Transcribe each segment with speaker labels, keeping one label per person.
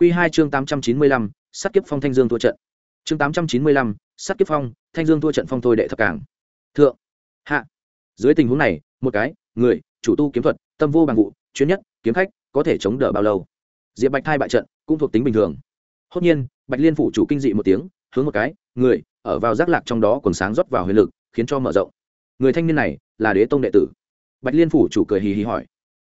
Speaker 1: Quy hai chương tám trăm chín mươi lăm kiếp phong thanh dương thua trận. Chương tám trăm chín mươi lăm kiếp phong thanh dương thua trận phong thôi đệ thập cảng. Thượng, hạ. Dưới tình huống này, một cái, người, chủ tu kiếm thuật, tâm vô bằng vụ, chuyên nhất, kiếm khách, có thể chống đỡ bao lâu? Diệp bạch thai bại trận, cũng thuộc tính bình thường. Hốt nhiên, bạch liên phủ chủ kinh dị một tiếng, hướng một cái, người, ở vào giác lạc trong đó quần sáng rót vào huyền lực, khiến cho mở rộng. Người thanh niên này, là đế tông đệ tử. Bạch liên phủ chủ cười hì hì hỏi.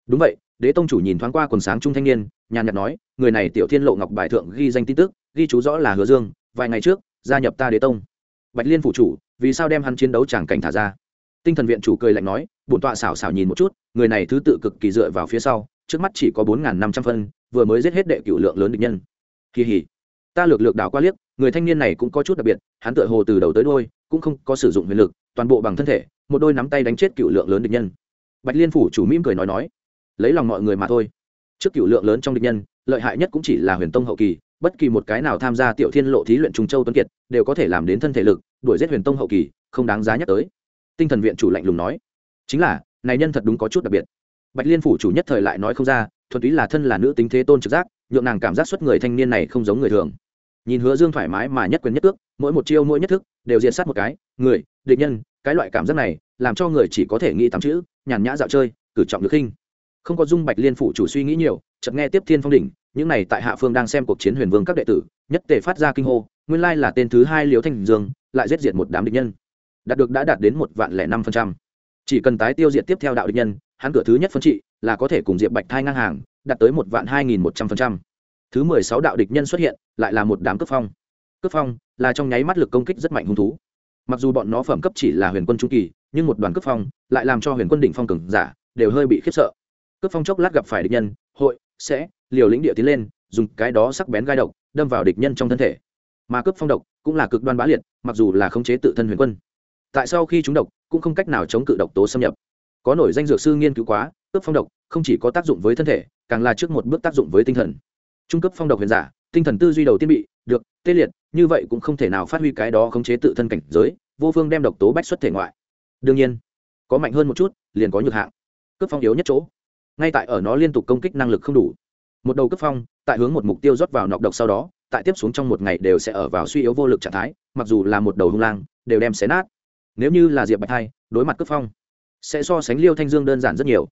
Speaker 1: Đúng vậy đế tông chủ nhìn thoáng qua quần sáng trung thanh niên, nhàn nhạt nói, người này tiểu thiên lộ ngọc bài thượng ghi danh tin tức, ghi chú rõ là hứa dương, vài ngày trước, gia nhập ta đế tông. Bạch liên phủ chủ, vì sao đem hắn chiến đấu chẳng cảnh thả ra? Tinh thần viện chủ cười lạnh nói, bổn tọa xảo xảo nhìn một chút, người này thứ tự cực kỳ dựa vào phía sau, trước mắt chỉ có bốn năm trăm phân, vừa mới giết hết đệ cửu lượng lớn địch nhân. Kỳ hỉ. Ta lược lược đảo qua liếc, người thanh niên này cũng có chút đặc biệt, hắn tựa hồ từ đầu tới đôi cũng không có sử dụng huyền lực, toàn bộ bằng thân thể, một đôi nắm tay đánh chết cựu lượng lớn địch nhân. Bạch liên phủ chủ mỉm cười nói nói lấy lòng mọi người mà thôi. Trước cựu lượng lớn trong địch nhân, lợi hại nhất cũng chỉ là huyền tông hậu kỳ, bất kỳ một cái nào tham gia tiểu thiên lộ thí luyện trùng châu tuấn kiệt, đều có thể làm đến thân thể lực, đuổi giết huyền tông hậu kỳ, không đáng giá nhắc tới. Tinh thần viện chủ lạnh lùng nói. Chính là, này nhân thật đúng có chút đặc biệt. Bạch liên phủ chủ nhất thời lại nói không ra, thuần túy là thân là nữ tính thế tôn trực giác, nhượng nàng cảm giác xuất người thanh niên này không giống người thường. Nhìn hứa dương thoải mái mà nhất quyền nhất ước mỗi một chiêu mỗi nhất thức, đều diện sát một cái, người, địch nhân, cái loại cảm giác này, làm cho người chỉ có thể nghĩ tám chữ, nhàn nhã dạo chơi, cử trọng được khinh không có dung bạch liên phủ chủ suy nghĩ nhiều, chợt nghe tiếp thiên phong đỉnh, những này tại hạ phương đang xem cuộc chiến huyền vương các đệ tử, nhất tề phát ra kinh hô, nguyên lai là tên thứ hai liễu thanh dương, lại giết diệt một đám địch nhân. Đạt được đã đạt đến một vạn lẻ năm phần trăm. Chỉ cần tái tiêu diệt tiếp theo đạo địch nhân, hắn cửa thứ nhất phân trị là có thể cùng diệp bạch thai ngang hàng, đạt tới một vạn hai nghìn một trăm phần trăm. Thứ mười sáu đạo địch nhân xuất hiện, lại là một đám cướp phong. Cướp phong là trong nháy mắt lực công kích rất mạnh hung thú. Mặc dù bọn nó phẩm cấp chỉ là huyền quân trung kỳ, nhưng một đoàn cướp phong lại làm cho huyền quân đỉnh phong cường giả đều hơi bị khiếp sợ cướp phong chốc lát gặp phải địch nhân, hội, sẽ, liều lĩnh địa tiến lên, dùng cái đó sắc bén gai độc, đâm vào địch nhân trong thân thể. Mà cướp phong độc cũng là cực đoan bá liệt, mặc dù là khống chế tự thân huyền quân. Tại sau khi chúng độc, cũng không cách nào chống cự độc tố xâm nhập. Có nổi danh dược sư nghiên cứu quá, cướp phong độc không chỉ có tác dụng với thân thể, càng là trước một bước tác dụng với tinh thần. Trung cấp phong độc huyền giả, tinh thần tư duy đầu tiên bị, được, tê liệt, như vậy cũng không thể nào phát huy cái đó khống chế tự thân cảnh giới, vô phương đem độc tố bách xuất thể ngoại. Đương nhiên, có mạnh hơn một chút, liền có nhược hạng. Cướp phong yếu nhất chỗ ngay tại ở nó liên tục công kích năng lực không đủ. Một đầu cấp phong, tại hướng một mục tiêu rót vào nọc độc sau đó, tại tiếp xuống trong một ngày đều sẽ ở vào suy yếu vô lực trạng thái, mặc dù là một đầu hung lang, đều đem xé nát. Nếu như là diệp bạch hai, đối mặt cấp phong, sẽ so sánh liêu thanh dương đơn giản rất nhiều.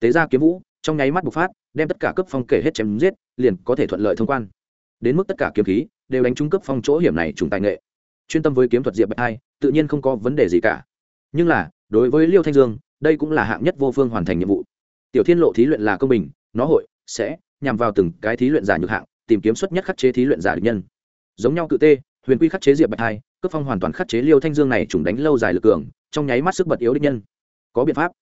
Speaker 1: Tế ra kiếm vũ, trong nháy mắt bộc phát, đem tất cả cấp phong kể hết chém giết, liền có thể thuận lợi thông quan. Đến mức tất cả kiếm khí, đều đánh trúng cấp phong chỗ hiểm này trùng tài nghệ. Chuyên tâm với kiếm thuật diệp bạch hai, tự nhiên không có vấn đề gì cả. Nhưng là, đối với liêu thanh dương, đây cũng là hạng nhất vô phương hoàn thành nhiệm vụ tiểu thiên lộ thí luyện là công bình, nó hội, sẽ, nhằm vào từng cái thí luyện giả nhược hạng, tìm kiếm xuất nhất khắc chế thí luyện giả địch nhân. Giống nhau cự tê, huyền quy khắc chế diệp bạch hai, cấp phong hoàn toàn khắc chế liêu thanh dương này trùng đánh lâu dài lực cường, trong nháy mắt sức bật yếu địch nhân. Có biện pháp.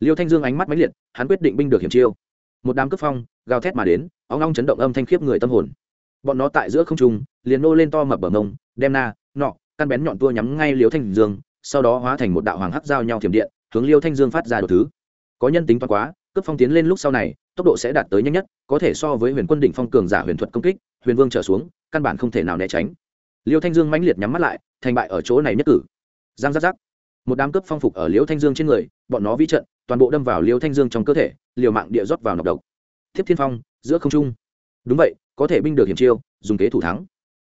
Speaker 1: Liêu thanh dương ánh mắt máy liệt, hắn quyết định binh được hiểm chiêu. Một đám cướp phong, gào thét mà đến óng long chấn động âm thanh khiếp người tâm hồn. Bọn nó tại giữa không trung, liền nô lên to mập bờ mông, đem na, nọ, căn bén nhọn tua nhắm ngay liêu thanh dương, sau đó hóa thành một đạo hoàng hắc giao nhau thiểm điện, hướng liêu thanh dương phát ra đồ thứ. Có nhân tính toán quá cướp phong tiến lên lúc sau này, tốc độ sẽ đạt tới nhanh nhất, có thể so với huyền quân đỉnh phong cường giả huyền thuật công kích, huyền vương trở xuống, căn bản không thể nào né tránh. Liêu thanh dương mãnh liệt nhắm mắt lại, thành bại ở chỗ này nhất cử. Giang giác giác. Một đám cướp phong phục ở liêu thanh dương trên người, bọn nó vi trận, toàn bộ đâm vào liêu thanh dương trong cơ thể, liều mạng địa rót vào nọc độc. Thiếp thiên phong, giữa không trung. Đúng vậy, có thể binh được hiểm chiêu, dùng kế thủ thắng.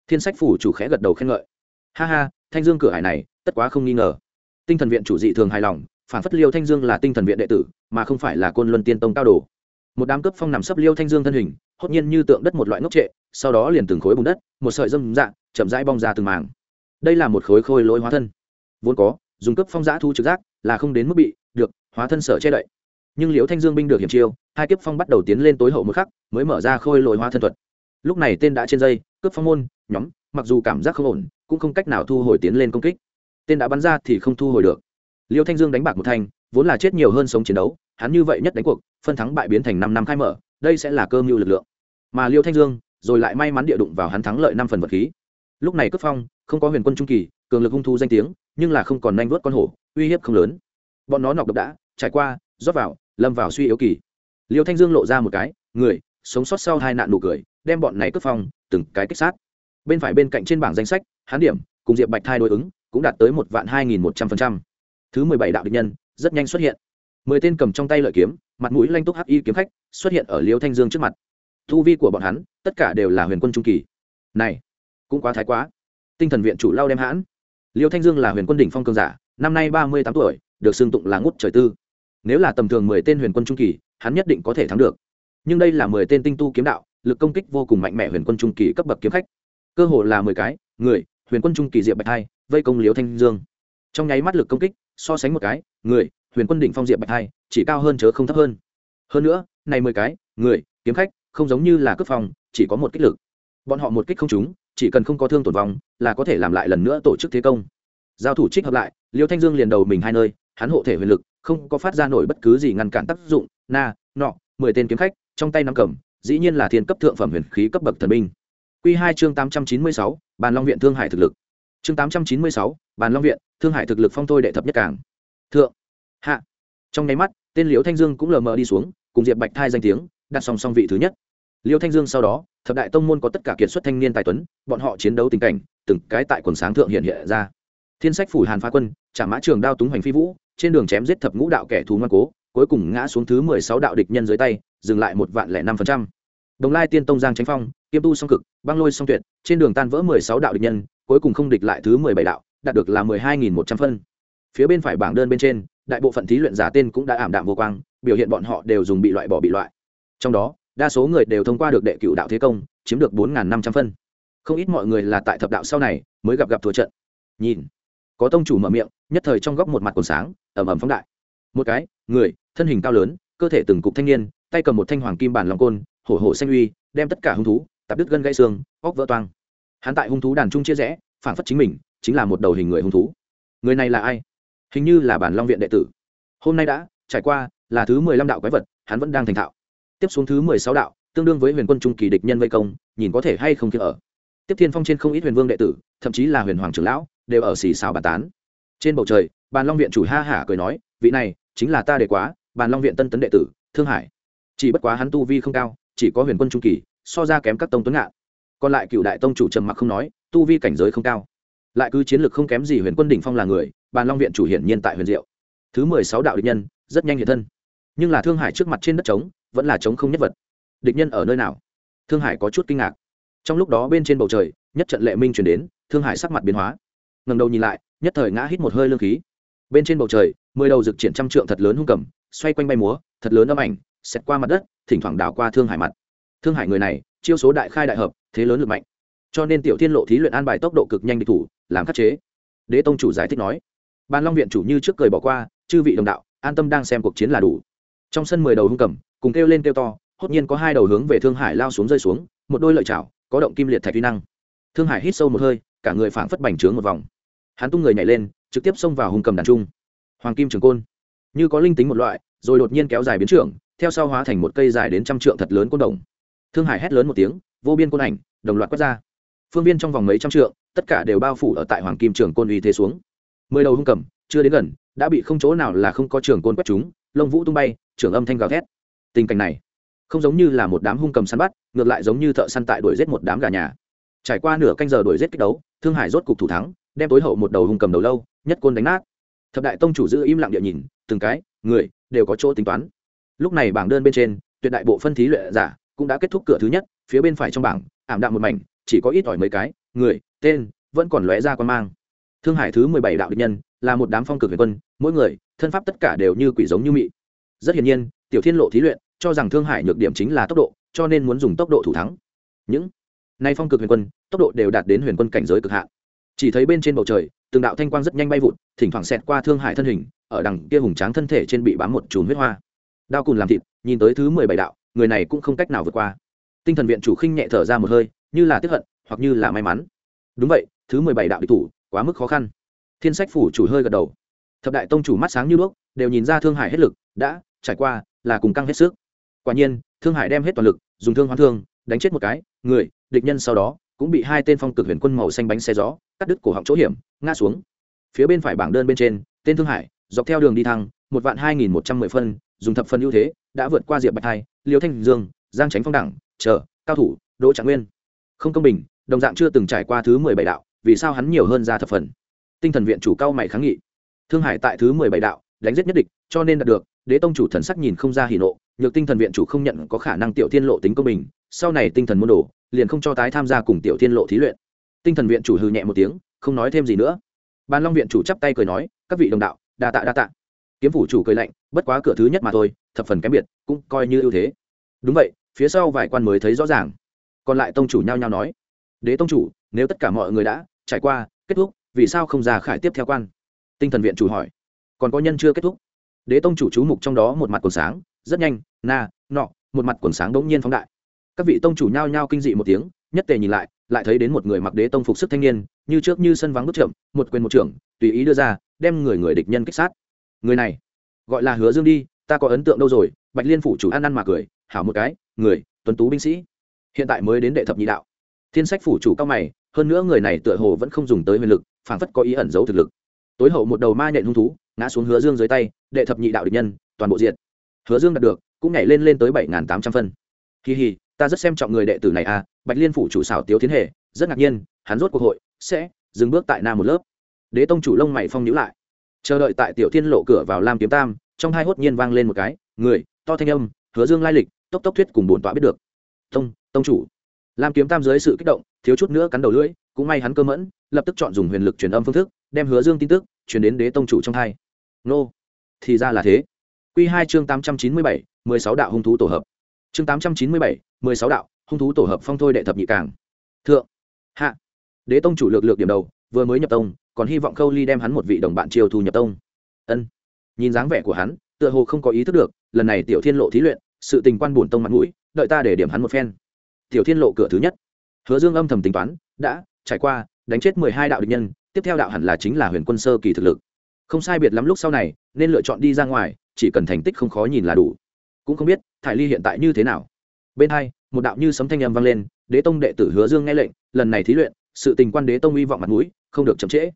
Speaker 1: Thiên sách phủ chủ khẽ gật đầu khen ngợi. Ha ha, thanh dương cửa hải này, tất quá không nghi ngờ. Tinh thần viện chủ dị thường hài lòng phản phất liêu thanh dương là tinh thần viện đệ tử, mà không phải là côn luân tiên tông cao đồ. Một đám cướp phong nằm sấp liêu thanh dương thân hình, hốt nhiên như tượng đất một loại ngốc trệ, sau đó liền từng khối bùn đất, một sợi dâm dạng chậm rãi bong ra từng màng đây là một khối khôi lỗi hóa thân. Vốn có, dùng cướp phong giã thu trực giác, là không đến mức bị, được, hóa thân sở che đậy. Nhưng liễu thanh dương binh được hiểm chiêu, hai kiếp phong bắt đầu tiến lên tối hậu một khắc, mới mở ra khôi lỗi hóa thân thuật. Lúc này tên đã trên dây, cướp phong môn, nhóm, mặc dù cảm giác không ổn, cũng không cách nào thu hồi tiến lên công kích. Tên đã bắn ra thì không thu hồi được liêu thanh dương đánh bạc một thanh, vốn là chết nhiều hơn sống chiến đấu, hắn như vậy nhất đánh cuộc, phân thắng bại biến thành năm năm khai mở, đây sẽ là cơ mưu lực lượng. Mà liêu thanh dương, rồi lại may mắn địa đụng vào hắn thắng lợi năm phần vật khí. Lúc này cướp phong, không có huyền quân trung kỳ, cường lực hung thu danh tiếng, nhưng là không còn nhanh vớt con hổ, uy hiếp không lớn. Bọn nó nọc độc đã, trải qua, rót vào, lâm vào suy yếu kỳ. Liêu thanh dương lộ ra một cái, người, sống sót sau hai nạn nụ cười, đem bọn này cướp phong, từng cái kích sát. Bên phải bên cạnh trên bảng danh sách hán điểm, cùng diệp bạch thai đối ứng, cũng đạt tới một vạn hai nghìn một trăm phần trăm thứ mười bảy đạo địch nhân, rất nhanh xuất hiện. Mười tên cầm trong tay lợi kiếm, mặt mũi lanh túc hắc y kiếm khách, xuất hiện ở liêu thanh dương trước mặt. Thu vi của bọn hắn, tất cả đều là huyền quân trung kỳ. Này, cũng quá thái quá. Tinh thần viện chủ lao đem hãn. Liêu thanh dương là huyền quân đỉnh phong cường giả, năm nay ba mươi tám tuổi, được xưng tụng là ngút trời tư. Nếu là tầm thường mười tên huyền quân trung kỳ, hắn nhất định có thể thắng được. Nhưng đây là mười tên tinh tu kiếm đạo, lực công kích vô cùng mạnh mẽ huyền quân trung kỳ cấp bậc kiếm khách. Cơ hồ là mười cái, người, huyền quân trung kỳ diệp bạch hai vây công liêu thanh dương. Trong nháy mắt lực công kích so sánh một cái, người, huyền quân đỉnh phong diệp bạch hai, chỉ cao hơn chớ không thấp hơn. Hơn nữa, này mười cái, người, kiếm khách, không giống như là cướp phòng, chỉ có một kích lực. Bọn họ một kích không trúng, chỉ cần không có thương tổn vong, là có thể làm lại lần nữa tổ chức thế công. Giao thủ trích hợp lại, liêu thanh dương liền đầu mình hai nơi, hắn hộ thể huyền lực, không có phát ra nổi bất cứ gì ngăn cản tác dụng, na, nọ, mười tên kiếm khách, trong tay nắm cầm, dĩ nhiên là thiên cấp thượng phẩm huyền khí cấp bậc thần binh. Q hai chương tám trăm chín mươi sáu, bàn long viện thương hải thực lực chương tám trăm chín mươi sáu, bàn long viện, thương hải thực lực phong thôi đệ thập nhất cảng thượng, hạ. Trong nháy mắt, tên liễu thanh dương cũng lờ mờ đi xuống, cùng diệp bạch thai danh tiếng, đặt song song vị thứ nhất. Liêu thanh dương sau đó, thập đại tông môn có tất cả kiệt xuất thanh niên tài tuấn, bọn họ chiến đấu tình cảnh, từng cái tại quần sáng thượng hiện hiện ra. Thiên sách phủ hàn phá quân trả mã trường đao túng hoành phi vũ, trên đường chém giết thập ngũ đạo kẻ thù ngoan cố, cuối cùng ngã xuống thứ mười sáu đạo địch nhân dưới tay, dừng lại một vạn lẻ năm phần trăm. Đồng lai tiên tông giang tránh phong, kiêm tu song cực, băng lôi song tuyệt, trên đường tan vỡ mười sáu đạo địch nhân cuối cùng không địch lại thứ mười bảy đạo, đạt được là mười hai nghìn một trăm phân. Phía bên phải bảng đơn bên trên, đại bộ phận thí luyện giả tên cũng đã ảm đạm vô quang, biểu hiện bọn họ đều dùng bị loại bỏ bị loại. Trong đó, đa số người đều thông qua được đệ cựu đạo thế công, chiếm được bốn năm trăm phân. Không ít mọi người là tại thập đạo sau này mới gặp gặp thua trận. Nhìn, có tông chủ mở miệng, nhất thời trong góc một mặt còn sáng ẩm ẩm phóng đại. Một cái, người, thân hình cao lớn, cơ thể từng cục thanh niên, tay cầm một thanh hoàng kim bản lòng côn, hổ hổ xanh uy, đem tất cả hung thú tạp đứt gân gãy xương óc vỡ toang hắn tại hung thú đàn trung chia rẽ, phản phất chính mình, chính là một đầu hình người hung thú. Người này là ai? Hình như là bản long viện đệ tử. Hôm nay đã trải qua là thứ mười lăm đạo quái vật, hắn vẫn đang thành thạo. Tiếp xuống thứ mười sáu đạo, tương đương với huyền quân trung kỳ địch nhân vây công, nhìn có thể hay không kia ở. Tiếp thiên phong trên không ít huyền vương đệ tử, thậm chí là huyền hoàng trưởng lão, đều ở xì xào bàn tán. Trên bầu trời bàn long viện chủ ha hả cười nói, vị này, chính là ta đệ quá bàn long viện tân tấn đệ tử, thương hải. Chỉ bất quá hắn tu vi không cao, chỉ có huyền quân trung kỳ, so ra kém các tông tuấn ngạn còn lại cựu đại tông chủ trầm mặc không nói, tu vi cảnh giới không cao. Lại cứ chiến lược không kém gì huyền quân đỉnh phong là người, bàn long viện chủ hiển nhiên tại huyền diệu. Thứ mười sáu đạo địch nhân, rất nhanh hiện thân. Nhưng là thương hải trước mặt trên đất trống, vẫn là trống không nhất vật. Địch nhân ở nơi nào? Thương hải có chút kinh ngạc. Trong lúc đó bên trên bầu trời, nhất trận lệ minh chuyển đến, thương hải sắc mặt biến hóa. Ngầm đầu nhìn lại, nhất thời ngã hít một hơi lương khí. Bên trên bầu trời, mười đầu rực triển trăm trượng thật lớn hung cầm, xoay quanh bay múa, thật lớn âm ảnh, xẹt qua mặt đất, thỉnh thoảng đảo qua thương hải mặt. Thương hải người này chiêu số đại khai đại hợp, thế lớn lực mạnh. Cho nên tiểu thiên lộ thí luyện an bài tốc độ cực nhanh địch thủ, làm khắc chế. Đế tông chủ giải thích nói. Ban long viện chủ như trước cười bỏ qua, chư vị đồng đạo, an tâm đang xem cuộc chiến là đủ. Trong sân mười đầu hung cầm, cùng kêu lên kêu to, hốt nhiên có hai đầu hướng về thương hải lao xuống rơi xuống, một đôi lợi chảo, có động kim liệt thạch vi năng. Thương hải hít sâu một hơi, cả người phảng phất bành trướng một vòng. Hắn tung người nhảy lên, trực tiếp xông vào hung cầm đàn trung. Hoàng kim trường côn. Như có linh tính một loại, rồi đột nhiên kéo dài biến trưởng, theo sau hóa thành một cây dài đến trăm trượng thật lớn côn đồng thương hải hét lớn một tiếng, vô biên côn ảnh, đồng loạt quét ra. Phương viên trong vòng mấy trăm trượng, tất cả đều bao phủ ở tại hoàng kim trường côn uy thế xuống. Mười đầu hung cầm, chưa đến gần, đã bị không chỗ nào là không có trường côn quét chúng, lông vũ tung bay, trường âm thanh gào thét. Tình cảnh này, không giống như là một đám hung cầm săn bắt, ngược lại giống như thợ săn tại đuổi giết một đám gà nhà. Trải qua nửa canh giờ đuổi giết kích đấu, thương hải rốt cục thủ thắng, đem tối hậu một đầu hung cầm đầu lâu, nhất côn đánh nát. Thập đại tông chủ giữ im lặng địa nhìn, từng cái, người, đều có chỗ tính toán. Lúc này bảng đơn bên trên, tuyệt đại bộ phân thí luyện giả cũng đã kết thúc cửa thứ nhất, phía bên phải trong bảng, ảm đạm một mảnh, chỉ có ít ỏi mấy cái, người, tên, vẫn còn lóe ra quan mang. Thương hải thứ mười bảy đạo địch nhân, là một đám phong cực huyền quân, mỗi người, thân pháp tất cả đều như quỷ giống như mị. Rất hiển nhiên, tiểu thiên lộ thí luyện, cho rằng thương hải nhược điểm chính là tốc độ, cho nên muốn dùng tốc độ thủ thắng. Những nay phong cực huyền quân, tốc độ đều đạt đến huyền quân cảnh giới cực hạn. Chỉ thấy bên trên bầu trời, từng đạo thanh quang rất nhanh bay vụt, thỉnh thoảng xẹt qua thương hải thân hình, ở đằng kia hùng tráng thân thể trên bị bám một chùm huyết hoa. Đao cùn làm thịt, nhìn tới thứ mười bảy đạo người này cũng không cách nào vượt qua. Tinh thần viện chủ khinh nhẹ thở ra một hơi, như là tiếp hận, hoặc như là may mắn. Đúng vậy, thứ mười bảy đạo địch thủ, quá mức khó khăn. Thiên sách phủ chủ hơi gật đầu. Thập đại tông chủ mắt sáng như đuốc, đều nhìn ra thương hải hết lực, đã, trải qua, là cùng căng hết sức. Quả nhiên, thương hải đem hết toàn lực, dùng thương hoán thương, đánh chết một cái, người, địch nhân sau đó, cũng bị hai tên phong cực huyền quân màu xanh bánh xe gió, cắt đứt cổ họng chỗ hiểm, ngã xuống. Phía bên phải bảng đơn bên trên, tên thương hải, dọc theo đường đi thăng, một vạn hai nghìn một trăm mười phân, dùng thập phần ưu thế, đã vượt qua diệp bạch hai liêu thanh dương, giang tránh phong đẳng, chờ, cao thủ, đỗ trạng nguyên. Không công bình, đồng dạng chưa từng trải qua thứ mười bảy đạo, vì sao hắn nhiều hơn ra thập phần? Tinh thần viện chủ cao mày kháng nghị. Thương hải tại thứ mười bảy đạo, đánh giết nhất địch, cho nên đạt được, đế tông chủ thần sắc nhìn không ra hỉ nộ, nhược tinh thần viện chủ không nhận có khả năng tiểu thiên lộ tính công bình, sau này tinh thần môn đồ, liền không cho tái tham gia cùng tiểu thiên lộ thí luyện. Tinh thần viện chủ hư nhẹ một tiếng, không nói thêm gì nữa. Ban long viện chủ chắp tay cười nói, các vị đồng đạo, đa tạ đa tạ kiếm phủ chủ cười lạnh, bất quá cửa thứ nhất mà thôi, thập phần kém biệt, cũng coi như ưu thế. Đúng vậy, phía sau vài quan mới thấy rõ ràng. Còn lại tông chủ nhao nhao nói, đế tông chủ, nếu tất cả mọi người đã trải qua kết thúc, vì sao không ra khải tiếp theo quan? Tinh thần viện chủ hỏi. Còn có nhân chưa kết thúc? Đế tông chủ chú mục trong đó một mặt quần sáng, rất nhanh, na, nọ, một mặt quần sáng đ ỗ n g nhiên phóng đại. Các vị tông chủ nhao nhao kinh dị một tiếng, nhất tề nhìn lại lại thấy đến một người mặc đế tông phục sức thanh niên, như trước như sân vắng bước chậm, một quyền một trưởng, tùy ý đưa ra, đem người người địch nhân kích sát người này, gọi là hứa dương đi, ta có ấn tượng đâu rồi, bạch liên phủ chủ ăn ăn mà cười, hảo một cái, người, tuấn tú binh sĩ. Hiện tại mới đến đệ thập nhị đạo. Thiên sách phủ chủ cao mày, hơn nữa người này tựa hồ vẫn không dùng tới huyền lực, phảng phất có ý ẩn giấu thực lực. Tối hậu một đầu ma nhện hung thú, ngã xuống hứa dương dưới tay, đệ thập nhị đạo địch nhân, toàn bộ diện hứa dương đạt được, cũng nhảy lên lên tới bảy tám trăm phân. Kỳ hì ta rất xem trọng người đệ tử này à bạch liên phủ chủ xảo tiếu tiến hệ rất ngạc nhiên, hắn rốt cuộc hội, sẽ dừng bước tại nam một lớp. Đế tông chủ lông mày phong nhữ lại chờ đợi tại tiểu thiên lộ cửa vào lam kiếm tam, trong hai hốt nhiên vang lên một cái, người, to thanh âm, hứa dương lai lịch, tốc tốc thuyết cùng bổn tọa biết được. Tông tông chủ. Lam kiếm tam dưới sự kích động, thiếu chút nữa cắn đầu lưỡi, cũng may hắn cơ mẫn, lập tức chọn dùng huyền lực truyền âm phương thức, đem hứa dương tin tức truyền đến đế tông chủ trong hai. Nô, thì ra là thế. Q hai chương tám trăm chín mươi bảy, mười sáu đạo hung thú tổ hợp. Chương tám trăm chín mươi bảy, mười sáu đạo hung thú tổ hợp phong thôi đệ thập nhị cảng thượng, hạ. Đế tông chủ lược lược điểm đầu, vừa mới nhập tông còn hy vọng khâu ly đem hắn một vị đồng bạn chiêu thu nhập tông. Ân. Nhìn dáng vẻ của hắn, tựa hồ không có ý thức được, lần này tiểu thiên lộ thí luyện, sự tình quan bổn tông mặt mũi, đợi ta để điểm hắn một phen. Tiểu thiên lộ cửa thứ nhất. Hứa dương âm thầm tính toán, đã, trải qua, đánh chết mười hai đạo địch nhân, tiếp theo đạo hẳn là chính là huyền quân sơ kỳ thực lực. Không sai biệt lắm lúc sau này, nên lựa chọn đi ra ngoài, chỉ cần thành tích không khó nhìn là đủ. Cũng không biết, thải ly hiện tại như thế nào. Bên hai, một đạo như sấm thanh âm vang lên, đế tông đệ tử hứa dương nghe lệnh, lần này thí luyện, sự tình quan đế tông hy vọng mặt mũi, không được chậm trễ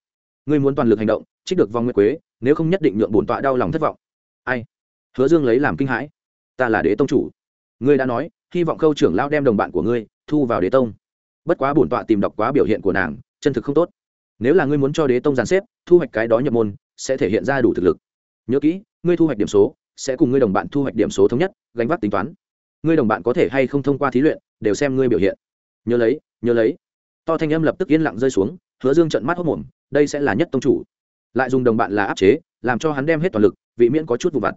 Speaker 1: ngươi muốn toàn lực hành động, trích được vòng nguyệt quế, nếu không nhất định nhượng bổn tọa đau lòng thất vọng. Ai? Hứa dương lấy làm kinh hãi. Ta là đế tông chủ. Ngươi đã nói, hy vọng khâu trưởng lao đem đồng bạn của ngươi thu vào đế tông. Bất quá bổn tọa tìm đọc quá biểu hiện của nàng, chân thực không tốt. Nếu là ngươi muốn cho đế tông giàn xếp, thu hoạch cái đó nhập môn, sẽ thể hiện ra đủ thực lực. Nhớ kỹ, ngươi thu hoạch điểm số sẽ cùng ngươi đồng bạn thu hoạch điểm số thống nhất, gánh vác tính toán. Ngươi đồng bạn có thể hay không thông qua thí luyện, đều xem ngươi biểu hiện. Nhớ lấy nhớ lấy. To thanh âm lập tức yên lặng rơi xuống, hứa dương trận mắt hốc mồm đây sẽ là nhất tông chủ. Lại dùng đồng bạn là áp chế, làm cho hắn đem hết toàn lực, vị miễn có chút vụ vặt.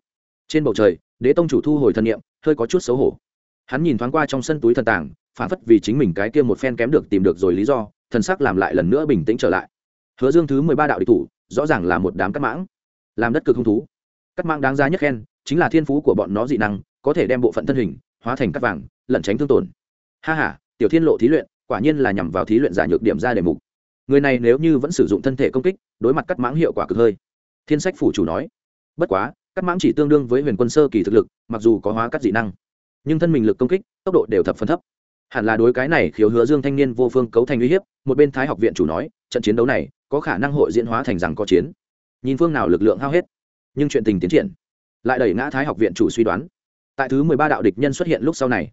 Speaker 1: Trên bầu trời, đế tông chủ thu hồi thân nhiệm hơi có chút xấu hổ. Hắn nhìn thoáng qua trong sân túi thần tàng, phản phất vì chính mình cái kia một phen kém được tìm được rồi lý do, thần sắc làm lại lần nữa bình tĩnh trở lại. Hứa dương thứ mười ba đạo địch thủ, rõ ràng là một đám cắt mãng. Làm đất cực hung thú. Cắt mãng đáng giá nhất khen, chính là thiên phú của bọn nó dị năng, có thể đem bộ phận thân hình, hóa thành cắt vàng, lẩn tránh thương tổn. Ha h a tiểu thiên lộ thí luyện, quả nhiên là nhằm vào thí luyện giả nhược điểm ra đề mục người này nếu như vẫn sử dụng thân thể công kích, đối mặt cắt mãng hiệu quả cực hơi. Thiên sách phủ chủ nói, bất quá, cắt mãng chỉ tương đương với huyền quân sơ kỳ thực lực, mặc dù có hóa cắt dị năng, nhưng thân mình lực công kích, tốc độ đều thập phân thấp. Hẳn là đối cái này khiếu hứa dương thanh niên vô phương cấu thành uy hiếp, một bên thái học viện chủ nói, trận chiến đấu này, có khả năng hội diễn hóa thành rằng có chiến. Nhìn phương nào lực lượng hao hết, nhưng chuyện tình tiến triển. Lại đẩy ngã thái học viện chủ suy đoán. Tại thứ mười ba đạo địch nhân xuất hiện lúc sau này,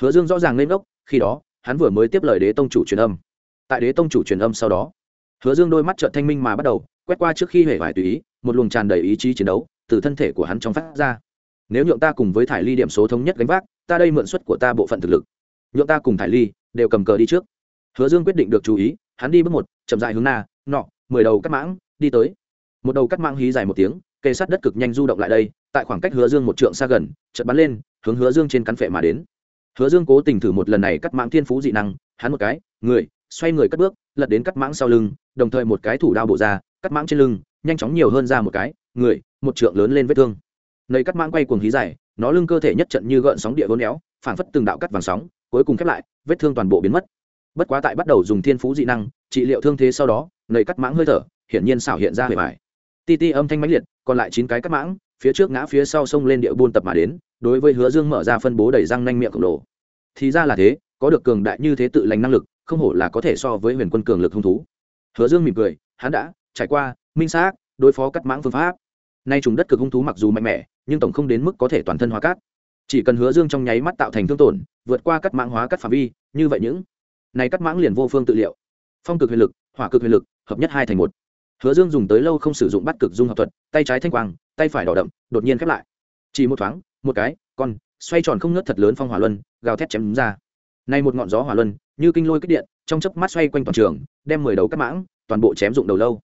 Speaker 1: hứa dương rõ ràng lên gốc khi đó, hắn vừa mới tiếp lời đế tông chủ truyền âm tại đế tông chủ truyền âm sau đó, hứa dương đôi mắt trợn thanh minh mà bắt đầu, quét qua trước khi hề vải tùy ý, một luồng tràn đầy ý chí chiến đấu từ thân thể của hắn trong phát ra. Nếu nhượng ta cùng với thải ly điểm số thống nhất gánh vác, ta đây mượn suất của ta bộ phận thực lực. Nhượng ta cùng thải ly đều cầm cờ đi trước. Hứa dương quyết định được chú ý, hắn đi bước một, chậm dại hướng na, nọ, mười đầu cắt mãng, đi tới. Một đầu cắt mãng hí dài một tiếng, kề sát đất cực nhanh du động lại đây, tại khoảng cách hứa dương một trượng xa gần, chợt bắn lên, hướng hứa dương trên cắn phệ mà đến. Hứa dương cố tình thử một lần này cắt mãng thiên phú dị năng, hắn một cái, người xoay người cất bước, lật đến cắt mãng sau lưng, đồng thời một cái thủ đao bộ ra, cắt mãng trên lưng, nhanh chóng nhiều hơn ra một cái, người, một trượng lớn lên vết thương. Nầy cắt mãng quay cuồng hí dài, nó lưng cơ thể nhất trận như gợn sóng địa vốn éo, phảng phất từng đạo cắt vàng sóng, cuối cùng khép lại, vết thương toàn bộ biến mất. Bất quá tại bắt đầu dùng thiên phú dị năng, trị liệu thương thế sau đó, nầy cắt mãng hơi thở, hiển nhiên xảo hiện ra hề bài ti ti âm thanh mãnh liệt, còn lại chín cái cắt mãng, phía trước ngã phía sau sông lên địa buôn tập mà đến, đối với hứa dương mở ra phân bố đầy răng nanh miệng khổng lồ. Thì ra là thế, có được cường đại như thế tự lành năng lực không hổ là có thể so với huyền quân cường lực hung thú. Hứa dương mỉm cười, hắn đã trải qua, minh xác, đối phó cắt mãng phương pháp. Nay trùng đất cực hung thú mặc dù mạnh mẽ, nhưng tổng không đến mức có thể toàn thân hóa cát. Chỉ cần hứa dương trong nháy mắt tạo thành thương tổn, vượt qua cắt mãng hóa cắt phạm vi, như vậy những này cắt mãng liền vô phương tự liệu. Phong cực huyền lực, hỏa cực huyền lực, hợp nhất hai thành một. Hứa dương dùng tới lâu không sử dụng bắt cực dung hợp thuật, tay trái thanh quang, tay phải đỏ đậm, đột nhiên khép lại. Chỉ một thoáng, một cái, con, xoay tròn không ngớt thật lớn phong hỏa luân, gào thét chém đúng ra nay một ngọn gió hỏa luân, như kinh lôi kích điện, trong chớp mắt xoay quanh toàn trường, đem mười đầu cắt mãng, toàn bộ chém dụng đầu lâu.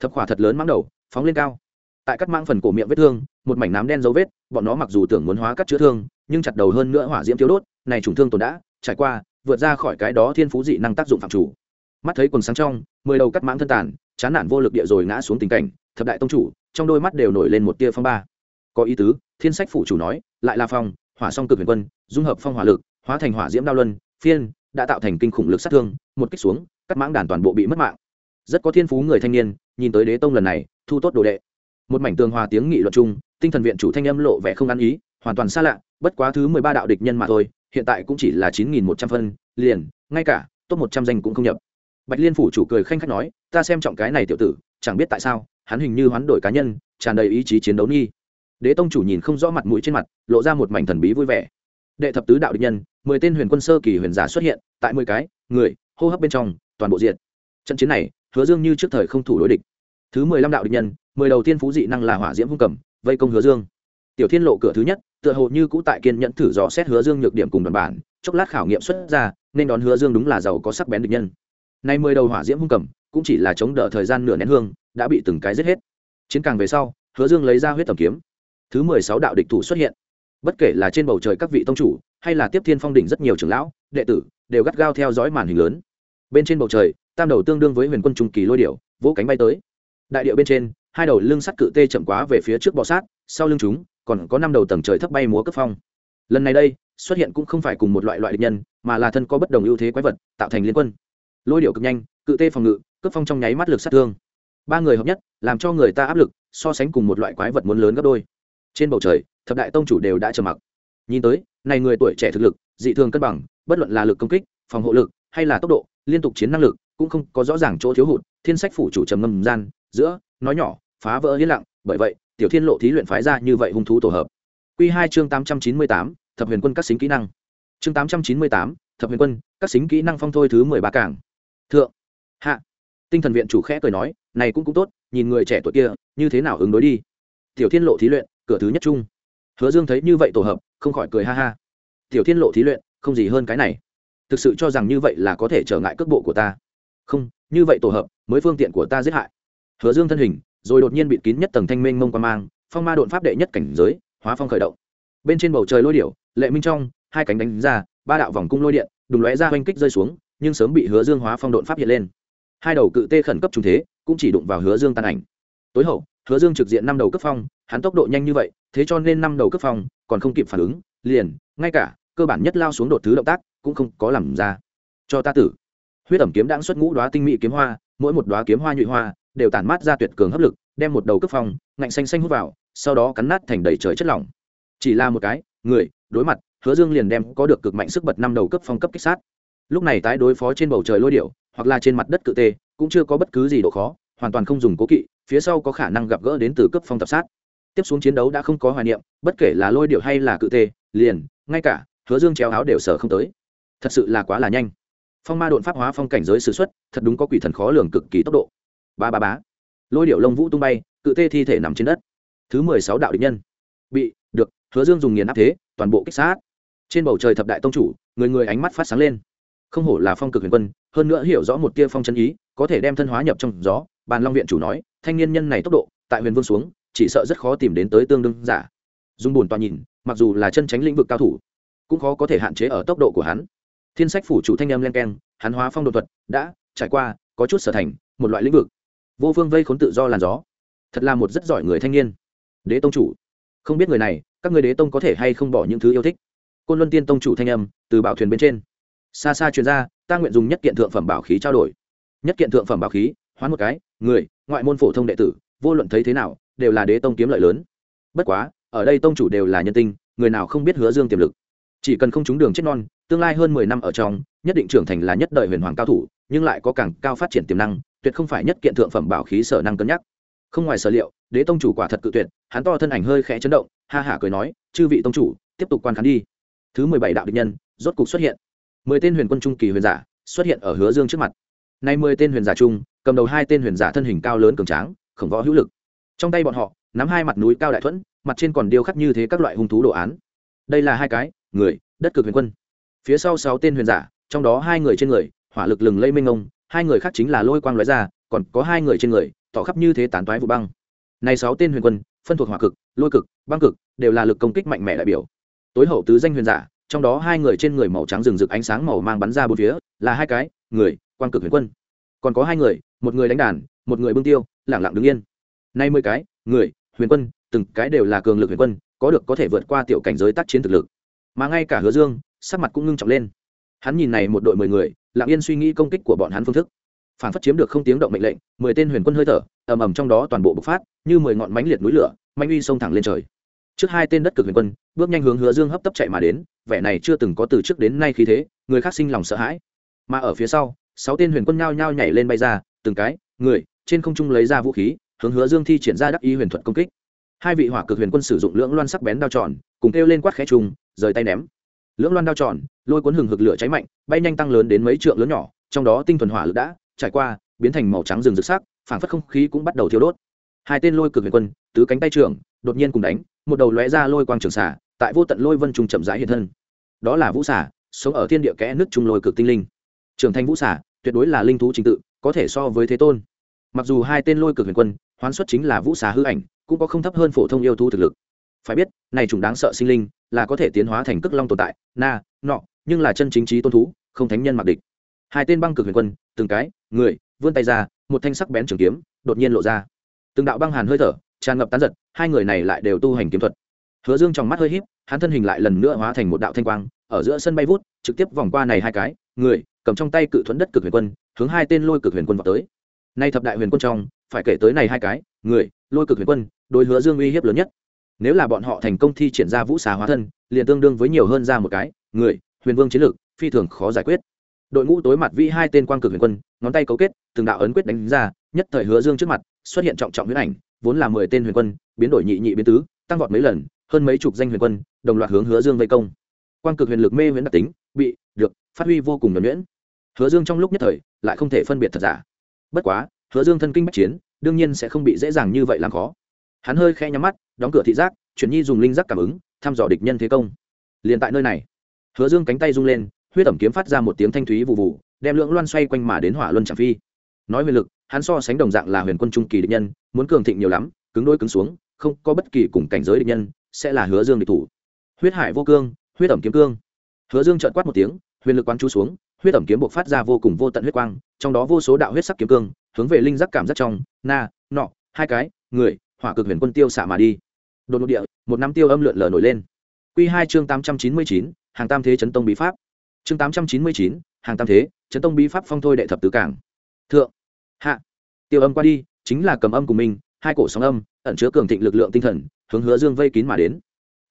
Speaker 1: Thập khỏa thật lớn mãng đầu, phóng lên cao. Tại cắt mãng phần cổ miệng vết thương, một mảnh nám đen dấu vết, bọn nó mặc dù tưởng muốn hóa cắt chữa thương, nhưng chặt đầu hơn nữa hỏa diễm thiếu đốt, này trùng thương tổn đã, trải qua, vượt ra khỏi cái đó thiên phú dị năng tác dụng phạm chủ. Mắt thấy quần sáng trong, mười đầu cắt mãng thân tàn, chán nản vô lực địa rồi ngã xuống tình cảnh, thập đại tông chủ, trong đôi mắt đều nổi lên một tia phong ba. Có ý tứ, thiên sách phụ chủ nói, lại là phong, hỏa song cực huyền quân, dung hợp phong hỏa lực, hóa thành hỏa diễm đao luân phiên, đã tạo thành kinh khủng lực sát thương, một kích xuống, cắt mãng đàn toàn bộ bị mất mạng. Rất có thiên phú người thanh niên, nhìn tới đế tông lần này, thu tốt đồ đệ. Một mảnh tường hòa tiếng nghị luận chung, tinh thần viện chủ thanh âm lộ vẻ không ăn ý, hoàn toàn xa lạ, bất quá thứ mười ba đạo địch nhân mà thôi, hiện tại cũng chỉ là chín nghìn một trăm phân, liền, ngay cả, top một trăm danh cũng không nhập. Bạch liên phủ chủ cười khanh khách nói, ta xem trọng cái này tiểu tử, chẳng biết tại sao, hắn hình như hoán đổi cá nhân, tràn đầy ý chí chiến đấu nghi. Đế tông chủ nhìn không rõ mặt mũi trên mặt, lộ ra một mảnh thần bí vui vẻ đệ thập tứ đạo địch nhân, mười tên huyền quân sơ kỳ huyền giả xuất hiện, tại mười cái, người, hô hấp bên trong, toàn bộ diện trận chiến này, hứa dương như trước thời không thủ đối địch. Thứ mười lăm đạo địch nhân, mười đầu tiên phú dị năng là hỏa diễm hung cầm, vây công hứa dương. Tiểu thiên lộ cửa thứ nhất, tựa hồ như cũ tại kiên nhẫn thử dò xét hứa dương nhược điểm cùng đoàn bản, chốc lát khảo nghiệm xuất ra, nên đón hứa dương đúng là giàu có sắc bén địch nhân. Nay mười đầu hỏa diễm hung cầm, cũng chỉ là chống đỡ thời gian nửa nén hương, đã bị từng cái giết hết. Chiến càng về sau, hứa dương lấy ra huyết tầm kiếm. Thứ mười sáu đạo địch thủ xuất hiện bất kể là trên bầu trời các vị tông chủ, hay là tiếp thiên phong đỉnh rất nhiều trưởng lão, đệ tử, đều gắt gao theo dõi màn hình lớn. Bên trên bầu trời, tam đầu tương đương với huyền quân trung kỳ lôi điệu vỗ cánh bay tới. Đại điệu bên trên, hai đầu lưng sắt cự tê chậm quá về phía trước bọ sát, sau lưng chúng, còn có năm đầu tầng trời thấp bay múa cấp phong. Lần này đây, xuất hiện cũng không phải cùng một loại loại địch nhân, mà là thân có bất đồng ưu thế quái vật, tạo thành liên quân. Lôi điệu cực nhanh, cự tê phòng ngự, cấp phong trong nháy mắt lực sát thương. Ba người hợp nhất, làm cho người ta áp lực, so sánh cùng một loại quái vật muốn lớn gấp đôi trên bầu trời, thập đại tông chủ đều đã trầm mặc. Nhìn tới, này người tuổi trẻ thực lực, dị thường cân bằng, bất luận là lực công kích, phòng hộ lực, hay là tốc độ, liên tục chiến năng lực, cũng không có rõ ràng chỗ thiếu hụt, thiên sách phủ chủ trầm ngâm gian, giữa, nói nhỏ, phá vỡ yên lặng, bởi vậy, tiểu thiên lộ thí luyện phái ra như vậy hung thú tổ hợp. Q hai chương tám trăm chín mươi tám, thập huyền quân các xính kỹ năng. Chương tám trăm chín mươi tám, thập huyền quân các xính kỹ năng phong thôi thứ mười ba cảng. Thượng, hạ. Tinh thần viện chủ khẽ cười nói, này cũng cũng tốt, nhìn người trẻ tuổi kia, như thế nào ứng đối đi. Tiểu thiên lộ thí luyện cửa thứ nhất chung. Hứa dương thấy như vậy tổ hợp, không khỏi cười ha ha. Tiểu thiên lộ thí luyện, không gì hơn cái này. Thực sự cho rằng như vậy là có thể trở ngại cước bộ của ta. Không, như vậy tổ hợp mới phương tiện của ta giết hại. Hứa dương thân hình, rồi đột nhiên bị kín nhất tầng thanh minh mông qua mang, phong ma đột pháp đệ nhất cảnh giới, hóa phong khởi động. Bên trên bầu trời lôi điểu, lệ minh trong, hai cánh đánh ra, ba đạo vòng cung lôi điện, đùng lóe ra oanh kích rơi xuống, nhưng sớm bị hứa dương hóa phong đột pháp hiện lên. Hai đầu cự tê khẩn cấp trùng thế, cũng chỉ đụng vào hứa dương tàn ảnh tối hậu, hứa dương trực diện năm đầu cấp phong, hắn tốc độ nhanh như vậy, thế cho nên năm đầu cấp phong còn không kịp phản ứng, liền, ngay cả, cơ bản nhất lao xuống đột thứ động tác, cũng không có làm ra. Cho ta tử. Huyết ẩm kiếm đang xuất ngũ đoá tinh mỹ kiếm hoa, mỗi một đoá kiếm hoa nhụy hoa, đều tản mát ra tuyệt cường hấp lực, đem một đầu cấp phong, ngạnh xanh xanh hút vào, sau đó cắn nát thành đầy trời chất lỏng. Chỉ là một cái, người, đối mặt, hứa dương liền đem có được cực mạnh sức bật năm đầu cấp phong cấp kích sát. Lúc này tái đối phó trên bầu trời lôi điệu hoặc là trên mặt đất cự tê, cũng chưa có bất cứ gì độ khó hoàn toàn không dùng cố kỵ, phía sau có khả năng gặp gỡ đến từ cấp phong tập sát. Tiếp xuống chiến đấu đã không có hoài niệm, bất kể là lôi điệu hay là cự tê, liền, ngay cả, hứa dương treo áo đều sở không tới. Thật sự là quá là nhanh. Phong ma đột pháp hóa phong cảnh giới s ử x u ấ t thật đúng có quỷ thần khó lường cực kỳ tốc độ. Ba ba bá lôi điệu lông vũ tung bay, cự tê thi thể nằm trên đất. Thứ mười sáu đạo định nhân. Bị, được, hứa dương dùng nghiền áp thế, toàn bộ kích sát. Trên bầu trời thập đại tông chủ, người người ánh mắt phát sáng lên. Không hổ là phong cực huyền quân, hơn nữa hiểu rõ một tia phong chân ý, có thể đem thân hóa nhập trong gió bàn long viện chủ nói, thanh niên nhân này tốc độ, tại huyền vương xuống, chỉ sợ rất khó tìm đến tới tương đương giả. Dùng bùn toàn nhìn, mặc dù là chân tránh lĩnh vực cao thủ, cũng khó có thể hạn chế ở tốc độ của hắn. Thiên sách phủ chủ thanh em len keng, hắn hóa phong độ thuật, đã, trải qua, có chút sở thành, một loại lĩnh vực. Vô phương vây khốn tự do làn gió. Thật là một rất giỏi người thanh niên. Đế tông chủ. Không biết người này, các người đế tông có thể hay không bỏ những thứ yêu thích. Côn luân tiên tông chủ thanh âm từ bảo thuyền bên trên. Xa xa truyền ra, ta nguyện dùng nhất kiện thượng phẩm bảo khí trao đổi. Nhất kiện thượng phẩm bảo khí hoán một cái, người, ngoại môn phổ thông đệ tử, vô luận thấy thế nào, đều là đế tông kiếm lợi lớn. Bất quá, ở đây tông chủ đều là nhân tinh, người nào không biết hứa dương tiềm lực. Chỉ cần không trúng đường chết non, tương lai hơn mười năm ở trong, nhất định trưởng thành là nhất đời huyền hoàng cao thủ, nhưng lại có càng cao phát triển tiềm năng, tuyệt không phải nhất kiện thượng phẩm bảo khí sở năng cân nhắc. Không ngoài sở liệu, đế tông chủ quả thật cự tuyệt, hắn to thân ảnh hơi khẽ chấn động, ha hả cười nói, chư vị tông chủ, tiếp tục quan khán đi. Thứ mười bảy đạo địch nhân, rốt cục xuất hiện. Mười tên huyền quân trung kỳ huyền giả xuất hiện ở hứa dương trước mặt. Nay mười tên huyền giả trung cầm đầu hai tên huyền giả thân hình cao lớn cường tráng, khổng võ hữu lực. Trong tay bọn họ, nắm hai mặt núi cao đại thuẫn, mặt trên còn điêu khắc như thế các loại hung thú đồ án. Đây là hai cái, người, đất cực huyền quân. Phía sau sáu tên huyền giả, trong đó hai người trên người, hỏa lực lừng lây minh ông hai người khác chính là lôi quang lóe ra, còn có hai người trên người, tỏ khắp như thế tán toái vụ băng. Này sáu tên huyền quân, phân thuộc hỏa cực, lôi cực, băng cực, đều là lực công kích mạnh mẽ đại biểu. Tối hậu tứ danh huyền giả, trong đó hai người trên người màu trắng rừng rực ánh sáng màu mang bắn ra bốn phía, là hai cái, người, quang cực huyền quân còn có hai người, một người đánh đàn, một người bưng tiêu, lẳng lặng đứng yên. Nay mười cái, người, huyền quân, từng cái đều là cường lực huyền quân, có được có thể vượt qua tiểu cảnh giới tác chiến thực lực. Mà ngay cả hứa dương, sắc mặt cũng ngưng trọng lên. Hắn nhìn này một đội mười người, lặng yên suy nghĩ công kích của bọn hắn phương thức. Phản phát chiếm được không tiếng động mệnh lệnh, mười tên huyền quân hơi thở, ầm ầm trong đó toàn bộ bộc phát, như mười ngọn mánh liệt núi lửa manh uy xông thẳng lên trời. Trước hai tên đất cực huyền quân, bước nhanh hướng hứa dương hấp tấp chạy mà đến, vẻ này chưa từng có từ trước đến nay khí thế, người khác sinh lòng sợ hãi. Mà ở phía sau sáu tên huyền quân nhao nhao nhảy lên bay ra, từng cái, người, trên không trung lấy ra vũ khí, hướng hứa dương thi triển ra đắc ý huyền thuật công kích. Hai vị hỏa cực huyền quân sử dụng lưỡng loan sắc bén đao tròn, cùng kêu lên quát khẽ trùng, rời tay ném. Lưỡng loan đao tròn, lôi cuốn hừng hực lửa cháy mạnh, bay nhanh tăng lớn đến mấy trượng lớn nhỏ, trong đó tinh thuần hỏa lực đã trải qua, biến thành màu trắng rừng rực sắc, phảng phất không khí cũng bắt đầu thiêu đốt. Hai tên lôi cực huyền quân, tứ cánh tay trưởng, đột nhiên cùng đánh, một đầu lóe ra lôi quang trường xả tại vô tận lôi vân trùng chậm rãi hiện thân. Đó là vũ xả sống ở thiên địa kẽ nước trung lôi cực tinh linh trưởng thành vũ xả tuyệt đối là linh thú trình tự, có thể so với thế tôn. Mặc dù hai tên lôi cực huyền quân, hoán xuất chính là vũ xà hư ảnh, cũng có không thấp hơn phổ thông yêu thú thực lực. Phải biết, này chủng đáng sợ sinh linh, là có thể tiến hóa thành cức long tồn tại, na, nọ, nhưng là chân chính trí tôn thú, không thánh nhân mặc địch. Hai tên băng cực huyền quân, từng cái, người, vươn tay ra, một thanh sắc bén trường kiếm, đột nhiên lộ ra. Từng đạo băng hàn hơi thở, tràn ngập tán giật, hai người này lại đều tu hành kiếm thuật. Hứa dương trong mắt hơi híp, hắn thân hình lại lần nữa hóa thành một đạo thanh quang, ở giữa sân bay vút, trực tiếp vòng qua này hai cái, người cầm trong tay cự thuẫn đất cực huyền quân, hướng hai tên lôi cực huyền quân vào tới. Nay thập đại huyền quân trong, phải kể tới này hai cái, người, lôi cực huyền quân, đối hứa dương uy hiếp lớn nhất. Nếu là bọn họ thành công thi triển ra vũ xà hóa thân, liền tương đương với nhiều hơn ra một cái, người, huyền vương chiến lược, phi thường khó giải quyết. Đội ngũ tối mặt vi hai tên quang cực huyền quân, ngón tay cấu kết, từng đạo ấn quyết đánh ra, nhất thời hứa dương trước mặt, xuất hiện trọng trọng huyết ảnh, vốn là mười tên huyền quân, biến đổi nhị nhị biến tứ, tăng vọt mấy lần, hơn mấy chục danh huyền quân, đồng loạt hướng hứa dương vây công. Quang cực huyền lực mê huyền đặc tính, bị, được, phát huy vô cùng nhuẩn nhuyễn hứa dương trong lúc nhất thời lại không thể phân biệt thật giả. Bất quá, hứa dương thân kinh bách chiến, đương nhiên sẽ không bị dễ dàng như vậy làm khó. Hắn hơi khe nhắm mắt, đóng cửa thị giác, chuyển nhi dùng linh giác cảm ứng, thăm dò địch nhân thế công. Liền tại nơi này, hứa dương cánh tay rung lên, huyết ẩm kiếm phát ra một tiếng thanh thúy vụ vụ đem lưỡng loan xoay quanh mà đến hỏa luân tràng phi. Nói huyền lực, hắn so sánh đồng dạng là huyền quân trung kỳ địch nhân, muốn cường thịnh nhiều lắm, cứng đôi cứng xuống, không có bất kỳ cùng cảnh giới địch nhân, sẽ là hứa dương địch thủ. Huyết hải vô cương, huyết ẩm kiếm cương. Hứa dương trợn quát một tiếng, huyền lực quán chú xuống huyết ẩm kiếm buộc phát ra vô cùng vô tận huyết quang, trong đó vô số đạo huyết sắc kiếm cương, hướng về linh giác cảm giác trong, na, nọ, hai cái, người, hỏa cực huyền quân tiêu xạ mà đi. Đột nội địa, một năm tiêu âm lượn lờ nổi lên. Q hai chương tám trăm chín mươi chín, hàng tam thế chấn tông bí pháp. Chương tám trăm chín mươi chín, hàng tam thế chấn tông bí pháp phong thôi đệ thập tứ cảng. Thượng, hạ, tiêu âm qua đi, chính là cầm âm của mình, hai cổ sóng âm, ẩn chứa cường thịnh lực lượng tinh thần, hướng hứa dương vây kín mà đến.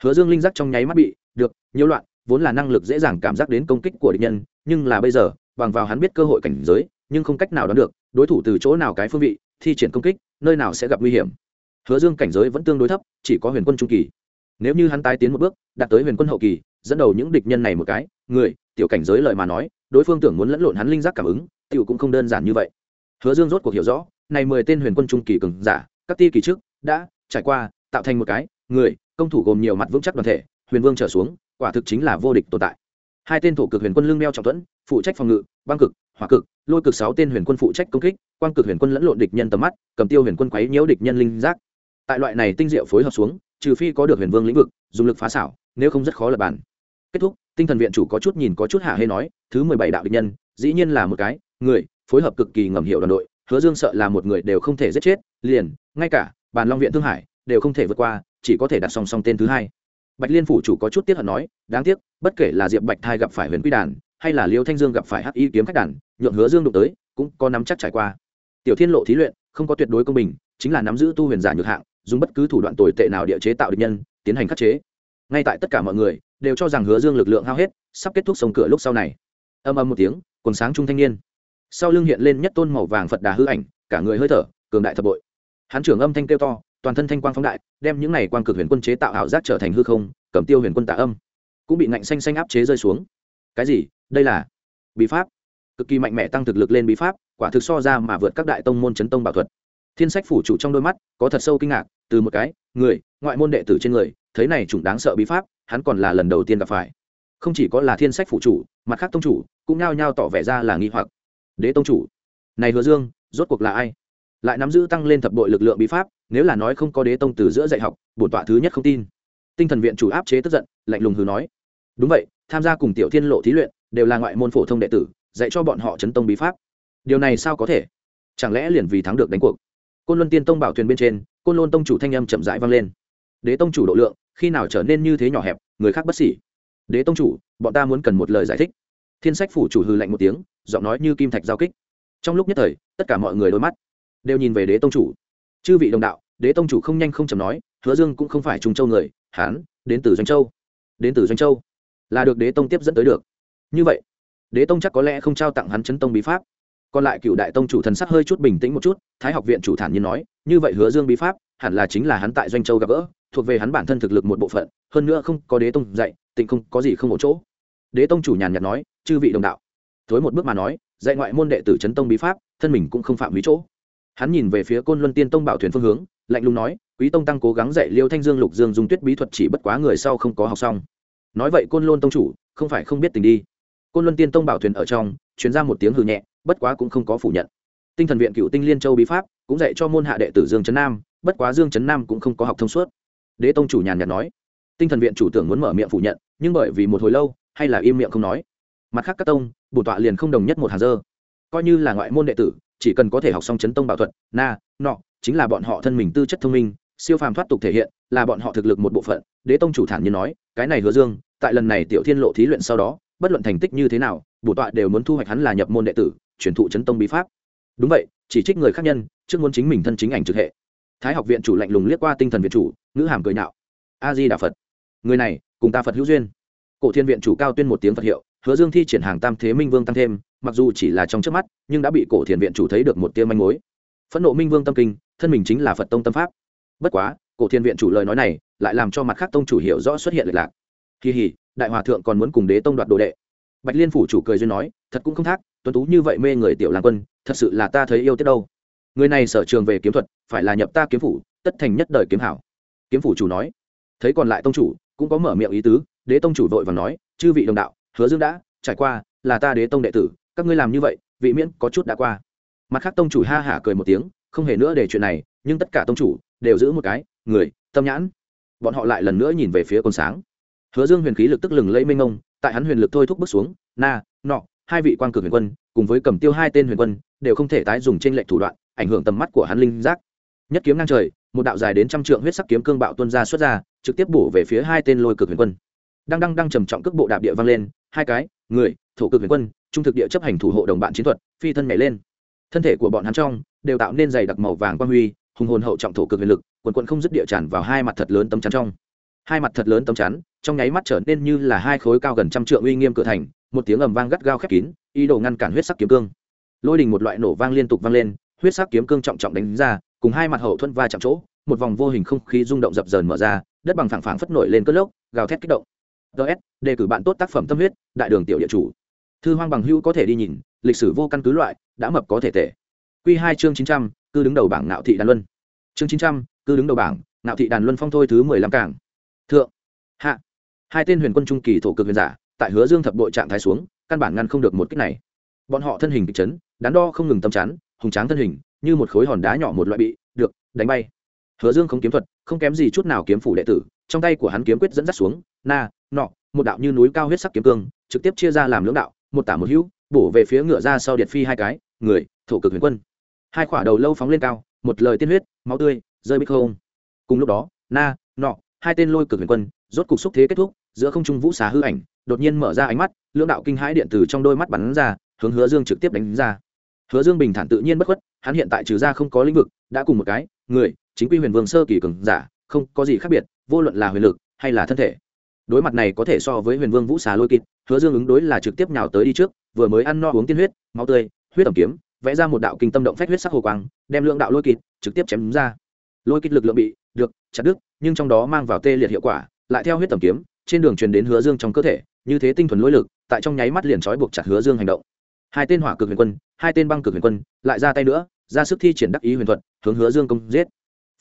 Speaker 1: Hứa dương linh giác trong nháy mắt bị, được, nhiễu loạn, vốn là năng lực dễ dàng cảm giác đến công kích của địch nhân nhưng là bây giờ, bằng vào hắn biết cơ hội cảnh giới, nhưng không cách nào đoán được, đối thủ từ chỗ nào cái phương vị, thi triển công kích, nơi nào sẽ gặp nguy hiểm. Hứa dương cảnh giới vẫn tương đối thấp, chỉ có huyền quân trung kỳ. Nếu như hắn tái tiến một bước, đạt tới huyền quân hậu kỳ, dẫn đầu những địch nhân này một cái, người, tiểu cảnh giới lời mà nói, đối phương tưởng muốn lẫn lộn hắn linh giác cảm ứng, tiểu cũng không đơn giản như vậy. Hứa dương rốt cuộc hiểu rõ, này mười tên huyền quân trung kỳ cường giả, các ti kỳ trước, đã trải qua, tạo thành một cái, người, công thủ gồm nhiều mặt vững chắc đoàn thể, huyền vương trở xuống, quả thực chính là vô địch tồn tại hai tên thổ cực huyền quân lương đeo trọng thuẫn, phụ trách phòng ngự, băng cực, hỏa cực, lôi cực sáu tên huyền quân phụ trách công kích, quang cực huyền quân lẫn lộn địch nhân tầm mắt, cầm tiêu huyền quân quấy nhiễu địch nhân linh giác. Tại loại này tinh diệu phối hợp xuống, trừ phi có được huyền vương lĩnh vực, dùng lực phá xảo, nếu không rất khó lập bản kết thúc, tinh thần viện chủ có chút nhìn có chút hạ hay nói, thứ mười bảy đạo địch nhân, dĩ nhiên là một cái, người, phối hợp cực kỳ ngầm hiệu đoàn đội, hứa dương sợ là một người đều không thể giết chết, liền, ngay cả bàn long viện thương hải, đều không thể vượt qua, chỉ có thể đặt song song tên thứ hai bạch liên phủ chủ có chút tiếc hận nói, đáng tiếc, bất kể là diệp bạch thai gặp phải huyền quy đàn, hay là liêu thanh dương gặp phải hắc y kiếm khách đàn, nhượng hứa dương đụng tới, cũng có nắm chắc trải qua. Tiểu thiên lộ thí luyện, không có tuyệt đối công bình, chính là nắm giữ tu huyền giả nhược hạng, dùng bất cứ thủ đoạn tồi tệ nào địa chế tạo địch nhân, tiến hành khắc chế. Ngay tại tất cả mọi người, đều cho rằng hứa dương lực lượng hao hết, sắp kết thúc sông cửa lúc sau này. Âm âm một tiếng, quần sáng trung thanh niên. Sau lưng hiện lên nhất tôn màu vàng phật đà hư ảnh, cả người hơi thở, cường đại thập bội. Hắn trưởng âm thanh kêu to toàn thân thanh quang phóng đại, đem những này quang cực huyền quân chế tạo ảo giác trở thành hư không, cầm tiêu huyền quân tà âm, cũng bị ngạnh xanh xanh áp chế rơi xuống. Cái gì? Đây là bí pháp. Cực kỳ mạnh mẽ tăng thực lực lên bí pháp, quả thực so ra mà vượt các đại tông môn chấn tông bảo thuật. Thiên sách phủ chủ trong đôi mắt, có thật sâu kinh ngạc, từ một cái, người, ngoại môn đệ tử trên người, thấy này chủng đáng sợ bí pháp, hắn còn là lần đầu tiên gặp phải. Không chỉ có là thiên sách phụ chủ, mặt khác tông chủ, cũng nhao nhao tỏ vẻ ra là nghi hoặc. Đế tông chủ, này hứa dương, rốt cuộc là ai? Lại nắm giữ tăng lên thập bội lực lượng bí pháp, nếu là nói không có đế tông từ giữa dạy học, bổn tọa thứ nhất không tin. Tinh thần viện chủ áp chế tức giận, lạnh lùng hừ nói. Đúng vậy, tham gia cùng tiểu thiên lộ thí luyện, đều là ngoại môn phổ thông đệ tử, dạy cho bọn họ chấn tông bí pháp. Điều này sao có thể? Chẳng lẽ liền vì thắng được đánh cuộc? Côn luân tiên tông bảo thuyền bên trên, côn luân tông chủ thanh âm chậm rãi vang lên. Đế tông chủ độ lượng, khi nào trở nên như thế nhỏ hẹp, người khác bất xỉ đế tông chủ, bọn ta muốn cần một lời giải thích. Thiên sách phủ chủ hư lạnh một tiếng, giọng nói như kim thạch giao kích. Trong lúc nhất thời, tất cả mọi người đôi mắt đều nhìn về đế tông chủ. Chư vị đồng đạo, đế tông chủ không nhanh không chầm nói, hứa dương cũng không phải trung châu người hán đến từ doanh châu. Đến từ doanh châu là được đế tông tiếp dẫn tới được. Như vậy, đế tông chắc có lẽ không trao tặng hắn chấn tông bí pháp. Còn lại cựu đại tông chủ thần sắc hơi chút bình tĩnh một chút, thái học viện chủ thản nhiên nói, như vậy hứa dương bí pháp hẳn là chính là hắn tại doanh châu gặp gỡ, thuộc về hắn bản thân thực lực một bộ phận, hơn nữa không có đế tông dạy, tịnh không có gì không một chỗ. Đế tông chủ nhàn nhạt nói, chư vị đồng đạo. Thối một bước mà nói, dạy ngoại môn đệ tử chấn tông bí pháp, thân mình cũng không phạm lý chỗ hắn nhìn về phía côn luân tiên tông bảo thuyền phương hướng, lạnh lùng nói, quý tông tăng cố gắng dạy liêu thanh dương lục dương dùng tuyết bí thuật chỉ bất quá người sau không có học xong. Nói vậy côn luân tông chủ, không phải không biết tình đi. Côn luân tiên tông bảo thuyền ở trong chuyến ra một tiếng hư nhẹ, bất quá cũng không có phủ nhận. Tinh thần viện cựu tinh liên châu bí pháp, cũng dạy cho môn hạ đệ tử dương trấn nam, bất quá dương trấn nam cũng không có học thông suốt. Đế tông chủ nhàn nhạt nói, tinh thần viện chủ tưởng muốn mở miệng phủ nhận, nhưng bởi vì một hồi lâu, hay là im miệng không nói. Mặt khác các tông, bổ tọa liền không đồng nhất một hàng dơ. Coi như là ngoại môn đệ tử chỉ cần có thể học xong chấn tông bảo thuật, na, nọ, chính là bọn họ thân mình tư chất thông minh, siêu phàm thoát tục thể hiện, là bọn họ thực lực một bộ phận. Đế tông chủ thản như nói, cái này hứa dương, tại lần này tiểu thiên lộ thí luyện sau đó, bất luận thành tích như thế nào bổn tọa đều muốn thu hoạch hắn là nhập môn đệ tử, truyền thụ chấn tông bí pháp. Đúng vậy, chỉ trích người khác nhân, trước muốn chính mình thân chính ảnh trực hệ. Thái học viện chủ lạnh lùng liếc qua tinh thần viện chủ, ngữ hàm cười nhạo. A di đà phật. Người này, cùng ta phật hữu duyên. Cổ thiên viện chủ cao tuyên một tiếng phật hiệu, hứa dương thi triển hàng tam thế minh vương tăng thêm mặc dù chỉ là trong trước mắt, nhưng đã bị cổ thiền viện chủ thấy được một tia manh mối. Phẫn nộ minh vương tâm kinh, thân mình chính là phật tông tâm pháp. Bất quá, cổ thiên viện chủ lời nói này lại làm cho mặt khác tông chủ hiểu rõ xuất hiện lệch lạc. Kỳ hỉ, đại hòa thượng còn muốn cùng đế tông đoạt đồ đệ. Bạch liên phủ chủ cười duyên nói, thật cũng không thác, tuấn tú như vậy mê người tiểu làng quân, thật sự là ta thấy yêu tiếc đâu. Người này sở trường về kiếm thuật, phải là nhập ta kiếm phủ, tất thành nhất đời kiếm hảo. Kiếm phủ chủ nói, thấy còn lại tông chủ, cũng có mở miệng ý tứ, đế tông chủ vội và nói, chư vị đồng đạo, hứa dương đã, trải qua, là ta đế tông đệ tử các ngươi làm như vậy, vị miễn có chút đã qua. Mặt khác tông chủ ha hả cười một tiếng, không hề nữa để chuyện này, nhưng tất cả tông chủ đều giữ một cái, người, tâm nhãn. Bọn họ lại lần nữa nhìn về phía con sáng. Hứa dương huyền khí lực tức lừng lẫy mênh mông, tại hắn huyền lực thôi thúc bước xuống, na, nọ, hai vị quan cực huyền quân, cùng với cầm tiêu hai tên huyền quân, đều không thể tái dùng trên lệnh thủ đoạn, ảnh hưởng tầm mắt của hắn linh giác. Nhất kiếm ngang trời, một đạo dài đến trăm trượng huyết sắc kiếm cương bạo tuân ra xuất ra, trực tiếp bổ về phía hai tên lôi cực huyền quân. Đang đang đang trầm trọng cước bộ đạp địa vang lên, hai cái, người thổ cực huyền quân, trung thực địa chấp hành thủ hộ đồng bạn chiến thuật, phi thân nhảy lên. Thân thể của bọn hắn trong đều tạo nên dày đặc màu vàng quang huy, hùng hồn hậu trọng thổ cực huyền lực, quần quận không dứt địa tràn vào hai mặt thật lớn tấm chắn trong. Hai mặt thật lớn tấm chắn, trong nháy mắt trở nên như là hai khối cao gần trăm trượng uy nghiêm cửa thành, một tiếng ầm vang gắt gao khép kín, ý đồ ngăn cản huyết sắc kiếm cương. Lôi đình một loại nổ vang liên tục vang lên, huyết sắc kiếm cương trọng trọng đánh ra, cùng hai mặt hậu thuẫn va chạm chỗ, một vòng vô hình không khí rung động dập dờn mở ra, đất bằng phẳng phẳng phất nổi lên cất lốc, gào thét kích động. Ts đề cử bạn tốt tác phẩm tâm huyết, đại đường tiểu địa chủ thư hoang bằng hữu có thể đi nhìn, lịch sử vô căn cứ loại, đã mập có thể tệ. Q hai chương chín trăm cư đứng đầu bảng nạo thị đàn luân. Chương chín trăm cư đứng đầu bảng nạo thị đàn luân phong thôi thứ mười lăm cảng thượng. Hạ. Hai tên huyền quân trung kỳ thổ cực huyền giả, tại hứa dương thập đội trạng thái xuống, căn bản ngăn không được một kích này. Bọn họ thân hình kịch chấn, đắn đo không ngừng tâm chán, hùng tráng thân hình, như một khối hòn đá nhỏ một loại bị, được, đánh bay. Hứa dương không kiếm thuật, không kém gì chút nào kiếm phủ đệ tử, trong tay của hắn kiếm quyết dẫn dắt xuống, na, nọ, một đạo như núi cao huyết sắc kiếm cương, trực tiếp chia ra làm lưỡng đạo một tả một hữu, bổ về phía ngựa ra sau điện phi hai cái, người, thổ cực huyền quân. Hai khỏa đầu lâu phóng lên cao, một lời tiên huyết, máu tươi, rơi bích không. Cùng lúc đó, na, nọ, hai tên lôi cực huyền quân, rốt cục xúc thế kết thúc, giữa không trung vũ xá hư ảnh, đột nhiên mở ra ánh mắt, lưỡng đạo kinh hãi điện từ trong đôi mắt bắn ra, hướng hứa dương trực tiếp đánh ra. Hứa dương bình thản tự nhiên bất khuất, hắn hiện tại trừ ra không có lĩnh vực, đã cùng một cái, người, chính quy huyền vương sơ kỳ cường giả, không có gì khác biệt, vô luận là huyền lực hay là thân thể. Đối mặt này có thể so với huyền vương vũ xà lôi kịt hứa dương ứng đối là trực tiếp nhào tới đi trước, vừa mới ăn no uống tiên huyết, máu tươi, huyết ẩm kiếm, vẽ ra một đạo kinh tâm động phách huyết sắc hồ quang, đem lượng đạo lôi kịt trực tiếp chém ra. Lôi kịt lực lượng bị, được, chặt đứt, nhưng trong đó mang vào tê liệt hiệu quả, lại theo huyết tẩm kiếm, trên đường truyền đến hứa dương trong cơ thể, như thế tinh thuần lôi lực, tại trong nháy mắt liền trói buộc chặt hứa dương hành động. Hai tên hỏa cực huyền quân, hai tên băng cực huyền quân, lại ra tay nữa, ra sức thi triển đắc ý huyền thuật, hướng hứa dương công giết.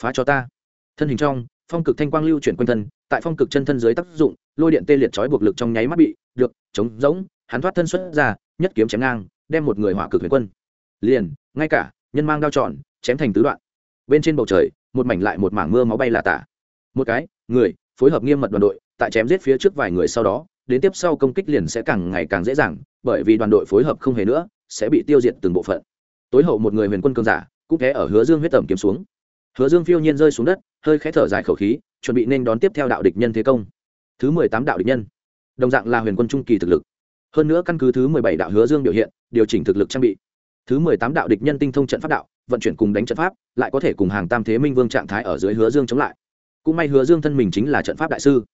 Speaker 1: Phá cho ta. Thân hình trong, phong cực thanh quang lưu chuyển quanh thân, tại phong cực chân thân dưới tác dụng, lôi điện tê liệt trói buộc lực trong nháy mắt bị được, chống giống hắn thoát thân xuất ra, nhất kiếm chém ngang, đem một người hỏa cực huyền quân. Liền, ngay cả, nhân mang đao tròn, chém thành tứ đoạn. Bên trên bầu trời, một mảnh lại một mảng mưa máu bay là tả. Một cái, người, phối hợp nghiêm mật đoàn đội, tại chém giết phía trước vài người sau đó, đến tiếp sau công kích liền sẽ càng ngày càng dễ dàng, bởi vì đoàn đội phối hợp không hề nữa, sẽ bị tiêu diệt từng bộ phận. Tối hậu một người huyền quân cường giả, cũng thế ở hứa dương huyết tẩm kiếm xuống. Hứa dương phiêu nhiên rơi xuống đất, hơi khẽ thở dài khẩu khí, chuẩn bị nên đón tiếp theo đạo địch nhân thế công. Thứ mười tám đạo địch nhân đồng dạng là huyền quân trung kỳ thực lực. Hơn nữa căn cứ thứ mười bảy đạo hứa dương biểu hiện, điều chỉnh thực lực trang bị. Thứ mười tám đạo địch nhân tinh thông trận pháp đạo, vận chuyển cùng đánh trận pháp, lại có thể cùng hàng tam thế minh vương trạng thái ở dưới hứa dương chống lại. Cũng may hứa dương thân mình chính là trận pháp đại sư.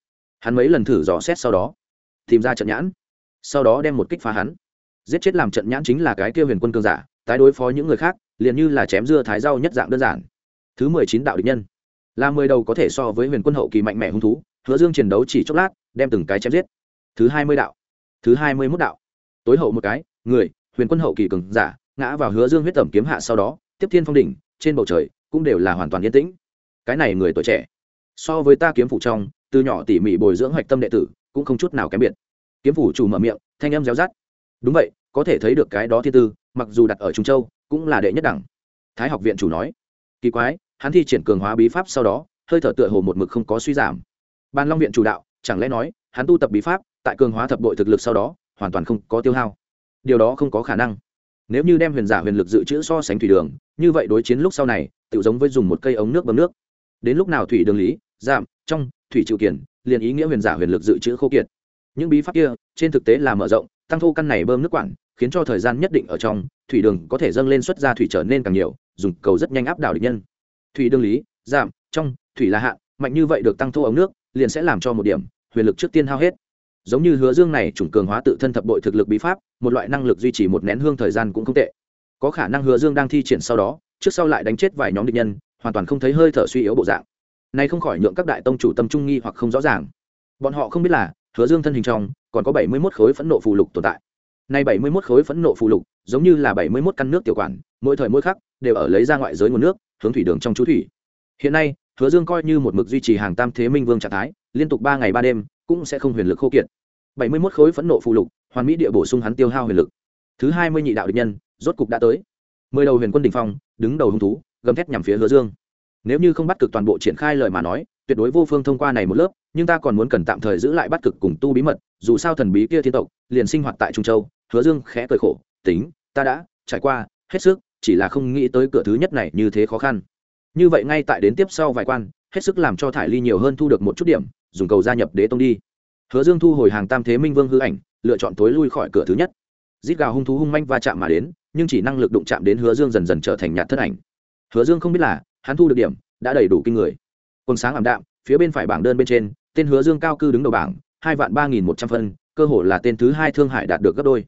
Speaker 1: Hắn mấy lần thử dò xét sau đó, tìm ra trận nhãn. Sau đó đem một kích phá hắn. Giết chết làm trận nhãn chính là cái kia huyền quân cương giả, tái đối phó những người khác, liền như là chém dưa thái rau nhất dạng đơn giản. Thứ mười chín đạo địch nhân. Là mười đầu có thể so với huyền quân hậu kỳ mạnh mẽ hung thú, hứa dương chiến đấu chỉ chốc lát, đem từng cái chém giết thứ hai mươi đạo. Thứ hai mươi mốt đạo. Tối hậu một cái, người, huyền quân hậu kỳ cường giả, ngã vào hứa dương huyết tẩm kiếm hạ sau đó, tiếp thiên phong đỉnh, trên bầu trời cũng đều là hoàn toàn yên tĩnh. Cái này người tuổi trẻ, so với ta kiếm phủ trong, từ nhỏ tỉ mỉ bồi dưỡng hoạch tâm đệ tử, cũng không chút nào kém biệt. Kiếm phủ chủ mở miệng, thanh âm réo rắt. Đúng vậy, có thể thấy được cái đó thiên tư, mặc dù đặt ở trung châu, cũng là đệ nhất đẳng. Thái học viện chủ nói. Kỳ quái, hắn thi triển cường hóa bí pháp sau đó, hơi thở tựa hồ một mực không có suy giảm. Ban long viện chủ đạo, chẳng lẽ nói, hắn tu tập bí pháp tại cường hóa thập bội thực lực sau đó, hoàn toàn không có tiêu hao. Điều đó không có khả năng. Nếu như đem huyền giả huyền lực dự trữ so sánh thủy đường, như vậy đối chiến lúc sau này tự giống với dùng một cây ống nước bấm nước. Đến lúc nào thủy đường lý, giảm, trong, thủy chịu kiển liền ý nghĩa huyền giả huyền lực dự trữ khô kiệt. Những bí pháp kia, trên thực tế là mở rộng, tăng thu căn này bơm nước quản, khiến cho thời gian nhất định ở trong, thủy đường có thể dâng lên xuất ra thủy trở nên càng nhiều, dùng cầu rất nhanh áp đảo địch nhân. Thủy đường lý, giảm, trong, thủy là hạ, mạnh như vậy được tăng thu ống nước, liền sẽ làm cho một điểm, huyền lực trước tiên hao hết giống như hứa dương này, chủng cường hóa tự thân thập bội thực lực bí pháp, một loại năng lực duy trì một nén hương thời gian cũng không tệ. Có khả năng hứa dương đang thi triển sau đó, trước sau lại đánh chết vài nhóm địch nhân, hoàn toàn không thấy hơi thở suy yếu bộ dạng. Này không khỏi nhượng các đại tông chủ tâm trung nghi hoặc không rõ ràng. Bọn họ không biết là, hứa dương thân hình trong, còn có bảy mươi mốt khối phẫn nộ phù lục tồn tại. Nay bảy mươi mốt khối phẫn nộ phù lục, giống như là bảy mươi mốt căn nước tiểu quản, mỗi thời mỗi khắc, đều ở lấy ra ngoại giới nguồn nước, hướng thủy đường trong chú thủy. Hiện nay, hứa dương coi như một mực duy trì hàng tam thế minh vương trạng thái, liên tục ba ngày ba đêm cũng sẽ không huyền lực khô kiệt. Bảy mươi mốt khối phẫn nộ phù lục, hoàn mỹ địa bổ sung hắn tiêu hao huyền lực. Thứ hai mươi nhị đạo địch nhân, rốt cục đã tới. Mười đầu huyền quân đình phong, đứng đầu hung thú, gầm thét nhằm phía hứa dương. Nếu như không bắt cực toàn bộ triển khai lời mà nói, tuyệt đối vô phương thông qua này một lớp, nhưng ta còn muốn cần tạm thời giữ lại bắt cực cùng tu bí mật, dù sao thần bí kia thiên tộc, liền sinh hoạt tại trung châu, hứa dương khẽ cười khổ, tính, ta đã trải qua hết sức, chỉ là không nghĩ tới cửa thứ nhất này như thế khó khăn. Như vậy ngay tại đến tiếp sau vài quan, hết sức làm cho thải ly nhiều hơn thu được một chút điểm dùng cầu gia nhập đế tông đi. Hứa dương thu hồi hàng tam thế minh vương hư ảnh, lựa chọn tối lui khỏi cửa thứ nhất. Rít gào hung thú hung manh va chạm mà đến, nhưng chỉ năng lực đụng chạm đến hứa dương dần dần trở thành nhạt thất ảnh. Hứa dương không biết là, hắn thu được điểm, đã đầy đủ kinh người. Quân sáng ảm đạm, phía bên phải bảng đơn bên trên, tên hứa dương cao cư đứng đầu bảng, hai vạn ba nghìn một trăm phân, cơ hồ là tên thứ hai thương hải đạt được gấp đôi.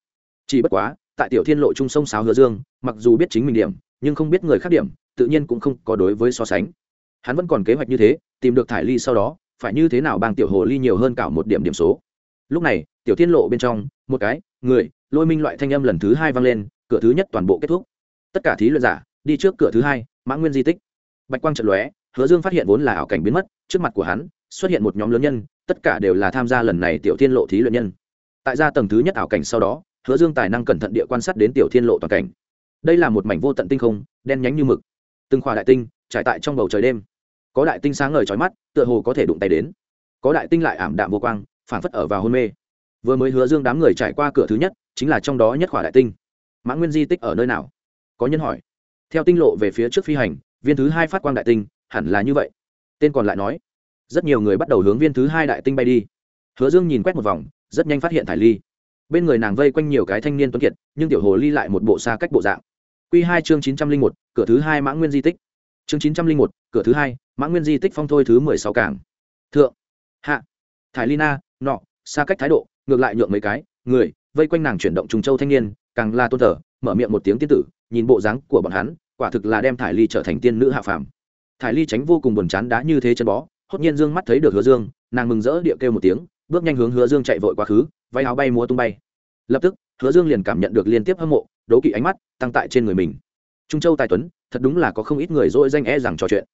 Speaker 1: Chỉ bất quá, tại tiểu thiên lộ trung sông sáo hứa dương, mặc dù biết chính mình điểm, nhưng không biết người khác điểm, tự nhiên cũng không có đối với so sánh. Hắn vẫn còn kế hoạch như thế, tìm được thải ly sau đó phải như thế nào bằng tiểu hồ ly nhiều hơn cả một điểm điểm số. Lúc này, tiểu thiên lộ bên trong, một cái, người, lôi minh loại thanh âm lần thứ hai vang lên, cửa thứ nhất toàn bộ kết thúc. Tất cả thí luyện giả, đi trước cửa thứ hai, mã nguyên di tích. Bạch quang trận lóe, hứa dương phát hiện vốn là ảo cảnh biến mất, trước mặt của hắn, xuất hiện một nhóm lớn nhân, tất cả đều là tham gia lần này tiểu thiên lộ thí luyện nhân. Tại gia tầng thứ nhất ảo cảnh sau đó, hứa dương tài năng cẩn thận địa quan sát đến tiểu thiên lộ toàn cảnh. Đây là một mảnh vô tận tinh không, đen nhánh như mực. Từng khoa đại tinh, trải tại trong bầu trời đêm có đại tinh sáng ngời trói mắt, tựa hồ có thể đụng tay đến. Có đại tinh lại ảm đạm vô quang phản phất ở vào hôn mê. Vừa mới hứa dương đám người trải qua cửa thứ nhất, chính là trong đó nhất khỏa đại tinh. Mã nguyên di tích ở nơi nào? Có nhân hỏi. Theo tinh lộ về phía trước phi hành, viên thứ hai phát quang đại tinh, hẳn là như vậy. Tên còn lại nói. Rất nhiều người bắt đầu hướng viên thứ hai đại tinh bay đi. Hứa dương nhìn quét một vòng, rất nhanh phát hiện thải ly. Bên người nàng vây quanh nhiều cái thanh niên tuấn kiệt, nhưng tiểu hồ ly lại một bộ xa cách bộ dạng. Q hai chương chín trăm linh một, cửa thứ hai mã nguyên di tích chương chín trăm linh một, cửa thứ hai, mã nguyên di tích phong thôi thứ mười sáu cảng. Thượng. Hạ. Thải ly na, nọ, xa cách thái độ, ngược lại nhượng mấy cái, người, vây quanh nàng chuyển động trùng châu thanh niên, càng là tôn thờ, mở miệng một tiếng tiên tử, nhìn bộ dáng của bọn hắn, quả thực là đem thải ly trở thành tiên nữ hạ phàm. Thải ly tránh vô cùng buồn chán đá như thế chân bó, hốt nhiên dương mắt thấy được hứa dương, nàng mừng rỡ địa kêu một tiếng, bước nhanh hướng hứa dương chạy vội quá khứ, váy áo bay múa tung bay. Lập tức, hứa dương liền cảm nhận được liên tiếp hâm mộ, đố kỵ ánh mắt, tăng tại trên người mình trung châu tài tuấn, thật đúng là có không ít người dỗi danh e rằng trò chuyện.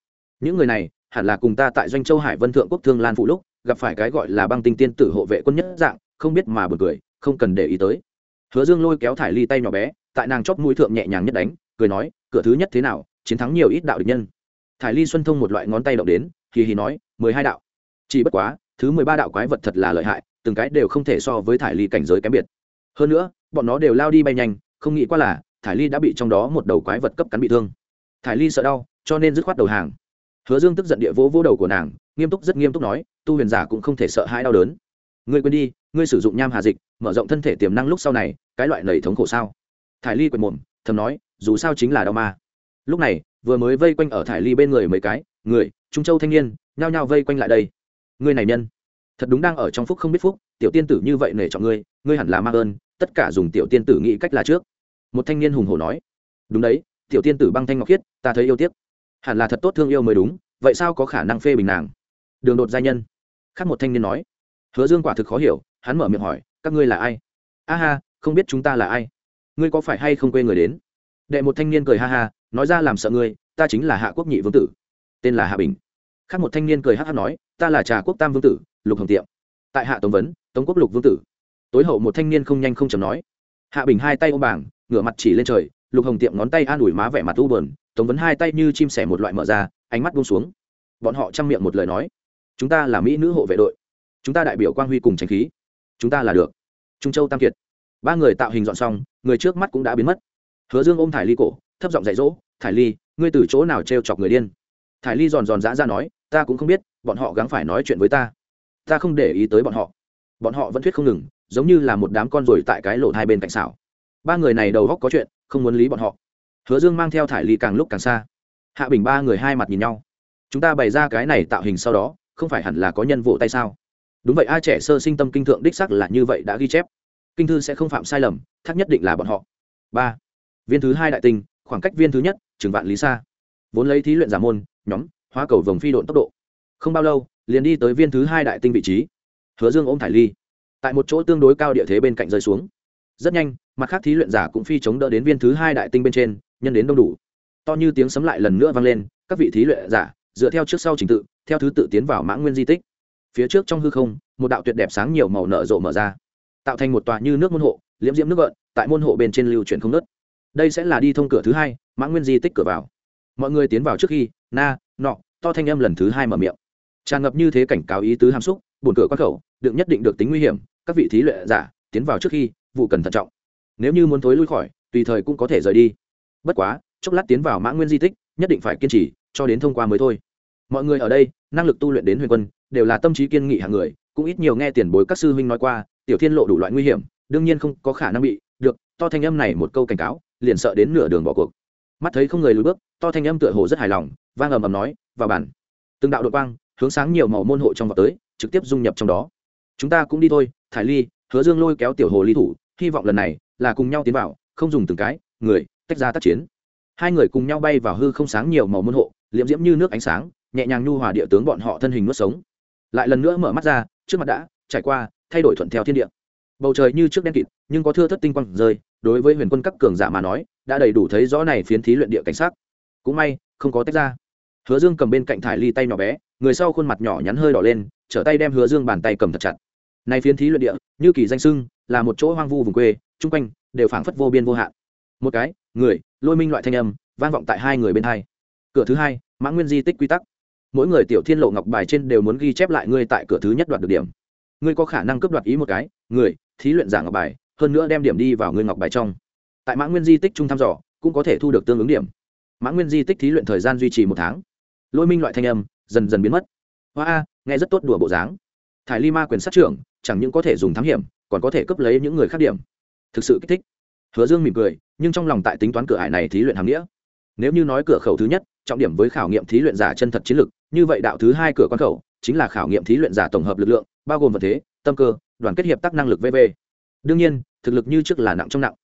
Speaker 1: Những người này, hẳn là cùng ta tại doanh châu hải vân thượng quốc thương lan phụ lúc, gặp phải cái gọi là băng tinh tiên tử hộ vệ quân nhất dạng, không biết mà bật cười, không cần để ý tới. Hứa dương lôi kéo thải ly tay nhỏ bé, tại nàng chóp mũi thượng nhẹ nhàng nhất đánh, cười nói, cửa thứ nhất thế nào, chiến thắng nhiều ít đạo địch nhân. Thải ly xuân thông một loại ngón tay động đến, hì hì nói, mười hai đạo. Chỉ bất quá, thứ mười ba đạo quái vật thật là lợi hại, từng cái đều không thể so với thải ly cảnh giới kém biệt. Hơn nữa, bọn nó đều lao đi bay nhanh, không nghĩ qua là thải ly đã bị trong đó một đầu quái vật cấp cắn bị thương. Thải ly sợ đau, cho nên dứt khoát đầu hàng. Hứa dương tức giận địa vỗ vỗ đầu của nàng, nghiêm túc, rất nghiêm túc nói, tu huyền giả cũng không thể sợ hãi đau đớn. Ngươi quên đi, ngươi sử dụng nham hà dịch, mở rộng thân thể tiềm năng lúc sau này, cái loại lầy thống khổ sao? Thải ly quệt mồm, thầm nói, dù sao chính là đau ma. Lúc này, vừa mới vây quanh ở thải ly bên người mấy cái, người, trung châu thanh niên, nhao nhao vây quanh lại đây. Ngươi này nhân, thật đúng đang ở trong phúc không biết phúc, tiểu tiên tử như vậy nể chọn ngươi ngươi hẳn là ma ơn, tất cả dùng tiểu tiên tử nghĩ cách là trước một thanh niên hùng hổ nói, đúng đấy, tiểu tiên tử băng thanh ngọc khiết, ta thấy yêu tiếc. Hẳn là thật tốt thương yêu mới đúng, vậy sao có khả năng phê bình nàng? Đường đột gia nhân. Khác một thanh niên nói, hứa dương quả thực khó hiểu, hắn mở miệng hỏi, các ngươi là ai? A ha, không biết chúng ta là ai? Ngươi có phải hay không quê người đến? Đệ một thanh niên cười ha ha, nói ra làm sợ ngươi, ta chính là hạ quốc nhị vương tử. Tên là hạ bình. Khác một thanh niên cười hát hát nói, ta là trà quốc tam vương tử, lục hồng tiệm. Tại hạ tống vấn, tống quốc lục vương tử. Tối hậu một thanh niên không nhanh không chầm nói, hạ bình hai tay ôm bảng ngửa mặt chỉ lên trời, lục hồng tiệm ngón tay an ủi má vẻ mặt u bờn tống vấn hai tay như chim sẻ một loại mở ra, ánh mắt buông xuống. Bọn họ chăm miệng một lời nói. Chúng ta là mỹ nữ hộ vệ đội. Chúng ta đại biểu quang huy cùng tranh khí. Chúng ta là được. Trung châu tam kiệt. Ba người tạo hình dọn xong, người trước mắt cũng đã biến mất. Hứa dương ôm thải ly cổ, thấp giọng dạy dỗ, thải ly, ngươi từ chỗ nào t chọc người điên? Thải ly giòn giòn dã ra nói, ta cũng không biết, bọn họ gắng phải nói chuyện với ta. Ta không để ý tới bọn họ. Bọn họ vẫn thuyết không ngừng, giống như là một đám con rồi tại cái lỗ hai bên cạnh xảo ba người này đầu góc có chuyện, không muốn lý bọn họ. Hứa dương mang theo thải ly càng lúc càng xa. Hạ bình ba người hai mặt nhìn nhau. Chúng ta bày ra cái này tạo hình sau đó, không phải hẳn là có nhân vỗ tay sao? Đúng vậy, ai trẻ sơ sinh tâm kinh thượng đích sắc là như vậy đã ghi chép. Kinh thư sẽ không phạm sai lầm thắc nhất định là bọn họ. Ba. Viên thứ hai đại tinh khoảng cách viên thứ nhất chừng vạn lý xa. Vốn lấy thí luyện giả môn, nhóm, hóa cầu vồng phi độn tốc độ. Không bao lâu, liền đi tới viên thứ hai đại tinh vị trí. Hứa dương ôm thải ly. Tại một chỗ tương đối cao địa thế bên cạnh rơi xuống. Rất nhanh mặt khác thí luyện giả cũng phi chống đỡ đến viên thứ hai đại tinh bên trên, nhân đến đông đủ. To như tiếng sấm lại lần nữa vang lên, các vị thí luyện giả, dựa theo trước sau trình tự, theo thứ tự tiến vào mã nguyên di tích. Phía trước trong hư không, một đạo tuyệt đẹp sáng nhiều màu nở rộ mở ra, tạo thành một tòa như nước môn hộ, liễm diễm nước gợn, tại môn hộ bên trên lưu chuyển không nớt đây sẽ là đi thông cửa thứ hai, mã nguyên di tích cửa vào. Mọi người tiến vào trước khi, na, nọ, to thanh âm lần thứ hai mở miệng. Tràn ngập như thế cảnh cáo ý tứ hàm xúc, buồn cửa quan khẩu đựng nhất định được tính nguy hiểm, các vị thí luyện giả, tiến vào trước khi, vụ cần thận trọng nếu như muốn thối lui khỏi, tùy thời cũng có thể rời đi. Bất quá, chốc lát tiến vào mã nguyên di tích, nhất định phải kiên trì, cho đến thông qua mới thôi. Mọi người ở đây, năng lực tu luyện đến huyền quân, đều là tâm trí kiên nghị hàng người, cũng ít nhiều nghe tiền bối các sư huynh nói qua, tiểu thiên lộ đủ loại nguy hiểm, đương nhiên không có khả năng bị, được, to thanh âm này một câu cảnh cáo, liền sợ đến nửa đường bỏ cuộc. Mắt thấy không người lùi bước, to thanh âm tựa hồ rất hài lòng, vang ầm ầm nói, vào bản. Từng đạo đội quang, hướng sáng nhiều màu môn hộ trong vào tới, trực tiếp dung nhập trong đó. Chúng ta cũng đi thôi, thải ly, hứa dương lôi kéo tiểu hồ ly thủ, hy vọng lần này là cùng nhau tiến vào, không dùng từng cái, người, tách ra tác chiến. Hai người cùng nhau bay vào hư không sáng nhiều màu môn hộ, liễm diễm như nước ánh sáng, nhẹ nhàng nhu hòa địa tướng bọn họ thân hình nuốt sống. Lại lần nữa mở mắt ra, trước mặt đã trải qua thay đổi thuận theo thiên địa. Bầu trời như trước đen kịt, nhưng có thưa thất tinh quang rơi, đối với huyền quân các cường giả mà nói, đã đầy đủ thấy rõ này phiến thí luyện địa cảnh sát cũng may, không có tách ra. Hứa dương cầm bên cạnh thải ly tay nhỏ bé, người sau khuôn mặt nhỏ nhắn hơi đỏ lên, trở tay đem hứa dương bàn tay cầm thật chặt này phiến thí luyện địa, như kỳ danh sưng là một chỗ hoang vu vùng quê, chung quanh đều phảng phất vô biên vô hạn. Một cái, người, lôi minh loại thanh âm, vang vọng tại hai người bên hai. Cửa thứ hai, mã nguyên di tích quy tắc. Mỗi người tiểu thiên lộ ngọc bài trên đều muốn ghi chép lại ngươi tại cửa thứ nhất đoạt được điểm. Ngươi có khả năng cướp đoạt ý một cái, người, thí luyện giả ngọc bài, hơn nữa đem điểm đi vào ngươi ngọc bài trong. Tại mã nguyên di tích trung thăm dò, cũng có thể thu được tương ứng điểm. Mã nguyên di tích thí luyện thời gian duy trì một tháng. Lôi minh loại thanh âm, dần dần biến mất. Hoa a nghe rất tốt đùa bộ dáng. Thải ly ma quyền sát trưởng chẳng những có thể dùng thám hiểm, còn có thể cấp lấy những người khác điểm. Thực sự kích thích. Hứa dương mỉm cười, nhưng trong lòng tại tính toán cửa ải này thí luyện hàm nghĩa. Nếu như nói cửa khẩu thứ nhất, trọng điểm với khảo nghiệm thí luyện giả chân thật chiến lực như vậy đạo thứ hai cửa quan khẩu, chính là khảo nghiệm thí luyện giả tổng hợp lực lượng, bao gồm vật thế, tâm cơ, đoàn kết hiệp tác năng lực vv đương nhiên, thực lực như trước là nặng trong nặng.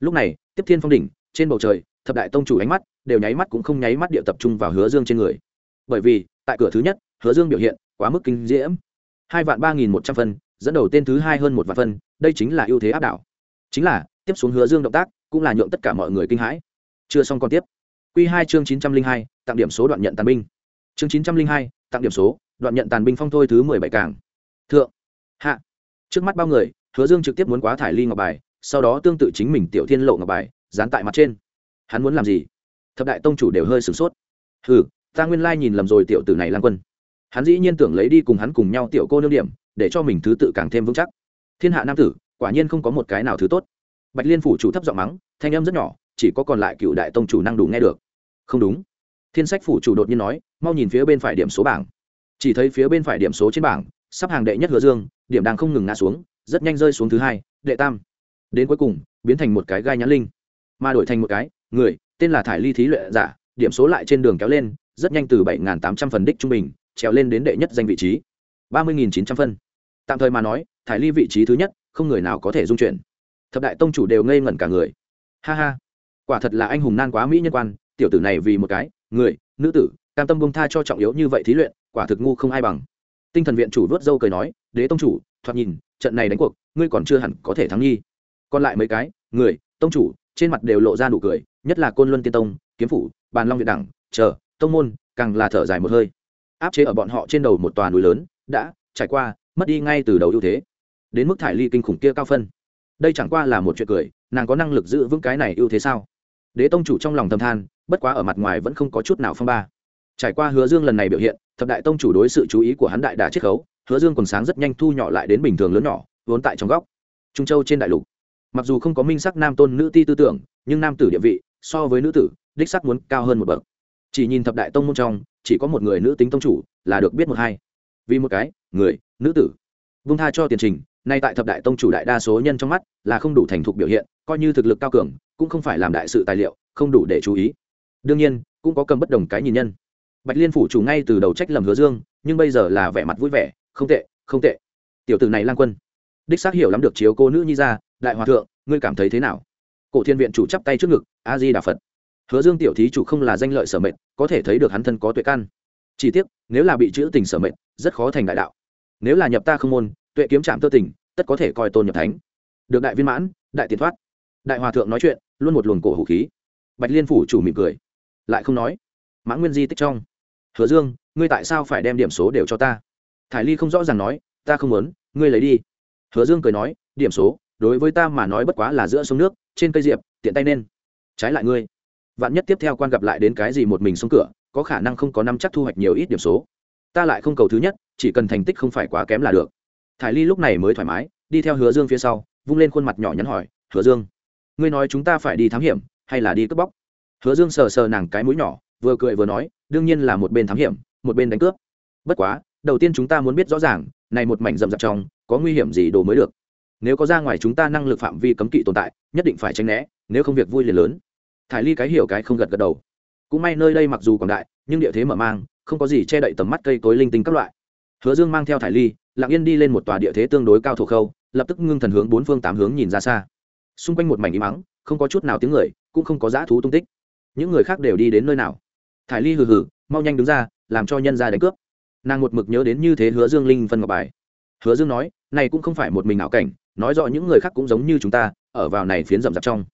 Speaker 1: Lúc này, tiếp thiên phong đỉnh, trên bầu trời, thập đại tông chủ ánh mắt, đều nháy mắt cũng không nháy mắt địa tập trung vào hứa dương trên người. Bởi vì, tại cửa thứ nhất, hứa dương biểu hiện quá mức kinh diễm. Hai vạn ba nghìn một trăm phân dẫn đầu tên thứ hai hơn một vạn phân, đây chính là ưu thế áp đảo. Chính là, tiếp xuống hứa dương động tác cũng là nhượng tất cả mọi người kinh hãi. Chưa xong còn tiếp. Q hai chương chín trăm linh hai, tặng điểm số đoạn nhận tàn binh. Chương chín trăm linh hai, tặng điểm số, đoạn nhận tàn binh phong thôi thứ mười bảy cảng. Thượng. Hạ. Trước mắt bao người, hứa dương trực tiếp muốn quá thải ly ngọc bài, sau đó tương tự chính mình tiểu thiên lộ ngọc bài, dán tại mặt trên. Hắn muốn làm gì? Thập đại tông chủ đều hơi sửng sốt. Hừ, ta nguyên lai nhìn lầm rồi tiểu tử này lan quân. Hắn dĩ nhiên tưởng lấy đi cùng hắn cùng nhau tiểu cô nương điểm để cho mình thứ tự càng thêm vững chắc. Thiên hạ nam tử, quả nhiên không có một cái nào thứ tốt. Bạch liên phủ chủ thấp giọng mắng, thanh âm rất nhỏ, chỉ có còn lại cựu đại tông chủ năng đủ nghe được. Không đúng. Thiên sách phủ chủ đột nhiên nói, mau nhìn phía bên phải điểm số bảng. Chỉ thấy phía bên phải điểm số trên bảng, sắp hàng đệ nhất hứa dương, điểm đang không ngừng ngã xuống, rất nhanh rơi xuống thứ hai, đệ tam. Đến cuối cùng, biến thành một cái gai nhãn linh. Mà đổi thành một cái, người, tên là thải ly thí luyện giả, điểm số lại trên đường kéo lên, rất nhanh từ bảy tám trăm phần đích trung bình, trèo lên đến đệ nhất danh vị trí. ba mươi chín trăm phân tạm thời mà nói, thải ly vị trí thứ nhất, không người nào có thể dung chuyển. Thập đại tông chủ đều ngây ngẩn cả người. Ha ha, quả thật là anh hùng nan quá mỹ nhân quan, tiểu tử này vì một cái, người, nữ tử, cam tâm bông tha cho trọng yếu như vậy thí luyện, quả thực ngu không ai bằng. Tinh thần viện chủ vớt dâu cười nói, đế tông chủ, thoạt nhìn, trận này đánh cuộc, ngươi còn chưa hẳn có thể thắng nhi còn lại mấy cái, người, tông chủ, trên mặt đều lộ ra nụ cười, nhất là côn luân tiên tông, kiếm phủ, bàn long viện đẳng, chờ, tông môn, càng là thở dài một hơi. Áp chế ở bọn họ trên đầu một tòa núi lớn, đã trải qua mất đi ngay từ đầu ưu thế. Đến mức thải ly kinh khủng kia cao phân. Đây chẳng qua là một chuyện cười, nàng có năng lực giữ vững cái này ưu thế sao? Đế tông chủ trong lòng thầm than, bất quá ở mặt ngoài vẫn không có chút nào phong ba. Trải qua hứa dương lần này biểu hiện, thập đại tông chủ đối sự chú ý của hắn đại đà chiết khấu, hứa dương còn sáng rất nhanh thu nhỏ lại đến bình thường lớn nhỏ, vốn tại trong góc. Trung châu trên đại lục. Mặc dù không có minh sắc nam tôn nữ ti tư tưởng, nhưng nam tử địa vị, so với nữ tử, đích sắc muốn cao hơn một bậc. Chỉ nhìn thập đại tông môn trong, chỉ có một người nữ tính tông chủ là được biết một hai. Vì một cái, người nữ tử. Vung tha cho tiền trình, nay tại thập đại tông chủ đại đa số nhân trong mắt là không đủ thành thục biểu hiện, coi như thực lực cao cường, cũng không phải làm đại sự tài liệu, không đủ để chú ý. Đương nhiên, cũng có cầm bất đồng cái nhìn nhân. Bạch liên phủ chủ ngay từ đầu trách lầm hứa dương, nhưng bây giờ là vẻ mặt vui vẻ, không tệ không tệ. Tiểu tử này lang quân. Đích xác hiểu lắm được chiếu cô nữ nhi ra, đại hòa thượng, ngươi cảm thấy thế nào? Cổ thiên viện chủ chắp tay trước ngực a di đà phật. Hứa dương tiểu thí chủ không là danh lợi sở mệnh, có thể thấy được hắn thân có tuệ căn chỉ tiếc, nếu là bị chữ tình sở mệnh, rất khó thành đại đạo nếu là nhập ta không môn, tuệ kiếm trạm tơ tình, tất có thể coi tôn nhập thánh. Được đại viên mãn, đại tiền thoát. Đại hòa thượng nói chuyện, luôn một luồng cổ hủ khí. Bạch liên phủ chủ mỉm cười, lại không nói. Mã nguyên di tích trong. Hứa dương, ngươi tại sao phải đem điểm số đều cho ta? Thải ly không rõ ràng nói, ta không muốn, ngươi lấy đi. Hứa dương cười nói, điểm số, đối với ta mà nói bất quá là giữa sông nước, trên cây diệp, tiện tay nên. Trái lại ngươi. Vạn nhất tiếp theo quan gặp lại đến cái gì một mình xuống cửa, có khả năng không có năm chắc thu hoạch nhiều ít điểm số ta lại không cầu thứ nhất, chỉ cần thành tích không phải quá kém là được. Thải ly lúc này mới thoải mái, đi theo hứa dương phía sau, vung lên khuôn mặt nhỏ nhắn hỏi, hứa dương, ngươi nói chúng ta phải đi thám hiểm hay là đi cướp bóc? Hứa dương sờ sờ nàng cái mũi nhỏ, vừa cười vừa nói, đương nhiên là một bên thám hiểm, một bên đánh cướp. Bất quá, đầu tiên chúng ta muốn biết rõ ràng, này một mảnh rậm rạp trong, có nguy hiểm gì đồ mới được. Nếu có ra ngoài chúng ta năng lực phạm vi cấm kỵ tồn tại, nhất định phải tránh né, nếu không việc vui liền lớn. Thải ly cái hiểu cái không gật gật đầu. Cũng may nơi đây mặc dù còn đại, nhưng địa thế mở mang không có gì che đậy tầm mắt cây cối linh tinh các loại. Hứa dương mang theo thải ly, lặng yên đi lên một tòa địa thế tương đối cao thổ khâu, lập tức ngưng thần hướng bốn phương tám hướng nhìn ra xa. Xung quanh một mảnh im mắng không có chút nào tiếng người, cũng không có dã thú tung tích. Những người khác đều đi đến nơi nào? Thải ly hừ hừ, mau nhanh đứng ra, làm cho nhân ra đánh cướp. Nàng một mực nhớ đến như thế hứa dương linh phân ngọc bài. Hứa dương nói, này cũng không phải một mình ảo cảnh, nói rõ những người khác cũng giống như chúng ta, ở vào này phiến rậm rạp trong.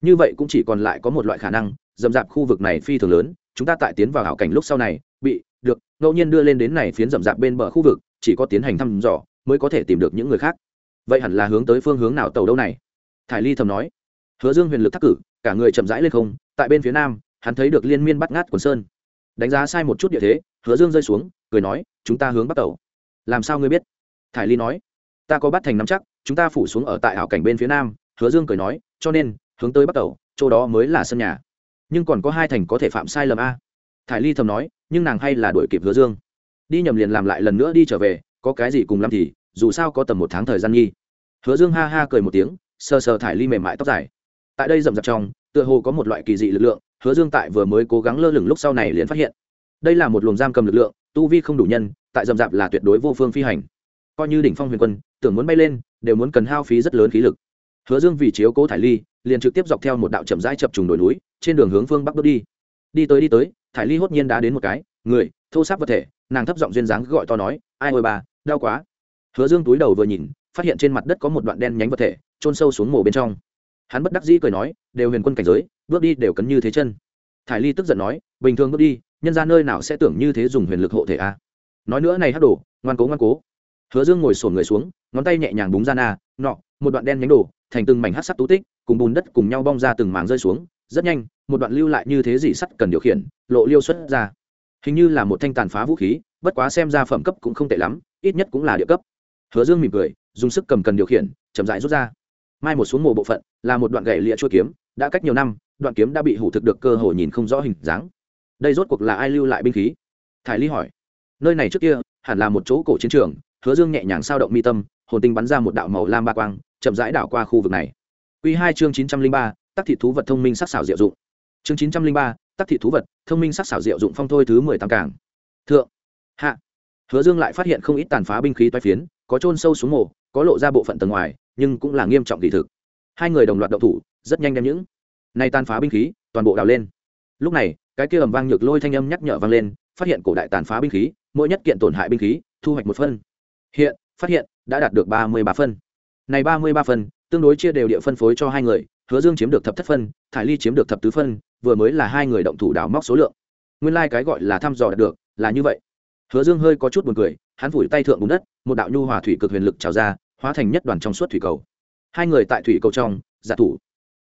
Speaker 1: Như vậy cũng chỉ còn lại có một loại khả năng, rậm rạp khu vực này phi thường lớn chúng ta tại tiến vào hảo cảnh lúc sau này, bị, được, ngẫu nhiên đưa lên đến này phiến rậm rạp bên bờ khu vực, chỉ có tiến hành thăm dò, mới có thể tìm được những người khác. Vậy hẳn là hướng tới phương hướng nào tàu đâu này? Thải ly thầm nói. Hứa dương huyền lực thắc cử, cả người chậm rãi lên không, tại bên phía nam, hắn thấy được liên miên bắt ngát quần sơn. Đánh giá sai một chút địa thế, hứa dương rơi xuống, cười nói, chúng ta hướng bắt tàu. Làm sao ngươi biết? Thải ly nói. Ta có bắt thành nắm chắc, chúng ta phủ xuống ở tại ảo cảnh bên phía nam. Hứa dương cười nói, cho nên, hướng tới bắt tàu, chỗ đó mới là sân nhà nhưng còn có hai thành có thể phạm sai lầm a. Thải ly thầm nói, nhưng nàng hay là đuổi kịp hứa dương. Đi nhầm liền làm lại lần nữa đi trở về, có cái gì cùng làm thì, dù sao có tầm một tháng thời gian nghi. Hứa dương ha ha cười một tiếng, sờ sờ thải ly mềm mại tóc dài. Tại đây rậm rạp trong, tựa hồ có một loại kỳ dị lực lượng, hứa dương tại vừa mới cố gắng lơ lửng lúc sau này liền phát hiện. Đây là một luồng giam cầm lực lượng, tu vi không đủ nhân, tại rậm rạp là tuyệt đối vô phương phi hành. Coi như đỉnh phong huyền quân, tưởng muốn bay lên, đều muốn cần hao phí rất lớn khí lực. Hứa dương vì chiếu cố thải ly, liền trực tiếp dọc theo một đạo chậm rãi chập trùng đồi núi trên đường hướng phương bắc bước đi. Đi tới đi tới, thải ly hốt nhiên đã đến một cái, người, thô sáp vật thể. Nàng thấp giọng duyên dáng gọi to nói, ai ôi bà, đau quá. Hứa dương túi đầu vừa nhìn, phát hiện trên mặt đất có một đoạn đen nhánh vật thể trôn sâu xuống mổ bên trong. Hắn bất đắc dĩ cười nói, đều huyền quân cảnh giới, bước đi đều cấn như thế chân. Thải ly tức giận nói, bình thường bước đi, nhân ra nơi nào sẽ tưởng như thế dùng huyền lực hộ thể a? Nói nữa này hắc đổ ngoan cố ngoan cố. Hứa dương ngồi sổn người xuống, ngón tay nhẹ nhàng búng ra na, nọ, một đoạn đen nhánh đổ thành từng mảnh hát sắc tú tích, cùng bùn đất cùng nhau bong ra từng mảng rơi xuống rất nhanh, một đoạn lưu lại như thế gì sắt cần điều khiển, lộ liêu xuất ra. Hình như là một thanh tàn phá vũ khí, bất quá xem ra phẩm cấp cũng không tệ lắm, ít nhất cũng là địa cấp. Hứa dương mỉm cười, dùng sức cầm cần điều khiển, chậm rãi rút ra. Mai một xuống mồ bộ phận, là một đoạn gậy lịa chua kiếm, đã cách nhiều năm, đoạn kiếm đã bị hủ thực được cơ hội nhìn không rõ hình dáng. Đây rốt cuộc là ai lưu lại binh khí? Thải ly hỏi. Nơi này trước kia, hẳn là một chỗ cổ chiến trường, hứa dương nhẹ nhàng sao động mi tâm, hồn tinh bắn ra một đạo màu lam ba quang, chậm rãi đảo qua khu vực này. Quy hai chương chín trăm linh ba tác thị thú vật thông minh sắc xảo diệu dụng. Chương chín trăm linh ba tác thị thú vật thông minh sắc xảo diệu dụng phong thôi thứ mười tám cảng thượng. Hạ. Hứa dương lại phát hiện không ít tàn phá binh khí toái phiến, có trôn sâu xuống mồ, có lộ ra bộ phận tầng ngoài, nhưng cũng là nghiêm trọng kỳ thực. Hai người đồng loạt động thủ, rất nhanh đem những nay tàn phá binh khí toàn bộ đào lên. Lúc này, cái kia ầm vang nhược lôi thanh âm nhắc nhở vang lên, phát hiện cổ đại tàn phá binh khí, mỗi nhất kiện tổn hại binh khí, thu hoạch một phân. Hiện, phát hiện, đã đạt được ba mươi ba phân. Này ba mươi ba phân, tương đối chia đều địa phân phối cho hai người hứa dương chiếm được thập thất phân, thải ly chiếm được thập tứ phân, vừa mới là hai người động thủ đào móc số lượng. Nguyên lai、like、cái gọi là thăm dò đạt được, là như vậy. Hứa dương hơi có chút buồn cười, hắn phủi tay thượng bùn đất, một đạo nhu hòa thủy cực huyền lực trào ra, hóa thành nhất đoàn trong suốt thủy cầu. Hai người tại thủy cầu trong, giả thủ.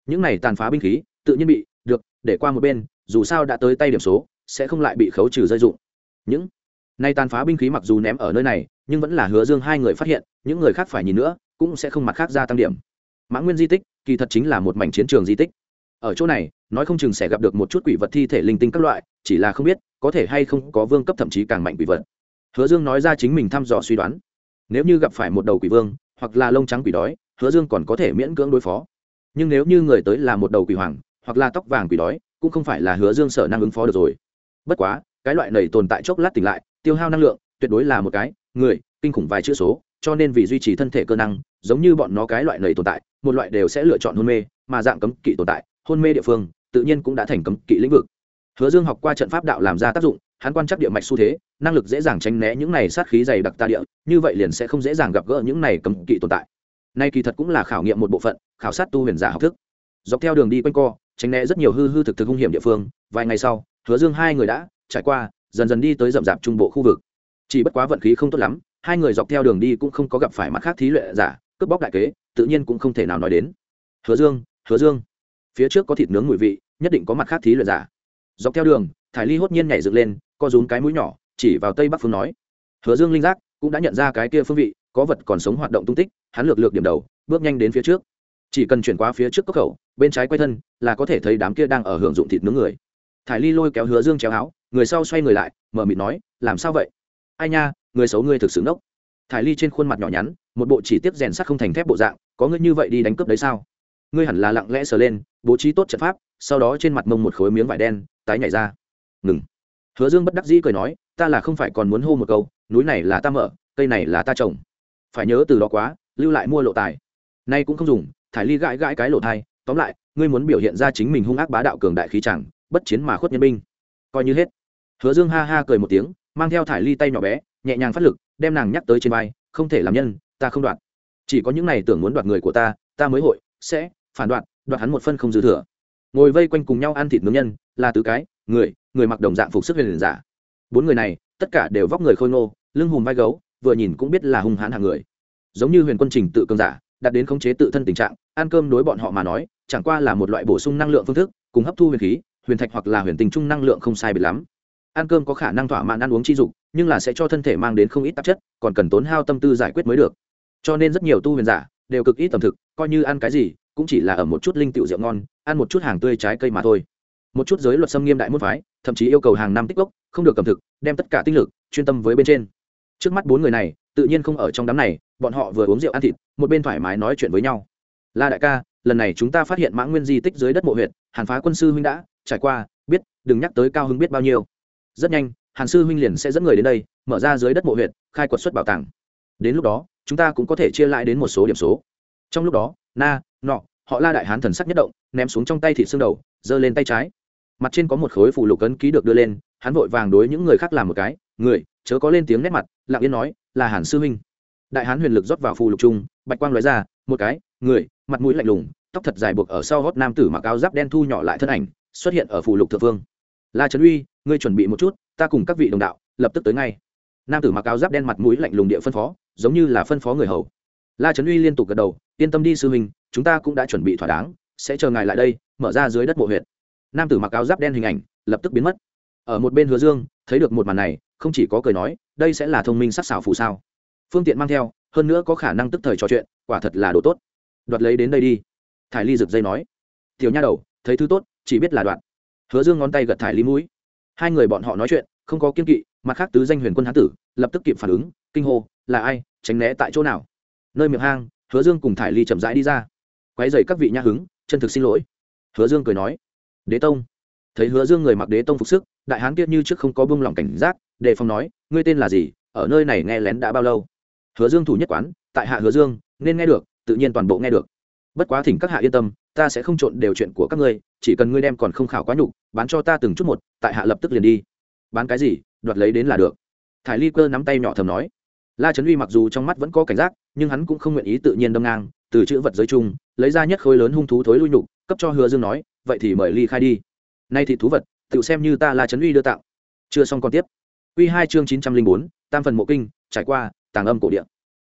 Speaker 1: Những này tàn phá binh khí, tự nhiên bị, được, để qua một bên, dù sao đã tới tay điểm số, sẽ không lại bị khấu trừ rơi dụng. Những nay tàn phá binh khí mặc dù ném ở nơi này, nhưng vẫn là hứa dương hai người phát hiện, những người khác phải nhìn nữa, cũng sẽ không mặt khác gia tăng điểm mã nguyên di tích kỳ thật chính là một mảnh chiến trường di tích. Ở chỗ này, nói không chừng sẽ gặp được một chút quỷ vật thi thể linh tinh các loại, chỉ là không biết, có thể hay không có vương cấp thậm chí càng mạnh quỷ vật. Hứa dương nói ra chính mình thăm dò suy đoán. Nếu như gặp phải một đầu quỷ vương, hoặc là lông trắng quỷ đói, hứa dương còn có thể miễn cưỡng đối phó. Nhưng nếu như người tới là một đầu quỷ hoàng, hoặc là tóc vàng quỷ đói, cũng không phải là hứa dương sở năng ứng phó được rồi. Bất quá, cái loại này tồn tại chốc lát tỉnh lại, tiêu hao năng lượng, tuyệt đối là một cái, người, kinh khủng vài chữ số, cho nên vì duy trì thân thể cơ năng giống như bọn nó cái loại này tồn tại, một loại đều sẽ lựa chọn hôn mê, mà dạng cấm kỵ tồn tại, hôn mê địa phương, tự nhiên cũng đã thành cấm kỵ lĩnh vực. Hứa dương học qua trận pháp đạo làm ra tác dụng, hắn quan chắc địa mạch xu thế, năng lực dễ dàng tránh né những này sát khí dày đặc ta địa, như vậy liền sẽ không dễ dàng gặp gỡ những này cấm kỵ tồn tại. Nay kỳ thật cũng là khảo nghiệm một bộ phận, khảo sát tu huyền giả học thức. Dọc theo đường đi quanh co, tránh né rất nhiều hư hư thực thực hung hiểm địa phương, vài ngày sau, hứa dương hai người đã trải qua, dần dần đi tới rậm rạp trung bộ khu vực. Chỉ bất quá vận khí không tốt lắm, hai người dọc theo đường đi cũng không có gặp phải mặt khác thí luyện giả cướp bóc đại kế, tự nhiên cũng không thể nào nói đến. Hứa dương hứa dương, phía trước có thịt nướng mùi vị, nhất định có mặt khác thí luyện giả. Dọc theo đường, thải ly hốt nhiên nhảy dựng lên, co rúm cái mũi nhỏ, chỉ vào tây bắc phương nói. Hứa dương linh giác, cũng đã nhận ra cái kia phương vị, có vật còn sống hoạt động tung tích, hắn lược lược điểm đầu, bước nhanh đến phía trước. Chỉ cần chuyển qua phía trước cốc khẩu, bên trái quay thân, là có thể thấy đám kia đang ở hưởng dụng thịt nướng người. Thải ly lôi kéo hứa dương chéo áo, người sau xoay người lại, mở mịt nói, làm sao vậy? Ai nha, người xấu ngươi thực sự nốc thải ly trên khuôn mặt nhỏ nhắn, một bộ chỉ tiếp rèn sắt không thành thép bộ dạng, có ngươi như vậy đi đánh cướp đấy sao? Ngươi hẳn là lặng lẽ sờ lên, bố trí tốt trận pháp, sau đó trên mặt mông một khối miếng vải đen, tái nhảy ra. Ngừng. Hứa dương bất đắc dĩ cười nói, ta là không phải còn muốn hô một câu, núi này là ta mở, cây này là ta trồng. Phải nhớ từ đó quá, lưu lại mua lộ tài. Nay cũng không dùng, thải ly gãi gãi cái lộ thai, tóm lại, ngươi muốn biểu hiện ra chính mình hung ác bá đạo cường đại khí chẳng, bất chiến mà khuất nhân binh. Coi như hết. Hứa dương ha ha cười một tiếng mang theo thải ly tay nhỏ bé, nhẹ nhàng phát lực, đem nàng nhắc tới trên vai, không thể làm nhân, ta không đoạt. Chỉ có những này tưởng muốn đoạt người của ta ta mới hội, sẽ phản đoạt đoạt hắn một phân không dư thừa. Ngồi vây quanh cùng nhau ăn thịt nướng nhân, là tứ cái, người người mặc đồng dạng phục sức huyền giả. Bốn người này, tất cả đều vóc người khôi ngô, lưng hùm vai gấu, vừa nhìn cũng biết là hung hãn hàng người. Giống như huyền quân trình tự cường giả, đạt đến khống chế tự thân tình trạng, ăn cơm đối bọn họ mà nói, chẳng qua là một loại bổ sung năng lượng phương thức, cùng hấp thu huyền khí, huyền thạch hoặc là huyền tình trung năng lượng không sai biệt lắm ăn cơm có khả năng thỏa mãn ăn uống chi dục, nhưng là sẽ cho thân thể mang đến không ít tạp chất, còn cần tốn hao tâm tư giải quyết mới được. Cho nên rất nhiều tu huyền giả đều cực ít tầm thực, coi như ăn cái gì, cũng chỉ là ở một chút linh tiểu rượu ngon, ăn một chút hàng tươi trái cây mà thôi. Một chút giới luật xâm nghiêm đại môn phái, thậm chí yêu cầu hàng năm tích gốc không được cầm thực, đem tất cả tinh lực chuyên tâm với bên trên. Trước mắt bốn người này, tự nhiên không ở trong đám này, bọn họ vừa uống rượu ăn thịt, một bên thoải mái nói chuyện với nhau. La đại ca, lần này chúng ta phát hiện mã nguyên di tích dưới đất mộ huyện hàn phá quân sư huynh đã trải qua, biết, đừng nhắc tới cao hứng biết bao nhiêu rất nhanh, hàn sư huynh liền sẽ dẫn người đến đây, mở ra dưới đất mộ huyện khai quật xuất bảo tàng. Đến lúc đó, chúng ta cũng có thể chia lại đến một số điểm số. Trong lúc đó, na, nọ, họ la đại hán thần sắc nhất động, ném xuống trong tay thịt xương đầu, giơ lên tay trái. Mặt trên có một khối phủ lục ấn ký được đưa lên, hắn vội vàng đối những người khác làm một cái, người, chớ có lên tiếng nét mặt, lặng yên nói, là hàn sư huynh. Đại hán huyền lực rót vào phù lục chung bạch quang lóe ra, một cái, người, mặt mũi lạnh lùng, tóc thật dài buộc ở sau gót nam tử mặc áo giáp đen thu nhỏ lại thân ảnh, xuất hiện ở phù lục thượng phương la trấn uy, ngươi chuẩn bị một chút, ta cùng các vị đồng đạo, lập tức tới ngay. Nam tử mặc áo giáp đen mặt mũi lạnh lùng địa phân phó, giống như là phân phó người hầu. La trấn uy liên tục gật đầu, yên tâm đi sư huynh, chúng ta cũng đã chuẩn bị thỏa đáng, sẽ chờ ngài lại đây, mở ra dưới đất mộ huyệt. Nam tử mặc áo giáp đen hình ảnh, lập tức biến mất. Ở một bên hứa dương, thấy được một màn này, không chỉ có cười nói, đây sẽ là thông minh sắc xảo phù sao. Phương tiện mang theo, hơn nữa có khả năng tức thời trò chuyện, quả thật là đồ tốt. Đoạt lấy đến đây đi. Thải ly rực dây nói, tiểu nha đầu, thấy thứ tốt, chỉ biết là đoạn hứa dương ngón tay gật thải ly mũi. Hai người bọn họ nói chuyện, không có kiên kỵ, mặt khác tứ danh huyền quân hán tử, lập tức kịp phản ứng, kinh hô, là ai, tránh né tại chỗ nào? Nơi miệng hang, hứa dương cùng thải ly chậm rãi đi ra. Quái dày các vị nha hứng, chân thực xin lỗi. Hứa dương cười nói, đế tông. Thấy hứa dương người mặc đế tông phục sức, đại hán kia như trước không có bông lòng cảnh giác, đề phòng nói, ngươi tên là gì, ở nơi này nghe lén đã bao lâu? Hứa dương thủ nhất quán, tại hạ hứa dương, nên nghe được, tự nhiên toàn bộ nghe được. Bất quá thỉnh các hạ yên tâm ta sẽ không trộn đều chuyện của các ngươi, chỉ cần ngươi đem còn không khảo quá nhục, bán cho ta từng chút một, tại hạ lập tức liền đi. Bán cái gì, đoạt lấy đến là được. Thải ly cơ nắm tay nhỏ thầm nói. La trấn uy mặc dù trong mắt vẫn có cảnh giác, nhưng hắn cũng không nguyện ý tự nhiên đâm ngang, từ chữ vật giới chung, lấy ra nhất khối lớn hung thú thối lui nhục, cấp cho hứa dương nói, vậy thì mời ly khai đi. Nay thì thú vật, tự xem như ta la trấn uy đưa tạo chưa xong còn tiếp. Uy hai chương chín trăm linh bốn, tam phần mộ kinh, trải qua, tàng âm cổ địa.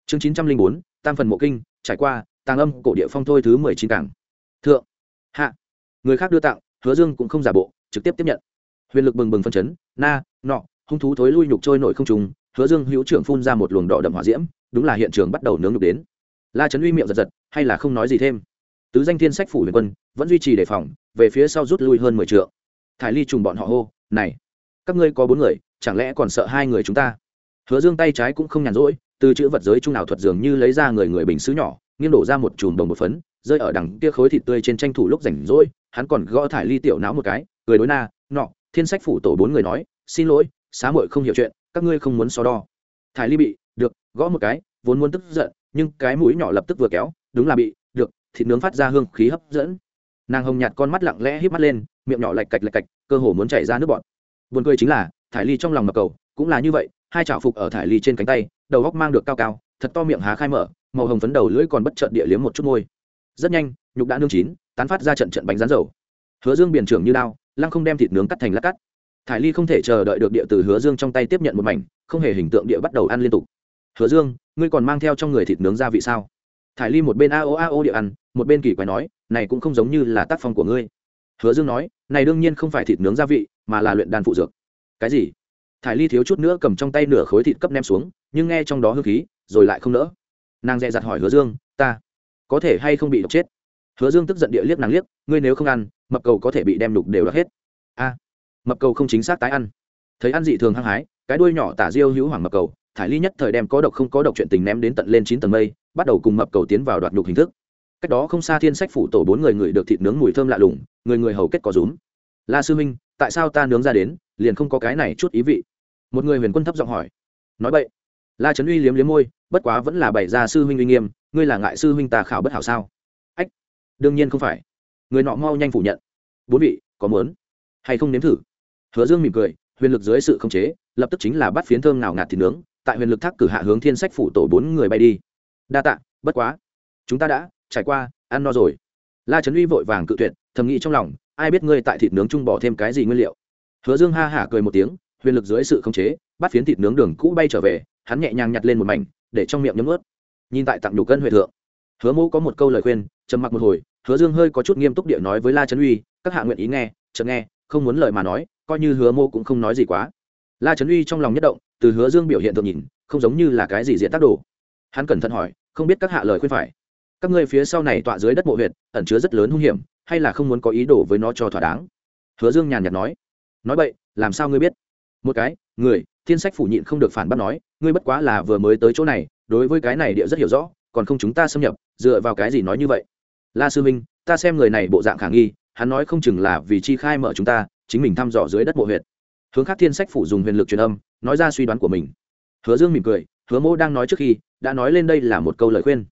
Speaker 1: Chương chín trăm linh bốn, tam phần mộ kinh, trải qua, tàng âm cổ địa phong thôi thứ mười chín cảng thượng. Hạ. Người khác đưa tặng, hứa dương cũng không giả bộ, trực tiếp tiếp nhận. Huyền lực bừng bừng phân chấn, na, nọ, hung thú thối lui nhục trôi nổi không trùng hứa dương hữu trưởng phun ra một luồng đỏ đậm hỏa diễm, đúng là hiện trường bắt đầu nướng nhục đến. La trấn uy miệng giật giật, hay là không nói gì thêm. Tứ danh thiên sách phủ huyền quân, vẫn duy trì đề phòng, về phía sau rút lui hơn mười t thải ly trùng bọn họ hô, này, các ngươi có bốn người, chẳng lẽ còn sợ hai người chúng ta? Hứa dương tay trái cũng không nhàn rỗi, từ chữ vật giới trung nào thuật dường như lấy ra người người bình xứ nhỏ, nghiêng đổ ra một chùm đồng một phấn rơi ở đằng kia khối thịt tươi trên tranh thủ lúc rảnh rỗi, hắn còn gõ thải ly tiểu não một cái, cười đối na, nọ, thiên sách phủ tổ bốn người nói, xin lỗi, xá muội không hiểu chuyện, các ngươi không muốn so đo. Thải ly bị, được, gõ một cái, vốn muốn tức giận, nhưng cái mũi nhỏ lập tức vừa kéo, đúng là bị, được, thịt nướng phát ra hương khí hấp dẫn. Nàng hồng nhạt con mắt lặng lẽ híp mắt lên, miệng nhỏ lạch cạch lạch cạch, cơ hồ muốn chảy ra nước bọt. Buồn cười chính là, thải ly trong lòng mập cầu, cũng là như vậy, hai chảo phục ở thải ly trên cánh tay, đầu góc mang được cao cao, thật to miệng há khai mở, màu hồng phấn đầu lưỡi còn bất chợt địa liếm một chút môi rất nhanh, nhục đã nương chín, tán phát ra trận trận bánh rán dầu. Hứa dương biển trưởng như đao, lăng không đem thịt nướng cắt thành lát cắt. Thải ly không thể chờ đợi được địa từ hứa dương trong tay tiếp nhận một mảnh, không hề hình tượng địa bắt đầu ăn liên tục. Hứa dương, ngươi còn mang theo trong người thịt nướng gia vị sao? Thải ly một bên a o a o địa ăn, một bên kỳ quái nói, này cũng không giống như là tác phong của ngươi. Hứa dương nói, này đương nhiên không phải thịt nướng gia vị, mà là luyện đan phụ dược. Cái gì? Thải ly thiếu chút nữa cầm trong tay nửa khối thịt cấp nem xuống, nhưng nghe trong đó hương khí, rồi lại không nỡ. Nàng dè dặt hỏi hứa dương, ta có thể hay không bị độc chết? Hứa dương tức giận địa liếc nàng liếc, ngươi nếu không ăn, mập cầu có thể bị đem đục đều đ hết. A, mập cầu không chính xác tái ăn. Thấy ăn dị thường hăng hái, cái đuôi nhỏ tả diêu hữu hoàng mập cầu, thải ly nhất thời đem có độc không có độc chuyện tình ném đến tận lên chín tầng mây, bắt đầu cùng mập cầu tiến vào đoạt nhục hình thức. Cách đó không xa thiên sách phủ tổ bốn người người được thịt nướng mùi thơm lạ lùng, người người hầu kết có rúm. La sư minh tại sao ta nướng ra đến, liền không có cái này chút ý vị? Một người huyền quân thấp giọng hỏi. Nói vậy la trấn uy liếm liếm môi, bất quá vẫn là bày ra sư huynh uy nghiêm, ngươi là ngại sư huynh ta khảo bất hảo sao? Ách, đương nhiên không phải. Người nọ mau nhanh phủ nhận. Bốn vị, có muốn hay không nếm thử? Hứa dương mỉm cười, huyền lực dưới sự khống chế, lập tức chính là bắt phiến thơm nào ngạt thịt nướng, tại huyền lực thác cử hạ hướng thiên sách phủ tổ bốn người bay đi. Đa tạ, bất quá. Chúng ta đã trải qua, ăn no rồi. La trấn uy vội vàng cự tuyệt, thầm nghĩ trong lòng, ai biết ngươi tại thịt nướng chung bỏ thêm cái gì nguyên liệu. Hứa dương ha hả cười một tiếng, huyền lực dưới sự khống chế, bắt phiến thịt nướng đường cũ bay trở về hắn nhẹ nhàng nhặt lên một mảnh, để trong miệng nhấm ướt nhìn tại tặng nhục cân huệ thượng, hứa mẫu có một câu lời khuyên, trầm mặc một hồi, hứa dương hơi có chút nghiêm túc địa nói với la trấn uy, các hạ nguyện ý nghe, chợt nghe, không muốn lời mà nói, coi như hứa mô cũng không nói gì quá. La trấn uy trong lòng nhất động, từ hứa dương biểu hiện thường nhìn, không giống như là cái gì diện tác đồ. Hắn cẩn thận hỏi, không biết các hạ lời khuyên phải. Các ngươi phía sau này tọa dưới đất mộ huyệt, ẩn chứa rất lớn hung hiểm, hay là không muốn có ý đồ với nó cho thỏa đáng? Hứa dương nhàn nhạt nói nói vậy làm sao ngươi biết? Một cái, người thiên sách phủ nhịn không được phản bác nói, ngươi bất quá là vừa mới tới chỗ này, đối với cái này địa rất hiểu rõ, còn không chúng ta xâm nhập, dựa vào cái gì nói như vậy? La sư minh ta xem người này bộ dạng khả nghi, hắn nói không chừng là vì chi khai mở chúng ta, chính mình thăm dò dưới đất mộ huyệt. Hướng khác thiên sách phủ dùng huyền lực truyền âm, nói ra suy đoán của mình. Hứa dương mỉm cười, hứa mô đang nói trước khi, đã nói lên đây là một câu lời khuyên.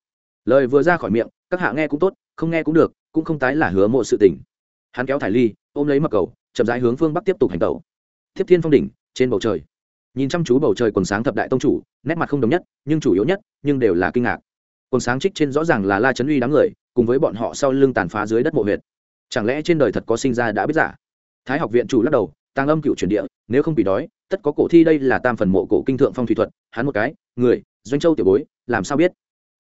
Speaker 1: Lời vừa ra khỏi miệng, các hạ nghe cũng tốt, không nghe cũng được, cũng không tái là hứa mộ sự tỉnh. hắn kéo thải ly, ôm lấy mặc cầu, chậm rãi hướng phương bắc tiếp tục hành tẩu. Tiếp thiên phong đỉnh, trên bầu trời nhìn chăm chú bầu trời quần sáng thập đại tông chủ, nét mặt không đồng nhất, nhưng chủ yếu nhất, nhưng đều là kinh ngạc. Quần sáng trích trên rõ ràng là la chấn uy đám người, cùng với bọn họ sau lưng tàn phá dưới đất mộ huyệt. Chẳng lẽ trên đời thật có sinh ra đã biết giả? Thái học viện chủ lắc đầu, tàng âm cựu truyền địa, nếu không bị đói, tất có cổ thi đây là tam phần mộ cổ kinh thượng phong thủy thuật, hắn một cái, người, doanh châu tiểu bối, làm sao biết?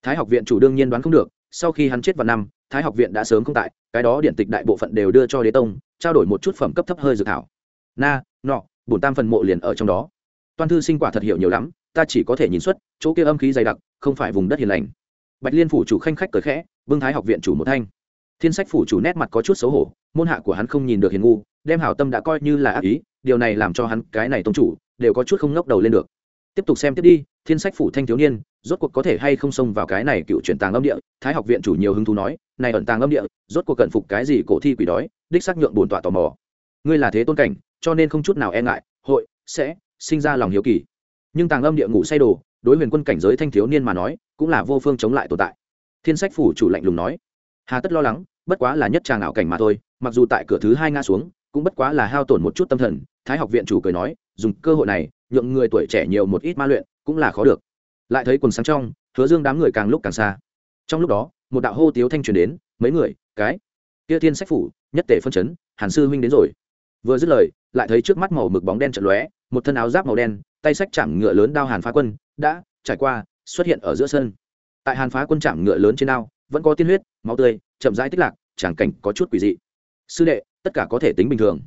Speaker 1: Thái học viện chủ đương nhiên đoán không được, sau khi hắn chết vào năm, thái học viện đã sớm không tại, cái đó điện tịch đại bộ phận đều đưa cho đế tông, trao đổi một chút phẩm cấp thấp hơi dự thảo. Na, nọ, bổn tam phần mộ liền ở trong đó toan thư sinh quả thật hiểu nhiều lắm, ta chỉ có thể nhìn xuất chỗ kia âm khí dày đặc, không phải vùng đất hiền lành. Bạch liên phủ chủ khanh khách cởi khẽ vương thái học viện chủ một thanh. Thiên sách phủ chủ nét mặt có chút xấu hổ, môn hạ của hắn không nhìn được hiền ngu, đem hảo tâm đã coi như là ác ý, điều này làm cho hắn cái này tông chủ, đều có chút không ngóc đầu lên được. Tiếp tục xem tiếp đi, thiên sách phủ thanh thiếu niên, rốt cuộc có thể hay không xông vào cái này cựu chuyển tàng âm địa, thái học viện chủ nhiều hứng thú nói, này ẩn tàng âm địa, rốt cuộc cận phục cái gì cổ thi quỷ đói, đích xác nhượng bổn tọa tò mò. Ngươi là thế tôn cảnh, cho nên không chút nào e ngại, hội, sẽ sinh ra lòng hiếu kỳ. Nhưng tàng âm địa ngủ say đồ, đối huyền quân cảnh giới thanh thiếu niên mà nói, cũng là vô phương chống lại tồn tại. Thiên sách phủ chủ lạnh lùng nói, hà tất lo lắng, bất quá là nhất tràng ảo cảnh mà thôi, mặc dù tại cửa thứ hai ngã xuống, cũng bất quá là hao tổn một chút tâm thần. Thái học viện chủ cười nói, dùng cơ hội này, nhượng người tuổi trẻ nhiều một ít ma luyện, cũng là khó được. Lại thấy quần sáng trong, hứa dương đám người càng lúc càng xa. Trong lúc đó, một đạo hô tiếu thanh truyền đến, mấy người, cái kia thiên sách phủ, nhất tể phân chấn, hàn sư huynh đến rồi. Vừa dứt lời, lại thấy trước mắt màu mực bóng đen trận lóe một thân áo giáp màu đen, tay sách chạm ngựa lớn đao hàn phá quân, đã trải qua, xuất hiện ở giữa sân. Tại hàn phá quân chạm ngựa lớn trên đao, vẫn có tiên huyết, máu tươi, chậm rãi tích lạc, tràng cảnh có chút quỷ dị. Sư đệ, tất cả có thể tính bình thường.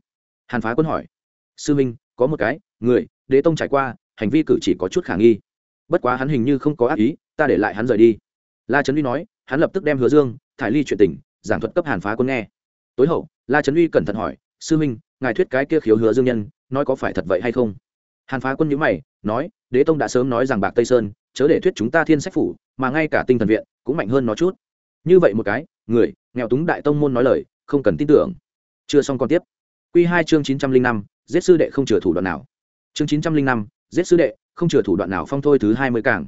Speaker 1: Hàn phá quân hỏi. Sư minh, có một cái, người, đế tông trải qua, hành vi cử chỉ có chút khả nghi. Bất quá hắn hình như không có ác ý, ta để lại hắn rời đi. La trấn uy nói, hắn lập tức đem hứa dương, thải ly chuyện tình, giảng thuật cấp hàn phá quân nghe. Tối hậu, la trấn uy cẩn thận hỏi, sư minh, ngài thuyết cái kia khiếu hứa dương nhân nói có phải thật vậy hay không? Hàn phá quân nhữ mày, nói, đế tông đã sớm nói rằng bạc tây sơn, chớ để thuyết chúng ta thiên sách phủ, mà ngay cả tinh thần viện cũng mạnh hơn nó chút. Như vậy một cái, người, nghèo túng đại tông môn nói lời, không cần tin tưởng. Chưa xong còn tiếp. Q hai chương chín trăm linh năm, giết sư đệ không chừa thủ đoạn nào. Chương chín trăm linh năm, giết sư đệ không chừa thủ đoạn nào phong thôi thứ hai mươi cảng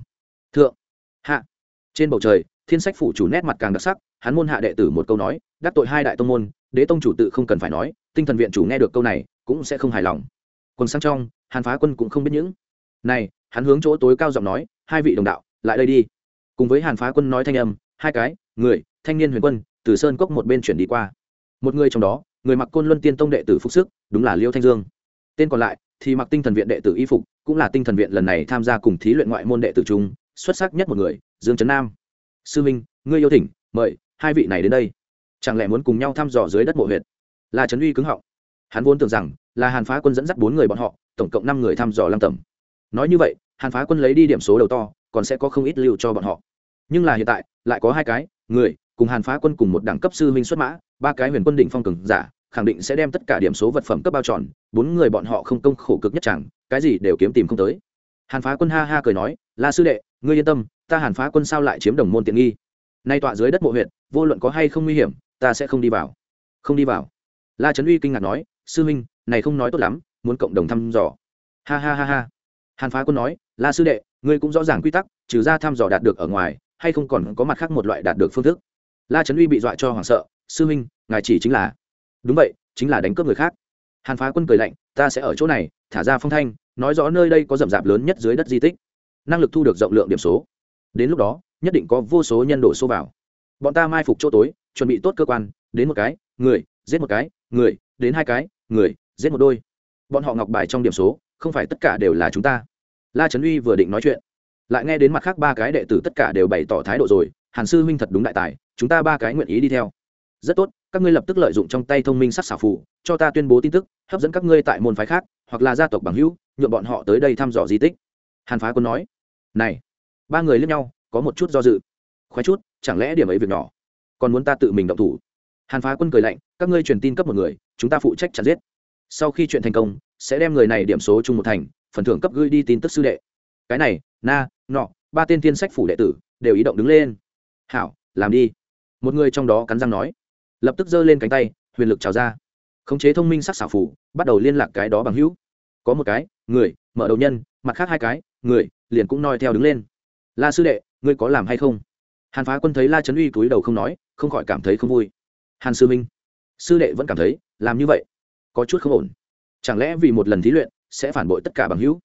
Speaker 1: thượng. Hạ. Trên bầu trời, thiên sách phủ chủ nét mặt càng đặc sắc, hắn môn hạ đệ tử một câu nói, đắc tội hai đại tông môn đế tông chủ tự không cần phải nói, tinh thần viện chủ nghe được câu này, cũng sẽ không hài lòng. Còn sang trong, hàn phá quân cũng không biết những. Này, hắn hướng chỗ tối cao giọng nói, hai vị đồng đạo, lại đây đi. Cùng với hàn phá quân nói thanh âm, hai cái, người, thanh niên huyền quân, từ sơn cốc một bên chuyển đi qua. Một người trong đó, người mặc côn luân tiên tông đệ tử phúc sức, đúng là liêu thanh dương. Tên còn lại thì mặc tinh thần viện đệ tử y phục, cũng là tinh thần viện lần này tham gia cùng thí luyện ngoại môn đệ tử trung xuất sắc nhất một người, dương trấn nam. Sư minh, ngươi yêu thỉnh, mời, hai vị này đến đây chẳng lẽ muốn cùng nhau thăm dò dưới đất mộ huyệt? Là trấn uy cứng họng. Hắn vốn tưởng rằng là hàn phá quân dẫn dắt bốn người bọn họ, tổng cộng năm người thăm dò lăng tầm nói như vậy, hàn phá quân lấy đi điểm số đầu to, còn sẽ có không ít lưu cho bọn họ. Nhưng là hiện tại, lại có hai cái, người, cùng hàn phá quân cùng một đẳng cấp sư minh xuất mã, ba cái huyền quân định phong cường giả, khẳng định sẽ đem tất cả điểm số vật phẩm cấp bao tròn, bốn người bọn họ không công khổ cực nhất chẳng, cái gì đều kiếm tìm không tới. Hàn phá quân ha ha cười nói, la sư đệ, ngươi yên tâm, ta hàn phá quân sao lại chiếm đồng môn tiện nghi? Nay tọa dưới đất mộ huyện vô luận có hay không nguy hiểm ta sẽ không đi vào. Không đi vào. La trấn uy kinh ngạc nói, sư huynh, này không nói tốt lắm, muốn cộng đồng thăm dò. Ha ha ha ha. Hàn phá quân nói, la sư đệ, ngươi cũng rõ ràng quy tắc, trừ ra thăm dò đạt được ở ngoài, hay không còn có mặt khác một loại đạt được phương thức. La trấn uy bị dọa cho hoảng sợ, sư huynh, ngài chỉ chính là đúng vậy, chính là đánh cướp người khác. Hàn phá quân cười lạnh, ta sẽ ở chỗ này, thả ra phong thanh, nói rõ nơi đây có rậm rạp lớn nhất dưới đất di tích, năng lực thu được rộng lượng điểm số. Đến lúc đó, nhất định có vô số nhân đổ số vào bọn ta mai phục chỗ tối, chuẩn bị tốt cơ quan, đến một cái, người, giết một cái, người, đến hai cái, người, giết một đôi. Bọn họ ngọc bài trong điểm số, không phải tất cả đều là chúng ta. La trấn uy vừa định nói chuyện, lại nghe đến mặt khác ba cái đệ tử tất cả đều bày tỏ thái độ rồi, hàn sư huynh thật đúng đại tài, chúng ta ba cái nguyện ý đi theo. Rất tốt, các ngươi lập tức lợi dụng trong tay thông minh sắc xảo phụ cho ta tuyên bố tin tức, hấp dẫn các ngươi tại môn phái khác, hoặc là gia tộc bằng hữu nhuộm bọn họ tới đây thăm dò di tích. Hàn phá quân nói, này, ba người lướt nhau, có một chút do dự. Khoái chút chẳng lẽ điểm ấy việc nhỏ? Còn muốn ta tự mình động thủ? Hàn phá quân cười lạnh, các ngươi truyền tin cấp một người, chúng ta phụ trách chặt giết. Sau khi chuyện thành công, sẽ đem người này điểm số chung một thành, phần thưởng cấp gửi đi tin tức sư đệ. Cái này, na, nọ, ba tên tiên sách phủ đệ tử, đều ý động đứng lên. Hảo, làm đi. Một người trong đó cắn răng nói. Lập tức giơ lên cánh tay, huyền lực trào ra. Khống chế thông minh sắc xảo phủ, bắt đầu liên lạc cái đó bằng hữu. Có một cái, người, mở đầu nhân, mặt khác hai cái, người, liền cũng noi theo đứng lên. La sư đệ, ngươi có làm hay không? Hàn phá quân thấy la trấn uy túi đầu không nói, không khỏi cảm thấy không vui. Hàn sư minh, sư đệ vẫn cảm thấy, làm như vậy, có chút không ổn. Chẳng lẽ vì một lần thí luyện, sẽ phản bội tất cả bằng hữu?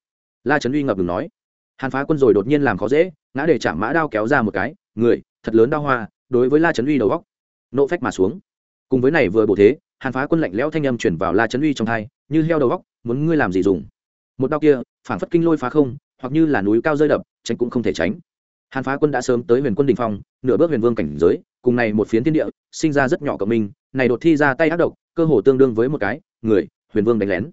Speaker 1: La trấn uy ngập ngừng nói. Hàn phá quân rồi đột nhiên làm khó dễ, ngã để chạm mã đao kéo ra một cái, người, thật lớn đao hoa, đối với la trấn uy đầu góc, nộ phách mà xuống. Cùng với này vừa bộ thế, hàn phá quân lạnh lẽo thanh âm chuyển vào la trấn uy trong thai, như heo đầu góc, muốn ngươi làm gì dùng? Một đao kia phản phất kinh lôi phá không, hoặc như là núi cao rơi đập, tránh cũng không thể tránh hàn phá quân đã sớm tới huyền quân đình phong, nửa bước huyền vương cảnh giới, cùng này một phiến thiên địa, sinh ra rất nhỏ cộng minh, này đột thi ra tay ác độc, cơ hồ tương đương với một cái, người, huyền vương đánh lén.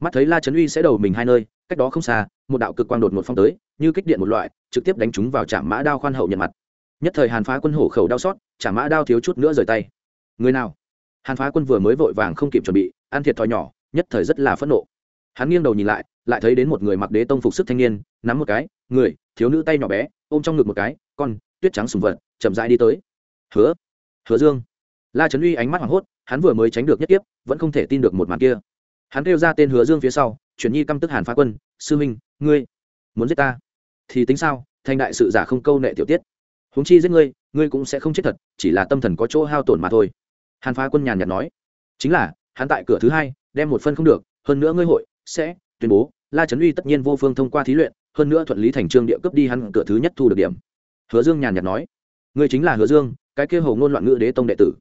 Speaker 1: Mắt thấy la trấn uy sẽ đầu mình hai nơi, cách đó không xa, một đạo cực quang đột một phong tới, như kích điện một loại, trực tiếp đánh chúng vào trạm mã đao khoan hậu nhận mặt. Nhất thời hàn phá quân hổ khẩu đau xót trạm mã đao thiếu chút nữa rời tay. Người nào? Hàn phá quân vừa mới vội vàng không kịp chuẩn bị, ăn thiệt thòi nhỏ, nhất thời rất là phẫn nộ. Hắn nghiêng đầu nhìn lại lại thấy đến một người mặc đế tông phục sức thanh niên, nắm một cái, người, thiếu nữ tay nhỏ bé ôm trong ngực một cái, con, tuyết trắng sùng vật, chậm rãi đi tới. Hứa hứa dương. La trấn uy ánh mắt hoảng hốt, hắn vừa mới tránh được nhất tiếp vẫn không thể tin được một màn kia. Hắn kêu ra tên hứa dương phía sau, chuyển nhi căm tức hàn phá quân, sư minh, ngươi muốn giết ta? Thì tính sao? Thành đại sự giả không câu nệ tiểu tiết. Huống chi giết ngươi ngươi cũng sẽ không chết thật, chỉ là tâm thần có chỗ hao tổn mà thôi. Hàn phá quân nhàn nhạt nói. Chính là, hắn tại cửa thứ hai, đem một phân không được, hơn nữa ngươi hội sẽ tuyên bố, la trấn uy tất nhiên vô phương thông qua thí luyện hơn nữa thuận lý thành trương địa cấp đi hắn cửa thứ nhất thu được điểm. Hứa dương nhàn nhạt nói, ngươi chính là hứa dương, cái kia hầu ngôn loạn ngữ đế tông đệ tử.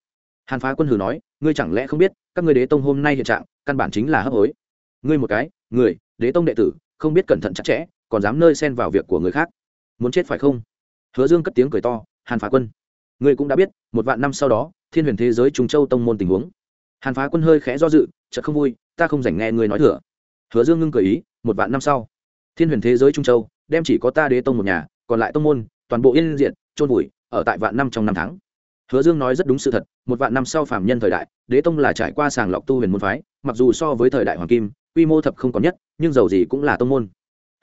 Speaker 1: Hàn phá quân hừ nói, ngươi chẳng lẽ không biết, các ngươi đế tông hôm nay hiện trạng, căn bản chính là hấp hối. Ngươi một cái, người, đế tông đệ tử, không biết cẩn thận chặt chẽ, còn dám nơi xen vào việc của người khác. Muốn chết phải không? Hứa dương cất tiếng cười to, hàn phá quân, ngươi cũng đã biết, một vạn năm sau đó, thiên huyền thế giới trung châu tông môn tình huống. Hàn phá quân hơi khẽ do dự, chợt không vui, ta không dành nghe ngươi nói thừa. Hứa dương ngưng cười ý, một vạn năm sau thiên huyền thế giới trung châu, đem chỉ có ta đế tông một nhà, còn lại tông môn, toàn bộ yên diện trôn vùi, ở tại vạn năm trong năm tháng. Hứa dương nói rất đúng sự thật, một vạn năm sau phạm nhân thời đại, đế tông là trải qua sàng lọc tu huyền môn phái, mặc dù so với thời đại hoàng kim, quy mô thập không còn nhất, nhưng dầu gì cũng là tông môn.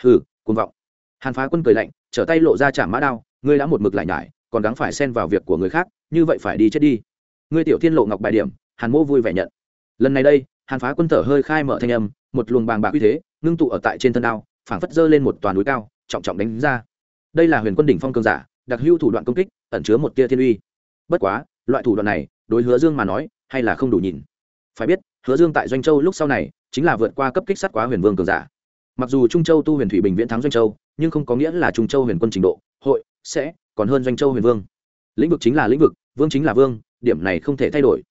Speaker 1: Hừ, cuồng vọng. Hàn phá quân cười lạnh, trở tay lộ ra chạm mã đao, ngươi đã một mực lại nhải, còn đáng phải xen vào việc của người khác, như vậy phải đi chết đi. Ngươi tiểu thiên lộ ngọc bài điểm, hàn mô vui vẻ nhận. Lần này đây, hàn phá quân thở hơi khai mở thanh âm, một luồng bàng bạc uy thế, ngưng tụ ở tại trên thân đao phảng phất dơ lên một toàn núi cao, trọng trọng đánh ra. Đây là huyền quân đỉnh phong cường giả, đặc hữu thủ đoạn công kích, ẩn chứa một tia thiên uy. Bất quá, loại thủ đoạn này, đối hứa dương mà nói, hay là không đủ nhìn. Phải biết, hứa dương tại doanh châu lúc sau này, chính là vượt qua cấp kích sát quá huyền vương cường giả. Mặc dù trung châu tu huyền thủy bình viễn thắng doanh châu, nhưng không có nghĩa là trung châu huyền quân trình độ, hội, sẽ còn hơn doanh châu huyền vương. Lĩnh vực chính là lĩnh vực, vương chính là vương, điểm này không thể thay đổi.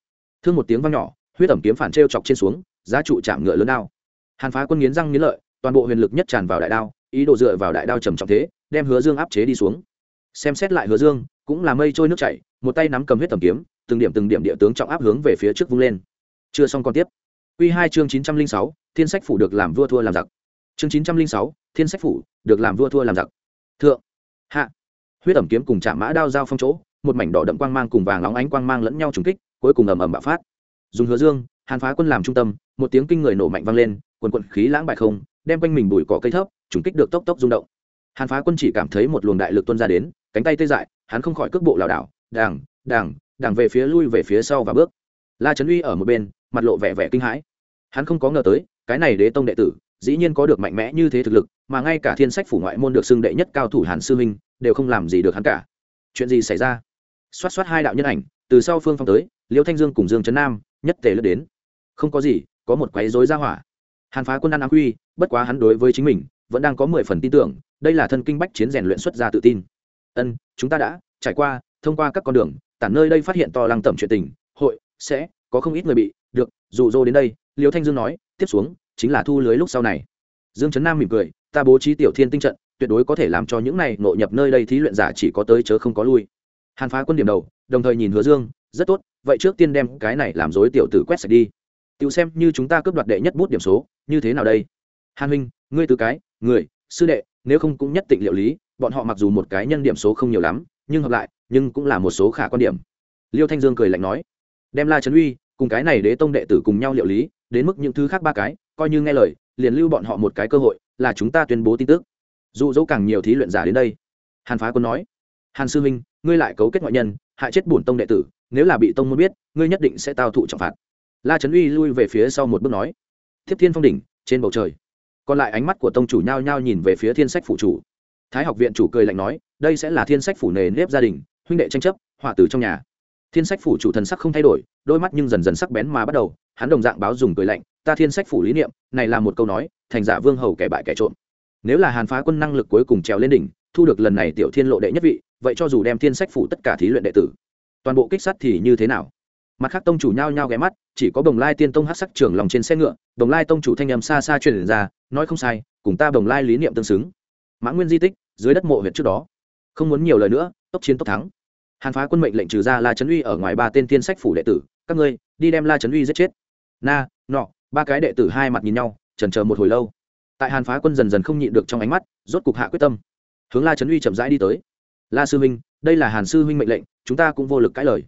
Speaker 1: Thương một tiếng vang nhỏ, huyết ẩm kiếm phản t chọc trên xuống, giá trụ chạm ngựa lớn đao hàn phá quân nghiến răng nghiến lợi toàn bộ huyền lực nhất tràn vào đại đao, ý đồ dựa vào đại đao trầm trọng thế, đem hứa dương áp chế đi xuống. Xem xét lại hứa dương, cũng là mây trôi nước chảy, một tay nắm cầm huyết tầm kiếm, từng điểm từng điểm địa tướng trọng áp hướng về phía trước vung lên. Chưa xong còn tiếp. Quy hai chương chín trăm linh sáu, thiên sách phủ được làm vua thua làm giặc. Chương chín trăm linh sáu, thiên sách phủ được làm vua thua làm giặc. Thượng. Hạ. Huyết tầm kiếm cùng chạm mã đao giao phong chỗ, một mảnh đỏ đậm quang mang cùng vàng óng ánh quang mang lẫn nhau trùng kích, cuối cùng ầm ầm bạo phát. Dùng hứa dương, hàn phá quân làm trung tâm, một tiếng kinh người nổ mạnh vang lên, quần quận khí lãng bại không đem quanh mình bụi cỏ cây thấp, trùng kích được tốc tốc rung động. Hàn phá quân chỉ cảm thấy một luồng đại lực tuôn ra đến, cánh tay tê dại, hắn không khỏi cước bộ lảo đảo đàng đàng đàng về phía lui về phía sau và bước. La trấn uy ở một bên, mặt lộ vẻ vẻ kinh hãi. Hắn không có ngờ tới, cái này đế tông đệ tử, dĩ nhiên có được mạnh mẽ như thế thực lực, mà ngay cả thiên sách phủ ngoại môn được xưng đệ nhất cao thủ hàn sư huynh đều không làm gì được hắn cả. Chuyện gì xảy ra? Xoát xoát hai đạo nhân ảnh, từ sau phương phong tới, liễu thanh dương cùng dương trấn nam, nhất tề lướt đến. Không có gì, có một quấy rối ra hỏa hàn phá quân ăn ám quy, bất quá hắn đối với chính mình vẫn đang có mười phần tin tưởng, đây là thân kinh bách chiến rèn luyện xuất ra tự tin. Ân, chúng ta đã trải qua, thông qua các con đường, tản nơi đây phát hiện to lăng tẩm chuyện tình, hội, sẽ, có không ít người bị, được dụ dỗ đến đây, liêu thanh dương nói, tiếp xuống, chính là thu lưới lúc sau này. Dương trấn nam mỉm cười, ta bố trí tiểu thiên tinh trận, tuyệt đối có thể làm cho những này nội nhập nơi đây thí luyện giả chỉ có tới chớ không có lui. Hàn phá quân điểm đầu, đồng thời nhìn hứa dương, rất tốt, vậy trước tiên đem cái này làm dối tiểu tử quét sạch đi tiểu xem như chúng ta cướp đoạt đệ nhất bút điểm số, như thế nào đây? Hàn huynh, ngươi từ cái, người, sư đệ, nếu không cũng nhất định liệu lý, bọn họ mặc dù một cái nhân điểm số không nhiều lắm, nhưng hợp lại, nhưng cũng là một số khả quan điểm. Liêu thanh dương cười lạnh nói, đem la trấn uy cùng cái này đế tông đệ tử cùng nhau liệu lý, đến mức những thứ khác ba cái, coi như nghe lời, liền lưu bọn họ một cái cơ hội, là chúng ta tuyên bố tin tức. Dụ dỗ càng nhiều thí luyện giả đến đây. Hàn phá quân nói, hàn sư minh, ngươi lại cấu kết ngoại nhân, hại chết bổn tông đệ tử, nếu là bị tông muốn biết, ngươi nhất định sẽ tao thụ trọng phạt la trấn uy lui về phía sau một bước nói, thiếp thiên phong đỉnh, trên bầu trời. Còn lại ánh mắt của tông chủ nhao nhao nhìn về phía thiên sách phủ chủ. Thái học viện chủ cười lạnh nói, đây sẽ là thiên sách phủ nề nếp gia đình, huynh đệ tranh chấp, họa tử trong nhà. Thiên sách phủ chủ thần sắc không thay đổi, đôi mắt nhưng dần dần sắc bén mà bắt đầu, hắn đồng dạng báo dùng cười lạnh, ta thiên sách phủ lý niệm, này là một câu nói, thành giả vương hầu kẻ bại kẻ trộm. Nếu là hàn phá quân năng lực cuối cùng trèo lên đỉnh, thu được lần này tiểu thiên lộ đệ nhất vị, vậy cho dù đem thiên sách phủ tất cả thí luyện đệ tử, toàn bộ kích sát thì như thế nào? Mặt khác tông chủ nhao nhao ghé mắt, chỉ có bồng lai tiên tông hát sắc trưởng lòng trên xe ngựa bồng lai tông chủ thanh âm xa xa truyền ra, nói không sai, cùng ta bồng lai lý niệm tương xứng. Mã nguyên di tích, dưới đất mộ huyện trước đó. Không muốn nhiều lời nữa, tốc chiến tốc thắng. Hàn phá quân mệnh lệnh trừ ra la trấn uy ở ngoài ba tên thiên sách phủ đệ tử, các ngươi, đi đem la trấn uy giết chết. Na, nọ, ba cái đệ tử hai mặt nhìn nhau trần chờ một hồi lâu. Tại hàn phá quân dần dần không nhịn được trong ánh mắt, rốt cục hạ quyết tâm. Hướng la trấn uy chậm rãi đi tới. La sư huynh, đây là hàn sư huynh mệnh lệnh, chúng ta cũng vô lực cãi lời.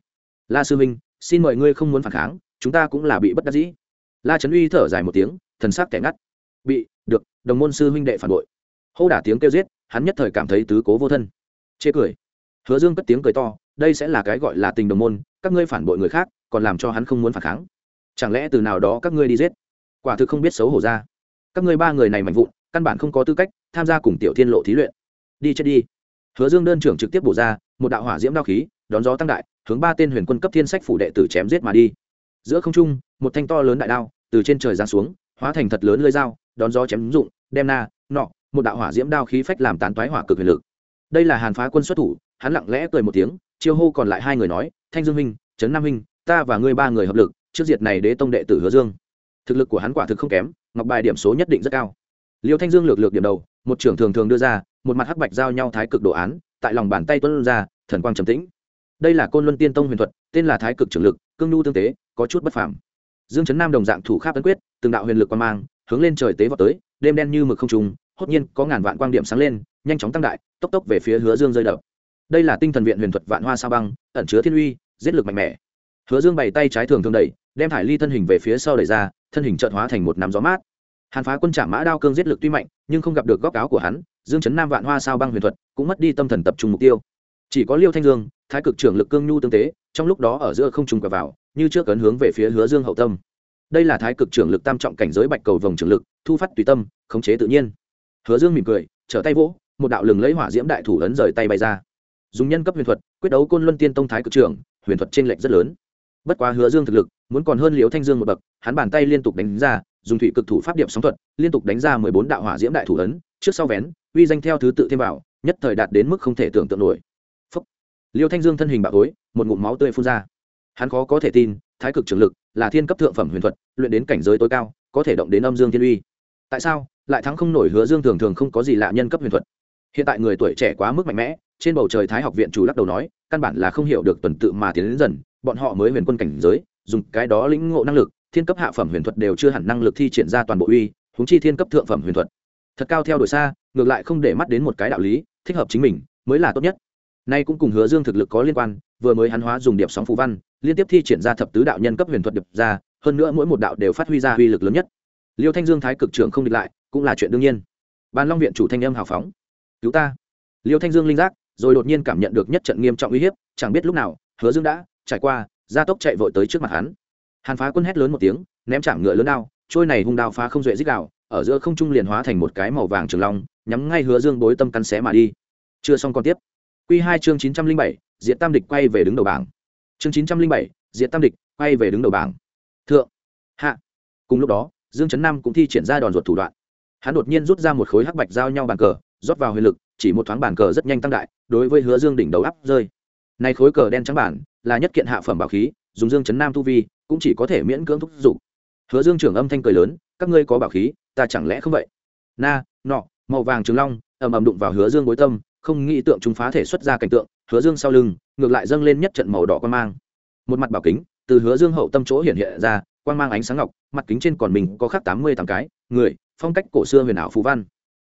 Speaker 1: La sư huynh xin mời ngươi không muốn phản kháng, chúng ta cũng là bị bất đắc dĩ. La trấn uy thở dài một tiếng, thần sắc kẻ ngắt. Bị, được, đồng môn sư huynh đệ phản bội. Hô đả tiếng kêu giết, hắn nhất thời cảm thấy tứ cố vô thân. Chê cười. Hứa dương cất tiếng cười to, đây sẽ là cái gọi là tình đồng môn, các ngươi phản bội người khác, còn làm cho hắn không muốn phản kháng. Chẳng lẽ từ nào đó các ngươi đi giết? Quả thực không biết xấu hổ ra. Các ngươi ba người này mạnh vụn, căn bản không có tư cách tham gia cùng tiểu thiên lộ thí luyện. Đi chết đi. Hứa dương đơn trưởng trực tiếp bổ ra, một đạo hỏa diễm đao khí, đón gió tăng đại hướng ba tên huyền quân cấp thiên sách phủ đệ tử chém giết mà đi. Giữa không trung, một thanh to lớn đại đao từ trên trời giáng xuống, hóa thành thật lớn lưỡi dao, đón gió chém dụng, đem na, nọ, một đạo hỏa diễm đao khí phách làm tán toái hỏa cực huyền lực. Đây là hàn phá quân xuất thủ, hắn lặng lẽ cười một tiếng, chiêu hô còn lại hai người nói, thanh dương huynh, trấn nam huynh, ta và ngươi ba người hợp lực, trước diệt này đế tông đệ tử hứa dương. Thực lực của hắn quả thực không kém, ngọc bài điểm số nhất định rất cao. Liêu thanh dương lược lược điểm đầu, một trưởng thường thường đưa ra, một mặt hắc bạch giao nhau thái cực đồ án, tại lòng bàn tay tuân ra, thần quang trầm tĩnh đây là côn luân tiên tông huyền thuật, tên là thái cực trưởng lực, cương nhu tương tế, có chút bất phàm. Dương chấn nam đồng dạng thủ kháp ấn quyết, từng đạo huyền lực quan mang, hướng lên trời tế vào tới, đêm đen như mực không trùng hốt nhiên có ngàn vạn quang điểm sáng lên, nhanh chóng tăng đại, tốc tốc về phía hứa dương rơi đập. Đây là tinh thần viện huyền thuật vạn hoa sao băng, ẩn chứa thiên uy, giết lực mạnh mẽ. Hứa dương bày tay trái thường thường đẩy, đem thải ly thân hình về phía sau đẩy ra, thân hình trợn hóa thành một nắm gió mát. Hàn phá quân trả mã đao cương giết lực tuy mạnh, nhưng không gặp được góc áo của hắn, dương chấn nam vạn hoa sao băng huyền thuật cũng mất đi tâm thần tập trung mục tiêu chỉ có liêu thanh dương, thái cực trưởng lực cương nhu tương tế, trong lúc đó ở giữa không trùng quẹo vào, như trước cấn hướng về phía hứa dương hậu tâm. Đây là thái cực trưởng lực tam trọng cảnh giới bạch cầu vòng trưởng lực, thu phát tùy tâm, khống chế tự nhiên. Hứa dương mỉm cười, trở tay vỗ, một đạo lừng lấy hỏa diễm đại thủ ấn rời tay bay ra. Dùng nhân cấp huyền thuật, quyết đấu côn luân tiên tông thái cực trưởng, huyền thuật trên lệch rất lớn. Bất quá hứa dương thực lực, muốn còn hơn liễu thanh dương một bậc, hắn bàn tay liên tục đánh ra, dùng thủy cực thủ pháp điệp sóng thuật, liên tục đánh ra mười bốn đạo hỏa diễm đại thủ ấn, trước sau vén, uy danh theo thứ tự thêm vào, nhất thời đạt đến mức không thể tưởng tượng nổi liêu thanh dương thân hình bạo tối, một ngụm máu tươi phun ra. Hắn khó có thể tin, thái cực trường lực là thiên cấp thượng phẩm huyền thuật, luyện đến cảnh giới tối cao, có thể động đến âm dương thiên uy. Tại sao lại thắng không nổi hứa dương thường thường không có gì lạ nhân cấp huyền thuật? Hiện tại người tuổi trẻ quá mức mạnh mẽ, trên bầu trời thái học viện chủ lắc đầu nói, căn bản là không hiểu được tuần tự mà tiến đến dần, bọn họ mới huyền quân cảnh giới, dùng cái đó lĩnh ngộ năng lực, thiên cấp hạ phẩm huyền thuật đều chưa hẳn năng lực thi triển ra toàn bộ uy húng chi thiên cấp thượng phẩm huyền thuật. Thật cao theo đuổi xa, ngược lại không để mắt đến một cái đạo lý, thích hợp chính mình, mới là tốt nhất nay cũng cùng hứa dương thực lực có liên quan, vừa mới hắn hóa dùng điệp sóng phù văn, liên tiếp thi triển ra thập tứ đạo nhân cấp huyền thuật điệp ra, hơn nữa mỗi một đạo đều phát huy ra uy lực lớn nhất. Liêu thanh dương thái cực trưởng không địch lại, cũng là chuyện đương nhiên. Ban long viện chủ thanh âm hào phóng. Cứu ta. Liêu thanh dương linh giác, rồi đột nhiên cảm nhận được nhất trận nghiêm trọng uy hiếp, chẳng biết lúc nào, hứa dương đã trải qua, gia tốc chạy vội tới trước mặt hắn. Hàn phá quân hét lớn một tiếng, ném chạm ngựa lớn đao, trôi này hung đao phá không duệ dích đạo, ở giữa không trung liền hóa thành một cái màu vàng trường long, nhắm ngay hứa dương bối tâm cắn xé mà đi. Chưa xong còn tiếp q hai chương chín trăm linh bảy diện tam địch quay về đứng đầu bảng. Chương chín trăm linh bảy diện tam địch quay về đứng đầu bảng. Thượng. Hạ. Cùng lúc đó, dương trấn nam cũng thi triển ra đòn ruột thủ đoạn. Hắn đột nhiên rút ra một khối hắc bạch giao nhau bàn cờ, rót vào huyền lực, chỉ một thoáng bàn cờ rất nhanh tăng đại, đối với hứa dương đỉnh đầu áp rơi. Nay khối cờ đen trắng bản, là nhất kiện hạ phẩm bảo khí, dùng dương chấn nam tu vi, cũng chỉ có thể miễn cưỡng thúc giục. Hứa dương trưởng âm thanh cười lớn, các ngươi có bảo khí, ta chẳng lẽ không vậy? Na, nọ, màu vàng trường long, ầm ầm đụng vào hứa dương bối tâm không nghĩ tượng chúng phá thể xuất ra cảnh tượng, hứa dương sau lưng, ngược lại dâng lên nhất trận màu đỏ quan mang. Một mặt bảo kính, từ hứa dương hậu tâm chỗ hiện hiện ra quan mang ánh sáng ngọc, mặt kính trên còn mình có khắc tám mươi tám cái, người, phong cách cổ xưa huyền ảo phú văn.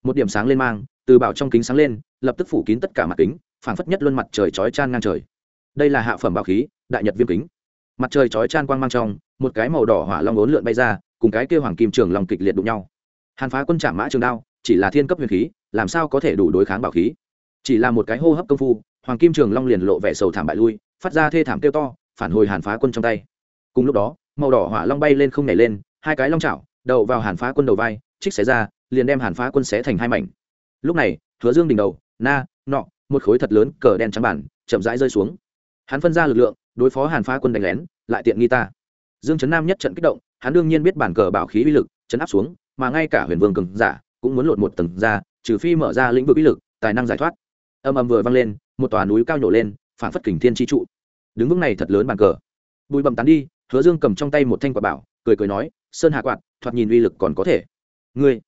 Speaker 1: Một điểm sáng lên mang, từ bảo trong kính sáng lên, lập tức phủ kín tất cả mặt kính, phảng phất nhất luân mặt trời chói chan ngang trời. Đây là hạ phẩm bảo khí, đại nhật viêm kính. Mặt trời chói chan quang mang trong, một cái màu đỏ hỏa long ốn lượn bay ra, cùng cái kêu hoàng kim trường long kịch liệt đụng nhau. Hàn phá quân trảm mã trường đao, chỉ là thiên cấp huyền khí, làm sao có thể đủ đối kháng bảo khí? Chỉ là một cái hô hấp công phu, hoàng kim trường long liền lộ vẻ sầu thảm bại lui, phát ra thê thảm kêu to, phản hồi hàn phá quân trong tay. Cùng lúc đó, màu đỏ hỏa long bay lên không nhảy lên, hai cái long chảo đậu vào hàn phá quân đầu vai, trích xé ra, liền đem hàn phá quân xé thành hai mảnh. Lúc này, hứa dương đỉnh đầu, na, nọ, một khối thật lớn cờ đen trắng bản, chậm rãi rơi xuống. Hắn phân ra lực lượng, đối phó hàn phá quân đánh lén, lại tiện nghi ta. Dương trấn nam nhất trận kích động, hắn đương nhiên biết bản cờ bảo khí uy lực, chấn áp xuống, mà ngay cả huyền vương cường giả cũng muốn lột một tầng ra, trừ phi mở ra lĩnh vực uy lực, tài năng giải thoát âm âm vừa vang lên, một tòa núi cao nhổ lên phản phất kình thiên chi trụ. Đứng vững này thật lớn bàn cờ. Bụi bầm tán đi, hứa dương cầm trong tay một thanh quả bảo, cười cười nói, sơn hạ quạt, thoạt nhìn uy lực còn có thể. Ngươi?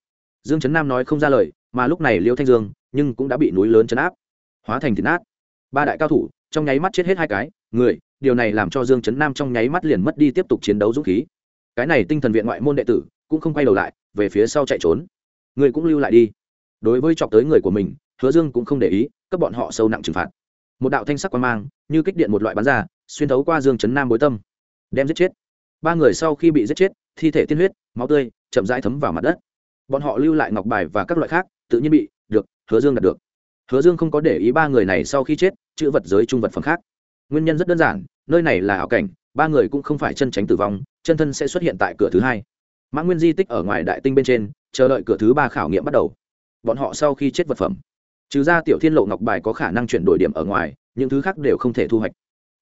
Speaker 1: Dương trấn nam nói không ra lời, mà lúc này liêu thanh dương, nhưng cũng đã bị núi lớn chấn áp. Hóa thành thịt nát. Ba đại cao thủ, trong nháy mắt chết hết hai cái. Người điều này làm cho dương trấn nam trong nháy mắt liền mất đi tiếp tục chiến đấu dũng khí. Cái này tinh thần viện ngoại môn đệ tử cũng không quay đầu lại, về phía sau chạy trốn. Người cũng lưu lại đi. Đối với chọc tới người của mình hứa dương cũng không để ý, cấp bọn họ sâu nặng trừng phạt. Một đạo thanh sắc quan mang, như kích điện một loại bắn ra, xuyên thấu qua dương chấn nam bối tâm. Đem giết chết. Ba người sau khi bị giết chết, thi thể tiên huyết, máu tươi, chậm rãi thấm vào mặt đất. Bọn họ lưu lại ngọc bài và các loại khác, tự nhiên bị, được, hứa dương đạt được. Hứa dương không có để ý ba người này sau khi chết, chữ vật giới trung vật phẩm khác. Nguyên nhân rất đơn giản, nơi này là ảo cảnh, ba người cũng không phải chân tránh tử vong, chân thân sẽ xuất hiện tại cửa thứ hai. Mã nguyên di tích ở ngoài đại tinh bên trên, chờ đợi cửa thứ ba khảo nghiệm bắt đầu. Bọn họ sau khi chết vật phẩm trừ ra tiểu thiên lộ ngọc bài có khả năng chuyển đổi điểm ở ngoài, những thứ khác đều không thể thu hoạch.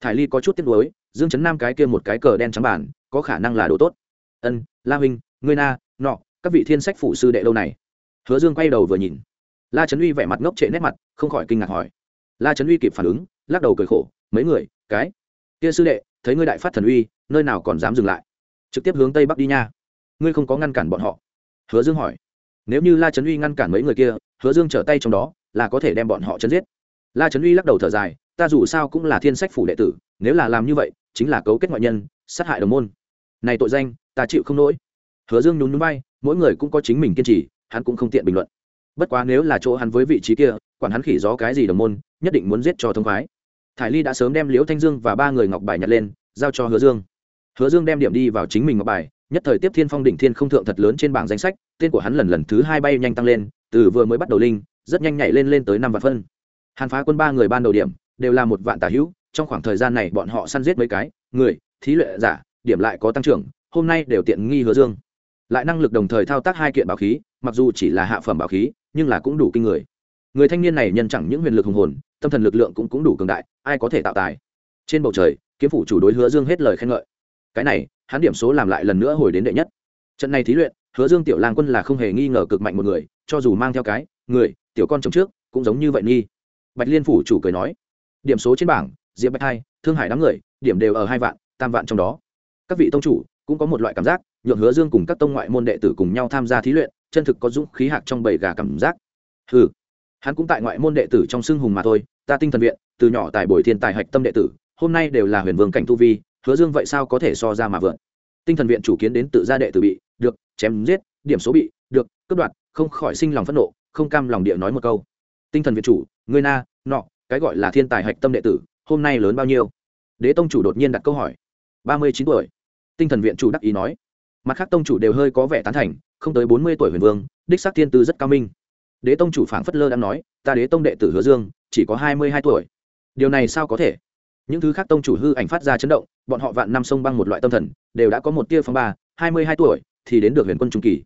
Speaker 1: Thải ly có chút tiếc nuối, dương chấn nam cái kia một cái cờ đen trắng bản, có khả năng là đồ tốt. Ân, la huynh, ngươi na, nọ, các vị thiên sách phụ sư đệ lâu này? Hứa dương quay đầu vừa nhìn. La trấn uy vẻ mặt ngốc trệ nét mặt, không khỏi kinh ngạc hỏi. La trấn uy kịp phản ứng, lắc đầu cười khổ, mấy người, cái? Kia sư đệ, thấy ngươi đại phát thần uy, nơi nào còn dám dừng lại? Trực tiếp hướng tây bắc đi nha. Ngươi không có ngăn cản bọn họ. Hứa dương hỏi. Nếu như la trấn uy ngăn cản mấy người kia, hứa dương trở tay trong đó là có thể đem bọn họ chấn giết. La trấn uy lắc đầu thở dài, ta dù sao cũng là thiên sách phủ đệ tử, nếu là làm như vậy, chính là cấu kết ngoại nhân, sát hại đồng môn. Này tội danh, ta chịu không nổi. Hứa dương nhún nhún bay mỗi người cũng có chính mình kiên trì, hắn cũng không tiện bình luận. Bất quá nếu là chỗ hắn với vị trí kia, quản hắn khỉ gió cái gì đồng môn, nhất định muốn giết cho thông khoái. Thải ly đã sớm đem liễu thanh dương và ba người ngọc bài nhặt lên, giao cho hứa dương. Hứa dương đem điểm đi vào chính mình ngọc bài, nhất thời tiếp thiên phong đỉnh thiên không thượng thật lớn trên bảng danh sách, tên của hắn lần lần thứ hai bay nhanh tăng lên, từ vừa mới bắt đầu linh rất nhanh nhảy lên lên tới năm vạn phân. Hàn phá quân ba người ban đầu điểm, đều là một vạn tả hữu, trong khoảng thời gian này bọn họ săn giết mấy cái, người, thí luyện giả, điểm lại có tăng trưởng, hôm nay đều tiện nghi hứa dương. Lại năng lực đồng thời thao tác hai kiện bảo khí, mặc dù chỉ là hạ phẩm bảo khí, nhưng là cũng đủ kinh người. Người thanh niên này nhân chẳng những huyền lực hùng hồn, tâm thần lực lượng cũng cũng đủ cường đại, ai có thể tạo tài. Trên bầu trời, kiếm phủ chủ đối hứa dương hết lời khen ngợi. Cái này, hắn điểm số làm lại lần nữa hồi đến đệ nhất. Trận này thí luyện, hứa dương tiểu lang quân là không hề nghi ngờ cực mạnh một người, cho dù mang theo cái, người tiểu con chồng trước, cũng giống như vậy nghi. Bạch liên phủ chủ cười nói, điểm số trên bảng, diệp bạch hai, thương hải đám người, điểm đều ở hai vạn, tam vạn trong đó. Các vị tông chủ cũng có một loại cảm giác, nhượng hứa dương cùng các tông ngoại môn đệ tử cùng nhau tham gia thí luyện, chân thực có dũng khí hạc trong bầy gà cảm giác. Ừ hắn cũng tại ngoại môn đệ tử trong xưng hùng mà thôi, ta tinh thần viện, từ nhỏ tại bồi thiên tài hạch tâm đệ tử, hôm nay đều là huyền vương cảnh tu vi, hứa dương vậy sao có thể so ra mà vượn tinh thần viện chủ kiến đến tự gia đệ tử bị, được, chém giết, điểm số bị, được, cướp đoạt, không khỏi sinh lòng phẫn nộ không cam lòng địa nói một câu. Tinh thần viện chủ người na, nọ, cái gọi là thiên tài hạch tâm đệ tử, hôm nay lớn bao nhiêu? Đế tông chủ đột nhiên đặt câu hỏi. Ba mươi chín tuổi. Tinh thần viện chủ đắc ý nói. Mặt khác tông chủ đều hơi có vẻ tán thành, không tới bốn mươi tuổi huyền vương, đích sắc thiên tư rất cao minh. Đế tông chủ phảng phất lơ đang nói, ta đế tông đệ tử hứa dương, chỉ có hai mươi hai tuổi. Điều này sao có thể? Những thứ khác tông chủ hư ảnh phát ra chấn động, bọn họ vạn năm sông băng một loại tâm thần, đều đã có một tia phong ba, hai mươi hai tuổi, thì đến được huyền quân trung kỳ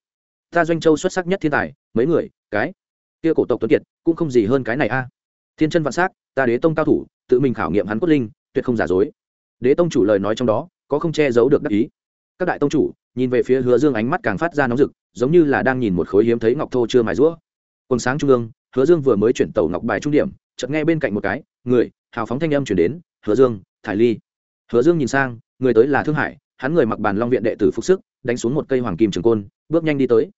Speaker 1: ta doanh châu xuất sắc nhất thiên tài, mấy người, cái kia cổ tộc tuấn kiệt, cũng không gì hơn cái này a. Thiên chân vạn s á c ta đế tông cao thủ, tự mình khảo nghiệm hắn cốt linh, tuyệt không giả dối. Đế tông chủ lời nói trong đó, có không che giấu được đắc ý. Các đại tông chủ, nhìn về phía hứa dương ánh mắt càng phát ra nóng rực, giống như là đang nhìn một khối hiếm thấy ngọc thô chưa mài rũa quần sáng trung ương, hứa dương vừa mới chuyển tàu ngọc bài trung điểm, chợt nghe bên cạnh một cái, người, hào phóng thanh âm chuyển đến, hứa dương, thải ly. Hứa dương nhìn sang, người tới là thương hải, hắn người mặc bàn long viện đệ tử phục sức, đánh xuống một cây hoàng kim trường côn, bước nhanh đi tới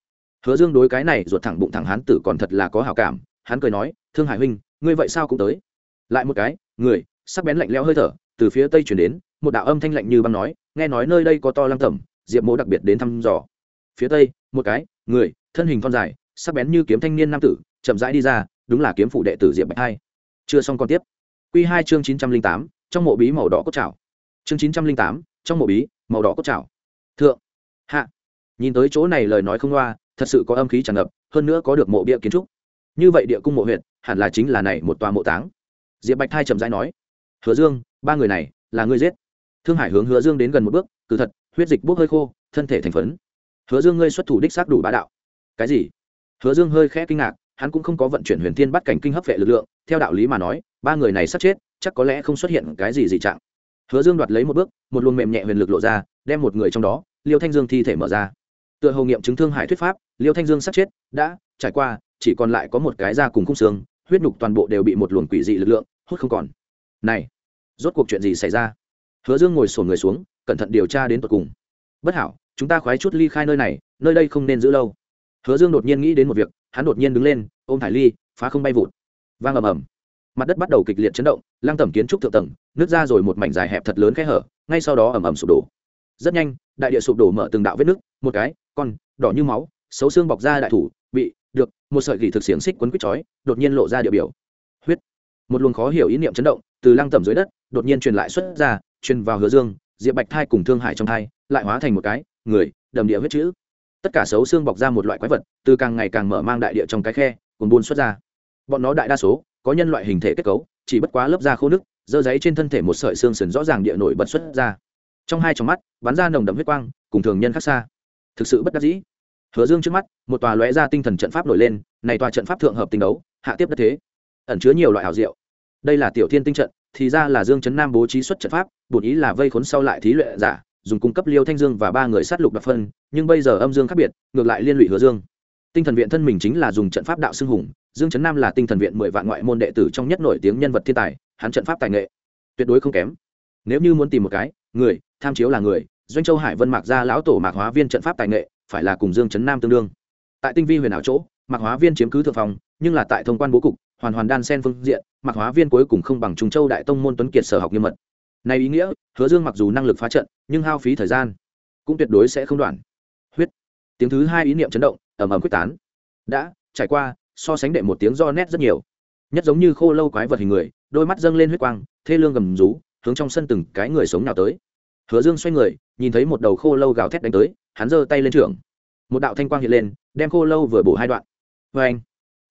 Speaker 1: hứa dương đối cái này ruột thẳng bụng thẳng hắn tử còn thật là có hào cảm, hắn cười nói, thương hải huynh, ngươi vậy sao cũng tới? Lại một cái, người, sắc bén lạnh lẽo hơi thở, từ phía tây chuyển đến, một đạo âm thanh lạnh như băng nói, nghe nói nơi đây có to lăng tẩm, diệp mỗ đặc biệt đến thăm dò. Phía tây, một cái, người, thân hình thon dài, sắc bén như kiếm thanh niên nam tử, chậm rãi đi ra, đúng là kiếm phụ đệ tử diệp bạch hai. Chưa xong còn tiếp. Q hai chương chín trăm linh tám, trong mộ bí màu đỏ cốt trào chương chín trăm linh tám, trong mộ bí, màu đỏ cốt trào thượng. Hạ. Nhìn tới chỗ này lời nói không loa thật sự có âm khí tràn ngập, hơn nữa có được mộ bia kiến trúc. Như vậy địa cung mộ huyện hẳn là chính là này một tòa mộ táng. Diệp bạch thai chậm rãi nói, hứa dương, ba người này là ngươi giết. Thương hải hướng hứa dương đến gần một bước cử thật, huyết dịch bốc hơi khô, thân thể thành phấn. Hứa dương, ngươi xuất thủ đích xác đủ bá đạo. Cái gì? Hứa dương hơi khẽ kinh ngạc, hắn cũng không có vận chuyển huyền thiên bắt cảnh kinh hấp vệ lực lượng, theo đạo lý mà nói, ba người này sắp chết, chắc có lẽ không xuất hiện cái gì dị trạng. Hứa dương đoạt lấy một bước, một luồng mềm nhẹ huyền lực lộ ra, đem một người trong đó, liêu thanh dương thi thể mở ra tựa hầu nghiệm chứng thương hải thuyết pháp, liêu thanh dương sắp chết, đã, trải qua, chỉ còn lại có một cái da cùng khung xương, huyết nhục toàn bộ đều bị một luồng quỷ dị lực lượng, hút không còn. Này, rốt cuộc chuyện gì xảy ra? Hứa dương ngồi sổn người xuống, cẩn thận điều tra đến tột cùng. Bất hảo, chúng ta khoái chút ly khai nơi này, nơi đây không nên giữ lâu. Hứa dương đột nhiên nghĩ đến một việc, hắn đột nhiên đứng lên, ôm thải ly, phá không bay vụt. Vang ầm ầm. Mặt đất bắt đầu kịch liệt chấn động, lăng tẩm kiến trúc thượng tầng nước ra rồi một mảnh dài hẹp thật lớn khe hở, ngay sau đó ầm ầm sụp đổ. Rất nhanh, đại địa sụp đổ mở từng đạo vết nứt, một cái con, đỏ như máu, xấu xương bọc ra đại thủ, bị, được, một sợi gỉ thực xiềng xích quấn quýt chói, đột nhiên lộ ra địa biểu. Huyết. Một luồng khó hiểu ý niệm chấn động, từ lăng tẩm dưới đất, đột nhiên truyền lại xuất ra, truyền vào hứa dương, diệp bạch thai cùng thương hải trong thai, lại hóa thành một cái, người, đầm địa huyết chữ. Tất cả xấu xương bọc ra một loại quái vật, từ càng ngày càng mở mang đại địa trong cái khe cùng buôn xuất ra. Bọn nó đại đa số, có nhân loại hình thể kết cấu, chỉ bất quá lớp da khô nước dơ giấy trên thân thể một sợi xương sườn rõ ràng địa nổi bật xuất ra. Trong hai trong mắt, bắn ra nồng đậm huyết quang, cùng thường nhân khác xa thực sự bất đắc dĩ. Hứa dương trước mắt, một tòa lóe ra tinh thần trận pháp nổi lên, này tòa trận pháp thượng hợp tinh đấu, hạ tiếp đất thế. Ẩn chứa nhiều loại hảo diệu. Đây là tiểu thiên tinh trận, thì ra là dương chấn nam bố trí xuất trận pháp, bổn ý là vây khốn sau lại thí luyện giả, dùng cung cấp liêu thanh dương và ba người sát lục đặc phân, nhưng bây giờ âm dương khác biệt, ngược lại liên lụy hứa dương. Tinh thần viện thân mình chính là dùng trận pháp đạo xưng hùng, dương chấn nam là tinh thần viện mười vạn ngoại môn đệ tử trong nhất nổi tiếng nhân vật thiên tài, hắn trận pháp tài nghệ tuyệt đối không kém. Nếu như muốn tìm một cái, người, tham chiếu là người doanh châu hải vân mạc gia lão tổ mạc hóa viên trận pháp tài nghệ, phải là cùng dương Trấn nam tương đương. Tại tinh vi huyền ảo chỗ, mạc hóa viên chiếm cứ thượng phòng nhưng là tại thông quan bố cục, hoàn hoàn đan sen phương diện, mạc hóa viên cuối cùng không bằng trung châu đại tông môn tuấn kiệt sở học nghiêm mật. Này ý nghĩa, hứa dương mặc dù năng lực phá trận, nhưng hao phí thời gian cũng tuyệt đối sẽ không đoạn. Huyết. Tiếng thứ hai ý niệm chấn động, ầm ầm quyết tán. Đã, trải qua, so sánh đệ một tiếng do nét rất nhiều. Nhất giống như khô lâu quái vật hình người, đôi mắt dâng lên huyết quang, thê lương gầm rú, hướng trong sân từng cái người sống nào tới hứa dương xoay người, nhìn thấy một đầu khô lâu gào thét đánh tới, hắn giơ tay lên trưởng. Một đạo thanh quang hiện lên, đem khô lâu vừa bổ hai đoạn. Vê anh.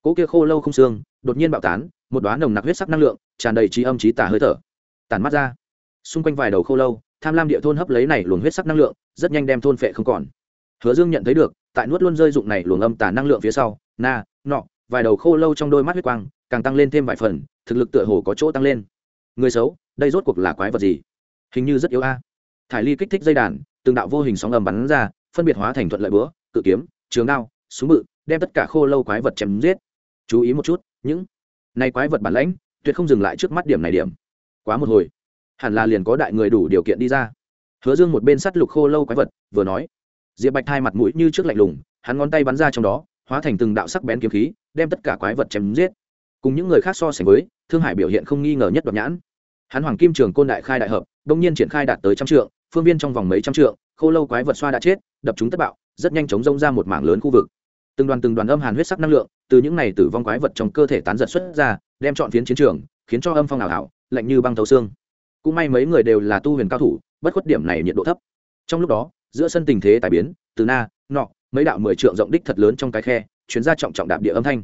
Speaker 1: Cỗ kia khô lâu không xương, đột nhiên bạo tán, một đóa nồng nặc huyết sắc năng lượng, tràn đầy trí âm trí tả hơi thở. Tản mắt ra, xung quanh vài đầu khô lâu, tham lam địa thôn hấp lấy này luồng huyết sắc năng lượng, rất nhanh đem thôn phệ không còn. Hứa dương nhận thấy được, tại nuốt luôn rơi dụng này luồng âm tả năng lượng phía sau, na, nọ, vài đầu khô lâu trong đôi mắt huyết quang, càng tăng lên thêm vài phần, thực lực tựa hồ có chỗ tăng lên. Người xấu, đây rốt cuộc là quái vật gì? Hình như rất yếu a thải ly kích thích dây đàn, từng đạo vô hình sóng ầm bắn ra, phân biệt hóa thành thuận lợi bữa cự kiếm, trường đao, súng bự, đem tất cả khô lâu quái vật chém giết. Chú ý một chút, những này quái vật bản lãnh, tuyệt không dừng lại trước mắt điểm này điểm. Quá một hồi, hẳn là liền có đại người đủ điều kiện đi ra. Hứa dương một bên sắt lục khô lâu quái vật, vừa nói. Diệp bạch hai mặt mũi như trước lạnh lùng, hắn ngón tay bắn ra trong đó, hóa thành từng đạo sắc bén kiếm khí, đem tất cả quái vật chém giết. Cùng những người khác so sánh với, thương hải biểu hiện không nghi ngờ nhất đoạt nhãn. Hắn hoàng kim trường côn đại khai đại hợp đông nhiên triển khai đạt tới trăm trượng phương viên trong vòng mấy trăm trượng, khô lâu quái vật xoa đã chết, đập chúng tất bạo, rất nhanh chóng rông ra một mảng lớn khu vực. Từng đoàn từng đoàn âm hàn huyết sắc năng lượng, từ những này tử vong quái vật trong cơ thể tán giật xuất ra, đem chọn phiến chiến trường, khiến cho âm phong ảo ảo, lạnh như băng thấu xương. Cũng may mấy người đều là tu huyền cao thủ, bất khuất điểm này nhiệt độ thấp. Trong lúc đó, giữa sân tình thế tài biến, từ na, nọ, mấy đạo mười trượng rộng đích thật lớn trong cái khe chuyến ra trọng trọng đạp địa âm thanh.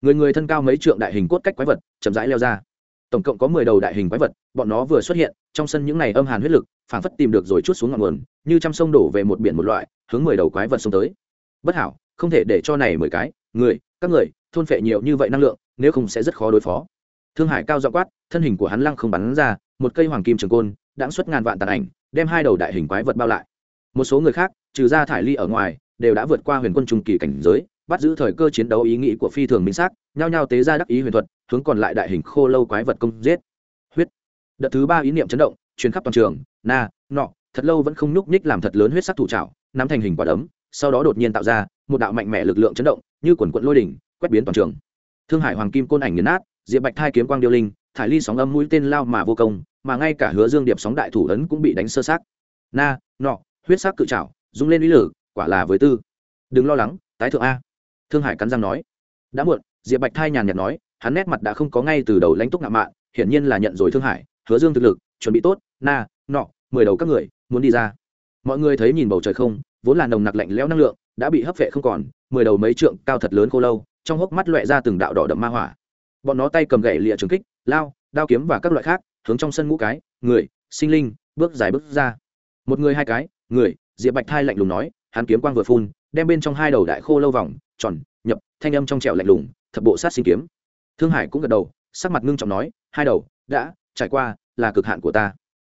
Speaker 1: Người người thân cao mấy trượng đại hình cốt cách quái vật, chậm rãi leo ra tổng cộng có mười đầu đại hình quái vật, bọn nó vừa xuất hiện, trong sân những này âm hàn huyết lực, phảng phất tìm được rồi chút xuống ngọn nguồn, như trăm sông đổ về một biển một loại, hướng mười đầu quái vật xông tới. Bất hảo, không thể để cho này mười cái, người, các người, thôn phệ nhiều như vậy năng lượng, nếu không sẽ rất khó đối phó. Thương hải cao dọ quát, thân hình của hắn lăng không bắn ra, một cây hoàng kim trường côn đãng xuất ngàn vạn tàn ảnh, đem hai đầu đại hình quái vật bao lại. Một số người khác, trừ ra thải ly ở ngoài, đều đã vượt qua huyền quân trung kỳ cảnh giới bắt giữ thời cơ chiến đấu ý nghĩ của phi thường minh xác, nhao nhao tế ra đắc ý huyền thuật, hướng còn lại đại hình khô lâu quái vật công giết. Huyết. Đợt thứ ba ý niệm chấn động, truyền khắp toàn trường, na, nọ, thật lâu vẫn không nhúc nhích làm thật lớn huyết sắc thủ trào nắm thành hình quả đấm, sau đó đột nhiên tạo ra một đạo mạnh mẽ lực lượng chấn động, như quần quận lôi đỉnh, quét biến toàn trường. Thương hải hoàng kim côn ảnh nghiền nát, diệp bạch thai kiếm quang điêu linh, thải ly sóng âm mũi tên lao mà vô công, mà ngay cả hứa dương điệp sóng đại thủ ấn cũng bị đánh sơ sát na, nọ, huyết sắc cự trào rung lên uy lử quả là với tư. Đừng lo lắng, tái thượng a thương hải cắn răng nói, đã muộn, diệp bạch thai nhàn nhạt nói, hắn nét mặt đã không có ngay từ đầu lãnh túc ngạo mạn, hiển nhiên là nhận rồi thương hải, hứa dương thực lực, chuẩn bị tốt, na, nọ, mười đầu các người, muốn đi ra. Mọi người thấy nhìn bầu trời không, vốn là nồng nặc lạnh lẽo năng lượng, đã bị hấp vệ không còn, mười đầu mấy trượng cao thật lớn khô lâu, trong hốc mắt loẹ ra từng đạo đỏ đậm ma hỏa. Bọn nó tay cầm gậy lịa trường kích, lao, đao kiếm và các loại khác, hướng trong sân ngũ cái, người, sinh linh, bước dài bước ra. Một người hai cái, người, diệp bạch thai lạnh lùng nói, hắn kiếm quang vừa phun, đem bên trong hai đầu đại khô lâu vòng tròn, nhập, thanh âm trong trẻo lạnh lùng, thập bộ sát sinh kiếm. Thương hải cũng gật đầu, sắc mặt ngưng trọng nói, hai đầu, đã, trải qua, là cực hạn của ta.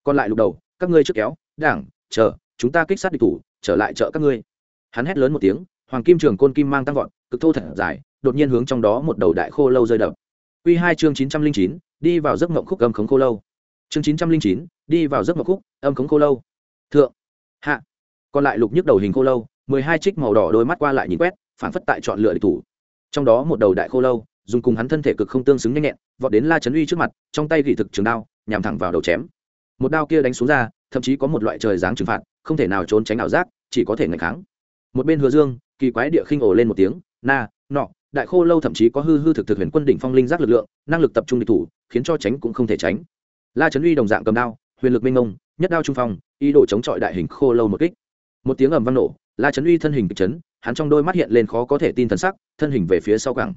Speaker 1: Còn lại lục đầu, các ngươi trước kéo, đảng, chờ, chúng ta kích sát địch thủ, trở lại chợ các ngươi. Hắn hét lớn một tiếng, hoàng kim trường côn kim mang tăng vọt, cực thô thật dài, đột nhiên hướng trong đó một đầu đại khô lâu rơi đập. Quy hai chương chín trăm linh chín, đi vào giấc mộng khúc gầm khống khô lâu. Chương chín trăm linh chín, đi vào giấc mộng khúc âm khống khô lâu. Thượng, hạ. Còn lại lục nhức đầu hình khô lâu, mười hai trích màu đỏ đôi mắt qua lại nhìn quét phản phất tại chọn lựa địch thủ. Trong đó một đầu đại khô lâu, dùng cùng hắn thân thể cực không tương xứng nhanh nhẹn, vọt đến la trấn uy trước mặt, trong tay gỉ thực trường đao, nhằm thẳng vào đầu chém. Một đao kia đánh xuống ra, thậm chí có một loại trời dáng trừng phạt, không thể nào trốn tránh ảo giác, chỉ có thể ngày kháng. Một bên hứa dương, kỳ quái địa khinh ổ lên một tiếng, na, nọ, đại khô lâu thậm chí có hư hư thực thực huyền quân đỉnh phong linh giác lực lượng, năng lực tập trung địch thủ, khiến cho tránh cũng không thể tránh. La trấn uy đồng dạng cầm đao, huyền lực minh ngông nhất đao trung phong, ý đồ chống chọi đại hình khô lâu một kích. Một tiếng ầm vang nổ, la trấn uy thân hình kịch chấn hắn trong đôi mắt hiện lên khó có thể tin thần sắc, thân hình về phía sau cẳng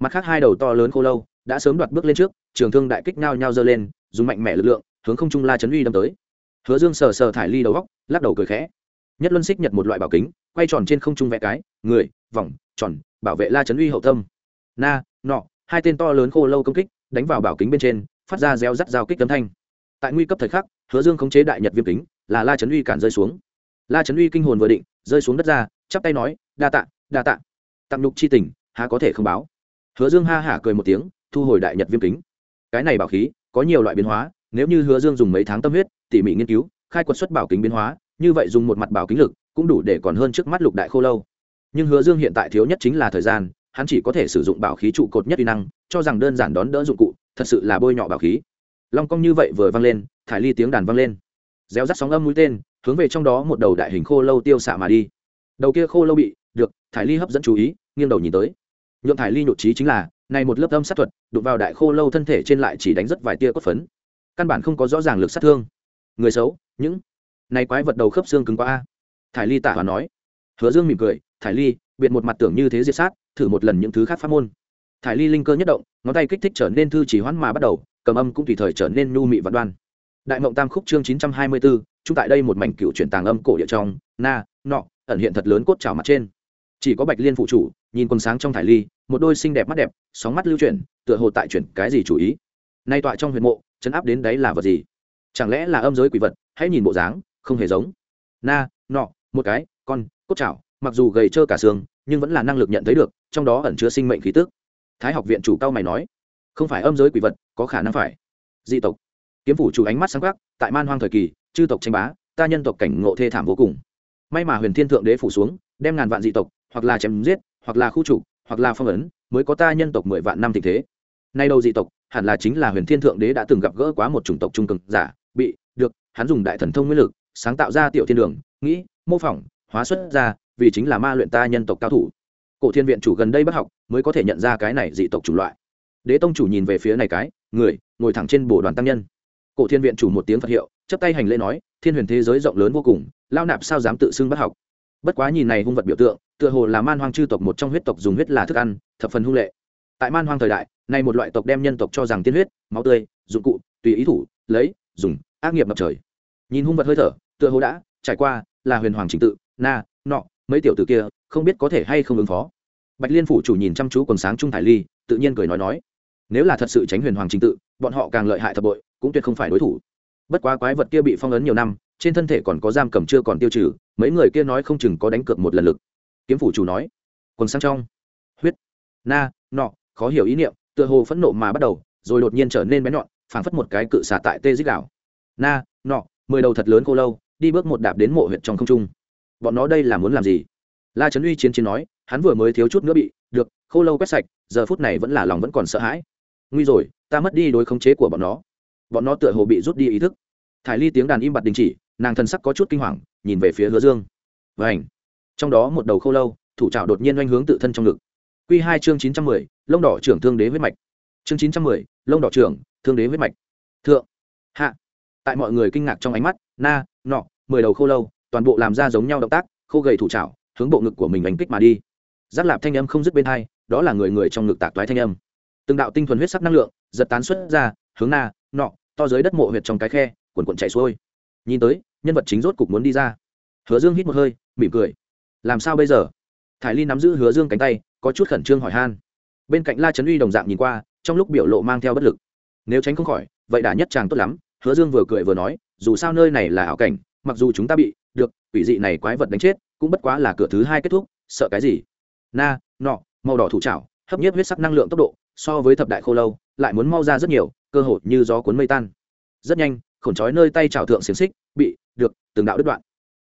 Speaker 1: mặt khác hai đầu to lớn khô lâu đã sớm đoạt bước lên trước, trường thương đại kích nhao nhao giơ lên, dùng mạnh mẽ lực lượng, hướng không trung la chấn uy đâm tới. Hứa dương sờ sờ thải ly đầu góc, lắc đầu cười khẽ. Nhất luân xích nhật một loại bảo kính, quay tròn trên không trung vẽ cái, người, vòng, tròn, bảo vệ la chấn uy hậu tâm. Na, nọ, hai tên to lớn khô lâu công kích, đánh vào bảo kính bên trên, phát ra reo rắt giao kích tấm thanh. Tại nguy cấp thời khắc, hứa dương khống chế đại nhật viêm kính, là la chấn uy cản rơi xuống. La chấn uy kinh hồn vừa định, rơi xuống đất ra chắp tay nói, đa tạ đa tạ. Tặng nhục chi tình, há có thể không báo. Hứa dương ha hả cười một tiếng, thu hồi đại nhật viêm kính. Cái này bảo khí, có nhiều loại biến hóa, nếu như hứa dương dùng mấy tháng tâm huyết, tỉ mỉ nghiên cứu, khai quật xuất bảo kính biến hóa, như vậy dùng một mặt bảo kính lực, cũng đủ để còn hơn trước mắt lục đại khô lâu. Nhưng hứa dương hiện tại thiếu nhất chính là thời gian, hắn chỉ có thể sử dụng bảo khí trụ cột nhất uy năng, cho rằng đơn giản đón đỡ dụng cụ, thật sự là bôi nhọ bảo khí. Long cong như vậy vừa vang lên, thải ly tiếng đàn vang lên. Reo rắt sóng âm mũi tên, hướng về trong đó một đầu đại hình khô lâu tiêu xạ mà đi đầu kia khô lâu bị, được, thải ly hấp dẫn chú ý, nghiêng đầu nhìn tới. Nhuộm thải ly nhột trí chính là, này một lớp âm sát thuật, đụng vào đại khô lâu thân thể trên lại chỉ đánh rất vài tia cốt phấn. Căn bản không có rõ ràng lực sát thương. Người xấu, những này quái vật đầu khớp xương cứng quá a. Thải ly tả hòa nói. Hứa dương mỉm cười, thải ly, biệt một mặt tưởng như thế diệt sát, thử một lần những thứ khác pháp môn. Thải ly linh cơ nhất động, ngón tay kích thích trở nên thư chỉ hoãn mà bắt đầu, cầm âm cũng tùy thời trở nên nhu mị và đoan. Đại mộng tam khúc chương chín trăm hai mươi bốn chúng tại đây một mảnh cựu chuyển tàng âm cổ địa trong, na, nọ ẩn hiện thật lớn cốt trào mặt trên. Chỉ có bạch liên phụ chủ, nhìn quần sáng trong thải ly, một đôi xinh đẹp mắt đẹp, sóng mắt lưu chuyển, tựa hồ tại chuyển cái gì chủ ý. Nay tọa trong huyền mộ, chấn áp đến đấy là vật gì? Chẳng lẽ là âm giới quỷ vật? Hãy nhìn bộ dáng, không hề giống. Na, nọ, một cái, con, cốt chảo mặc dù gầy trơ cả xương, nhưng vẫn là năng lực nhận thấy được, trong đó ẩn chứa sinh mệnh khí tức. Thái học viện chủ cao mày nói, không phải âm giới quỷ vật, có khả năng phải. Dị tộc. Kiếm phủ chủ ánh mắt sáng khắc tại man hoang thời kỳ, chư tộc tranh bá, ta nhân tộc cảnh ngộ thê thảm vô cùng may mà huyền thiên thượng đế phủ xuống, đem ngàn vạn dị tộc, hoặc là chém giết, hoặc là khu trục, hoặc là phong ấn, mới có ta nhân tộc mười vạn năm tình thế. Nay đâu dị tộc, hẳn là chính là huyền thiên thượng đế đã từng gặp gỡ quá một chủng tộc trung cực giả, bị, được, hắn dùng đại thần thông nguyên lực, sáng tạo ra tiểu thiên đường, nghĩ, mô phỏng, hóa xuất ra, vì chính là ma luyện ta nhân tộc cao thủ. Cổ thiên viện chủ gần đây bất học, mới có thể nhận ra cái này dị tộc chủng loại. Đế tông chủ nhìn về phía này cái, người, ngồi thẳng trên bồ đoàn tăng nhân. Cổ thiên viện chủ một tiếng phật hiệu chấp tay hành lễ nói thiên huyền thế giới rộng lớn vô cùng lao nạp sao dám tự xưng bất học? Bất quá nhìn này hung vật biểu tượng, tựa hồ là man hoang chư tộc một trong huyết tộc dùng huyết là thức ăn, thập phần hung lệ. Tại man hoang thời đại, này một loại tộc đem nhân tộc cho rằng tiên huyết, máu tươi, dụng cụ, tùy ý thủ, lấy, dùng, ác nghiệp ngập trời. Nhìn hung vật hơi thở, tựa hồ đã trải qua là huyền hoàng trình tự, na, nọ, mấy tiểu tử kia, không biết có thể hay không ứng phó. Bạch liên phủ chủ nhìn chăm chú quần sáng trung thải ly, tự nhiên cười nói nói. Nếu là thật sự tránh huyền hoàng trình tự, bọn họ càng lợi hại thập bội, cũng tuyệt không phải đối thủ bất quá quái vật kia bị phong ấn nhiều năm, trên thân thể còn có giam cầm chưa còn tiêu trừ, mấy người kia nói không chừng có đánh cược một lần lực. Kiếm phủ chủ nói, quần sang trong. Huyết, na, nọ, khó hiểu ý niệm, tựa hồ phẫn nộ mà bắt đầu, rồi đột nhiên trở nên bén nhọn, phảng phất một cái cự xả tại tê dích đảo. Na, nọ, mười đầu thật lớn khô lâu, đi bước một đạp đến mộ huyện trong không trung. Bọn nó đây là muốn làm gì? La trấn uy chiến chiến nói, hắn vừa mới thiếu chút nữa bị, được, khô lâu quét sạch, giờ phút này vẫn là lòng vẫn còn sợ hãi. Nguy rồi, ta mất đi đối khống chế của bọn nó bọn nó tựa hồ bị rút đi ý thức. Thải ly tiếng đàn im bặt đình chỉ, nàng thân sắc có chút kinh hoàng, nhìn về phía hứa dương. Và ảnh trong đó một đầu khô lâu, thủ trào đột nhiên oanh hướng tự thân trong ngực. Q hai chương chín trăm mười, lông đỏ trưởng thương đế huyết mạch. Chương chín trăm mười, lông đỏ trưởng, thương đế huyết mạch. Thượng! Hạ! Tại mọi người kinh ngạc trong ánh mắt, na, nọ, mười đầu khô lâu, toàn bộ làm ra giống nhau động tác, khô gầy thủ trào hướng bộ ngực của mình đánh kích mà đi. Giáp lạp thanh âm không dứt bên hai, đó là người người trong ngực tạc toái thanh âm. Từng đạo tinh thuần huyết sắc năng lượng, giật tán xuất ra, hướng na, nọ to dưới đất mộ huyệt trong cái khe quần quần chạy xuôi. Nhìn tới, nhân vật chính rốt cục muốn đi ra. Hứa dương hít một hơi, mỉm cười. Làm sao bây giờ? Thải ly nắm giữ hứa dương cánh tay, có chút khẩn trương hỏi han. Bên cạnh la trấn uy đồng dạng nhìn qua, trong lúc biểu lộ mang theo bất lực. Nếu tránh không khỏi, vậy đã nhất chàng tốt lắm, hứa dương vừa cười vừa nói, dù sao nơi này là ảo cảnh, mặc dù chúng ta bị, được, quỷ dị này quái vật đánh chết, cũng bất quá là cửa thứ hai kết thúc, sợ cái gì? Na, nọ, màu đỏ thủ trảo hấp nhiếp huyết sắc năng lượng tốc độ, so với thập đại khô lâu, lại muốn mau ra rất nhiều cơ hội như gió cuốn mây tan. Rất nhanh, khổn trói nơi tay trào thượng xiềng xích, bị, được, từng đạo đứt đoạn.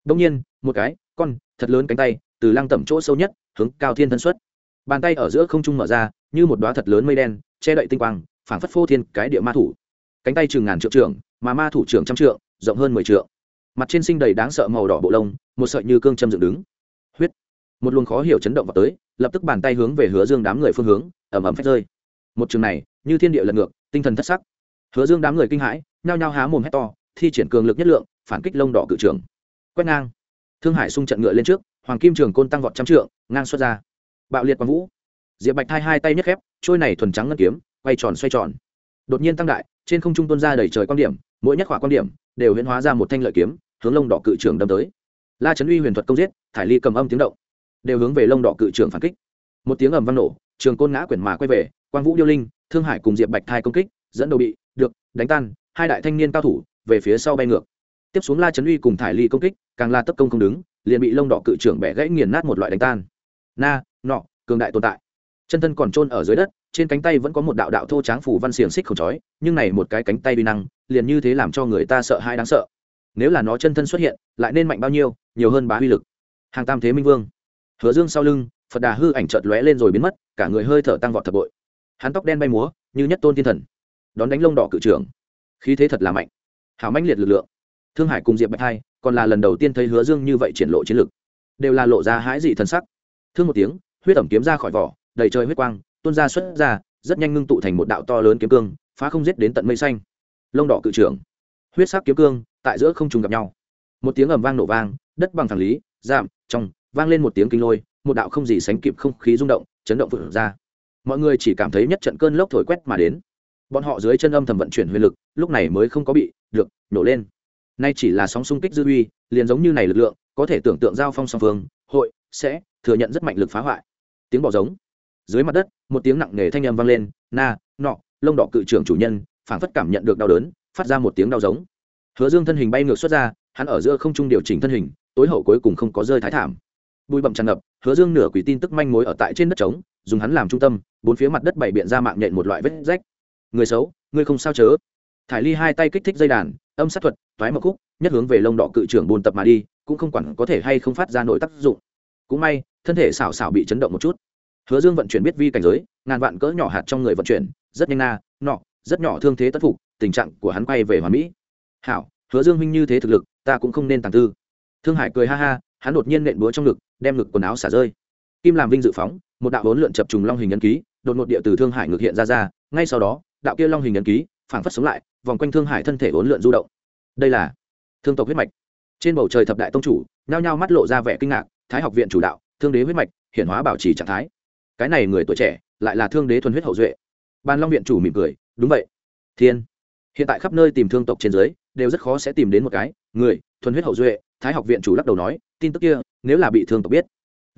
Speaker 1: Đông nhiên, một cái, con, thật lớn cánh tay, từ lăng tẩm chỗ sâu nhất, hướng cao thiên thân xuất. Bàn tay ở giữa không trung mở ra, như một đoá thật lớn mây đen, che đậy tinh quang, phảng phất phô thiên cái địa ma thủ. Cánh tay chừng ngàn triệu trưởng, mà ma thủ trưởng trăm trượng, rộng hơn mười trượng. Mặt trên sinh đầy đáng sợ màu đỏ bộ lông, một sợi như cương châm dựng đứng. Huyết! Một luồng khó hiểu chấn động vào tới, lập tức bàn tay hướng về hứa dương đám người phương hướng ẩm ẩm phách rơi. Một trường này, như thiên địa lật ngược tinh thần thất sắc. Hứa dương đám người kinh hãi, nhao nhao há mồm hét to, thi triển cường lực nhất lượng, phản kích lông đỏ cự trường. Quét ngang. Thương hải xung trận ngựa lên trước, hoàng kim trường côn tăng vọt trăm trượng, ngang xuất ra. Bạo liệt quang vũ. Diệp bạch thai hai tay nhấc khép, trôi này thuần trắng ngân kiếm, quay tròn xoay tròn. Đột nhiên tăng đại, trên không trung tuôn ra đầy trời quan điểm, mỗi nhất khỏa quan điểm đều huyễn hóa ra một thanh lợi kiếm, hướng lông đỏ cự trường đâm tới. La trấn uy huyền thuật công giết, thải ly cầm âm tiếng động, đều hướng về lông đỏ cự trường phản kích. Một tiếng ầm vang nổ, trường côn ngã quyển mà quay về quang vũ điêu linh, thương hải cùng diệp bạch thai công kích, dẫn đầu bị, được, đánh tan, hai đại thanh niên cao thủ về phía sau bay ngược. Tiếp xuống la trấn uy cùng thải ly công kích, càng la tấp công không đứng, liền bị lông đỏ cự trưởng bẻ gãy nghiền nát một loại đánh tan. Na, nọ, cường đại tồn tại. Chân thân còn trôn ở dưới đất, trên cánh tay vẫn có một đạo đạo thô tráng phủ văn xiềng xích không chói, nhưng này một cái cánh tay bi năng, liền như thế làm cho người ta sợ hai đáng sợ. Nếu là nó chân thân xuất hiện, lại nên mạnh bao nhiêu, nhiều hơn bá uy lực. Hàng tam thế minh vương. Hứa dương sau lưng, phật đà hư ảnh chợt lóe lên rồi biến mất, cả người hơi thở tăng vọt thập bội hắn tóc đen bay múa, như nhất tôn thiên thần. Đón đánh lông đỏ cự trưởng. Khí thế thật là mạnh. Hảo mãnh liệt lực lượng. Thương hải cùng diệp bạch hai, còn là lần đầu tiên thấy hứa dương như vậy triển lộ chiến lực. Đều là lộ ra hãi dị thần sắc. Thương một tiếng, huyết ẩm kiếm ra khỏi vỏ, đầy trời huyết quang, tuôn ra xuất ra, rất nhanh ngưng tụ thành một đạo to lớn kiếm cương, phá không giết đến tận mây xanh. Lông đỏ cự trưởng. Huyết sắc kiếm cương, tại giữa không trùng gặp nhau. Một tiếng ầm vang nổ vang, đất bằng thẳng lý giảm trong, vang lên một tiếng kinh lôi, một đạo không gì sánh kịp không khí rung động, chấn động vượt ra mọi người chỉ cảm thấy nhất trận cơn lốc thổi quét mà đến. Bọn họ dưới chân âm thầm vận chuyển huyền lực, lúc này mới không có bị, được, nổ lên. Nay chỉ là sóng xung kích dư uy, liền giống như này lực lượng, có thể tưởng tượng giao phong song phương, hội, sẽ, thừa nhận rất mạnh lực phá hoại. Tiếng bỏ giống. Dưới mặt đất, một tiếng nặng nề thanh âm vang lên, na, nọ, lông đỏ cự trưởng chủ nhân, phảng phất cảm nhận được đau đớn, phát ra một tiếng đau giống. Hứa dương thân hình bay ngược xuất ra, hắn ở giữa không trung điều chỉnh thân hình, tối hậu cuối cùng không có rơi thái thảm. Bụi bậm tràn ngập, hứa dương nửa quỷ tin tức manh mối ở tại trên đất trống dùng hắn làm trung tâm, bốn phía mặt đất bảy biện ra mạng nhện một loại vết rách. Người xấu, ngươi không sao chớ. Thải ly hai tay kích thích dây đàn, âm sát thuật, thoái mộc khúc, nhất hướng về lông đỏ cự trưởng buồn tập mà đi, cũng không quản có thể hay không phát ra nội tác dụng. Cũng may, thân thể xảo xảo bị chấn động một chút. Hứa dương vận chuyển biết vi cảnh giới, ngàn vạn cỡ nhỏ hạt trong người vận chuyển, rất nhanh na, nọ, rất nhỏ thương thế tất phục, tình trạng của hắn quay về hoàn mỹ. Hảo, hứa dương huynh như thế thực lực, ta cũng không nên tàn tư. Thương hải cười ha ha, hắn đột nhiên nện búa trong ngực, đem ngực quần áo xả rơi kim làm vinh dự phóng, một đạo bốn lượn chập trùng long hình ấn ký, đột ngột địa từ thương hải ngược hiện ra ra, ngay sau đó, đạo kia long hình ấn ký phảng phất sống lại, vòng quanh thương hải thân thể bốn lượn du động. Đây là thương tộc huyết mạch. Trên bầu trời thập đại tông chủ, nhao nhao mắt lộ ra vẻ kinh ngạc, thái học viện chủ đạo, thương đế huyết mạch, hiển hóa bảo trì trạng thái. Cái này người tuổi trẻ, lại là thương đế thuần huyết hậu duệ. Ban long viện chủ mỉm cười, đúng vậy. Thiên, hiện tại khắp nơi tìm thương tộc trên dưới, đều rất khó sẽ tìm đến một cái, người, thuần huyết hậu duệ. Thái học viện chủ lắc đầu nói, tin tức kia, nếu là bị thương tộc biết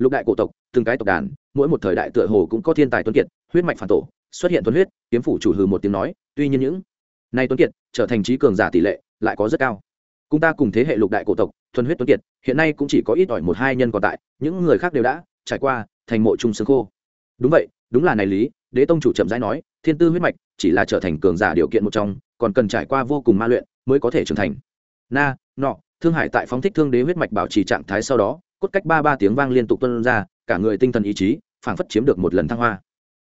Speaker 1: lục đại cổ tộc, từng cái tộc đàn, mỗi một thời đại tựa hồ cũng có thiên tài tuấn kiệt, huyết mạch phản tổ, xuất hiện tuấn huyết, kiếm phủ chủ hừ một tiếng nói, tuy nhiên những nay tuấn kiệt trở thành trí cường giả tỷ lệ lại có rất cao. Cùng ta cùng thế hệ lục đại cổ tộc, thuần huyết tuấn kiệt, hiện nay cũng chỉ có ít ỏi một hai nhân còn tại, những người khác đều đã trải qua thành mộ trung xương khô. Đúng vậy, đúng là này lý, đế tông chủ chậm rãi nói, thiên tư huyết mạch chỉ là trở thành cường giả điều kiện một trong, còn cần trải qua vô cùng ma luyện mới có thể trưởng thành. Na, nọ, thương hải tại phóng thích thương đế huyết mạch bảo trì trạng thái sau đó cốt cách ba ba tiếng vang liên tục tuân ra, cả người tinh thần ý chí phảng phất chiếm được một lần thăng hoa.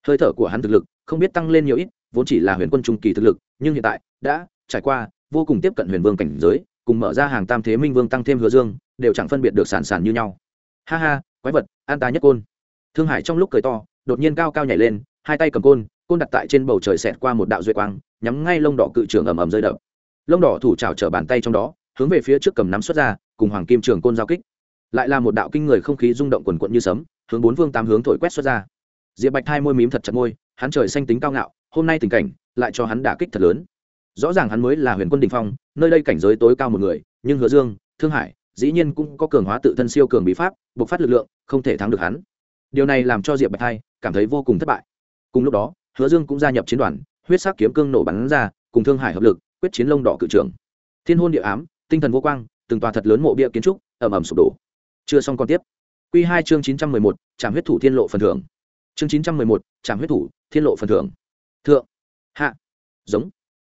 Speaker 1: Hơi thở của hắn thực lực không biết tăng lên nhiều ít, vốn chỉ là huyền quân trung kỳ thực lực, nhưng hiện tại đã trải qua vô cùng tiếp cận huyền vương cảnh giới, cùng mở ra hàng tam thế minh vương tăng thêm hứa dương, đều chẳng phân biệt được sản sản như nhau. Ha ha, quái vật, an ta nhất côn. Thương hải trong lúc cười to, đột nhiên cao cao nhảy lên, hai tay cầm côn côn đặt tại trên bầu trời xẹt qua một đạo duệ quang, nhắm ngay lông đỏ cự trường ầm ầm rơi đập. Lông đỏ thủ trào trở bàn tay trong đó, hướng về phía trước cầm nắm xuất ra, cùng hoàng kim trường côn giao kích lại là một đạo kinh người không khí rung động quần quận như sấm, hướng bốn vương tám hướng thổi quét xuất ra. Diệp bạch hai môi mím thật chặt môi, hắn trời xanh tính cao ngạo, hôm nay tình cảnh lại cho hắn đả kích thật lớn. Rõ ràng hắn mới là huyền quân đình phong, nơi đây cảnh giới tối cao một người, nhưng hứa dương, thương hải, dĩ nhiên cũng có cường hóa tự thân siêu cường bí pháp, bộc phát lực lượng, không thể thắng được hắn. Điều này làm cho diệp bạch hai cảm thấy vô cùng thất bại. Cùng lúc đó, hứa dương cũng gia nhập chiến đoàn, huyết sắc kiếm cương nổ bắn ra, cùng thương hải hợp lực, quyết chiến lông đỏ cự trưởng. Thiên hôn địa ám, tinh thần vô quang, từng tòa thật lớn mộ bia kiến trúc ẩm ẩm sụp đổ chưa xong còn tiếp. Q hai chương chín trăm mười một trạm huyết thủ thiên lộ phần thưởng. Chương chín trăm mười một trạm huyết thủ thiên lộ phần thưởng. Thượng. Hạ. Giống.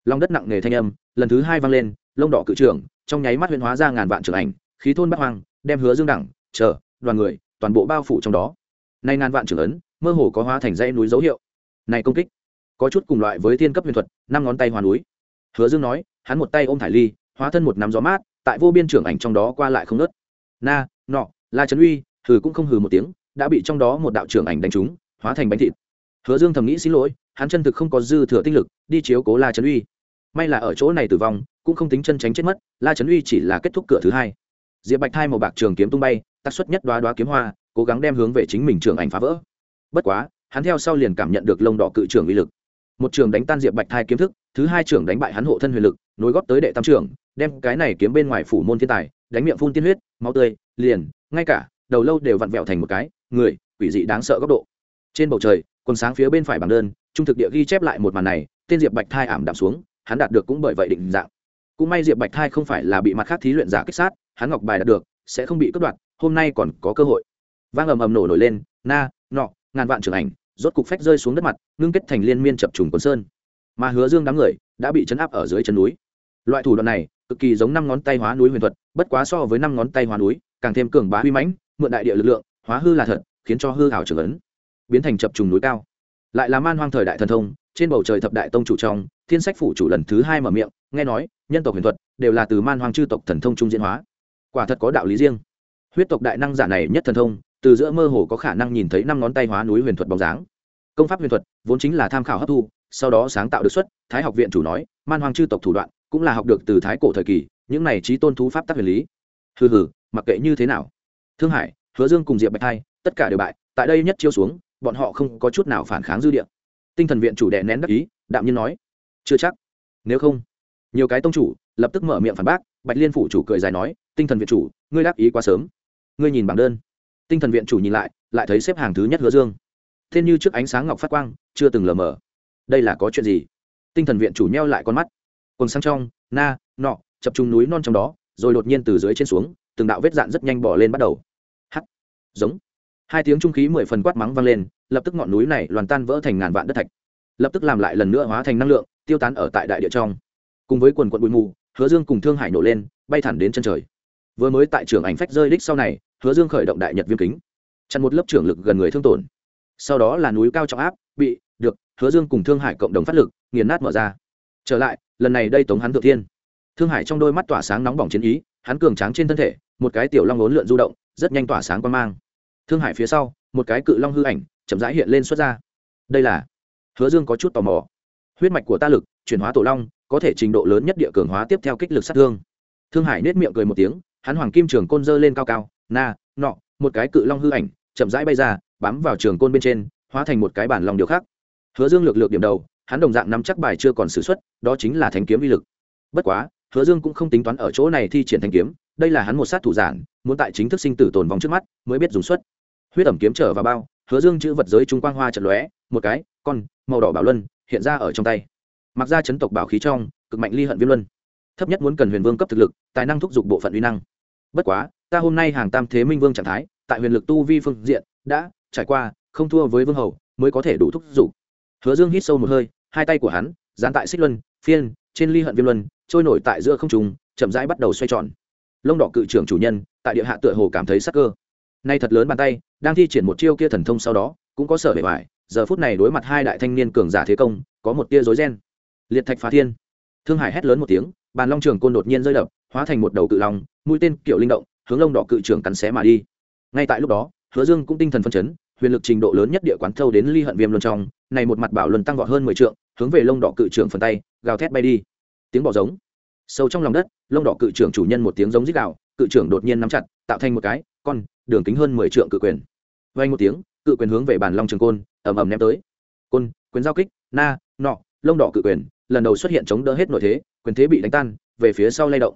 Speaker 1: Lòng đất nặng nề thanh âm, lần thứ hai vang lên, lông đỏ cự trưởng trong nháy mắt huyễn hóa ra ngàn vạn trưởng ảnh, khí thôn bắc hoang, đem hứa dương đẳng, chờ, đoàn người, toàn bộ bao phủ trong đó. Nay ngàn vạn trưởng ấn, mơ hồ có hóa thành dãy núi dấu hiệu. Này công kích, có chút cùng loại với thiên cấp huyền thuật, năm ngón tay hoàn núi. Hứa dương nói, hắn một tay ôm thải ly, hóa thân một nắm gió mát, tại vô biên trưởng ảnh trong đó qua lại không nớt na nọ, la trấn uy, hừ cũng không hừ một tiếng, đã bị trong đó một đạo trưởng ảnh đánh trúng, hóa thành bánh thịt. Hứa dương thầm nghĩ xin lỗi, hắn chân thực không có dư thừa tinh lực, đi chiếu cố la trấn uy. May là ở chỗ này tử vong, cũng không tính chân tránh chết mất, la trấn uy chỉ là kết thúc cửa thứ hai. Diệp bạch thai màu bạc trường kiếm tung bay tác xuất nhất đoá đoá kiếm hoa, cố gắng đem hướng về chính mình trường ảnh phá vỡ. Bất quá, hắn theo sau liền cảm nhận được lông đỏ cự trường uy lực. Một trường đánh tan diệp bạch thai kiếm thức, thứ hai trường đánh bại hắn hộ thân huyền lực, nối góp tới đệ tam trường, đem cái này kiếm bên ngoài phủ môn thiên tài, đánh miệng phun tiên huyết, máu tươi liền, ngay cả, đầu lâu đều vặn vẹo thành một cái, người, quỷ dị đáng sợ góc độ. Trên bầu trời, quần sáng phía bên phải bảng đơn, trung thực địa ghi chép lại một màn này, tên diệp bạch thai ảm đạm xuống, hắn đạt được cũng bởi vậy định dạng. Cũng may diệp bạch thai không phải là bị mặt khác thí luyện giả kích sát, hắn ngọc bài đạt được, sẽ không bị cướp đoạt, hôm nay còn có cơ hội. Vang ầm ầm nổ nổi lên, na, nọ, ngàn vạn trưởng ảnh, rốt cục phách rơi xuống đất mặt, ngưng kết thành liên miên chập trùng quần sơn. Mà hứa dương đám người, đã bị chấn áp ở dưới chân núi. Loại thủ đoạn này, cực kỳ giống năm ngón tay hóa núi huyền thuật, bất quá so với năm ngón tay hóa núi càng thêm cường bá huy mãnh, mượn đại địa lực lượng, hóa hư là thật, khiến cho hư hảo trưởng ấn biến thành chập trùng núi cao. Lại là man hoang thời đại thần thông, trên bầu trời thập đại tông chủ trong, thiên sách phủ chủ lần thứ hai mở miệng, nghe nói, nhân tộc huyền thuật đều là từ man hoang chư tộc thần thông trung diễn hóa. Quả thật có đạo lý riêng. Huyết tộc đại năng giả này nhất thần thông, từ giữa mơ hồ có khả năng nhìn thấy năm ngón tay hóa núi huyền thuật bóng dáng. Công pháp huyền thuật vốn chính là tham khảo hấp thu, sau đó sáng tạo được xuất, thái học viện chủ nói, man hoang chư tộc thủ đoạn cũng là học được từ thái cổ thời kỳ, những này trí tôn thú pháp tác huyền lý. Hừ hừ mặc kệ như thế nào. Thương hải, hứa dương cùng diệp bạch hai tất cả đều bại, tại đây nhất chiêu xuống, bọn họ không có chút nào phản kháng dư địa. Tinh thần viện chủ đệ nén đắc ý, đạm nhiên nói, chưa chắc. Nếu không, nhiều cái tông chủ lập tức mở miệng phản bác. Bạch liên phủ chủ cười dài nói, tinh thần viện chủ, ngươi đáp ý quá sớm. Ngươi nhìn bảng đơn. Tinh thần viện chủ nhìn lại lại thấy xếp hàng thứ nhất hứa dương. Thiên như trước ánh sáng ngọc phát quang, chưa từng lờ mờ. Đây là có chuyện gì? Tinh thần viện chủ neo lại con mắt. Quần sang trong, na, nọ, chập trùng núi non trong đó, rồi đột nhiên từ dưới trên xuống từng đạo vết dạn rất nhanh bỏ lên bắt đầu. Hắt giống! Hai tiếng trung khí mười phần quát mắng vang lên, lập tức ngọn núi này loàn tan vỡ thành ngàn vạn đất thạch. Lập tức làm lại lần nữa hóa thành năng lượng, tiêu tán ở tại đại địa trong. Cùng với quần quận bụi mù, hứa dương cùng thương hải nổ lên, bay thẳng đến chân trời. Vừa mới tại trường ảnh phách rơi đích sau này, hứa dương khởi động đại nhật viêm kính. Chặn một lớp trưởng lực gần người thương tổn. Sau đó là núi cao trọng áp, bị, được, hứa dương cùng thương hải cộng đồng phát lực, nghiền nát mở ra. Trở lại, lần này đây tống hắn thượng thiên. Thương hải trong đôi mắt tỏa sáng nóng bỏng chiến ý, hắn cường tráng trên thân thể một cái tiểu long lốn lượn du động, rất nhanh tỏa sáng quan mang. Thương hải phía sau, một cái cự long hư ảnh chậm rãi hiện lên xuất ra. Đây là hứa dương có chút tò mò. Huyết mạch của ta lực chuyển hóa tổ long, có thể trình độ lớn nhất địa cường hóa tiếp theo kích lực sát thương. Thương hải nết miệng cười một tiếng, hắn hoàng kim trường côn dơ lên cao cao, na, nọ, một cái cự long hư ảnh chậm rãi bay ra, bám vào trường côn bên trên, hóa thành một cái bản lòng điều khác. Hứa dương lược lược điểm đầu, hắn đồng dạng nắm chắc bài chưa còn xử xuất, đó chính là thanh kiếm vi lực. Bất quá hứa dương cũng không tính toán ở chỗ này thi triển thanh kiếm, đây là hắn một sát thủ giản, muốn tại chính thức sinh tử tồn vong trước mắt, mới biết dùng xuất huyết ẩm kiếm trở vào bao, hứa dương chữ vật giới trung quang hoa trận lóe, một cái, con, màu đỏ bảo luân, hiện ra ở trong tay. Mặc ra chấn tộc bảo khí trong, cực mạnh ly hận viêm luân. Thấp nhất muốn cần huyền vương cấp thực lực, tài năng thúc giục bộ phận uy năng. Bất quá, ta hôm nay hàng tam thế minh vương trạng thái, tại huyền lực tu vi phương diện, đã trải qua, không thua với vương hầu, mới có thể đủ thúc giục. Hứa dương hít sâu một hơi, hai tay của hắn, dán tại xích luân, phiên, trên ly hận viêm luân trôi nổi tại giữa không trung, chậm rãi bắt đầu xoay tròn. Lông đỏ cự trưởng chủ nhân tại địa hạ tựa hồ cảm thấy sắc cơ. Nay thật lớn bàn tay đang thi triển một chiêu kia thần thông sau đó cũng có sở bề bài giờ phút này đối mặt hai đại thanh niên cường giả thế công có một tia rối ren. Liệt thạch phá thiên. Thương hải hét lớn một tiếng bàn long trường côn đột nhiên rơi đập hóa thành một đầu cự long mũi tên kiểu linh động hướng lông đỏ cự trưởng cắn xé mà đi. Ngay tại lúc đó hứa dương cũng tinh thần phân chấn huyền lực trình độ lớn nhất địa quán thâu đến ly hận viêm luân trong này một mặt bảo luân tăng vọt hơn mười trượng hướng về lông đỏ cự trưởng phần tay gào thét bay đi tiếng bỏ giống. Sâu trong lòng đất, lông đỏ cự trưởng chủ nhân một tiếng giống rít đạo cự trưởng đột nhiên nắm chặt, tạo thành một cái, con, đường kính hơn mười trượng cự quyền. Vay một tiếng, cự quyền hướng về bàn long trường côn, ầm ầm ném tới. Côn, quyền giao kích, na, nọ, lông đỏ cự quyền, lần đầu xuất hiện chống đỡ hết nội thế, quyền thế bị đánh tan, về phía sau lay động.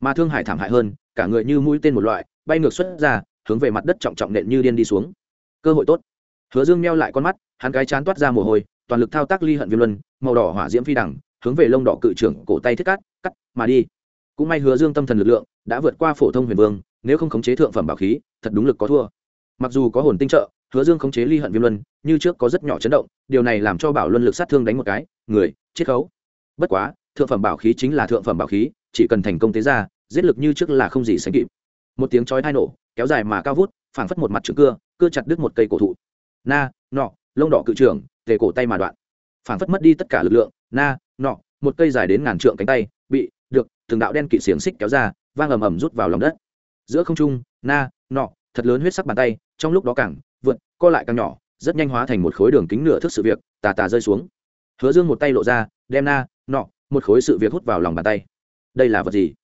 Speaker 1: Mà thương hải thảm hại hơn, cả người như mũi tên một loại, bay ngược xuất ra, hướng về mặt đất trọng trọng nện như điên đi xuống. Cơ hội tốt. Hứa dương meo lại con mắt, hắn cái chán toát ra mồ hôi, toàn lực thao tác ly hận viêm luân, màu đỏ hỏa diễm phi đẳng hướng về lông đỏ cự trưởng cổ tay thiết cắt cắt, mà đi. Cũng may hứa dương tâm thần lực lượng đã vượt qua phổ thông huyền vương, nếu không khống chế thượng phẩm bảo khí, thật đúng lực có thua. Mặc dù có hồn tinh trợ, hứa dương khống chế ly hận viêm luân, như trước có rất nhỏ chấn động, điều này làm cho bảo luân lực sát thương đánh một cái, người chiết khấu. Bất quá, thượng phẩm bảo khí chính là thượng phẩm bảo khí, chỉ cần thành công tế ra, giết lực như trước là không gì sánh kịp. Một tiếng chói thai nổ, kéo dài mà cao vút, phảng phất một mặt trứng cưa cưa chặt đứt một cây cổ thụ. Na, nọ, lông đỏ cự trưởng, tề cổ tay mà đoạn. Phảng phất mất đi tất cả lực lượng, na nọ, một cây dài đến ngàn trượng cánh tay, bị, được, từng đạo đen kỵ xiềng xích kéo ra, vang ầm ầm rút vào lòng đất. Giữa không trung, na, nọ, thật lớn huyết sắc bàn tay, trong lúc đó càng vượt, co lại càng nhỏ, rất nhanh hóa thành một khối đường kính nửa thước sự việc, tà tà rơi xuống. Hứa dương một tay lộ ra, đem na, nọ, một khối sự việc hút vào lòng bàn tay. Đây là vật gì?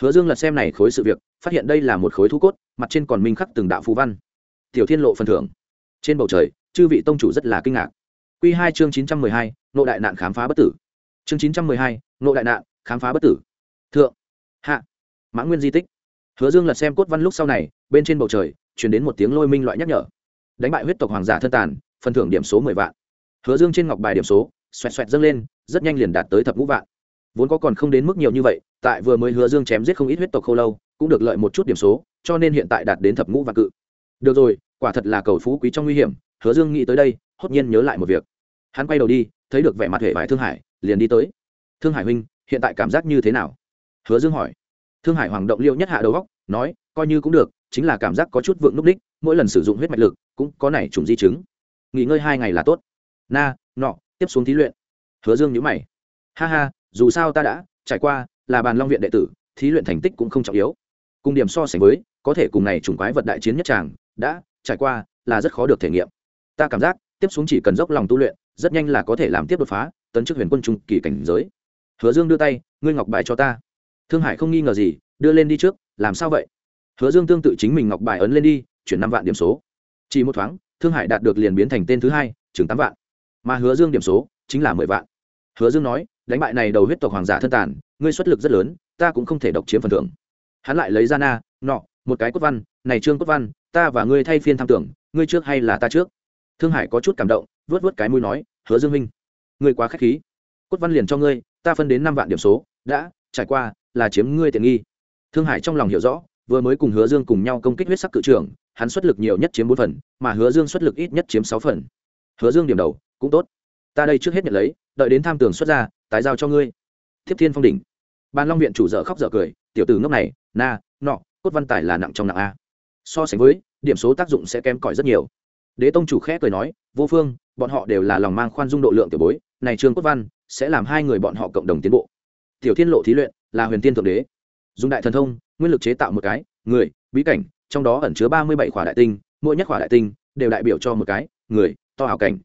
Speaker 1: Hứa dương lật xem này khối sự việc, phát hiện đây là một khối thu cốt, mặt trên còn minh khắc từng đạo phú văn. Tiểu thiên lộ phần thưởng. Trên bầu trời, chư vị tông chủ rất là kinh ngạc. Q hai chương chín trăm mười hai, nộ đại nạn khám phá bất tử chương chín trăm mười hai nộ đại nạn, khám phá bất tử. Thượng. Hạ. Mã nguyên di tích. Hứa dương lật xem cốt văn lúc sau này, bên trên bầu trời chuyển đến một tiếng lôi minh loại nhắc nhở. Đánh bại huyết tộc hoàng giả thân tàn, phần thưởng điểm số mười vạn. Hứa dương trên ngọc bài điểm số, xoẹt xoẹt dâng lên, rất nhanh liền đạt tới thập ngũ vạn. Vốn có còn không đến mức nhiều như vậy, tại vừa mới hứa dương chém giết không ít huyết tộc khâu lâu, cũng được lợi một chút điểm số, cho nên hiện tại đạt đến thập ngũ vạn cự. Được rồi, quả thật là cầu phú quý trong nguy hiểm, hứa dương nghĩ tới đây, hốt nhiên nhớ lại một việc. Hắn quay đầu đi, thấy được vẻ mặt hệ vải thương hải liền đi tới. Thương hải huynh, hiện tại cảm giác như thế nào? Hứa dương hỏi. Thương hải hoàng động liêu nhất hạ đầu góc, nói, coi như cũng được, chính là cảm giác có chút vượng núc đích mỗi lần sử dụng huyết mạch lực, cũng có này trùng di chứng. Nghỉ ngơi hai ngày là tốt. Na, nọ, tiếp xuống thí luyện. Hứa dương nhữ mày. Ha ha, dù sao ta đã trải qua, là bàn long viện đệ tử, thí luyện thành tích cũng không trọng yếu. Cùng điểm so sánh với, có thể cùng này trùng quái vật đại chiến nhất tràng, đã trải qua, là rất khó được thể nghiệm. Ta cảm giác, tiếp xuống chỉ cần dốc lòng tu luyện, rất nhanh là có thể làm tiếp đột phá tấn chức huyền quân trung kỳ cảnh giới. Hứa dương đưa tay, ngươi ngọc bài cho ta. Thương hải không nghi ngờ gì, đưa lên đi trước, làm sao vậy? Hứa dương tương tự chính mình ngọc bài ấn lên đi, chuyển năm vạn điểm số. Chỉ một thoáng, thương hải đạt được liền biến thành tên thứ hai, chừng tám vạn. Mà hứa dương điểm số chính là mười vạn. Hứa dương nói, đánh bại này đầu huyết tộc hoàng giả thân tàn, ngươi xuất lực rất lớn, ta cũng không thể độc chiếm phần thưởng. Hắn lại lấy ra na, nọ, một cái cốt văn, này trương cốt văn, ta và ngươi thay phiên tham tưởng, ngươi trước hay là ta trước? Thương hải có chút cảm động vớt vớt cái mũi nói, hứa dương minh ngươi quá k h á c h khí. Cốt văn liền cho ngươi, ta phân đến năm vạn điểm số, đã, trải qua, là chiếm ngươi tiện nghi. Thương hải trong lòng hiểu rõ, vừa mới cùng hứa dương cùng nhau công kích huyết sắc cự trưởng, hắn xuất lực nhiều nhất chiếm bốn phần, mà hứa dương xuất lực ít nhất chiếm sáu phần. Hứa dương điểm đầu, cũng tốt. Ta đây trước hết nhận lấy, đợi đến tham tường xuất ra, tái giao cho ngươi. Tiếp thiên phong đỉnh. Ban long viện chủ dở khóc dở cười, tiểu tử ngốc này, na, nọ, cốt văn tài là nặng trong nặng a. So sánh với, điểm số tác dụng sẽ kém cỏi rất nhiều. Đế tông chủ khẽ cười nói, vô phương, bọn họ đều là lòng mang khoan dung độ lượng tiểu bối này trương quốc văn sẽ làm hai người bọn họ cộng đồng tiến bộ. Tiểu thiên lộ thí luyện là huyền tiên thượng đế. Dùng đại thần thông, nguyên lực chế tạo một cái, người, bí cảnh, trong đó ẩn chứa ba mươi bảy khỏa đại tinh, mỗi nhất khỏa đại tinh đều đại biểu cho một cái, người, to hảo cảnh.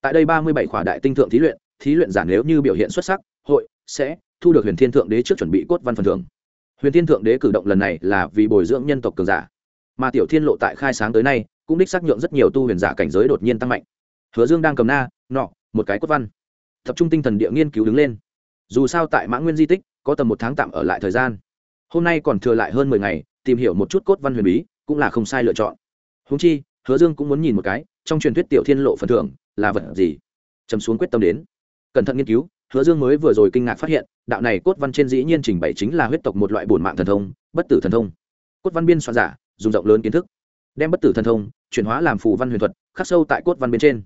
Speaker 1: Tại đây ba mươi bảy khỏa đại tinh thượng thí luyện thí luyện giản nếu như biểu hiện xuất sắc, hội sẽ thu được huyền thiên thượng đế trước chuẩn bị cốt văn phần thưởng. Huyền thiên thượng đế cử động lần này là vì bồi dưỡng nhân tộc cường giả. Mà tiểu thiên lộ tại khai sáng tới nay, cũng đích xác nhượng rất nhiều tu huyền giả cảnh giới đột nhiên tăng mạnh. Hứa dương đang cầm na, nọ, một cái cốt văn tập trung tinh thần địa nghiên cứu đứng lên. Dù sao tại mã nguyên di tích, có tầm một tháng tạm ở lại thời gian. Hôm nay còn thừa lại hơn mười ngày, tìm hiểu một chút cốt văn huyền bí, cũng là không sai lựa chọn. Húng chi, hứa dương cũng muốn nhìn một cái, trong truyền thuyết tiểu thiên lộ phần thưởng, là vật gì? Chấm xuống quyết tâm đến. Cẩn thận nghiên cứu, hứa dương mới vừa rồi kinh ngạc phát hiện, đạo này cốt văn trên dĩ nhiên trình bày chính là huyết tộc một loại bổn mạng thần thông, bất tử thần thông. Cốt văn biên soạn giả, dùng rộng lớn kiến thức, đem bất tử thần thông chuyển hóa làm phù văn huyền thuật, khắc sâu tại cốt văn bên trên.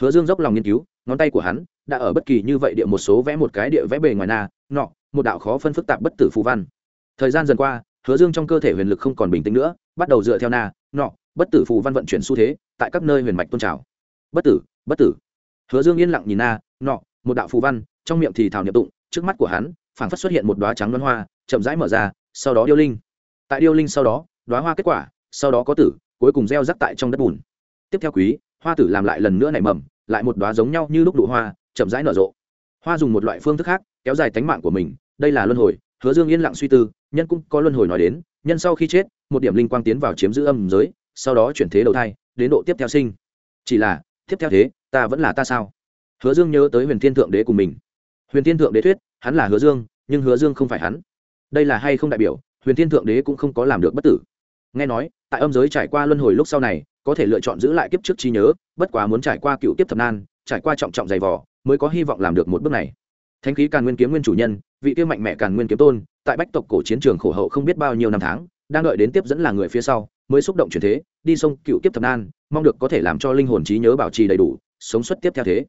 Speaker 1: Hứa dương dốc lòng nghiên cứu ngón tay của hắn đã ở bất kỳ như vậy địa một số vẽ một cái địa vẽ bề ngoài na, nọ, một đạo khó phân phức tạp bất tử phù văn. Thời gian dần qua, hứa dương trong cơ thể huyền lực không còn bình tĩnh nữa, bắt đầu dựa theo na, nọ, bất tử phù văn vận chuyển xu thế tại các nơi huyền mạch tôn trào. Bất tử bất tử. Hứa dương yên lặng nhìn na, nọ, một đạo phù văn, trong miệng thì thảo niệm tụng, trước mắt của hắn, phảng phất xuất hiện một đoá trắng đoán hoa, chậm rãi mở ra, sau đó điêu linh. Tại điêu linh sau đó đoá hoa kết quả, sau đó có tử, cuối cùng gieo rắc tại trong đất bùn. Tiếp theo quý, hoa tử làm lại lần nữa nảy mầm lại một đoá giống nhau như lúc đủ hoa, chậm rãi nở rộ. Hoa dùng một loại phương thức khác, kéo dài tánh mạng của mình, đây là luân hồi, hứa dương yên lặng suy tư, nhân cũng có luân hồi nói đến, nhân sau khi chết, một điểm linh quang tiến vào chiếm giữ âm giới, sau đó chuyển thế đầu thai, đến độ tiếp theo sinh. Chỉ là, tiếp theo thế, ta vẫn là ta sao? Hứa dương nhớ tới huyền thiên thượng đế của mình. Huyền thiên thượng đế thuyết, hắn là hứa dương, nhưng hứa dương không phải hắn. Đây là hay không đại biểu, huyền thiên thượng đế cũng không có làm được bất tử. Nghe nói, tại âm giới trải qua luân hồi lúc sau này có thể lựa chọn giữ lại kiếp trước trí nhớ, bất quá muốn trải qua cựu kiếp thập nan, trải qua trọng trọng dày vỏ mới có hy vọng làm được một bước này. Thánh khí càn nguyên kiếm nguyên chủ nhân, vị tiêu mạnh mẽ càn nguyên kiếm tôn, tại bách tộc cổ chiến trường khổ hậu không biết bao nhiêu năm tháng, đang đợi đến tiếp dẫn là người phía sau, mới xúc động chuyển thế, đi sông cựu kiếp thập nan, mong được có thể làm cho linh hồn trí nhớ bảo trì đầy đủ, sống xuất tiếp theo thế.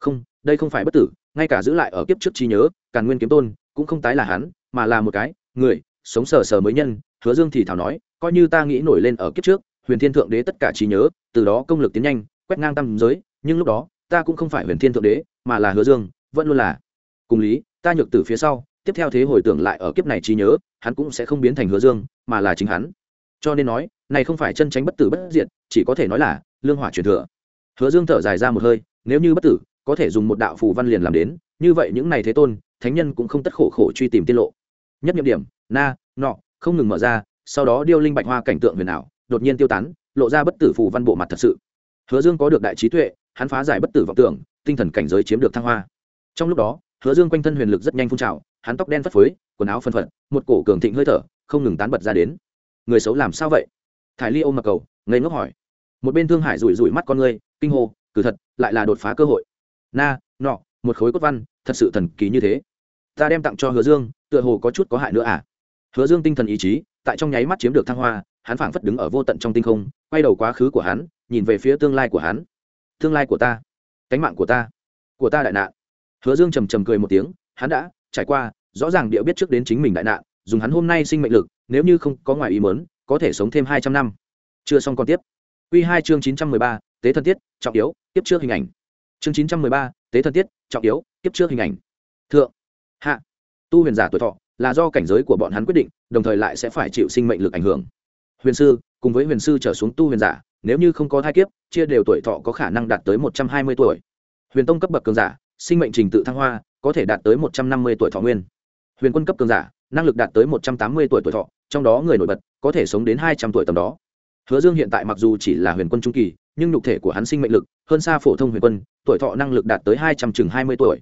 Speaker 1: Không, đây không phải bất tử, ngay cả giữ lại ở kiếp trước trí nhớ, càn nguyên kiếm tôn, cũng không tái là hắn, mà là một cái, người, sống sờ sờ mới nhân, hứa dương thì thảo nói, coi như ta nghĩ nổi lên ở kiếp trước huyền thiên thượng đế tất cả trí nhớ, từ đó công lực tiến nhanh, quét ngang tam giới, nhưng lúc đó, ta cũng không phải huyền thiên thượng đế, mà là hứa dương, vẫn luôn là. Cùng lý, ta nhược từ phía sau, tiếp theo thế hồi tưởng lại ở kiếp này trí nhớ, hắn cũng sẽ không biến thành hứa dương, mà là chính hắn. Cho nên nói, này không phải chân tránh bất tử bất diệt, chỉ có thể nói là, lương hỏa truyền thừa. Hứa dương thở dài ra một hơi, nếu như bất tử, có thể dùng một đạo phù văn liền làm đến, như vậy những này thế tôn, thánh nhân cũng không tất khổ khổ truy tìm tiết lộ. Nhất nhiệm điểm, na, nọ, không ngừng mở ra, sau đó điêu linh bạch hoa cảnh tượng huyền ảo đột nhiên tiêu tán lộ ra bất tử phù văn bộ mặt thật sự. Hứa dương có được đại trí tuệ hắn phá giải bất tử vọng tưởng tinh thần cảnh giới chiếm được thăng hoa. Trong lúc đó hứa dương quanh thân huyền lực rất nhanh phun trào hắn tóc đen phất phới quần áo phân phận một cổ cường thịnh hơi thở không ngừng tán bật ra đến. Người xấu làm sao vậy? Thải ly ôm mặc cầu ngây ngốc hỏi. Một bên thương hải rủi rủi mắt con ngươi, kinh hô cử thật lại là đột phá cơ hội. Na nọ một khối cốt văn thật sự thần kỳ như thế. Ta đem tặng cho hứa dương tựa hồ có chút có hại nữa à. Hứa dương tinh thần ý chí tại trong nháy mắt chiếm được thăng hoa hắn phảng phất đứng ở vô tận trong tinh không, quay đầu quá khứ của hắn, nhìn về phía tương lai của hắn. Tương lai của ta. Cánh mạng của ta. Của ta đại nạn. Hứa dương trầm trầm cười một tiếng, hắn đã trải qua, rõ ràng địa biết trước đến chính mình đại nạn, dùng hắn hôm nay sinh mệnh lực, nếu như không có ngoài ý mớn có thể sống thêm hai trăm năm. Chưa xong còn tiếp. Q hai chương chín trăm mười ba, tế thân tiết, trọng yếu tiếp trước hình ảnh. Chương chín trăm mười ba, tế thân tiết, trọng yếu tiếp trước hình ảnh. Thượng. Hạ. Tu huyền giả tuổi thọ là do cảnh giới của bọn hắn quyết định, đồng thời lại sẽ phải chịu sinh mệnh lực ảnh hưởng huyền sư, cùng với huyền sư trở xuống tu huyền giả, nếu như không có thai kiếp, chia đều tuổi thọ có khả năng đạt tới một trăm hai mươi tuổi. Huyền tông cấp bậc cường giả, sinh mệnh trình tự thăng hoa, có thể đạt tới một trăm năm mươi tuổi thọ nguyên. Huyền quân cấp cường giả, năng lực đạt tới một trăm tám mươi tuổi tuổi thọ, trong đó người nổi bật, có thể sống đến hai trăm tuổi tầm đó. Hứa dương hiện tại mặc dù chỉ là huyền quân trung kỳ, nhưng nhục thể của hắn sinh mệnh lực, hơn xa phổ thông huyền quân, tuổi thọ năng lực đạt tới hai trăm chừng hai mươi tuổi.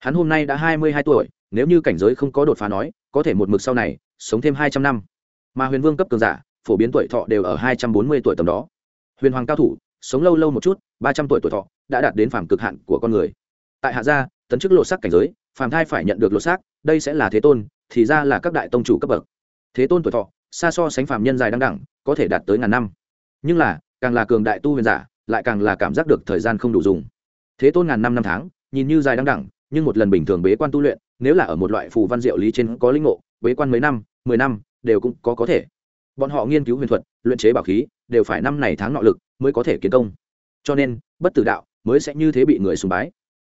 Speaker 1: Hắn hôm nay đã hai mươi hai tuổi, nếu như cảnh giới không có đột phá nói, có thể một mực sau này, sống thêm hai trăm năm. Mà huyền vương cấp cường giả phổ biến tuổi thọ đều ở hai trăm bốn mươi tuổi tầm đó. Huyền hoàng cao thủ, sống lâu lâu một chút, ba trăm tuổi tuổi thọ, đã đạt đến phàm cực hạn của con người. Tại hạ gia, tấn chức lộ sắc cảnh giới, phàm thai phải nhận được lộ sắc đây sẽ là thế tôn, thì ra là các đại tông chủ cấp bậc. Thế tôn tuổi thọ, xa so sánh phàm nhân dài đăng đẳng, có thể đạt tới ngàn năm. Nhưng là, càng là cường đại tu huyền giả, lại càng là cảm giác được thời gian không đủ dùng. Thế tôn ngàn năm năm tháng, nhìn như dài đăng đẳng, nhưng một lần bình thường bế quan tu luyện, nếu là ở một loại phù văn diệu lý trên có linh ngộ, bế quan mấy năm, mười năm, đều cũng có có thể bọn họ nghiên cứu huyền thuật, luyện chế bảo khí, đều phải năm này tháng nọ lực mới có thể kiến công. Cho nên, bất tử đạo mới sẽ như thế bị người sùng bái.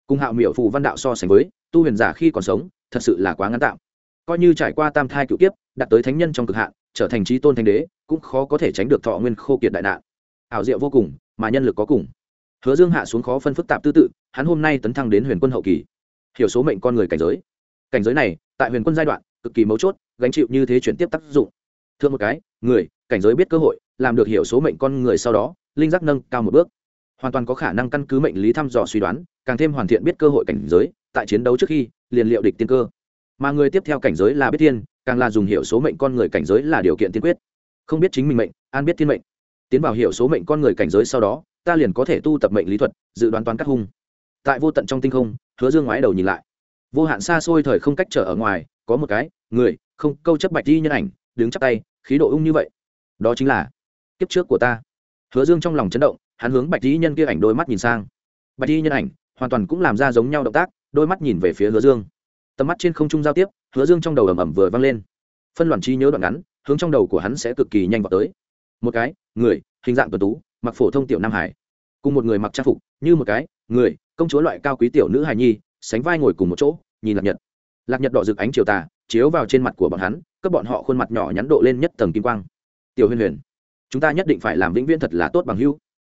Speaker 1: Cùng hạo miệu phù văn đạo so sánh với, tu huyền giả khi còn sống, thật sự là quá ngắn tạm. Coi như trải qua tam thai cựu kiếp, đạt tới thánh nhân trong cực hạn, trở thành trí tôn thánh đế, cũng khó có thể tránh được thọ nguyên khô kiệt đại nạn. Ảo diệu vô cùng, mà nhân lực có cùng. Hứa dương hạ xuống khó phân phức tạp tư tự, hắn hôm nay tấn thăng đến huyền quân hậu kỳ. Hiểu số mệnh con người cảnh giới. Cảnh giới này, tại huyền quân giai đoạn, cực kỳ mấu chốt, gánh chịu như thế chuyển tiếp tác dụng thương một cái, người, cảnh giới biết cơ hội, làm được hiểu số mệnh con người sau đó, linh giác nâng cao một bước. Hoàn toàn có khả năng căn cứ mệnh lý thăm dò suy đoán, càng thêm hoàn thiện biết cơ hội cảnh giới, tại chiến đấu trước khi, liền liệu địch tiên cơ. Mà người tiếp theo cảnh giới là biết tiên, càng là dùng hiểu số mệnh con người cảnh giới là điều kiện tiên quyết. Không biết chính mình mệnh, an biết thiên mệnh. Tiến vào hiểu số mệnh con người cảnh giới sau đó, ta liền có thể tu tập mệnh lý thuật, dự đoán toán các hung. Tại vô tận trong tinh không, hứa dương ngoái đầu nhìn lại. Vô hạn xa xôi thời không cách trở ở ngoài, có một cái, người, không, câu chấp bạch di nhân ảnh, đứng chắc tay khí độ ung như vậy. Đó chính là kiếp trước của ta. Hứa dương trong lòng chấn động, hắn hướng bạch di nhân kia ảnh đôi mắt nhìn sang. Bạch di nhân ảnh hoàn toàn cũng làm ra giống nhau động tác, đôi mắt nhìn về phía hứa dương. Tầm mắt trên không trung giao tiếp, hứa dương trong đầu ầm ầm vừa vang lên. Phân loạn trí nhớ đoạn ngắn, hướng trong đầu của hắn sẽ cực kỳ nhanh vào tới. Một cái, người, hình dạng tuần tú, mặc phổ thông tiểu nam hải. Cùng một người mặc trang phục, như một cái, người, công chúa loại cao quý tiểu nữ hài nhi, sánh vai ngồi cùng một chỗ, nhìn lạc nhật. Lạc nhật đỏ rực ánh chiều tà, chiếu vào trên mặt của bọn hắn các bọn họ khuôn mặt nhỏ nhắn độ lên nhất tầng kim quang. Tiểu huyền huyền, chúng ta nhất định phải làm vĩnh viễn thật là tốt bằng hữu.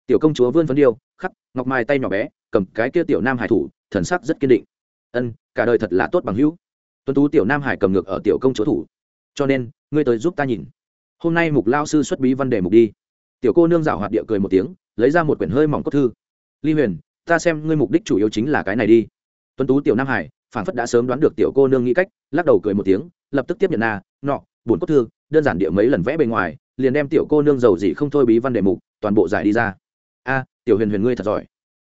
Speaker 1: Tiểu công chúa vươn phấn điêu, khắc, ngọc mai tay nhỏ bé, cầm cái kia tiểu nam hải thủ, thần sắc rất kiên định. Ân, cả đời thật là tốt bằng hữu. Tuấn tú tiểu nam hải cầm ngược ở tiểu công chúa thủ. Cho nên, ngươi tới giúp ta nhìn. Hôm nay mục lao sư xuất bí văn đề mục đi. Tiểu cô nương rảo hoạt địa cười một tiếng, lấy ra một quyển hơi mỏng cốt thư. Ly huyền, ta xem ngươi mục đích chủ yếu chính là cái này đi. Tuấn tú tiểu nam hải phản phất đã sớm đoán được tiểu cô nương nghĩ cách, lắc đầu cười một tiếng, lập tức tiếp nhận na, nọ, buồn cốt thư, đơn giản địa mấy lần vẽ bề ngoài, liền đem tiểu cô nương giàu gì không thôi bí văn đề mục, toàn bộ giải đi ra. A, tiểu huyền huyền ngươi thật giỏi.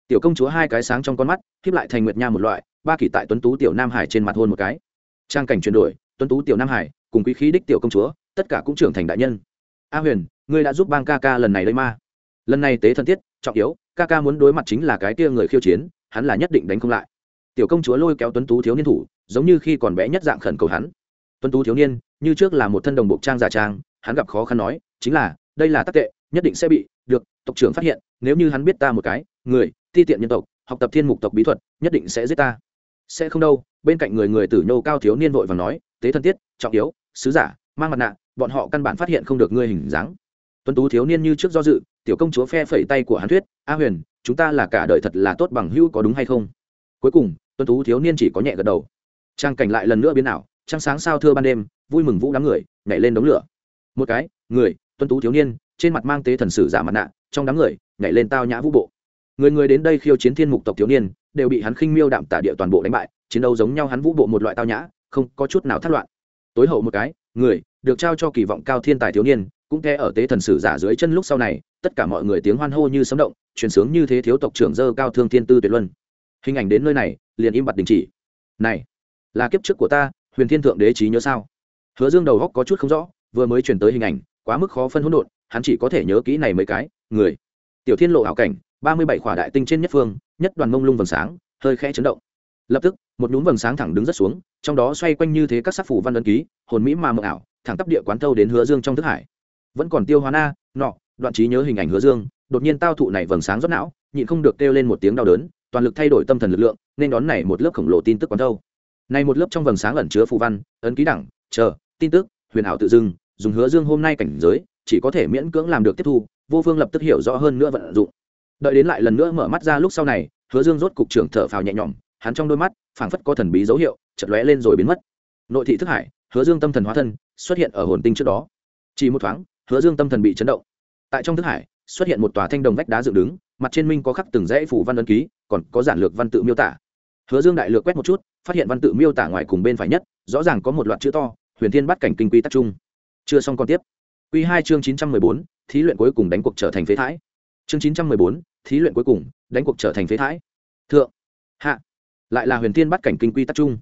Speaker 1: Tiểu công chúa hai cái sáng trong con mắt, khiếp lại thành nguyệt nha một loại, ba kỷ tại tuấn tú tiểu nam hải trên mặt hôn một cái. Trang cảnh chuyển đổi, tuấn tú tiểu nam hải, cùng quý khí đích tiểu công chúa, tất cả cũng trưởng thành đại nhân. A huyền, ngươi đã giúp bang ca ca lần này đây ma. Lần này tế thân thiết, trọng yếu, ca ca muốn đối mặt chính là cái kia người khiêu chiến, hắn là nhất định đánh không lại tiểu công chúa lôi kéo tuấn tú thiếu niên thủ, giống như khi còn bé nhất dạng khẩn cầu hắn. Tuấn tú thiếu niên, như trước là một thân đồng bộ trang giả trang, hắn gặp khó khăn nói, chính là, đây là tắc tệ, nhất định sẽ bị, được, tộc trưởng phát hiện, nếu như hắn biết ta một cái, người, ti tiện nhân tộc, học tập thiên mục tộc bí thuật, nhất định sẽ giết ta. Sẽ không đâu, bên cạnh người người tử nhô cao thiếu niên vội và nói, tế thân tiết, trọng yếu, sứ giả, mang mặt nạ, bọn họ căn bản phát hiện không được ngươi hình dáng. Tuấn tú thiếu niên như trước do dự, tiểu công chúa phe phẩy tay của hắn thuyết, a huyền, chúng ta là cả đời thật là tốt bằng hữu có đúng hay không? Cuối cùng tuân tú thiếu niên chỉ có nhẹ gật đầu. Trang cảnh lại lần nữa biến ảo, trăng sáng sao thưa ban đêm, vui mừng vũ đám người, nhảy lên đống lửa. Một cái, người, tuân tú thiếu niên, trên mặt mang tế thần sử giả mặt nạ, trong đám người, nhảy lên tao nhã vũ bộ. Người người đến đây khiêu chiến thiên mục tộc thiếu niên, đều bị hắn khinh miêu đạm tả địa toàn bộ đánh bại, chiến đấu giống nhau hắn vũ bộ một loại tao nhã, không có chút nào thất loạn. Tối hậu một cái, người, được trao cho kỳ vọng cao thiên tài thiếu niên, cũng nghe ở tế thần sử giả dưới chân lúc sau này, tất cả mọi người tiếng hoan hô như sấm động, truyền sướng như thế thiếu tộc trưởng dơ cao thương thiên tư tuyệt luân. Hình ảnh đến nơi này liền im bặt đình chỉ. Này, là kiếp trước của ta, huyền thiên thượng đế trí nhớ sao? Hứa dương đầu góc có chút không rõ, vừa mới chuyển tới hình ảnh, quá mức khó phân hỗn độn, hắn chỉ có thể nhớ kỹ này mấy cái, người. Tiểu thiên lộ ảo cảnh, ba mươi bảy khỏa đại tinh trên nhất phương, nhất đoàn mông lung vầng sáng, hơi khẽ chấn động. Lập tức, một núm vầng sáng thẳng đứng rất xuống, trong đó xoay quanh như thế các sắc phủ văn ấn ký, hồn mỹ mà mờ ảo, thẳng tắp địa quán thâu đến hứa dương trong thức hải. Vẫn còn tiêu hóa na, nọ, đoạn trí nhớ hình ảnh hứa dương, đột nhiên tao thụ này vầng sáng rất não, nhịn không được kêu lên một tiếng đau đớn toàn lực thay đổi tâm thần lực lượng, nên đón này một lớp khổng lồ tin tức quán thâu. Này một lớp trong vầng sáng ẩn chứa phù văn, ấn ký đẳng, chờ, tin tức, huyền ảo tự dưng, dùng hứa dương hôm nay cảnh giới, chỉ có thể miễn cưỡng làm được tiếp thu, vô phương lập tức hiểu rõ hơn nữa vận dụng. Đợi đến lại lần nữa mở mắt ra lúc sau này, hứa dương rốt cục trưởng thở phào nhẹ nhõm, hắn trong đôi mắt, phảng phất có thần bí dấu hiệu chật lóe lên rồi biến mất. Nội thị thức hải, hứa dương tâm thần hóa thân, xuất hiện ở hồn tinh trước đó. Chỉ một thoáng, hứa dương tâm thần bị chấn động. Tại trong thức hải, xuất hiện một tòa thanh đồng vách đá dựng đứng mặt trên minh có khắc từng dãy phủ văn ấn ký, còn có giản lược văn tự miêu tả. Hứa dương đại lược quét một chút, phát hiện văn tự miêu tả ngoài cùng bên phải nhất, rõ ràng có một loạt chữ to, huyền thiên bắt cảnh kinh quy tắc trung chưa xong còn tiếp. Quy hai chương chín trăm mười bốn, thí luyện cuối cùng đánh cuộc trở thành phế thái. Chương chín trăm mười bốn, thí luyện cuối cùng, đánh cuộc trở thành phế thái. Thượng. Hạ. Lại là huyền thiên bắt cảnh kinh quy tắc trung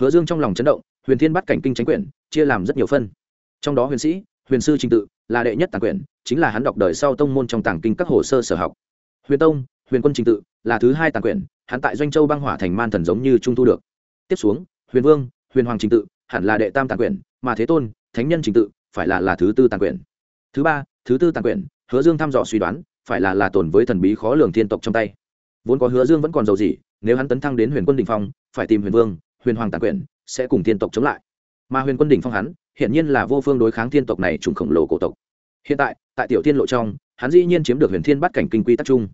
Speaker 1: hứa dương trong lòng chấn động, huyền thiên bắt cảnh kinh tránh quyển, chia làm rất nhiều phân. Trong đó huyền sĩ, huyền sư trình tự, là đệ nhất tàng quyển, chính là hắn đọc đời sau tông môn trong tàng kinh các hồ sơ sở học huyền tông, huyền quân trình tự là thứ hai tàng quyển, hắn tại doanh châu băng hỏa thành man thần giống như trung thu được. Tiếp xuống, huyền vương, huyền hoàng trình tự hẳn là đệ tam tàng quyển, mà thế tôn, thánh nhân trình tự phải là là thứ tư tàng quyển. Thứ ba, thứ tư tàng quyển, hứa dương thăm dò suy đoán, phải là là tồn với thần bí khó lường thiên tộc trong tay. Vốn có hứa dương vẫn còn giàu gì nếu hắn tấn thăng đến huyền quân đình phong, phải tìm huyền vương, huyền hoàng tàng quyển, sẽ cùng thiên tộc chống lại. Mà huyền quân đỉnh phong hắn, hiển nhiên là vô phương đối kháng thiên tộc này trùng khổng lồ cổ tộc. Hiện tại tại tiểu thiên lộ trong, hắn dĩ nhiên chiếm được huyền thiên bắt cảnh kinh quy tắc trung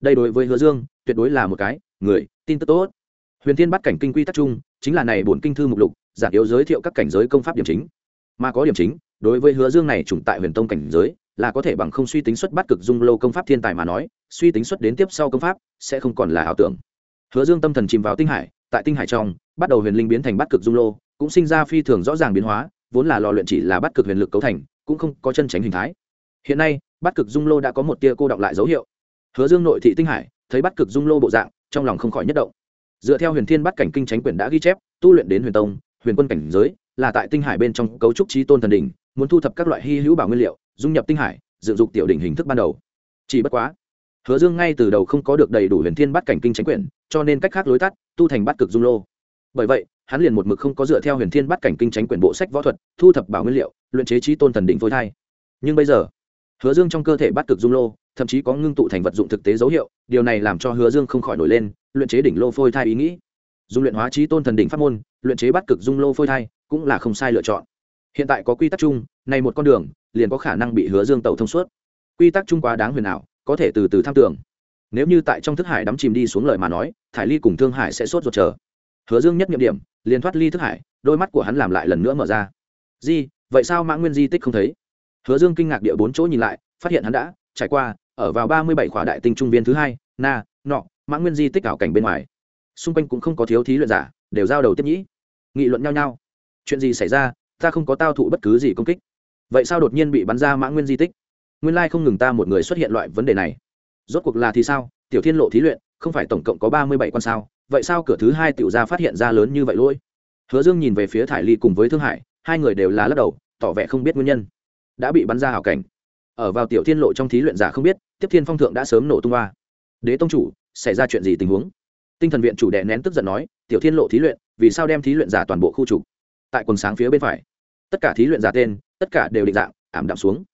Speaker 1: đây đối với hứa dương, tuyệt đối là một cái, người, tin tức tốt. Huyền thiên bắt cảnh kinh quy tắc trung chính là này bổn kinh thư mục lục, giản yếu giới thiệu các cảnh giới công pháp điểm chính. Mà có điểm chính, đối với hứa dương này trùng tại huyền tông cảnh giới, là có thể bằng không suy tính xuất bắt cực dung lâu công pháp thiên tài mà nói, suy tính xuất đến tiếp sau công pháp, sẽ không còn là ảo tưởng. Hứa dương tâm thần chìm vào tinh hải, tại tinh hải trong, bắt đầu huyền linh biến thành bắt cực dung lô, cũng sinh ra phi thường rõ ràng biến hóa, vốn là lò luyện chỉ là bắt cực huyền lực cấu thành, cũng không có chân tránh hình thái. Hiện nay, bắt cực dung lô đã có một tia cô đọng lại dấu hiệu hứa dương nội thị tinh hải, thấy bắt cực dung lô bộ dạng, trong lòng không khỏi nhất động. Dựa theo huyền thiên bắt cảnh kinh tránh quyển đã ghi chép, tu luyện đến huyền tông, huyền quân cảnh giới, là tại tinh hải bên trong cấu trúc trí tôn thần đỉnh, muốn thu thập các loại hy hữu bảo nguyên liệu, dung nhập tinh hải, dựng dục tiểu đỉnh hình thức ban đầu. Chỉ bất quá, hứa dương ngay từ đầu không có được đầy đủ huyền thiên bắt cảnh kinh tránh quyển, cho nên cách khác lối tắt, tu thành bắt cực dung lô. Bởi vậy, hắn liền một mực không có dựa theo huyền thiên bắt cảnh kinh tránh quyển bộ sách võ thuật, thu thập bảo nguyên liệu, luyện chế trí tôn thần đỉnh phôi thai. Nhưng bây giờ, hứa dương trong cơ thể bắt cực dung lô thậm chí có ngưng tụ thành vật dụng thực tế dấu hiệu, điều này làm cho hứa dương không khỏi nổi lên, luyện chế đỉnh lô phôi thai ý nghĩ. Dùng luyện hóa trí tôn thần đỉnh pháp môn, luyện chế bắt cực dung lô phôi thai, cũng là không sai lựa chọn. Hiện tại có quy tắc chung, này một con đường, liền có khả năng bị hứa dương tẩu thông suốt. Quy tắc chung quá đáng huyền ảo, có thể từ từ tham tưởng. Nếu như tại trong thức hải đắm chìm đi xuống lời mà nói, thải ly cùng thương hải sẽ sốt ruột chờ. Hứa dương nhất nhiệm điểm, liền thoát ly thức hải, đôi mắt của hắn làm lại lần nữa mở ra. Di, vậy sao mã nguyên di tích không thấy? Hứa dương kinh ngạc địa bốn chỗ nhìn lại, phát hiện hắn đã trải qua, ở vào ba mươi bảy khỏa đại tinh trung viên thứ hai, na, nọ mã nguyên di tích ảo cảnh bên ngoài. Xung quanh cũng không có thiếu thí luyện giả, đều giao đầu tiếp nhĩ. Nghị luận nhau nhau. Chuyện gì xảy ra, ta không có tao thụ bất cứ gì công kích. Vậy sao đột nhiên bị bắn ra mã nguyên di tích? Nguyên lai không ngừng ta một người xuất hiện loại vấn đề này. Rốt cuộc là thì sao? Tiểu thiên lộ thí luyện, không phải tổng cộng có ba mươi bảy con sao? Vậy sao cửa thứ hai tiểu gia phát hiện ra lớn như vậy lỗi? Hứa dương nhìn về phía thải ly cùng với thương hải, hai người đều là lắc đầu, tỏ vẻ không biết nguyên nhân. Đã bị bắn ra hảo cảnh ở vào tiểu thiên lộ trong thí luyện giả không biết, tiếp thiên phong thượng đã sớm nổ tung hoa. Đế tông chủ, xảy ra chuyện gì tình huống? Tinh thần viện chủ đệ nén tức giận nói, tiểu thiên lộ thí luyện, vì sao đem thí luyện giả toàn bộ khu trục? Tại quần sáng phía bên phải. Tất cả thí luyện giả tên, tất cả đều định dạng, ảm đạm xuống.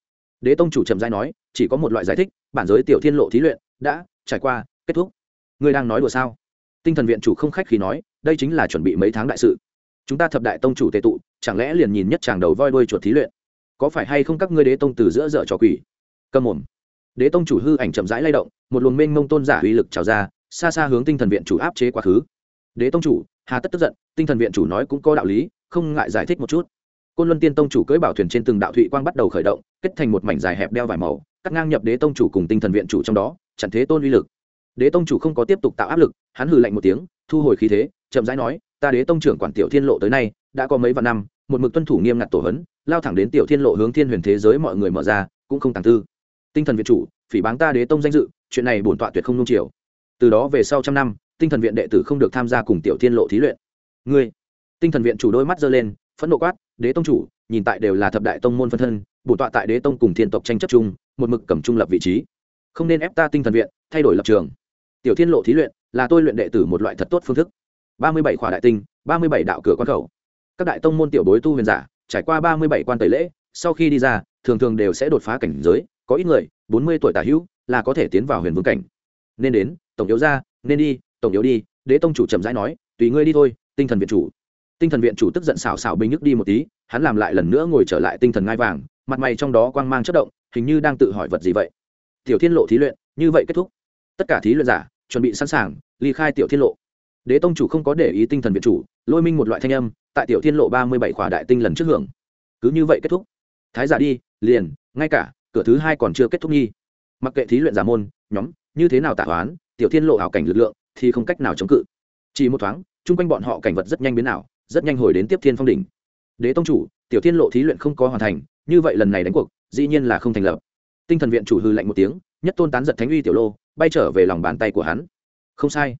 Speaker 1: Đế tông chủ trầm giai nói, chỉ có một loại giải thích, bản giới tiểu thiên lộ thí luyện đã trải qua, kết thúc. Ngươi đang nói đùa sao? Tinh thần viện chủ không khách khi nói, đây chính là chuẩn bị mấy tháng đại sự. Chúng ta thập đại tông chủ tệ tụ, chẳng lẽ liền nhìn nhất chàng đầu voi đuôi chuột thí luyện? Có phải hay không các ngươi đế tông từ giữa dở trò quỷ? Cầm mồm. Đế tông chủ hư ảnh chậm rãi lay động, một luồng mênh mông tôn giả uy lực trào ra, xa xa hướng tinh thần viện chủ áp chế quá khứ. Đế tông chủ, hà tất tức giận, tinh thần viện chủ nói cũng có đạo lý, không ngại giải thích một chút. Côn luân tiên tông chủ cưỡi bảo thuyền trên từng đạo thụy quang bắt đầu khởi động, kết thành một mảnh dài hẹp đeo vải màu, cắt ngang nhập đế tông chủ cùng tinh thần viện chủ trong đó, chặn thế tôn uy lực. Đế tông chủ không có tiếp tục tạo áp lực, hắn hừ lạnh một tiếng, thu hồi khí thế, chậm rãi nói, ta đế tông trưởng quản tiểu thiên lộ tới nay, đã có mấy vạn năm, một mực tuân thủ nghiêm ngặt tổ hấn lao thẳng đến tiểu thiên lộ hướng thiên huyền thế giới mọi người mở ra, cũng không tàng tư. Tinh thần viện chủ, phỉ báng ta đế tông danh dự, chuyện này bổn tọa tuyệt không nung chiều. Từ đó về sau trăm năm, tinh thần viện đệ tử không được tham gia cùng tiểu thiên lộ thí luyện. Ngươi, tinh thần viện chủ đôi mắt giơ lên, phẫn nộ quát, đế tông chủ, nhìn tại đều là thập đại tông môn phân thân, bổn tọa tại đế tông cùng thiên tộc tranh chấp chung, một mực cầm trung lập vị trí. Không nên ép ta tinh thần viện, thay đổi lập trường. Tiểu thiên lộ thí luyện, là tôi luyện đệ tử một loại thật tốt phương thức. Ba mươi bảy khỏa đại tinh, ba mươi bảy đạo cửa quan khẩu. Các đại tông môn tiểu bối tu huyền giả trải qua ba mươi bảy quan tẩy lễ, sau khi đi ra, thường thường đều sẽ đột phá cảnh giới, có ít người, bốn mươi tuổi tả hữu, là có thể tiến vào huyền vương cảnh. Nên đến, tổng yếu ra, nên đi, tổng yếu đi, đế tông chủ chậm rãi nói, tùy ngươi đi thôi, tinh thần viện chủ. Tinh thần viện chủ tức giận xảo xảo bình nhức đi một tí, hắn làm lại lần nữa ngồi trở lại tinh thần ngai vàng, mặt mày trong đó quang mang chất động, hình như đang tự hỏi vật gì vậy. Tiểu thiên lộ thí luyện, như vậy kết thúc. Tất cả thí luyện giả, chuẩn bị sẵn sàng, ly khai tiểu thiên lộ. Đế tông chủ không có để ý tinh thần viện chủ, lôi minh một loại thanh âm tại tiểu thiên lộ ba mươi bảy khỏa đại tinh lần trước hưởng. Cứ như vậy kết thúc. Thái giả đi, liền, ngay cả, cửa thứ hai còn chưa kết thúc nghi. Mặc kệ thí luyện giả môn, nhóm, như thế nào tạ toán tiểu thiên lộ ảo cảnh lực lượng, thì không cách nào chống cự. Chỉ một thoáng, chung quanh bọn họ cảnh vật rất nhanh biến ảo, rất nhanh hồi đến tiếp thiên phong đỉnh. Đế tông chủ, tiểu thiên lộ thí luyện không có hoàn thành, như vậy lần này đánh cuộc, dĩ nhiên là không thành lập. Tinh thần viện chủ hư lạnh một tiếng, nhất tôn tán giật thánh uy tiểu lô, bay trở về lòng bàn tay của hắn. Không sai.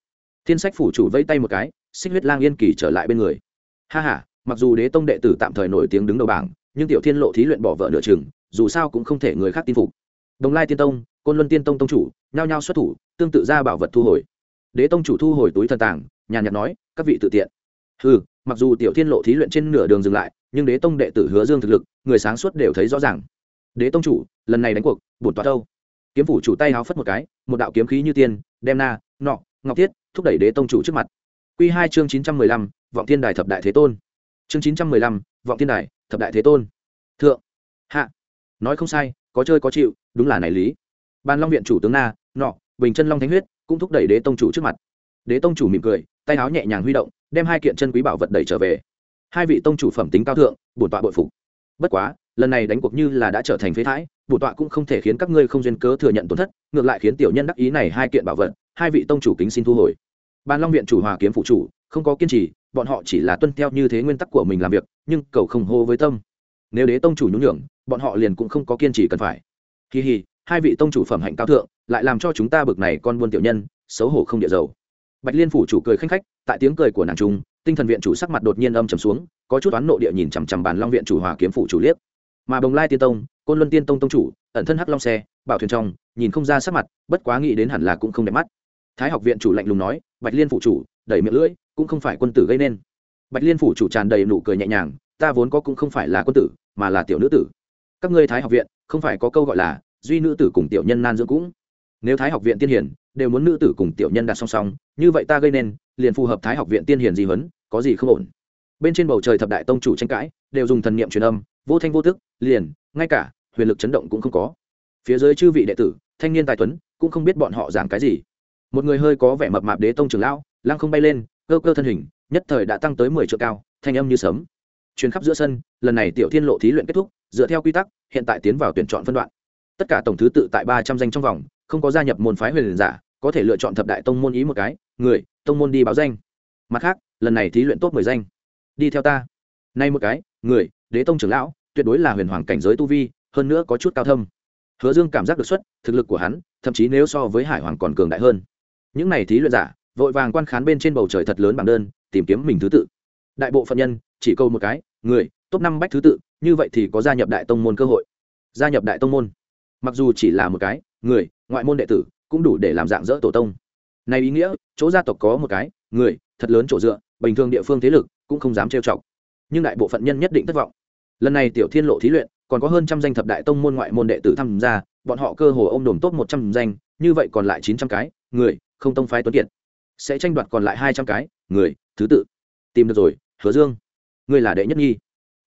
Speaker 1: Thiên sách phủ chủ vẫy tay một cái, xích huyết lang yên kỳ trở lại bên người ha ha, mặc dù đế tông đệ tử tạm thời nổi tiếng đứng đầu bảng nhưng tiểu thiên lộ thí luyện bỏ vợ nửa chừng dù sao cũng không thể người khác tin phục. Đồng lai tiên tông côn luân tiên tông tông chủ nhao nhao xuất thủ tương tự ra bảo vật thu hồi. Đế tông chủ thu hồi túi thần tàng nhàn nhạt nói các vị tự tiện. Ừ mặc dù tiểu thiên lộ thí luyện trên nửa đường dừng lại nhưng đế tông đệ tử hứa dương thực lực người sáng suốt đều thấy rõ ràng. Đế tông chủ lần này đánh cuộc bổn toa đâu? Kiếm phủ chủ tay háo phất một cái một đạo kiếm khí như tiên đem na nọ ngọc thiết thúc đẩy đế tông chủ trước mặt. Q hai chương chín trăm mười lăm vọng thiên đài thập đại thế tôn. Chương chín trăm mười lăm, vọng thiên đài thập đại thế tôn. Thượng. Hạ. Nói không sai, có chơi có chịu, đúng là này lý. Ban long viện chủ tướng na, nọ, bình chân long thánh huyết cũng thúc đẩy đế tông chủ trước mặt. Đế tông chủ mỉm cười, tay áo nhẹ nhàng huy động, đem hai kiện chân quý bảo vật đẩy trở về. Hai vị tông chủ phẩm tính cao thượng, bổn tọa bội phục. Bất quá, lần này đánh cuộc như là đã trở thành phế thái bổn tọa cũng không thể khiến các ngươi không duyên cớ thừa nhận tổn thất, ngược lại khiến tiểu nhân đắc ý này hai kiện bảo vật, hai vị tông chủ kính xin thu hồi. Ban long viện chủ hòa kiếm phụ chủ không có kiên trì, bọn họ chỉ là tuân theo như thế nguyên tắc của mình làm việc, nhưng cầu không hô với tâm. Nếu đế tông chủ nhún nhường, bọn họ liền cũng không có kiên trì cần phải. Kỳ hì, hai vị tông chủ phẩm hạnh cao thượng, lại làm cho chúng ta bực này con buôn tiểu nhân, xấu hổ không địa dầu. Bạch liên phủ chủ cười khanh khách, tại tiếng cười của nàng trung, tinh thần viện chủ sắc mặt đột nhiên âm trầm xuống, có chút oán nộ địa nhìn chằm chằm bàn long viện chủ hòa kiếm phủ chủ liếc. Mà bồng lai tiên tông, côn luân tiên tông tông chủ, ẩn thân hắc long xe, bảo thuyền trong, nhìn không ra sắc mặt, bất quá nghĩ đến hẳn là cũng không đẹp mắt. Thái học viện chủ lạnh lùng nói, bạch liên phủ chủ đẩy miệng lưỡi, cũng không phải quân tử gây nên. Bạch liên phủ chủ tràn đầy nụ cười nhẹ nhàng, ta vốn có cũng không phải là quân tử, mà là tiểu nữ tử. Các ngươi thái học viện, không phải có câu gọi là duy nữ tử cùng tiểu nhân nan dưỡng cũng. Nếu thái học viện tiên hiển đều muốn nữ tử cùng tiểu nhân đặt song song, như vậy ta gây nên, liền phù hợp thái học viện tiên hiển gì huấn, có gì không ổn. Bên trên bầu trời thập đại tông chủ tranh cãi, đều dùng thần niệm truyền âm, vô thanh vô tức, liền, ngay cả, huyền lực chấn động cũng không có. Phía dưới chư vị đệ tử, thanh niên tài tuấn, cũng không biết bọn họ giảng cái gì. Một người hơi có vẻ mập mạp đế tông trưởng lão lăng không bay lên, cơ cơ thân hình, nhất thời đã tăng tới mười triệu cao, thanh âm như sấm. Chuyến khắp giữa sân, lần này tiểu thiên lộ thí luyện kết thúc, dựa theo quy tắc, hiện tại tiến vào tuyển chọn phân đoạn. Tất cả tổng thứ tự tại ba trăm danh trong vòng, không có gia nhập môn phái huyền giả, có thể lựa chọn thập đại tông môn ý một cái, người, tông môn đi báo danh. Mặt khác, lần này thí luyện tốt mười danh. Đi theo ta. Nay một cái, người, đế tông trưởng lão, tuyệt đối là huyền hoàng cảnh giới tu vi, hơn nữa có chút cao thâm. Hứa dương cảm giác được xuất thực lực của hắn, thậm chí nếu so với hải hoàng còn cường đại hơn. Những này thí luyện giả vội vàng quan khán bên trên bầu trời thật lớn bảng đơn, tìm kiếm mình thứ tự. Đại bộ phận nhân, chỉ câu một cái, người, top năm bách thứ tự, như vậy thì có gia nhập đại tông môn cơ hội. Gia nhập đại tông môn. Mặc dù chỉ là một cái, người, ngoại môn đệ tử, cũng đủ để làm dạng dỡ tổ tông. Này ý nghĩa, chỗ gia tộc có một cái, người, thật lớn chỗ dựa, bình thường địa phương thế lực, cũng không dám trêu chọc. Nhưng đại bộ phận nhân nhất định thất vọng. Lần này tiểu thiên lộ thí luyện, còn có hơn trăm danh thập đại tông môn ngoại môn đệ tử tham gia, bọn họ cơ hồ ô m đồm tốt một trăm danh, như vậy còn lại chín trăm cái, người, không tông phái tuấn kiệt sẽ tranh đoạt còn lại hai trăm cái. Người, thứ tự. Tìm được rồi, hứa dương. Ngươi là đệ nhất nhi.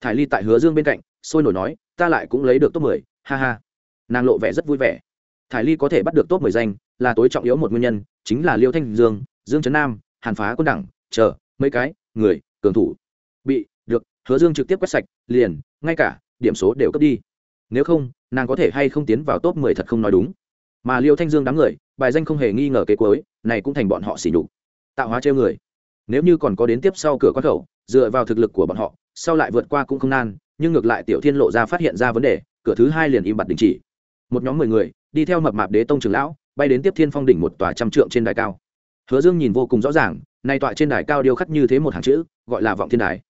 Speaker 1: Thải ly tại hứa dương bên cạnh, sôi nổi nói, ta lại cũng lấy được top mười. Ha ha. Nàng lộ vẻ rất vui vẻ. Thải ly có thể bắt được top mười danh là tối trọng yếu một nguyên nhân, chính là liêu thanh dương dương trấn nam, hàn phá quân đẳng chờ, mấy cái, người, cường thủ. Bị, được, hứa dương trực tiếp quét sạch, liền, ngay cả, điểm số đều cấp đi. Nếu không, nàng có thể hay không tiến vào top mười thật không nói đúng. Mà liêu thanh dương đám người bài danh không hề nghi ngờ kế cuối, này cũng thành bọn họ xỉ nhục. Tạo hóa treo người. Nếu như còn có đến tiếp sau cửa quán khẩu, dựa vào thực lực của bọn họ, sau lại vượt qua cũng không nan, nhưng ngược lại tiểu thiên lộ ra phát hiện ra vấn đề, cửa thứ hai liền im bặt đình chỉ. Một nhóm mười người, đi theo mập mạp đế tông trường lão, bay đến tiếp thiên phong đỉnh một tòa trăm trượng trên đài cao. Hứa dương nhìn vô cùng rõ ràng, nay tọa trên đài cao điêu khắc như thế một hàng chữ, gọi là vọng thiên đài.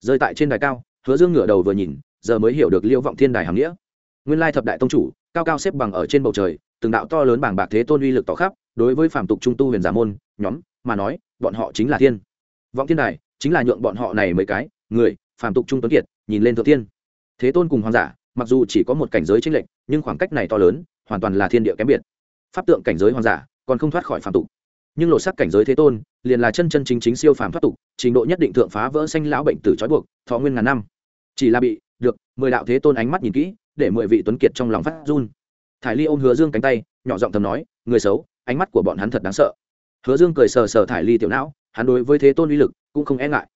Speaker 1: Rơi tại trên đài cao, hứa dương ngửa đầu vừa nhìn, giờ mới hiểu được liêu vọng thiên đài hàm nghĩa nguyên lai thập đại tông chủ, cao cao xếp bằng ở trên bầu trời, từng đạo to lớn bảng bạc thế tôn uy lực tỏ khắp, đối với phàm tục trung tu huyền giả môn, nhóm, mà nói, bọn họ chính là thiên. Vọng thiên đài, chính là nhượng bọn họ này mấy cái, người, phàm tục trung tuấn kiệt, nhìn lên thượng thiên. Thế tôn cùng hoàng giả, mặc dù chỉ có một cảnh giới chênh lệch, nhưng khoảng cách này to lớn, hoàn toàn là thiên địa kém biệt. Pháp tượng cảnh giới hoàng giả, còn không thoát khỏi phàm tục. Nhưng lộ sắc cảnh giới thế tôn, liền là chân chân chính chính siêu phàm thoát tục, trình độ nhất định thượng phá vỡ xanh lão bệnh tử trói buộc, thọ nguyên ngàn năm. Chỉ là bị, được, mười đạo thế tôn ánh mắt nhìn kỹ để mười vị tuấn kiệt trong lòng phát run. Thải ly ôm hứa dương cánh tay, nhỏ giọng thầm nói, người xấu, ánh mắt của bọn hắn thật đáng sợ. Hứa dương cười sờ sờ thải ly tiểu não, hắn đối với thế tôn uy lực cũng không e ngại.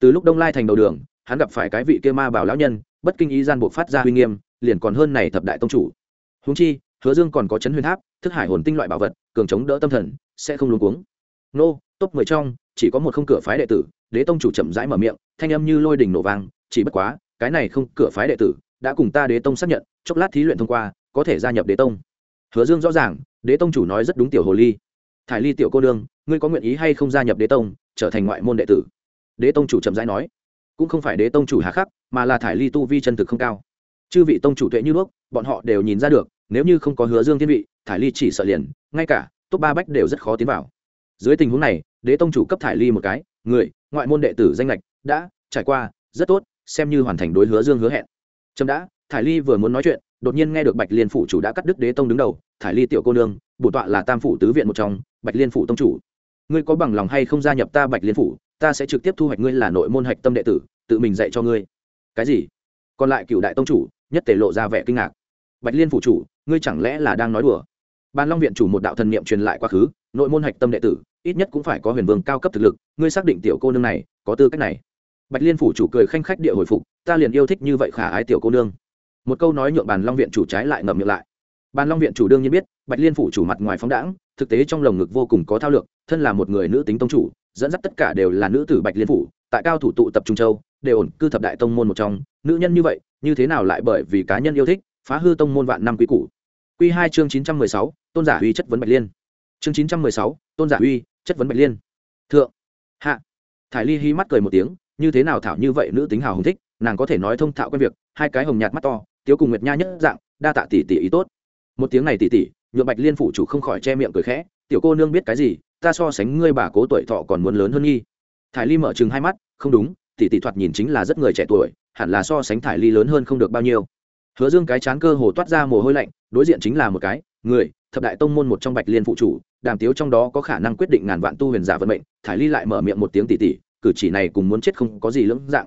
Speaker 1: Từ lúc đông lai thành đầu đường, hắn gặp phải cái vị kia ma bảo lão nhân, bất kinh ý gian buộc phát ra uy nghiêm, liền còn hơn này thập đại tông chủ. Húng chi, hứa dương còn có chấn huyền tháp, thức hải hồn tinh loại bảo vật, cường chống đỡ tâm thần, sẽ không luống cuống. Nô top mười trong, chỉ có một không cửa phái đệ tử, đế tông chủ chậm rãi mở miệng, thanh âm như lôi đỉnh nổ vang, chỉ bất quá, cái này không cửa phái đệ tử đã cùng ta đế tông xác nhận, chốc lát thí luyện thông qua, có thể gia nhập đế tông. Hứa dương rõ ràng, đế tông chủ nói rất đúng tiểu hồ ly. Thải ly tiểu cô đương ngươi có nguyện ý hay không gia nhập đế tông, trở thành ngoại môn đệ tử? Đế tông chủ chậm rãi nói. Cũng không phải đế tông chủ hà khắc, mà là thải ly tu vi chân thực không cao. Chư vị tông chủ tuệ như đuốc, bọn họ đều nhìn ra được, nếu như không có hứa dương thiên vị, thải ly chỉ sợ liền, ngay cả top ba bách đều rất khó tiến vào. Dưới tình huống này, đế tông chủ cấp thải ly một cái, người, ngoại môn đệ tử danh lệch đã trải qua, rất tốt, xem như hoàn thành đối hứa dương hứa hẹn trâm đã, thải ly vừa muốn nói chuyện, đột nhiên nghe được bạch liên phủ chủ đã cắt đứt đế tông đứng đầu, thải ly tiểu cô nương bổ tọa là tam phủ tứ viện một trong, bạch liên phủ tông chủ. Ngươi có bằng lòng hay không gia nhập ta bạch liên phủ, ta sẽ trực tiếp thu hoạch ngươi là nội môn hạch tâm đệ tử, tự mình dạy cho ngươi. Cái gì? Còn lại cựu đại tông chủ, nhất tể lộ ra vẻ kinh ngạc. Bạch liên phủ chủ, ngươi chẳng lẽ là đang nói đùa? Ban long viện chủ một đạo thần niệm truyền lại quá khứ, nội môn hạch tâm đệ tử, ít nhất cũng phải có huyền vương cao cấp thực lực, ngươi xác định tiểu cô nương này có tư cách này bạch liên phủ chủ cười khanh khách địa hồi phục, ta liền yêu thích như vậy khả ái tiểu cô nương. Một câu nói nhượng bàn long viện chủ trái lại ngậm miệng lại. Bàn long viện chủ đương nhiên biết, bạch liên phủ chủ mặt ngoài phóng đãng, thực tế trong lồng ngực vô cùng có thao lược, thân là một người nữ tính tông chủ, dẫn dắt tất cả đều là nữ tử bạch liên phủ, tại cao thủ tụ tập trung châu, đều ổn cư thập đại tông môn một trong. Nữ nhân như vậy, như thế nào lại bởi vì cá nhân yêu thích, phá hư tông môn vạn năm quý cũ quy hai chương chín trăm mười sáu, tôn giả uy chất vấn bạch liên. Chương chín trăm mười sáu, tôn giả uy chất vấn bạch liên. Thượng. Hạ. Thải ly hi mắt cười một tiếng như thế nào thảo như vậy nữ tính hào hùng thích, nàng có thể nói thông thạo quen việc, hai cái hồng nhạt mắt to, tiếu cùng nguyệt nha nhất dạng, đa tạ tỷ tỷ ý tốt. Một tiếng này tỷ tỷ nhuộm bạch liên phủ chủ không khỏi che miệng cười khẽ, tiểu cô nương biết cái gì, ta so sánh ngươi bà cố tuổi thọ còn muốn lớn hơn nghi. Thải ly mở chừng hai mắt, không đúng, tỷ tỷ thoạt nhìn chính là rất người trẻ tuổi, hẳn là so sánh thải ly lớn hơn không được bao nhiêu. Hứa dương cái chán cơ hồ toát ra mồ hôi lạnh, đối diện chính là một cái, người, thập đại tông môn một trong bạch liên phụ chủ, đàm tiếu trong đó có khả năng quyết định ngàn vạn tu huyền giả vận mệnh. Thải ly lại mở miệng một tiếng tỷ tỷ cử chỉ này cùng muốn chết không có gì lưỡng dạng.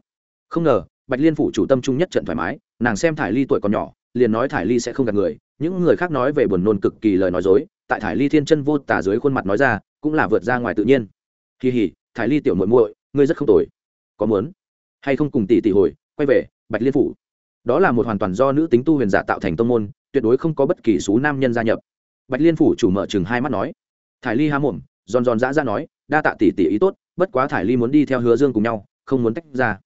Speaker 1: Không ngờ, bạch liên phủ chủ tâm trung nhất trận thoải mái, nàng xem thải ly tuổi còn nhỏ, liền nói thải ly sẽ không gạt người, những người khác nói về buồn nôn cực kỳ lời nói dối, tại thải ly thiên chân vô tả dưới khuôn mặt nói ra, cũng là vượt ra ngoài tự nhiên. Kỳ hỉ thải ly tiểu muội muội, ngươi rất không tồi. Có muốn hay không cùng tỷ tỷ hồi, quay về, bạch liên phủ. Đó là một hoàn toàn do nữ tính tu huyền giả tạo thành tông môn, tuyệt đối không có bất kỳ số nam nhân gia nhập. Bạch liên phủ chủ mở chừng hai mắt nói. Thải ly há mồm, giòn giòn dã ra nói, đa tạ tỷ tỷ ý tốt bất quá thải ly muốn đi theo hứa dương cùng nhau, không muốn tách ra.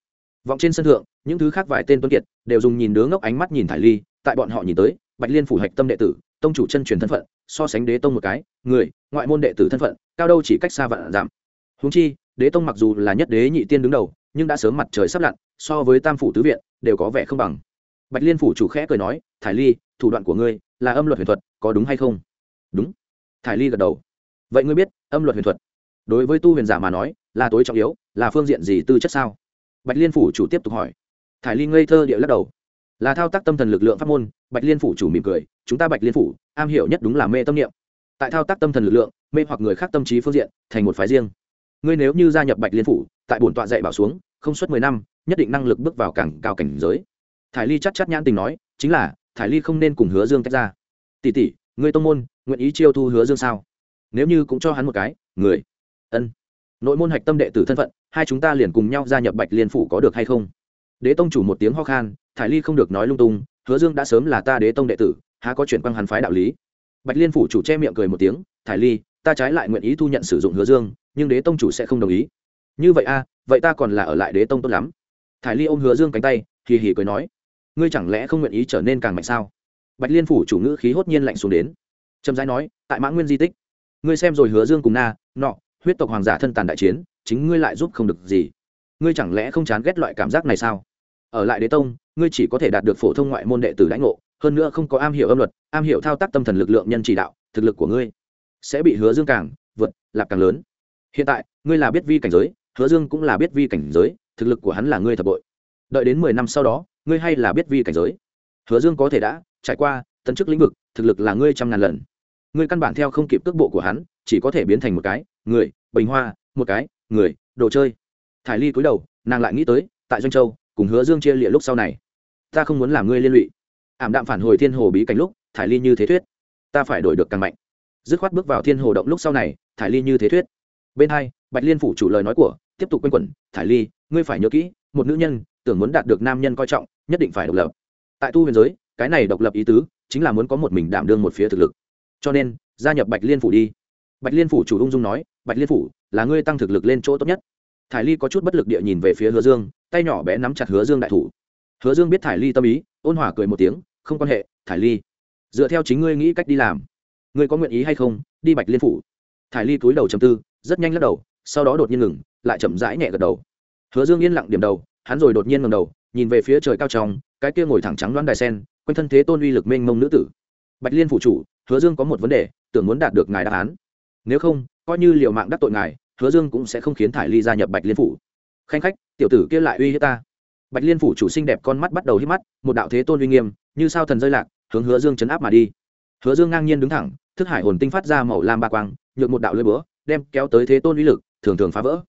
Speaker 1: Vọng trên sân thượng, những thứ khác vài tên tuấn kiệt đều dùng nhìn đứa ngốc ánh mắt nhìn thải ly, tại bọn họ nhìn tới, bạch liên phủ hạch tâm đệ tử, tông chủ chân truyền thân phận, so sánh đế tông một cái, người, ngoại môn đệ tử thân phận, cao đâu chỉ cách xa vạn giảm. Húng chi, đế tông mặc dù là nhất đế nhị tiên đứng đầu, nhưng đã sớm mặt trời sắp lặn, so với tam phủ tứ viện, đều có vẻ không bằng. Bạch liên phủ chủ khẽ cười nói, thải ly, thủ đoạn của ngươi là âm luật huyền thuật, có đúng hay không? Đúng. Thải ly gật đầu. Vậy ngươi biết âm luật huyền thuật? Đối với tu huyền giả mà nói là tối trọng yếu, là phương diện gì tư chất sao? Bạch liên phủ chủ tiếp tục hỏi. Thải ly ngây thơ địa lắc đầu. Là thao tác tâm thần lực lượng pháp môn, bạch liên phủ chủ mỉm cười, chúng ta bạch liên phủ, am hiểu nhất đúng là mê tâm niệm. Tại thao tác tâm thần lực lượng, mê hoặc người khác tâm trí phương diện, thành một phái riêng. Ngươi nếu như gia nhập bạch liên phủ, tại bổn tọa dạy bảo xuống, không suốt mười năm, nhất định năng lực bước vào càng cao cảnh giới. Thải ly chắc chắc nhãn tình nói, chính là, thải ly không nên cùng hứa dương tách ra. Tỷ tỷ, ngươi tông môn, nguyện ý chiêu thu hứa dương sao? Nếu như cũng cho hắn một cái, người. Ân nội môn hạch tâm đệ tử thân phận, hai chúng ta liền cùng nhau gia nhập bạch liên phủ có được hay không? Đế tông chủ một tiếng ho khan, thải ly không được nói lung tung, hứa dương đã sớm là ta đế tông đệ tử, há có chuyện quang hàn phái đạo lý. Bạch liên phủ chủ che miệng cười một tiếng, thải ly, ta trái lại nguyện ý thu nhận sử dụng hứa dương, nhưng đế tông chủ sẽ không đồng ý. Như vậy a, vậy ta còn là ở lại đế tông tốt lắm. Thải ly ôm hứa dương cánh tay, hì hì cười nói, ngươi chẳng lẽ không nguyện ý trở nên càng mạnh sao? Bạch liên phủ chủ ngữ khí hốt nhiên lạnh xuống đến. Trầm giai nói, tại mã nguyên di tích. Ngươi xem rồi hứa dương cùng na, nọ huyết tộc hoàng giả thân tàn đại chiến, chính ngươi lại giúp không được gì. Ngươi chẳng lẽ không chán ghét loại cảm giác này sao? Ở lại đế tông, ngươi chỉ có thể đạt được phổ thông ngoại môn đệ tử lãnh ngộ, hơn nữa không có am hiểu âm luật, am hiểu thao tác tâm thần lực lượng nhân chỉ đạo, thực lực của ngươi sẽ bị hứa dương càng vượt, lạc càng lớn. Hiện tại, ngươi là biết vi cảnh giới, hứa dương cũng là biết vi cảnh giới, thực lực của hắn là ngươi thập bội. Đợi đến mười năm sau đó, ngươi hay là biết vi cảnh giới. Hứa dương có thể đã trải qua tấn chức lĩnh vực, thực lực là ngươi trăm ngàn lần. Ngươi căn bản theo không kịp cước bộ của hắn, chỉ có thể biến thành một cái người, bình hoa, một cái, người, đồ chơi. Thải ly cúi đầu, nàng lại nghĩ tới, tại doanh châu, cùng hứa dương chia lịa lúc sau này. Ta không muốn làm ngươi liên lụy. Ảm đạm phản hồi thiên hồ bí cảnh lúc, thải ly như thế thuyết. Ta phải đổi được càng mạnh. Dứt khoát bước vào thiên hồ động lúc sau này, thải ly như thế thuyết. Bên hai, bạch liên phủ chủ lời nói của, tiếp tục quanh quẩn, thải ly, ngươi phải nhớ kỹ, một nữ nhân, tưởng muốn đạt được nam nhân coi trọng, nhất định phải độc lập. Tại tu huyền giới, cái này độc lập ý tứ, chính là muốn có một mình đảm đương một phía thực lực. Cho nên, gia nhập bạch liên phủ đi bạch liên phủ chủ ung dung nói, bạch liên phủ, là ngươi tăng thực lực lên chỗ tốt nhất. Thải ly có chút bất lực địa nhìn về phía hứa dương, tay nhỏ bé nắm chặt hứa dương đại thủ. Hứa dương biết thải ly tâm ý, ôn hòa cười một tiếng, không quan hệ, thải ly, dựa theo chính ngươi nghĩ cách đi làm. Ngươi có nguyện ý hay không, đi bạch liên phủ? Thải ly cúi đầu chầm tư, rất nhanh lắc đầu, sau đó đột nhiên ngừng, lại chậm rãi nhẹ gật đầu. Hứa dương yên lặng điểm đầu, hắn rồi đột nhiên ngầm đầu, nhìn về phía trời cao trong, cái kia ngồi thẳng trắng đoán đài sen, quanh thân thế tôn uy lực mênh mông nữ tử. Bạch liên phủ chủ, hứa dương có một vấn đề, tưởng muốn đạt được ngài đáp án nếu không, coi như liệu mạng đắc tội ngài, hứa dương cũng sẽ không khiến thải ly gia nhập bạch liên phủ. Khanh khách, tiểu tử kia lại uy hiếp ta. Bạch liên phủ chủ sinh đẹp con mắt bắt đầu hít mắt, một đạo thế tôn uy nghiêm, như sao thần rơi lạc, hướng hứa dương chấn áp mà đi. Hứa dương ngang nhiên đứng thẳng, thức hải hồn tinh phát ra màu lam ba quang, nhượng một đạo lưỡi búa, đem kéo tới thế tôn uy lực, thường thường phá vỡ.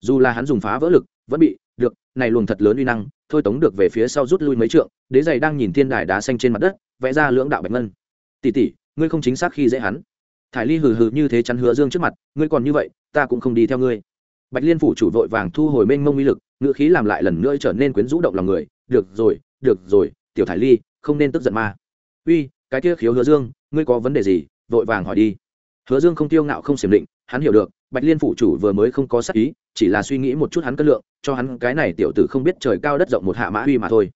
Speaker 1: Dù là hắn dùng phá vỡ lực, vẫn bị, được, này luồng thật lớn uy năng, thôi tống được về phía sau rút lui mấy trượng, đế giày đang nhìn thiên đài đá xanh trên mặt đất, vẽ ra lưỡng đạo bạch ngân. Tỷ tỷ, ngươi không chính xác khi dễ hắn thải ly hừ hừ như thế chắn hứa dương trước mặt, ngươi còn như vậy, ta cũng không đi theo ngươi. Bạch liên phủ chủ vội vàng thu hồi mênh mông uy lực ngựa khí làm lại lần nữa trở nên quyến rũ động lòng người, được rồi được rồi, tiểu thải ly, không nên tức giận ma. Uy, cái kia khiếu hứa dương, ngươi có vấn đề gì? vội vàng hỏi đi. Hứa dương không tiêu ngạo không xiểm định, hắn hiểu được, bạch liên phủ chủ vừa mới không có sắc ý, chỉ là suy nghĩ một chút hắn cân lượng, cho hắn cái này tiểu tử không biết trời cao đất rộng một hạ mã uy mà thôi.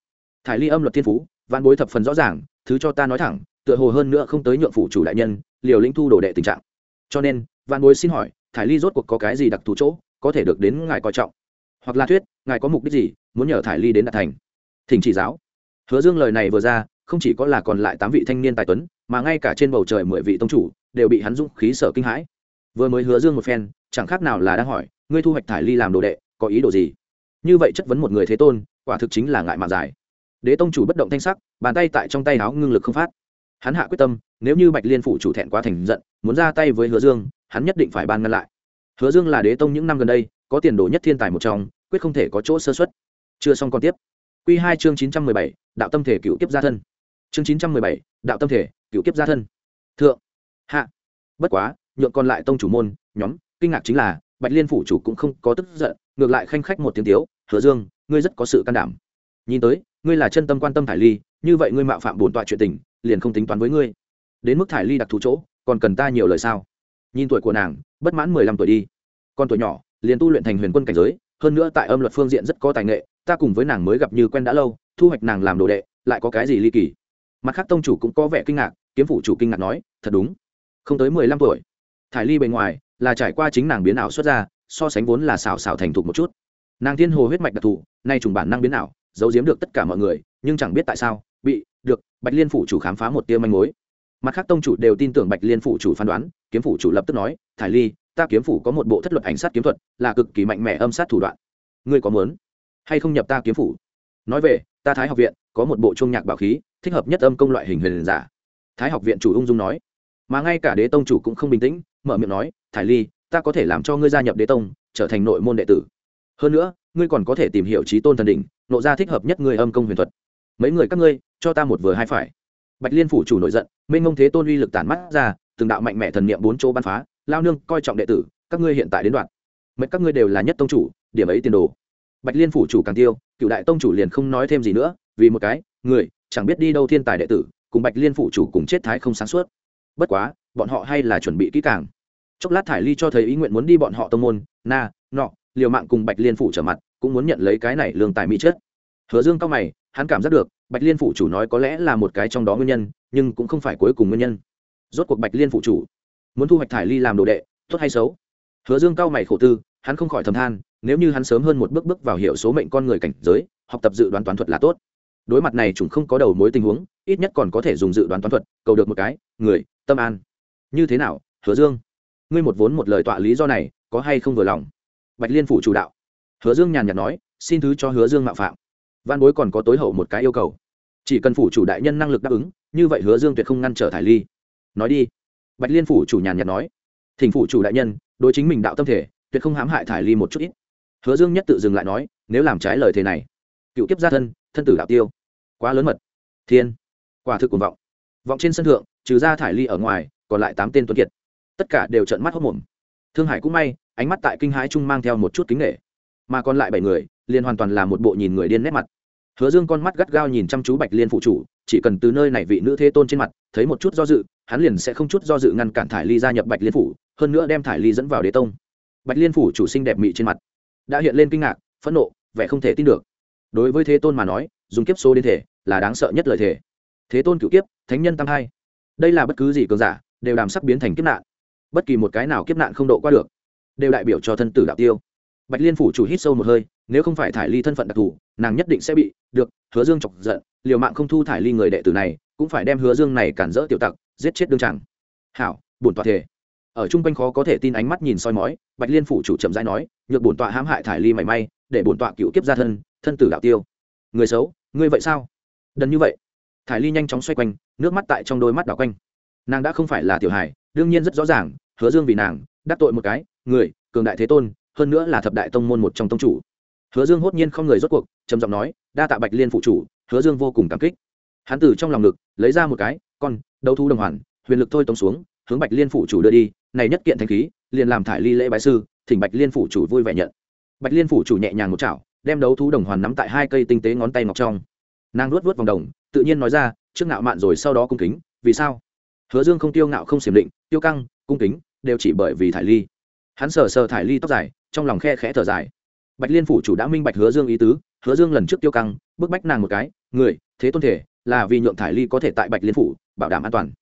Speaker 1: Thải ly âm luật thiên phú văn bối thập phần rõ ràng, thứ cho ta nói thẳng tựa hồ hơn nữa không tới nhượng phủ chủ đại nhân, liều lĩnh thu đồ đệ tình trạng. Cho nên văn bối xin hỏi, thải ly rốt cuộc có cái gì đặc thù chỗ, có thể được đến ngài coi trọng? Hoặc là thuyết, ngài có mục đích gì, muốn nhờ thải ly đến đạt thành? Thỉnh chỉ giáo. Hứa dương lời này vừa ra, không chỉ có là còn lại tám vị thanh niên tài tuấn, mà ngay cả trên bầu trời mười vị tông chủ, đều bị hắn dũng khí sở kinh hãi. Vừa mới hứa dương một phen, chẳng khác nào là đang hỏi, ngươi thu hoạch thải ly làm đồ đệ, có ý đồ gì? Như vậy chất vấn một người thế tôn, quả thực chính là ngại mạng dài đế tông chủ bất động thanh sắc, bàn tay tại trong tay áo ngưng lực không phát hắn hạ quyết tâm, nếu như bạch liên phủ chủ thẹn quá thành giận, muốn ra tay với hứa dương, hắn nhất định phải ban ngăn lại. Hứa dương là đế tông những năm gần đây, có tiền đồ nhất thiên tài một trong, quyết không thể có chỗ sơ xuất chưa xong còn tiếp. Q hai chương chín trăm mười bảy, đạo tâm thể cựu kiếp gia thân. Chương chín trăm mười bảy, đạo tâm thể cựu kiếp gia thân. Thượng. Hạ. Bất quá, nhượng còn lại tông chủ môn, nhóm, kinh ngạc chính là, bạch liên phủ chủ cũng không có tức giận, ngược lại khanh khách một tiếng tiếu, hứa dương, ngươi rất có sự can đảm. Nhìn tới, ngươi là chân tâm quan tâm thải ly, như vậy ngươi mạo phạm bổn tọa chuyện tình liền không tính toán với ngươi. Đến mức thải ly đặc thù chỗ, còn cần ta nhiều lời sao? Nhìn tuổi của nàng, bất mãn mười lăm tuổi đi. Còn tuổi nhỏ, liền tu luyện thành huyền quân cảnh giới, hơn nữa tại âm luật phương diện rất có tài nghệ, ta cùng với nàng mới gặp như quen đã lâu, thu hoạch nàng làm đồ đệ, lại có cái gì ly kỳ? Mặt khác tông chủ cũng có vẻ kinh ngạc, kiếm phủ chủ kinh ngạc nói, thật đúng, không tới mười lăm tuổi. Thải ly bề ngoài, là trải qua chính nàng biến ảo xuất ra, so sánh vốn là xào xào thành thục một chút. Nàng thiên hồ huyết mạch đặc thù, nay trùng bản năng biến ảo, giấu giếm được tất cả mọi người, nhưng chẳng biết tại sao bị, được, bạch liên phủ chủ khám phá một tia manh mối. Mặt khác tông chủ đều tin tưởng bạch liên phủ chủ phán đoán, kiếm phủ chủ lập tức nói, thải ly, ta kiếm phủ có một bộ thất luật ảnh sát kiếm thuật, là cực kỳ mạnh mẽ âm sát thủ đoạn. Ngươi có muốn hay không nhập ta kiếm phủ? Nói về, ta thái học viện có một bộ chuông nhạc bảo khí, thích hợp nhất âm công loại hình huyền giả. Thái học viện chủ ung dung nói. Mà ngay cả đế tông chủ cũng không bình tĩnh, mở miệng nói, thải ly, ta có thể làm cho ngươi gia nhập đế tông, trở thành nội môn đệ tử. Hơn nữa, ngươi còn có thể tìm hiểu trí tôn thần đỉnh, nộ ra thích hợp nhất ngươi âm công huyền thuật mấy người các ngươi, cho ta một vừa hai phải. Bạch liên phủ chủ nổi giận minh mông thế tôn uy lực tản mắt ra, từng đạo mạnh mẽ thần niệm bốn chỗ bắn phá, lao nương, coi trọng đệ tử, các ngươi hiện tại đến đoạn. Mấy các ngươi đều là nhất tông chủ, điểm ấy tiền đồ. Bạch liên phủ chủ càng tiêu, cựu đại tông chủ liền không nói thêm gì nữa, vì một cái, người, chẳng biết đi đâu thiên tài đệ tử, cùng bạch liên phủ chủ cùng chết thái không sáng suốt. Bất quá, bọn họ hay là chuẩn bị kỹ càng. Chốc lát thải ly cho thấy ý nguyện muốn đi bọn họ tông môn, na, nọ, liều mạng cùng bạch liên phủ trở mặt, cũng muốn nhận lấy cái này lương tài mỹ chết hứa dương cao mày hắn cảm giác được, bạch liên phủ chủ nói có lẽ là một cái trong đó nguyên nhân, nhưng cũng không phải cuối cùng nguyên nhân. Rốt cuộc bạch liên phủ chủ muốn thu hoạch thải ly làm đồ đệ, tốt hay xấu? Hứa dương cao mày khổ tư, hắn không khỏi thầm than, nếu như hắn sớm hơn một bước bước vào hiệu số mệnh con người cảnh giới, học tập dự đoán toán thuật là tốt. Đối mặt này chúng không có đầu mối tình huống, ít nhất còn có thể dùng dự đoán toán thuật, cầu được một cái, người, tâm an. Như thế nào, hứa dương? Ngươi một vốn một lời tọa lý do này, có hay không vừa lòng? Bạch liên phủ chủ đạo. Hứa dương nhàn nhạt nói, xin thứ cho hứa dương mạo phạm văn bối còn có tối hậu một cái yêu cầu. Chỉ cần phủ chủ đại nhân năng lực đáp ứng, như vậy hứa dương tuyệt không ngăn trở thải ly. Nói đi. Bạch liên phủ chủ nhàn nhạt nói. Thỉnh phủ chủ đại nhân, đối chính mình đạo tâm thể, tuyệt không hãm hại thải ly một chút ít. Hứa dương nhất tự dừng lại nói, nếu làm trái lời thế này, cựu kiếp gia thân thân tử đạo tiêu, quá lớn mật. Thiên. Quả thực cuồng vọng. Vọng trên sân thượng, trừ ra thải ly ở ngoài, còn lại tám tên tuấn kiệt. Tất cả đều trợn mắt hốc mồm. Thương hải cũng may, ánh mắt tại kinh hãi trung mang theo một chút kính nghệ mà còn lại bảy người liền hoàn toàn là một bộ nhìn người điên nét mặt. Hứa dương con mắt gắt gao nhìn chăm chú bạch liên phụ chủ, chỉ cần từ nơi này vị nữ thế tôn trên mặt, thấy một chút do dự, hắn liền sẽ không chút do dự ngăn cản thải ly gia nhập bạch liên phủ, hơn nữa đem thải ly dẫn vào đế tông. Bạch liên phủ chủ sinh đẹp mị trên mặt, đã hiện lên kinh ngạc, phẫn nộ, vẻ không thể tin được. Đối với thế tôn mà nói, dùng kiếp số đến thể, là đáng sợ nhất lời thể thế tôn cựu kiếp, thánh nhân tam hai. Đây là bất cứ gì cường giả, đều đàm sắc biến thành kiếp nạn. Bất kỳ một cái nào kiếp nạn không độ qua được, đều đại biểu cho thân tử đạo tiêu bạch liên phủ chủ hít sâu một hơi, nếu không phải thải ly thân phận đặc thù, nàng nhất định sẽ bị, được, hứa dương chọc giận, liều mạng không thu thải ly người đệ tử này, cũng phải đem hứa dương này cản rỡ tiểu tặc, giết chết đương chẳng. Hảo, bổn tọa thể ở chung quanh khó có thể tin ánh mắt nhìn soi mói, bạch liên phủ chủ chậm rãi nói, nhược bổn tọa hãm hại thải ly mảy may, để bổn tọa cựu kiếp ra thân thân tử đạo tiêu. Người xấu, ngươi vậy sao? Đần như vậy. Thải ly nhanh chóng xoay quanh, nước mắt tại trong đôi mắt đảo quanh. Nàng đã không phải là tiểu hài, đương nhiên rất rõ ràng, hứa dương vì nàng, đắc tội một cái, người, cường đại thế tôn hơn nữa là thập đại tông môn một trong tông chủ. Hứa dương hốt nhiên không người rốt cuộc, trầm giọng nói, đa tạ bạch liên phụ chủ, hứa dương vô cùng cảm kích. Hắn từ trong lòng ngực, lấy ra một cái, con, đấu thu đồng hoàn, huyền lực thôi tống xuống, hướng bạch liên phụ chủ đưa đi, này nhất kiện thanh khí, liền làm thải ly lễ bái sư, thỉnh bạch liên phụ chủ vui vẻ nhận. Bạch liên phụ chủ nhẹ nhàng một chảo, đem đấu thú đồng hoàn nắm tại hai cây tinh tế ngón tay ngọc trong. Nàng luốt vớt vòng đồng, tự nhiên nói ra, trước ngạo mạn rồi sau đó cung kính, vì sao? Hứa dương không tiêu ngạo không xiểm định, tiêu căng, cung kính, đều chỉ bởi vì thải ly. Hắn sờ sờ thải ly tóc dài trong lòng khe khẽ thở dài. Bạch liên phủ chủ đã minh bạch hứa dương ý tứ, hứa dương lần trước tiêu căng, bức bách nàng một cái, người, thế tôn thể, là vì nhượng thải ly có thể tại bạch liên phủ, bảo đảm an toàn.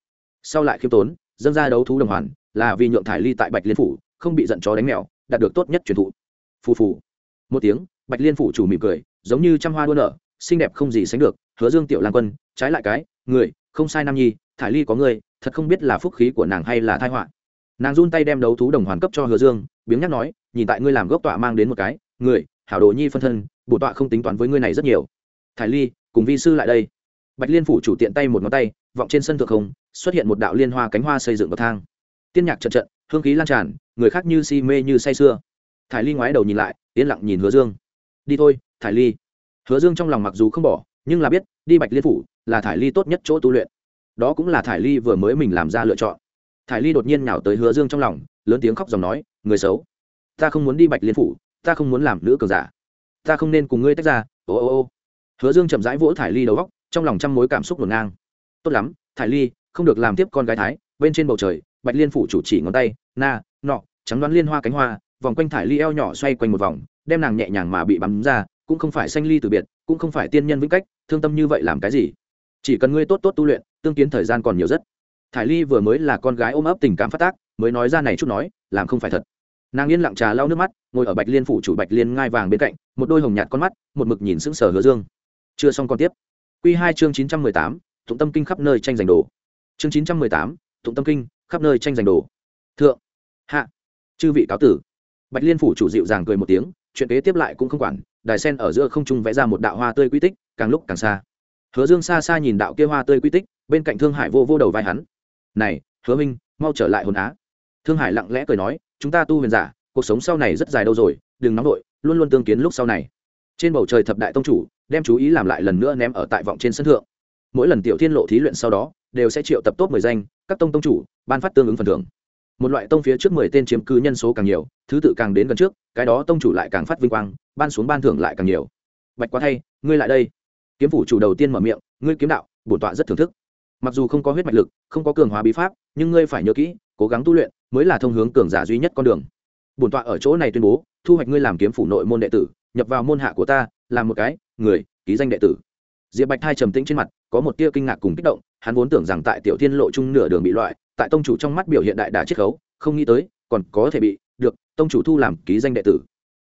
Speaker 1: Sau lại khiêm tốn, dâng ra đấu thú đồng hoàn, là vì nhượng thải ly tại bạch liên phủ, không bị giận chó đánh mèo, đạt được tốt nhất truyền thụ. Phù phù. Một tiếng, bạch liên phủ chủ mỉm cười, giống như trăm hoa đua nở, xinh đẹp không gì sánh được, hứa dương tiểu lang quân, trái lại cái, người, không sai nam nhi, thải ly có người, thật không biết là phúc khí của nàng hay là thai họa nàng run tay đem đấu thú đồng hoàn cấp cho hứa dương, biếng nhắc nói, nhìn tại ngươi làm gốc tọa mang đến một cái, người, hảo đồ nhi phân thân, bổ tọa không tính toán với ngươi này rất nhiều. Thải ly, cùng vi sư lại đây. Bạch liên phủ chủ tiện tay một ngón tay, vọng trên sân thượng không, xuất hiện một đạo liên hoa cánh hoa xây dựng bậc thang. Tiên nhạc trận trận, hương khí lan tràn, người khác như si mê như say sưa. Thải ly ngoái đầu nhìn lại, yên lặng nhìn hứa dương. Đi thôi, thải ly. Hứa dương trong lòng mặc dù không bỏ, nhưng là biết, đi bạch liên phủ là thải ly tốt nhất chỗ tu luyện. Đó cũng là thải ly vừa mới mình làm ra lựa chọn thải ly đột nhiên nhào tới hứa dương trong lòng, lớn tiếng khóc dòng nói, người xấu, ta không muốn đi bạch liên phủ, ta không muốn làm nữ cường giả. Ta không nên cùng ngươi tách ra, ô ô ô. Hứa dương chậm rãi vỗ thải ly đầu góc, trong lòng trăm mối cảm xúc ngổn ngang. Tốt lắm, thải ly, không được làm tiếp con gái thái, bên trên bầu trời, bạch liên phủ chủ chỉ ngón tay, na, nọ, trắng đoán liên hoa cánh hoa, vòng quanh thải ly eo nhỏ xoay quanh một vòng, đem nàng nhẹ nhàng mà bị bắn ra, cũng không phải sanh ly từ biệt, cũng không phải tiên nhân vĩnh cách, thương tâm như vậy làm cái gì? Chỉ cần ngươi tốt tốt tu luyện, tương kiến thời gian còn nhiều rất thải ly vừa mới là con gái ôm ấp tình cảm phát tác, mới nói ra này chút nói, làm không phải thật. Nàng yên lặng trà lau nước mắt, ngồi ở bạch liên phủ chủ bạch liên ngai vàng bên cạnh, một đôi hồng nhạt con mắt, một mực nhìn sững sờ hứa dương. Chưa xong con tiếp. Q hai chương chín trăm mười tám, tụng tâm kinh khắp nơi tranh giành đồ. Chương chín trăm mười tám, tụng tâm kinh khắp nơi tranh giành đồ. Thượng. Hạ. Chư vị cáo tử. Bạch liên phủ chủ dịu dàng cười một tiếng, chuyện kế tiếp lại cũng không quản, đài sen ở giữa không trung vẽ ra một đạo hoa tươi quy tích, càng lúc càng xa. Hứa dương xa xa nhìn đạo kia hoa tươi quy tích, bên cạnh thương hải vô vô đầu vai hắn này, hứa minh, mau trở lại hồn á. Thương hải lặng lẽ cười nói, chúng ta tu huyền giả, cuộc sống sau này rất dài đâu rồi, đừng nóng đội luôn luôn tương kiến lúc sau này. Trên bầu trời thập đại tông chủ, đem chú ý làm lại lần nữa ném ở tại vọng trên sân thượng. Mỗi lần tiểu thiên lộ thí luyện sau đó, đều sẽ triệu tập tốt mười danh, các tông tông chủ, ban phát tương ứng phần thưởng. Một loại tông phía trước mười tên chiếm cứ nhân số càng nhiều, thứ tự càng đến gần trước, cái đó tông chủ lại càng phát vinh quang, ban xuống ban thưởng lại càng nhiều. Bạch quá thay, ngươi lại đây. Kiếm phủ chủ đầu tiên mở miệng, ngươi kiếm đạo, bổn tọa rất thưởng thức mặc dù không có huyết mạch lực, không có cường hóa bí pháp, nhưng ngươi phải nhớ kỹ, cố gắng tu luyện mới là thông hướng cường giả duy nhất con đường. Bổn tọa ở chỗ này tuyên bố, thu hoạch ngươi làm kiếm phủ nội môn đệ tử, nhập vào môn hạ của ta, làm một cái, người, ký danh đệ tử. Diệp bạch thai trầm tĩnh trên mặt, có một tia kinh ngạc cùng kích động, hắn vốn tưởng rằng tại tiểu thiên lộ trung nửa đường bị loại, tại tông chủ trong mắt biểu hiện đại đà chiết khấu, không nghĩ tới, còn có thể bị, được, tông chủ thu làm ký danh đệ tử.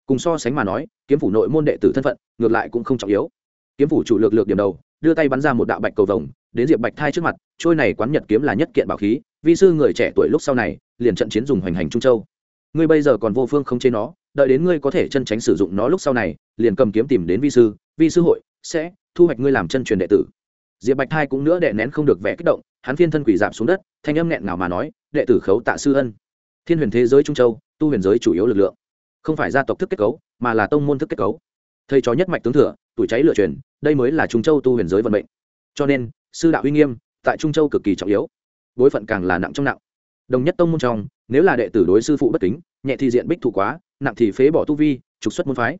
Speaker 1: Cùng so sánh mà nói, kiếm phủ nội môn đệ tử thân phận, ngược lại cũng không trọng yếu. Kiếm phủ chủ lược lược điểm đầu, đưa tay bắn ra một đạo bạch cầu vồng đến diệp bạch thai trước mặt, trôi này quán nhật kiếm là nhất kiện bảo khí, vi sư người trẻ tuổi lúc sau này, liền trận chiến dùng hoành hành trung châu. Ngươi bây giờ còn vô phương không chế nó, đợi đến ngươi có thể chân tránh sử dụng nó lúc sau này, liền cầm kiếm tìm đến vi sư vi sư hội, sẽ thu hoạch ngươi làm chân truyền đệ tử. Diệp bạch thai cũng nữa đệ nén không được vẻ kích động, hắn phiên thân quỷ dạp xuống đất, thanh âm nghẹn nào mà nói, đệ tử khấu tạ sư ân. Thiên huyền thế giới trung châu, tu huyền giới chủ yếu lực lượng. Không phải gia tộc thức kết cấu, mà là tông môn thức kết cấu. Thầy chó nhất mạch tướng thừa, tuổi cháy lựa truyền, đây mới là trung châu tu huyền giới vận mệnh. Cho nên sư đạo uy nghiêm, tại trung châu cực kỳ trọng yếu, bối phận càng là nặng trong nặng. Đồng nhất tông môn trong, nếu là đệ tử đối sư phụ bất kính, nhẹ thì diện bích thủ quá, nặng thì phế bỏ tu vi, trục xuất môn phái.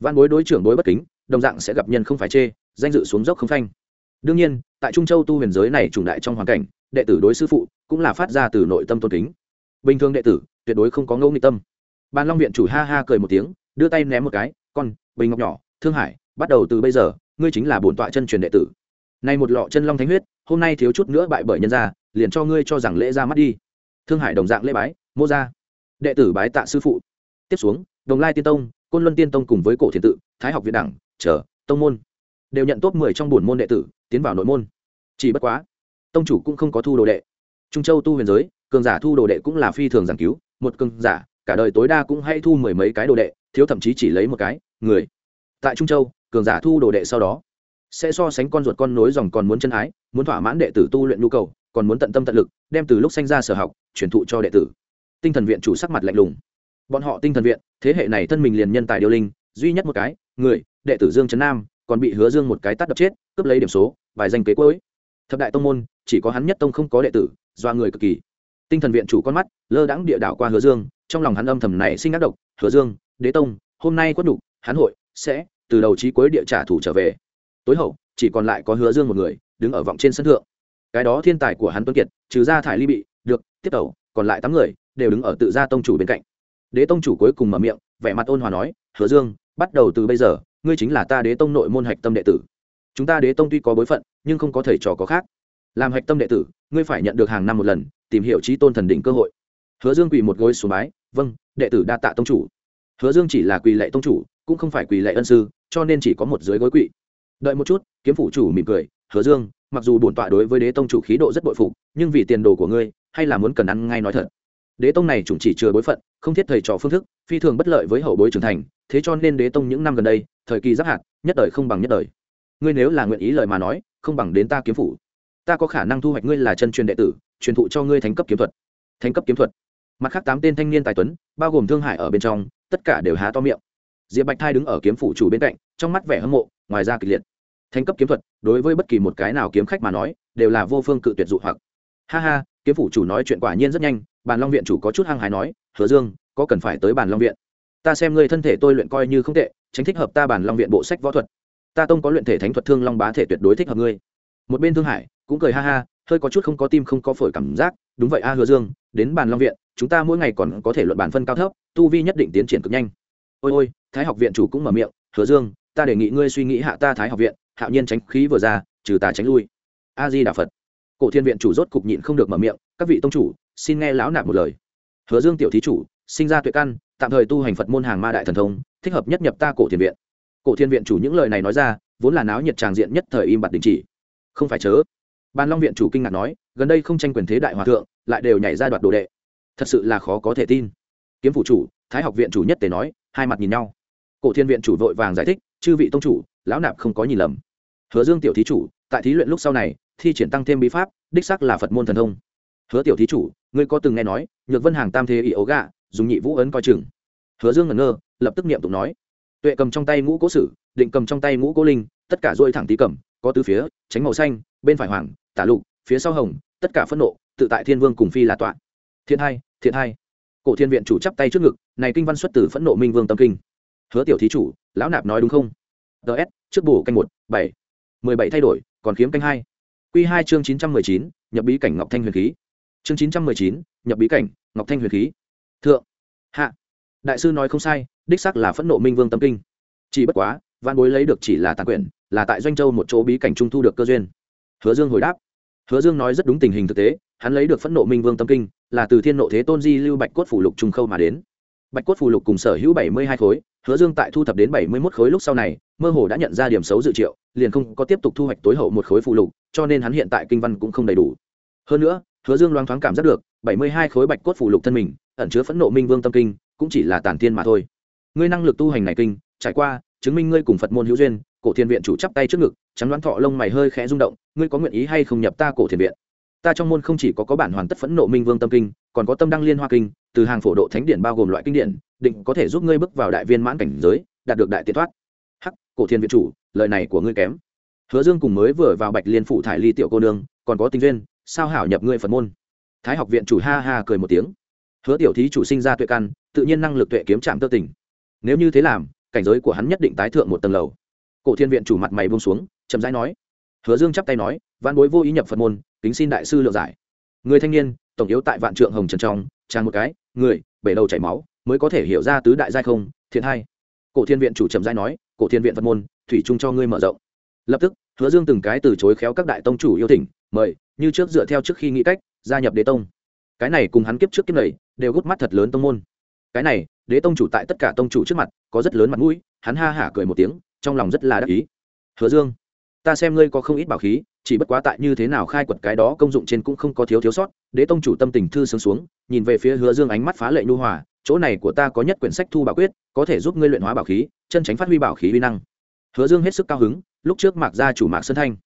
Speaker 1: Văn bối đối trưởng bối bất kính, đồng dạng sẽ gặp nhân không phải chê, danh dự xuống dốc không phanh. Đương nhiên, tại trung châu tu huyền giới này trùng đại trong hoàn cảnh, đệ tử đối sư phụ cũng là phát ra từ nội tâm tôn kính. Bình thường đệ tử, tuyệt đối không có ngẫu nghị tâm. Ban long viện chủ ha ha cười một tiếng, đưa tay ném một cái, con, bình ngọc nhỏ, thương hải, bắt đầu từ bây giờ, ngươi chính là bổn tọa chân truyền đệ tử nay một lọ chân long thánh huyết, hôm nay thiếu chút nữa bại bởi nhân gia, liền cho ngươi cho rằng lễ ra mắt đi. Thương hải đồng dạng lễ bái, mô gia. Đệ tử bái tạ sư phụ. Tiếp xuống, đồng lai tiên tông, côn luân tiên tông cùng với cổ thiền tự, thái học viện đẳng, chờ, tông môn. Đều nhận top mười trong bổn môn đệ tử, tiến vào nội môn. Chỉ bất quá, tông chủ cũng không có thu đồ đệ. Trung châu tu huyền giới, cường giả thu đồ đệ cũng là phi thường giảng cứu, một cường giả, cả đời tối đa cũng hay thu mười mấy cái đồ đệ, thiếu thậm chí chỉ lấy một cái, người. Tại trung châu, cường giả thu đồ đệ sau đó sẽ so sánh con ruột con nối dòng còn muốn chân ái, muốn thỏa mãn đệ tử tu luyện nhu cầu, còn muốn tận tâm tận lực, đem từ lúc sanh ra sở học, truyền thụ cho đệ tử. Tinh thần viện chủ sắc mặt lạnh lùng. Bọn họ tinh thần viện, thế hệ này thân mình liền nhân tài điều linh, duy nhất một cái, người, đệ tử dương trấn nam, còn bị hứa dương một cái tắt đập chết, cướp lấy điểm số vài danh kế cuối. Thập đại tông môn, chỉ có hắn nhất tông không có đệ tử do người cực kỳ. Tinh thần viện chủ con mắt, lơ đãng địa đảo qua hứa dương, trong lòng hắn âm thầm này sinh ác độc. Hứa dương, đế tông, hôm nay quất đục hắn hội, sẽ, từ đầu trí cuối địa trả thủ trở về tối hậu, chỉ còn lại có hứa dương một người, đứng ở vọng trên sân thượng. Cái đó thiên tài của hắn tuấn kiệt, trừ ra thải ly bị, được, tiếp tẩu còn lại tám người, đều đứng ở tự gia tông chủ bên cạnh. Đế tông chủ cuối cùng mở miệng, vẻ mặt ôn hòa nói, hứa dương, bắt đầu từ bây giờ, ngươi chính là ta đế tông nội môn hạch tâm đệ tử. Chúng ta đế tông tuy có bối phận, nhưng không có thầy trò có khác. Làm hạch tâm đệ tử, ngươi phải nhận được hàng năm một lần, tìm hiểu trí tôn thần đỉnh cơ hội. Hứa dương quỳ một gối xuống bái vâng đệ tử đa tạ tông chủ. Hứa dương chỉ là quỳ lệ tông chủ, cũng không phải quỳ lệ ân sư, cho nên chỉ có một dưới gối quỵ đợi một chút, kiếm phủ chủ mỉm cười, hứa dương, mặc dù bổn tọa đối với đế tông chủ khí độ rất bội phục, nhưng vì tiền đồ của ngươi, hay là muốn cần ăn ngay nói thật. Đế tông này chủng chỉ chừa bối phận, không thiết thầy trò phương thức, phi thường bất lợi với hậu bối trưởng thành, thế cho nên đế tông những năm gần đây, thời kỳ giáp hạt, nhất đời không bằng nhất đời. Ngươi nếu là nguyện ý lời mà nói, không bằng đến ta kiếm phủ. Ta có khả năng thu hoạch ngươi là chân truyền đệ tử, truyền thụ cho ngươi thành cấp kiếm thuật. Thành cấp kiếm thuật. Mặt khác tám tên thanh niên tài tuấn, bao gồm thương hải ở bên trong, tất cả đều há to miệng diệp bạch thai đứng ở kiếm phủ chủ bên cạnh, trong mắt vẻ hâm mộ, ngoài ra kịch liệt. Thành cấp kiếm thuật, đối với bất kỳ một cái nào kiếm khách mà nói, đều là vô phương cự tuyệt dụ hoặc. Ha ha, kiếm phủ chủ nói chuyện quả nhiên rất nhanh, bàn long viện chủ có chút hăng hái nói, hứa dương, có cần phải tới bàn long viện? Ta xem ngươi thân thể tôi luyện coi như không tệ, tránh thích hợp ta bàn long viện bộ sách võ thuật. Ta tông có luyện thể thánh thuật thương long bá thể tuyệt đối thích hợp ngươi. Một bên thương hải cũng cười ha ha, hơi có chút không có tim không có phổi cảm giác, đúng vậy a, hứa dương, đến bàn long viện, chúng ta mỗi ngày còn có thể luận bản phân cao thấp, tu vi nhất định tiến triển cực nhanh. Ôi ôi thái học viện chủ cũng mở miệng, hứa dương, ta đề nghị ngươi suy nghĩ hạ ta thái học viện, hạo nhiên tránh khí vừa ra, trừ tà tránh lui. A di đà phật. Cổ thiên viện chủ rốt cục nhịn không được mở miệng, các vị tông chủ, xin nghe lão nạp một lời. Hứa dương tiểu thí chủ, sinh ra tuệ căn, tạm thời tu hành phật môn hàng ma đại thần thông, thích hợp nhất nhập ta cổ thiên viện. Cổ thiên viện chủ những lời này nói ra, vốn là náo nhiệt tràng diện nhất thời im bặt đình chỉ. Không phải chớ. Ban long viện chủ kinh ngạc nói, gần đây không tranh quyền thế đại hòa thượng, lại đều nhảy ra đoạt đồ đệ. Thật sự là khó có thể tin. Kiếm phủ chủ, thái học viện chủ nhất tề nói, hai mặt nhìn nhau cổ thiên viện chủ vội vàng giải thích, chư vị tông chủ, lão nạp không có nhìn lầm. Hứa dương tiểu thí chủ, tại thí luyện lúc sau này, thi triển tăng thêm bí pháp, đích sắc là phật môn thần thông. Hứa tiểu thí chủ, ngươi có từng nghe nói, nhược vân hàng tam thế ỷ ấu gạ dùng nhị vũ ấn coi chừng? Hứa dương ngẩn ngơ, lập tức niệm tụng nói, tuệ cầm trong tay ngũ cố sử, định cầm trong tay ngũ cố linh, tất cả dôi thẳng tí cầm, có tứ phía, tránh màu xanh, bên phải hoàng, tả lục, phía sau hồng, tất cả phẫn nộ, tự tại thiên vương cùng phi là tọa. Thiên hai thiện hai cổ thiên viện chủ chắp tay trước ngực, này kinh văn xuất từ phẫn nộ minh vương tâm kinh hứa tiểu thí chủ, lão nạp nói đúng không? Ts trước bổ canh một, bảy. Mười bảy thay đổi, còn kiếm canh hai. Q hai chương chín trăm mười chín, nhập bí cảnh ngọc thanh huyền khí. Chương chín trăm mười chín, nhập bí cảnh ngọc thanh huyền khí. Thượng. Hạ. Đại sư nói không sai, đích sắc là phẫn nộ minh vương tâm kinh. Chỉ bất quá văn bối lấy được chỉ là tàn quyển, là tại doanh châu một chỗ bí cảnh trung thu được cơ duyên. Hứa dương hồi đáp. Hứa dương nói rất đúng tình hình thực tế, hắn lấy được phẫn nộ minh vương tâm kinh, là từ thiên nộ thế tôn di lưu bạch cốt phủ lục trung khâu mà đến bạch cốt Phù lục cùng sở hữu bảy mươi hai khối, hứa dương tại thu thập đến bảy mươi một khối lúc sau này, mơ hồ đã nhận ra điểm xấu dự triệu, liền không có tiếp tục thu hoạch tối hậu một khối phù lục, cho nên hắn hiện tại kinh văn cũng không đầy đủ. Hơn nữa, hứa dương loáng thoáng cảm giác được, bảy mươi hai khối bạch cốt Phù lục thân mình, ẩn chứa phẫn nộ minh vương tâm kinh, cũng chỉ là tản thiên mà thôi. Ngươi năng lực tu hành này kinh, trải qua, chứng minh ngươi cùng phật môn hữu duyên, cổ thiên viện chủ chắp tay trước ngực, trắng đoán thọ lông mày hơi khẽ rung động, ngươi có nguyện ý hay không nhập ta cổ thiên viện? Ta trong môn không chỉ có có bản hoàn tất phẫn nộ minh vương tâm kinh, còn có tâm đăng liên hoa kinh, từ hàng phổ độ thánh điển bao gồm loại kinh điển, định có thể giúp ngươi bước vào đại viên mãn cảnh giới, đạt được đại tiến thoát. Hắc, cổ thiên viện chủ, lời này của ngươi kém. Hứa dương cùng mới vừa vào bạch liên phụ thải ly tiểu cô nương, còn có tình duyên, sao hảo nhập ngươi phật môn? Thái học viện chủ ha ha cười một tiếng. Hứa tiểu thí chủ sinh ra tuệ căn, tự nhiên năng lực tuệ kiếm trạm tơ tỉnh. Nếu như thế làm, cảnh giới của hắn nhất định tái thượng một tầng lầu. Cổ thiên viện chủ mặt mày buông xuống, chậm rãi nói. Hứa dương chắp tay nói văn bối vô ý nhập phật môn kính xin đại sư lượng giải. Người thanh niên, tổng yếu tại vạn trượng hồng trần trong trang một cái, người, bể đầu chảy máu, mới có thể hiểu ra tứ đại giai không, thiện hai. Cổ thiên viện chủ trầm giai nói, cổ thiên viện phật môn, thủy chung cho ngươi mở rộng. Lập tức, hứa dương từng cái từ chối khéo các đại tông chủ yêu thỉnh, mời, như trước dựa theo trước khi nghĩ cách, gia nhập đế tông. Cái này cùng hắn kiếp trước kiếp này, đều gút mắt thật lớn tông môn. Cái này, đế tông chủ tại tất cả tông chủ trước mặt, có rất lớn mặt mũi, hắn ha hả cười một tiếng, trong lòng rất là đắc ý. Hứa dương ta xem ngươi có không ít bảo khí, chỉ bất quá tại như thế nào khai quật cái đó công dụng trên cũng không có thiếu thiếu sót. Đế tông chủ tâm tình thư sướng xuống, nhìn về phía hứa dương ánh mắt phá lệ nhu hòa, chỗ này của ta có nhất quyển sách thu bảo quyết, có thể giúp ngươi luyện hóa bảo khí, chân tránh phát huy bảo khí uy năng. Hứa dương hết sức cao hứng, lúc trước mạc ra chủ mạc sơn thanh,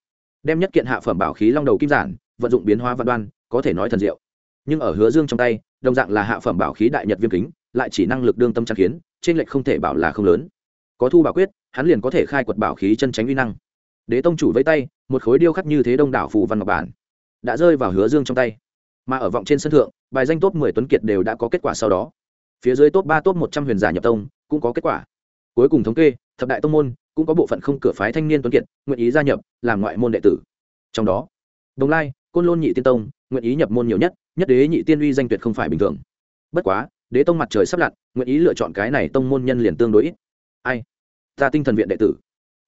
Speaker 1: đem nhất kiện hạ phẩm bảo khí long đầu kim giản, vận dụng biến hóa văn đoan, có thể nói thần diệu. Nhưng ở hứa dương trong tay, đồng dạng là hạ phẩm bảo khí đại nhật viêm kính, lại chỉ năng lực đương tâm trang kiến, trên lệch không thể bảo là không lớn. Có thu bảo quyết, hắn liền có thể khai quật bảo khí chân tránh uy năng đế tông chủ vẫy tay, một khối điêu khắc như thế đông đảo phù văn ngọc bản, đã rơi vào hứa dương trong tay. Mà ở vọng trên sân thượng, bài danh top mười tuấn kiệt đều đã có kết quả sau đó. Phía dưới top ba, top một trăm huyền giả nhập tông cũng có kết quả. Cuối cùng thống kê, thập đại tông môn cũng có bộ phận không cửa phái thanh niên tuấn kiệt nguyện ý gia nhập làm ngoại môn đệ tử. Trong đó, đồng lai, côn lôn nhị tiên tông nguyện ý nhập môn nhiều nhất nhất đế nhị tiên uy danh tuyệt không phải bình thường. Bất quá, đế tông mặt trời sắp lặn, nguyện ý lựa chọn cái này tông môn nhân liền tương đối ít. Ai? Ta tinh thần viện đệ tử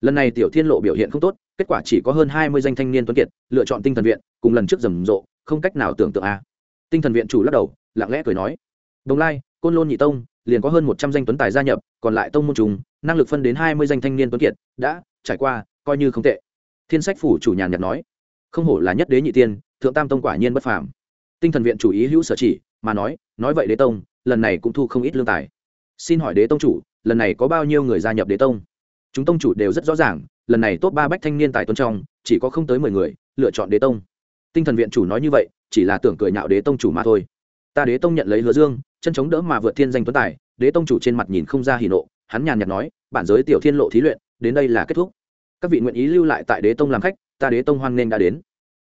Speaker 1: lần này tiểu thiên lộ biểu hiện không tốt, kết quả chỉ có hơn hai mươi danh thanh niên tuấn kiệt, lựa chọn tinh thần viện, cùng lần trước rầm rộ, không cách nào tưởng tượng a. Tinh thần viện chủ lắc đầu, lặng lẽ cười nói, đồng lai, côn lôn nhị tông, liền có hơn một trăm danh tuấn tài gia nhập, còn lại tông môn trùng năng lực phân đến hai mươi danh thanh niên tuấn kiệt, đã trải qua, coi như không tệ. Thiên sách phủ chủ nhàn nhạt nói, không hổ là nhất đế nhị tiên, thượng tam tông quả nhiên bất phàm. Tinh thần viện chủ ý hữu sở chỉ, mà nói nói vậy đế tông, lần này cũng thu không ít lương tài. Xin hỏi đế tông chủ, lần này có bao nhiêu người gia nhập đế tông? Chúng tông chủ đều rất rõ ràng, lần này top ba bách thanh niên tài tuấn trong, chỉ có không tới mười người, lựa chọn đế tông. Tinh thần viện chủ nói như vậy, chỉ là tưởng cười nhạo đế tông chủ mà thôi. Ta đế tông nhận lấy hứa dương, chân chống đỡ mà vượt thiên danh tuấn tài, đế tông chủ trên mặt nhìn không ra hỉ nộ, hắn nhàn nhạt nói, bản giới tiểu thiên lộ thí luyện, đến đây là kết thúc. Các vị nguyện ý lưu lại tại đế tông làm khách, ta đế tông hoan nghênh đã đến.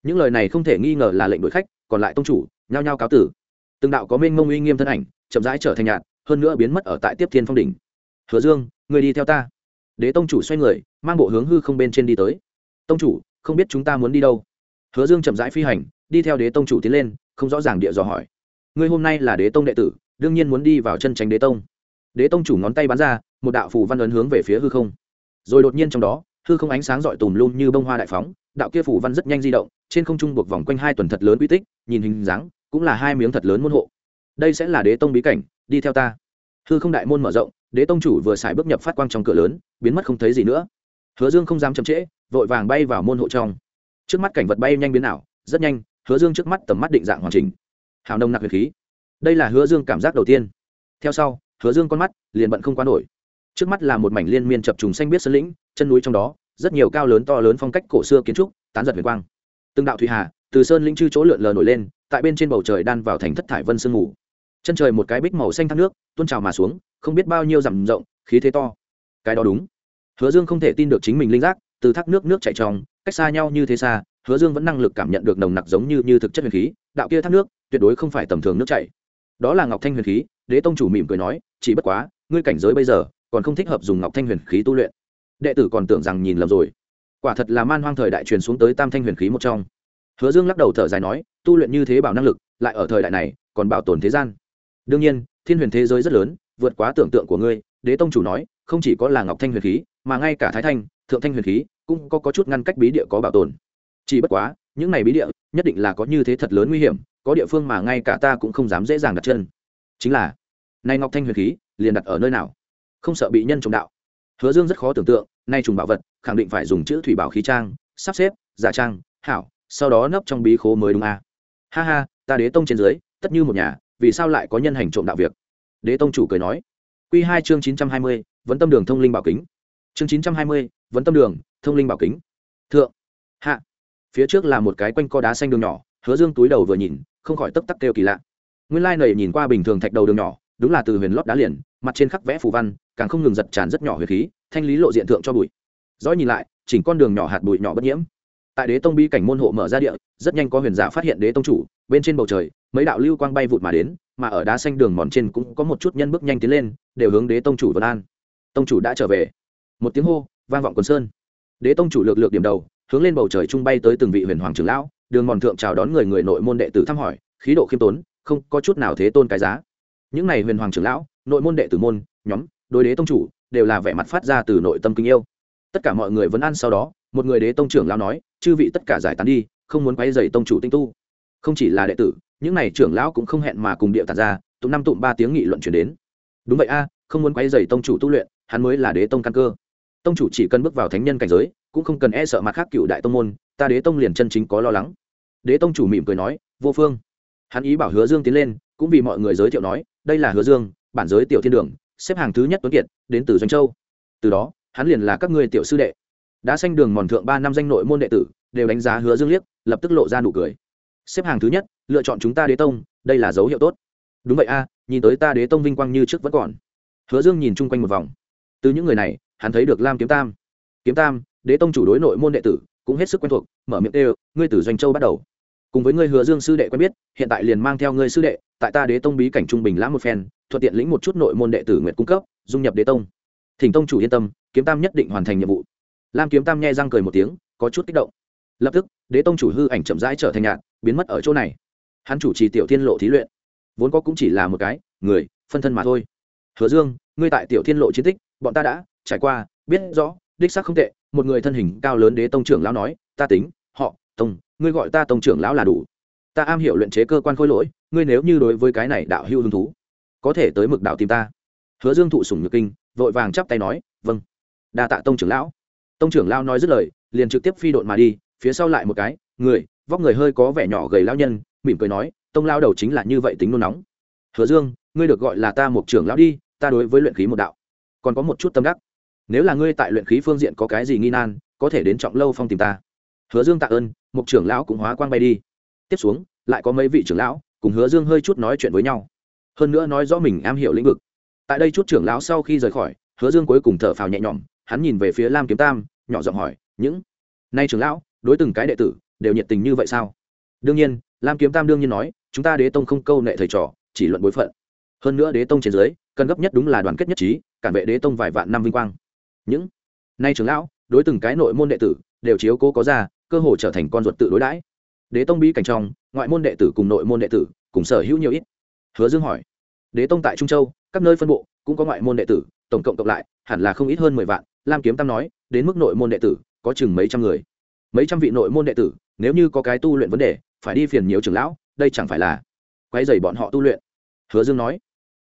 Speaker 1: Những lời này không thể nghi ngờ là lệnh đuổi khách, còn lại tông chủ, nhao nhao cáo tử. Từng đạo có mênh mông uy nghiêm thân ảnh, chậm rãi trở thành nhạt, hơn nữa biến mất ở tại tiếp thiên phong đỉnh. Hứa dương, người đi theo ta đế tông chủ xoay người, mang bộ hướng hư không bên trên đi tới. Tông chủ, không biết chúng ta muốn đi đâu? Hứa dương chậm rãi phi hành, đi theo đế tông chủ tiến lên, không rõ ràng địa dò hỏi. Ngươi hôm nay là đế tông đệ tử, đương nhiên muốn đi vào chân tránh đế tông. Đế tông chủ ngón tay bắn ra, một đạo phù văn ấn hướng về phía hư không. Rồi đột nhiên trong đó, hư không ánh sáng rọi tùm lum như bông hoa đại phóng, đạo kia phù văn rất nhanh di động, trên không trung buộc vòng quanh hai tuần thật lớn quy tích, nhìn hình dáng, cũng là hai miếng thật lớn môn hộ. Đây sẽ là đế tông bí cảnh, đi theo ta hư không đại môn mở rộng, đế tông chủ vừa xài bước nhập phát quang trong cửa lớn, biến mất không thấy gì nữa. Hứa dương không dám chậm trễ, vội vàng bay vào môn hộ trong. Trước mắt cảnh vật bay nhanh biến ảo, rất nhanh, hứa dương trước mắt tầm mắt định dạng hoàn chỉnh. Hào nông nặc huyền khí. Đây là hứa dương cảm giác đầu tiên. Theo sau, hứa dương con mắt liền bận không qua nổi. Trước mắt là một mảnh liên miên chập trùng xanh biết sơn lĩnh, chân núi trong đó, rất nhiều cao lớn to lớn phong cách cổ xưa kiến trúc, tán giật huyền quang. Từng đạo thủy hà, từ sơn lĩnh chư chỗ lượn lờ nổi lên, tại bên trên bầu trời đan vào thành thất thải vân sương ngủ chân trời một cái bích màu xanh thác nước, tuôn trào mà xuống, không biết bao nhiêu dặm rộng, khí thế to. Cái đó đúng. Hứa dương không thể tin được chính mình linh giác, từ thác nước nước chảy trong cách xa nhau như thế xa, hứa dương vẫn năng lực cảm nhận được nồng nặc giống như như thực chất huyền khí, đạo kia thác nước, tuyệt đối không phải tầm thường nước chảy. Đó là ngọc thanh huyền khí, đế tông chủ mỉm cười nói, chỉ bất quá, ngươi cảnh giới bây giờ, còn không thích hợp dùng ngọc thanh huyền khí tu luyện. Đệ tử còn tưởng rằng nhìn lầm rồi. Quả thật là man hoang thời đại truyền xuống tới tam thanh huyền khí một trong. Hứa dương lắc đầu thở dài nói, tu luyện như thế bảo năng lực, lại ở thời đại này, còn bảo tồn thế gian đương nhiên thiên huyền thế giới rất lớn vượt quá tưởng tượng của ngươi đế tông chủ nói không chỉ có là ngọc thanh huyền khí mà ngay cả thái thanh thượng thanh huyền khí cũng có, có chút ngăn cách bí địa có bảo tồn. Chỉ bất quá những này bí địa nhất định là có như thế thật lớn nguy hiểm có địa phương mà ngay cả ta cũng không dám dễ dàng đặt chân. Chính là nay ngọc thanh huyền khí liền đặt ở nơi nào? Không sợ bị nhân trồng đạo. Hứa dương rất khó tưởng tượng nay trùng bảo vật khẳng định phải dùng chữ thủy bảo khí trang sắp xếp giả trang hảo sau đó nấp trong bí khố mới đúng a à. ha ha ta đế tông trên dưới tất như một nhà vì sao lại có nhân hành trộm đạo việc? Đế tông chủ cười nói. Q hai chương chín trăm hai mươi vẫn tâm đường thông linh bảo kính. Chương chín trăm hai mươi vẫn tâm đường thông linh bảo kính. Thượng, hạ. Phía trước là một cái quanh co đá xanh đường nhỏ, hứa dương túi đầu vừa nhìn, không khỏi tấp tắc kêu kỳ lạ. Nguyên lai này nhìn qua bình thường thạch đầu đường nhỏ, đúng là từ huyền lót đá liền, mặt trên khắc vẽ phù văn, càng không ngừng giật tràn rất nhỏ huyền khí, thanh lý lộ diện thượng cho bụi. Dõi nhìn lại, chỉnh con đường nhỏ hạt bụi nhỏ bất nhiễm tại đế tông bi cảnh môn hộ mở ra địa, rất nhanh có huyền giả phát hiện đế tông chủ, bên trên bầu trời, mấy đạo lưu quang bay vụt mà đến, mà ở đá xanh đường mòn trên cũng có một chút nhân bước nhanh tiến lên, đều hướng đế tông chủ vân an. Tông chủ đã trở về. Một tiếng hô, vang vọng quần sơn. Đế tông chủ lược lược điểm đầu, hướng lên bầu trời trung bay tới từng vị huyền hoàng trưởng lão, đường mòn thượng chào đón người người nội môn đệ tử thăm hỏi, khí độ khiêm tốn, không có chút nào thế tôn cái giá. Những này huyền hoàng trưởng lão, nội môn đệ tử môn, nhóm, đối đế tông chủ, đều là vẻ mặt phát ra từ nội tâm kính yêu. Tất cả mọi người vẫn ăn sau đó một người đế tông trưởng lão nói, chư vị tất cả giải tán đi, không muốn quay dày tông chủ tinh tu. Không chỉ là đệ tử, những này trưởng lão cũng không hẹn mà cùng địa tàn ra tụng năm tụng ba tiếng nghị luận chuyển đến. Đúng vậy a, không muốn quay dày tông chủ tu luyện, hắn mới là đế tông căn cơ. Tông chủ chỉ cần bước vào thánh nhân cảnh giới, cũng không cần e sợ mặt khác cựu đại tông môn, ta đế tông liền chân chính có lo lắng. Đế tông chủ mỉm cười nói, vô phương. Hắn ý bảo hứa dương tiến lên, cũng vì mọi người giới thiệu nói, đây là hứa dương, bản giới tiểu thiên đường, xếp hàng thứ nhất tuấn kiệt, đến từ doanh châu. Từ đó, hắn liền là các ngươi tiểu sư đệ đã xanh đường mòn thượng ba năm danh nội môn đệ tử, đều đánh giá hứa dương liếc, lập tức lộ ra nụ cười. Xếp hàng thứ nhất, lựa chọn chúng ta đế tông, đây là dấu hiệu tốt. Đúng vậy a, nhìn tới ta đế tông vinh quang như trước vẫn còn. Hứa dương nhìn chung quanh một vòng. Từ những người này, hắn thấy được lam kiếm tam. Kiếm tam, đế tông chủ đối nội môn đệ tử, cũng hết sức quen thuộc, mở miệng đều ngươi từ doanh châu bắt đầu. Cùng với ngươi hứa dương sư đệ quen biết, hiện tại liền mang theo ngươi sư đệ, tại ta đế tông bí cảnh trung bình lãm một phen, thuận tiện lĩnh một chút nội môn đệ tử nguyện cung cấp, dung nhập đế tông. Thỉnh tông chủ yên tâm, kiếm tam nhất định hoàn thành nhiệm vụ lam kiếm tam nghe răng cười một tiếng, có chút kích động. Lập tức, đế tông chủ hư ảnh chậm rãi trở thành nhạt, biến mất ở chỗ này. Hắn chủ trì tiểu thiên lộ thí luyện. Vốn có cũng chỉ là một cái, người, phân thân mà thôi. Hứa dương, ngươi tại tiểu thiên lộ chiến tích, bọn ta đã trải qua, biết rõ, đích xác không tệ. Một người thân hình cao lớn đế tông trưởng lão nói, ta tính, họ, tông, ngươi gọi ta tông trưởng lão là đủ. Ta am hiểu luyện chế cơ quan khôi lỗi, ngươi nếu như đối với cái này đạo hưu hứng thú, có thể tới mực đạo tìm ta. Hứa dương thụ sùng nhược kinh, vội vàng chắp tay nói vâng. Đa tạ tông trưởng lão tông trưởng lão nói dứt lời, liền trực tiếp phi độn mà đi, phía sau lại một cái, người, vóc người hơi có vẻ nhỏ gầy lão nhân, mỉm cười nói, tông lao đầu chính là như vậy tính nôn nóng. Hứa dương, ngươi được gọi là ta một trưởng lão đi, ta đối với luyện khí một đạo. Còn có một chút tâm đắc. Nếu là ngươi tại luyện khí phương diện có cái gì nghi nan, có thể đến trọng lâu phong tìm ta. Hứa dương tạ ơn, một trưởng lão cũng hóa quang bay đi. Tiếp xuống, lại có mấy vị trưởng lão, cùng hứa dương hơi chút nói chuyện với nhau. Hơn nữa nói rõ mình am hiểu lĩnh vực. Tại đây chút trưởng lão sau khi rời khỏi, hứa dương cuối cùng thở phào nhẹ nhõm, hắn nhìn về phía lam kiếm tam nhỏ giọng hỏi, những nay trưởng lão, đối từng cái đệ tử đều nhiệt tình như vậy sao? Đương nhiên, lam kiếm tam đương nhiên nói, chúng ta đế tông không câu nệ thầy trò, chỉ luận bối phận. Hơn nữa đế tông trên dưới, cần gấp nhất đúng là đoàn kết nhất trí, cản vệ đế tông vài vạn năm vinh quang. Những nay trưởng lão, đối từng cái nội môn đệ tử đều chiếu cố có ra, cơ hội trở thành con ruột tự đối đãi. Đế tông bí cảnh trong, ngoại môn đệ tử cùng nội môn đệ tử cùng sở hữu nhiều ít. Hứa dương hỏi, đế tông tại trung châu, các nơi phân bộ cũng có ngoại môn đệ tử, tổng cộng cộng lại hẳn là không ít hơn mười vạn. Lam kiếm tam nói đến mức nội môn đệ tử, có chừng mấy trăm người. Mấy trăm vị nội môn đệ tử, nếu như có cái tu luyện vấn đề, phải đi phiền nhiều trưởng lão, đây chẳng phải là quay dày bọn họ tu luyện. Hứa dương nói,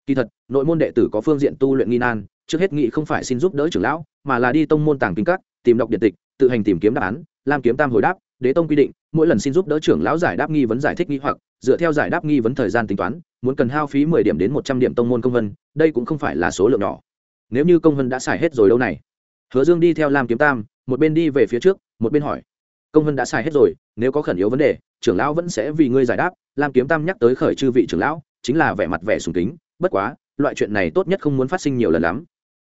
Speaker 1: kỳ thật, nội môn đệ tử có phương diện tu luyện nghi nan, trước hết nghị không phải xin giúp đỡ trưởng lão, mà là đi tông môn tàng kinh các, tìm đọc điện tịch, tự hành tìm kiếm đáp án lam kiếm tam hồi đáp, đế tông quy định, mỗi lần xin giúp đỡ trưởng lão giải đáp nghi vấn giải thích nghi hoặc, dựa theo giải đáp nghi vấn thời gian tính toán, muốn cần hao phí mười điểm đến một trăm điểm tông môn công vân, đây cũng không phải là số lượng nhỏ. Nếu như công vân đã xài hết rồi đâu này hứa dương đi theo lam kiếm tam, một bên đi về phía trước, một bên hỏi. Công Hân đã xài hết rồi, nếu có khẩn yếu vấn đề, trưởng lão vẫn sẽ vì ngươi giải đáp. Lam kiếm tam nhắc tới khởi chư vị trưởng lão, chính là vẻ mặt vẻ sùng kính. Bất quá, loại chuyện này tốt nhất không muốn phát sinh nhiều lần lắm.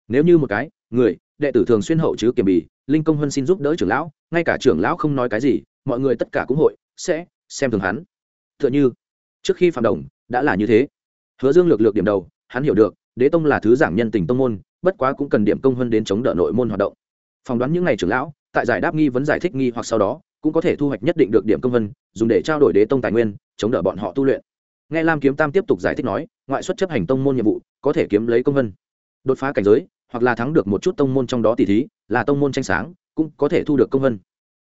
Speaker 1: Nếu như một cái, người, đệ tử thường xuyên hậu chứ kiểm bì, linh công vân xin giúp đỡ trưởng lão, ngay cả trưởng lão không nói cái gì, mọi người tất cả cũng hội, sẽ xem thường hắn. Tựa như, trước khi phạm đồng, đã là như thế. Hứa dương lược lược điểm đầu, hắn hiểu được đế tông là thứ giảng nhân tình tông môn, bất quá cũng cần điểm công hơn đến chống đỡ nội môn hoạt động. Phỏng đoán những ngày trưởng lão, tại giải đáp nghi vấn giải thích nghi hoặc sau đó, cũng có thể thu hoạch nhất định được điểm công vân dùng để trao đổi đế tông tài nguyên, chống đỡ bọn họ tu luyện. Nghe lam kiếm tam tiếp tục giải thích nói, ngoại xuất chấp hành tông môn nhiệm vụ, có thể kiếm lấy công vân đột phá cảnh giới, hoặc là thắng được một chút tông môn trong đó tỷ thí, là tông môn tranh sáng, cũng có thể thu được công vân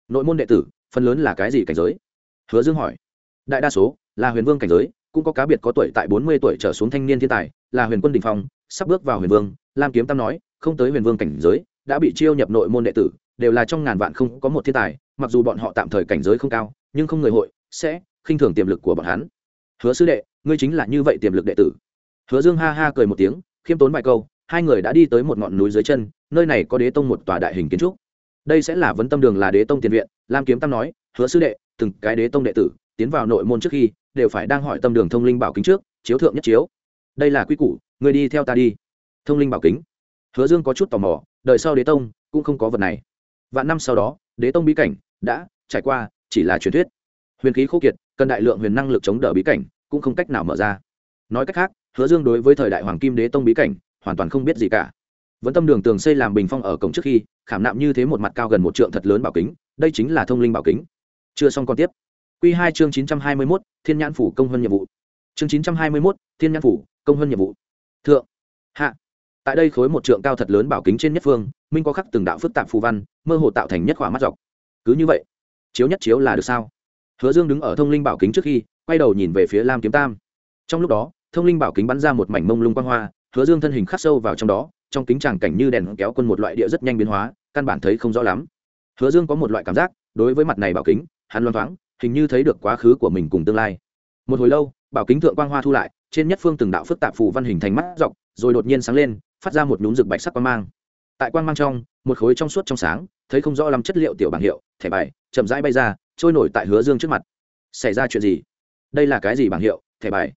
Speaker 1: nội môn đệ tử, phần lớn là cái gì cảnh giới? Hứa dương hỏi. Đại đa số là huyền vương cảnh giới cũng có cá biệt có tuổi tại bốn mươi tuổi trở xuống thanh niên thiên tài, là huyền quân đình phong, sắp bước vào huyền vương, lam kiếm tam nói, không tới huyền vương cảnh giới, đã bị chiêu nhập nội môn đệ tử, đều là trong ngàn vạn không có một thiên tài, mặc dù bọn họ tạm thời cảnh giới không cao, nhưng không người hội, sẽ khinh thường tiềm lực của bọn hắn. Hứa sư đệ, ngươi chính là như vậy tiềm lực đệ tử. Hứa dương ha ha cười một tiếng, khiêm tốn vài câu, hai người đã đi tới một ngọn núi dưới chân, nơi này có đế tông một tòa đại hình kiến trúc. Đây sẽ là vấn tâm đường là đế tông tiền viện, lam kiếm tam nói, hứa sư đệ, từng cái đế tông đệ tử tiến vào nội môn trước khi đều phải đang hỏi tâm đường thông linh bảo kính trước, chiếu thượng nhất chiếu. Đây là quy củ người đi theo ta đi. Thông linh bảo kính. Hứa dương có chút tò mò đợi sau đế tông cũng không có vật này. Vạn năm sau đó, đế tông bí cảnh đã trải qua, chỉ là truyền thuyết. Huyền khí khô kiệt, cần đại lượng huyền năng lực chống đỡ bí cảnh, cũng không cách nào mở ra. Nói cách khác, hứa dương đối với thời đại hoàng kim đế tông bí cảnh, hoàn toàn không biết gì cả. Vẫn tâm đường tường xây làm bình phong ở cổng trước khi, khảm nạm như thế một mặt cao gần một trượng thật lớn bảo kính, đây chính là thông linh bảo kính. Chưa xong còn tiếp. Quy hai chương chín trăm hai mươi mốt, thiên nhãn phủ công hơn nhiệm vụ. Chương chín trăm hai mươi mốt, thiên nhãn phủ công hơn nhiệm vụ. Thượng. Hạ. Tại đây khối một trượng cao thật lớn bảo kính trên nhất phương, minh có khắc từng đạo phức tạp phù văn, mơ hồ tạo thành nhất khỏa mắt dọc. Cứ như vậy, chiếu nhất chiếu là được sao? Hứa dương đứng ở thông linh bảo kính trước khi, quay đầu nhìn về phía lam kiếm tam. Trong lúc đó, thông linh bảo kính bắn ra một mảnh mông lung quang hoa, hứa dương thân hình khắc sâu vào trong đó, trong kính tràng cảnh như đèn kéo quân một loại địa rất nhanh biến hóa, căn bản thấy không rõ lắm. Hứa dương có một loại cảm giác, đối với mặt này bảo kính, hắn loan thoáng hình như thấy được quá khứ của mình cùng tương lai. Một hồi lâu, bảo kính thượng quang hoa thu lại, trên nhất phương từng đạo phức tạp phù văn hình thành mắt dọc, rồi đột nhiên sáng lên, phát ra một nhúm rực bạch sắc quang mang. Tại quang mang trong, một khối trong suốt trong sáng, thấy không rõ lắm chất liệu tiểu bảng hiệu, thẻ bài, chậm rãi bay ra, trôi nổi tại hứa dương trước mặt. Xảy ra chuyện gì? Đây là cái gì bảng hiệu, thẻ bài?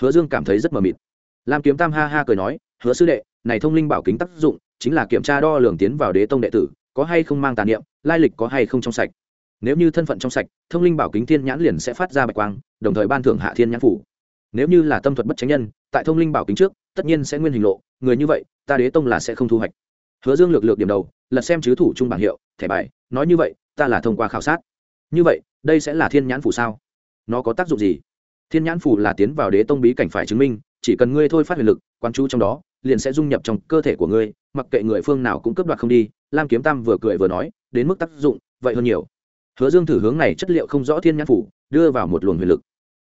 Speaker 1: Hứa dương cảm thấy rất mờ mịt. Lam kiếm tam ha ha cười nói, hứa sư đệ, này thông linh bảo kính tác dụng, chính là kiểm tra đo lường tiến vào đế tông đệ tử, có hay không mang tàn niệm, lai lịch có hay không trong sạch nếu như thân phận trong sạch, thông linh bảo kính thiên nhãn liền sẽ phát ra bạch quang, đồng thời ban thưởng hạ thiên nhãn phủ. Nếu như là tâm thuật bất chánh nhân, tại thông linh bảo kính trước, tất nhiên sẽ nguyên hình lộ, người như vậy, ta đế tông là sẽ không thu hoạch. Hứa dương lược lược điểm đầu, lật xem chứ thủ trung bảng hiệu, thẻ bài, nói như vậy, ta là thông qua khảo sát. Như vậy, đây sẽ là thiên nhãn phủ sao? Nó có tác dụng gì? Thiên nhãn phủ là tiến vào đế tông bí cảnh phải chứng minh, chỉ cần ngươi thôi phát huyền lực quan chú trong đó, liền sẽ dung nhập trong cơ thể của ngươi, mặc kệ người phương nào cũng cướp đoạt không đi. Lam kiếm tam vừa cười vừa nói, đến mức tác dụng, vậy hơn nhiều hứa dương thử hướng này chất liệu không rõ thiên nhãn phủ, đưa vào một luồng huyền lực.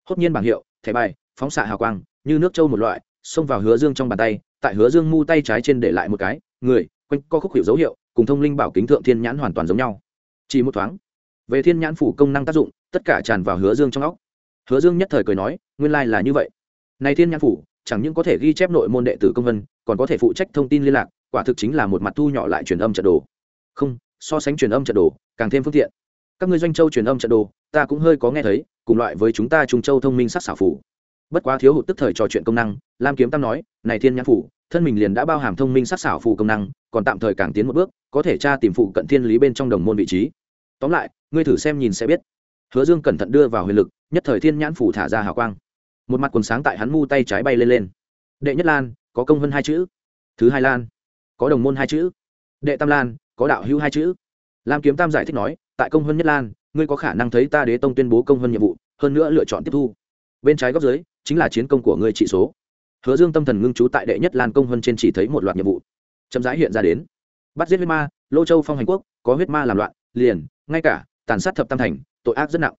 Speaker 1: Hốt nhiên bảng hiệu, thẻ bài, phóng xạ hào quang, như nước trâu một loại, xông vào hứa dương trong bàn tay, tại hứa dương mu tay trái trên để lại một cái, người, quanh co khúc hiệu dấu hiệu, cùng thông linh bảo kính thượng thiên nhãn hoàn toàn giống nhau. Chỉ một thoáng, về thiên nhãn phủ công năng tác dụng, tất cả tràn vào hứa dương trong óc. Hứa dương nhất thời cười nói, nguyên lai là như vậy. Này thiên nhãn phủ, chẳng những có thể ghi chép nội môn đệ tử công vân, còn có thể phụ trách thông tin liên lạc, quả thực chính là một mặt thu nhỏ lại truyền âm trận đồ. Không, so sánh truyền âm trận đồ, càng thêm phương tiện các ngươi doanh châu truyền âm trận đồ, ta cũng hơi có nghe thấy, cùng loại với chúng ta trung châu thông minh sắc xảo phủ. Bất quá thiếu hụt tức thời trò chuyện công năng, lam kiếm tam nói, này thiên nhãn phủ, thân mình liền đã bao hàm thông minh sắc xảo phù công năng, còn tạm thời càng tiến một bước, có thể tra tìm phụ cận thiên lý bên trong đồng môn vị trí. Tóm lại, ngươi thử xem nhìn sẽ biết. Hứa dương cẩn thận đưa vào huyền lực, nhất thời thiên nhãn phủ thả ra hào quang. Một mặt quần sáng tại hắn mu tay trái bay lên lên. Đệ nhất lan, có công hơn hai chữ. Thứ hai lan, có đồng môn hai chữ. Đệ tam lan, có đạo hữu hai chữ lam kiếm tam giải thích nói, tại công hơn nhất lan, ngươi có khả năng thấy ta đế tông tuyên bố công hơn nhiệm vụ, hơn nữa lựa chọn tiếp thu. Bên trái góc dưới, chính là chiến công của ngươi trị số. Hứa dương tâm thần ngưng trú tại đệ nhất lan công hơn trên chỉ thấy một loạt nhiệm vụ. Chậm rãi hiện ra đến. Bắt giết huyết ma, lô châu phong hành quốc, có huyết ma làm loạn, liền, ngay cả, tàn sát thập tam thành, tội ác rất nặng.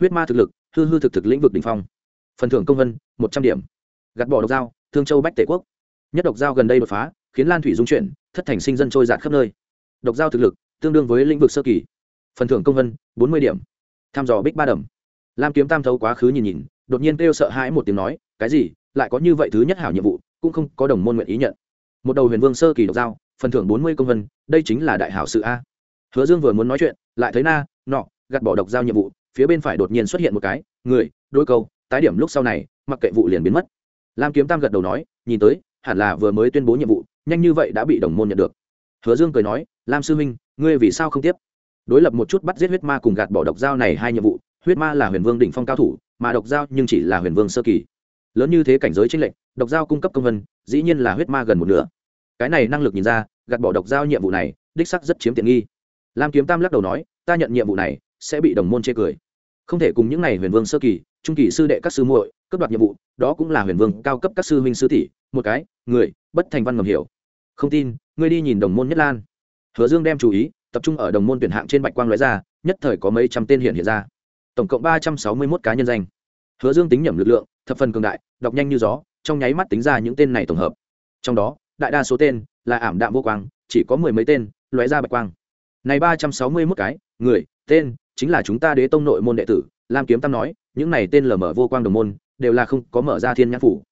Speaker 1: Huyết ma thực lực, hư hư thực thực lĩnh vực đỉnh phong. Phần thưởng công vân một trăm điểm. Gạt bỏ độc dao, thương châu bách tể quốc. Nhất độc dao gần đây đột phá, khiến lan thủy dung chuyển, thất thành sinh dân trôi giạt khắp nơi. Độc dao thực lực tương đương với lĩnh vực sơ kỳ. Phần thưởng công vân, bốn mươi điểm. Tham dò bích ba đầm. Lam kiếm tam thấu quá khứ nhìn nhìn, đột nhiên kêu sợ hãi một tiếng nói, cái gì? Lại có như vậy thứ nhất hảo nhiệm vụ, cũng không có đồng môn nguyện ý nhận. Một đầu huyền vương sơ kỳ độc giao, phần thưởng bốn mươi công vân, đây chính là đại hảo sự a. Hứa dương vừa muốn nói chuyện, lại thấy na, nọ gạt bỏ độc giao nhiệm vụ, phía bên phải đột nhiên xuất hiện một cái, người, đôi câu, tái điểm lúc sau này, mặc kệ vụ liền biến mất. Lam kiếm tam gật đầu nói, nhìn tới, hẳn là vừa mới tuyên bố nhiệm vụ, nhanh như vậy đã bị đồng môn nhận được. Hứa dương cười nói, lam sư minh ngươi vì sao không tiếp? Đối lập một chút bắt giết huyết ma cùng gạt bỏ độc dao này hai nhiệm vụ, huyết ma là huyền vương đỉnh phong cao thủ, mà độc dao nhưng chỉ là huyền vương sơ kỳ. Lớn như thế cảnh giới tranh lệch, độc dao cung cấp công vân, dĩ nhiên là huyết ma gần một nửa. Cái này năng lực nhìn ra, gạt bỏ độc dao nhiệm vụ này, đích sắc rất chiếm tiện nghi. Lam kiếm tam lắc đầu nói, ta nhận nhiệm vụ này, sẽ bị đồng môn chê cười. Không thể cùng những n à y huyền vương sơ kỳ, trung kỳ sư đệ các sư muội cấp đoạt nhiệm vụ, đó cũng là huyền vương cao cấp các sư huynh sư tỷ, một cái, người, bất thành văn ngầm hiểu. Không tin, ngươi đi nhìn đồng môn nhất lan hứa dương đem chú ý tập trung ở đồng môn tuyển hạng trên bạch quang lóe ra, nhất thời có mấy trăm tên hiện hiện ra. Tổng cộng ba trăm sáu mươi mốt cá nhân danh. Hứa dương tính nhẩm lực lượng, thập phần cường đại, đọc nhanh như gió, trong nháy mắt tính ra những tên này tổng hợp. Trong đó, đại đa số tên là ảm đạm vô quang, chỉ có mười mấy tên lóe ra bạch quang. Này ba trăm sáu mươi mốt cái, người, tên chính là chúng ta đế tông nội môn đệ tử, lam kiếm tam nói, những này tên lờ mở vô quang đồng môn, đều là không có mở ra thiên nhãn phủ.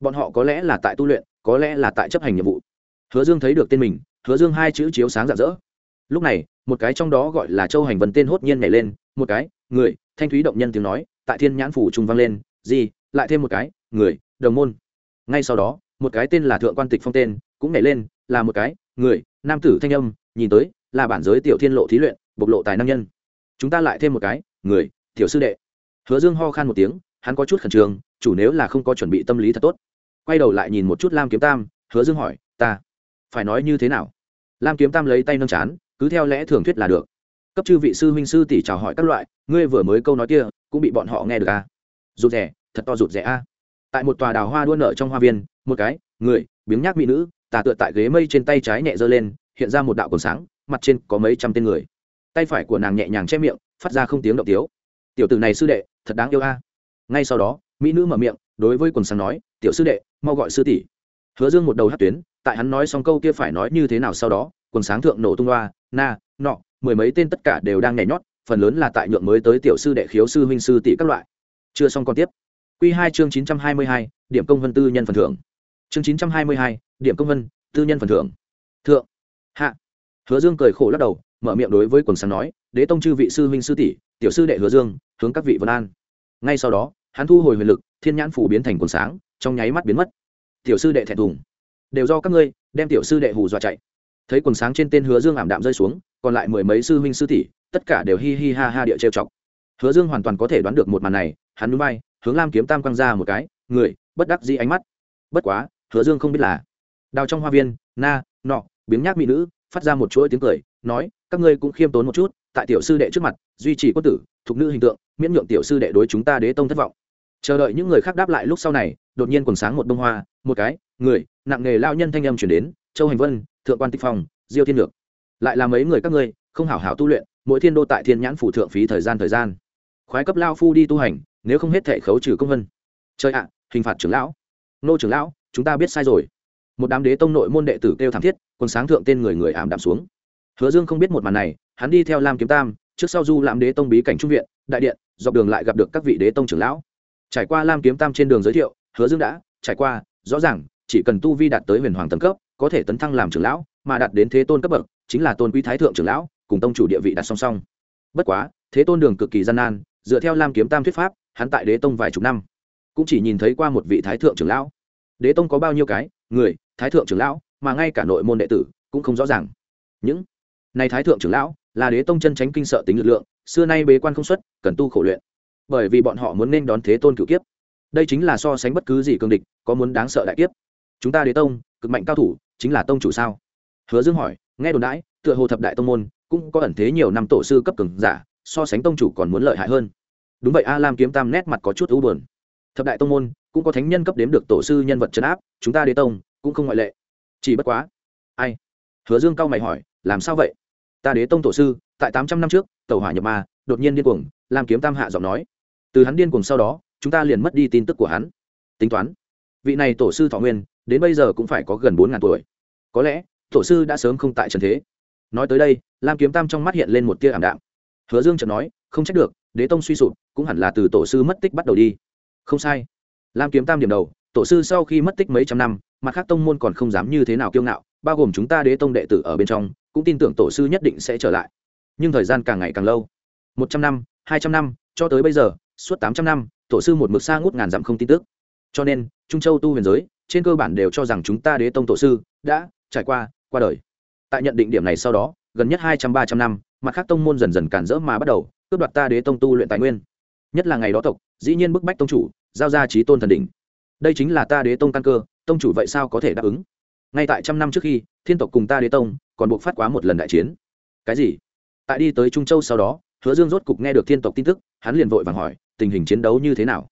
Speaker 1: Bọn họ có lẽ là tại tu luyện, có lẽ là tại chấp hành nhiệm vụ. Hứa dương thấy được tên mình hứa dương hai chữ chiếu sáng rạng rỡ. Lúc này, một cái trong đó gọi là châu hành vân tên hốt nhiên nhảy lên, một cái, người, thanh thúy động nhân tiếng nói, tại thiên nhãn phủ trung vang lên, gì, lại thêm một cái, người, đồng môn. Ngay sau đó, một cái tên là thượng quan tịch phong tên cũng nhảy lên, là một cái, người, nam tử thanh âm, nhìn tới, là bản giới tiểu thiên lộ thí luyện, bộc lộ tài năng nhân. Chúng ta lại thêm một cái, người, tiểu sư đệ. Hứa dương ho khan một tiếng, hắn có chút khẩn trương, chủ nếu là không có chuẩn bị tâm lý thật tốt. Quay đầu lại nhìn một chút lam kiếm tam, hứa dương hỏi, ta phải nói như thế nào? Lam kiếm tam lấy tay nâng chán, cứ theo lẽ thường thuyết là được. Cấp chư vị sư huynh sư tỷ chào hỏi các loại, ngươi vừa mới câu nói kia, cũng bị bọn họ nghe được à. rụt rẻ thật to rụt rẻ a à? tại một tòa đào hoa đua nợ trong hoa viên, một cái, người, biếng nhác mỹ nữ, tà tựa tại ghế mây trên tay trái nhẹ giơ lên, hiện ra một đạo cồn sáng, mặt trên có mấy trăm tên người. Tay phải của nàng nhẹ nhàng che miệng, phát ra không tiếng động tiếu. Tiểu tử này sư đệ, thật đáng yêu a. Ngay sau đó, mỹ nữ mở miệng, đối với quần sáng nói, tiểu sư đệ, mau gọi sư tỷ. Hứa dương một đầu hát tuyến tại hắn nói xong câu kia phải nói như thế nào sau đó, quần sáng thượng nổ tung loa, na, nọ, mười mấy tên tất cả đều đang nhảy nhót, phần lớn là tại nhượng mới tới tiểu sư đệ khiếu sư huynh sư tỷ các loại. Chưa xong còn tiếp. Q hai chương chín trăm hai mươi hai, điểm công vân tư nhân phần thưởng. Chương chín trăm hai mươi hai, điểm công vân tư nhân phần thưởng. Thượng. Hạ. Hứa dương cười khổ lắc đầu, mở miệng đối với quần sáng nói, đế tông chư vị sư huynh sư tỷ, tiểu sư đệ hứa dương, hướng các vị vân an. Ngay sau đó, hắn thu hồi huyền lực, thiên nhãn phủ biến thành quần sáng, trong nháy mắt biến mất. Tiểu sư đệ thẹn thùng đều do các ngươi đem tiểu sư đệ hù dọa chạy. Thấy quần sáng trên tên hứa dương ảm đạm rơi xuống, còn lại mười mấy sư huynh sư tỷ, tất cả đều hi hi ha ha địa trêu chọc. Hứa dương hoàn toàn có thể đoán được một màn này, hắn núi bay hướng lam kiếm tam quăng ra một cái, người, bất đắc dĩ ánh mắt. Bất quá, hứa dương không biết là đào trong hoa viên, na, nọ, biếng nhác mỹ nữ, phát ra một chuỗi tiếng cười, nói, các ngươi cũng khiêm tốn một chút, tại tiểu sư đệ trước mặt, duy trì quân tử, thục nữ hình tượng, miễn nhượng tiểu sư đệ đối chúng ta đế tông thất vọng. Chờ đợi những người khác đáp lại lúc sau này đột nhiên quần sáng một bông hoa, một cái, người, nặng nghề lao nhân thanh âm chuyển đến, châu hành vân, thượng quan tịch phong, diêu thiên lược. Lại là mấy người các ngươi, không hảo hảo tu luyện, mỗi thiên đô tại thiên nhãn phủ thượng phí thời gian thời gian. Khoái cấp lao phu đi tu hành, nếu không hết thể khấu trừ công vân. Chơi ạ, hình phạt trưởng lão. Nô trưởng lão, chúng ta biết sai rồi. Một đám đế tông nội môn đệ tử kêu thảm thiết, quần sáng thượng tên người người ảm đạm xuống. Hứa dương không biết một màn này, hắn đi theo lam kiếm tam, trước sau du lãm đế tông bí cảnh trung viện, đại điện, dọc đường lại gặp được các vị đế tông trưởng lão. Trải qua lam kiếm tam trên đường giới thiệu hứa dương đã trải qua, rõ ràng, chỉ cần tu vi đạt tới huyền hoàng tầng cấp, có thể tấn thăng làm trưởng lão, mà đạt đến thế tôn cấp bậc, chính là tôn quý thái thượng trưởng lão, cùng tông chủ địa vị đặt song song. Bất quá, thế tôn đường cực kỳ gian nan, dựa theo lam kiếm tam thuyết pháp, hắn tại đế tông vài chục năm, cũng chỉ nhìn thấy qua một vị thái thượng trưởng lão. Đế tông có bao nhiêu cái? Người, thái thượng trưởng lão, mà ngay cả nội môn đệ tử cũng không rõ ràng. Những này thái thượng trưởng lão là đế tông chân tránh kinh sợ tính lực lượng, xưa nay bế quan không xuất, cần tu khổ luyện. Bởi vì bọn họ muốn nên đón thế tôn cửu kiếp đây chính là so sánh bất cứ gì cương địch, có muốn đáng sợ đại kiếp. Chúng ta đế tông, cực mạnh cao thủ, chính là tông chủ sao? Hứa dương hỏi, nghe đồn đãi, tựa hồ thập đại tông môn, cũng có ẩn thế nhiều năm tổ sư cấp cường giả, so sánh tông chủ còn muốn lợi hại hơn. Đúng vậy, a lam kiếm tam nét mặt có chút u buồn. Thập đại tông môn, cũng có thánh nhân cấp đếm được tổ sư nhân vật trấn áp, chúng ta đế tông, cũng không ngoại lệ. Chỉ bất quá, ai? Hứa dương cao mày hỏi, làm sao vậy? Ta đế tông tổ sư, tại tám trăm năm trước tàu hỏa nhập ma, đột nhiên điên cuồng, lam kiếm tam hạ giọng nói. Từ hắn điên cuồng sau đó chúng ta liền mất đi tin tức của hắn. Tính toán. Vị này tổ sư thọ nguyên, đến bây giờ cũng phải có gần bốn ngàn tuổi. Có lẽ, tổ sư đã sớm không tại trần thế. Nói tới đây, lam kiếm tam trong mắt hiện lên một tia ảm đạm. Hứa dương chợt nói, không trách được, đế tông suy sụp, cũng hẳn là từ tổ sư mất tích bắt đầu đi. Không sai. Lam kiếm tam điểm đầu, tổ sư sau khi mất tích mấy trăm năm, mặt khác tông môn còn không dám như thế nào kiêu ngạo, bao gồm chúng ta đế tông đệ tử ở bên trong, cũng tin tưởng tổ sư nhất định sẽ trở lại. Nhưng thời gian càng ngày càng lâu. Một trăm năm, hai trăm năm, cho tới bây giờ, suốt tám trăm năm tổ sư một mực xa ngút ngàn dặm không tin tức. Cho nên, trung châu tu huyền giới, trên cơ bản đều cho rằng chúng ta đế tông tổ sư đã trải qua qua đời. Tại nhận định điểm này sau đó, gần nhất hai trăm, ba trăm năm, mặt khác tông môn dần dần cản rỡ mà bắt đầu, cướp đoạt ta đế tông tu luyện tài nguyên. Nhất là ngày đó tộc, dĩ nhiên bức bách tông chủ, giao ra trí tôn thần đỉnh. Đây chính là ta đế tông căn cơ, tông chủ vậy sao có thể đáp ứng? Ngay tại trăm năm trước khi, thiên tộc cùng ta đế tông còn buộc phát quá một lần đại chiến. Cái gì? Tại đi tới trung châu sau đó, hứa dương rốt cục nghe được thiên tộc tin tức, hắn liền vội vàng hỏi tình hình chiến đấu như thế nào?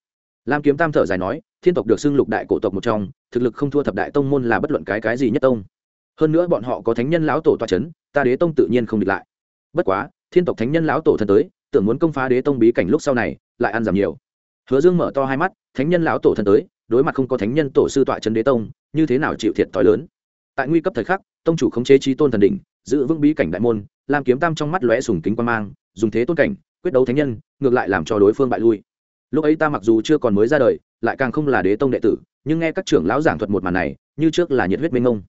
Speaker 1: Lam kiếm tam thở dài nói, thiên tộc được xưng lục đại cổ tộc một trong, thực lực không thua thập đại tông môn là bất luận cái cái gì nhất tông. Hơn nữa bọn họ có thánh nhân lão tổ toa c h ấ n ta đế tông tự nhiên không địch lại. Bất quá, thiên tộc thánh nhân lão tổ thân tới, tưởng muốn công phá đế tông bí cảnh lúc sau này, lại ăn giảm nhiều. Hứa dương mở to hai mắt, thánh nhân lão tổ thân tới, đối mặt không có thánh nhân tổ sư tọa trấn đế tông, như thế nào chịu thiệt t h i lớn? Tại nguy cấp thời khắc, tông chủ khống chế trí tôn thần đỉnh, giữ vững bí cảnh đại môn làm kiếm tam trong mắt lóe sùng kính quan mang, dùng thế tôn cảnh quyết đấu thánh nhân, ngược lại làm cho đối phương bại lui. Lúc ấy ta mặc dù chưa còn mới ra đời, lại càng không là đế tông đệ tử, nhưng nghe các trưởng lão giảng thuật một màn này, như trước là nhiệt huyết minh ông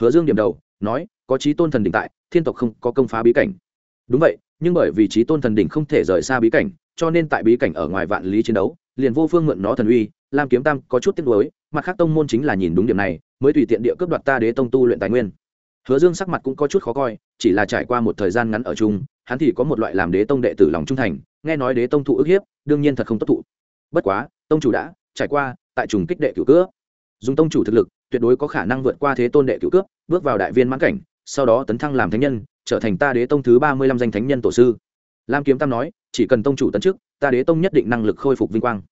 Speaker 1: hứa dương điểm đầu, nói, có trí tôn thần đỉnh tại, thiên tộc không có công phá bí cảnh. Đúng vậy, nhưng bởi vì trí tôn thần đỉnh không thể rời xa bí cảnh, cho nên tại bí cảnh ở ngoài vạn lý chiến đấu, liền vô phương mượn nó thần uy làm kiếm tam có chút tiếc nuối, mặt khác tông môn chính là nhìn đúng điểm này, mới tùy tiện địa cướp đoạt ta đế tông tu luyện tài nguyên. Hứa dương sắc mặt cũng có chút khó coi, chỉ là trải qua một thời gian ngắn ở chung hắn thì có một loại làm đế tông đệ tử lòng trung thành, nghe nói đế tông thụ ức hiếp, đương nhiên thật không tốt thụ. Bất quá, tông chủ đã trải qua, tại trùng kích đệ cửu cướp dùng tông chủ thực lực, tuyệt đối có khả năng vượt qua thế tôn đệ cửu cướp bước vào đại viên mãn cảnh, sau đó tấn thăng làm thánh nhân, trở thành ta đế tông thứ ba mươi lăm danh thánh nhân tổ sư. Lam kiếm tam nói, chỉ cần tông chủ tấn chức, ta đế tông nhất định năng lực khôi phục vinh quang.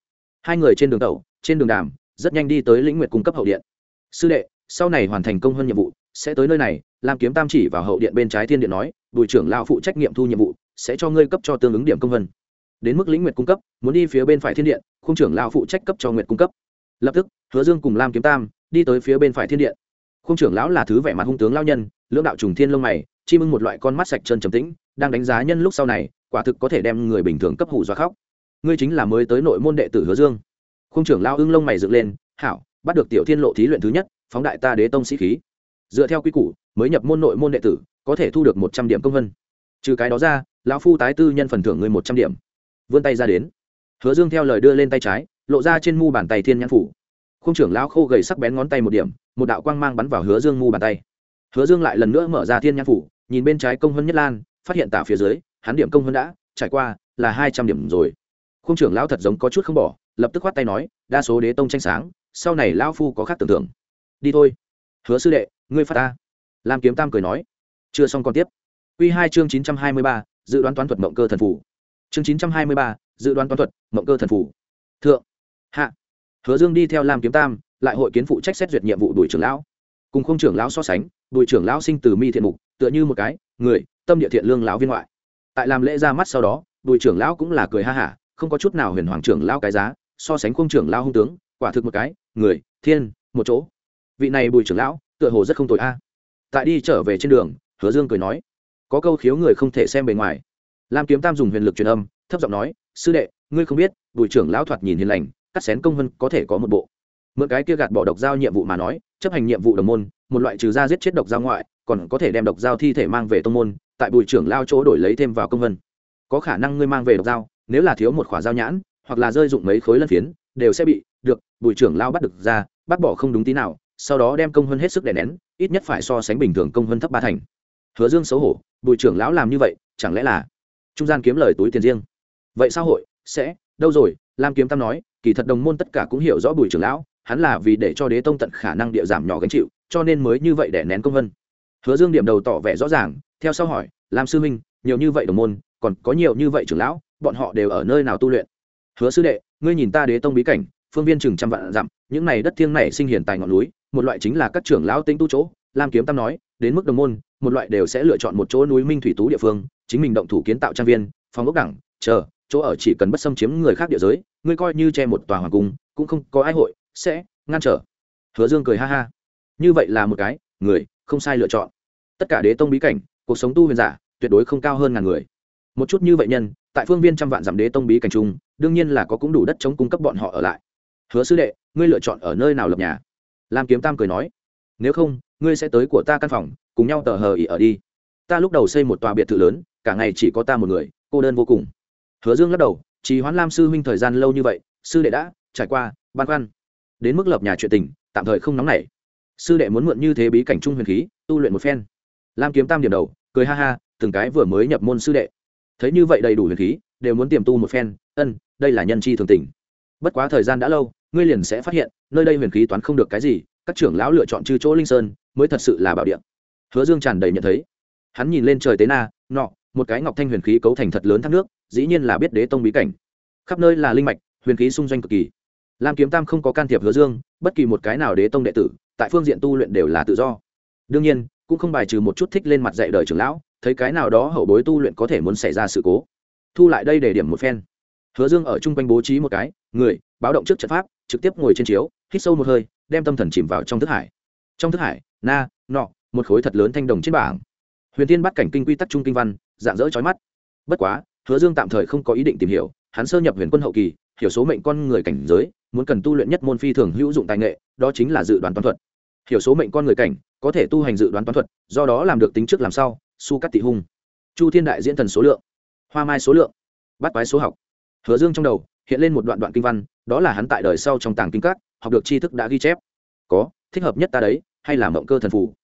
Speaker 1: Hai người trên đường tàu trên đường đàm, rất nhanh đi tới lĩnh nguyệt cung cấp hậu điện. Sư đệ, sau này hoàn thành công hơn nhiệm vụ, sẽ tới nơi này, lam kiếm tam chỉ vào hậu điện bên trái thiên điện nói bùi trưởng lao phụ trách nhiệm thu nhiệm vụ, sẽ cho ngươi cấp cho tương ứng điểm công vân. Đến mức lĩnh nguyệt cung cấp, muốn đi phía bên phải thiên điện, khung trưởng lao phụ trách cấp cho nguyệt cung cấp. Lập tức, hứa dương cùng lam kiếm tam đi tới phía bên phải thiên điện. Khung trưởng lão là thứ vẻ mặt hung tướng lao nhân, lưỡng đạo trùng thiên lông mày, chi mưng một loại con mắt sạch trơn trầm tĩnh, đang đánh giá nhân lúc sau này, quả thực có thể đem người bình thường cấp hủ do khóc. Ngươi chính là mới tới nội môn đệ tử hứa dương. Khung trưởng lao ưng lông mày dựng lên, hảo, bắt được tiểu thiên lộ thí luyện thứ nhất, phóng đại ta đế tông sĩ khí. Dựa theo quy củ, mới nhập môn nội môn đệ tử có thể thu được một trăm điểm công vân. Trừ cái đó ra, lão phu tái tư nhân phần thưởng ngươi một trăm điểm. Vươn tay ra đến. Hứa dương theo lời đưa lên tay trái, lộ ra trên mu bàn tay thiên nhãn phủ. Khung trưởng lão khô gầy sắc bén ngón tay một điểm, một đạo quang mang bắn vào hứa dương mu bàn tay. Hứa dương lại lần nữa mở ra thiên nhãn phủ, nhìn bên trái công hơn nhất lan, phát hiện tả phía dưới, hắn điểm công hơn đã trải qua là hai trăm điểm rồi. Khung trưởng lão thật giống có chút không bỏ, lập tức khoát tay nói, đa số đế tông tranh sáng, sau này lão phu có khác tưởng tượng. Đi thôi. Hứa sư đệ, ngươi phát ta. Lam kiếm tam cười nói chưa xong còn tiếp. Q hai chương chín trăm hai mươi ba, dự đoán toán thuật mộng cơ thần phủ chương chín trăm hai mươi ba, dự đoán toán thuật mộng cơ thần phủ thượng. Hạ. Hứa dương đi theo lam kiếm tam, lại hội kiến phụ trách xét duyệt nhiệm vụ đuổi trưởng lão. Cùng không trưởng lão so sánh, đuổi trưởng lão sinh từ mi thiện mục, tựa như một cái người, tâm địa thiện lương lão viên ngoại. Tại làm lễ ra mắt sau đó, đuổi trưởng lão cũng là cười ha hả, không có chút nào huyền hoàng trưởng lão cái giá, so sánh khung trưởng lão hung tướng, quả thực một cái người, thiên, một chỗ. Vị này bùi trưởng lão, tựa hồ rất không tội a. Tại đi trở về trên đường hứa dương cười nói, có câu khiếu người không thể xem bề ngoài. Lam kiếm tam dùng huyền lực truyền âm, thấp giọng nói, sư đệ, ngươi không biết, bùi trưởng lão thoạt nhìn hiền lành, cắt xén công hơn có thể có một bộ. Mượn cái kia gạt bỏ độc giao nhiệm vụ mà nói, chấp hành nhiệm vụ đồng môn, một loại trừ ra giết chết độc giao ngoại, còn có thể đem độc giao thi thể mang về tông môn, tại bùi trưởng lao chỗ đổi lấy thêm vào công vân. Có khả năng ngươi mang về độc giao, nếu là thiếu một khỏa giao nhãn, hoặc là rơi dụng mấy khối lân phiến, đều sẽ bị, được, bùi trưởng lao bắt được ra, bắt bỏ không đúng tí nào, sau đó đem công hơn hết sức đè nén, ít nhất phải so sánh bình thường công hơn thấp ba thành hứa dương xấu hổ, bùi trưởng lão làm như vậy, chẳng lẽ là trung gian kiếm lời túi tiền riêng? Vậy xã hội? Sẽ, đâu rồi? Lam kiếm tam nói, kỳ thật đồng môn tất cả cũng hiểu rõ bùi trưởng lão, hắn là vì để cho đế tông tận khả năng địa giảm nhỏ gánh chịu, cho nên mới như vậy để nén công vân. Hứa dương điểm đầu tỏ vẻ rõ ràng, theo sau hỏi, lam sư minh nhiều như vậy đồng môn, còn có nhiều như vậy trưởng lão, bọn họ đều ở nơi nào tu luyện? Hứa sư đệ, ngươi nhìn ta đế tông bí cảnh, phương viên chừng trăm vạn dặm, những này đất thiêng này sinh hiển tài ngọn núi, một loại chính là các trưởng lão tinh tu chỗ. Lam kiếm tam nói, đến mức đồng môn một loại đều sẽ lựa chọn một chỗ núi minh thủy tú địa phương, chính mình động thủ kiến tạo trang viên, phòng ốc đẳng, chờ, chỗ ở chỉ cần bất xâm chiếm người khác địa giới, ngươi coi như che một tòa hoàng cung, cũng không có ai hội, sẽ ngăn trở. Hứa dương cười ha ha. Như vậy là một cái, người, không sai lựa chọn. Tất cả đế tông bí cảnh, cuộc sống tu huyền giả, tuyệt đối không cao hơn ngàn người. Một chút như vậy nhân, tại phương viên trăm vạn giảm đế tông bí cảnh chung, đương nhiên là có cũng đủ đất chống cung cấp bọn họ ở lại. Hứa sư đệ, ngươi lựa chọn ở nơi nào lập nhà? Lam kiếm tam cười nói. Nếu không ngươi sẽ tới của ta căn phòng, cùng nhau tờ hờ ỉ ở đi. Ta lúc đầu xây một tòa biệt thự lớn, cả ngày chỉ có ta một người, cô đơn vô cùng. Hứa dương lắc đầu trì hoãn lam sư huynh thời gian lâu như vậy, sư đệ đã trải qua băn khoăn. Đến mức lập nhà chuyện tình, tạm thời không nóng nảy. Sư đệ muốn mượn như thế bí cảnh trung huyền khí, tu luyện một phen. Lam kiếm tam điểm đầu, cười ha ha, từng cái vừa mới nhập môn sư đệ. Thấy như vậy đầy đủ huyền khí, đều muốn tiềm tu một phen, ân, đây là nhân chi thường tình. Bất quá thời gian đã lâu, ngươi liền sẽ phát hiện, nơi đây huyền khí toán không được cái gì, các trưởng lão lựa chọn chư chỗ linh sơn mới thật sự là bảo địa. Hứa dương tràn đầy nhận thấy. Hắn nhìn lên trời tế na, nọ, một cái ngọc thanh huyền khí cấu thành thật lớn thác nước, dĩ nhiên là biết đế tông bí cảnh. Khắp nơi là linh mạch, huyền khí xung doanh cực kỳ. Lam kiếm tam không có can thiệp hứa dương, bất kỳ một cái nào đế tông đệ tử, tại phương diện tu luyện đều là tự do. Đương nhiên, cũng không bài trừ một chút thích lên mặt dạy đời trưởng lão, thấy cái nào đó hậu bối tu luyện có thể muốn xảy ra sự cố. Thu lại đây để điểm một phen. Hứa dương ở chung quanh bố trí một cái, người, báo động trước trận pháp, trực tiếp ngồi trên chiếu, hít sâu một hơi, đem tâm thần chìm vào trong thức hải. Trong thức hải na, nọ, một khối thật lớn thanh đồng trên bảng. Huyền tiên bắt cảnh kinh quy tắc trung kinh văn, dạng dỡ trói mắt. Bất quá, hứa dương tạm thời không có ý định tìm hiểu, hắn sơ nhập huyền quân hậu kỳ, hiểu số mệnh con người cảnh giới, muốn cần tu luyện nhất môn phi thường hữu dụng tài nghệ, đó chính là dự đoán toán thuật. Hiểu số mệnh con người cảnh, có thể tu hành dự đoán toán thuật, do đó làm được tính trước làm sau. su cắt tị hung. Chu thiên đại diễn thần số lượng. Hoa mai số lượng. Bắt quái số học. Hứa dương trong đầu, hiện lên một đoạn đoạn kinh văn, đó là hắn tại đời sau trong tàng kinh các, học được tri thức đã ghi chép. Có, thích hợp nhất ta đấy hay là mộng cơ thần phù?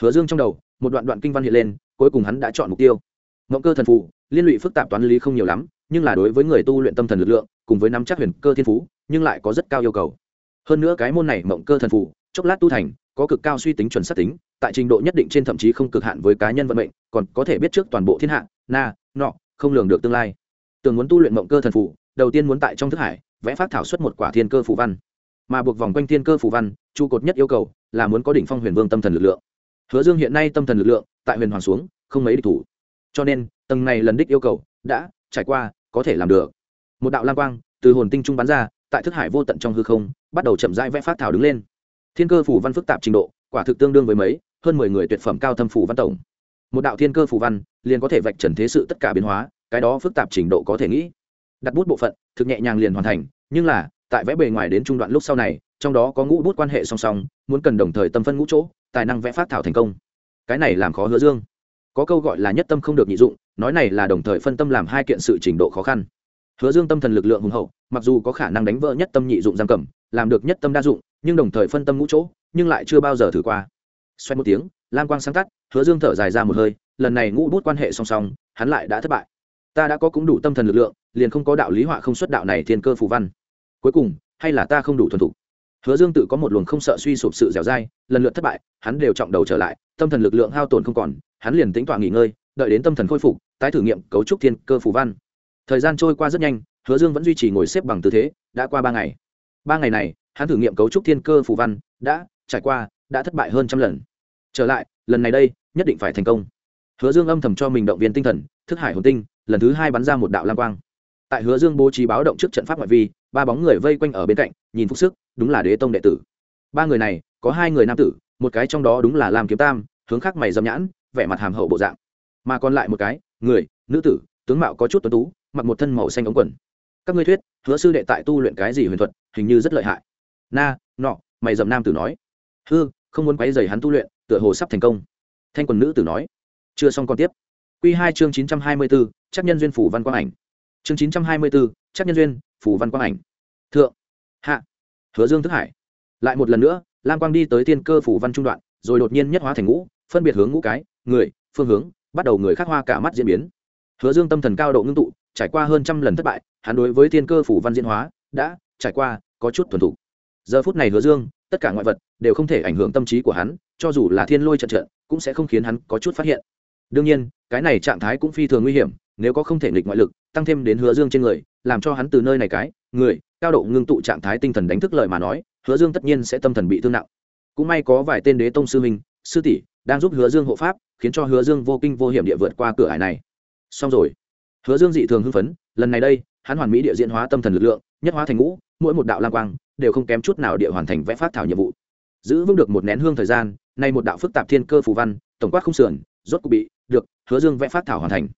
Speaker 1: Hứa dương trong đầu, một đoạn đoạn kinh văn hiện lên, cuối cùng hắn đã chọn mục tiêu. Mộng cơ thần phù, liên lụy phức tạp toán lý không nhiều lắm, nhưng là đối với người tu luyện tâm thần lực lượng, cùng với nắm chắc huyền cơ thiên phú, nhưng lại có rất cao yêu cầu. Hơn nữa cái môn này mộng cơ thần phù, chốc lát tu thành, có cực cao suy tính chuẩn xác tính, tại trình độ nhất định trên thậm chí không cực hạn với cá nhân vận mệnh, còn có thể biết trước toàn bộ thiên hạ, na, nọ, không lường được tương lai. Tường muốn tu luyện mộng cơ thần phù, đầu tiên muốn tại trong thức hải, vẽ phát thảo xuất một quả thiên cơ phù văn mà buộc vòng quanh thiên cơ phù văn, trụ cột nhất yêu cầu là muốn có đỉnh phong huyền vương tâm thần lực lượng. Hứa dương hiện nay tâm thần lực lượng tại huyền hoàng xuống, không mấy địch thủ. Cho nên, tầng này lần đích yêu cầu đã trải qua, có thể làm được. Một đạo lam quang từ hồn tinh trung bắn ra, tại thức hải vô tận trong hư không, bắt đầu chậm rãi vẽ phát thảo đứng lên. Thiên cơ phủ văn phức tạp trình độ, quả thực tương đương với mấy, hơn mười người tuyệt phẩm cao thâm phủ văn tổng. Một đạo thiên cơ phủ văn liền có thể vạch trần thế sự tất cả biến hóa, cái đó phức tạp trình độ có thể nghĩ. Đặt bút bộ phận, thực nhẹ nhàng liền hoàn thành, nhưng là tại vẽ bề ngoài đến trung đoạn lúc sau này, trong đó có ngũ bút quan hệ song song, muốn cần đồng thời tâm phân ngũ chỗ, tài năng vẽ phát thảo thành công. Cái này làm khó hứa dương. Có câu gọi là nhất tâm không được nhị dụng, nói này là đồng thời phân tâm làm hai kiện sự trình độ khó khăn. Hứa dương tâm thần lực lượng hùng hậu, mặc dù có khả năng đánh vỡ nhất tâm nhị dụng giam cầm, làm được nhất tâm đa dụng, nhưng đồng thời phân tâm ngũ chỗ, nhưng lại chưa bao giờ thử qua. Xoay một tiếng, lam quang sáng tắt, hứa dương thở dài ra một hơi, lần này ngũ bút quan hệ song song, hắn lại đã thất bại. Ta đã có cũng đủ tâm thần lực lượng, liền không có đạo lý họa không xuất đạo này thiên cơ phù văn cuối cùng, hay là ta không đủ thuần thục? Hứa dương tự có một luồng không sợ suy sụp sự dẻo dai, lần lượt thất bại, hắn đều trọng đầu trở lại, tâm thần lực lượng hao tổn không còn, hắn liền tính tọa nghỉ ngơi, đợi đến tâm thần khôi phục, tái thử nghiệm cấu trúc thiên cơ phù văn. Thời gian trôi qua rất nhanh, hứa dương vẫn duy trì ngồi xếp bằng tư thế, đã qua ba ngày. Ba ngày này, hắn thử nghiệm cấu trúc thiên cơ phù văn, đã, trải qua, đã thất bại hơn trăm lần. Trở lại, lần này đây, nhất định phải thành công. Hứa dương âm thầm cho mình động viên tinh thần, thức hải hồn tinh, lần thứ hai bắn ra một đạo lam quang. Tại hứa dương bố trí báo động trước trận pháp ngoại vi ba bóng người vây quanh ở bên cạnh, nhìn phúc sức, đúng là đế tông đệ tử. Ba người này, có hai người nam tử, một cái trong đó đúng là lam kiếm tam, hướng khác mày dâm nhãn, vẻ mặt hàm hậu bộ dạng. Mà còn lại một cái, người, nữ tử, tướng mạo có chút tuấn tú, mặc một thân màu xanh ống quần. Các ngươi thuyết, hứa sư đệ tại tu luyện cái gì huyền thuật, hình như rất lợi hại. Na, nọ, mày dầm nam tử nói. Hư, không muốn quấy dày hắn tu luyện, tựa hồ sắp thành công. Thanh quần nữ tử nói. Chưa xong còn tiếp. Q hai chương chín trăm hai mươi bốn chấp chắc nhân duyên phủ văn quang ảnh chương chín trăm hai mươi b ố chắc nhân duyên phủ văn quang ảnh. Thượng. Hạ. Hứa dương thức hải. Lại một lần nữa, lam quang đi tới tiên cơ phủ văn trung đoạn, rồi đột nhiên nhất hóa thành ngũ, phân biệt hướng ngũ cái, người, phương hướng, bắt đầu người khác hoa cả mắt diễn biến. Hứa dương tâm thần cao độ ngưng tụ, trải qua hơn trăm lần thất bại, hắn đối với thiên cơ phủ văn diễn hóa, đã trải qua có chút thuần thục. Giờ phút này hứa dương, tất cả ngoại vật đều không thể ảnh hưởng tâm trí của hắn, cho dù là thiên lôi trận trận, cũng sẽ không khiến hắn có chút phát hiện. Đương nhiên, cái này trạng thái cũng phi thường nguy hiểm, nếu có không thể nghịch ngoại lực tăng thêm đến hứa dương trên người, làm cho hắn từ nơi này cái, người, cao độ ngưng tụ trạng thái tinh thần đánh thức lời mà nói, hứa dương tất nhiên sẽ tâm thần bị thương nặng. Cũng may có vài tên đế tông sư minh sư tỷ, đang giúp hứa dương hộ pháp, khiến cho hứa dương vô kinh vô hiểm địa vượt qua cửa ải này. Xong rồi. Hứa dương dị thường hưng phấn, lần này đây, hắn hoàn mỹ địa diễn hóa tâm thần lực lượng, nhất hóa thành ngũ, mỗi một đạo lang quang, đều không kém chút nào địa hoàn thành vẽ phát thảo nhiệm vụ. Giữ vững được một nén hương thời gian, nay một đạo phức tạp thiên cơ phù văn, tổng quát không sườn, rốt cục bị, được, hứa dương vẽ phát thảo hoàn thành.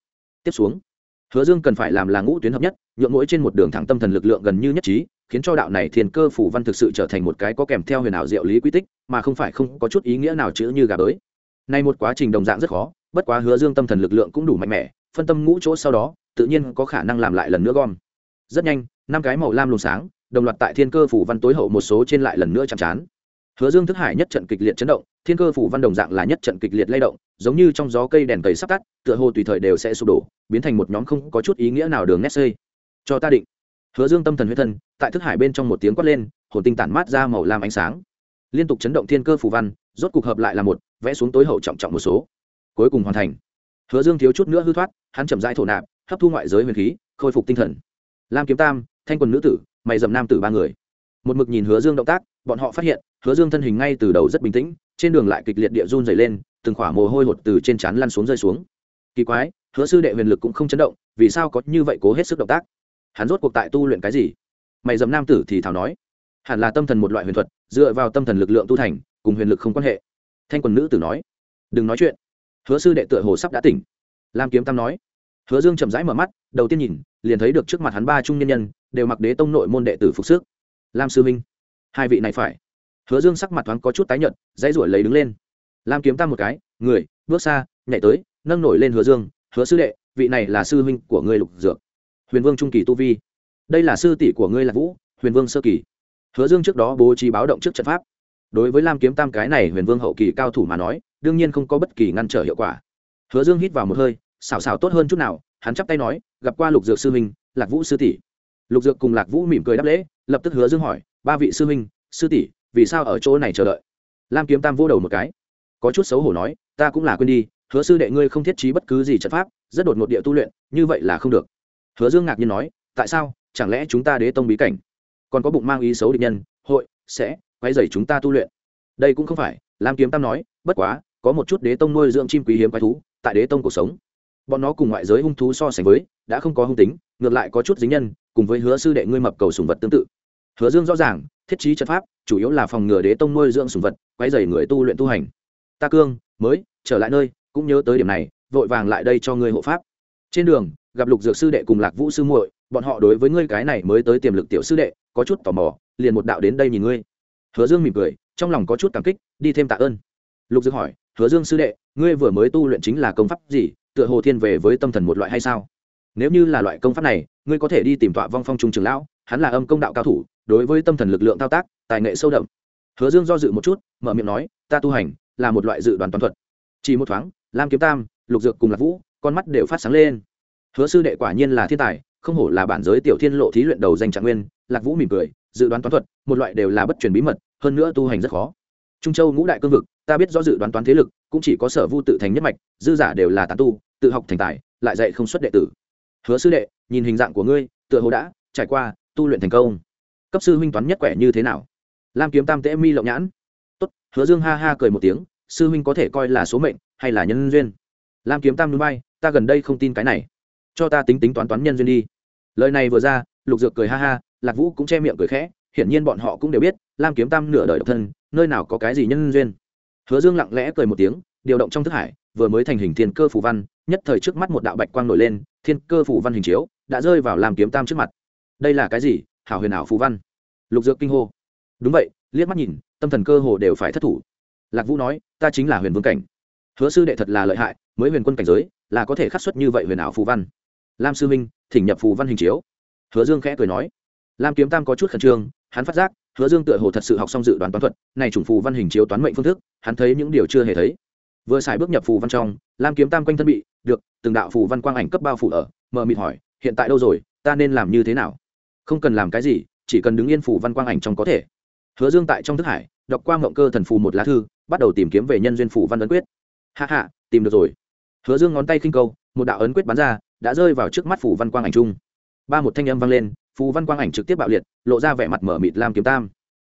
Speaker 1: Tiếp xuống hứa dương cần phải làm là ngũ tuyến hợp nhất, nhượng mỗi trên một đường thẳng tâm thần lực lượng gần như nhất trí, khiến cho đạo này thiên cơ phủ văn thực sự trở thành một cái có kèm theo huyền ảo diệu lý quy tích, mà không phải không có chút ý nghĩa nào chữ như gà bới. Nay một quá trình đồng dạng rất khó, bất quá hứa dương tâm thần lực lượng cũng đủ mạnh mẽ, phân tâm ngũ chỗ sau đó, tự nhiên có khả năng làm lại lần nữa gom. Rất nhanh, năm cái màu lam luồng sáng, đồng loạt tại thiên cơ phủ văn tối hậu một số trên lại lần nữa chạm trán hứa dương thức hải nhất trận kịch liệt chấn động, thiên cơ phủ văn đồng dạng là nhất trận kịch liệt lay động, giống như trong gió cây đèn cầy sắp tắt, tựa hồ tùy thời đều sẽ sụp đổ, biến thành một nhóm không có chút ý nghĩa nào đường nét xây. Cho ta định. Hứa dương tâm thần huyết thân, tại thức hải bên trong một tiếng quát lên, hồn tinh tản mát ra màu lam ánh sáng. Liên tục chấn động thiên cơ phủ văn, rốt cục hợp lại là một, vẽ xuống tối hậu trọng trọng một số. Cuối cùng hoàn thành. Hứa dương thiếu chút nữa hư thoát, hắn chậm rãi thổ nạp, hấp thu ngoại giới huyền khí, khôi phục tinh thần. Lam kiếm tam, thanh quần nữ tử, mày dầm nam tử ba người. Một mực nhìn hứa dương động tác, bọn họ phát hiện hứa dương thân hình ngay từ đầu rất bình tĩnh, trên đường lại kịch liệt địa run dày lên, từng khỏa mồ hôi hột từ trên trán lăn xuống rơi xuống. Kỳ quái, hứa sư đệ huyền lực cũng không chấn động, vì sao có như vậy cố hết sức động tác? Hắn rốt cuộc tại tu luyện cái gì? Mày dầm nam tử thì thảo nói, hẳn là tâm thần một loại huyền thuật, dựa vào tâm thần lực lượng tu thành, cùng huyền lực không quan hệ. Thanh quần nữ tử nói, đừng nói chuyện. Hứa sư đệ tựa hồ sắp đã tỉnh. Lam kiếm tam nói, hứa dương chậm rãi mở mắt, đầu tiên nhìn, liền thấy được trước mặt hắn ba trung nhân nhân, đều mặc đế tông nội môn đệ tử phục sức. Lam sư minh, hai vị này phải hứa dương sắc mặt thoáng có chút tái nhợt, dãy ruổi lấy đứng lên. Lam kiếm tam một cái, người, bước xa, nhảy tới, nâng nổi lên hứa dương, hứa sư đệ, vị này là sư huynh của ngươi lục dược. Huyền vương trung kỳ tu vi. Đây là sư tỷ của ngươi là vũ, huyền vương sơ kỳ. Hứa dương trước đó bố trí báo động trước trận pháp. Đối với lam kiếm tam cái này huyền vương hậu kỳ cao thủ mà nói, đương nhiên không có bất kỳ ngăn trở hiệu quả. Hứa dương hít vào một hơi xào xào tốt hơn chút nào, hắn chắp tay nói, gặp qua lục dược sư huynh, lạc vũ sư tỷ. Lục dược cùng lạc vũ mỉm cười đáp lễ, lập tức hứa dương hỏi, ba vị sư huynh, sư tỷ vì sao ở chỗ này chờ đợi? Lam kiếm tam vô đầu một cái. Có chút xấu hổ nói, ta cũng là quên đi, hứa sư đệ ngươi không thiết trí bất cứ gì trận pháp, rất đột ngột địa tu luyện, như vậy là không được. Hứa dương ngạc nhiên nói, tại sao? Chẳng lẽ chúng ta đế tông bí cảnh còn có bụng mang ý xấu địch nhân, hội sẽ quay dày chúng ta tu luyện? Đây cũng không phải, lam kiếm tam nói, bất quá, có một chút đế tông nuôi dưỡng chim quý hiếm quái thú, tại đế tông cuộc sống, bọn nó cùng ngoại giới hung thú so sánh với, đã không có hung tính, ngược lại có chút dính nhân, cùng với hứa sư đệ ngươi mập cầu sùng vật tương tự hứa dương rõ ràng, thiết trí trận pháp, chủ yếu là phòng ngừa đế tông nuôi dưỡng sùng vật quay dày người tu luyện tu hành. Ta cương, mới, trở lại nơi, cũng nhớ tới điểm này, vội vàng lại đây cho ngươi hộ pháp. Trên đường, gặp lục dược sư đệ cùng lạc vũ sư muội, bọn họ đối với ngươi cái này mới tới tiềm lực tiểu sư đệ, có chút tò mò, liền một đạo đến đây nhìn ngươi. Hứa dương mỉm cười, trong lòng có chút cảm kích, đi thêm tạ ơn. Lục dược hỏi, hứa dương sư đệ, ngươi vừa mới tu luyện chính là công pháp gì? Tựa hồ thiên về với tâm thần một loại hay sao? Nếu như là loại công pháp này, ngươi có thể đi tìm tọa vong phong trung trường lão, hắn là âm công đạo cao thủ đối với tâm thần lực lượng thao tác, tài nghệ sâu đậm. Hứa dương do dự một chút, mở miệng nói, ta tu hành là một loại dự đoán toán thuật. Chỉ một thoáng, lam kiếm tam, lục dược cùng lạc vũ, con mắt đều phát sáng lên. Hứa sư đệ quả nhiên là thiên tài, không hổ là bản giới tiểu thiên lộ thí luyện đầu danh trạng nguyên, lạc vũ mỉm cười, dự đoán toán thuật, một loại đều là bất truyền bí mật, hơn nữa tu hành rất khó. Trung châu ngũ đại cương vực, ta biết do dự đoán toán thế lực, cũng chỉ có sở vu tự thành nhất mạch, dư giả đều là tán tu, tự học thành tài, lại dạy không xuất đệ tử. Hứa sư đệ, nhìn hình dạng của ngươi, tựa hồ đã trải qua tu luyện thành công cấp sư huynh toán nhất quẻ như thế nào? Lam kiếm tam tễ mi lộng nhãn. Tốt, hứa dương ha ha cười một tiếng, sư huynh có thể coi là số mệnh hay là nhân duyên? Lam kiếm tam núi bay ta gần đây không tin cái này. Cho ta tính tính toán toán nhân duyên đi. Lời này vừa ra, lục dược cười ha ha, lạc vũ cũng che miệng cười khẽ, hiển nhiên bọn họ cũng đều biết, lam kiếm tam nửa đời độc thân, nơi nào có cái gì nhân duyên? Hứa dương lặng lẽ cười một tiếng, điều động trong thức hải, vừa mới thành hình thiên cơ Phủ văn, nhất thời trước mắt một đạo bạch quang nổi lên, thiên cơ Phủ văn hình chiếu, đã rơi vào làm kiếm tam trước mặt. Đây là cái gì? Hảo huyền ảo phù văn. Lục dược kinh hô. Đúng vậy, liếc mắt nhìn, tâm thần cơ hồ đều phải thất thủ. Lạc vũ nói, ta chính là huyền vương cảnh. Hứa sư đệ thật là lợi hại, mới huyền quân cảnh giới, là có thể khắc xuất như vậy huyền ảo phù văn. Lam sư minh thỉnh nhập phù văn hình chiếu. Hứa dương khẽ cười nói. Lam kiếm tam có chút khẩn trương, hắn phát giác, hứa dương tựa hồ thật sự học xong dự đoán toán thuật, này chủng phù văn hình chiếu toán mệnh phương thức, hắn thấy những điều chưa hề thấy. Vừa xài bước nhập phù văn trong, lam kiếm tam quanh thân bị, được, từng đạo phù văn quang ảnh cấp bao phủ ở mờ mịt hỏi, hiện tại đâu rồi, ta nên làm như thế nào? Không cần làm cái gì, chỉ cần đứng yên phủ văn quang ảnh trong có thể. Hứa dương tại trong thức hải, đọc qua ngộng cơ thần phù một lá thư, bắt đầu tìm kiếm về nhân duyên phủ văn ấn quyết. Hạ hạ tìm được rồi. Hứa dương ngón tay khinh câu, một đạo ấn quyết bắn ra, đã rơi vào trước mắt phủ văn quang ảnh chung. Ba một thanh âm vang lên, phù văn quang ảnh trực tiếp bạo liệt, lộ ra vẻ mặt mở mịt lam kiếm tam.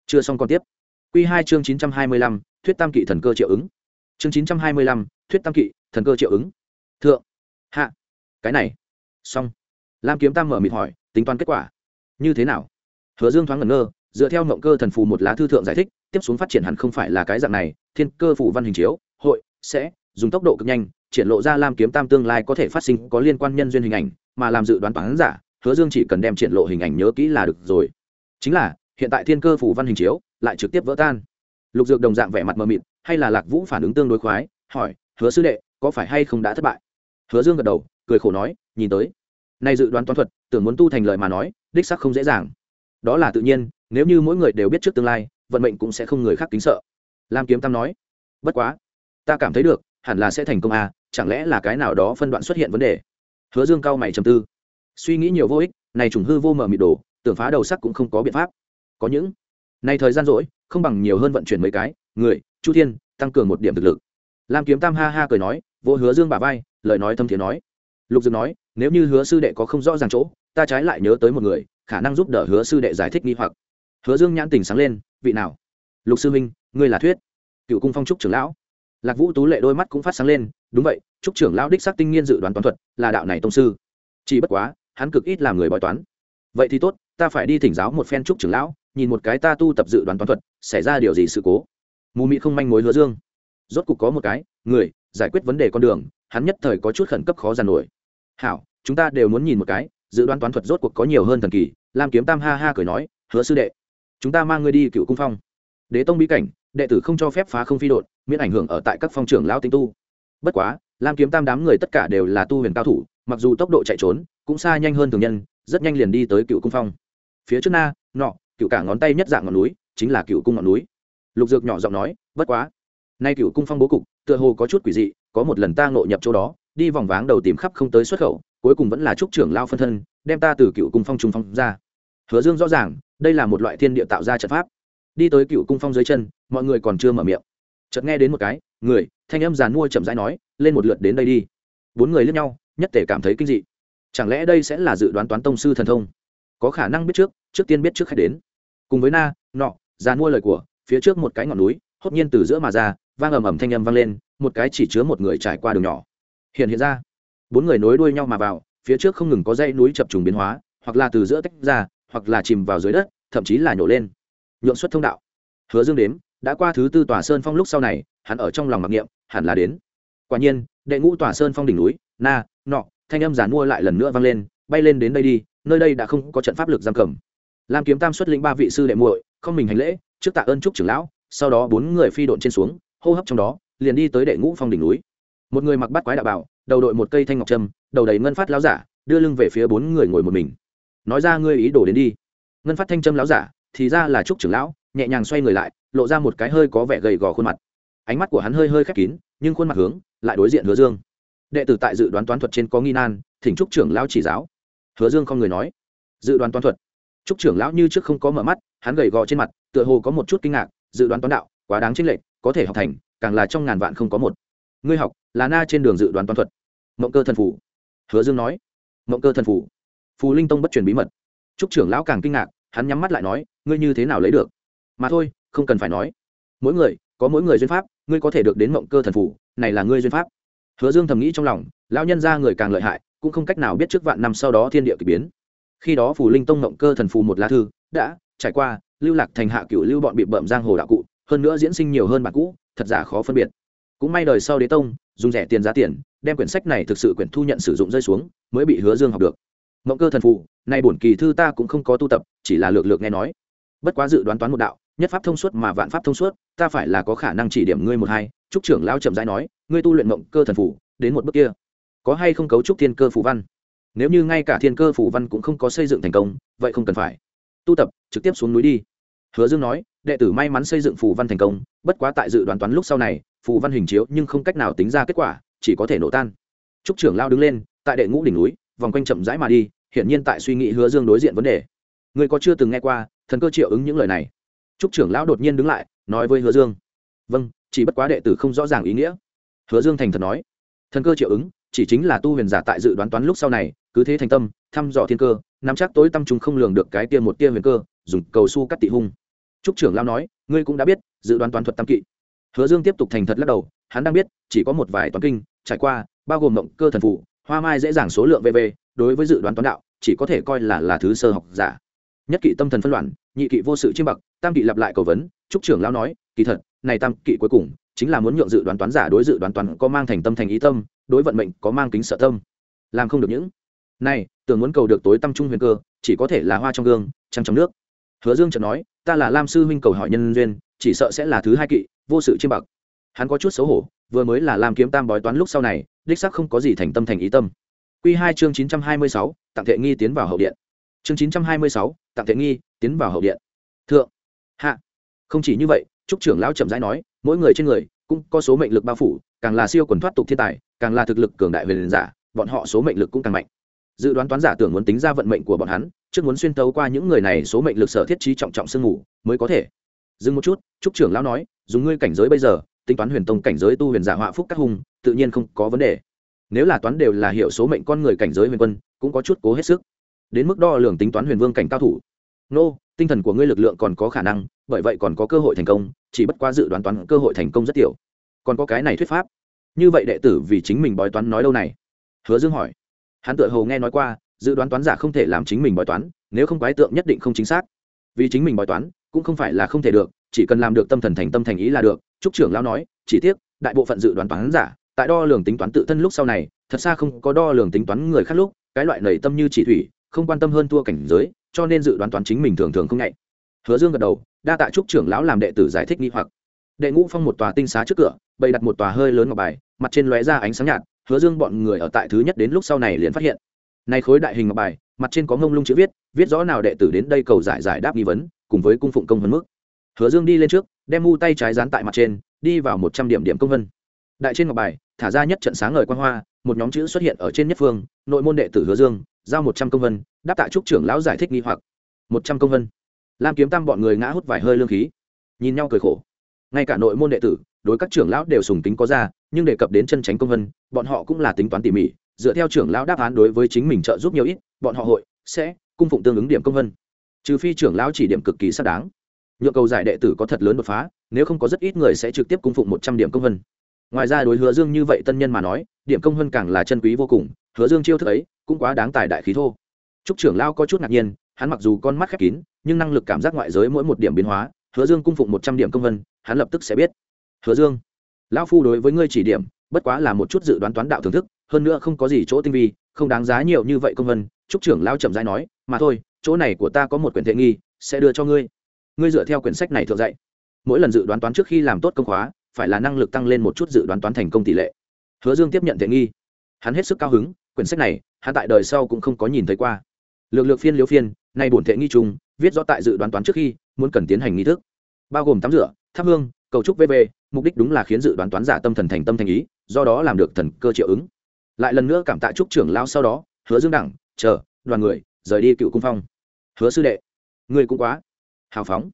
Speaker 1: Chưa xong còn tiếp. Q hai chương chín trăm hai mươi lăm, thuyết tam kỵ thần cơ triệu ứng. Chương chín trăm hai mươi lăm, thuyết tam kỵ thần cơ triệu ứng. Thượng. Hạ. Cái này. Xong. Lam kiếm tam mở mịt hỏi, tính toán kết quả như thế nào? Hứa dương thoáng ngẩn ngơ, dựa theo mộng cơ thần phù một lá thư thượng giải thích, tiếp xuống phát triển hẳn không phải là cái dạng này, thiên cơ phủ văn hình chiếu, hội, sẽ, dùng tốc độ cực nhanh, triển lộ ra lam kiếm tam tương lai có thể phát sinh, có liên quan nhân duyên hình ảnh, mà làm dự đoán toán giả, hứa dương chỉ cần đem triển lộ hình ảnh nhớ kỹ là được rồi. Chính là, hiện tại thiên cơ phủ văn hình chiếu lại trực tiếp vỡ tan. Lục dược đồng dạng vẻ mặt mờ mịt, hay là lạc vũ phản ứng tương đối khoái, hỏi, hứa sư đệ, có phải hay không đã thất bại? Hứa dương gật đầu, cười khổ nói, nhìn tới nay dự đoán toán thuật, tưởng muốn tu thành lời mà nói, đích sắc không dễ dàng. Đó là tự nhiên, nếu như mỗi người đều biết trước tương lai, vận mệnh cũng sẽ không người khác kính sợ. Lam kiếm tam nói, bất quá, ta cảm thấy được, hẳn là sẽ thành công à chẳng lẽ là cái nào đó phân đoạn xuất hiện vấn đề? Hứa dương cao mày trầm tư. Suy nghĩ nhiều vô ích, này trùng hư vô mờ mịt đồ, tưởng phá đầu sắc cũng không có biện pháp. Có những, nay thời gian rỗi, không bằng nhiều hơn vận chuyển mấy cái, người, chu thiên, tăng cường một điểm thực lực. Lam kiếm tam ha ha cười nói vô hứa dương bà vai, lời nói thâm thiế nói. Lục dương nói nếu như hứa sư đệ có không rõ ràng chỗ, ta trái lại nhớ tới một người, khả năng giúp đỡ hứa sư đệ giải thích nghi hoặc. Hứa dương nhãn tình sáng lên, vị nào? Lục sư minh ngươi là thuyết. Cựu cung phong trúc trưởng lão. Lạc vũ tú lệ đôi mắt cũng phát sáng lên, đúng vậy, trúc trưởng lão đích xác tinh nghiên dự đoán toán thuật, là đạo này tông sư. Chỉ bất quá, hắn cực ít làm người bói toán. Vậy thì tốt, ta phải đi thỉnh giáo một phen trúc trưởng lão, nhìn một cái ta tu tập dự đoán toán thuật, xảy ra điều gì sự cố. Mù mị không manh mối hứa dương. Rốt cục có một cái, người, giải quyết vấn đề con đường, hắn nhất thời có chút khẩn cấp khó giàn nổi hảo, chúng ta đều muốn nhìn một cái, dự đoán toán thuật rốt cuộc có nhiều hơn thần kỳ. Lam kiếm tam ha ha cười nói, hứa sư đệ, chúng ta mang ngươi đi cựu cung phong. Đế tông bí cảnh, đệ tử không cho phép phá không phi đột miễn ảnh hưởng ở tại các phong trưởng lao tinh tu. Bất quá, lam kiếm tam đám người tất cả đều là tu huyền cao thủ, mặc dù tốc độ chạy trốn, cũng xa nhanh hơn thường nhân, rất nhanh liền đi tới cựu cung phong. Phía trước na, nọ, cựu cả ngón tay nhất dạng ngọn núi, chính là cựu cung ngọn núi. Lục dược nhỏ giọng nói, bất quá, nay cựu cung phong bố cục, tựa hồ có chút quỷ dị, có một lần ta ngộ nhập chỗ đó đi vòng váng đầu tìm khắp không tới xuất khẩu, cuối cùng vẫn là trúc trưởng lao phân thân, đem ta từ cựu cung phong trung phong ra. Hứa dương rõ ràng, đây là một loại thiên địa tạo ra trận pháp. Đi tới cựu cung phong dưới chân, mọi người còn chưa mở miệng. Chợt nghe đến một cái, người, thanh âm giàn mua chậm rãi nói, lên một lượt đến đây đi. Bốn người lướt nhau, nhất thể cảm thấy kinh dị. Chẳng lẽ đây sẽ là dự đoán toán tông sư thần thông? Có khả năng biết trước trước tiên biết trước khách đến. Cùng với na, nọ, giàn mua lời của, phía trước một cái ngọn núi, hốt nhiên từ giữa mà ra, vang ầm ầm thanh âm vang lên, một cái chỉ chứa một người trải qua đường nhỏ hiện hiện ra. Bốn người nối đuôi nhau mà vào, phía trước không ngừng có dãy núi chập trùng biến hóa, hoặc là từ giữa tách ra, hoặc là chìm vào dưới đất, thậm chí là nhổ lên. Nhuộn xuất thông đạo. Hứa dương đếm, đã qua thứ tư tòa sơn phong lúc sau này, hắn ở trong lòng mặc niệm, hẳn là đến. Quả nhiên, đệ ngũ tòa sơn phong đỉnh núi, na, nọ, thanh âm giàn mua lại lần nữa vang lên, bay lên đến đây đi, nơi đây đã không có trận pháp lực giam cầm. Lam kiếm tam xuất lĩnh ba vị sư đệ muội, không mình hành lễ, trước tạ ơn trúc trưởng lão, sau đó bốn người phi độn trên xuống, hô hấp trong đó, liền đi tới đệ ngũ phong đỉnh núi một người mặc bắt quái đạo bảo, đầu đội một cây thanh ngọc trâm, đầu đầy ngân phát láo giả, đưa lưng về phía bốn người ngồi một mình. Nói ra ngươi ý đồ đến đi. Ngân phát thanh trâm láo giả, thì ra là trúc trưởng lão, nhẹ nhàng xoay người lại, lộ ra một cái hơi có vẻ gầy gò khuôn mặt. Ánh mắt của hắn hơi hơi khép kín, nhưng khuôn mặt hướng, lại đối diện hứa dương. Đệ tử tại dự đoán toán thuật trên có nghi nan, thỉnh trúc trưởng lão chỉ giáo. Hứa dương không người nói. Dự đoán toán thuật. Trúc trưởng lão như trước không có mở mắt, hắn gầy gò trên mặt, tựa hồ có một chút kinh ngạc, dự đoán toán đạo, quá đáng chênh lệch, có thể học thành, càng là trong ngàn vạn không có một ngươi học, là na trên đường dự đoán toán thuật. Mộng cơ thần phủ. Hứa dương nói. Mộng cơ thần phủ. Phù linh tông bất truyền bí mật. Trúc trưởng lão càng kinh ngạc, hắn nhắm mắt lại nói, ngươi như thế nào lấy được? Mà thôi, không cần phải nói. Mỗi người, có mỗi người duyên pháp, ngươi có thể được đến mộng cơ thần phủ, này là ngươi duyên pháp. Hứa dương thầm nghĩ trong lòng, lão nhân ra người càng lợi hại, cũng không cách nào biết trước vạn năm sau đó thiên địa k ỳ biến. Khi đó phù linh tông mộng cơ thần phù một lá thư, đã trải qua, lưu lạc thành hạ cựu lưu bọn bị bợm giang hồ đạo cụ, hơn nữa diễn sinh nhiều hơn bạn cũ, thật giả khó phân biệt cũng may đời sau đế tông, dùng rẻ tiền giá tiền, đem quyển sách này thực sự quyển thu nhận sử dụng rơi xuống, mới bị hứa dương học được. Mộng cơ thần phụ nay bổn kỳ thư ta cũng không có tu tập, chỉ là lược lược nghe nói. Bất quá dự đoán toán một đạo, nhất pháp thông suốt mà vạn pháp thông suốt, ta phải là có khả năng chỉ điểm ngươi một hai trúc trưởng lao chậm rãi nói, ngươi tu luyện mộng cơ thần phụ đến một bước kia. Có hay không cấu trúc thiên cơ phủ văn? Nếu như ngay cả thiên cơ phủ văn cũng không có xây dựng thành công, vậy không cần phải. Tu tập, trực tiếp xuống núi đi. Hứa dương nói, đệ tử may mắn xây dựng phù văn thành công, bất quá tại dự đoán toán lúc sau này phù văn hình chiếu nhưng không cách nào tính ra kết quả, chỉ có thể nổ tan. Trúc trưởng lao đứng lên, tại đệ ngũ đỉnh núi, vòng quanh chậm rãi mà đi, hiển nhiên tại suy nghĩ hứa dương đối diện vấn đề. Người có chưa từng nghe qua, thần cơ triệu ứng những lời này? Trúc trưởng lão đột nhiên đứng lại, nói với hứa dương. Vâng chỉ bất quá đệ tử không rõ ràng ý nghĩa. Hứa dương thành thật nói. Thần cơ triệu ứng, chỉ chính là tu huyền giả tại dự đoán toán lúc sau này, cứ thế thành tâm, thăm dò thiên cơ, nắm chắc tối tâm chúng không lường được cái tia một tia huyền cơ, dùng cầu su cắt tị hung. Trúc trưởng lao nói, ngươi cũng đã biết, dự đoán toán thuật tam kỵ hứa dương tiếp tục thành thật lắc đầu, hắn đang biết, chỉ có một vài toán kinh, trải qua, bao gồm mộng cơ thần phụ, hoa mai dễ dàng số lượng vv đối với dự đoán toán đạo, chỉ có thể coi là là thứ sơ học giả. Nhất kỵ tâm thần phân loạn, nhị kỵ vô sự chiêm bậc tam kỵ lặp lại cầu vấn, trúc trưởng lão nói, kỳ thật, này tam kỵ cuối cùng, chính là muốn nhượng dự đoán toán giả đối dự đoán toán có mang thành tâm thành ý tâm, đối vận mệnh có mang kính sợ tâm. Làm không được những. Này, tưởng muốn cầu được tối tâm trung huyền cơ, chỉ có thể là hoa trong gương, trăng trong nước. Hứa dương chợt nói, ta là lam sư huynh cầu hỏi nhân duyên, chỉ sợ sẽ là thứ hai kỵ vô sự chiêm bạc. Hắn có chút xấu hổ, vừa mới là làm kiếm tam bói toán lúc sau này, đích sắc không có gì thành tâm thành ý tâm. Q hai chương chín trăm hai mươi sáu, tặng thệ nghi tiến vào hậu điện. Chương chín trăm hai mươi sáu, tặng thệ nghi tiến vào hậu điện. Thượng, hạ. Không chỉ như vậy, trúc trưởng lão chậm rãi nói, mỗi người trên người cũng có số mệnh lực bao phủ, càng là siêu quần thoát tục thiên tài, càng là thực lực cường đại về liền giả, bọn họ số mệnh lực cũng càng mạnh. Dự đoán toán giả tưởng muốn tính ra vận mệnh của bọn hắn, trước muốn xuyên tấu qua những người này số mệnh lực sở thiết trí trọng trọng sương ngủ mới có thể dừng một chút, trúc trưởng lão nói, dùng ngươi cảnh giới bây giờ, tính toán huyền tông cảnh giới tu huyền giả họa phúc các hùng, tự nhiên không có vấn đề. Nếu là toán đều là hiệu số mệnh con người cảnh giới huyền quân, cũng có chút cố hết sức. Đến mức đo lường tính toán huyền vương cảnh cao thủ. Nô, tinh thần của ngươi lực lượng còn có khả năng, bởi vậy còn có cơ hội thành công, chỉ bất quá dự đoán toán cơ hội thành công rất tiểu. Còn có cái này thuyết pháp. Như vậy đệ tử vì chính mình bói toán nói đâu này? Hứa dương hỏi. Hắn tự hầu nghe nói qua, dự đoán toán giả không thể làm chính mình bói toán, nếu không quái tượng nhất định không chính xác vì chính mình bói toán, cũng không phải là không thể được, chỉ cần làm được tâm thần thành tâm thành ý là được. Trúc trưởng lão nói, chỉ tiếc, đại bộ phận dự đoán toán giả, tại đo lường tính toán tự thân lúc sau này, thật xa không có đo lường tính toán người khác lúc, cái loại nảy tâm như chỉ thủy, không quan tâm hơn thua cảnh giới, cho nên dự đoán toán chính mình thường thường không nhạy. Hứa dương gật đầu, đa tạ trúc trưởng lão làm đệ tử giải thích nghi hoặc. Đệ ngũ phong một tòa tinh xá trước cửa, bày đặt một tòa hơi lớn ngọc bài, mặt trên lóe ra ánh sáng nhạt, hứa dương bọn người ở tại thứ nhất đến lúc sau này liền phát hiện nay khối đại hình ngọc bài, mặt trên có ngông lung chữ viết viết rõ nào đệ tử đến đây cầu giải giải đáp nghi vấn, cùng với cung phụng công vân mức. Hứa dương đi lên trước, đem mu tay trái dán tại mặt trên, đi vào một trăm điểm điểm công vân. Đại trên ngọc bài, thả ra nhất trận sáng ngời quan hoa, một nhóm chữ xuất hiện ở trên nhất phương, nội môn đệ tử hứa dương, giao một trăm công vân, đáp tạ trúc trưởng lão giải thích nghi hoặc. Một trăm công vân. Lam kiếm tam bọn người ngã hút vài hơi lương khí, nhìn nhau cười khổ. Ngay cả nội môn đệ tử, đối các trưởng lão đều sùng tính có ra, nhưng đề cập đến chân tránh công vân, bọn họ cũng là tính toán tỉ mỉ dựa theo trưởng lão đáp án đối với chính mình trợ giúp nhiều ít, bọn họ hội sẽ cung phụng tương ứng điểm công vân. Trừ phi trưởng lão chỉ điểm cực kỳ xác đáng. Nhựa cầu giải đệ tử có thật lớn đột phá, nếu không có rất ít người sẽ trực tiếp cung phụng một trăm điểm công vân. Ngoài ra đối hứa dương như vậy tân nhân mà nói, điểm công vân càng là chân quý vô cùng, hứa dương chiêu thức ấy cũng quá đáng tài đại khí thô. Trúc trưởng lão có chút ngạc nhiên, hắn mặc dù con mắt khép kín, nhưng năng lực cảm giác ngoại giới mỗi một điểm biến hóa, hứa dương cung phụng một trăm điểm công vân, hắn lập tức sẽ biết. Hứa dương, lão phu đối với ngươi chỉ điểm bất quá là một chút dự đoán toán đạo thưởng thức, hơn nữa không có gì chỗ tinh vi, không đáng giá nhiều như vậy công vân trúc trưởng lao chậm rãi nói, mà thôi, chỗ này của ta có một quyển thiện nghi, sẽ đưa cho ngươi. Ngươi dựa theo quyển sách này thượng dạy. Mỗi lần dự đoán toán trước khi làm tốt công khóa, phải là năng lực tăng lên một chút dự đoán toán thành công tỷ lệ. Hứa dương tiếp nhận thiện nghi. Hắn hết sức cao hứng, quyển sách này, hắn tại đời sau cũng không có nhìn thấy qua. Lược lược phiên liếu phiên, nay bổn thiện nghi chung viết rõ tại dự đoán toán trước khi, muốn cần tiến hành nghi thức. Bao gồm tắm rửa, thắp hương, cầu trúc vv mục đích đúng là khiến dự đoán toán giả tâm thần thành tâm thành ý do đó làm được thần cơ triệu ứng. Lại lần nữa cảm tạ trúc trưởng lao sau đó, hứa dương đẳng, chờ, đoàn người, rời đi cựu cung phong. Hứa sư đệ người cũng quá hào phóng.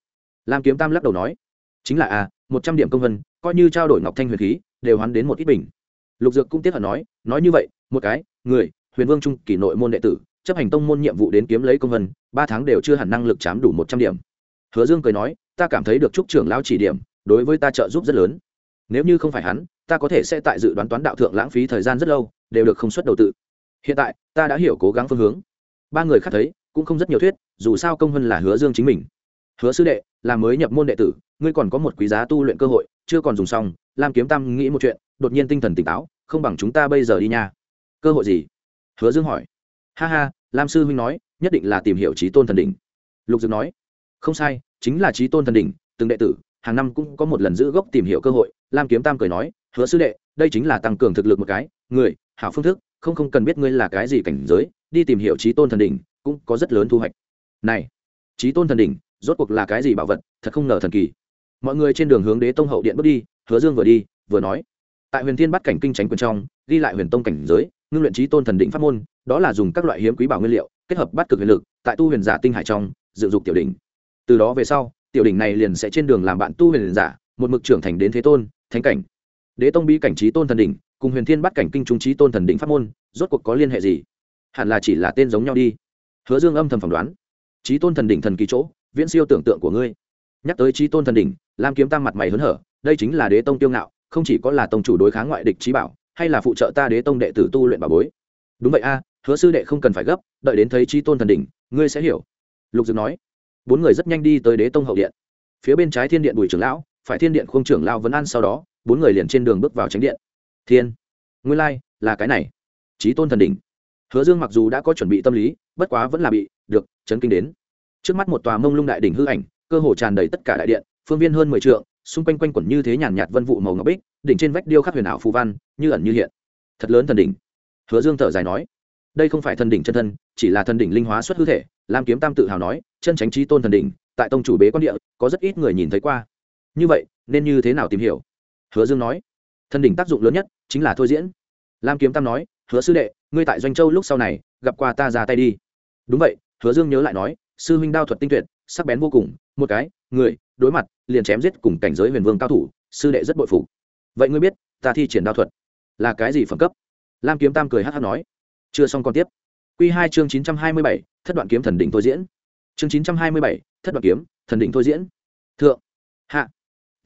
Speaker 1: Lam kiếm tam lắc đầu nói, chính là a một trăm điểm công vân, coi như trao đổi ngọc thanh huyền khí, đều hoán đến một ít bình. Lục dược cũng tiếc hận nói nói như vậy, một cái, người, huyền vương trung kỷ nội môn đệ tử, chấp hành tông môn nhiệm vụ đến kiếm lấy công vân, ba tháng đều chưa hẳn năng lực chám đủ một trăm điểm. Hứa dương cười nói, ta cảm thấy được trúc trưởng lão chỉ điểm, đối với ta trợ giúp rất lớn. Nếu như không phải hắn ta có thể sẽ tại dự đoán toán đạo thượng lãng phí thời gian rất lâu, đều được không xuất đầu tự. Hiện tại, ta đã hiểu cố gắng phương hướng. Ba người khác thấy, cũng không rất nhiều thuyết, dù sao công hơn là hứa dương chính mình. Hứa sư đệ, là mới nhập môn đệ tử, ngươi còn có một quý giá tu luyện cơ hội, chưa còn dùng xong, lam kiếm tam nghĩ một chuyện, đột nhiên tinh thần tỉnh táo, không bằng chúng ta bây giờ đi nha. Cơ hội gì? Hứa dương hỏi. Ha ha, lam sư huynh nói, nhất định là tìm hiểu trí tôn thần đỉnh. Lục Dương nói. Không sai, chính là trí tôn thần đỉnh, từng đệ tử, hàng năm cũng có một lần giữ gốc tìm hiểu cơ hội, lam kiếm tam cười nói hứa sư đệ, đây chính là tăng cường thực lực một cái. Người, hảo phương thức, không không cần biết ngươi là cái gì cảnh giới, đi tìm hiểu trí tôn thần đỉnh, cũng có rất lớn thu hoạch. Này, trí tôn thần đỉnh, rốt cuộc là cái gì bảo vật, thật không ngờ thần kỳ. Mọi người trên đường hướng đế tông hậu điện bước đi, hứa dương vừa đi, vừa nói. Tại huyền thiên bắt cảnh kinh tránh quyền trong, ghi lại huyền tông cảnh giới, ngưng luyện trí tôn thần định pháp môn, đó là dùng các loại hiếm quý bảo nguyên liệu, kết hợp bắt cực huyền lực, tại tu huyền giả tinh hải trong dự dục tiểu đỉnh. Từ đó về sau, tiểu đỉnh này liền sẽ trên đường làm bạn tu huyền giả, một mực trưởng thành đến thế tôn, thánh cảnh đế tông bí cảnh trí tôn thần đỉnh, cùng huyền thiên bắt cảnh kinh trung trí tôn thần đỉnh pháp môn, rốt cuộc có liên hệ gì? Hẳn là chỉ là tên giống nhau đi. Hứa dương âm thầm phỏng đoán. Trí tôn thần đỉnh thần kỳ chỗ, viễn siêu tưởng tượng của ngươi. Nhắc tới trí tôn thần đỉnh, lam kiếm tăng mặt mày hớn hở, đây chính là đế tông tiêu ngạo, không chỉ có là tông chủ đối kháng ngoại địch trí bảo, hay là phụ trợ ta đế tông đệ tử tu luyện bảo bối. Đúng vậy a, hứa sư đệ không cần phải gấp, đợi đến thấy trí tôn thần đỉnh, ngươi sẽ hiểu. Lục Dực nói. Bốn người rất nhanh đi tới đế tông hậu điện. Phía bên trái thiên điện bùi trưởng lão, phải thiên điện khung trưởng lao vấn an sau đó bốn người liền trên đường bước vào tránh điện. Thiên nguyên lai、like, là cái này. Trí tôn thần đỉnh. Hứa dương mặc dù đã có chuẩn bị tâm lý bất quá vẫn là bị được chấn kinh đến. Trước mắt một tòa mông lung đại đỉnh hư ảnh cơ hồ tràn đầy tất cả đại điện phương viên hơn mười t xung quanh quanh quẩn như thế nhàn nhạt vân vụ màu ngọc bích đỉnh trên vách điêu khắc huyền ảo phù văn như ẩn như hiện. Thật lớn thần đỉnh. Hứa dương thở dài nói đây không phải thần đỉnh chân thân chỉ là thần đỉnh linh hóa xuất hư thể lam kiếm tam tự hào nói chân tránh trí tôn thần đỉnh tại tông chủ bế quan địa có rất ít người nhìn thấy qua. Như vậy nên như thế nào tìm hiểu? Hứa dương nói. Thần đỉnh tác dụng lớn nhất chính là thôi diễn. Lam kiếm tam nói, hứa sư đệ, ngươi tại doanh châu lúc sau này, gặp qua ta ra tay đi. Đúng vậy, hứa dương nhớ lại nói, sư huynh đao thuật tinh tuyệt, sắc bén vô cùng, một cái, người, đối mặt, liền chém giết cùng cảnh giới huyền vương cao thủ, sư đệ rất bội phục. Vậy ngươi biết, ta thi triển đao thuật là cái gì phẩm cấp? Lam kiếm tam cười hát hát nói. Chưa xong còn tiếp. Q hai chương chín trăm hai mươi bảy, thất đoạn kiếm thần đỉnh thôi diễn. Chương chín trăm hai mươi bảy, thất đoạn kiếm thần đỉnh thôi diễn. Thượng. Hạ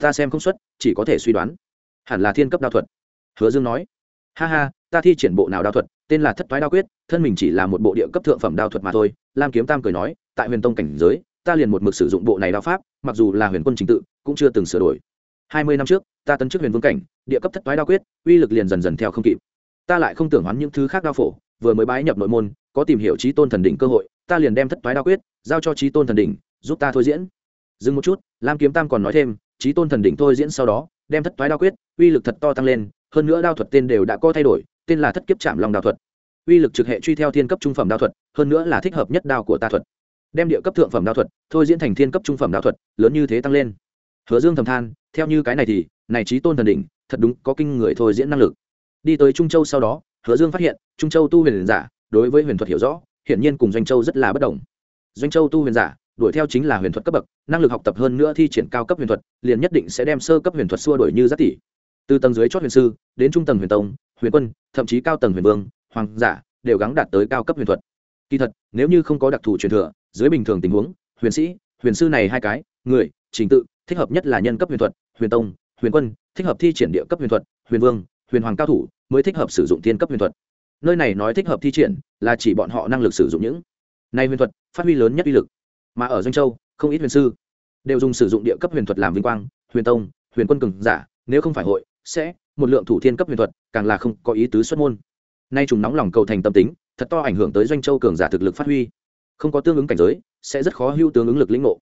Speaker 1: ta xem không xuất, chỉ có thể suy đoán. Hẳn là thiên cấp đao thuật. Hứa dương nói. Ha ha, ta thi triển bộ nào đao thuật, tên là thất thoái đao quyết, thân mình chỉ là một bộ địa cấp thượng phẩm đao thuật mà thôi. Lam kiếm tam cười nói, tại huyền tông cảnh giới, ta liền một mực sử dụng bộ này đao pháp, mặc dù là huyền quân trình tự, cũng chưa từng sửa đổi. Hai mươi năm trước, ta tấn chức huyền vương cảnh, địa cấp thất thoái đao quyết, uy lực liền dần dần theo không kịp. Ta lại không tưởng hoán những thứ khác đao phổ, vừa mới bái nhập nội môn, có tìm hiểu trí tôn thần đỉnh cơ hội, ta liền đem thất thoái đao quyết giao cho trí tôn thần đỉnh, giúp ta thôi diễn. Dừng một chút, lam kiếm tam còn nói thêm trí tôn thần đỉnh thôi diễn sau đó, đem thất thoái đao quyết, uy lực thật to tăng lên, hơn nữa đao thuật tên đều đã có thay đổi, tên là thất kiếp chạm lòng đao thuật. Uy lực trực hệ truy theo thiên cấp trung phẩm đao thuật, hơn nữa là thích hợp nhất đao của ta thuật. Đem địa cấp thượng phẩm đao thuật, thôi diễn thành thiên cấp trung phẩm đao thuật, lớn như thế tăng lên. Hứa dương thầm than, theo như cái này thì, này trí tôn thần đỉnh, thật đúng có kinh người thôi diễn năng lực. Đi tới trung châu sau đó, hứa dương phát hiện, trung châu tu huyền giả, đối với huyền thuật hiểu rõ, hiển nhiên cùng doanh châu rất là bất đồng. Doanh châu tu huyền giả đuổi theo chính là huyền thuật cấp bậc, năng lực học tập hơn nữa thi triển cao cấp huyền thuật, liền nhất định sẽ đem sơ cấp huyền thuật xua đổi như giáp tỷ từ tầng dưới chót huyền sư, đến trung tầng huyền tông, huyền quân, thậm chí cao tầng huyền vương, hoàng giả, đều gắng đạt tới cao cấp huyền thuật. Kỳ thật, nếu như không có đặc thù truyền thừa, dưới bình thường tình huống, huyền sĩ, huyền sư này hai cái, người, trình tự, thích hợp nhất là nhân cấp huyền thuật, huyền tông, huyền quân, thích hợp thi triển địa cấp huyền thuật, huyền vương, huyền hoàng cao thủ, mới thích hợp sử dụng thiên cấp huyền thuật. Nơi này nói thích hợp thi triển, là chỉ bọn họ năng lực sử dụng những này huyền thuật, phát huy lớn nhất uy lực mà ở doanh châu, không ít huyền sư đều dùng sử dụng địa cấp huyền thuật làm vinh quang, huyền tông, huyền quân cường giả, nếu không phải hội, sẽ, một lượng thủ thiên cấp huyền thuật, càng là không có ý tứ xuất môn. Nay chúng nóng lòng cầu thành tâm tính, thật to ảnh hưởng tới doanh châu cường giả thực lực phát huy. Không có tương ứng cảnh giới, sẽ rất khó hưu tương ứng lực lĩnh ngộ.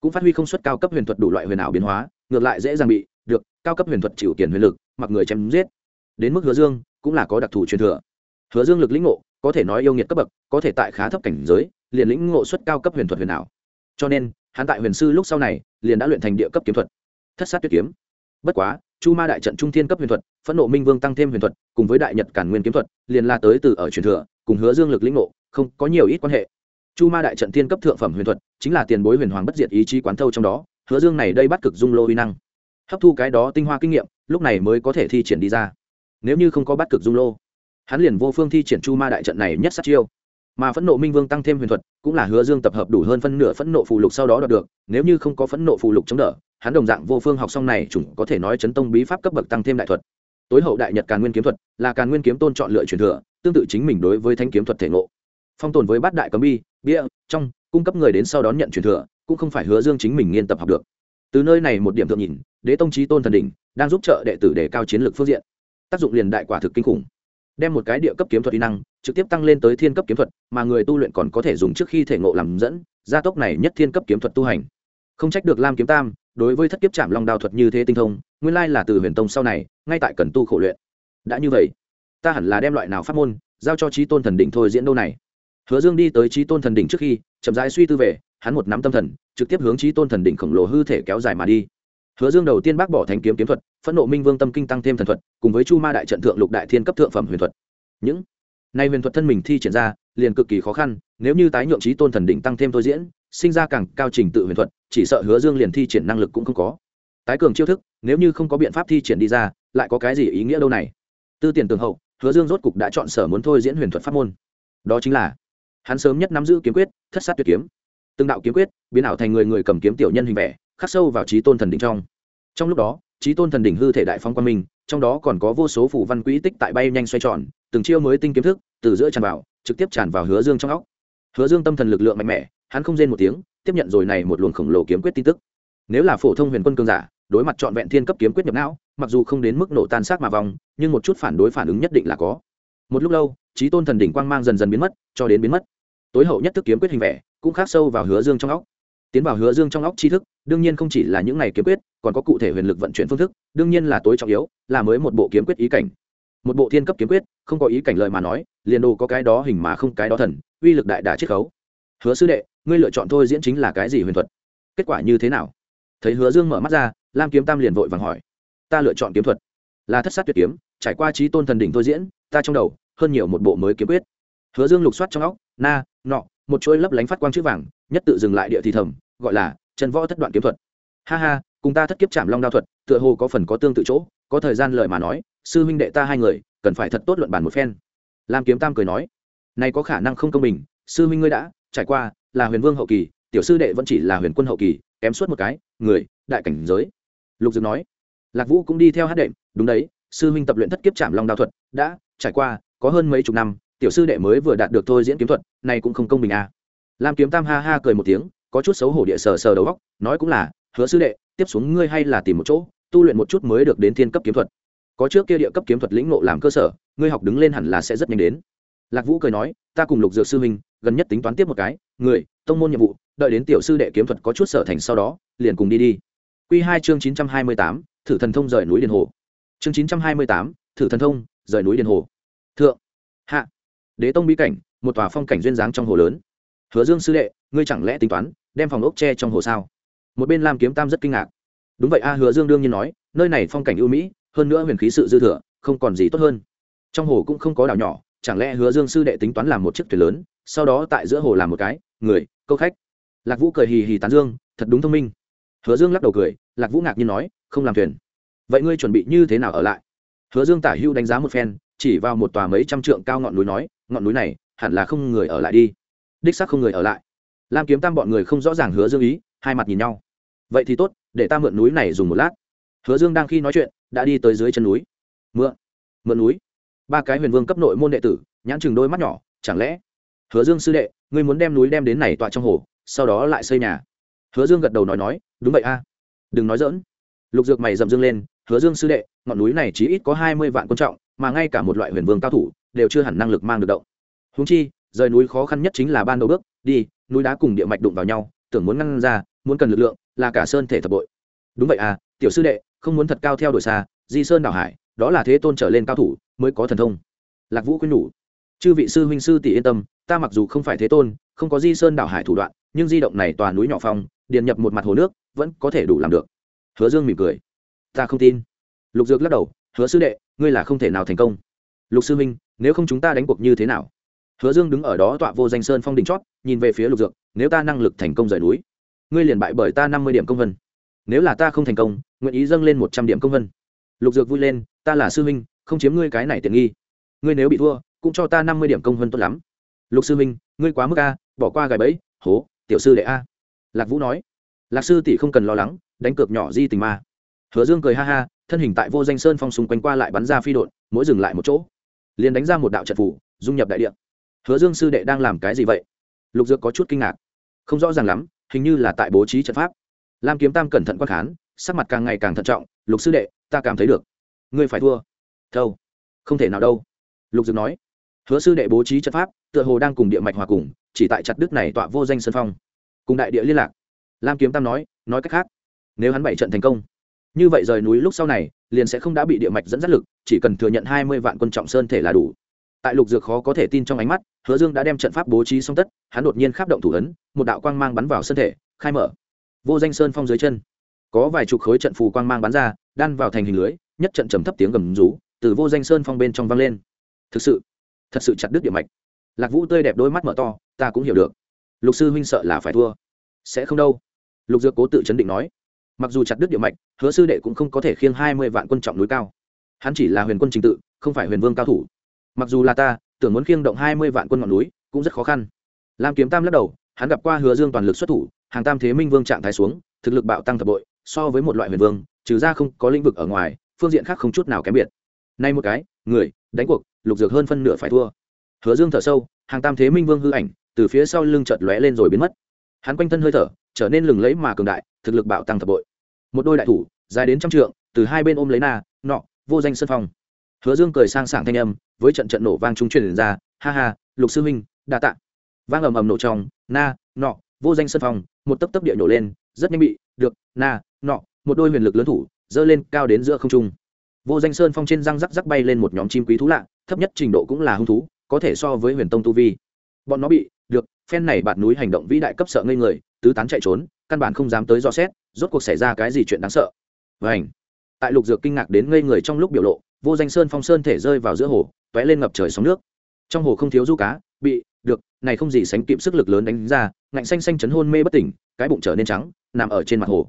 Speaker 1: Cũng phát huy không xuất cao cấp huyền thuật đủ loại huyền ảo biến hóa, ngược lại dễ dàng bị, được, cao cấp huyền thuật chịu tiền huyền lực, mặc người chém giết. Đến mức hứa dương, cũng là có đặc thù truyền thừa. Hứa dương lực lĩnh ngộ, có thể nói yêu nghiệt cấp bậc, có thể tại khá thấp cảnh giới, liền lĩnh ngộ xuất cao cấp huyền thuật huyền ảo cho nên, hắn tại huyền sư lúc sau này, liền đã luyện thành địa cấp kiếm thuật. Thất sát tuyết kiếm. Bất quá, chu ma đại trận trung thiên cấp huyền thuật, phẫn nộ minh vương tăng thêm huyền thuật, cùng với đại nhật cản nguyên kiếm thuật, liền la tới từ ở truyền thừa, cùng hứa dương lực lĩnh ngộ, không có nhiều ít quan hệ. Chu ma đại trận thiên cấp thượng phẩm huyền thuật, chính là tiền bối huyền hoàng bất diệt ý chí quán thâu trong đó, hứa dương này đây bắt cực dung lô uy năng. Hấp thu cái đó tinh hoa kinh nghiệm, lúc này mới có thể thi triển đi ra. Nếu như không có bắt cực dung lô, hắn liền vô phương thi triển chu ma đại trận này nhất sát chiêu mà phẫn nộ minh vương tăng thêm huyền thuật, cũng là hứa dương tập hợp đủ hơn phân nửa phẫn nộ phù lục sau đó đoạt được, nếu như không có phẫn nộ phù lục chống đỡ, hắn đồng dạng vô phương học xong này chủng có thể nói chấn tông bí pháp cấp bậc tăng thêm đại thuật. Tối hậu đại nhật càn nguyên kiếm thuật, là càn nguyên kiếm tôn chọn lựa truyền thừa, tương tự chính mình đối với thanh kiếm thuật thể ngộ. Phong tồn với bát đại cấm bi, bia, trong, cung cấp người đến sau đón nhận truyền thừa, cũng không phải hứa dương chính mình nghiên tập học được. Từ nơi này một điểm thượng nhìn, đế tông trí tôn thần đỉnh, đang giúp trợ đệ tử đề cao chiến lược phương diện. Tác dụng liền đại quả thực kinh khủng đem một cái địa cấp kiếm thuật kỹ năng, trực tiếp tăng lên tới thiên cấp kiếm thuật, mà người tu luyện còn có thể dùng trước khi thể ngộ làm dẫn, gia tốc này nhất thiên cấp kiếm thuật tu hành. Không trách được lam kiếm tam, đối với thất kiếp chạm long đao thuật như thế tinh thông, nguyên lai là từ huyền tông sau này, ngay tại cần tu khổ luyện. Đã như vậy, ta hẳn là đem loại nào pháp môn, giao cho trí tôn thần đỉnh thôi diễn đâu này. Hứa dương đi tới trí tôn thần đỉnh trước khi, chậm rãi suy tư về, hắn một nắm tâm thần, trực tiếp hướng trí tôn thần đỉnh khổng lồ hư thể kéo dài mà đi hứa dương đầu tiên bác bỏ thành kiếm kiếm thuật, phẫn nộ minh vương tâm kinh tăng thêm thần thuật, cùng với chu ma đại trận thượng lục đại thiên cấp thượng phẩm huyền thuật. Những nay huyền thuật thân mình thi triển ra, liền cực kỳ khó khăn, nếu như tái nhượng trí tôn thần đỉnh tăng thêm thôi diễn, sinh ra càng cao trình tự huyền thuật, chỉ sợ hứa dương liền thi triển năng lực cũng không có. Tái cường chiêu thức, nếu như không có biện pháp thi triển đi ra, lại có cái gì ý nghĩa đâu này? Tư tiền tường hậu, hứa dương rốt cục đã chọn sở muốn thôi diễn huyền thuật pháp môn. Đó chính là, hắn sớm nhất nắm giữ kiếm quyết, thất sát tuyệt kiếm. Từng đạo kiếm quyết, biến ảo thành người người cầm kiếm tiểu nhân hình vẽ khắc sâu vào trí tôn thần đỉnh trong. Trong lúc đó, trí tôn thần đỉnh hư thể đại phong quan minh, trong đó còn có vô số phủ văn quỹ tích tại bay nhanh xoay tròn, từng chiêu mới tinh kiếm thức, từ giữa tràn vào, trực tiếp tràn vào hứa dương trong óc. Hứa dương tâm thần lực lượng mạnh mẽ, hắn không rên một tiếng, tiếp nhận rồi này một luồng khổng lồ kiếm quyết tin tức. Nếu là phổ thông huyền quân cương giả, đối mặt trọn vẹn thiên cấp kiếm quyết nhập não, mặc dù không đến mức nổ tan xác mà vòng nhưng một chút phản đối phản ứng nhất định là có. Một lúc lâu, trí tôn thần đỉnh quang mang dần dần biến mất, cho đến biến mất. Tối hậu nhất thức kiếm quyết hình vẽ cũng khác sâu vào hứa dương trong óc. Tiến vào hứa dương trong óc tri thức đương nhiên không chỉ là những này kiếm quyết, còn có cụ thể huyền lực vận chuyển phương thức, đương nhiên là tối trọng yếu, là mới một bộ kiếm quyết ý cảnh. Một bộ thiên cấp kiếm quyết, không có ý cảnh lời mà nói, liền đồ có cái đó hình mà không cái đó thần, uy lực đại đả chiết khấu. Hứa sư đệ, ngươi lựa chọn thôi diễn chính là cái gì huyền thuật? Kết quả như thế nào? Thấy hứa dương mở mắt ra, lam kiếm tam liền vội vàng hỏi. Ta lựa chọn kiếm thuật. Là thất sát tuyệt kiếm, trải qua trí tôn thần đỉnh thôi diễn, ta trong đầu, hơn nhiều một bộ mới kiếm quyết. Hứa dương lục soát trong óc, na, nọ, một chuỗi lấp lánh phát quang chữ vàng, nhất tự dừng lại địa thì thầm, gọi là chân võ thất đoạn kiếm thuật. Ha ha, cùng ta thất kiếp chạm long đao thuật, tựa hồ có phần có tương tự chỗ, có thời gian lời mà nói, sư huynh đệ ta hai người, cần phải thật tốt luận bàn một phen. Lam kiếm tam cười nói, này có khả năng không công bình, sư huynh ngươi đã trải qua là huyền vương hậu kỳ, tiểu sư đệ vẫn chỉ là huyền quân hậu kỳ, kém suốt một cái, người, đại cảnh giới. Lục dực nói, lạc vũ cũng đi theo hát đệm, đúng đấy, sư huynh tập luyện thất kiếp chạm long đao thuật, đã trải qua có hơn mấy chục năm, tiểu sư đệ mới vừa đạt được thôi diễn kiếm thuật, này cũng không công bình à. Lam kiếm tam ha ha cười một tiếng có chút xấu hổ địa sờ sờ đầu góc, nói cũng là, hứa sư đệ, tiếp xuống ngươi hay là tìm một chỗ, tu luyện một chút mới được đến thiên cấp kiếm thuật. Có trước kia địa cấp kiếm thuật lĩnh nộ làm cơ sở, ngươi học đứng lên hẳn là sẽ rất nhanh đến. Lạc vũ cười nói, ta cùng lục dược sư huynh gần nhất tính toán tiếp một cái, người, tông môn nhiệm vụ, đợi đến tiểu sư đệ kiếm thuật có chút sở thành sau đó, liền cùng đi đi. Q hai chương chín trăm hai mươi tám, thử thần thông rời núi điền hồ. Chương chín trăm hai mươi tám, thử thần thông rời núi điền hồ. Thượng. Hạ. Đế tông bí cảnh, một tòa phong cảnh duyên dáng trong hồ lớn hứa dương sư đệ, ngươi chẳng lẽ tính toán đem phòng ốc tre trong hồ sao? Một bên lam kiếm tam rất kinh ngạc. Đúng vậy a, hứa dương đương nhiên nói, nơi này phong cảnh ưu mỹ, hơn nữa huyền khí sự dư thừa, không còn gì tốt hơn. Trong hồ cũng không có đảo nhỏ, chẳng lẽ hứa dương sư đệ tính toán làm một chiếc thuyền lớn, sau đó tại giữa hồ làm một cái, người, câu khách. Lạc vũ cười hì hì tán dương, thật đúng thông minh. Hứa dương lắc đầu cười, lạc vũ ngạc nhiên nói, không làm thuyền. Vậy ngươi chuẩn bị như thế nào ở lại? Hứa dương tả hưu đánh giá một phen, chỉ vào một tòa mấy trăm trượng cao ngọn núi nói, ngọn núi này hẳn là không người ở lại đi đích xác không người ở lại. Lam kiếm tam bọn người không rõ ràng hứa dương ý, hai mặt nhìn nhau. Vậy thì tốt, để ta mượn núi này dùng một lát. Hứa dương đang khi nói chuyện, đã đi tới dưới chân núi. Mượn mượn núi. Ba cái huyền vương cấp nội môn đệ tử, nhãn chừng đôi mắt nhỏ, chẳng lẽ? Hứa dương sư đệ, ngươi muốn đem núi đem đến này tọa trong hồ, sau đó lại xây nhà. Hứa dương gật đầu nói nói, đúng vậy a. Đừng nói dỡn lục dược mày dậm dương lên, hứa dương sư đệ, ngọn núi này chỉ ít có hai mươi vạn quan trọng, mà ngay cả một loại huyền vương cao thủ, đều chưa hẳn năng lực mang được động. Húng chi rời núi khó khăn nhất chính là ban đầu bước, đi, núi đá cùng địa mạch đụng vào nhau, tưởng muốn ngăn ra, muốn cần lực lượng, là cả sơn thể thập bội. Đúng vậy à tiểu sư đệ, không muốn thật cao theo đuổi xa, di sơn đảo hải, đó là thế tôn trở lên cao thủ, mới có thần thông. Lạc vũ khuyên nhủ. Chư vị sư huynh sư tỷ yên tâm, ta mặc dù không phải thế tôn, không có di sơn đảo hải thủ đoạn, nhưng di động này tòa núi nhỏ phong điền nhập một mặt hồ nước, vẫn có thể đủ làm được. Hứa dương mỉm cười. Ta không tin. Lục dược lắc đầu. Hứa sư đệ, ngươi là không thể nào thành công. Lục sư huynh, nếu không chúng ta đánh cuộc như thế nào? Hứa dương đứng ở đó tọa vô danh sơn phong đỉnh chót, nhìn về phía lục dược, nếu ta năng lực thành công rời núi, ngươi liền bại bởi ta năm mươi điểm công vân. Nếu là ta không thành công, nguyện ý dâng lên một trăm điểm công vân. Lục dược vui lên, ta là sư huynh, không chiếm ngươi cái này tiện nghi. Ngươi nếu bị thua, cũng cho ta năm mươi điểm công vân tốt lắm. Lục sư huynh, ngươi quá mức a, bỏ qua gài bẫy, hố, tiểu sư đệ a. Lạc vũ nói. Lạc sư tỷ không cần lo lắng, đánh cược nhỏ di tình ma. Hứa dương cười ha ha, thân hình tại vô danh sơn phong xung quanh qua lại bắn ra phi đột mỗi dừng lại một chỗ. Liền đánh ra một đạo trận phủ, dung nhập đại địa hứa dương sư đệ đang làm cái gì vậy? Lục dược có chút kinh ngạc. Không rõ ràng lắm, hình như là tại bố trí trận pháp. Lam kiếm tam cẩn thận quan khán, sắc mặt càng ngày càng thận trọng, lục sư đệ, ta cảm thấy được. Ngươi phải thua. Thâu không thể nào đâu. Lục dược nói. Hứa sư đệ bố trí trận pháp, tựa hồ đang cùng địa mạch hòa cùng, chỉ tại chặt đức này tọa vô danh sơn phong. Cùng đại địa liên lạc. Lam kiếm tam nói nói cách khác, nếu hắn bảy trận thành công, như vậy rời núi lúc sau này, liền sẽ không đã bị địa mạch dẫn dắt lực, chỉ cần thừa nhận hai mươi vạn quân trọng sơn thể là đủ tại lục dược khó có thể tin trong ánh mắt, hứa dương đã đem trận pháp bố trí xong tất, hắn đột nhiên kháp động thủ ấn, một đạo quang mang bắn vào sân thể, khai mở. Vô danh sơn phong dưới chân. Có vài chục khối trận phù quang mang bắn ra, đan vào thành hình lưới, nhất trận trầm thấp tiếng gầm rú từ vô danh sơn phong bên trong vang lên. Thực sự, thật sự chặt đứt địa mạch. Lạc vũ tươi đẹp đôi mắt mở to, ta cũng hiểu được. Lục sư huynh sợ là phải thua. Sẽ không đâu. Lục dược cố tự chấn định nói. Mặc dù chặt đứt địa mạch, hứa sư đệ cũng không có thể khiêng hai mươi vạn quân trọng núi cao. Hắn chỉ là huyền quân trình tự, không phải huyền vương cao thủ mặc dù là ta, tưởng muốn khiêng động hai mươi vạn quân ngọn núi, cũng rất khó khăn. Lam kiếm tam lắc đầu, hắn gặp qua hứa dương toàn lực xuất thủ, hàng tam thế minh vương trạng thái xuống, thực lực bạo tăng thập bội, so với một loại huyền vương, trừ ra không có lĩnh vực ở ngoài, phương diện khác không chút nào kém biệt. Nay một cái, người, đánh cuộc, lục dược hơn phân nửa phải thua. Hứa dương thở sâu, hàng tam thế minh vương hư ảnh, từ phía sau lưng chợt lóe lên rồi biến mất. Hắn quanh thân hơi thở, trở nên lừng lẫy mà cường đại, thực lực bạo tăng thập bội. Một đôi đại thủ, dài đến trăm trượng, từ hai bên ôm lấy na, nọ, vô danh sân phong hứa dương cười sang sảng thanh âm với trận trận nổ vang trung truyền ra ha ha lục sư huynh đa tạ. Vang ầm ầm nổ trong na nọ vô danh sân phòng một tấp tấp địa nổ lên rất nhanh bị được na nọ một đôi huyền lực lớn thủ dơ lên cao đến giữa không trung. Vô danh sơn phong trên răng rắc rắc bay lên một nhóm chim quý thú lạ thấp nhất trình độ cũng là hung thú có thể so với huyền tông tu vi. Bọn nó bị được phen này bạt núi hành động vĩ đại cấp sợ ngây người tứ tán chạy trốn căn bản không dám tới dò xét rốt cuộc xảy ra cái gì chuyện đáng sợ. Vành, tại lục dược kinh ngạc đến ngây người trong lúc biểu lộ vô danh sơn phong sơn thể rơi vào giữa hồ t lên ngập trời sóng nước. Trong hồ không thiếu du cá, bị, được, này không gì sánh kịp sức lực lớn đánh ra, ngạnh xanh xanh chấn hôn mê bất tỉnh, cái bụng trở nên trắng, nằm ở trên mặt hồ.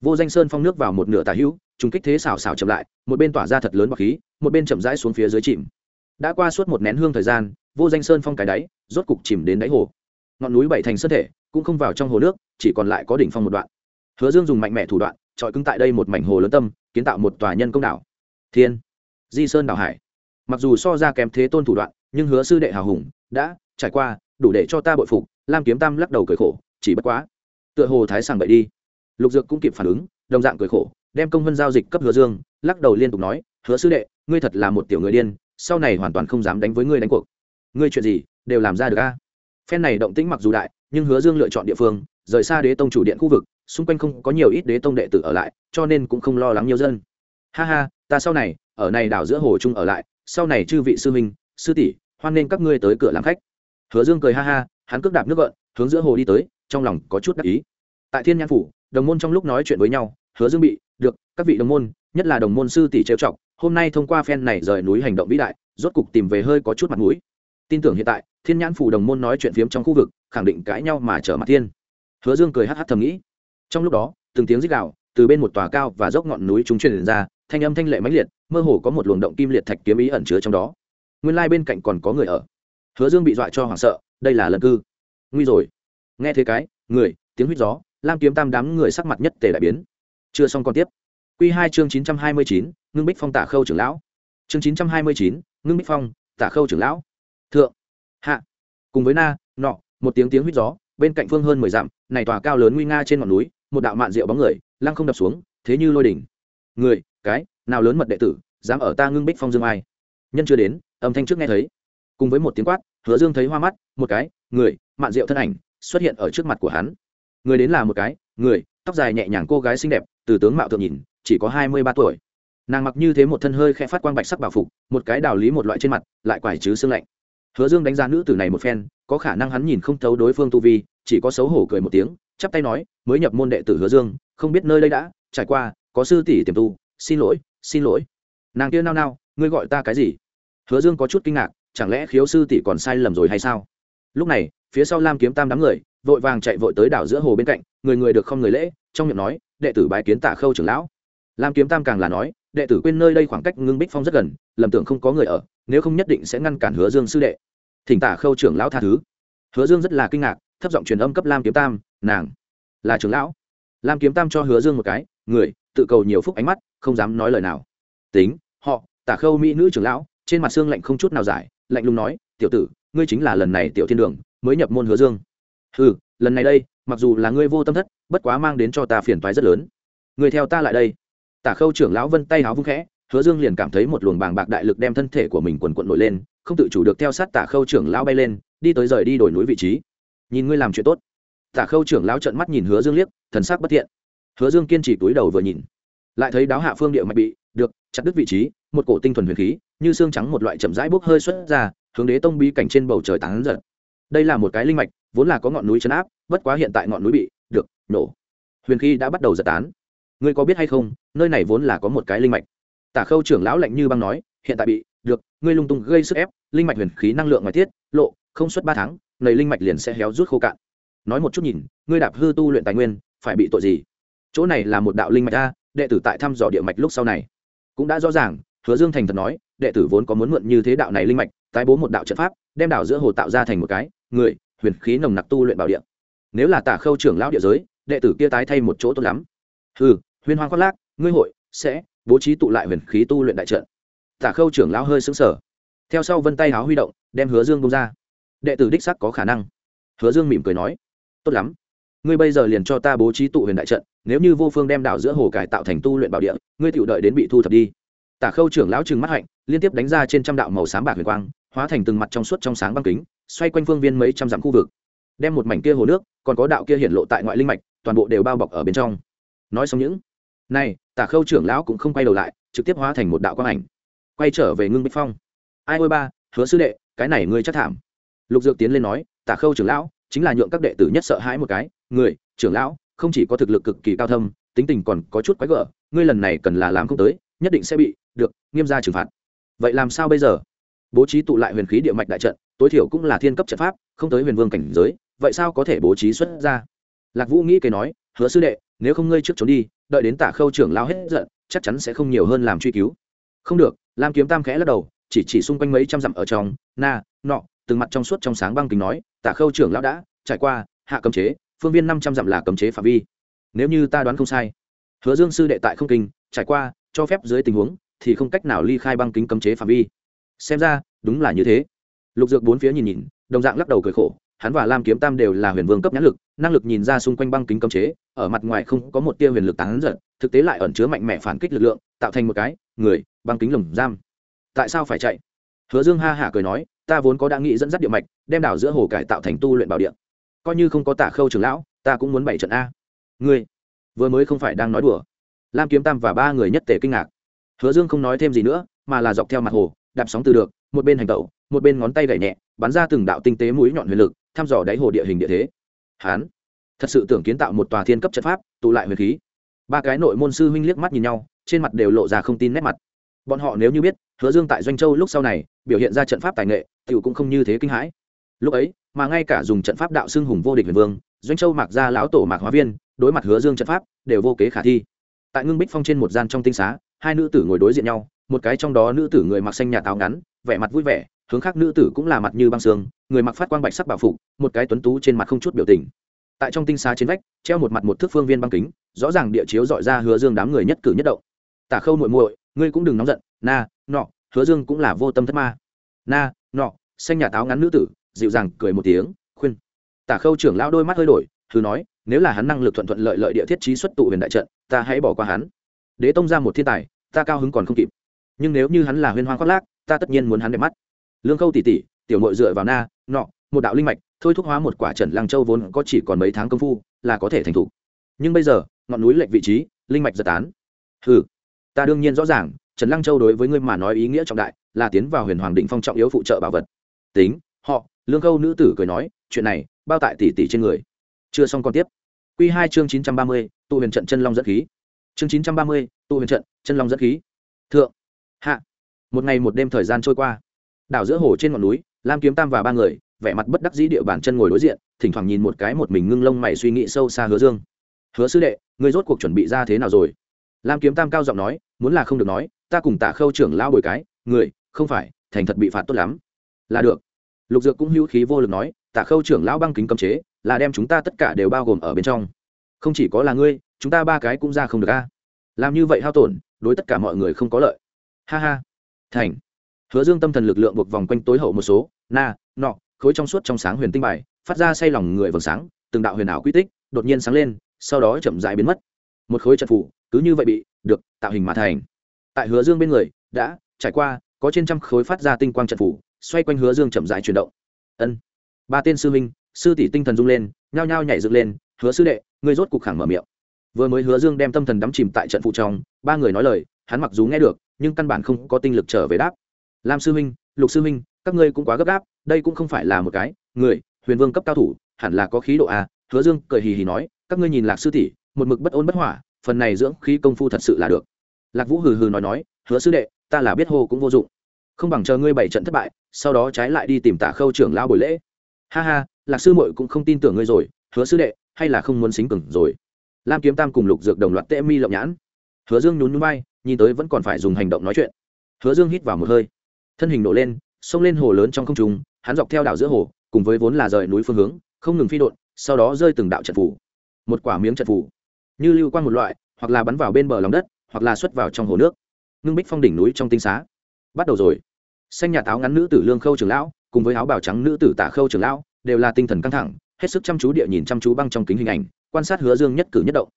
Speaker 1: Vô danh sơn phong nước vào một nửa tà hữu, trùng kích thế xào xào chậm lại, một bên tỏa ra thật lớn bọc khí, một bên chậm rãi xuống phía dưới chìm. Đã qua suốt một nén hương thời gian, vô danh sơn phong cái đáy, rốt cục chìm đến đáy hồ. Ngọn núi bảy thành sơn thể, cũng không vào trong hồ nước, chỉ còn lại có đỉnh phong một đoạn. Hứa dương dùng mạnh mẽ thủ đoạn trọi cứng tại đây một mảnh hồ lớn tâm, kiến tạo một tòa nhân công đảo. Thiên! Di sơn đảo hải. Mặc dù so ra kém thế tôn thủ đoạn, nhưng hứa sư đệ hào hùng, đã, trải qua, đủ để cho ta bội phục, lam kiếm tam lắc đầu cười khổ, chỉ bất quá. Tựa hồ thái sàng bậy đi. Lục dược cũng kịp phản ứng, đồng dạng cười khổ, đem công vân giao dịch cấp hứa dương, lắc đầu liên tục nói, hứa sư đệ, ngươi thật là một tiểu người điên, sau này hoàn toàn không dám đánh với ngươi đánh cuộc. Ngươi chuyện gì, đều làm ra được a? Phen này động tĩnh mặc dù đại, nhưng hứa dương lựa chọn địa phương, rời xa đế tông chủ điện khu vực, xung quanh không có nhiều ít đế tông đệ tử ở lại, cho nên cũng không lo lắng nhiều dân ha ha, ta sau này, ở này đảo giữa hồ trung ở lại, sau này chư vị sư huynh, sư tỷ, hoan nên các ngươi tới cửa làm khách. Hứa dương cười ha ha, hắn cước đạp nước gợn, hướng giữa hồ đi tới, trong lòng có chút đắc ý. Tại thiên nhãn phủ, đồng môn trong lúc nói chuyện với nhau, hứa dương bị, được, các vị đồng môn, nhất là đồng môn sư tỷ trêu chọc, hôm nay thông qua phen này rời núi hành động vĩ đại, rốt cục tìm về hơi có chút mặt mũi. Tin tưởng hiện tại, thiên nhãn phủ đồng môn nói chuyện phiếm trong khu vực, khẳng định cãi nhau mà trở mặt thiên. Hứa dương cười hh thầm nghĩ. Trong lúc đó, từng tiếng rít gạo từ bên một tòa cao và dốc ngọn núi chúng truyền ra thanh âm thanh lệ mãnh liệt, mơ hồ có một luồng động kim liệt thạch kiếm ý ẩn chứa trong đó. Nguyên lai bên cạnh còn có người ở. Hứa dương bị dọa cho hoảng sợ, đây là lần cư. Nguy rồi. Nghe thế cái, người, tiếng huýt gió, lam kiếm tam đám người sắc mặt nhất tề đại biến. Chưa xong còn tiếp. Q hai chương chín trăm hai mươi chín, ngưng bích phong tả khâu trưởng lão. Chương chín trăm hai mươi chín, ngưng bích phong tả khâu trưởng lão. Thượng. Hạ. Cùng với na, nọ, một tiếng tiếng huýt gió, bên cạnh phương hơn mười dặm, này tòa cao lớn nguy nga trên ngọn núi, một đạo mạn rượu bóng người, lăng không đập xuống, thế như lôi đỉnh người, cái, nào lớn mật đệ tử, dám ở ta ngưng bích phong dương ai? Nhân chưa đến, âm thanh trước nghe thấy. Cùng với một tiếng quát, hứa dương thấy hoa mắt, một cái, người, mạn rượu thân ảnh, xuất hiện ở trước mặt của hắn. Người đến là một cái, người, tóc dài nhẹ nhàng cô gái xinh đẹp, từ tướng mạo thượng nhìn, chỉ có hai mươi ba tuổi. Nàng mặc như thế một thân hơi khẽ phát quang bạch sắc bảo phục, một cái đào lý một loại trên mặt, lại quải chứ xương lạnh. Hứa dương đánh giá nữ tử này một phen, có khả năng hắn nhìn không thấu đối phương tu vi, chỉ có xấu hổ cười một tiếng, chắp tay nói, mới nhập môn đệ tử hứa dương, không biết nơi đây đã, trải qua có sư tỷ tiềm tu, xin lỗi xin lỗi. Nàng kia nao nao, ngươi gọi ta cái gì? Hứa dương có chút kinh ngạc, chẳng lẽ khiếu sư tỷ còn sai lầm rồi hay sao? Lúc này, phía sau lam kiếm tam đám người, vội vàng chạy vội tới đảo giữa hồ bên cạnh, người người được không người lễ, trong miệng nói, đệ tử bái kiến tả khâu trưởng lão. Lam kiếm tam càng là nói, đệ tử quên nơi đây khoảng cách ngưng bích phong rất gần, lầm tưởng không có người ở, nếu không nhất định sẽ ngăn cản hứa dương sư đệ. Thỉnh tả khâu trưởng lão tha thứ. Hứa dương rất là kinh ngạc, thấp giọng truyền âm cấp lam kiếm tam, nàng là trưởng lão. Lam kiếm tam cho hứa dương một cái, người tự cầu nhiều phúc ánh mắt, không dám nói lời nào. Tính, họ, tả khâu mỹ nữ trưởng lão, trên mặt xương lạnh không chút nào giải, lạnh lùng nói, tiểu tử, ngươi chính là lần này tiểu thiên đường, mới nhập môn hứa dương. Ừ lần này đây, mặc dù là ngươi vô tâm thất, bất quá mang đến cho ta phiền toái rất lớn. Người theo ta lại đây. Tả khâu trưởng lão vân tay háo vung khẽ, hứa dương liền cảm thấy một luồng bàng bạc đại lực đem thân thể của mình quần quận nổi lên, không tự chủ được theo sát tả khâu trưởng lão bay lên, đi tới rời đi đổi núi vị trí. Nhìn ngươi làm chuyện tốt. Tả khâu trưởng lão trợn mắt nhìn hứa dương liếc, thần sắc bất thiện hứa dương kiên trì túi đầu vừa nhìn. Lại thấy đáo hạ phương địa mạch bị, được, chặt đứt vị trí, một cổ tinh thuần huyền khí, như xương trắng một loại chậm rãi bốc hơi xuất ra, hướng đế tông bí cảnh trên bầu trời tán giật. Đây là một cái linh mạch, vốn là có ngọn núi chấn áp, bất quá hiện tại ngọn núi bị, được, nổ. Huyền khí đã bắt đầu giật tán. Ngươi có biết hay không, nơi này vốn là có một cái linh mạch. Tả khâu trưởng lão lạnh như băng nói, hiện tại bị, được, ngươi lung tung gây sức ép, linh mạch huyền khí năng lượng ngoài tiết, lộ, không suốt ba tháng nầy linh mạch liền sẽ héo rút khô cạn. Nói một chút nhìn, ngươi đạp hư tu luyện tài nguyên, phải bị tội gì? Chỗ này là một đạo linh mạch a, đệ tử tại thăm dò địa mạch lúc sau này. Cũng đã rõ ràng, hứa dương thành thật nói, đệ tử vốn có muốn mượn như thế đạo này linh mạch, tái bố một đạo trận pháp, đem đảo giữa hồ tạo ra thành một cái, người, huyền khí nồng nặc tu luyện bảo địa. Nếu là tả khâu trưởng lão địa giới, đệ tử kia tái thay một chỗ tốt lắm. Ừ huyên hoang khoác lác, ngươi hội, sẽ, bố trí tụ lại huyền khí tu luyện đại trận. Tả khâu trưởng lão hơi xứng sở theo sau vân tay háo huy động, đem hứa dương bông ra. Đệ tử đích sắc có khả năng. Hứa dương mỉm cười nói, tốt lắm ngươi bây giờ liền cho ta bố trí tụ huyền đại trận, nếu như vô phương đem đảo giữa hồ cải tạo thành tu luyện bảo địa, ngươi tự đợi đến bị thu thập đi. Tả khâu trưởng lão trừng mắt hạnh, liên tiếp đánh ra trên trăm đạo màu xám bạc huyền quang, hóa thành từng mặt trong suốt trong sáng băng kính, xoay quanh phương viên mấy trăm dặm khu vực. Đem một mảnh kia hồ nước, còn có đạo kia hiển lộ tại ngoại linh mạch, toàn bộ đều bao bọc ở bên trong. Nói xong những, này, tả khâu trưởng lão cũng không quay đầu lại, trực tiếp hóa thành một đạo quang ảnh, quay trở về ngưng bích phong. Ai ôi ba, hứa sư đệ, cái này ngươi chắc thảm. Lục dược tiến lên nói, tả khâu trưởng lão, chính là nhượng các đệ tử nhất sợ hãi một cái người, trưởng lão, không chỉ có thực lực cực kỳ cao thâm, tính tình còn có chút quái gở, ngươi lần này cần là làm không tới, nhất định sẽ bị, được, nghiêm ra trừng phạt. Vậy làm sao bây giờ? Bố trí tụ lại huyền khí địa mạch đại trận, tối thiểu cũng là thiên cấp trận pháp, không tới huyền vương cảnh giới, vậy sao có thể bố trí xuất ra? Lạc vũ nghĩ kế nói, hứa sư đệ, nếu không ngươi trước trốn đi, đợi đến tả khâu trưởng lao hết giận, chắc chắn sẽ không nhiều hơn làm truy cứu. Không được. Lam kiếm tam khẽ lắc đầu, chỉ chỉ xung quanh mấy trăm dặm ở trong, na, nọ, từng mặt trong suốt trong sáng băng kính nói, tả khâu trưởng lão đã trải qua hạ cấm chế phương viên năm trăm dặm là cấm chế phạm vi. Nếu như ta đoán không sai, hứa dương sư đệ tại không kinh, trải qua, cho phép dưới tình huống, thì không cách nào ly khai băng kính cấm chế phạm vi. Xem ra, đúng là như thế. Lục dược bốn phía nhìn nhìn, đồng dạng lắc đầu cười khổ, hắn và lam kiếm tam đều là huyền vương cấp nhãn lực, năng lực nhìn ra xung quanh băng kính cấm chế, ở mặt ngoài không có một tia huyền lực tán giận, thực tế lại ẩn chứa mạnh mẽ phản kích lực lượng, tạo thành một cái, người, băng kính lồng giam. Tại sao phải chạy? Hứa dương ha hả cười nói, ta vốn có đã nghĩ dẫn dắt địa mạch, đem đảo giữa hồ cải tạo thành tu luyện bảo điện coi như không có tả khâu trưởng lão, ta cũng muốn bảy trận a. Ngươi, vừa mới không phải đang nói đùa. Lam kiếm tam và ba người nhất tề kinh ngạc. Hứa dương không nói thêm gì nữa, mà là dọc theo mặt hồ, đạp sóng từ được, một bên hành tẩu, một bên ngón tay gảy nhẹ, bắn ra từng đạo tinh tế mũi nhọn huyền lực, thăm dò đáy hồ địa hình địa thế. Hán, thật sự tưởng kiến tạo một tòa thiên cấp trận pháp, tụ lại huyền khí. Ba cái nội môn sư huynh liếc mắt nhìn nhau, trên mặt đều lộ ra không tin nét mặt. Bọn họ nếu như biết, hứa dương tại doanh châu lúc sau này, biểu hiện ra trận pháp tài nghệ t cũng không như thế kinh hãi. Lúc ấy mà ngay cả dùng trận pháp đạo xưng hùng vô địch huyền vương, doanh châu mạc gia lão tổ mạc hóa viên, đối mặt hứa dương trận pháp, đều vô kế khả thi. Tại ngưng bích phong trên một gian trong tinh xá, hai nữ tử ngồi đối diện nhau, một cái trong đó nữ tử người mặc xanh nhà táo ngắn, vẻ mặt vui vẻ, hướng khác nữ tử cũng là mặt như băng xương, người mặc phát quang bạch sắc bảo phục, một cái tuấn tú trên mặt không chút biểu tình. Tại trong tinh xá trên vách, treo một mặt một thước phương viên băng kính, rõ ràng địa chiếu dọi ra hứa dương đám người nhất cử nhất động. Tả khâu muội muội, ngươi cũng đừng nóng giận, na, nọ, hứa dương cũng là vô tâm thất ma. Na, nọ, xanh nhà táo ngắn nữ tử dịu dàng cười một tiếng, khuyên. Tả khâu trưởng lão đôi mắt hơi đổi thứ nói, nếu là hắn năng lực thuận thuận lợi lợi địa thiết trí xuất tụ huyền đại trận, ta hãy bỏ qua hắn. Đế tông ra một thiên tài, ta cao hứng còn không kịp. Nhưng nếu như hắn là huyên hoang khoác lác, ta tất nhiên muốn hắn đẹp mắt. Lương khâu tỉ tỉ tiểu mội dựa vào na, nọ, một đạo linh mạch, thôi thúc hóa một quả trần lăng châu vốn có chỉ còn mấy tháng công phu, là có thể thành thủ. Nhưng bây giờ, ngọn núi lệch vị trí, linh mạch giật tán. Ừ ta đương nhiên rõ ràng, trần lăng châu đối với ngươi mà nói ý nghĩa trọng đại, là tiến vào huyền hoàng định phong trọng yếu phụ trợ bảo vật. Tính, họ lương khâu nữ tử cười nói, chuyện này, bao tại tỷ tỷ trên người. Chưa xong còn tiếp. Q hai chương chín trăm ba mươi, tụ huyền trận chân long dẫn khí. Chương chín trăm ba mươi, tụ huyền trận chân long dẫn khí. Thượng. Hạ. Một ngày một đêm thời gian trôi qua. Đảo giữa hồ trên ngọn núi, lam kiếm tam và ba người, vẻ mặt bất đắc dĩ địa bàn chân ngồi đối diện, thỉnh thoảng nhìn một cái một mình ngưng lông mày suy nghĩ sâu xa hứa dương. Hứa sư đệ người rốt cuộc chuẩn bị ra thế nào rồi? Lam kiếm tam cao giọng nói, muốn là không được nói, ta cùng tả khâu trưởng lao bồi cái, người, không phải, thành thật bị phạt tốt lắm. Là được lục dược cũng hữu khí vô lực nói, tả khâu trưởng lão băng kính cấm chế, là đem chúng ta tất cả đều bao gồm ở bên trong. Không chỉ có là ngươi, chúng ta ba cái cũng ra không được a. Làm như vậy hao tổn, đối tất cả mọi người không có lợi. Ha ha. Thành. Hứa dương tâm thần lực lượng buộc vòng quanh tối hậu một số, na, nọ, khối trong suốt trong sáng huyền tinh bài, phát ra say lòng người vầng sáng, từng đạo huyền ảo quy tích đột nhiên sáng lên, sau đó chậm dại biến mất. Một khối trận phủ, cứ như vậy bị, được, tạo hình mà thành. Tại hứa dương bên người, đã trải qua, có trên trăm khối phát ra tinh quang trận phủ xoay quanh hứa dương chậm rãi chuyển động. Ân. Ba tên sư minh sư tỷ tinh thần rung lên, nhao nhao nhảy dựng lên, hứa sư đệ, ngươi rốt cục khẳng mở miệng. Vừa mới hứa dương đem tâm thần đắm chìm tại trận phụ trong, ba người nói lời, hắn mặc dù nghe được, nhưng căn bản không có tinh lực trở về đáp. Lam sư minh lục sư minh các ngươi cũng quá gấp gáp, đây cũng không phải là một cái, người, huyền vương cấp cao thủ, hẳn là có khí độ a hứa dương cười hì hì nói, các ngươi nhìn lạc sư tỷ, một mực bất ôn bất hỏa phần này dưỡng khí công phu thật sự là được. Lạc vũ hừ hừ nói nói, hứa sư đệ, ta là biết hô cũng vô dụng không bằng chờ ngươi bảy trận thất bại, sau đó trái lại đi tìm tả khâu trưởng lao buổi lễ. Ha ha, lạc sư muội cũng không tin tưởng ngươi rồi, hứa sư đệ, hay là không muốn xính cừng rồi? Lam kiếm tam cùng lục dược đồng loạt tệ mi lộng nhãn. Hứa dương nhún nhún bay nhìn tới vẫn còn phải dùng hành động nói chuyện. Hứa dương hít vào một hơi. Thân hình nổ lên, xông lên hồ lớn trong không trung, hắn dọc theo đảo giữa hồ, cùng với vốn là rời núi phương hướng, không ngừng phi đột, sau đó rơi từng đạo trận phủ. Một quả miếng trận phủ. Như lưu quan một loại, hoặc là bắn vào bên bờ lòng đất, hoặc là xuất vào trong hồ nước. Ngưng bích phong đỉnh núi trong tinh xá bắt đầu rồi. Xanh nhà táo ngắn nữ tử lương khâu trường lão, cùng với áo bào trắng nữ tử tả khâu trường lão, đều là tinh thần căng thẳng, hết sức chăm chú địa nhìn chăm chú băng trong kính hình ảnh, quan sát hứa dương nhất cử nhất động.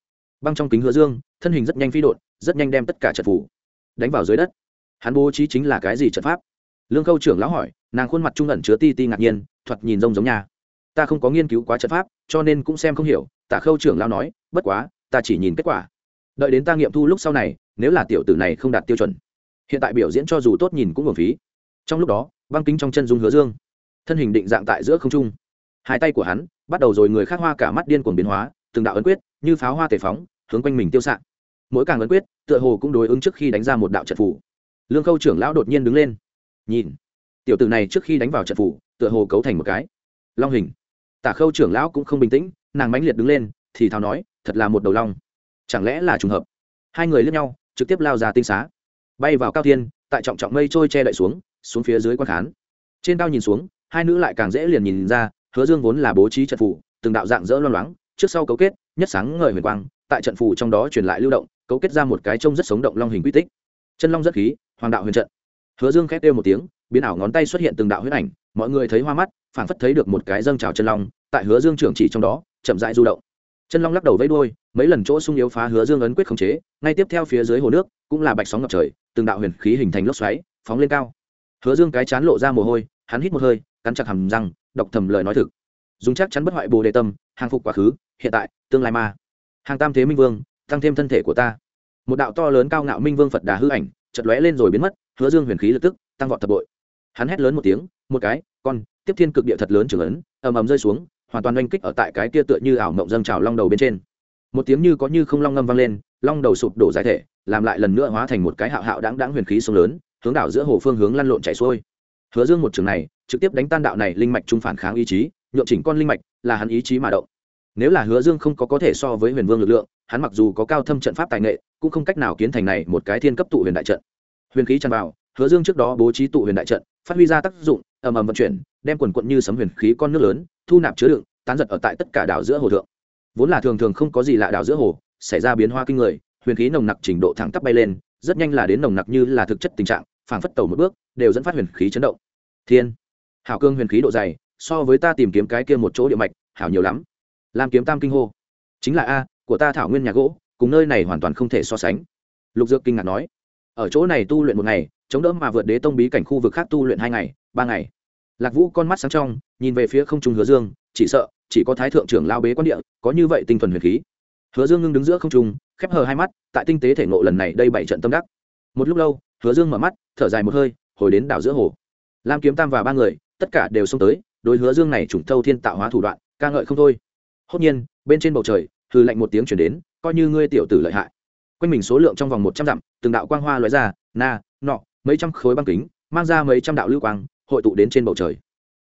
Speaker 1: Băng trong kính hứa dương, thân hình rất nhanh phi đột, rất nhanh đem tất cả trận phủ đánh vào dưới đất. Hắn bố trí chính là cái gì trận pháp? Lương khâu trưởng lão hỏi, nàng khuôn mặt trung ẩn chứa ti ti ngạc nhiên, thoạt nhìn rông giống nhà. Ta không có nghiên cứu quá trận pháp, cho nên cũng xem không hiểu, tả khâu trưởng lão nói, bất quá, ta chỉ nhìn kết quả. Đợi đến ta nghiệm thu lúc sau này, nếu là tiểu tử này không đạt tiêu chuẩn hiện tại biểu diễn cho dù tốt nhìn cũng hưởng phí. Trong lúc đó, băng kính trong chân dung hứa dương, thân hình định dạng tại giữa không trung. Hai tay của hắn bắt đầu rồi người khác hoa cả mắt điên cuồng biến hóa, từng đạo ấn quyết như pháo hoa tề phóng, hướng quanh mình tiêu xạ. Mỗi càng ấn quyết, tựa hồ cũng đối ứng trước khi đánh ra một đạo trận phủ lương khâu trưởng lão đột nhiên đứng lên. Nhìn, tiểu tử này trước khi đánh vào trận phủ tựa hồ cấu thành một cái. Long hình. Tả khâu trưởng lão cũng không bình tĩnh, nàng mãnh liệt đứng lên, thì thào nói, thật là một đầu long. Chẳng lẽ là trùng hợp? Hai người lướt nhau, trực tiếp lao ra tinh xá bay vào cao thiên, tại trọng trọng mây trôi che đậy xuống xuống phía dưới quan khán. Trên cao nhìn xuống, hai nữ lại càng dễ liền nhìn ra, hứa dương vốn là bố trí trận phủ, từng đạo dạng dỡ loang loáng, trước sau cấu kết, nhất sáng ngời huyền quang, tại trận phủ trong đó truyền lại lưu động, cấu kết ra một cái trông rất sống động long hình quy tích. Chân long rất khí, hoàng đạo huyền trận. Hứa dương khét kêu một tiếng, biến ảo ngón tay xuất hiện từng đạo huyết ảnh, mọi người thấy hoa mắt, phảng phất thấy được một cái dâng trào chân long, tại hứa dương trưởng chỉ trong đó, chậm rãi du động. Chân long lắc đầu vẫy đuôi mấy lần chỗ sung yếu phá hứa dương ấn quyết khống chế, ngay tiếp theo phía dưới hồ nước, cũng là bạch sóng ngập trời, từng đạo huyền khí hình thành lốc xoáy, phóng lên cao. Hứa dương cái chán lộ ra mồ hôi, hắn hít một hơi, cắn chặt hầm răng, đọc thầm lời nói thực. Dùng chắc chắn bất hoại bồ đề tâm, hàng phục quá khứ, hiện tại, tương lai ma hàng tam thế minh vương, tăng thêm thân thể của ta. Một đạo to lớn cao ngạo minh vương phật đà hư ảnh chật lóe lên rồi biến mất, hứa dương huyền khí lập tức, tăng vọt thập bội. Hắn hét lớn một tiếng, một cái, con, tiếp thiên cực địa thật lớn trường ấn, ầm ầm rơi xuống, hoàn toàn oanh kích ở tại cái kia tựa như ảo mộng dâng trào long đầu bên trên một tiếng như có như không long ngâm vang lên, long đầu sụp đổ giải thể, làm lại lần nữa hóa thành một cái hạo hạo đáng đáng huyền khí sông lớn, hướng đảo giữa hồ phương hướng lăn lộn chảy xuôi. Hứa dương một trường này, trực tiếp đánh tan đạo này linh mạch trung phản kháng ý chí nhộn chỉnh con linh mạch là hắn ý chí mà động. Nếu là hứa dương không có có thể so với huyền vương lực lượng, hắn mặc dù có cao thâm trận pháp tài nghệ, cũng không cách nào kiến thành này một cái thiên cấp tụ huyền đại trận. Huyền khí tràn vào, hứa dương trước đó bố trí tụ huyền đại trận, phát huy ra tác dụng, ầm ầm vận chuyển, đem quần quận như sấm huyền khí con nước lớn, thu nạp chứa đựng, tán giật ở tại tất cả đảo giữa hồ thượng vốn là thường thường không có gì lạ đảo giữa hồ, xảy ra biến hoa kinh người, huyền khí nồng nặc trình độ thẳng tắp bay lên, rất nhanh là đến nồng nặc như là thực chất tình trạng, phảng phất tàu một bước, đều dẫn phát huyền khí chấn động. Thiên, hảo cương huyền khí độ dày, so với ta tìm kiếm cái kia một chỗ địa mạch, hảo nhiều lắm. Làm kiếm tam kinh hô. Chính là a, của ta thảo nguyên nhà gỗ, cùng nơi này hoàn toàn không thể so sánh. Lục dược kinh ngạc nói. Ở chỗ này tu luyện một ngày, chống đỡ mà vượt đế tông bí cảnh khu vực khác tu luyện hai ngày, ba ngày. Lạc vũ con mắt sáng trong, nhìn về phía không trung hứa dương, chỉ sợ chỉ có thái thượng trưởng lao bế quan địa, có như vậy tinh thuần huyền khí. Hứa dương ngưng đứng giữa không trung, khép hờ hai mắt, tại tinh tế thể ngộ lần này đây bảy trận tâm đắc. Một lúc lâu, hứa dương mở mắt, thở dài một hơi, hồi đến đảo giữa hồ. Lam kiếm tam và ba người, tất cả đều xông tới, đối hứa dương này trùng thâu thiên tạo hóa thủ đoạn, ca ngợi không thôi. Hốt nhiên, bên trên bầu trời hư lạnh một tiếng chuyển đến, coi như ngươi tiểu tử lợi hại. Quanh mình số lượng trong vòng một trăm dặm, từng đạo quang hoa loại ra, na, nọ, mấy trăm khối băng kính, mang ra mấy trăm đạo lưu quang, hội tụ đến trên bầu trời.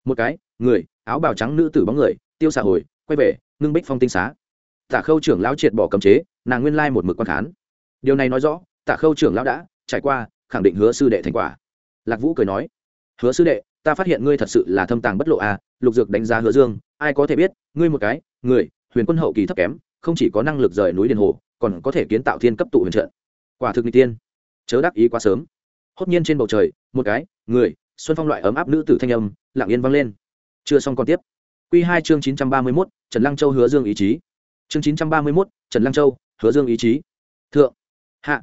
Speaker 1: Một cái, người, áo bào trắng nữ tử bóng người tiêu xạ hồi, quay về, ngưng bích phong tinh xá. Tả khâu trưởng lão triệt bỏ cấm chế, nàng nguyên lai một mực quan khán. Điều này nói rõ, tả khâu trưởng lão đã trải qua khẳng định hứa sư đệ thành quả. Lạc vũ cười nói, hứa sư đệ, ta phát hiện ngươi thật sự là thâm tàng bất lộ à lục dược đánh giá hứa dương, ai có thể biết, ngươi một cái, người, huyền quân hậu kỳ thấp kém, không chỉ có năng lực rời núi điền hồ, còn có thể kiến tạo thiên cấp tụ huyền trận. Quả thực n tiên. Chớ đắc ý quá sớm. Hốt nhiên trên bầu trời, một cái, người, xuân phong loại ấm áp nữ tử thanh âm, lặng yên vang lên. Chưa xong còn tiếp. Quy hai chương chín trăm ba mươi mốt, trần lăng châu hứa dương ý chí. Chương chín trăm ba mươi mốt, trần lăng châu hứa dương ý chí. Thượng. Hạ.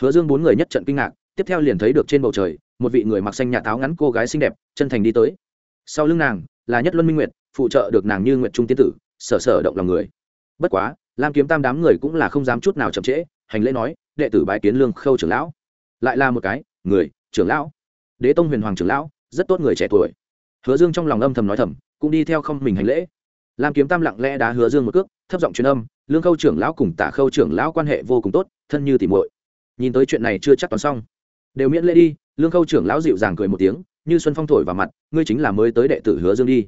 Speaker 1: Hứa dương bốn người nhất trận kinh ngạc, tiếp theo liền thấy được trên bầu trời, một vị người mặc xanh nhà táo ngắn cô gái xinh đẹp, chân thành đi tới. Sau lưng nàng, là nhất luân minh nguyệt, phụ trợ được nàng như nguyệt trung tiên tử, sở sở động lòng người. Bất quá, lam kiếm tam đám người cũng là không dám chút nào chậm trễ, hành lễ nói, đệ tử bái kiến lương khâu trưởng lão. Lại là một cái, người, trưởng lão. Đế tông huyền hoàng trưởng lão, rất tốt người trẻ tuổi. Hứa dương trong lòng âm thầm nói thầm cũng đi theo không mình hành lễ. Lam kiếm tam lặng lẽ đá hứa dương một cước, thấp giọng truyền âm, lương khâu trưởng lão cùng tả khâu trưởng lão quan hệ vô cùng tốt, thân như tỉ muội. Nhìn tới chuyện này chưa chắc toán xong. Đều miễn lễ đi. Lương khâu trưởng lão dịu dàng cười một tiếng, như xuân phong thổi vào mặt, ngươi chính là mới tới đệ tử hứa dương đi.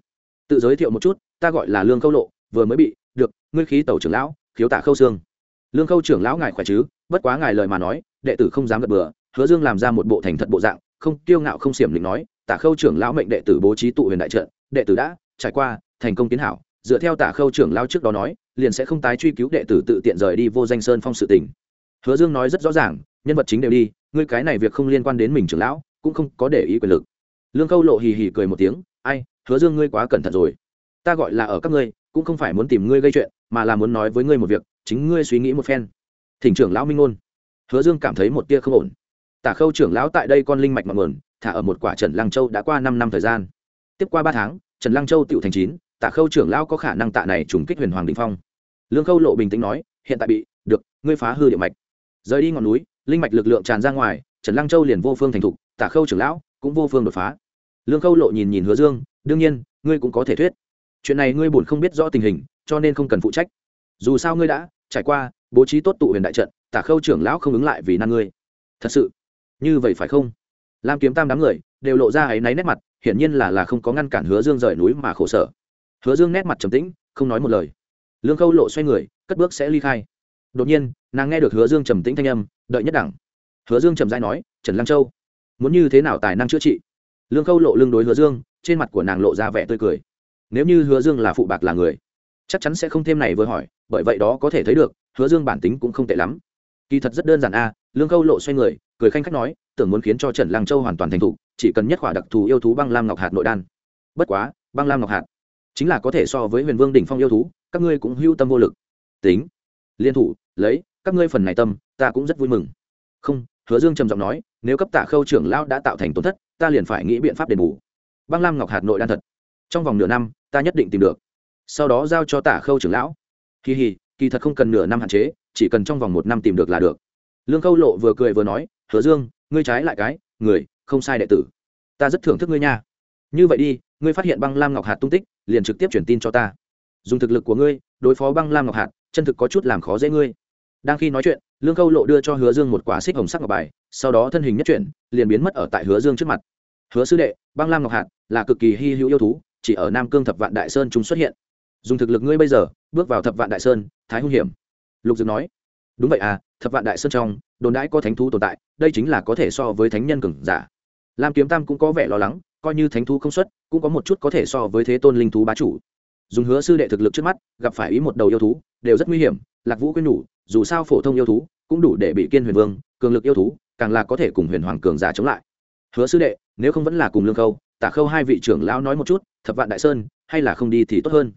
Speaker 1: Tự giới thiệu một chút, ta gọi là lương khâu lộ, vừa mới bị, được, ngươi khí tẩu trưởng lão, khiếu tả khâu xương lương khâu trưởng lão ngài khỏe chứ? Bất quá ngài lời mà nói, đệ tử không dám gật bừa, hứa dương làm ra một bộ thành thật bộ dạng, không kiêu ngạo không xiểm định nói, tả khâu trưởng lão mệnh đệ tử bố trí tụ huyền đại trận đệ tử đã trải qua, thành công tiến hảo, dựa theo tạ khâu trưởng lão trước đó nói, liền sẽ không tái truy cứu đệ tử tự tiện rời đi vô danh sơn phong sự tình. Hứa dương nói rất rõ ràng, nhân vật chính đều đi, ngươi cái này việc không liên quan đến mình trưởng lão, cũng không có để ý quyền lực. Lương khâu lộ hì hì cười một tiếng, ai, hứa dương ngươi quá cẩn thận rồi. Ta gọi là ở các ngươi, cũng không phải muốn tìm ngươi gây chuyện, mà là muốn nói với ngươi một việc, chính ngươi suy nghĩ một phen. Thỉnh trưởng lão minh ngôn. Hứa dương cảm thấy một tia không ổn. Tả khâu trưởng lão tại đây con linh mạch mặn nguồn, thả ở một quả trần lăng châu đã qua năm năm thời gian tiếp qua ba tháng, trần lăng châu tựu thành chín, tạ khâu trưởng lão có khả năng tạ này trùng kích huyền hoàng đình phong. Lương khâu lộ bình tĩnh nói, hiện tại bị, được, ngươi phá hư địa mạch. Rời đi ngọn núi, linh mạch lực lượng tràn ra ngoài, trần lăng châu liền vô phương thành thục, tạ khâu trưởng lão cũng vô phương đột phá. Lương khâu lộ nhìn nhìn hứa dương, đương nhiên, ngươi cũng có thể thuyết. Chuyện này ngươi buồn không biết rõ tình hình, cho nên không cần phụ trách. Dù sao ngươi đã trải qua, bố trí tốt tụ huyền đại trận tả khâu trưởng lão không ứng lại vì nan ngươi. Thật sự, như vậy phải không? Lam kiếm tam đám người đều lộ ra áy náy nét mặt hiển nhiên là là không có ngăn cản hứa dương rời núi mà khổ sở. Hứa dương nét mặt trầm tĩnh, không nói một lời. Lương khâu lộ xoay người, cất bước sẽ ly khai. Đột nhiên, nàng nghe được hứa dương trầm tĩnh thanh âm, đợi nhất đẳng. Hứa dương trầm dai nói, trần lăng châu, muốn như thế nào tài năng chữa trị? Lương khâu lộ lương đối hứa dương, trên mặt của nàng lộ ra vẻ tươi cười. Nếu như hứa dương là phụ bạc là người, chắc chắn sẽ không thêm này vừa hỏi, bởi vậy đó có thể thấy được, hứa dương bản tính cũng không tệ lắm. Kỳ thật rất đơn giản a, lương khâu lộ xoay người, cười khanh khách nói, tưởng muốn khiến cho trần lăng châu hoàn toàn thành thục chỉ cần nhất khỏa đặc thù yêu thú băng lam ngọc hạt nội đan. Bất quá, băng lam ngọc hạt chính là có thể so với huyền vương đỉnh phong yêu thú, các ngươi cũng hưu tâm vô lực. Tính, liên thủ, lấy, các ngươi phần này tâm, ta cũng rất vui mừng. Không, hứa dương trầm giọng nói, nếu cấp tạ khâu trưởng lão đã tạo thành tổn thất, ta liền phải nghĩ biện pháp đền bù. Băng lam ngọc hạt nội đan thật. Trong vòng nửa năm, ta nhất định tìm được. Sau đó giao cho tả khâu trưởng lão. Kỳ hì, kỳ thật không cần nửa năm hạn chế, chỉ cần trong vòng một năm tìm được là được. Lương khâu lộ vừa cười vừa nói, hứa dương, ngươi trái lại cái, người không sai đệ tử. Ta rất thưởng thức ngươi nha. Như vậy đi, ngươi phát hiện băng lam ngọc hạt tung tích, liền trực tiếp truyền tin cho ta. Dùng thực lực của ngươi, đối phó băng lam ngọc hạt, chân thực có chút làm khó dễ ngươi. Đang khi nói chuyện, lương khâu lộ đưa cho hứa dương một quả xích hồng sắc ngọc bài, sau đó thân hình nhất chuyển, liền biến mất ở tại hứa dương trước mặt. Hứa sư đệ, băng lam ngọc hạt là cực kỳ hy hữu yêu thú, chỉ ở nam cương thập vạn đại sơn chúng xuất hiện. Dùng thực lực ngươi bây giờ, bước vào thập vạn đại sơn, thái hung hiểm. Lục dương nói, đúng vậy à thập vạn đại sơn trong, đồn đãi có thánh thú tồn tại, đây chính là có thể so với thánh nhân cường giả lam kiếm tam cũng có vẻ lo lắng, coi như thánh thú không xuất, cũng có một chút có thể so với thế tôn linh thú bá chủ. Dùng hứa sư đệ thực lực trước mắt, gặp phải ý một đầu yêu thú, đều rất nguy hiểm, lạc vũ quyên nhủ, dù sao phổ thông yêu thú, cũng đủ để bị kiên huyền vương, cường lực yêu thú, càng là có thể cùng huyền hoàng cường giả chống lại. Hứa sư đệ, nếu không vẫn là cùng lương khâu, tả khâu hai vị trưởng lão nói một chút, thập vạn đại sơn, hay là không đi thì tốt hơn.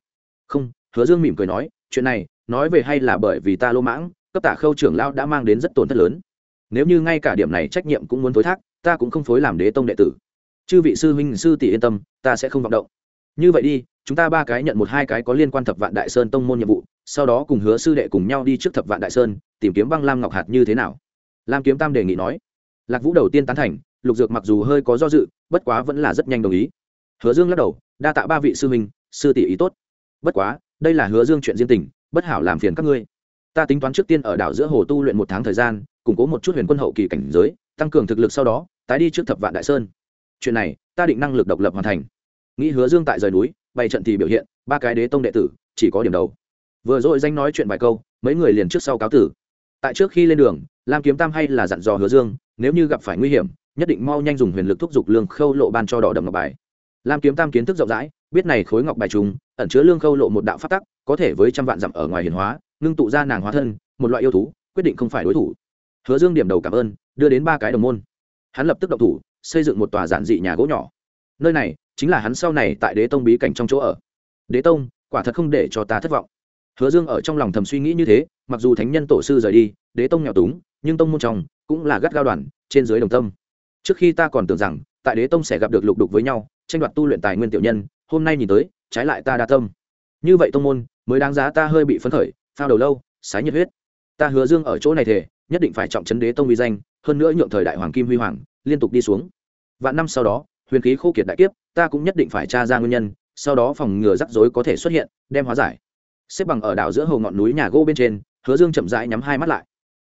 Speaker 1: Không, hứa dương mỉm cười nói, chuyện này, nói về hay là bởi vì ta lô mãng, cấp tả khâu trưởng lão đã mang đến rất tổn thất lớn. Nếu như ngay cả điểm này trách nhiệm cũng muốn phối thác ta cũng không phối làm đế tông đệ tử. Chư vị sư huynh, sư tỷ yên tâm, ta sẽ không vọng động. Như vậy đi, chúng ta ba cái nhận một hai cái có liên quan thập vạn đại sơn tông môn nhiệm vụ, sau đó cùng hứa sư đệ cùng nhau đi trước thập vạn đại sơn, tìm kiếm băng lam ngọc hạt như thế nào. Lam kiếm tam đề nghị nói. Lạc vũ đầu tiên tán thành, lục dược mặc dù hơi có do dự, bất quá vẫn là rất nhanh đồng ý. Hứa dương lắc đầu, đa tạ ba vị sư huynh, sư tỷ ý tốt. Bất quá, đây là hứa dương chuyện riêng tình, bất hảo làm phiền các ngươi. Ta tính toán trước tiên ở đảo giữa hồ tu luyện một tháng thời gian, củng cố một chút huyền quân hậu kỳ cảnh giới, tăng cường thực lực sau đó tái đi trước thập vạn đại sơn. Chuyện này, ta định năng lực độc lập hoàn thành. Nghĩ hứa dương tại rời núi, bày trận thì biểu hiện, ba cái đế tông đệ tử, chỉ có điểm đầu. Vừa rồi danh nói chuyện vài câu, mấy người liền trước sau cáo tử. Tại trước khi lên đường, lam kiếm tam hay là dặn dò hứa dương, nếu như gặp phải nguy hiểm, nhất định mau nhanh dùng huyền lực thúc giục lương khâu lộ ban cho đỏ đậm ngọc bài. Lam kiếm tam kiến thức rộng rãi, biết này khối ngọc bài trùng, ẩn chứa lương khâu lộ một đạo phát tắc, có thể với trăm vạn dặm ở ngoài hiền hóa, ngưng tụ ra nàng hóa thân, một loại yêu thú, quyết định không phải đối thủ. Hứa dương điểm đầu cảm ơn, đưa đến ba cái đồng môn hắn lập tức động thủ, xây dựng một tòa giản dị nhà gỗ nhỏ. Nơi này chính là hắn sau này tại đế tông bí cảnh trong chỗ ở. Đế tông, quả thật không để cho ta thất vọng. Hứa dương ở trong lòng thầm suy nghĩ như thế, mặc dù thánh nhân tổ sư rời đi, đế tông nghèo túng, nhưng tông môn trong cũng là gắt gao đoàn, trên dưới đồng tâm. Trước khi ta còn tưởng rằng, tại đế tông sẽ gặp được lục đục với nhau, tranh đoạt tu luyện tài nguyên tiểu nhân, hôm nay nhìn tới, trái lại ta đa tâm. Như vậy tông môn mới đáng giá ta hơi bị phấn khởi, phao đầu lâu, sái nhiệt huyết. Ta hứa dương ở chỗ này thể nhất định phải trọng chấn đế tông uy danh hơn nữa nhượng thời đại hoàng kim huy hoàng, liên tục đi xuống. Vạn năm sau đó, huyền khí khô kiệt đại kiếp, ta cũng nhất định phải tra ra nguyên nhân, sau đó phòng ngừa rắc rối có thể xuất hiện, đem hóa giải. Xếp bằng ở đảo giữa hồ ngọn núi nhà gỗ bên trên, hứa dương chậm rãi nhắm hai mắt lại.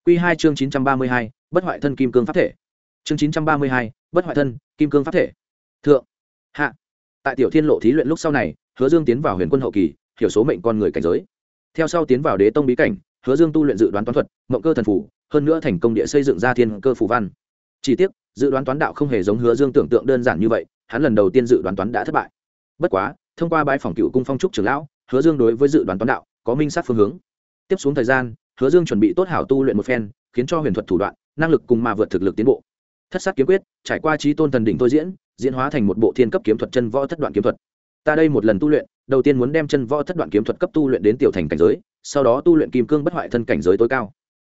Speaker 1: Q hai chương chín trăm ba mươi hai, bất hoại thân kim cương pháp thể. Chương chín trăm ba mươi hai, bất hoại thân kim cương pháp thể. Thượng. Hạ. Tại tiểu thiên lộ thí luyện lúc sau này, hứa dương tiến vào huyền quân hậu kỳ, hiểu số mệnh con người cảnh giới. Theo sau tiến vào đế tông bí cảnh, hứa dương tu luyện dự đoán toán thuật, mộng cơ thần phủ hơn nữa thành công địa xây dựng ra thiên cơ phủ văn. Chỉ tiếc, dự đoán toán đạo không hề giống hứa dương tưởng tượng đơn giản như vậy, hắn lần đầu tiên dự đoán toán đã thất bại. Bất quá, thông qua bãi phòng cựu cung phong trúc trưởng lão, hứa dương đối với dự đoán toán đạo có minh sát phương hướng. Tiếp xuống thời gian, hứa dương chuẩn bị tốt hảo tu luyện một phen, khiến cho huyền thuật thủ đoạn, năng lực cùng mà vượt thực lực tiến bộ. Thất sát kiếm quyết, trải qua trí tôn thần đỉnh thôi diễn diễn hóa thành một bộ thiên cấp kiếm thuật chân võ thất đoạn kiếm thuật. Ta đây một lần tu luyện, đầu tiên muốn đem chân võ thất đoạn kiếm thuật cấp tu luyện đến tiểu thành cảnh giới, sau đó tu luyện kim cương bất hoại thân cảnh giới tối cao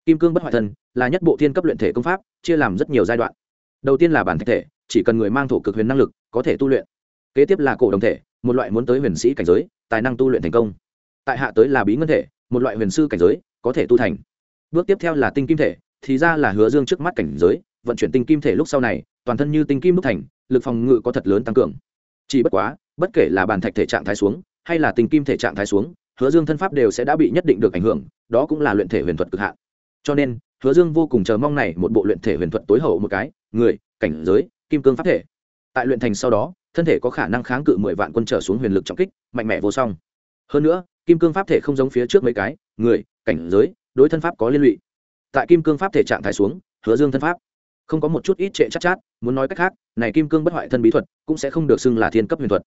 Speaker 1: kim cương bất hoại thân là nhất bộ thiên cấp luyện thể công pháp, chia làm rất nhiều giai đoạn. Đầu tiên là bản thạch thể, chỉ cần người mang thổ cực huyền năng lực, có thể tu luyện. Kế tiếp là cổ đồng thể, một loại muốn tới huyền sĩ cảnh giới, tài năng tu luyện thành công. Tại hạ tới là bí ngân thể, một loại huyền sư cảnh giới, có thể tu thành. Bước tiếp theo là tinh kim thể, thì ra là hứa dương trước mắt cảnh giới, vận chuyển tinh kim thể lúc sau này, toàn thân như tinh kim đúc thành, lực phòng ngự có thật lớn tăng cường. Chỉ bất quá, bất kể là bàn thạch thể trạng thái xuống, hay là tinh kim thể trạng thái xuống, hứa dương thân pháp đều sẽ đã bị nhất định được ảnh hưởng, đó cũng là luyện thể huyền thuật cực hạn cho nên hứa dương vô cùng chờ mong này một bộ luyện thể huyền thuật tối hậu một cái người cảnh giới kim cương pháp thể. Tại luyện thành sau đó thân thể có khả năng kháng cự mười vạn quân trở xuống huyền lực trọng kích mạnh mẽ vô song. Hơn nữa kim cương pháp thể không giống phía trước mấy cái người cảnh giới đối thân pháp có liên lụy. Tại kim cương pháp thể trạng thái xuống hứa dương thân pháp không có một chút ít trệ chắc chát, chát muốn nói cách khác này kim cương bất hoại thân bí thuật cũng sẽ không được xưng là thiên cấp huyền thuật.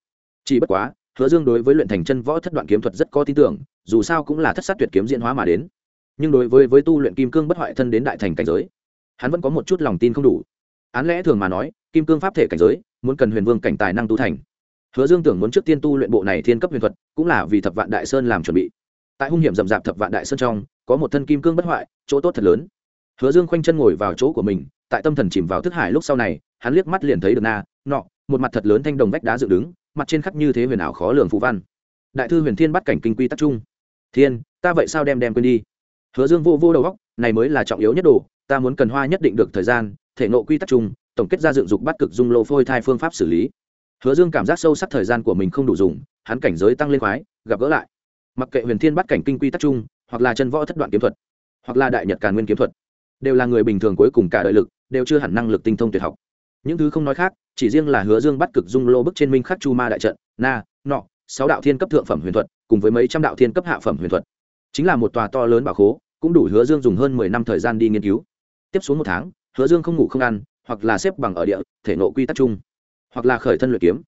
Speaker 1: Chỉ bất quá hứa dương đối với luyện thành chân võ thất đoạn kiếm thuật rất có tin tưởng dù sao cũng là thất sát tuyệt kiếm diễn hóa mà đến nhưng đối với với tu luyện kim cương bất hoại thân đến đại thành cảnh giới, hắn vẫn có một chút lòng tin không đủ. Án lẽ thường mà nói, kim cương pháp thể cảnh giới, muốn cần huyền vương cảnh tài năng tu thành. Hứa dương tưởng muốn trước tiên tu luyện bộ này thiên cấp huyền thuật, cũng là vì thập vạn đại sơn làm chuẩn bị. Tại hung hiểm rậm rạp thập vạn đại sơn trong, có một thân kim cương bất hoại, chỗ tốt thật lớn. Hứa dương khoanh chân ngồi vào chỗ của mình, tại tâm thần chìm vào thức hải lúc sau này, hắn liếc mắt liền thấy được na, nọ, một mặt thật lớn thanh đồng vách đá dựng đứng, mặt trên khắc như thế huyền ảo khó lường phù văn. Đại thư huyền thiên bắt cảnh kinh quy tắc trung thiên, ta vậy sao đem đem quên đi? Hứa dương vô vô đầu góc này mới là trọng yếu nhất đồ, ta muốn cần hoa nhất định được thời gian, thể nộ quy tắc chung, tổng kết ra dựng dục bắt cực dung lô phôi thai phương pháp xử lý. Hứa dương cảm giác sâu sắc thời gian của mình không đủ dùng, hắn cảnh giới tăng lên khoái, gặp gỡ lại. Mặc kệ huyền thiên bắt cảnh kinh quy tắc chung, hoặc là chân võ thất đoạn kiếm thuật, hoặc là đại nhật càn nguyên kiếm thuật, đều là người bình thường cuối cùng cả đời lực, đều chưa hẳn năng lực tinh thông tuyệt học. Những thứ không nói khác, chỉ riêng là hứa dương bắt cực dung lô bức trên minh khắc chu ma đại trận, na, nọ, sáu đạo thiên cấp thượng phẩm huyền thuật, cùng với mấy trăm đạo thiên cấp hạ phẩm huyền thuật chính là một tòa to lớn bảo khố, cũng đủ hứa dương dùng hơn mười năm thời gian đi nghiên cứu. Tiếp xuống một tháng, hứa dương không ngủ không ăn, hoặc là xếp bằng ở địa, thể nộ quy tắc chung. Hoặc là khởi thân luyện kiếm.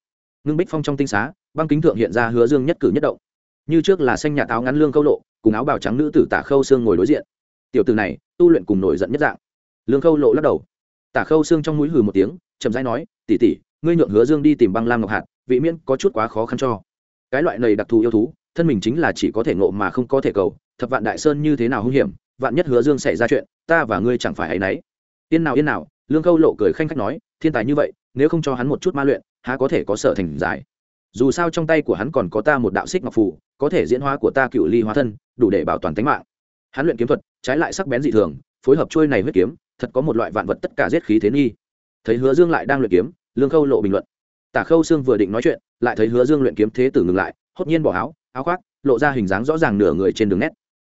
Speaker 1: Ngưng bích phong trong tinh xá, băng kính thượng hiện ra hứa dương nhất cử nhất động. Như trước là xanh nhà táo ngắn lương câu lộ, cùng áo bào trắng nữ tử tả khâu xương ngồi đối diện. Tiểu từ này, tu luyện cùng nổi giận nhất dạng. Lương khâu lộ lắc đầu. Tả khâu xương trong mũi hừ một tiếng, chậm rãi nói tỉ tỉ ngươi nhượng hứa dương đi tìm băng lam ngọc hạt, vị miễn có chút quá khó khăn cho. Cái loại này đặc thù yêu thú thân mình chính là chỉ có thể ngộ mà không có thể cầu, thập vạn đại sơn như thế nào hung hiểm, vạn nhất hứa dương xảy ra chuyện, ta và ngươi chẳng phải hay nấy. Yên nào yên nào, lương khâu lộ cười khanh khách nói, thiên tài như vậy, nếu không cho hắn một chút ma luyện, há có thể có sở thành giải. Dù sao trong tay của hắn còn có ta một đạo xích ngọc phù, có thể diễn hóa của ta cựu ly hóa thân, đủ để bảo toàn tính mạng. Hắn luyện kiếm thuật, trái lại sắc bén dị thường, phối hợp trôi này huyết kiếm, thật có một loại vạn vật tất cả giết khí thế nghi. Thấy hứa dương lại đang luyện kiếm, lương khâu lộ bình luận. Tả khâu xương vừa định nói chuyện, lại thấy hứa dương luyện kiếm thế tử ngừng lại, hốt nhiên bỏ áo áo khoác, lộ ra hình dáng rõ ràng nửa người trên đường nét.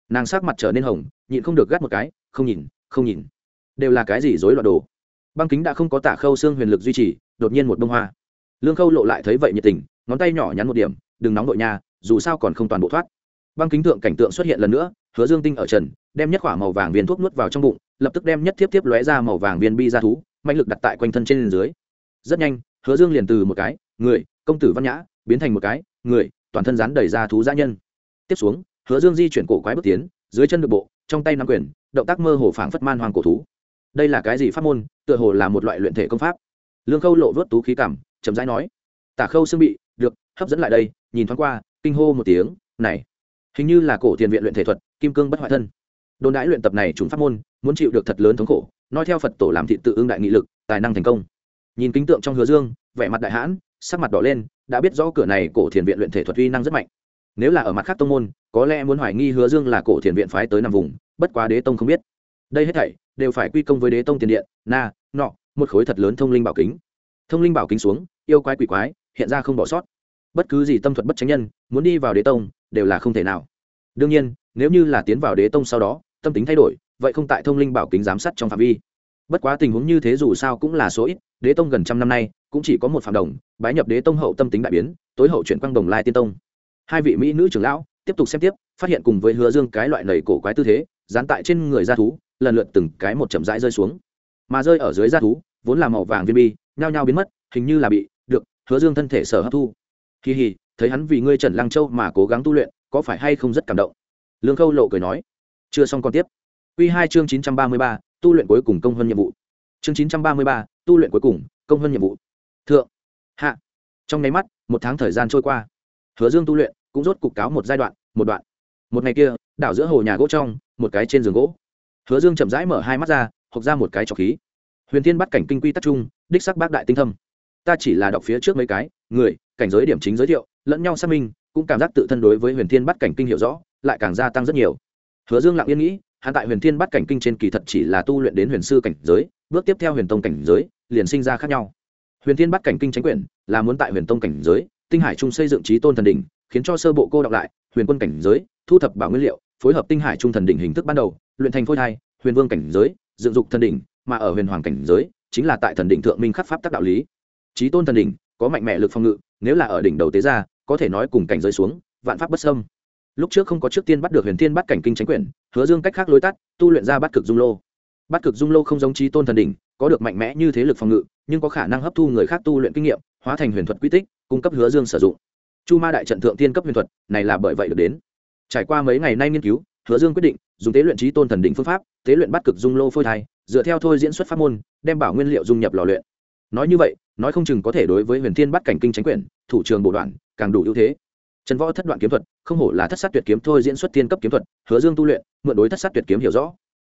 Speaker 1: Nàng sắc mặt trở nên hồng, nhịn không được gắt một cái, không nhìn không nhìn. Đều là cái gì rối loạn đồ? Băng kính đã không có tả khâu xương huyền lực duy trì, đột nhiên một bông hoa. Lương khâu lộ lại thấy vậy nhiệt tình, ngón tay nhỏ nhắn một điểm, đừng nóng đội nhà dù sao còn không toàn bộ thoát. Băng kính tượng cảnh tượng xuất hiện lần nữa, hứa dương tinh ở trần, đem nhất quả màu vàng viên thuốc nuốt vào trong bụng, lập tức đem nhất tiếp tiếp lóe ra màu vàng viên bi ra thú, mạnh lực đặt tại quanh thân trên dưới. Rất nhanh, hứa dương liền từ một cái, người, công tử văn nhã, biến thành một cái, người toàn thân rán đầy ra thú dã nhân. Tiếp xuống, hứa dương di chuyển cổ quái bước tiến, dưới chân được bộ, trong tay nắm quyền, động tác mơ hồ phảng phất man hoàng cổ thú. Đây là cái gì pháp môn, tựa hồ là một loại luyện thể công pháp. Lương khâu lộ vớt tú khí cảm, chậm rãi nói, tả khâu xương bị, được, hấp dẫn lại đây, nhìn thoáng qua, kinh hô một tiếng, này, hình như là cổ tiền viện luyện thể thuật, kim cương bất hoại thân. Đồn đãi luyện tập này chúng pháp môn, muốn chịu được thật lớn thống khổ, nói theo phật tổ làm thị tự ương đại nghị lực, tài năng thành công. Nhìn kính tượng trong hứa dương, vẻ mặt đại hãn sắc mặt đỏ lên, đã biết rõ cửa này cổ thiền viện luyện thể thuật uy năng rất mạnh. Nếu là ở mặt khác tông môn, có lẽ muốn hoài nghi hứa dương là cổ thiền viện phái tới nằm vùng, bất quá đế tông không biết. Đây hết thảy đều phải quy công với đế tông tiền điện, na, nọ, một khối thật lớn thông linh bảo kính. Thông linh bảo kính xuống, yêu quái quỷ quái, hiện ra không bỏ sót. Bất cứ gì tâm thuật bất tránh nhân, muốn đi vào đế tông, đều là không thể nào. Đương nhiên, nếu như là tiến vào đế tông sau đó, tâm tính thay đổi, vậy không tại thông linh bảo kính giám sát trong phạm vi. Bất quá tình huống như thế dù sao cũng là số ít, đế tông gần trăm năm nay, cũng chỉ có một phạm đồng bái nhập đế tông hậu tâm tính đại biến, tối hậu chuyển quang đồng lai tiên tông. Hai vị mỹ nữ trưởng lão tiếp tục xem tiếp, phát hiện cùng với hứa dương cái loại nầy cổ quái tư thế, dán tại trên người da thú, lần lượt từng cái một chậm rãi rơi xuống. Mà rơi ở dưới da thú, vốn là màu vàng viên bi, nhao nhao biến mất, hình như là bị được hứa dương thân thể sở hấp thu. Kỳ hì thấy hắn vì ngươi trần lăng châu mà cố gắng tu luyện, có phải hay không rất cảm động? Lương khâu lộ cười nói. Chưa xong còn tiếp. Q hai chương chín trăm ba mươi ba, tu luyện cuối cùng công hơn nhiệm vụ. Chương chín trăm ba mươi ba, tu luyện cuối cùng công hơn nhiệm vụ. Thượng hạ. Trong nháy mắt, một tháng thời gian trôi qua. Hứa dương tu luyện cũng rốt cục cáo một giai đoạn, một đoạn. Một ngày kia, đảo giữa hồ nhà gỗ trong, một cái trên giường gỗ. Hứa dương chậm rãi mở hai mắt ra, hộc ra một cái trọc khí. Huyền thiên bắt cảnh kinh quy tắc trung đích sắc bác đại tinh thâm. Ta chỉ là đọc phía trước mấy cái, người, cảnh giới điểm chính giới thiệu, lẫn nhau xác minh, cũng cảm giác tự thân đối với huyền thiên bắt cảnh kinh hiểu rõ, lại càng gia tăng rất nhiều. Hứa dương lặng yên nghĩ, hắn tại huyền thiên bắt cảnh kinh trên kỳ thật chỉ là tu luyện đến huyền sư cảnh giới, bước tiếp theo huyền tông cảnh giới, liền sinh ra khác nhau huyền thiên bắt cảnh kinh tránh quyển là muốn tại huyền tông cảnh giới, tinh hải trung xây dựng trí tôn thần đỉnh, khiến cho sơ bộ cô đọc lại, huyền quân cảnh giới, thu thập bảo nguyên liệu, phối hợp tinh hải trung thần đỉnh hình thức ban đầu, luyện thành phôi thai, huyền vương cảnh giới, dựng dục thần đỉnh, mà ở huyền hoàng cảnh giới, chính là tại thần đỉnh thượng minh khắc pháp tác đạo lý. Trí tôn thần đỉnh có mạnh mẽ lực phòng ngự, nếu là ở đỉnh đầu tế ra có thể nói cùng cảnh giới xuống, vạn pháp bất sâm lúc trước không có trước tiên bắt được huyền thiên bắt cảnh kinh tránh quyển, hứa dương cách khác lối tắt, tu luyện ra bắt cực dung lô. Bắt cực dung lô không giống trí tôn thần đỉnh, có được mạnh mẽ như thế lực phòng ngự nhưng có khả năng hấp thu người khác tu luyện kinh nghiệm, hóa thành huyền thuật quy tích, cung cấp hứa dương sử dụng. Chu ma đại trận thượng tiên cấp huyền thuật, này là bởi vậy được đến. Trải qua mấy ngày nay nghiên cứu, hứa dương quyết định dùng tế luyện trí tôn thần đỉnh phương pháp, tế luyện bắt cực dung lô phôi thai, dựa theo thôi diễn xuất pháp môn, đem bảo nguyên liệu dung nhập lò luyện. Nói như vậy, nói không chừng có thể đối với huyền thiên bắt cảnh kinh tránh quyển, thủ trường bộ đoạn, càng đủ ưu thế. Trần võ thất đoạn kiếm thuật, không hổ là thất sát tuyệt kiếm thôi diễn xuất thiên cấp kiếm thuật, hứa dương tu luyện, mượn đối thất sát tuyệt kiếm hiểu rõ.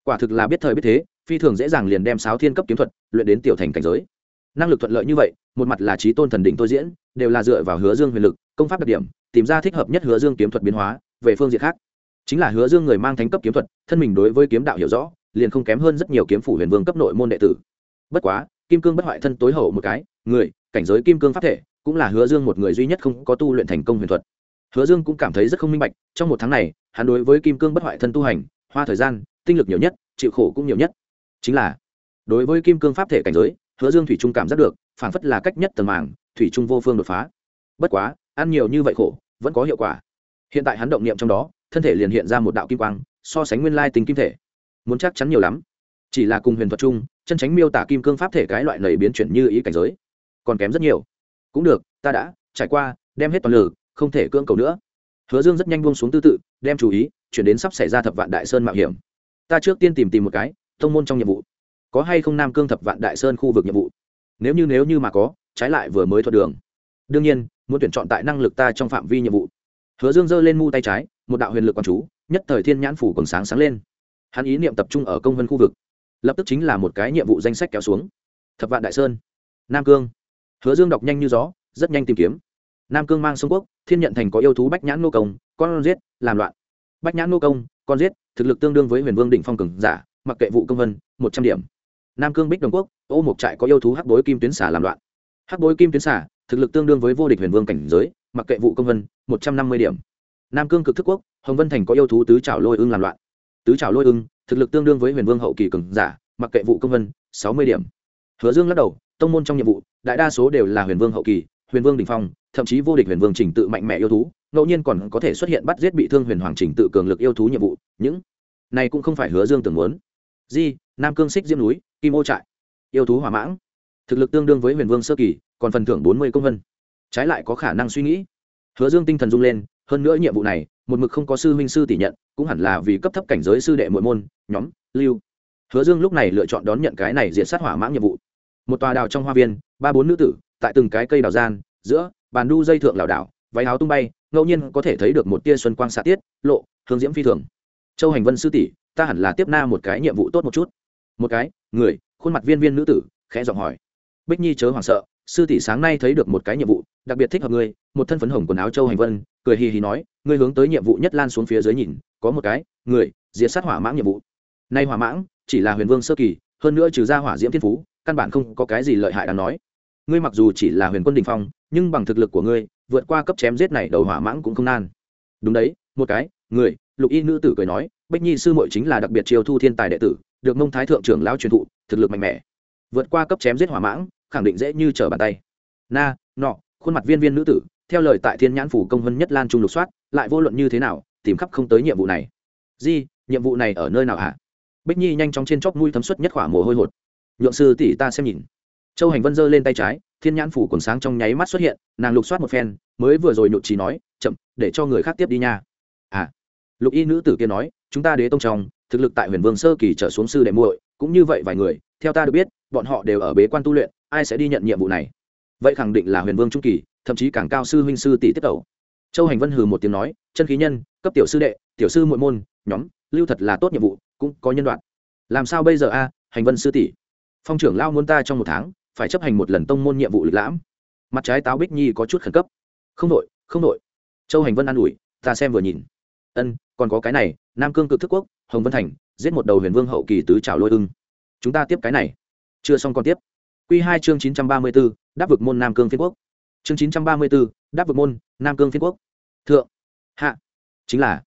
Speaker 1: Quả thực là biết thời biết thế, phi thường dễ dàng liền đem sáo thiên cấp kiếm thuật luyện đến tiểu thành cảnh giới năng lực thuận lợi như vậy, một mặt là trí tôn thần đỉnh tôi diễn, đều là dựa vào hứa dương huyền lực, công pháp đặc điểm, tìm ra thích hợp nhất hứa dương kiếm thuật biến hóa, về phương diện khác. Chính là hứa dương người mang thánh cấp kiếm thuật, thân mình đối với kiếm đạo hiểu rõ, liền không kém hơn rất nhiều kiếm phủ huyền vương cấp nội môn đệ tử. Bất quá, kim cương bất hoại thân tối hậu một cái, người, cảnh giới kim cương pháp thể, cũng là hứa dương một người duy nhất không có tu luyện thành công huyền thuật. Hứa dương cũng cảm thấy rất không minh bạch, trong một tháng này, hắn đối với kim cương bất hoại thân tu hành, hoa thời gian, tinh lực nhiều nhất, chịu khổ cũng nhiều nhất. Chính là, đối với kim cương pháp thể cảnh giới hứa dương thủy trung cảm giác được phản phất là cách nhất tầng màng, thủy trung vô phương đột phá. Bất quá, ăn nhiều như vậy khổ, vẫn có hiệu quả. Hiện tại hắn động niệm trong đó, thân thể liền hiện ra một đạo kim quang, so sánh nguyên lai tình kim thể. Muốn chắc chắn nhiều lắm. Chỉ là cùng huyền thuật chung, chân tránh miêu tả kim cương pháp thể cái loại lầy biến chuyển như ý cảnh giới, còn kém rất nhiều. Cũng được, ta đã trải qua, đem hết toàn lực, không thể cưỡng cầu nữa. Hứa dương rất nhanh buông xuống tư tự, đem chú ý chuyển đến sắp xảy ra thập vạn đại sơn mạo hiểm. Ta trước tiên tìm tìm một cái, thông môn trong nhiệm vụ có hay không nam cương thập vạn đại sơn khu vực nhiệm vụ? Nếu như nếu như mà có, trái lại vừa mới thuận đường. Đương nhiên, muốn tuyển chọn tại năng lực ta trong phạm vi nhiệm vụ. Hứa dương giơ lên mu tay trái, một đạo huyền lực quán chú, nhất thời thiên nhãn phủ còn sáng sáng lên. Hắn ý niệm tập trung ở công vân khu vực. Lập tức chính là một cái nhiệm vụ danh sách kéo xuống. Thập vạn đại sơn. Nam cương. Hứa dương đọc nhanh như gió, rất nhanh tìm kiếm. Nam cương mang sông quốc, thiên nhận thành có yêu thú bách nhãn nô công, con giết, làm loạn. Bách nhãn nô công, con giết, thực lực tương đương với huyền vương đỉnh phong cường giả, mặc kệ vụ công vân, một trăm điểm nam cương bích đồng quốc, ô mộc trại có yêu thú hắc bối kim tuyến xả làm loạn. Hắc bối kim tuyến xả thực lực tương đương với vô địch huyền vương cảnh giới, mặc kệ vụ công vân, một trăm năm mươi điểm. Nam cương cực thức quốc, hồng vân thành có yêu thú tứ trảo lôi ưng làm loạn. Tứ trảo lôi ưng, thực lực tương đương với huyền vương hậu kỳ cường giả, mặc kệ vụ công vân, sáu mươi điểm. Hứa dương lắc đầu, tông môn trong nhiệm vụ, đại đa số đều là huyền vương hậu kỳ, huyền vương đình phong, thậm chí vô địch huyền vương trình tự mạnh mẽ yêu thú, ngẫu nhiên còn có thể xuất hiện bắt giết bị thương huyền hoàng trình tự cường lực yêu thú nhiệm vụ, những này cũng không phải hứa dương tưởng muốn. Di, nam cương xích diêm núi kim ô trại. Yêu thú hỏa mãng. Thực lực tương đương với huyền vương sơ kỳ, còn phần thưởng bốn mươi công vân. Trái lại có khả năng suy nghĩ. Hứa dương tinh thần rung lên, hơn nữa nhiệm vụ này, một mực không có sư huynh sư tỷ nhận, cũng hẳn là vì cấp thấp cảnh giới sư đệ mỗi môn, nhóm, lưu. Hứa dương lúc này lựa chọn đón nhận cái này diện sát hỏa mãng nhiệm vụ. Một tòa đào trong hoa viên, ba bốn nữ tử, tại từng cái cây đào gian, giữa, bàn đu dây thượng lảo đảo, váy áo tung bay, ngẫu nhiên có thể thấy được một tia xuân quang xạ tiết, lộ, hướng diễm phi thường. Châu hành vân sư tỷ, ta hẳn là tiếp na một cái nhiệm vụ tốt một chút một cái, người, khuôn mặt viên viên nữ tử, khẽ giọng hỏi. Bích nhi chớ hoảng sợ, sư tỷ sáng nay thấy được một cái nhiệm vụ, đặc biệt thích hợp ngươi, một thân phấn hồng quần áo châu hành vân, cười hì hì nói, ngươi hướng tới nhiệm vụ nhất lan xuống phía dưới nhìn, có một cái, người, diệt sát hỏa mãng nhiệm vụ. Nay hỏa mãng, chỉ là huyền vương sơ kỳ, hơn nữa trừ ra hỏa diễm thiên phú, căn bản không có cái gì lợi hại đáng nói. Ngươi mặc dù chỉ là huyền quân đình phong, nhưng bằng thực lực của ngươi, vượt qua cấp chém giết này đầu hỏa mãng cũng không nan. Đúng đấy, một cái, người, lục y nữ tử cười nói, bích nhi sư muội chính là đặc biệt chiêu thu thiên tài đệ tử được mông thái thượng trưởng lão truyền thụ, thực lực mạnh mẽ. Vượt qua cấp chém giết hỏa mãng, khẳng định dễ như trở bàn tay. Na, nọ, khuôn mặt viên viên nữ tử, theo lời tại thiên nhãn phủ công hơn nhất lan trung lục soát, lại vô luận như thế nào, tìm khắp không tới nhiệm vụ này. Di, nhiệm vụ này ở nơi nào hả? Bích nhi nhanh chóng trên chóc mũi thấm suất nhất khỏa mồ hôi hột. Nhượng sư tỷ ta xem nhìn. Châu hành vân giơ lên tay trái, thiên nhãn phủ còn sáng trong nháy mắt xuất hiện, nàng lục soát một phen, mới vừa rồi nhụt trí nói, chậm, để cho người khác tiếp đi nha. À. Lục y nữ tử kia nói, chúng ta đế tông trong thực lực tại huyền vương sơ kỳ trở xuống sư đệ muội, cũng như vậy vài người, theo ta được biết, bọn họ đều ở bế quan tu luyện, ai sẽ đi nhận nhiệm vụ này? Vậy khẳng định là huyền vương trung kỳ, thậm chí càng cao sư huynh sư tỷ tiết đầu châu hành vân hừ một tiếng nói, chân khí nhân, cấp tiểu sư đệ, tiểu sư muội môn, nhóm, lưu thật là tốt nhiệm vụ, cũng có nhân đoạn. Làm sao bây giờ a, hành vân sư tỷ? Phong trưởng lao muốn ta trong một tháng, phải chấp hành một lần tông môn nhiệm vụ lịch lãm. Mặt trái táo bích nhi có chút khẩn cấp. Không đội không đội. Châu hành vân an ủi, ta xem vừa nhìn. Ân, còn có cái này, nam cương cực thức quốc hồng vân thành, giết một đầu huyền vương hậu kỳ tứ trào lôi ưng. Chúng ta tiếp cái này. Chưa xong còn tiếp. Q hai chương chín trăm ba mươi b ố đáp vực môn nam cương phiên quốc. Chương chín trăm ba mươi b ố đáp vực môn nam cương phiên quốc. Thượng. Hạ. Chính là,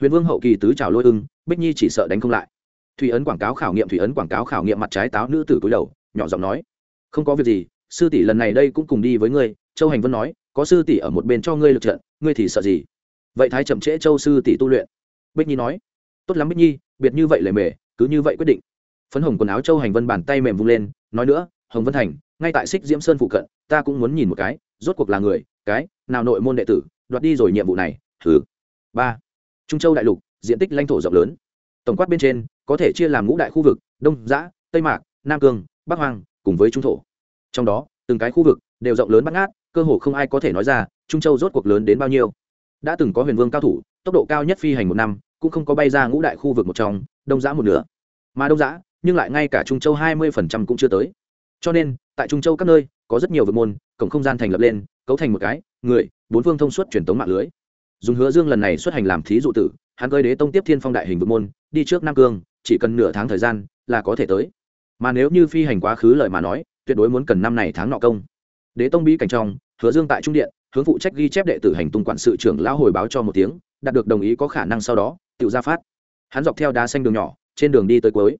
Speaker 1: huyền vương hậu kỳ tứ trào lôi ưng, bích nhi chỉ sợ đánh không lại. Thủy ấn quảng cáo khảo nghiệm, thủy ấn quảng cáo khảo nghiệm mặt trái táo nữ tử túi đầu, nhỏ giọng nói, không có việc gì, sư tỷ lần này đây cũng cùng đi với ngươi. Châu hành vân nói, có sư tỷ ở một bên cho ngươi lực trận, ngươi thì sợ gì? Vậy thái chậm trễ châu sư tỷ tu luyện. Bích nhi nói tốt lắm bích nhi, biệt như vậy lề mề, cứ như vậy quyết định. Phấn hồng quần áo châu hành vân bàn tay mềm vung lên, nói nữa, hồng vân thành, ngay tại xích diễm sơn phụ cận, ta cũng muốn nhìn một cái, rốt cuộc là người, cái, nào nội môn đệ tử, đoạt đi rồi nhiệm vụ này thứ ba. Trung châu đại lục, diện tích lãnh thổ rộng lớn. Tổng quát bên trên, có thể chia làm ngũ đại khu vực, đông, giã, tây mạc, nam cương, bắc hoàng cùng với trung thổ. Trong đó, từng cái khu vực đều rộng lớn bắt ngát, cơ hồ không ai có thể nói ra trung châu rốt cuộc lớn đến bao nhiêu. Đã từng có huyền vương cao thủ, tốc độ cao nhất phi hành một năm cũng không có bay ra ngũ đại khu vực một trong, đông giã một nửa. Mà đông giã nhưng lại ngay cả trung châu hai mươi phần trăm cũng chưa tới. Cho nên, tại trung châu các nơi, có rất nhiều vực môn, cổng không gian thành lập lên, cấu thành một cái, người, bốn phương thông suốt truyền tống mạng lưới. Dùng hứa dương lần này xuất hành làm thí dụ tử, hắn cơi đế tông tiếp thiên phong đại hình vực môn, đi trước nam cương, chỉ cần nửa tháng thời gian là có thể tới. Mà nếu như phi hành quá khứ lời mà nói, tuyệt đối muốn cần năm này tháng nọ công. Đế tông bí cảnh trong, hứa dương tại trung điện, hướng phụ trách ghi chép đệ tử hành tung quản sự trưởng lão hồi báo cho một tiếng, đạt được đồng ý có khả năng sau đó tự ra phát. Hắn dọc theo đá xanh đường nhỏ, trên đường đi tới cuối.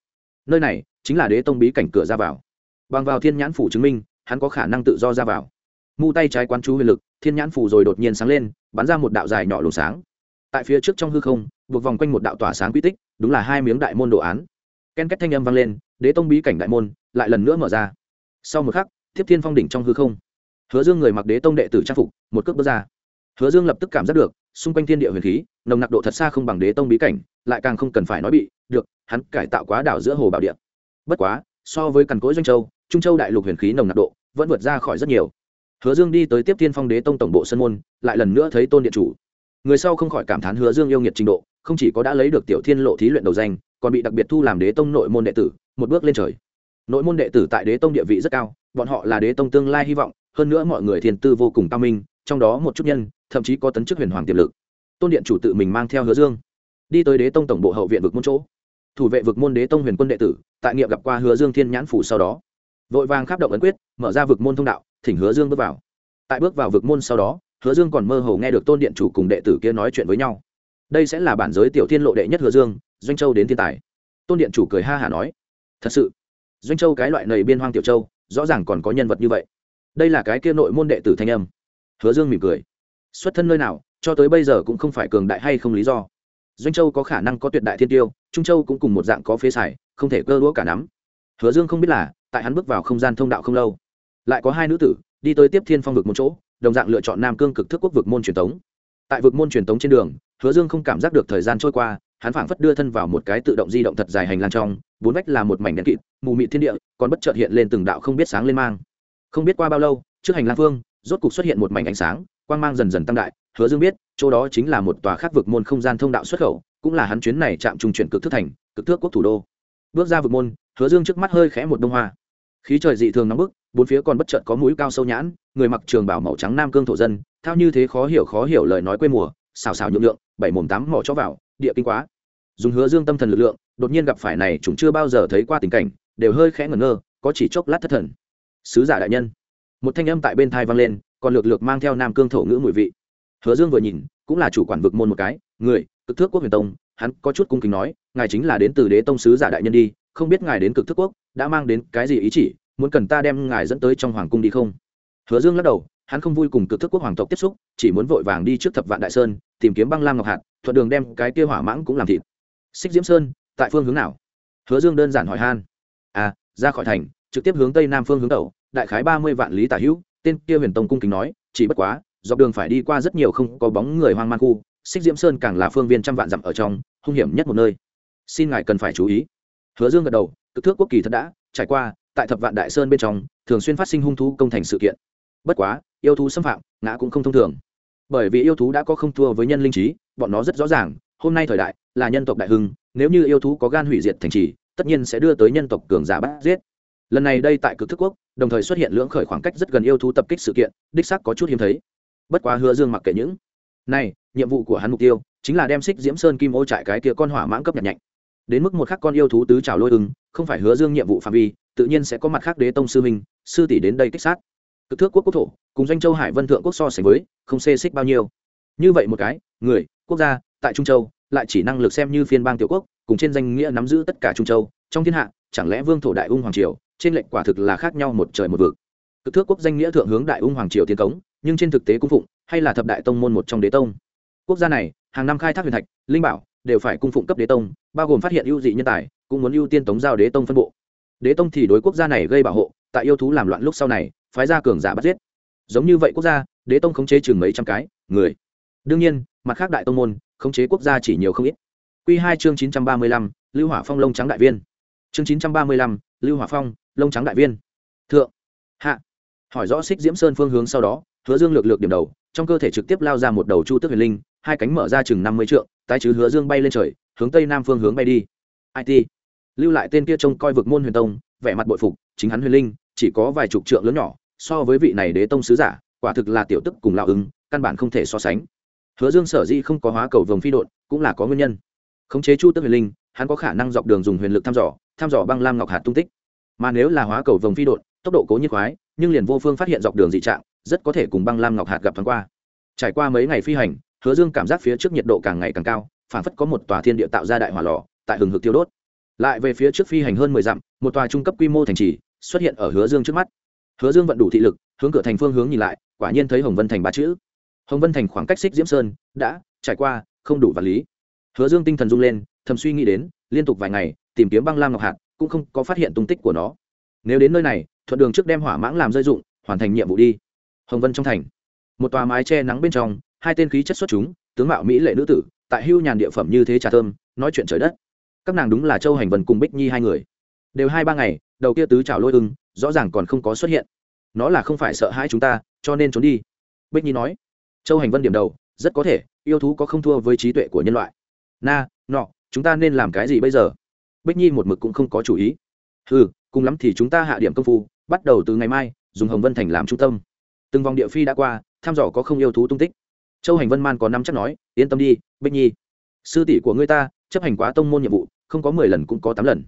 Speaker 1: Nơi này chính là đế tông bí cảnh cửa ra vào. Bằng vào thiên nhãn phủ chứng minh, hắn có khả năng tự do ra vào. Mu tay trái quán chú huyền lực, thiên nhãn phủ rồi đột nhiên sáng lên, bắn ra một đạo dài nhỏ luồng sáng. Tại phía trước trong hư không, buộc vòng quanh một đạo tỏa sáng quy tích, đúng là hai miếng đại môn đồ án. Ken kết thanh âm vang lên, đế tông bí cảnh đại môn lại lần nữa mở ra. Sau một khắc tiếp thiên phong đỉnh trong hư không. Hứa dương người mặc đế tông đệ tử trang phục, một cước bước ra hứa dương lập tức cảm giác được, xung quanh thiên địa huyền khí, nồng nặc độ thật xa không bằng đế tông bí cảnh, lại càng không cần phải nói bị, được, hắn cải tạo quá đảo giữa hồ bảo địa. Bất quá, so với cằn cỗi doanh châu, trung châu đại lục huyền khí nồng nặc độ vẫn vượt ra khỏi rất nhiều. Hứa dương đi tới tiếp thiên phong đế tông tổng bộ sân môn, lại lần nữa thấy tôn điện chủ. Người sau không khỏi cảm thán hứa dương yêu nghiệt trình độ, không chỉ có đã lấy được tiểu thiên lộ thí luyện đầu danh, còn bị đặc biệt thu làm đế tông nội môn đệ tử, một bước lên trời. Nội môn đệ tử tại đế tông địa vị rất cao, bọn họ là đế tông tương lai hy vọng, hơn nữa mọi người thiền tư vô cùng cao minh, trong đó một chút nhân thậm chí có tấn chức huyền hoàng tiềm lực. Tôn điện chủ tự mình mang theo hứa dương, đi tới đế tông tổng bộ hậu viện vực môn chỗ. Thủ vệ vực môn đế tông huyền quân đệ tử, tại nghiệm gặp qua hứa dương thiên nhãn phủ sau đó, vội vàng khắp động ấn quyết, mở ra vực môn thông đạo, thỉnh hứa dương bước vào. Tại bước vào vực môn sau đó, hứa dương còn mơ hồ nghe được tôn điện chủ cùng đệ tử kia nói chuyện với nhau. Đây sẽ là bản giới tiểu thiên lộ đệ nhất hứa dương, doanh châu đến thiên tài. Tôn điện chủ cười ha hả nói, thật sự, doanh châu cái loại nầy biên hoang tiểu châu, rõ ràng còn có nhân vật như vậy. Đây là cái kia nội môn đệ tử thanh âm. Hứa dương mỉm cười xuất thân nơi nào, cho tới bây giờ cũng không phải cường đại hay không lý do. Doanh châu có khả năng có tuyệt đại thiên tiêu, trung châu cũng cùng một dạng có phế xài, không thể cơ đũa cả nắm. Hứa dương không biết là, tại hắn bước vào không gian thông đạo không lâu, lại có hai nữ tử, đi tới tiếp thiên phong vực một chỗ, đồng dạng lựa chọn nam cương cực thức quốc vực môn truyền thống tại vực môn truyền thống trên đường, hứa dương không cảm giác được thời gian trôi qua, hắn phảng phất đưa thân vào một cái tự động di động thật dài hành lang trong, bốn vách là một mảnh đen kịt, mù mịt thiên địa, còn bất chợt hiện lên từng đạo không biết sáng lên mang. Không biết qua bao lâu, trước hành lang phương, rốt cục xuất hiện một mảnh ánh sáng quang mang dần dần tăng đại, hứa dương biết, chỗ đó chính là một tòa khác vực môn không gian thông đạo xuất khẩu, cũng là hắn chuyến này chạm trung chuyển cực thức thành, cực thước quốc thủ đô. Bước ra vực môn, hứa dương trước mắt hơi khẽ một đông hoa. Khí trời dị thường nóng bức, bốn phía còn bất chợt có mũi cao sâu nhãn, người mặc trường bảo màu trắng nam cương thổ dân, thao như thế khó hiểu khó hiểu lời nói quê mùa, xào xào nhượng lượng, bảy mồm tám mỏ cho vào, địa kinh quá. Dùng hứa dương tâm thần lực lượng, đột nhiên gặp phải này chúng chưa bao giờ thấy qua tình cảnh, đều hơi khẽ ngẩn ngơ, có chỉ chốc lát thất thần. Sứ giả đại nhân, một thanh âm tại bên thai vang lên còn lược lược mang theo nam cương thổ ngữ mùi vị. Hứa dương vừa nhìn, cũng là chủ quản vực môn một cái, người, cực thước quốc huyền tông, hắn có chút cung kính nói, ngài chính là đến từ đế tông sứ giả đại nhân đi, không biết ngài đến cực thước quốc, đã mang đến cái gì ý chỉ, muốn cần ta đem ngài dẫn tới trong hoàng cung đi không? Hứa dương lắc đầu, hắn không vui cùng cực thước quốc hoàng tộc tiếp xúc, chỉ muốn vội vàng đi trước thập vạn đại sơn, tìm kiếm băng lam ngọc hạt, thuận đường đem cái kia hỏa mãng cũng làm thịt. Xích diễm sơn, tại phương hướng nào? Hứa dương đơn giản hỏi han. À ra khỏi thành, trực tiếp hướng tây nam phương hướng đầu đại khái ba mươi vạn lý tả hữu tên kia huyền tông cung kính nói, chỉ bất quá, dọc đường phải đi qua rất nhiều không có bóng người hoang man khu, xích diễm sơn càng là phương viên trăm vạn dặm ở trong, hung hiểm nhất một nơi. Xin ngài cần phải chú ý. Hứa dương gật đầu, cực thước quốc kỳ thật đã trải qua, tại thập vạn đại sơn bên trong, thường xuyên phát sinh hung thú công thành sự kiện. Bất quá, yêu thú xâm phạm, ngã cũng không thông thường. Bởi vì yêu thú đã có không thua với nhân linh trí, bọn nó rất rõ ràng, hôm nay thời đại là nhân tộc đại hưng, nếu như yêu thú có gan hủy diệt thành trì, tất nhiên sẽ đưa tới nhân tộc cường giả bắt giết lần này đây tại cực thức quốc, đồng thời xuất hiện lưỡng khởi khoảng cách rất gần yêu thú tập kích sự kiện, đích sắc có chút hiếm thấy. Bất quá hứa dương mặc kệ những này, nhiệm vụ của hắn mục tiêu chính là đem xích diễm sơn kim ô trại cái kia con hỏa mãng cấp nhặt nhạnh. Đến mức một khắc con yêu thú tứ trào lôi ưng, không phải hứa dương nhiệm vụ phạm vi, tự nhiên sẽ có mặt khác đế tông sư minh sư tỷ đến đây kích sát. Cực thước quốc quốc thổ, cùng doanh châu hải vân thượng quốc so sánh với, không xê xích bao nhiêu. Như vậy một cái, người, quốc gia, tại trung châu, lại chỉ năng lực xem như phiên bang tiểu quốc, cùng trên danh nghĩa nắm giữ tất cả trung châu, trong thiên hạ, chẳng lẽ vương thổ đại ung hoàng triều trên lệnh quả thực là khác nhau một trời một vực. Cực thước quốc danh nghĩa thượng hướng đại ung hoàng triều tiến cống, nhưng trên thực tế cung phụng, hay là thập đại tông môn một trong đế tông. Quốc gia này, hàng năm khai thác huyền thạch, linh bảo, đều phải cung phụng cấp đế tông, bao gồm phát hiện ưu dị nhân tài, cũng muốn ưu tiên tống giao đế tông phân bộ. Đế tông thì đối quốc gia này gây bảo hộ, tại yêu thú làm loạn lúc sau này, phái ra cường giả bắt giết. Giống như vậy quốc gia, đế tông khống chế chừng mấy trăm cái, người. Đương nhiên, mặt khác đại tông môn, khống chế quốc gia chỉ nhiều không ít. Q hai chương chín trăm ba mươi lăm, lưu hỏa phong lông trắng đại viên. Chương chín trăm ba mươi lăm, lưu hỏa phong lông trắng đại viên. Thượng. Hạ. Hỏi rõ xích diễm sơn phương hướng sau đó, hứa dương lược lược điểm đầu, trong cơ thể trực tiếp lao ra một đầu chu tước huyền linh, hai cánh mở ra chừng năm mươi trượng, tái chứ hứa dương bay lên trời, hướng tây nam phương hướng bay đi. It lưu lại tên kia trông coi vực môn huyền tông, vẻ mặt bội phục, chính hắn huyền linh, chỉ có vài chục trượng lớn nhỏ, so với vị này đế tông sứ giả, quả thực là tiểu tức cùng lão ứng, căn bản không thể so sánh. Hứa dương sở di không có hóa cầu vồng phi đột cũng là có nguyên nhân. Khống chế chu tước huyền linh, hắn có khả năng dọc đường dùng huyền lực thăm dò thăm dò băng lam ngọc hạt tung tích mà nếu là hóa cầu vồng phi đột tốc độ cố nhiên khoái, nhưng liền vô phương phát hiện dọc đường dị trạng, rất có thể cùng băng lam ngọc hạt gặp thoáng qua. Trải qua mấy ngày phi hành, hứa dương cảm giác phía trước nhiệt độ càng ngày càng cao, phản phất có một tòa thiên địa tạo ra đại hỏa lò, tại hừng hực tiêu đốt. Lại về phía trước phi hành hơn mười dặm, một tòa trung cấp quy mô thành trì xuất hiện ở hứa dương trước mắt. Hứa dương vận đủ thị lực, hướng cửa thành phương hướng nhìn lại, quả nhiên thấy hồng vân thành ba chữ. Hồng vân thành khoảng cách xích diễm sơn, đã trải qua không đủ vật lý. Hứa dương tinh thần rung lên, thầm suy nghĩ đến, liên tục vài ngày, tìm kiếm băng lam ngọc hạt cũng không có phát hiện tung tích của nó. Nếu đến nơi này, thuận đường trước đem hỏa mãng làm rơi dụng, hoàn thành nhiệm vụ đi. Hồng vân trong thành. Một tòa mái che nắng bên trong, hai tên khí chất xuất chúng, tướng mạo mỹ lệ nữ tử, tại hưu nhàn địa phẩm như thế trà thơm, nói chuyện trời đất. Các nàng đúng là châu hành vân cùng bích nhi hai người. Đều hai ba ngày, đầu kia tứ trào lôi ưng, rõ ràng còn không có xuất hiện. Nó là không phải sợ hãi chúng ta, cho nên trốn đi. Bích nhi nói. Châu hành vân điểm đầu, rất có thể, yêu thú có không thua với trí tuệ của nhân loại. Na, nọ, chúng ta nên làm cái gì bây giờ? Bích nhi một mực cũng không có chủ ý. Ừ cùng lắm thì chúng ta hạ điểm công phu, bắt đầu từ ngày mai, dùng hồng vân thành làm trung tâm. Từng vòng địa phi đã qua, thăm dò có không yêu thú tung tích. Châu hành vân man có năm chắc nói, yên tâm đi, bích nhi. Sư tỷ của ngươi ta, chấp hành quá tông môn nhiệm vụ, không có mười lần cũng có tám lần.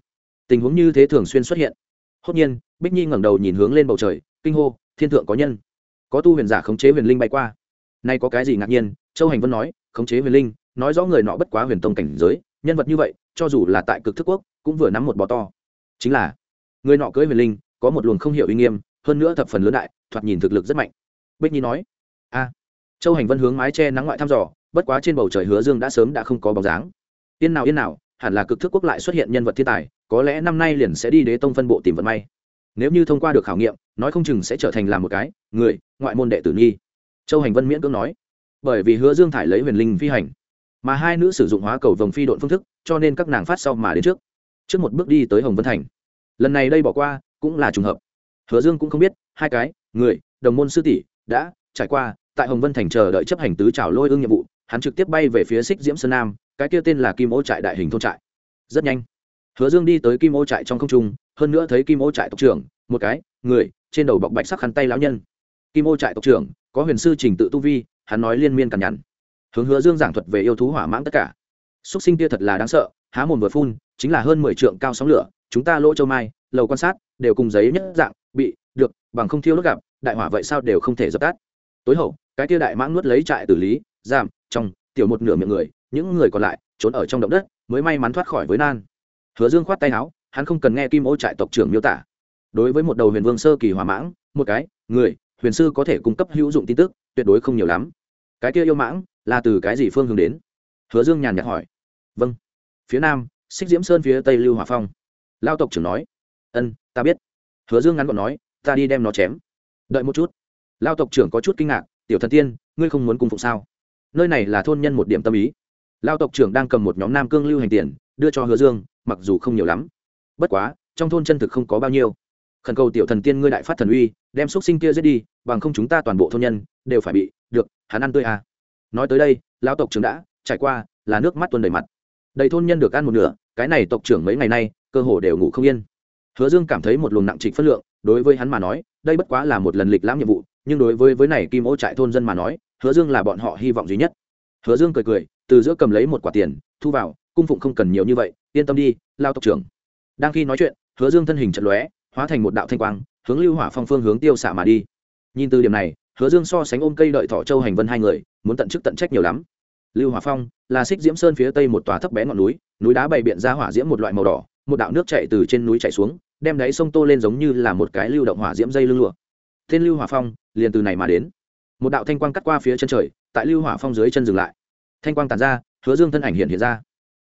Speaker 1: Tình huống như thế thường xuyên xuất hiện. Hốt nhiên, bích nhi ngẩng đầu nhìn hướng lên bầu trời, kinh hô, thiên thượng có nhân. Có tu huyền giả khống chế huyền linh bay qua. Nay có cái gì ngạc nhiên, châu hành vân nói, khống chế huyền linh, nói rõ người nọ bất quá huyền tông cảnh giới nhân vật như vậy, cho dù là tại cực thức quốc, cũng vừa nắm một bò to. Chính là, người nọ cưới huyền linh, có một luồng không hiểu uy nghiêm, hơn nữa thập phần lớn đại, thoạt nhìn thực lực rất mạnh. Bích nhi nói, a. Châu hành vân hướng mái che nắng ngoại thăm dò, bất quá trên bầu trời hứa dương đã sớm đã không có bóng dáng. Yên nào yên nào, hẳn là cực thức quốc lại xuất hiện nhân vật thiên tài, có lẽ năm nay liền sẽ đi đế tông phân bộ tìm vận may. Nếu như thông qua được khảo nghiệm, nói không chừng sẽ trở thành làm một cái, người, ngoại môn đệ tử nhi. Châu hành vân miễn cưỡng nói, bởi vì hứa dương thải lấy huyền linh phi hành mà hai nữ sử dụng hóa cầu vồng phi độn phương thức, cho nên các nàng phát sau mà đến trước. Trước một bước đi tới hồng vân thành. Lần này đây bỏ qua, cũng là trùng hợp. Hứa dương cũng không biết, hai cái, người, đồng môn sư tỷ, đã trải qua, tại hồng vân thành chờ đợi chấp hành tứ trào lôi ương nhiệm vụ, hắn trực tiếp bay về phía xích diễm sơn nam, cái kia tên là kim ô trại đại hình thôn trại. Rất nhanh, hứa dương đi tới kim ô trại trong không trung, hơn nữa thấy kim ô trại tộc trưởng, một cái, người, trên đầu bọc bạch sắc khăn tay lão nhân. Kim ô trại tộc trưởng, có huyền sư trình tự tu vi, hắn nói liên miên cằn nhằn hướng hứa dương giảng thuật về yêu thú hỏa mãng tất cả. Xúc sinh kia thật là đáng sợ, há mồm vừa phun, chính là hơn mười trượng cao sóng lửa, chúng ta lỗ châu mai, lầu quan sát, đều cùng giấy nhất dạng, bị, được, bằng không thiêu đốt gặp, đại hỏa vậy sao đều không thể dập tắt. Tối hậu, cái kia đại mãng nuốt lấy trại tử lý, giảm, trong, tiểu một nửa miệng người, những người còn lại, trốn ở trong động đất, mới may mắn thoát khỏi với nan. Hứa dương khoát tay áo, hắn không cần nghe kim ô trại tộc trưởng miêu tả. Đối với một đầu huyền vương sơ kỳ hỏa mãng, một cái, người, huyền sư có thể cung cấp hữu dụng tin tức, tuyệt đối không nhiều lắm. Cái kia yêu mãng là từ cái gì phương hướng đến? Hứa dương nhàn nhạt hỏi. Vâng. Phía nam, xích diễm sơn phía tây lưu hòa phong. Lao tộc trưởng nói. Ân, ta biết. Hứa dương ngắn gọn nói, ta đi đem nó chém. Đợi một chút. Lao tộc trưởng có chút kinh ngạc, tiểu thần tiên, ngươi không muốn cung phụng sao? Nơi này là thôn nhân một điểm tâm ý. Lao tộc trưởng đang cầm một nhóm nam cương lưu hành tiền, đưa cho hứa dương, mặc dù không nhiều lắm. Bất quá, trong thôn chân thực không có bao nhiêu. Khẩn cầu tiểu thần tiên ngươi đại phát thần uy, đem x sinh kia giết đi, bằng không chúng ta toàn bộ thôn nhân đều phải bị được, hắn ăn tươi à nói tới đây, lão tộc trưởng đã trải qua, là nước mắt tuôn đầy mặt. Đầy thôn nhân được ăn một nửa, cái này tộc trưởng mấy ngày nay, cơ hồ đều ngủ không yên. Hứa dương cảm thấy một luồng nặng trịch phất lượng, đối với hắn mà nói, đây bất quá là một lần lịch lãm nhiệm vụ, nhưng đối với với này kim ô trại thôn dân mà nói, hứa dương là bọn họ hy vọng duy nhất. Hứa dương cười cười, từ giữa cầm lấy một quả tiền, thu vào, cung phụng không cần nhiều như vậy, yên tâm đi lao tộc trưởng. Đang khi nói chuyện, hứa dương thân hình trận lóe, hóa thành một đạo thanh quang, hướng lưu hỏa phong phương hướng tiêu xạ mà đi. Nhìn từ điểm này hứa dương so sánh ôm cây đợi thỏ châu hành vân hai người, muốn tận chức tận trách nhiều lắm. Lưu hỏa phong, là xích diễm sơn phía tây một tòa thấp bé ngọn núi núi đá bày biện ra hỏa diễm một loại màu đỏ, một đạo nước chạy từ trên núi chạy xuống, đem đáy sông tô lên giống như là một cái lưu động hỏa diễm dây lưng lụa. Tên lưu hỏa phong, liền từ này mà đến. Một đạo thanh quang cắt qua phía chân trời, tại lưu hỏa phong dưới chân dừng lại. Thanh quang tàn ra, hứa dương thân ảnh hiện hiện ra.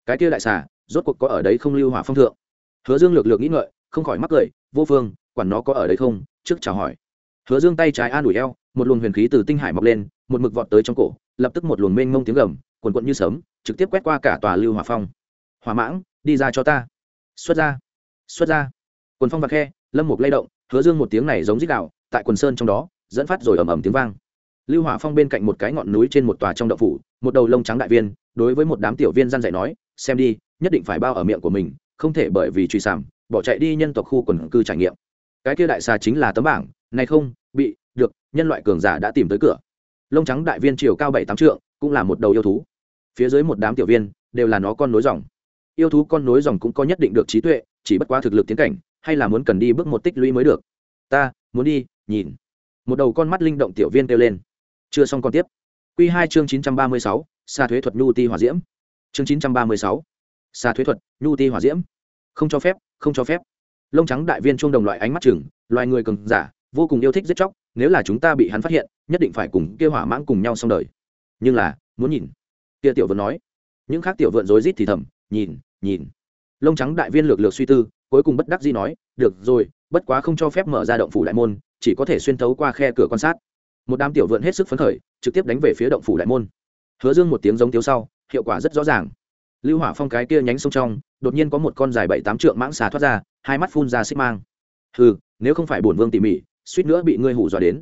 Speaker 1: Cái kia đại xà, rốt cuộc có ở đấy không lưu hỏa phong thượng? Hứa dương lược lược nghĩ ngợi, không khỏi mắc cười, vô phương, quản nó có ở đấy không? trước chào hỏi hứa dương tay trái an ủi eo, một luồng huyền khí từ tinh hải mọc lên, một mực vọt tới trong cổ, lập tức một luồng mênh mông tiếng gầm quần quận như sớm trực tiếp quét qua cả tòa lưu hỏa phong. Hỏa mãng, đi ra cho ta. Xuất ra. Xuất ra. Quần phong và khe, lâm mục lay động, hứa dương một tiếng này giống dít đạo tại quần sơn trong đó, dẫn phát rồi ầm ầm tiếng vang. Lưu hỏa phong bên cạnh một cái ngọn núi trên một tòa trong đậu phủ, một đầu lông trắng đại viên, đối với một đám tiểu viên gian dạy nói, xem đi, nhất định phải bao ở miệng của mình, không thể bởi vì truy sảm bỏ chạy đi nhân tộc khu quần cư trải nghiệm. Cái kia đại xà chính là tấm bảng này không, bị, được, nhân loại cường giả đã tìm tới cửa. Lông trắng đại viên chiều cao bảy tám trượng, cũng là một đầu yêu thú. Phía dưới một đám tiểu viên, đều là nó con nối dòng. Yêu thú con nối dòng cũng có nhất định được trí tuệ, chỉ bất quá thực lực tiến cảnh, hay là muốn cần đi bước một tích lũy mới được. Ta, muốn đi, nhìn. Một đầu con mắt linh động tiểu viên kêu lên. Chưa xong còn tiếp. Q hai chương chín trăm ba mươi sáu xa thuế thuật nhu ti hòa diễm. Chương chín trăm ba mươi sáu xa thuế thuật nhu ti hòa diễm. Không cho phép, không cho phép. Lông trắng đại viên chuông đồng loại ánh mắt chừng, loài người cường giả vô cùng yêu thích giết chóc nếu là chúng ta bị hắn phát hiện nhất định phải cùng kia hỏa mãng cùng nhau xong đời. Nhưng là muốn nhìn. Kia tiểu vượn nói. Những khác tiểu vượn rối rít thì thầm nhìn nhìn. Lông trắng đại viên lược lược suy tư cuối cùng bất đắc dĩ nói được rồi bất quá không cho phép mở ra động phủ đại môn chỉ có thể xuyên thấu qua khe cửa quan sát. Một đám tiểu vượn hết sức phấn khởi trực tiếp đánh về phía động phủ đại môn. Hứa dương một tiếng giống tiếu sau hiệu quả rất rõ ràng. Lưu hỏa phong cái kia nhánh sông trong đột nhiên có một con dài bảy tám trượng mãng xà thoát ra hai mắt phun ra xích mang. Hừ, nếu không phải bổn vương tỉ mỉ suýt nữa bị ngươi hủ dọa đến.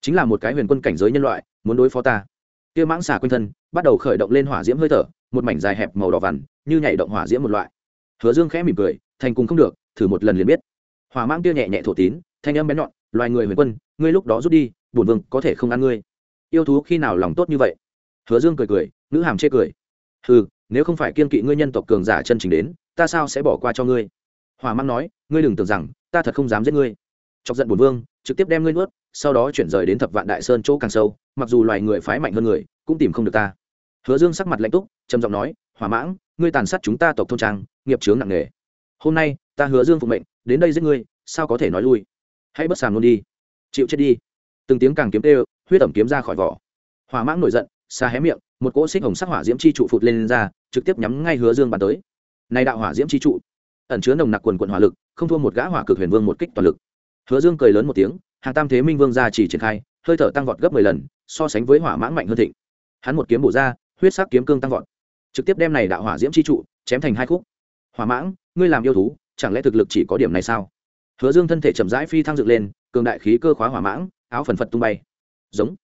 Speaker 1: Chính là một cái huyền quân cảnh giới nhân loại, muốn đối phó ta. Kia mãng xà quanh thân, bắt đầu khởi động lên hỏa diễm hơi thở, một mảnh dài hẹp màu đỏ vằn, như nhảy động hỏa diễm một loại. Hứa dương khẽ mỉm cười, thành cùng không được, thử một lần liền biết. Hỏa mãng kia nhẹ nhẹ thổ tín, thanh âm bén nhọn, loài người huyền quân, ngươi lúc đó rút đi, bổn vương có thể không ăn ngươi. Yêu thú khi nào lòng tốt như vậy? Hứa dương cười cười, nữ hàm chê cười. Ừ nếu không phải kiên kỵ ngươi nhân tộc cường giả chân chính đến, ta sao sẽ bỏ qua cho ngươi? Hỏa mãng nói, ngươi đừng tưởng rằng, ta thật không dám giết ngươi. Chọc giận bổn vương trực tiếp đem ngươi nuốt sau đó chuyển rời đến thập vạn đại sơn chỗ càng sâu mặc dù loài người phái mạnh hơn người cũng tìm không được ta. Hứa dương sắc mặt lạnh túc trầm giọng nói hỏa mãng ngươi tàn sát chúng ta tộc thôn trang nghiệp chướng nặng nề. Hôm nay ta hứa dương phục mệnh đến đây giết ngươi sao có thể nói lui? Hãy bất sàm luôn đi. Chịu chết đi. Từng tiếng càng kiếm tê huyết ẩm kiếm ra khỏi vỏ. Hỏa mãng nổi giận xa hé miệng một cỗ xích hồng sắc hỏa diễm chi trụ phụt lên, lên ra trực tiếp nhắm ngay hứa dương bàn tới. Này đạo hỏa diễm chi trụ ẩn chứa nồng nặc quần quận hỏa lực không thua một gã hỏa cực huyền vương một kích toàn lực hứa dương cười lớn một tiếng, hàng tam thế minh vương ra chỉ triển khai, hơi thở tăng vọt gấp mười lần, so sánh với hỏa mãng mạnh hơn thịnh. Hắn một kiếm bổ ra, huyết sắc kiếm cương tăng vọt. Trực tiếp đem này đạo hỏa diễm chi trụ, chém thành hai khúc. Hỏa mãng, ngươi làm yêu thú, chẳng lẽ thực lực chỉ có điểm này sao? Hứa dương thân thể chậm rãi phi thăng dựng lên, cường đại khí cơ khóa hỏa mãng, áo phần phật tung bay. Giống.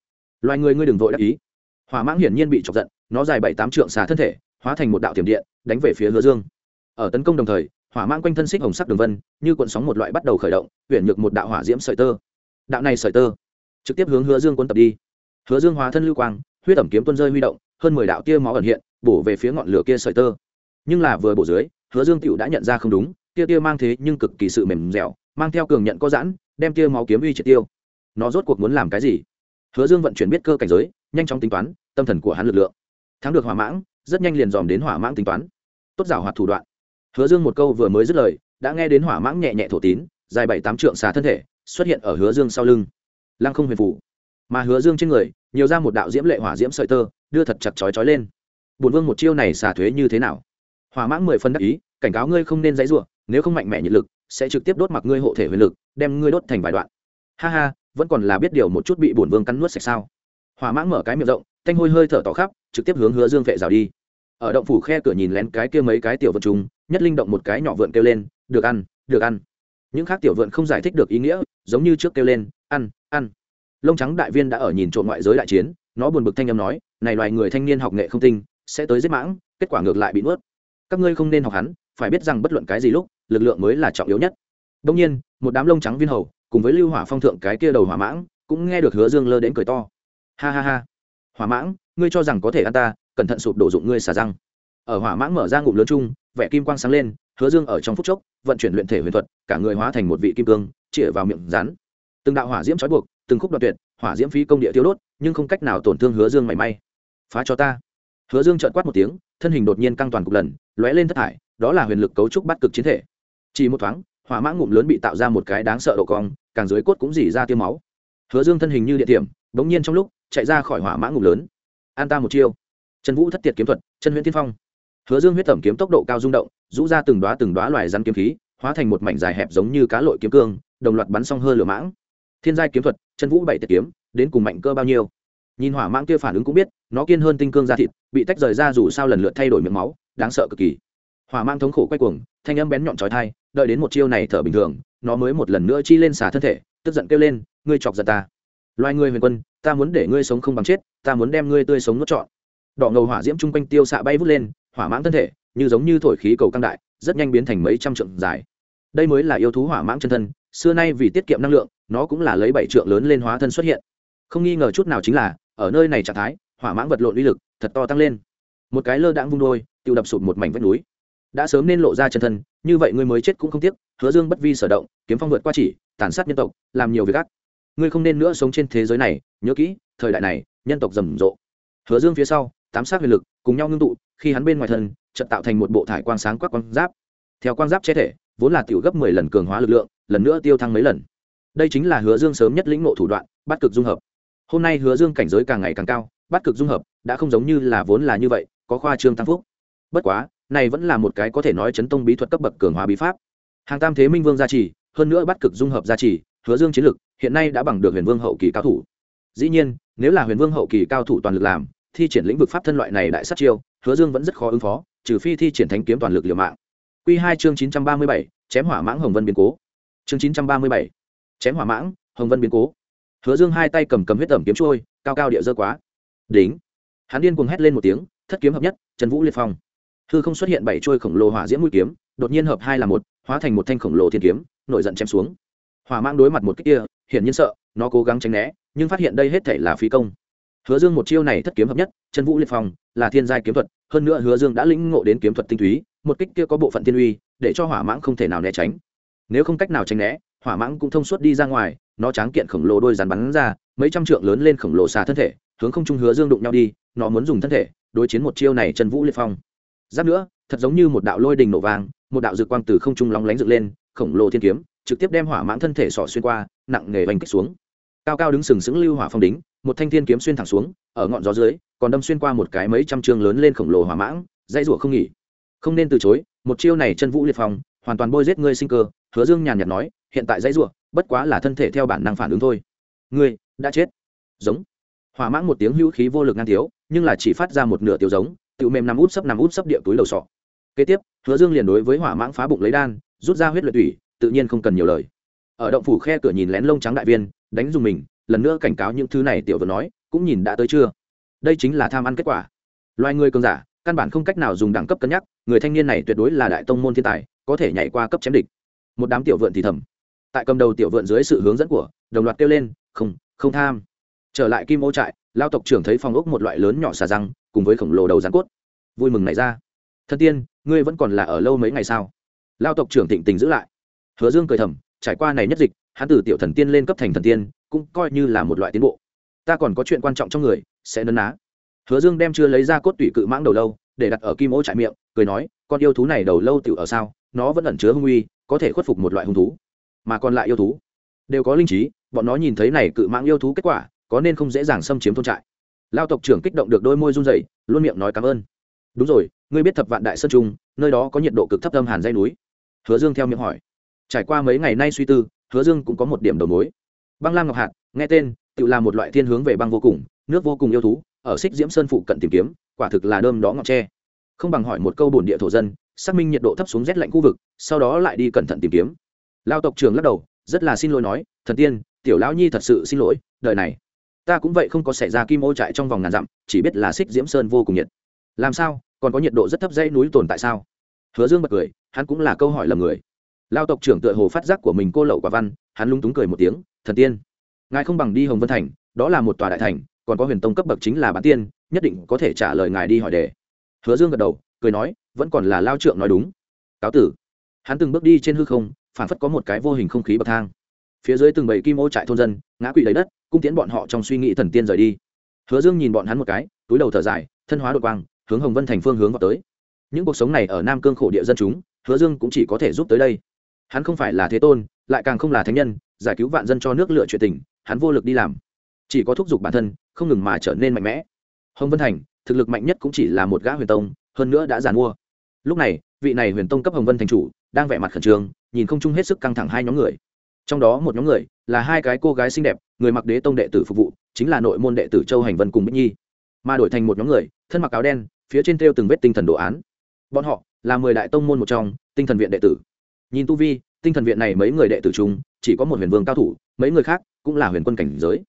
Speaker 1: Loài người ngươi đừng vội đắc ý. Hỏa mãng hiển nhiên bị chọc giận, nó dài bảy tám trượng xà thân thể, hóa thành một đạo tiềm điện, đánh về phía hứa dương. Ở tấn công đồng thời hỏa mang quanh thân xích hồng sắc đường vân, như cuộn sóng một loại bắt đầu khởi động huyện nhược một đạo hỏa diễm sợi tơ. Đạo này sợi tơ, trực tiếp hướng hứa dương quân tập đi. Hứa dương hóa thân lưu quang, huyết ẩm kiếm tuân rơi huy động, hơn mười đạo tia máu ẩn hiện, bổ về phía ngọn lửa kia sợi tơ. Nhưng là vừa bổ dưới, hứa dương tựu đã nhận ra không đúng, tia tia mang thế nhưng cực kỳ sự mềm dẻo, mang theo cường nhận có giãn, đem tia máu kiếm uy triệt tiêu. Nó rốt cuộc muốn làm cái gì? Hứa dương vận chuyển biết cơ cảnh giới, nhanh chóng tính toán, tâm thần của hắn lực lượng. Thắng được hỏa mãng, rất nhanh liền dòm đến hỏa mãng tính toán. Tốt giảo hoạt thủ đoạn hứa dương một câu vừa mới dứt lời, đã nghe đến hỏa mãng nhẹ nhẹ thổ tín, dài bảy tám trượng xà thân thể, xuất hiện ở hứa dương sau lưng. Lăng không huyền phủ. Mà hứa dương trên người, nhiều ra một đạo diễm lệ hỏa diễm sợi tơ, đưa thật chặt chói chói lên. Bùn vương một chiêu này xà thuế như thế nào? Hỏa mãng mười phân đắc ý, cảnh cáo ngươi không nên dãy ruộng nếu không mạnh mẽ nhiệt lực, sẽ trực tiếp đốt mặc ngươi hộ thể huyền lực, đem ngươi đốt thành vài đoạn. Ha ha, vẫn còn là biết điều một chút bị bổn vương cắn nuốt sạch sao? Hỏa mãng mở cái miệng rộng, thanh hôi hơi thở tỏ khắp, trực tiếp hướng hứa dương vệ rào đi ở động phủ khe cửa nhìn lén cái kia mấy cái tiểu vượn trùng, nhất linh động một cái nhỏ vượn kêu lên, được ăn được ăn. Những khác tiểu vượn không giải thích được ý nghĩa, giống như trước kêu lên, ăn ăn. Lông trắng đại viên đã ở nhìn trộm ngoại giới đại chiến, nó buồn bực thanh âm nói, này loài người thanh niên học nghệ không tinh, sẽ tới giết mãng, kết quả ngược lại bị nuốt. Các ngươi không nên học hắn, phải biết rằng bất luận cái gì lúc, lực lượng mới là trọng yếu nhất. Đông nhiên, một đám lông trắng viên hầu, cùng với lưu hỏa phong thượng cái kia đầu hỏa mãng, cũng nghe được hứa dương lơ đến cười to. Ha ha ha, hỏa mãng, ngươi cho rằng có thể ăn ta cẩn thận sụp đổ dụng ngươi xả răng. Ở hỏa mãng mở ra ngụm lớn chung, vẻ kim quang sáng lên, hứa dương ở trong phút chốc, vận chuyển luyện thể huyền thuật, cả người hóa thành một vị kim cương, chĩa vào miệng rắn. Từng đạo hỏa diễm trói buộc, từng khúc đoạn tuyệt, hỏa diễm phí công địa tiêu đốt, nhưng không cách nào tổn thương hứa dương mảy may. Phá cho ta. Hứa dương trợn quát một tiếng, thân hình đột nhiên căng toàn cục lần, lóe lên thất thải, đó là huyền lực cấu trúc bắt cực chiến thể. Chỉ một thoáng, hỏa mãng ngụm lớn bị tạo ra một cái đáng sợ độ cong, càng dưới cốt cũng dỉ ra tiêu máu. Hứa dương thân hình như địa điểm, bỗng nhiên trong lúc, chạy ra khỏi hỏa mãng ngụm lớn. An ta một chiêu chân vũ thất tiệt kiếm thuật, chân huyễn tiên phong. Hứa dương huyết tẩm kiếm tốc độ cao rung động, rũ ra từng đoá từng đoá loài rắn kiếm khí, hóa thành một mảnh dài hẹp giống như cá lội kiếm cương, đồng loạt bắn xong hơ lửa mãng. Thiên giai kiếm thuật, chân vũ bảy tiệt kiếm, đến cùng mạnh cơ bao nhiêu? Nhìn hỏa mãng kia phản ứng cũng biết, nó kiên hơn tinh cương da thịt, bị tách rời ra dù sao lần lượt thay đổi miệng máu, đáng sợ cực kỳ. Hỏa mãng thống khổ quay cuồng, thanh âm bén nhọn trói thai, đợi đến một chiêu này thở bình thường, nó mới một lần nữa chi lên xả thân thể, tức giận kêu lên, ngươi chọc giận ta. Loài ngươi huyền quân, ta muốn để ngươi sống không bằng chết, ta muốn đem ngươi tươi sống nuốt trọn đỏ ngầu hỏa diễm chung quanh tiêu xạ bay vút lên, hỏa mãng thân thể, như giống như thổi khí cầu căng đại, rất nhanh biến thành mấy trăm trượng dài. Đây mới là yêu thú hỏa mãng chân thân, xưa nay vì tiết kiệm năng lượng, nó cũng là lấy bảy trượng lớn lên hóa thân xuất hiện. Không nghi ngờ chút nào chính là, ở nơi này trạng thái, hỏa mãng vật lộn uy lực, thật to tăng lên. Một cái lơ đãng vung đôi, tiêu đập sụt một mảnh vách núi. Đã sớm nên lộ ra chân thân, như vậy ngươi mới chết cũng không tiếc, hứa dương bất vi sở động, kiếm phong vượt qua chỉ, tàn sát nhân tộc, làm nhiều việc ác. Ngươi không nên nữa sống trên thế giới này, nhớ kỹ, thời đại này, nhân tộc rầm rộ. Hứa dương phía sau tám sát huyền lực, cùng nhau ngưng tụ, khi hắn bên ngoài thân trận tạo thành một bộ thải quang sáng quắc quang giáp. Theo quang giáp che thể, vốn là tiểu gấp mười lần cường hóa lực lượng, lần nữa tiêu thăng mấy lần. Đây chính là hứa dương sớm nhất lĩnh ngộ thủ đoạn, bắt cực dung hợp. Hôm nay hứa dương cảnh giới càng ngày càng cao, bắt cực dung hợp, đã không giống như là vốn là như vậy, có khoa trương tăng phúc. Bất quá, này vẫn là một cái có thể nói chấn tông bí thuật cấp bậc cường hóa bí pháp. Hàng tam thế minh vương gia trì, hơn nữa bắt cực dung hợp gia trì, hứa dương chiến lực, hiện nay đã bằng được huyền vương hậu kỳ cao thủ. Dĩ nhiên, nếu là huyền vương hậu kỳ cao thủ toàn lực làm thi triển lĩnh vực pháp thân loại này đại sát chiêu, hứa dương vẫn rất khó ứng phó, trừ phi thi triển thánh kiếm toàn lực liều mạng. Quy hai chương chín trăm ba mươi bảy, chém hỏa mãng hồng vân biến cố. Chương chín trăm ba mươi bảy, chém hỏa mãng hồng vân biến cố. Hứa dương hai tay cầm cầm huyết tẩm kiếm trôi, cao cao địa dơ quá. Đính. Hắn điên cuồng hét lên một tiếng, thất kiếm hợp nhất, trần vũ liệt phong. Hư không xuất hiện bảy trôi khổng lồ hỏa diễm mũi kiếm, đột nhiên hợp hai là một, hóa thành một thanh khổng lồ thiên kiếm, nổi giận chém xuống. Hỏa mãng đối mặt một kích kia, hiển nhiên sợ, nó cố gắng tránh né, nhưng phát hiện đây hết thảy là phí công hứa dương một chiêu này thất kiếm hợp nhất, chân vũ liệt phong, là thiên giai kiếm thuật, hơn nữa hứa dương đã lĩnh ngộ đến kiếm thuật tinh túy, một kích kia có bộ phận thiên uy, để cho hỏa mãng không thể nào né tránh. Nếu không cách nào tránh né, hỏa mãng cũng thông suốt đi ra ngoài, nó tráng kiện khổng lồ đôi rắn bắn ra, mấy trăm trượng lớn lên khổng lồ xà thân thể, hướng không trung hứa dương đụng nhau đi, nó muốn dùng thân thể đối chiến một chiêu này chân vũ liệt phong. Giáp nữa, thật giống như một đạo lôi đình nổ vàng một đạo dược quang từ không trung lóng lánh dựng lên, khổng lồ thiên kiếm, trực tiếp đem hỏa mãng thân thể xỏ xuyên qua, nặng nghề vành kích xuống. Cao cao đứng sừng sững lưu hỏa phong đính một thanh thiên kiếm xuyên thẳng xuống, ở ngọn gió dưới, còn đâm xuyên qua một cái mấy trăm trường lớn lên khổng lồ hỏa mãng dây rủa không nghỉ. Không nên từ chối, một chiêu này chân vũ liệt phong, hoàn toàn bôi giết ngươi sinh cơ, hứa dương nhàn nhạt nói, hiện tại dây rủa, bất quá là thân thể theo bản năng phản ứng thôi. Ngươi, đã chết. Giống. Hỏa mãng một tiếng hữu khí vô lực ngăn thiếu, nhưng là chỉ phát ra một nửa tiêu giống tự mềm nằm út sấp nằm út sấp địa túi đầu sọ. Kế tiếp, hứa dương liền đối với hỏa mãng phá bụng lấy đan, rút ra huyết luyện thủy, tự nhiên không cần nhiều lời. Ở động phủ khe cửa nhìn lén lông trắng đại viên, đánh dùng mình lần nữa cảnh cáo những thứ này tiểu vừa nói, cũng nhìn đã tới chưa? Đây chính là tham ăn kết quả. Loài người cường giả, căn bản không cách nào dùng đẳng cấp cân nhắc, người thanh niên này tuyệt đối là đại tông môn thiên tài, có thể nhảy qua cấp chém địch. Một đám tiểu vượn thì thầm. Tại cầm đầu tiểu vượn dưới sự hướng dẫn của, đồng loạt kêu lên, không không tham. Trở lại kim ô trại lao tộc trưởng thấy phòng ốc một loại lớn nhỏ xà răng, cùng với khổng lồ đầu rắn cốt. Vui mừng này ra. Thân tiên, ngươi vẫn còn là ở lâu mấy ngày sao? Lao tộc trưởng thịnh tình giữ lại. Hứa dương cười thầm, trải qua này nhất dịch hắn từ tiểu thần tiên lên cấp thành thần tiên, cũng coi như là một loại tiến bộ. Ta còn có chuyện quan trọng trong người, sẽ nấn ná. Hứa dương đem chưa lấy ra cốt tủy cự mãng đầu lâu, để đặt ở kim ô trại miệng, cười nói, con yêu thú này đầu lâu tiểu ở sao? Nó vẫn ẩn chứa hung uy, có thể khuất phục một loại hung thú. Mà còn lại yêu thú, đều có linh trí, bọn nó nhìn thấy này cự mãng yêu thú kết quả, có nên không dễ dàng xâm chiếm thôn trại. Lao tộc trưởng kích động được đôi môi run rẩy, luôn miệng nói cảm ơn. Đúng rồi, ngươi biết thập vạn đại sơn trung, nơi đó có nhiệt độ cực thấp âm hàn dây núi. Hứa dương theo miệng hỏi. Trải qua mấy ngày nay suy tư hứa dương cũng có một điểm đầu mối. Băng lam ngọc hạt nghe tên, tự là một loại thiên hướng về băng vô cùng, nước vô cùng yêu thú, ở xích diễm sơn phụ cận tìm kiếm, quả thực là đơm đó ngọc tre. Không bằng hỏi một câu bổn địa thổ dân, xác minh nhiệt độ thấp xuống rét lạnh khu vực, sau đó lại đi cẩn thận tìm kiếm. Lao tộc trưởng lắc đầu, rất là xin lỗi nói, thần tiên, tiểu lão nhi thật sự xin lỗi, đời này, ta cũng vậy không có xảy ra kim ô trại trong vòng ngàn dặm, chỉ biết là xích diễm sơn vô cùng nhiệt. Làm sao? Còn có nhiệt độ rất thấp dãy núi tồn tại sao? Hứa dương bật cười, hắn cũng là câu hỏi lầm người lao tộc trưởng tựa hồ phát giác của mình cô lậu quả văn, hắn lung túng cười một tiếng, thần tiên, ngài không bằng đi hồng vân thành, đó là một tòa đại thành, còn có huyền tông cấp bậc chính là bán tiên, nhất định có thể trả lời ngài đi hỏi đề. Hứa dương gật đầu, cười nói, vẫn còn là lao trượng nói đúng. Cáo tử. Hắn từng bước đi trên hư không, phản phất có một cái vô hình không khí bậc thang. Phía dưới từng bảy kim ô trại thôn dân, ngã quỵ lấy đất, cung tiến bọn họ trong suy nghĩ thần tiên rời đi. Hứa dương nhìn bọn hắn một cái, túi đầu thở dài, thân hóa đội quang, hướng hồng vân thành phương hướng vào tới. Những cuộc sống này ở nam cương khổ địa dân chúng, hứa dương cũng chỉ có thể giúp tới đây hắn không phải là thế tôn, lại càng không là thánh nhân, giải cứu vạn dân cho nước lựa chuyện tình, hắn vô lực đi làm. Chỉ có thúc giục bản thân, không ngừng mà trở nên mạnh mẽ. Hồng vân thành, thực lực mạnh nhất cũng chỉ là một gã huyền tông, hơn nữa đã giàn mua lúc này, vị này huyền tông cấp hồng vân thành chủ, đang vẻ mặt khẩn trương, nhìn không chung hết sức căng thẳng hai nhóm người. Trong đó một nhóm người, là hai cái cô gái xinh đẹp, người mặc đế tông đệ tử phục vụ, chính là nội môn đệ tử châu hành vân cùng bích nhi. Mà đổi thành một nhóm người, thân mặc áo đen, phía trên treo từng vết tinh thần đồ án. Bọn họ là mười đại tông môn một trong, tinh thần viện đệ tử nhìn tu vi, tinh thần viện này mấy người đệ tử chung, chỉ có một huyền vương cao thủ, mấy người khác cũng là huyền quân cảnh giới.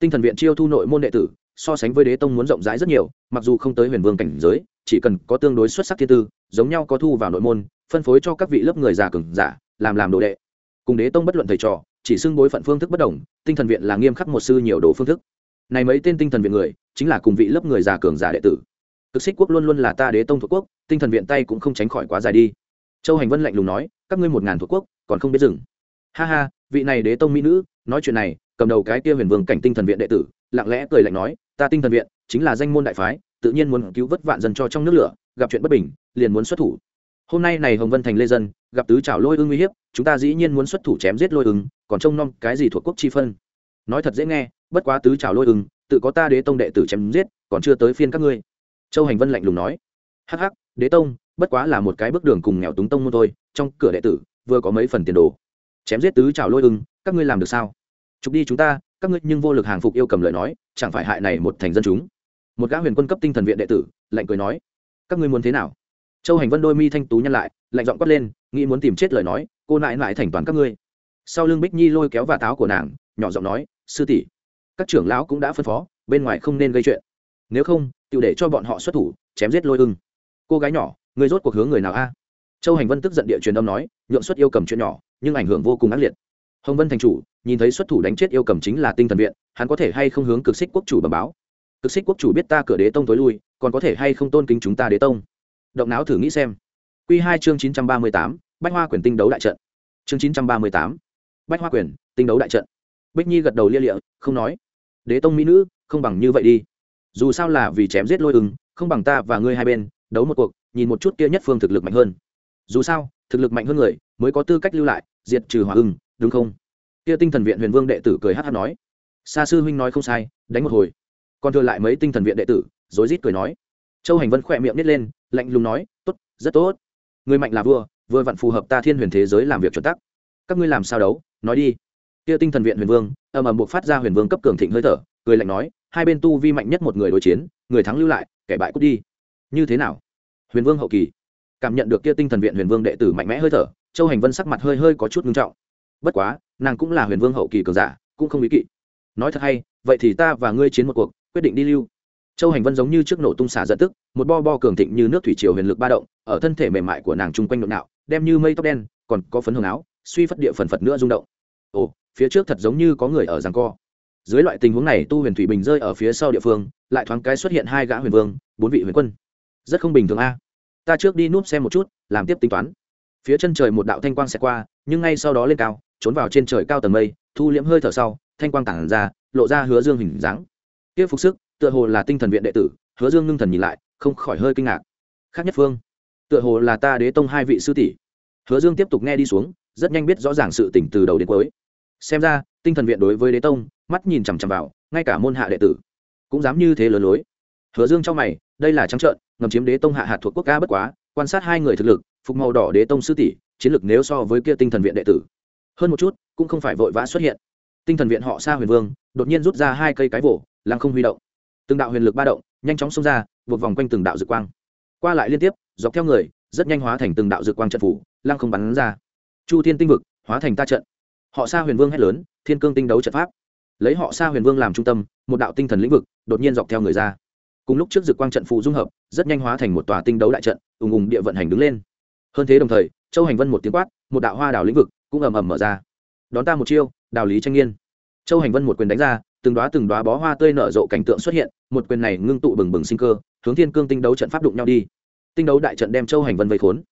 Speaker 1: Tinh thần viện chiêu thu nội môn đệ tử, so sánh với đế tông muốn rộng rãi rất nhiều, mặc dù không tới huyền vương cảnh giới, chỉ cần có tương đối xuất sắc thiên tư, giống nhau có thu vào nội môn, phân phối cho các vị lớp người già cường giả, làm làm đồ đệ. Cùng đế tông bất luận thầy trò, chỉ xưng bối phận phương thức bất đồng, tinh thần viện là nghiêm khắc một sư nhiều đồ phương thức. Này mấy tên tinh thần viện người, chính là cùng vị lớp người già cường giả đệ tử. Cực xích quốc luôn luôn là ta đế tông thuộc quốc, tinh thần viện tay cũng không tránh khỏi quá dài đi. Châu hành vân lạnh lùng nói các ngươi một ngàn thuộc quốc, còn không biết dừng. Ha ha, vị này đế tông mỹ nữ, nói chuyện này, cầm đầu cái kia huyền vương cảnh tinh thần viện đệ tử, lặng lẽ cười lạnh nói, ta tinh thần viện chính là danh môn đại phái, tự nhiên muốn cứu vớt vạn dân cho trong nước lửa, gặp chuyện bất bình, liền muốn xuất thủ. Hôm nay này hồng vân thành lê dân, gặp tứ trào lôi ưng uy hiếp, chúng ta dĩ nhiên muốn xuất thủ chém giết lôi ưng, còn trông nom cái gì thuộc quốc chi phân? Nói thật dễ nghe, bất quá tứ trào lôi ưng, tự có ta đế tông đệ tử chém giết, còn chưa tới phiên các ngươi. Châu hành vân lạnh lùng nói, hắc hắc, đế tông bất quá là một cái bước đường cùng nghèo túng tông môn thôi, trong cửa đệ tử vừa có mấy phần tiền đồ. Chém giết tứ trào lôi ưng, các ngươi làm được sao? Chụp đi chúng ta, các ngươi nhưng vô lực hàng phục yêu cầm lời nói, chẳng phải hại này một thành dân chúng. Một gã huyền quân cấp tinh thần viện đệ tử, lạnh cười nói, các ngươi muốn thế nào? Châu hành vân đôi mi thanh tú nhăn lại, lạnh giọng quát lên, nghĩ muốn tìm chết lời nói, cô nại nại thành toàn các ngươi. Sau lưng bích nhi lôi kéo và táo của nàng, nhỏ giọng nói, sư tỷ, các trưởng lão cũng đã phân phó, bên ngoài không nên gây chuyện. Nếu không tự để cho bọn họ xuất thủ, chém giết lôi ưng. Cô gái nhỏ người rốt cuộc hướng người nào a? Châu hành vân tức giận địa truyền âm nói, nhượng xuất yêu cầm chuyện nhỏ, nhưng ảnh hưởng vô cùng ác liệt. Hồng vân thành chủ, nhìn thấy xuất thủ đánh chết yêu cầm chính là tinh thần viện, hắn có thể hay không hướng cực xích quốc chủ bẩm báo? Cực xích quốc chủ biết ta cửa đế tông tối lui, còn có thể hay không tôn kính chúng ta đế tông? Động não thử nghĩ xem. Q hai chương chín trăm ba mươi tám, bách hoa quyền tinh đấu đại trận. Chương chín trăm ba mươi tám, bách hoa quyền tinh đấu đại trận. Bích nhi gật đầu lia lịa, không nói. Đế tông mỹ nữ, không bằng như vậy đi. Dù sao là vì chém giết lôi ưng, không bằng ta và ngươi hai bên, đấu một cuộc nhìn một chút kia nhất phương thực lực mạnh hơn. Dù sao, thực lực mạnh hơn người mới có tư cách lưu lại, diệt trừ hỏa ưng, đúng không? Kia tinh thần viện huyền vương đệ tử cười hát hát nói. Xa sư huynh nói không sai, đánh một hồi. Còn thừa lại mấy tinh thần viện đệ tử, rối rít cười nói. Châu hành vân khỏe miệng nít lên, lạnh lùng nói, tốt, rất tốt. Người mạnh là vua, vừa vặn phù hợp ta thiên huyền thế giới làm việc chuẩn tắc. Các ngươi làm sao đấu? Nói đi. Kia tinh thần viện huyền vương ầm ầm buộc phát ra huyền vương cấp cường thịnh hơi thở, cười lạnh nói, hai bên tu vi mạnh nhất một người đối chiến, người thắng lưu lại, kẻ bại cút đi. Như thế nào? Huyền vương hậu kỳ. Cảm nhận được kia tinh thần viện huyền vương đệ tử mạnh mẽ hơi thở, châu hành vân sắc mặt hơi hơi có chút ngưng trọng. Bất quá, nàng cũng là huyền vương hậu kỳ cường giả, cũng không ý kỵ. Nói thật hay, vậy thì ta và ngươi chiến một cuộc, quyết định đi lưu. Châu hành vân giống như trước nổ tung xả giận tức, một bo bo cường thịnh như nước thủy triều huyền lực ba động, ở thân thể mềm mại của nàng chung quanh nội nạo, đem như mây tóc đen, còn có phấn hồng áo, suy phất địa phần phật nữa rung động. Ồ, phía trước thật giống như có người ở giằng co. Dưới loại tình huống này tu huyền thủy bình rơi ở phía sau địa phương, lại thoáng cái xuất hiện hai gã huyền vương, bốn vị huyền quân. Rất không bình thường a ta trước đi núp xem một chút, làm tiếp tính toán. Phía chân trời một đạo thanh quang xẹt qua, nhưng ngay sau đó lên cao, trốn vào trên trời cao tầng mây, thu liễm hơi thở sau, thanh quang tản ra, lộ ra hứa dương hình dáng. Tiếp phục sức, tựa hồ là tinh thần viện đệ tử, hứa dương ngưng thần nhìn lại, không khỏi hơi kinh ngạc. Khác nhất phương, tựa hồ là ta đế tông hai vị sư tỷ. Hứa dương tiếp tục nghe đi xuống, rất nhanh biết rõ ràng sự tỉnh từ đầu đến cuối. Xem ra, tinh thần viện đối với đế tông, mắt nhìn chằm chằm vào, ngay cả môn hạ đệ tử, cũng dám như thế lớn lối. Hứa dương trong mày, đây là trắng trợn ngầm chiếm đế tông hạ hạt thuộc quốc ca bất quá, quan sát hai người thực lực, phục màu đỏ đế tông sư tỷ, chiến lực nếu so với kia tinh thần viện đệ tử. Hơn một chút, cũng không phải vội vã xuất hiện. Tinh thần viện họ xa huyền vương, đột nhiên rút ra hai cây cái vỗ lăng không huy động. Từng đạo huyền lực ba động, nhanh chóng xông ra, buộc vòng quanh từng đạo dược quang. Qua lại liên tiếp, dọc theo người, rất nhanh hóa thành từng đạo dược quang trận phủ, lăng không bắn ra. Chu thiên tinh vực, hóa thành ta trận. Họ xa huyền vương hét lớn, thiên cương tinh đấu trận pháp. Lấy họ xa huyền vương làm trung tâm, một đạo tinh thần lĩnh vực, đột nhiên dọc theo người ra cùng lúc trước dực quang trận phụ dung hợp, rất nhanh hóa thành một tòa tinh đấu đại trận, ùng ùng địa vận hành đứng lên. Hơn thế đồng thời, châu hành vân một tiếng quát, một đạo hoa đảo lĩnh vực cũng ầm ầm mở ra. Đón ta một chiêu, đào lý tranh nghiên. Châu hành vân một quyền đánh ra, từng đoá từng đoá bó hoa tươi nở rộ cảnh tượng xuất hiện, một quyền này ngưng tụ bừng bừng sinh cơ, hướng thiên cương tinh đấu trận pháp đụng nhau đi. Tinh đấu đại trận đem châu hành vân vây khốn.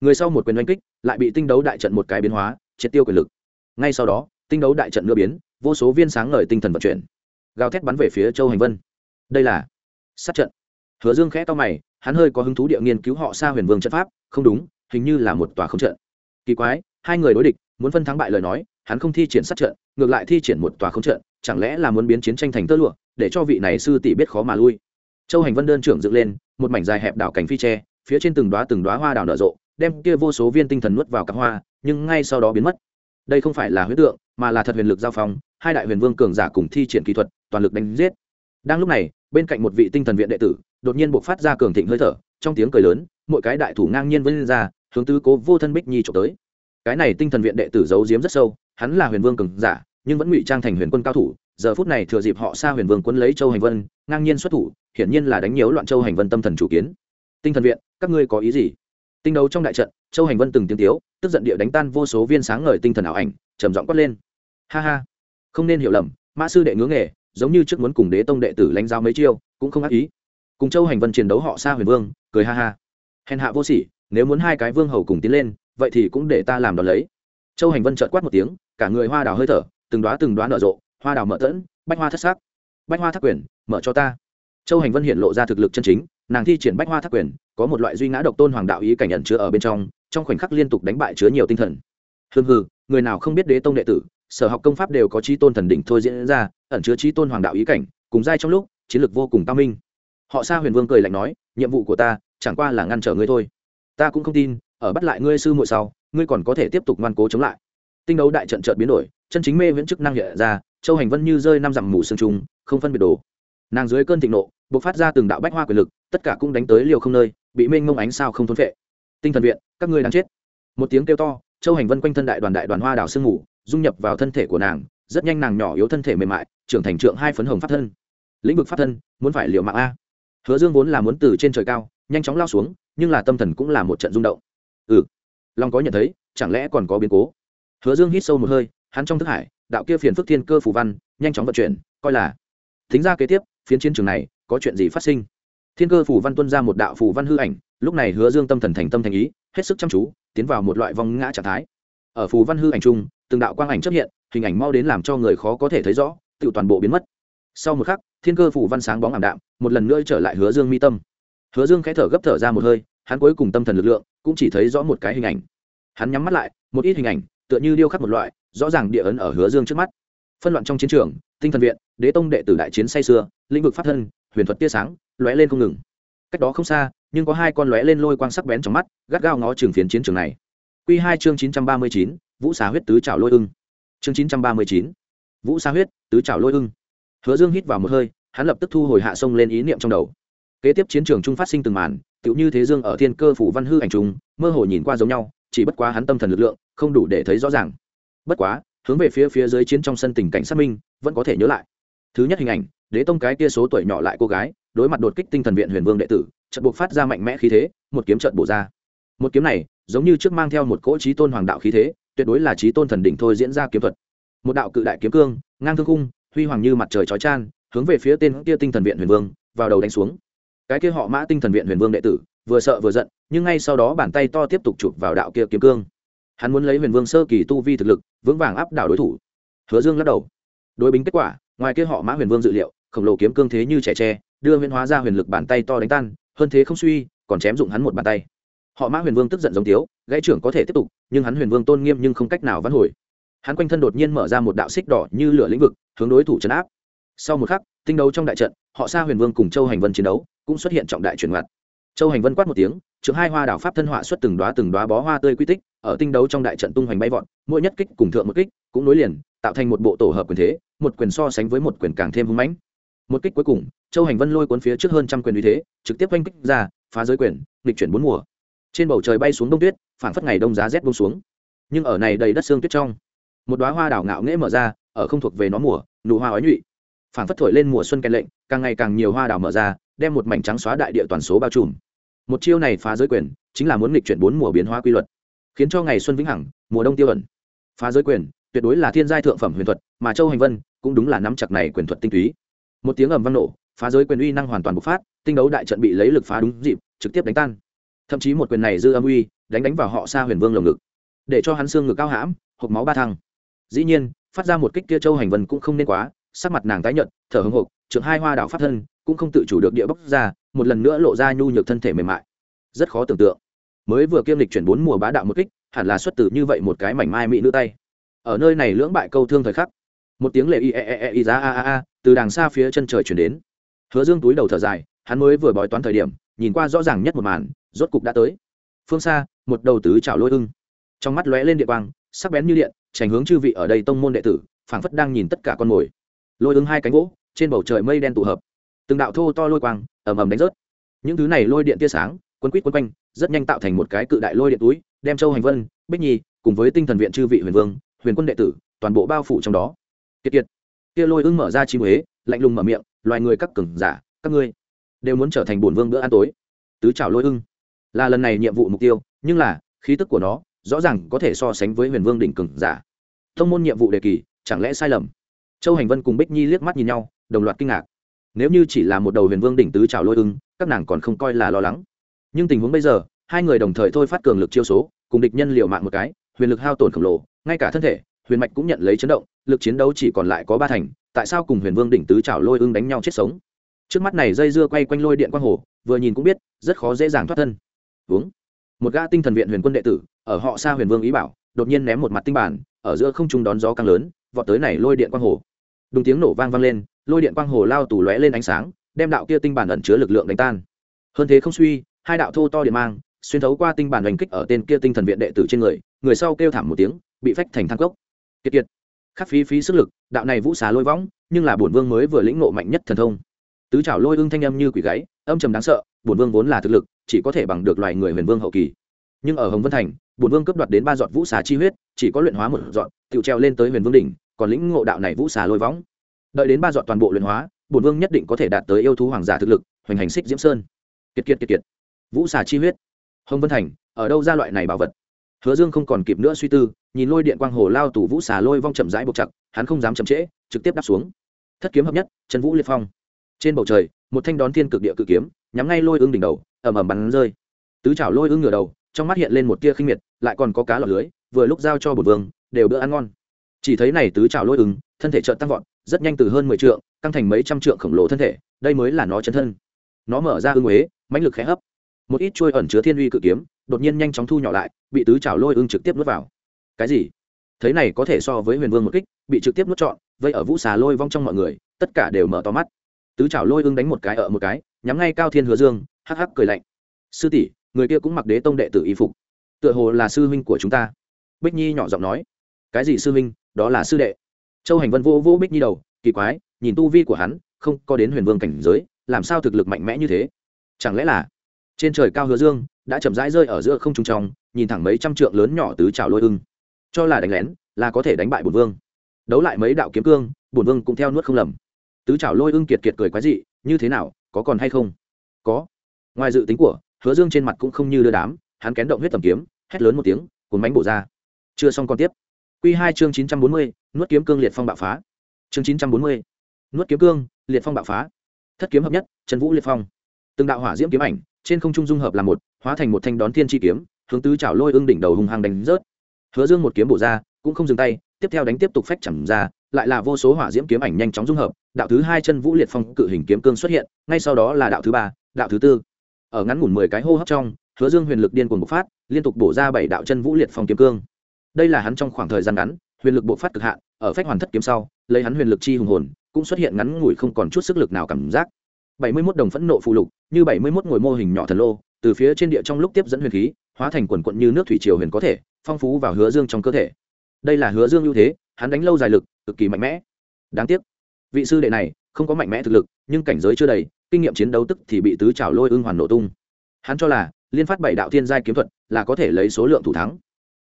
Speaker 1: Người sau một quyền oanh kích, lại bị tinh đấu đại trận một cái biến hóa, triệt tiêu quyền lực. Ngay sau đó, tinh đấu đại trận nửa biến, vô số viên sáng ngời tinh thần vận chuyển. Gào thét bắn về phía châu hành vân. Đây là sát trận. Hứa dương khẽ to mày, hắn hơi có hứng thú địa nghiên cứu họ xa huyền vương trận pháp, không đúng, hình như là một tòa không trận. Kỳ quái, hai người đối địch, muốn phân thắng bại lời nói, hắn không thi triển sát trận, ngược lại thi triển một tòa không trận, chẳng lẽ là muốn biến chiến tranh thành tơ lụa, để cho vị này sư tỷ biết khó mà lui. Châu hành vân đơn trưởng dựng lên, một mảnh dài hẹp đảo cảnh phi tre, phía trên từng đoá từng đoá hoa đào nở rộ, đem kia vô số viên tinh thần nuốt vào các hoa, nhưng ngay sau đó biến mất. Đây không phải là huyết tượng, mà là thật huyền lực giao phong, hai đại huyền vương cường giả cùng thi triển kỹ thuật, toàn lực đánh giết. Đang lúc này bên cạnh một vị tinh thần viện đệ tử, đột nhiên buộc phát ra cường thịnh hơi thở, trong tiếng cười lớn, mỗi cái đại thủ ngang nhiên vươn ra, hướng tứ cố vô thân bích nhi trộm tới. Cái này tinh thần viện đệ tử giấu giếm rất sâu, hắn là huyền vương cường giả, nhưng vẫn ngụy trang thành huyền quân cao thủ, giờ phút này thừa dịp họ xa huyền vương quân lấy châu hành vân, ngang nhiên xuất thủ, hiển nhiên là đánh nhiễu loạn châu hành vân tâm thần chủ kiến. Tinh thần viện, các ngươi có ý gì? Tinh đấu trong đại trận, châu hành vân từng tiếng tiếu, tức giận địa đánh tan vô số viên sáng ngời tinh thần ảo ảnh, trầm giọng quát lên. Ha ha, không nên hiểu lầm, mã sư đệ ngưỡng nghề giống như trước muốn cùng đế tông đệ tử lãnh giao mấy chiêu, cũng không ác ý. Cùng châu hành vân chiến đấu họ xa huyền vương, cười ha ha. Hèn hạ vô sỉ, nếu muốn hai cái vương hầu cùng tiến lên, vậy thì cũng để ta làm đón lấy. Châu hành vân trợt quát một tiếng, cả người hoa đào hơi thở, từng đoá từng đoá nở rộ, hoa đào mở tẫn, bách hoa thất sắc. Bách hoa thất quyền, mở cho ta. Châu hành vân hiện lộ ra thực lực chân chính, nàng thi triển bách hoa thất quyền, có một loại duy ngã độc tôn hoàng đạo ý cảnh nhận chứa ở bên trong trong khoảnh khắc liên tục đánh bại chứa nhiều tinh thần. Hương hư người nào không biết đế tông đệ tử sở học công pháp đều có trí tôn thần đỉnh thôi diễn ra, ẩn chứa trí tôn hoàng đạo ý cảnh, cùng giai trong lúc, chiến lược vô cùng cao minh. Họ xa huyền vương cười lạnh nói, nhiệm vụ của ta, chẳng qua là ngăn trở ngươi thôi. Ta cũng không tin, ở bắt lại ngươi sư muội sau, ngươi còn có thể tiếp tục ngoan cố chống lại. Tinh đấu đại trận trợt biến đổi, chân chính mê viễn chức năng hiện ra, châu hành vân như rơi năm dặm mù sương trùng, không phân biệt đồ. Nàng dưới cơn thịnh nộ b ộ c phát ra từng đạo bách hoa quyền lực, tất cả cũng đánh tới liều không nơi, bị mênh mông ánh sao không thốn phệ. Tinh thần viện, các ngươi đáng chết. Một tiếng kêu to, châu hành vân quanh thân đại đoàn đại đoàn hoa đảo sương ngủ dung nhập vào thân thể của nàng, rất nhanh nàng nhỏ yếu thân thể mềm mại, trưởng thành trượng hai phấn hồng pháp thân. Lĩnh vực pháp thân, muốn phải liệu mạng a. Hứa dương vốn là muốn từ trên trời cao, nhanh chóng lao xuống, nhưng là tâm thần cũng là một trận rung động. Ừ long có nhận thấy, chẳng lẽ còn có biến cố? Hứa dương hít sâu một hơi, hắn trong thức hải, đạo kia phiền phức thiên cơ phù văn, nhanh chóng vận chuyển, coi là. Thính ra kế tiếp, phiến chiến trường này, có chuyện gì phát sinh? Thiên cơ phù văn tuân ra một đạo phù văn hư ảnh, lúc này hứa dương tâm thần thành tâm thành ý, hết sức chăm chú, tiến vào một loại vong ngã trạng thái. Ở phù văn hư ảnh chung từng đạo quang ảnh xuất hiện, hình ảnh mau đến làm cho người khó có thể thấy rõ, tự toàn bộ biến mất. Sau một khắc, thiên cơ phủ văn sáng bóng ảm đạm, một lần nữa trở lại hứa dương mi tâm. Hứa dương khẽ thở gấp thở ra một hơi, hắn cuối cùng tâm thần lực lượng cũng chỉ thấy rõ một cái hình ảnh. Hắn nhắm mắt lại, một ít hình ảnh, tựa như điêu khắc một loại, rõ ràng địa ấn ở hứa dương trước mắt. Phân loạn trong chiến trường, tinh thần viện, đế tông đệ tử đại chiến say xưa lĩnh vực pháp thân, huyền thuật tia sáng, lóe lên không ngừng. Cách đó không xa, nhưng có hai con lóe lên lôi quang sắc bén trong mắt, gắt gao ngó trường phiến chiến trường này. Q hai chương chín trăm ba mươi chín vũ xà huyết tứ trào lôi ưng. Chương chín trăm ba mươi chín. Vũ xà huyết tứ trào lôi ưng. Hứa dương hít vào một hơi, hắn lập tức thu hồi hạ sông lên ý niệm trong đầu. Kế tiếp chiến trường trung phát sinh từng màn, tựu như thế dương ở thiên cơ phủ văn hư ảnh trung mơ hồ nhìn qua giống nhau, chỉ bất quá hắn tâm thần lực lượng không đủ để thấy rõ ràng. Bất quá, hướng về phía phía dưới chiến trong sân tình cảnh xác minh, vẫn có thể nhớ lại. Thứ nhất hình ảnh, đế tông cái kia số tuổi nhỏ lại cô gái, đối mặt đột kích tinh thần viện huyền vương đệ tử trận buộc phát ra mạnh mẽ khí thế, một kiếm trận bổ ra. Một kiếm này, giống như trước mang theo một cỗ trí tôn hoàng đạo khí thế tuyệt đối là trí tôn thần đỉnh thôi diễn ra kiếm thuật. Một đạo cự đại kiếm cương, ngang thương khung, huy hoàng như mặt trời chói chan hướng về phía tên kia tinh thần viện huyền vương, vào đầu đánh xuống. Cái kia họ mã tinh thần viện huyền vương đệ tử, vừa sợ vừa giận, nhưng ngay sau đó bàn tay to tiếp tục chụp vào đạo kia kiếm cương. Hắn muốn lấy huyền vương sơ kỳ tu vi thực lực, vững vàng áp đảo đối thủ. Hứa dương lắc đầu. Đối bính kết quả, ngoài kia họ mã huyền vương dự liệu, khổng lồ kiếm cương thế như trẻ tre, đưa huyền hóa ra huyền lực bàn tay to đánh tan, hơn thế không suy, còn chém dụng hắn một bàn tay họ mã huyền vương tức giận giống tiếu, gãy trưởng có thể tiếp tục, nhưng hắn huyền vương tôn nghiêm nhưng không cách nào vãn hồi. Hắn quanh thân đột nhiên mở ra một đạo xích đỏ như lửa lĩnh vực, hướng đối thủ chấn áp. Sau một khắc, tinh đấu trong đại trận, họ xa huyền vương cùng châu hành vân chiến đấu, cũng xuất hiện trọng đại chuyển ngoặt. Châu hành vân quát một tiếng, trưởng hai hoa đảo pháp thân họa xuất từng đoá từng đoá bó hoa tươi quy tích, ở tinh đấu trong đại trận tung hoành bay vọt, mỗi nhất kích cùng thượng một kích, cũng nối liền, tạo thành một bộ tổ hợp quyền thế, một quyền so sánh với một quyền càng thêm hưng mãnh. Một kích cuối cùng, châu hành vân lôi cuốn phía trước hơn trăm quyền uy thế, trực tiếp oanh kích ra, phá giới quyền, nghịch chuyển bốn mùa trên bầu trời bay xuống đông tuyết, phảng phất ngày đông giá rét bông xuống. Nhưng ở này đầy đất xương tuyết trong, một đoá hoa đảo ngạo nghễ mở ra, ở không thuộc về nó mùa, nụ hoa ói nhụy. Phảng phất thổi lên mùa xuân kèn lệnh, càng ngày càng nhiều hoa đảo mở ra, đem một mảnh trắng xóa đại địa toàn số bao trùm. Một chiêu này phá giới quyền, chính là muốn nghịch chuyển bốn mùa biến hóa quy luật, khiến cho ngày xuân vĩnh hằng, mùa đông tiêu ẩn. Phá giới quyền, tuyệt đối là thiên giai thượng phẩm huyền thuật, mà châu hành vân, cũng đúng là nắm chặt này quyền thuật tinh túy. Một tiếng ầm vang nổ, phá giới quyền uy năng hoàn toàn bộc phát, tinh đấu đại trận bị lấy lực phá đúng dịp, trực tiếp đánh tan thậm chí một quyền này dư âm uy, đánh đánh vào họ xa huyền vương lồng ngực, để cho hắn xương ngực cao hãm hộp máu ba thăng. Dĩ nhiên, phát ra một kích kia châu hành vân cũng không nên quá, sắc mặt nàng tái nhợt, thở hưng hộp trưởng hai hoa đảo phát thân, cũng không tự chủ được địa bốc ra, một lần nữa lộ ra nhu nhược thân thể mềm mại. Rất khó tưởng tượng. Mới vừa kiêm lịch chuyển bốn mùa bá đạo một kích, hẳn là xuất từ như vậy một cái mảnh mai mỹ nữ tay. Ở nơi này lưỡng bại câu thương thời khắc, một tiếng lệ y e e e y giá a a a, từ đàng xa phía chân trời chuyển đến. Hứa dương túi đầu thở dài, hắn mới vừa bói toán thời điểm, nhìn qua rõ ràng nhất một màn rốt cục đã tới. Phương xa, một đầu tứ chảo lôi ưng. Trong mắt lóe lên địa quang, sắc bén như điện, trành hướng chư vị ở đây tông môn đệ tử, phảng phất đang nhìn tất cả con mồi. Lôi ưng hai cánh gỗ, trên bầu trời mây đen tụ hợp. Từng đạo thô to lôi quang, ầm ầm đánh rớt. Những thứ này lôi điện tia sáng, quấn quýt quấn quanh, rất nhanh tạo thành một cái cự đại lôi điện túi, đem châu hành vân, bích nhi cùng với tinh thần viện chư vị huyền vương, huyền quân đệ tử, toàn bộ bao phủ trong đó. Kiệt kiệt. Kia lôi ưng mở ra chi huế lạnh lùng mở miệng, loài người các cường giả, các ngươi đều muốn trở thành bổn vương bữa ăn tối. Tứ chảo lôi ưng là lần này nhiệm vụ mục tiêu, nhưng là, khí tức của nó, rõ ràng có thể so sánh với huyền vương đỉnh cường giả. Thông môn nhiệm vụ đề kỳ, chẳng lẽ sai lầm? Châu hành vân cùng bích nhi liếc mắt nhìn nhau, đồng loạt kinh ngạc. Nếu như chỉ là một đầu huyền vương đỉnh tứ trào lôi ưng, các nàng còn không coi là lo lắng. Nhưng tình huống bây giờ, hai người đồng thời thôi phát cường lực chiêu số, cùng địch nhân liệu mạng một cái, huyền lực hao tổn khổng lồ, ngay cả thân thể, huyền mạch cũng nhận lấy chấn động, lực chiến đấu chỉ còn lại có ba thành, tại sao cùng huyền vương đỉnh tứ trào lôi ưng đánh nhau chết sống? Trước mắt này dây dưa quay quanh lôi điện quang hồ, vừa nhìn cũng biết, rất khó dễ dàng thoát thân uống. Một gã tinh thần viện huyền quân đệ tử, ở họ xa huyền vương ý bảo, đột nhiên ném một mặt tinh bản, ở giữa không trung đón gió càng lớn, vọt tới này lôi điện quang hồ. Đúng tiếng nổ vang vang lên, lôi điện quang hồ lao tù lóe lên ánh sáng, đem đạo kia tinh bản ẩn chứa lực lượng đánh tan. Hơn thế không suy, hai đạo thô to điện mang, xuyên thấu qua tinh bản đánh kích ở tên kia tinh thần viện đệ tử trên người người sau kêu thảm một tiếng, bị phách thành thang cốc. Kiệt kiệt. Khắc phí phí sức lực, đạo này vũ xá lôi võng, nhưng là bổn vương mới vừa lĩnh ngộ mạnh nhất thần thông. Tứ trảo lôi ưng thanh âm như quỷ gáy, âm trầm đáng sợ, bổn vương vốn là thực lực chỉ có thể bằng được loài người huyền vương hậu kỳ. Nhưng ở hồng vân thành, bổn vương cấp đoạt đến ba giọt vũ xà chi huyết, chỉ có luyện hóa một giọt tự treo lên tới huyền vương đỉnh, còn lĩnh ngộ đạo này vũ xà lôi võng. Đợi đến ba giọt toàn bộ luyện hóa, bổn vương nhất định có thể đạt tới yêu thú hoàng giả thực lực, hoành hành xích diễm sơn. Kiệt kiệt kiệt kiệt. Vũ xà chi huyết. Hồng vân thành, ở đâu ra loại này bảo vật? Hứa dương không còn kịp nữa suy tư, nhìn lôi điện quang hồ lao tủ vũ xà lôi vong chậm rãi buộc chặt, hắn không dám chậm trễ, trực tiếp đáp xuống. Thất kiếm hợp nhất trần vũ liệt phong. Trên bầu trời, một thanh đón thiên cực địa cự kiếm, nhắm ngay lôi ương đỉnh đầu ẩm ẩm bắn rơi. Tứ chảo lôi ương ngửa đầu, trong mắt hiện lên một tia khinh miệt, lại còn có cá lọt lưới, vừa lúc giao cho bột vương, đều bữa ăn ngon. Chỉ thấy này tứ chảo lôi ưng, thân thể trợn tăng vọt, rất nhanh từ hơn mười trượng tăng thành mấy trăm trượng khổng lồ thân thể, đây mới là nó chân thân. Nó mở ra ưng huế mãnh lực khẽ hấp. Một ít trôi ẩn chứa thiên uy cự kiếm, đột nhiên nhanh chóng thu nhỏ lại, bị tứ chảo lôi ưng trực tiếp nuốt vào. Cái gì? Thấy này có thể so với huyền vương một kích, bị trực tiếp nuốt trọn, vây ở vũ xà lôi vong trong mọi người, tất cả đều mở to mắt. Tứ chảo lôi ưng đánh một cái ở một cái nhắm ngay cao thiên hứa dương, hắc hắc cười lạnh. Sư tỷ, người kia cũng mặc đế tông đệ tử y phục. Tựa hồ là sư huynh của chúng ta. Bích nhi nhỏ giọng nói. Cái gì sư huynh? Đó là sư đệ. Châu hành vân vô vô bích nhi đầu, kỳ quái, nhìn tu vi của hắn, không có đến huyền vương cảnh giới, làm sao thực lực mạnh mẽ như thế? Chẳng lẽ là trên trời cao hứa dương đã chậm rãi rơi ở giữa không trung trong, nhìn thẳng mấy trăm trượng lớn nhỏ tứ trào lôi ưng. Cho là đánh lén, là có thể đánh bại bùn vương. Đấu lại mấy đạo kiếm cương bùn vương cũng theo nuốt không lầm. Tứ trào lôi ưng kiệt kiệt cười quái dị, như thế nào có còn hay không? Có. Ngoài dự tính của, hứa dương trên mặt cũng không như đưa đám, hắn kén động huyết tầm kiếm, hét lớn một tiếng, cuốn bánh bổ ra. Chưa xong còn tiếp. Q hai chương chín trăm bốn mươi, nuốt kiếm cương liệt phong bạo phá. Chương chín trăm bốn mươi, nuốt kiếm cương, liệt phong bạo phá. Thất kiếm hợp nhất, trần vũ liệt phong. Từng đạo hỏa diễm kiếm ảnh, trên không trung dung hợp là một, hóa thành một thanh đón thiên chi kiếm, hướng tứ chảo lôi ưng đỉnh đầu hùng hàng đánh rớt. Hứa dương một kiếm bổ ra, cũng không dừng tay, tiếp theo đánh tiếp tục phách chẳng ra lại là vô số hỏa diễm kiếm ảnh nhanh chóng dung hợp, đạo thứ hai chân vũ liệt phong cự hình kiếm cương xuất hiện, ngay sau đó là đạo thứ ba, đạo thứ tư. Ở ngắn ngủn mười cái hô hấp trong, hứa dương huyền lực điên cuồng bộc phát, liên tục bổ ra bảy đạo chân vũ liệt phong kiếm cương. Đây là hắn trong khoảng thời gian ngắn, huyền lực bộc phát cực hạn, ở phách hoàn thất kiếm sau, lấy hắn huyền lực chi hùng hồn, cũng xuất hiện ngắn ngủi không còn chút sức lực nào cảm giác. Bảy mươi 71 đồng phẫn nộ phụ lục, như bảy mươi 71 ngồi mô hình nhỏ thần lô, từ phía trên địa trong lúc tiếp dẫn huyền khí, hóa thành quần quận như nước thủy triều huyền có thể, phong phú vào hứa dương trong cơ thể. Đây là hứa dương ưu thế, hắn đánh lâu dài lực cực kỳ mạnh mẽ. Đáng tiếc, vị sư đệ này không có mạnh mẽ thực lực, nhưng cảnh giới chưa đầy, kinh nghiệm chiến đấu tức thì bị tứ trào lôi ưng hoàn nổ tung. Hắn cho là liên phát bảy đạo thiên giai kiếm thuật là có thể lấy số lượng thủ thắng.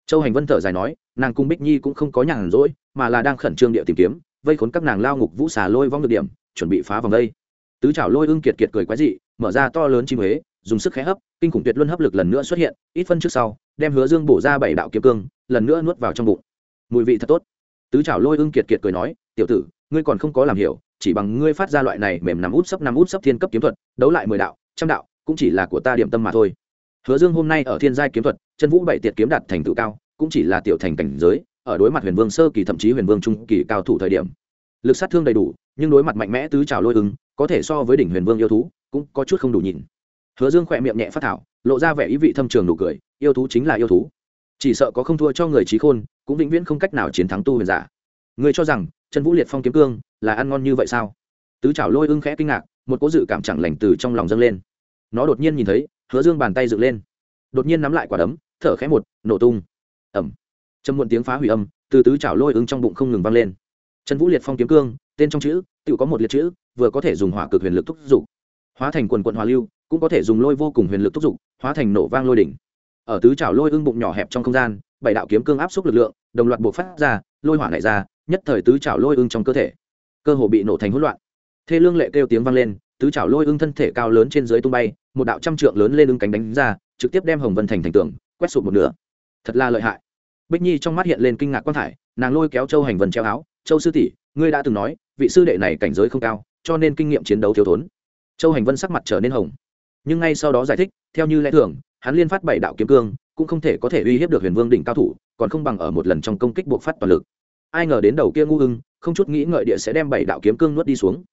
Speaker 1: Châu hành vân thở dài nói, nàng cung bích nhi cũng không có nhàn rỗi, mà là đang khẩn trương địa tìm kiếm, vây khốn các nàng lao ngục vũ xà lôi vong được điểm, chuẩn bị phá vòng đây. Tứ trảo lôi ưng kiệt kiệt cười quái dị, mở ra to lớn chim huế, dùng sức khẽ hấp, kinh khủng tuyệt luân hấp lực lần nữa xuất hiện, ít phân trước sau, đem hứa dương bổ ra bảy đạo kiếm cương, lần nữa nuốt vào trong bụng. Mùi vị thật tốt tứ chảo lôi ưng kiệt kiệt cười nói, tiểu tử, ngươi còn không có làm hiểu, chỉ bằng ngươi phát ra loại này mềm nằm út sấp nằm út sấp thiên cấp kiếm thuật, đấu lại mười đạo, trăm đạo, cũng chỉ là của ta điểm tâm mà thôi. Hứa dương hôm nay ở thiên giai kiếm thuật, chân vũ bảy tiệt kiếm đạt thành tựu cao, cũng chỉ là tiểu thành cảnh giới, ở đối mặt huyền vương sơ kỳ thậm chí huyền vương trung kỳ cao thủ thời điểm. Lực sát thương đầy đủ, nhưng đối mặt mạnh mẽ tứ trào lôi ứng có thể so với đỉnh huyền vương yêu thú, cũng có chút không đủ nhìn. Hứa dương khỏe miệng nhẹ phát thảo, lộ ra vẻ ý vị thâm trường nụ cười, yêu thú chính là yêu thú chỉ sợ có không thua cho người trí khôn, cũng vĩnh viễn không cách nào chiến thắng tu huyền giả. Người cho rằng chân vũ liệt phong kiếm cương là ăn ngon như vậy sao? Tứ chảo lôi ưng khẽ kinh ngạc, một cố dự cảm chẳng lành từ trong lòng dâng lên. Nó đột nhiên nhìn thấy, hứa dương bàn tay dựng lên. Đột nhiên nắm lại quả đấm, thở khẽ một, nổ tung. Ẩm châm muộn tiếng phá hủy âm, từ tứ chảo lôi ưng trong bụng không ngừng vang lên. Chân vũ liệt phong kiếm cương, tên trong chữ tự có một liệt chữ, vừa có thể dùng hỏa cực huyền lực thúc giục hóa thành quần quận hòa lưu, cũng có thể dùng lôi vô cùng huyền lực thúc giục hóa thành nổ vang lôi đỉnh ở tứ chảo lôi ưng bụng nhỏ hẹp trong không gian, bảy đạo kiếm cương áp suất lực lượng, đồng loạt buộc phát ra, lôi hỏa này ra, nhất thời tứ chảo lôi ưng trong cơ thể, cơ hồ bị nổ thành hỗn loạn. Thê lương lệ kêu tiếng vang lên, tứ chảo lôi ưng thân thể cao lớn trên dưới tung bay, một đạo trăm trượng lớn lên ưng cánh đánh ra, trực tiếp đem hồng vân thành thành tường, quét sụp một nửa. Thật là lợi hại. Bích nhi trong mắt hiện lên kinh ngạc quan thải, nàng lôi kéo châu hành vân treo áo, châu sư tỷ, ngươi đã từng nói, vị sư đệ này cảnh giới không cao, cho nên kinh nghiệm chiến đấu thiếu thốn. Châu hành vân sắc mặt trở nên hồng. Nhưng ngay sau đó giải thích, theo như lẽ thường hắn liên phát bảy đạo kiếm cương, cũng không thể có thể uy hiếp được huyền vương đỉnh cao thủ, còn không bằng ở một lần trong công kích buộc phát toàn lực. Ai ngờ đến đầu kia ngu hưng không chút nghĩ ngợi địa sẽ đem bảy đạo kiếm cương nuốt đi xuống.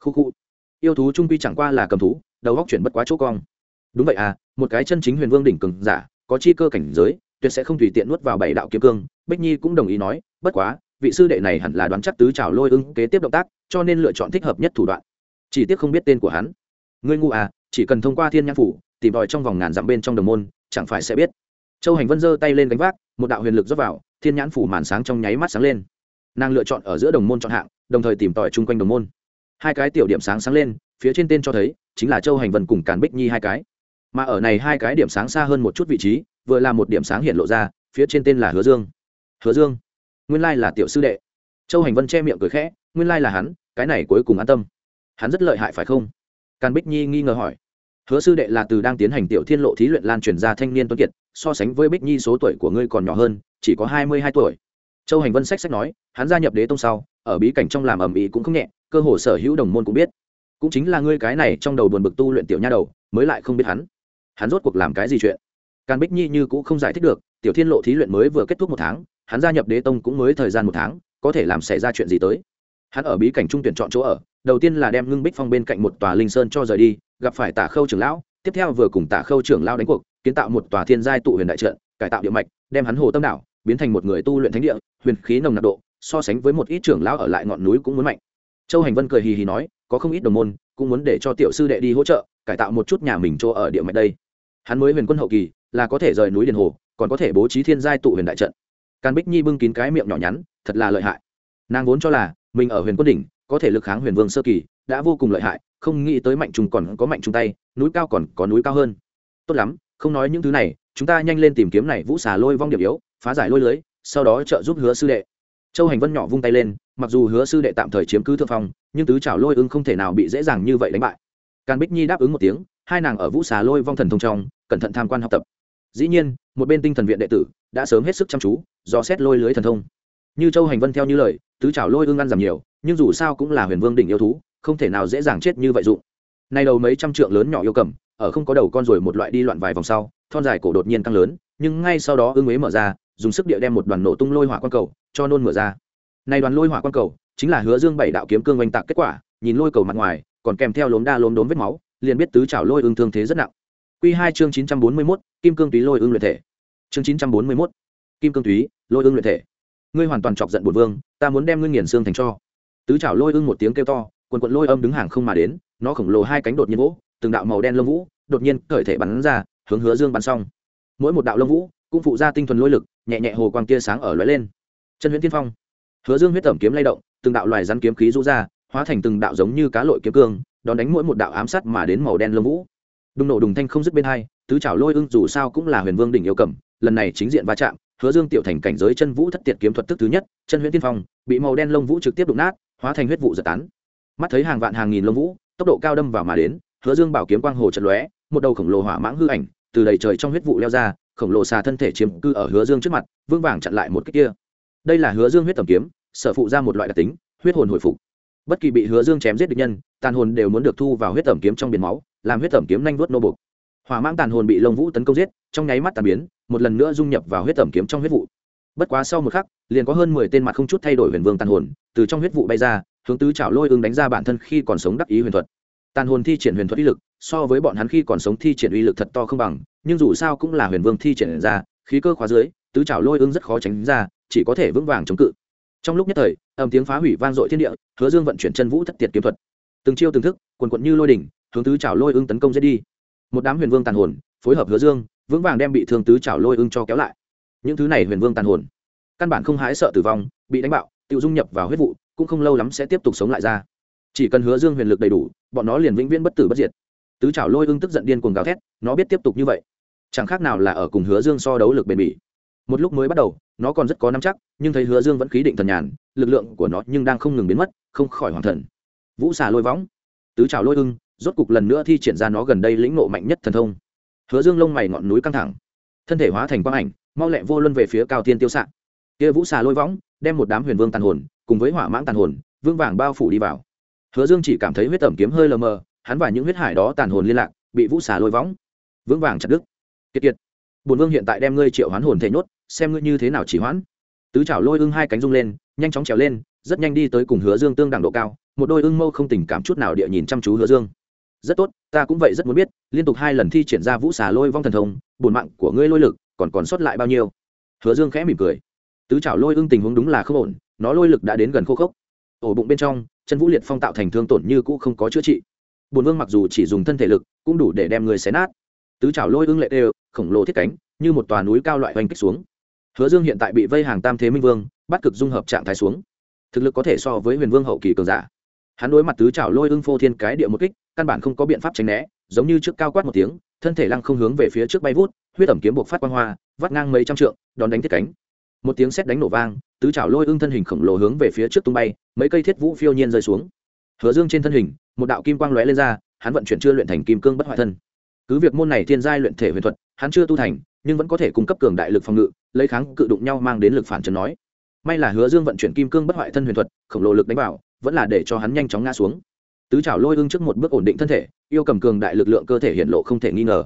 Speaker 1: Khu khu. Yêu thú trung quy chẳng qua là cầm thú, đầu góc chuyển bất quá chỗ cong. Đúng vậy à một cái chân chính huyền vương đỉnh cường giả, có chi cơ cảnh giới, tuyệt sẽ không tùy tiện nuốt vào bảy đạo kiếm cương. Bích nhi cũng đồng ý nói, bất quá, vị sư đệ này hẳn là đoán chắc tứ trào lôi ưng kế tiếp động tác, cho nên lựa chọn thích hợp nhất thủ đoạn. Chỉ tiếc không biết tên của hắn. Ngươi ngu à chỉ cần thông qua thiên nhãn phủ tìm tòi trong vòng ngàn dặm bên trong đồng môn, chẳng phải sẽ biết. Châu hành vân giơ tay lên gánh vác, một đạo huyền lực dốc vào, thiên nhãn phủ màn sáng trong nháy mắt sáng lên. Nàng lựa chọn ở giữa đồng môn chọn hạng, đồng thời tìm tòi chung quanh đồng môn. Hai cái tiểu điểm sáng sáng lên, phía trên tên cho thấy, chính là châu hành vân cùng càn bích nhi hai cái. Mà ở này hai cái điểm sáng xa hơn một chút vị trí, vừa là một điểm sáng hiện lộ ra, phía trên tên là hứa dương. Hứa dương, nguyên lai là tiểu sư đệ. Châu hành vân che miệng cười khẽ, nguyên lai là hắn, cái này cuối cùng an tâm. Hắn rất lợi hại phải không? Càn bích nhi nghi ngờ hỏi hứa sư đệ là từ đang tiến hành tiểu thiên lộ thí luyện lan truyền ra thanh niên tuấn kiệt, so sánh với bích nhi số tuổi của ngươi còn nhỏ hơn, chỉ có hai mươi hai tuổi. Châu hành vân sách sách nói, hắn gia nhập đế tông sau, ở bí cảnh trong làm ẩm ĩ cũng không nhẹ, cơ hồ sở hữu đồng môn cũng biết. Cũng chính là ngươi cái này trong đầu buồn bực tu luyện tiểu nha đầu, mới lại không biết hắn. Hắn rốt cuộc làm cái gì chuyện? Càn bích nhi như cũng không giải thích được, tiểu thiên lộ thí luyện mới vừa kết thúc một tháng, hắn gia nhập đế tông cũng mới thời gian một tháng, có thể làm xảy ra chuyện gì tới? Hắn ở bí cảnh trung tuyển chọn chỗ ở, đầu tiên là đem ngưng bích phong bên cạnh một tòa linh sơn cho rời đi, gặp phải tả khâu trưởng lão, tiếp theo vừa cùng tả khâu trưởng lão đánh cuộc, kiến tạo một tòa thiên giai tụ huyền đại trận, cải tạo địa mạch, đem hắn hồ tâm đảo, biến thành một người tu luyện thánh địa, huyền khí nồng nặc độ, so sánh với một ít trưởng lão ở lại ngọn núi cũng muốn mạnh. Châu hành vân cười hì hì nói, có không ít đồng môn, cũng muốn để cho tiểu sư đệ đi hỗ trợ, cải tạo một chút nhà mình chỗ ở địa mạch đây. Hắn mới huyền quân hậu kỳ, là có thể rời núi điền hồ, còn có thể bố trí thiên giai tụ huyền đại trận. Càn bích nhi bưng kín cái miệng nhỏ nhắn, thật là lợi hại nàng vốn cho là, mình ở huyền quân đỉnh, có thể lực kháng huyền vương sơ kỳ, đã vô cùng lợi hại, không nghĩ tới mạnh trùng còn có mạnh trùng tay, núi cao còn có núi cao hơn. Tốt lắm, không nói những thứ này, chúng ta nhanh lên tìm kiếm này vũ xà lôi vong điểm yếu, phá giải lôi lưới, sau đó trợ giúp hứa sư đệ. Châu hành vân nhỏ vung tay lên, mặc dù hứa sư đệ tạm thời chiếm cứ thượng phong, nhưng tứ trảo lôi ưng không thể nào bị dễ dàng như vậy đánh bại. Càn bích nhi đáp ứng một tiếng, hai nàng ở vũ xà lôi vong thần thông trong, cẩn thận tham quan học tập. Dĩ nhiên, một bên tinh thần viện đệ tử đã sớm hết sức chăm chú, do xét lôi lưới thần thông. Như châu hành vân theo như lời tứ trảo lôi ương ăn giảm nhiều nhưng dù sao cũng là huyền vương đỉnh yêu thú không thể nào dễ dàng chết như vậy dụng. Nay đầu mấy trăm trượng lớn nhỏ yêu cầm ở không có đầu con rồi một loại đi loạn vài vòng sau thon dài cổ đột nhiên tăng lớn nhưng ngay sau đó ưng ế mở ra dùng sức địa đem một đoàn nổ tung lôi hỏa quan cầu cho nôn mở ra. Này đoàn lôi hỏa quan cầu chính là hứa dương bảy đạo kiếm cương oanh tạc kết quả nhìn lôi cầu mặt ngoài còn kèm theo lốm đa lốm đốm vết máu liền biết tứ trảo lôi ương thương thế rất nặng. Quy hai chương chín trăm bốn mươi 941, kim cương túy lôi ương luyện thể. Chương chín trăm bốn mươi 941, kim cương túy lôi ương luyện thể ngươi hoàn toàn chọc giận bổn vương, ta muốn đem ngươi nghiền xương thành cho tứ chảo lôi ưng một tiếng kêu to, quần quận lôi âm đứng hàng không mà đến, nó khổng lồ hai cánh đột nhiên vỗ, từng đạo màu đen lông vũ, đột nhiên cởi thể bắn ra, hướng hứa dương bắn xong. Mỗi một đạo lông vũ cũng phụ ra tinh thuần lôi lực, nhẹ nhẹ hồ quang tia sáng ở lóe lên. Chân huyễn tiên phong. Hứa dương huyết tẩm kiếm lay động, từng đạo loài rắn kiếm khí rũ ra, hóa thành từng đạo giống như cá lội kiếm cương, đón đánh mỗi một đạo ám sát mà đến màu đen lông vũ. Đùng nổ đùng thanh không dứt bên hai, tứ chảo lôi ưng dù sao cũng là huyền vương đỉnh yêu cầm, lần này chính diện va chạm hứa dương tiểu thành cảnh giới chân vũ thất tiệt kiếm thuật tức thứ nhất, chân huyễn tiên phong, bị màu đen lông vũ trực tiếp đụng nát, hóa thành huyết vụ giật tán. Mắt thấy hàng vạn hàng nghìn lông vũ, tốc độ cao đâm vào mà đến, hứa dương bảo kiếm quang hồ trận lóe, một đầu khổng lồ hỏa mãng hư ảnh từ đầy trời trong huyết vụ leo ra, khổng lồ xà thân thể chiếm cư ở hứa dương trước mặt vương vàng chặn lại một cách kia. Đây là hứa dương huyết tầm kiếm, sở phụ ra một loại đặc tính, huyết hồn hồi phục. Bất kỳ bị hứa dương chém giết địch nhân, tàn hồn đều muốn được thu vào huyết tẩm kiếm trong biển máu, làm huyết tẩm kiếm nhanh vuốt nô bục hỏa mãng tàn hồn bị lông vũ tấn công giết, trong nháy mắt tàn biến, một lần nữa dung nhập vào huyết tẩm kiếm trong huyết vụ. Bất quá sau một khắc, liền có hơn mười tên mặt không chút thay đổi huyền vương tàn hồn từ trong huyết vụ bay ra, hướng tứ trảo lôi ưng đánh ra bản thân khi còn sống đắc ý huyền thuật. Tàn hồn thi triển huyền thuật uy lực, so với bọn hắn khi còn sống thi triển uy lực thật to không bằng, nhưng dù sao cũng là huyền vương thi triển ra, khí cơ khóa dưới, tứ trảo lôi ưng rất khó tránh ra, chỉ có thể vững vàng chống cự. Trong lúc nhất thời, âm tiếng phá hủy vang dội thiên địa, hứa dương vận chuyển chân vũ thất tiệt kiếm thuật. Từng chiêu từng thức, quần quận như lôi đỉnh, hướng tứ trảo lôi ưng tấn công dễ đi một đám huyền vương tàn hồn, phối hợp hứa dương, vững vàng đem bị thương tứ trảo lôi ưng cho kéo lại. Những thứ này huyền vương tàn hồn, căn bản không hái sợ tử vong, bị đánh bạo tự dung nhập vào huyết vụ, cũng không lâu lắm sẽ tiếp tục sống lại ra. Chỉ cần hứa dương huyền lực đầy đủ, bọn nó liền vĩnh viễn bất tử bất diệt. Tứ trảo lôi ưng tức giận điên cuồng gào thét, nó biết tiếp tục như vậy. Chẳng khác nào là ở cùng hứa dương so đấu lực bền bỉ. Một lúc mới bắt đầu, nó còn rất có nắm chắc, nhưng thấy hứa dương vẫn khí định thần nhàn, lực lượng của nó nhưng đang không ngừng biến mất, không khỏi hoàng thần. Vũ xà lôi võng. Tứ trào lôi ưng rốt cục lần nữa thi triển ra nó gần đây lĩnh nộ mạnh nhất thần thông. Hứa dương lông mày ngọn núi căng thẳng. Thân thể hóa thành quang ảnh, mau lẹ vô luân về phía cao tiên tiêu s ạ kia vũ xà lôi võng, đem một đám huyền vương tàn hồn, cùng với hỏa mãng tàn hồn, vương vàng bao phủ đi vào. Hứa dương chỉ cảm thấy huyết tẩm kiếm hơi lờ mờ, hắn và những huyết hải đó tàn hồn liên lạc, bị vũ xà lôi võng vững vàng chặt đứt. Kiệt kiệt bùn vương hiện tại đem ngươi triệu hoán hồn thể nhốt, xem ngươi như thế nào chỉ hoãn. Tứ chảo lôi ưng hai cánh rung lên, nhanh chóng trèo lên, rất nhanh đi tới cùng hứa dương tương đẳng độ cao, một đôi ưng mâu không tình cảm chút nào địa nhìn chăm chú hứa dương rất tốt, ta cũng vậy rất muốn biết, liên tục hai lần thi triển ra vũ xà lôi vong thần thông, bổn mạng của ngươi lôi lực, còn còn sót lại bao nhiêu? Hứa dương khẽ mỉm cười. Tứ chảo lôi ưng tình huống đúng là không ổn, nó lôi lực đã đến gần khô khốc. Ổ bụng bên trong, chân vũ liệt phong tạo thành thương tổn như cũ không có chữa trị. Bồn vương mặc dù chỉ dùng thân thể lực, cũng đủ để đem người xé nát. Tứ chảo lôi ưng lệ đều, khổng lồ thiết cánh, như một tòa núi cao loại oanh kích xuống. Hứa dương hiện tại bị vây hàng tam thế minh vương, bắt cực dung hợp trạng thái xuống. Thực lực có thể so với huyền vương hậu kỳ cường giả. Hắn đối mặt tứ chảo lôi ưng phô thiên cái địa một kích căn bản không có biện pháp tránh né, giống như trước cao quát một tiếng, thân thể lăng không hướng về phía trước bay vút, huyết ẩm kiếm buộc phát quang hoa, vắt ngang mấy trăm trượng, đón đánh thiết cánh. Một tiếng sét đánh nổ vang, tứ chảo lôi ưng thân hình khổng lồ hướng về phía trước tung bay, mấy cây thiết vũ phiêu nhiên rơi xuống. Hứa dương trên thân hình, một đạo kim quang lóe lên ra, hắn vận chuyển chưa luyện thành kim cương bất hoại thân. Cứ việc môn này thiên giai luyện thể huyền thuật, hắn chưa tu thành, nhưng vẫn có thể cung cấp cường đại lực phòng ngự, lấy kháng cự đụng nhau mang đến lực phản chấn nói. May là hứa dương vận chuyển kim cương bất hoại thân huyền thuật, khổng lồ lực đánh vào, vẫn là để cho hắn nhanh chóng ngã xuống tứ chảo lôi ưng trước một bước ổn định thân thể, yêu cầm cường đại lực lượng cơ thể hiện lộ không thể nghi ngờ.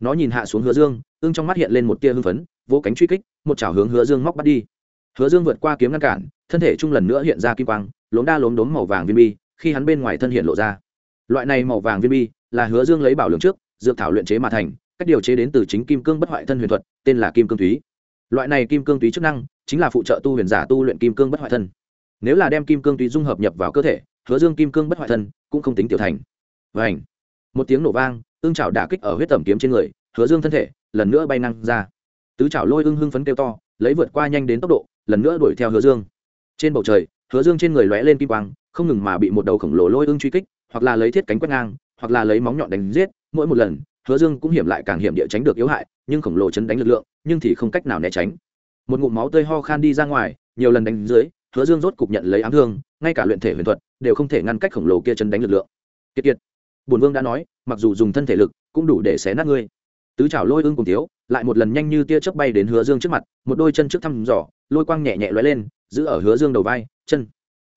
Speaker 1: Nó nhìn hạ xuống hứa dương, ưng trong mắt hiện lên một tia hưng phấn vỗ cánh truy kích, một chảo hướng hứa dương móc bắt đi. Hứa dương vượt qua kiếm ngăn cản, thân thể trung lần nữa hiện ra kim quang, lốm đa lốm đốm màu vàng viên bi, khi hắn bên ngoài thân hiện lộ ra. Loại này màu vàng viên bi là hứa dương lấy bảo lượng trước, dược thảo luyện chế mà thành, cách điều chế đến từ chính kim cương bất hoại thân huyền thuật, tên là kim cương túy loại này kim cương túy chức năng chính là phụ trợ tu huyền giả tu luyện kim cương bất hoại thân. Nếu là đem kim cương túy dung hợp nhập vào cơ thể hứa dương kim cương bất hoại thân, cũng không tính tiểu thành. Và ảnh một tiếng nổ vang ương chảo đả kích ở huyết tẩm kiếm trên người, hứa dương thân thể, lần nữa bay năng ra. Tứ chảo lôi ưng hưng phấn kêu to, lấy vượt qua nhanh đến tốc độ, lần nữa đuổi theo hứa dương. Trên bầu trời, hứa dương trên người lóe lên kim quang, không ngừng mà bị một đầu khổng lồ lôi ưng truy kích, hoặc là lấy thiết cánh quét ngang, hoặc là lấy móng nhọn đánh giết. Mỗi một lần, hứa dương cũng hiểm lại càng hiểm địa tránh được yếu hại, nhưng khổng lồ chấn đánh lực lượng, nhưng thì không cách nào né tránh. Một ngụm máu tươi ho khan đi ra ngoài, nhiều lần đánh dưới hứa dương rốt cục nhận lấy ám thương, ngay cả luyện thể huyền thuật đều không thể ngăn cách khổng lồ kia chấn đánh lực lượng. Kiệt kiệt. Bùn vương đã nói, mặc dù dùng thân thể lực, cũng đủ để xé nát ngươi. Tứ chảo lôi ưng cùng thiếu, lại một lần nhanh như tia chớp bay đến hứa dương trước mặt, một đôi chân trước thăm dò, lôi quang nhẹ nhẹ lóe lên, giữ ở hứa dương đầu vai, chân.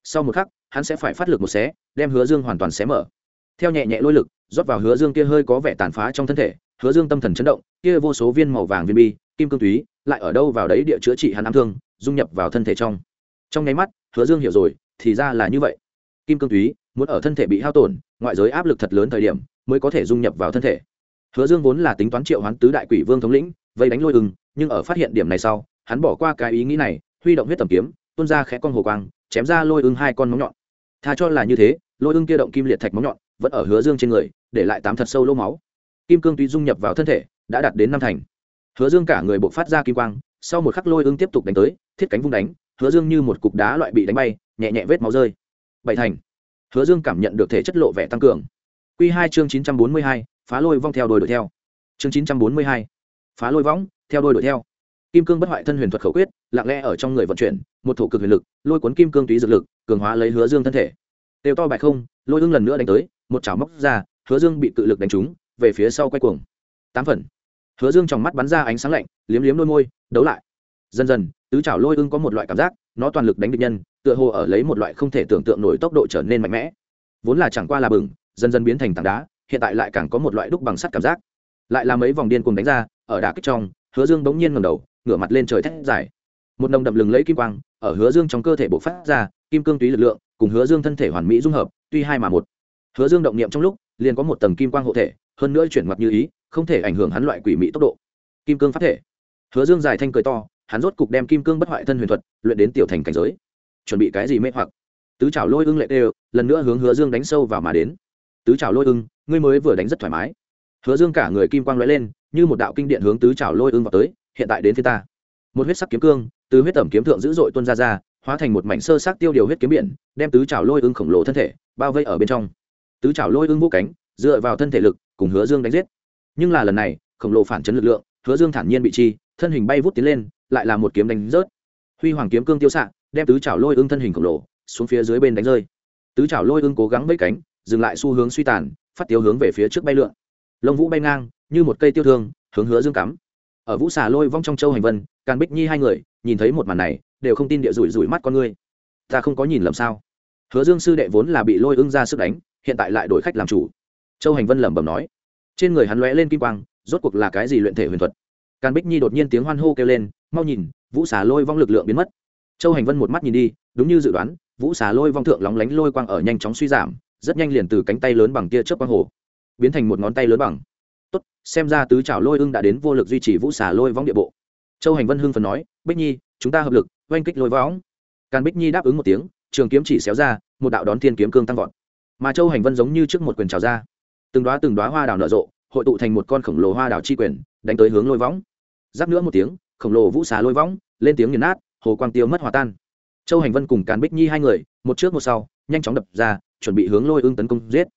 Speaker 1: Sau một khắc, hắn sẽ phải phát lực một xé, đem hứa dương hoàn toàn xé mở. Theo nhẹ nhẹ lôi lực, rót vào hứa dương kia hơi có vẻ tàn phá trong thân thể, hứa dương tâm thần chấn động, kia vô số viên màu vàng viên bi, kim cương túy, lại ở đâu vào đấy địa chữa trị hắn ám thương, dung nhập vào thân thể trong trong nháy mắt, hứa dương hiểu rồi, thì ra là như vậy. Kim cương túy muốn ở thân thể bị hao tổn, ngoại giới áp lực thật lớn thời điểm mới có thể dung nhập vào thân thể. Hứa dương vốn là tính toán triệu hoán tứ đại quỷ vương thống lĩnh, vây đánh lôi ưng, nhưng ở phát hiện điểm này sau, hắn bỏ qua cái ý nghĩ này, huy động huyết tầm kiếm, tuôn ra khẽ con hồ quang, chém ra lôi ưng hai con móng nhọn. Tha cho là như thế, lôi ưng kia động kim liệt thạch móng nhọn vẫn ở hứa dương trên người, để lại tám thật sâu lỗ máu. Kim cương Túy dung nhập vào thân thể, đã đạt đến năm thành. Hứa dương cả người buộc phát ra kim quang, sau một khắc lôi ưng tiếp tục đánh tới, thiết cánh vung đánh hứa dương như một cục đá loại bị đánh bay, nhẹ nhẹ vết máu rơi. Bảy thành. Hứa dương cảm nhận được thể chất lộ vẻ tăng cường. Q hai chương chín trăm bốn mươi hai, phá lôi vong theo đôi đuổi theo. Chương chín trăm bốn mươi hai, phá lôi võng theo đôi đuổi theo. Kim cương bất hoại thân huyền thuật khẩu quyết, lặng lẽ ở trong người vận chuyển, một thủ cực huyền lực, lôi cuốn kim cương túy dược lực, cường hóa lấy hứa dương thân thể. Đều to bại không, lôi ưng lần nữa đánh tới, một chảo móc ra, hứa dương bị cự lực đánh trúng, về phía sau quay cuồng. Tám phần. Hứa dương trong mắt bắn ra ánh sáng lạnh, liếm liếm đôi môi, đấu lại dần dần, tứ chảo lôi ưng có một loại cảm giác, nó toàn lực đánh địch nhân, tựa hồ ở lấy một loại không thể tưởng tượng nổi tốc độ trở nên mạnh mẽ. Vốn là chẳng qua là bừng, dần dần biến thành tảng đá, hiện tại lại càng có một loại đúc bằng sắt cảm giác. Lại là mấy vòng điên cùng đánh ra, ở đà kích trong, hứa dương bỗng nhiên ngầm đầu, ngửa mặt lên trời thét dài. Một nồng đậm lừng lấy kim quang, ở hứa dương trong cơ thể bộc phát ra, kim cương túy lực lượng, cùng hứa dương thân thể hoàn mỹ dung hợp, tuy hai mà một. Hứa dương động niệm trong lúc, liền có một tầng kim quang hộ thể, hơn nữa chuyển mặt như ý, không thể ảnh hưởng hắn loại quỷ mỹ tốc độ. Kim cương phát thể. Hứa dương dài thanh cười to hắn rốt cục đem kim cương bất hoại thân huyền thuật luyện đến tiểu thành cảnh giới. Chuẩn bị cái gì mê hoặc? Tứ chảo lôi ưng lệ đều, lần nữa hướng hứa dương đánh sâu vào mà đến. Tứ chảo lôi ưng, ngươi mới vừa đánh rất thoải mái. Hứa dương cả người kim quang lóe lên, như một đạo kinh điện hướng tứ chảo lôi ưng vào tới, hiện tại đến phía ta. Một huyết sắc kiếm cương, từ huyết tẩm kiếm thượng dữ dội tuôn ra ra, hóa thành một mảnh sơ sắc tiêu điều huyết kiếm biển, đem tứ chảo lôi ưng khổng lồ thân thể bao vây ở bên trong. Tứ chảo lôi ưng vũ cánh, dựa vào thân thể lực, cùng hứa dương đánh giết. Nhưng là lần này, khổng lồ phản chấn lực lượng, hứa dương thản nhiên bị chi, thân hình bay vút tiến lên lại là một kiếm đánh rớt. Huy hoàng kiếm cương tiêu xạ, đem tứ chảo lôi ưng thân hình khổng lồ, xuống phía dưới bên đánh rơi. Tứ chảo lôi ưng cố gắng vẫy cánh, dừng lại xu hướng suy tàn, phát tiêu hướng về phía trước bay lượn. Lông vũ bay ngang, như một cây tiêu thương, hướng hứa dương cắm. Ở vũ xà lôi vong trong châu hành vân, càn bích nhi hai người, nhìn thấy một màn này, đều không tin địa rủi rủi mắt con ngươi. Ta không có nhìn lầm sao? Hứa dương sư đệ vốn là bị lôi ưng ra sức đánh, hiện tại lại đổi khách làm chủ. Châu hành vân lẩm bẩm nói. Trên người hắn lóe lên kim quang, rốt cuộc là cái gì luyện thể huyền thuật? Càn bích nhi đột nhiên tiếng hoan hô kêu lên, mau nhìn, vũ xà lôi vong lực lượng biến mất. Châu hành vân một mắt nhìn đi, đúng như dự đoán, vũ xà lôi vong thượng lóng lánh lôi quang ở nhanh chóng suy giảm, rất nhanh liền từ cánh tay lớn bằng kia chớp quang hồ, biến thành một ngón tay lớn bằng. Tốt, xem ra tứ trảo lôi ưng đã đến vô lực duy trì vũ xà lôi vong địa bộ. Châu hành vân hưng phần nói, bích nhi, chúng ta hợp lực, oanh kích lôi võng. Càn bích nhi đáp ứng một tiếng, trường kiếm chỉ xéo ra, một đạo đón thiên kiếm cương tăng vọt. Mà châu hành vân giống như trước một quyền trào ra, từng đoá từng đoá hoa đào nở rộ, hội tụ thành một con khổng lồ hoa đào chi quyền, đánh tới hướng lôi võng giáp nữa một tiếng, khổng lồ vũ xà lôi võng, lên tiếng nghiền nát, hồ quang tiêu mất hòa tan. Châu hành vân cùng càn bích nhi hai người, một trước một sau, nhanh chóng đập ra, chuẩn bị hướng lôi ưng tấn công giết.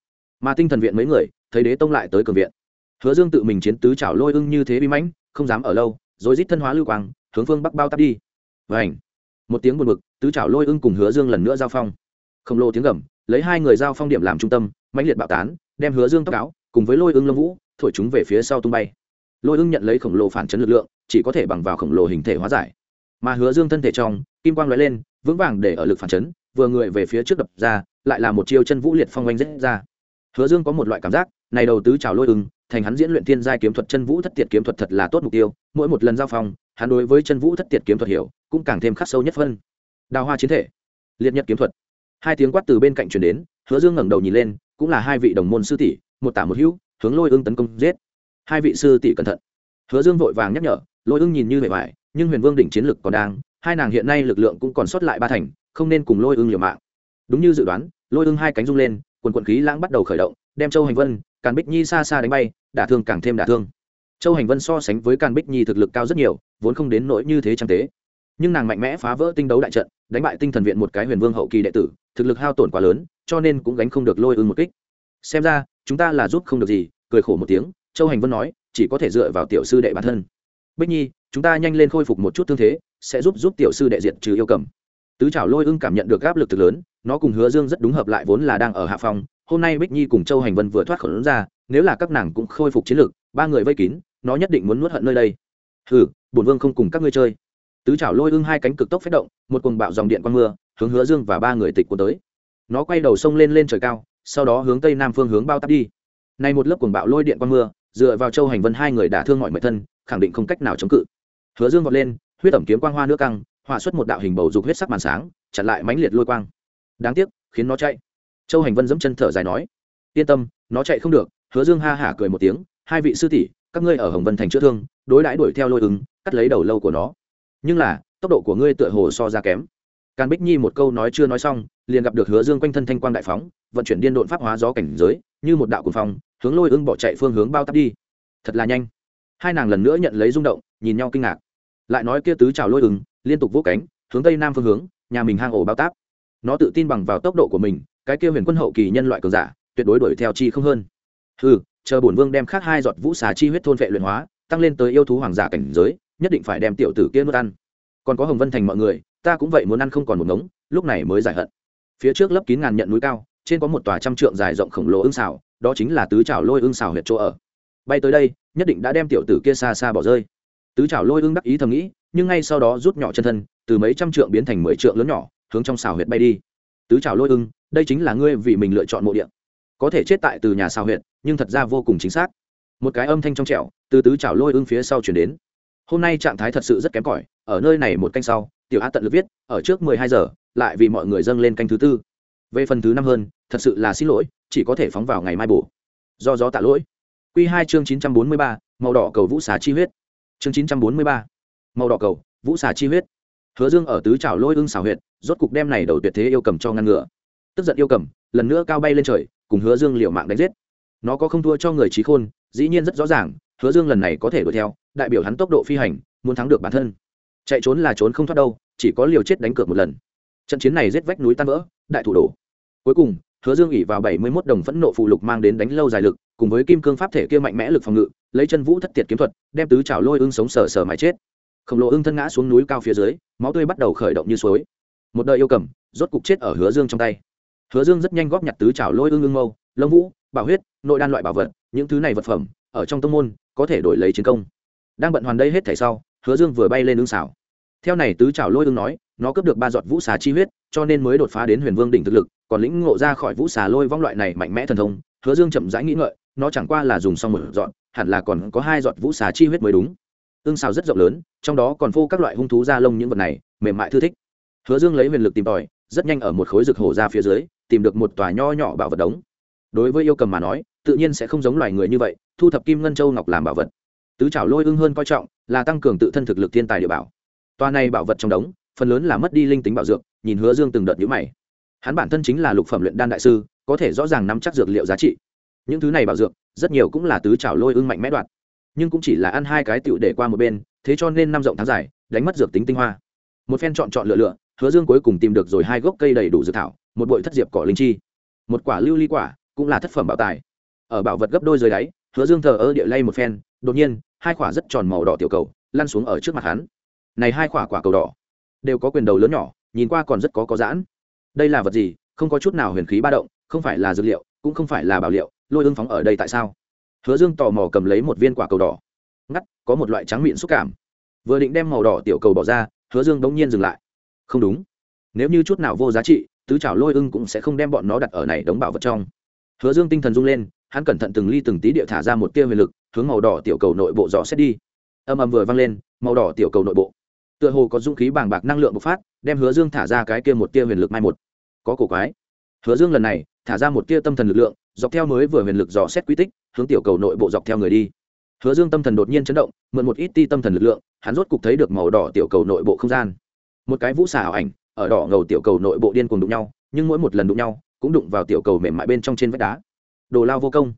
Speaker 1: Mà tinh thần viện mấy người, thấy đế tông lại tới cường viện. Hứa dương tự mình chiến tứ chảo lôi ưng như thế bi mãnh, không dám ở lâu, rồi rít thân hóa lưu quang, hướng phương bắc bao tắp đi. Và ảnh một tiếng buồn bực, tứ chảo lôi ưng cùng hứa dương lần nữa giao phong. Khổng lồ tiếng gầm, lấy hai người giao phong điểm làm trung tâm, mãnh liệt bạo tán, đem hứa dương tóc áo, cùng với lôi ưng lông vũ, thổi chúng về phía sau tung bay lôi ưng nhận lấy khổng lồ phản chấn lực lượng, chỉ có thể bằng vào khổng lồ hình thể hóa giải. Mà hứa dương thân thể trong, kim quang lóe lên, vững vàng để ở lực phản chấn, vừa người về phía trước đập ra, lại là một chiêu chân vũ liệt phong oanh rết ra. Hứa dương có một loại cảm giác, này đầu tứ trào lôi ưng, thành hắn diễn luyện thiên giai kiếm thuật chân vũ thất tiệt kiếm thuật thật là tốt mục tiêu, mỗi một lần giao phong, hắn đối với chân vũ thất tiệt kiếm thuật hiểu, cũng càng thêm khắc sâu nhất phân. Đào hoa chiến thể, liệt nhật kiếm thuật. Hai tiếng quát từ bên cạnh truyền đến, hứa dương ngẩng đầu nhìn lên, cũng là hai vị đồng môn sư tỷ, một tả một hữu, hướng lôi ưng tấn công giết hai vị sư tỷ cẩn thận. Hứa dương vội vàng nhắc nhở, lôi ưng nhìn như vẻ vải, nhưng huyền vương đỉnh chiến lực còn đang, hai nàng hiện nay lực lượng cũng còn sót lại ba thành, không nên cùng lôi ưng liều mạng. Đúng như dự đoán, lôi ưng hai cánh rung lên, quần quận khí lãng bắt đầu khởi động, đem châu hành vân, càn bích nhi xa xa đánh bay, đả thương càng thêm đả thương. Châu hành vân so sánh với càn bích nhi thực lực cao rất nhiều, vốn không đến nỗi như thế trang tế. Nhưng nàng mạnh mẽ phá vỡ tinh đấu đại trận, đánh bại tinh thần viện một cái huyền vương hậu kỳ đệ tử, thực lực hao tổn quá lớn, cho nên cũng gánh không được lôi ưng một kích. Xem ra, chúng ta là giúp không được gì, cười khổ một tiếng châu hành vân nói, chỉ có thể dựa vào tiểu sư đệ bản thân. Bích nhi, chúng ta nhanh lên khôi phục một chút thương thế, sẽ giúp giúp tiểu sư đệ diện trừ yêu cầm. Tứ trảo lôi ưng cảm nhận được áp lực thực lớn, nó cùng hứa dương rất đúng hợp lại vốn là đang ở hạ phòng. Hôm nay bích nhi cùng châu hành vân vừa thoát khỏi lớn ra, nếu là các nàng cũng khôi phục chiến lược ba người vây kín, nó nhất định muốn nuốt hận nơi đây. Hừ, bổn vương không cùng các ngươi chơi. Tứ trảo lôi ưng hai cánh cực tốc phép động, một cuồng bạo dòng điện quang mưa, hướng hứa dương và ba người tịch cuốn tới. Nó quay đầu sông lên lên trời cao, sau đó hướng tây nam phương hướng bao tắp đi. Nay một lớp cuồng bạo lôi điện quang mưa dựa vào châu hành vân hai người đả thương mọi mệnh thân, khẳng định không cách nào chống cự. Hứa dương vọt lên, huyết ẩm kiếm quang hoa nước căng hòa xuất một đạo hình bầu dục huyết sắc màn sáng, chặn lại mãnh liệt lôi quang. Đáng tiếc, khiến nó chạy. Châu hành vân dẫm chân thở dài nói, yên tâm, nó chạy không được. Hứa dương ha hả cười một tiếng, hai vị sư tỷ, các ngươi ở hồng vân thành chữa thương, đối đãi đuổi theo lôi ứng, cắt lấy đầu lâu của nó. Nhưng là, tốc độ của ngươi tựa hồ so ra kém. Càn bích nhi một câu nói chưa nói xong, liền gặp được hứa dương quanh thân thanh quang đại phóng, vận chuyển điên độn pháp hóa gió cảnh giới, như một đạo cuồng phong hướng lôi ưng bỏ chạy phương hướng bao tắp đi. Thật là nhanh. Hai nàng lần nữa nhận lấy rung động, nhìn nhau kinh ngạc. Lại nói kia tứ trào lôi ưng, liên tục vỗ cánh, hướng tây nam phương hướng, nhà mình hang ổ bao táp. Nó tự tin bằng vào tốc độ của mình, cái kia huyền quân hậu kỳ nhân loại cường giả, tuyệt đối đuổi theo chi không hơn. Ừ chờ bổn vương đem khác hai giọt vũ xà chi huyết thôn vệ luyện hóa, tăng lên tới yêu thú hoàng giả cảnh giới, nhất định phải đem tiểu tử kia nuốt ăn. Còn có hồng vân thành mọi người, ta cũng vậy muốn ăn không còn một ngống, lúc này mới giải hận. Phía trước lấp kín ngàn nhận núi cao trên có một tòa trăm trượng dài rộng khổng lồ ưng xảo đó chính là tứ trào lôi ưng xảo huyệt chỗ ở. Bay tới đây, nhất định đã đem tiểu tử kia xa xa bỏ rơi. Tứ trảo lôi ưng đắc ý thầm nghĩ, nhưng ngay sau đó rút nhỏ chân thân, từ mấy trăm trượng biến thành mười trượng lớn nhỏ, hướng trong xào huyệt bay đi. Tứ trảo lôi ưng đây chính là ngươi vì mình lựa chọn mộ điện có thể chết tại từ nhà xào huyệt, nhưng thật ra vô cùng chính xác. Một cái âm thanh trong trẻo, từ tứ trảo lôi ưng phía sau chuyển đến. Hôm nay trạng thái thật sự rất kém cỏi, ở nơi này một canh sau, tiểu a tận lực viết, ở trước mười hai giờ, lại vì mọi người dâng lên canh thứ tư. Về phần thứ năm hơn thật sự là xin lỗi, chỉ có thể phóng vào ngày mai bổ. Do gió tạ lỗi. Q hai chương chín trăm bốn mươi ba, màu đỏ cầu vũ xà chi huyết. Chương chín trăm bốn mươi ba, màu đỏ cầu vũ xà chi huyết. Hứa dương ở tứ trào lôi ưng xào huyệt, rốt cục đem này đầu tuyệt thế yêu cầm cho ngăn ngựa tức giận yêu cầm, lần nữa cao bay lên trời, cùng hứa dương liều mạng đánh giết. Nó có không thua cho người trí khôn, dĩ nhiên rất rõ ràng, hứa dương lần này có thể đuổi theo, đại biểu hắn tốc độ phi hành, muốn thắng được bản thân. Chạy trốn là trốn không thoát đâu, chỉ có liều chết đánh cược một lần. Trận chiến này giết vách núi tan vỡ, đại thủ đổ. Cuối cùng hứa dương ỉ vào bảy mươi mốt đồng phẫn nộ phụ lục mang đến đánh lâu dài lực, cùng với kim cương pháp thể kia mạnh mẽ lực phòng ngự, lấy chân vũ thất tiệt kiếm thuật, đem tứ trào lôi ưng sống sờ sờ mãi chết. Khổng lồ ưng thân ngã xuống núi cao phía dưới, máu tươi bắt đầu khởi động như suối. Một đời yêu cầm, rốt cục chết ở hứa dương trong tay. Hứa dương rất nhanh góp nhặt tứ trào lôi ưng ưng mâu, lông vũ, bảo huyết, nội đan loại bảo vật, những thứ này vật phẩm, ở trong tông môn, có thể đổi lấy chiến công. Đang bận hoàn đây hết thảy sau, hứa dương vừa bay lên ưng xảo. Theo này tứ trào lôi ưng nói, nó cướp được ba giọt vũ xà chi huyết, cho nên mới đột phá đến huyền vương đỉnh thực lực còn lĩnh ngộ ra khỏi vũ xà lôi vong loại này mạnh mẽ thần thông, hứa dương chậm rãi nghĩ ngợi, nó chẳng qua là dùng xong một dọn hẳn là còn có hai giọt vũ xà chi huyết mới đúng. Ương xào rất rộng lớn, trong đó còn phô các loại hung thú da lông những vật này, mềm mại thư thích. Hứa dương lấy huyền lực tìm tòi, rất nhanh ở một khối rực hổ ra phía dưới, tìm được một tòa nho nhỏ bảo vật đống. Đối với yêu cầm mà nói, tự nhiên sẽ không giống loài người như vậy, thu thập kim ngân châu ngọc làm bảo vật. Tứ trảo lôi ưng hơn coi trọng, là tăng cường tự thân thực lực thiên tài địa bảo. Tòa này bảo vật trong đống, phần lớn là mất đi linh tính bảo dược, nhìn hứa dương từng đợt nhữ mày hắn bản thân chính là lục phẩm luyện đan đại sư, có thể rõ ràng nắm chắc dược liệu giá trị. Những thứ này bảo dược, rất nhiều cũng là tứ trảo lôi ưng mạnh mẽ đoạt. Nhưng cũng chỉ là ăn hai cái tựu để qua một bên, thế cho nên năm rộng tháng dài, đánh mất dược tính tinh hoa. Một phen chọn chọn lựa lựa, hứa dương cuối cùng tìm được rồi hai gốc cây đầy đủ dược thảo, một bội thất diệp cỏ linh chi. Một quả lưu ly quả, cũng là thất phẩm bảo tài. Ở bảo vật gấp đôi dưới đáy, hứa dương thờ ơ địa lay một phen, đột nhiên, hai quả rất tròn màu đỏ tiểu cầu, lăn xuống ở trước mặt hắn. Này hai quả quả cầu đỏ, đều có quyền đầu lớn nhỏ, nhìn qua còn rất có có giãn đây là vật gì? Không có chút nào huyền khí ba động, không phải là dược liệu, cũng không phải là bảo liệu, lôi ương phóng ở đây tại sao? Hứa dương tò mò cầm lấy một viên quả cầu đỏ. Ngắt, có một loại trắng miệng xúc cảm. Vừa định đem màu đỏ tiểu cầu bỏ ra, hứa dương bỗng nhiên dừng lại. Không đúng. Nếu như chút nào vô giá trị, tứ chảo lôi ưng cũng sẽ không đem bọn nó đặt ở này đống bảo vật trong. Hứa dương tinh thần rung lên, hắn cẩn thận từng ly từng tí địa thả ra một tia huyền lực, hướng màu đỏ tiểu cầu nội bộ dò xét đi. Âm âm vừa vang lên, màu đỏ tiểu cầu nội bộ. Tựa hồ có dung khí bàng bạc năng lượng bộc phát, đem hứa dương thả ra cái kia một tia huyền lực mai một có cổ quái. Hứa dương lần này thả ra một tia tâm thần lực lượng, dọc theo mới vừa huyền lực dò xét quy tích, hướng tiểu cầu nội bộ dọc theo người đi. Hứa dương tâm thần đột nhiên chấn động, mượn một ít ti tâm thần lực lượng, hắn rốt cục thấy được màu đỏ tiểu cầu nội bộ không gian. Một cái vũ xà ảo ảnh, ở đỏ ngầu tiểu cầu nội bộ điên cuồng đụng nhau, nhưng mỗi một lần đụng nhau, cũng đụng vào tiểu cầu mềm mại bên trong trên vách đá. Đồ lao vô công.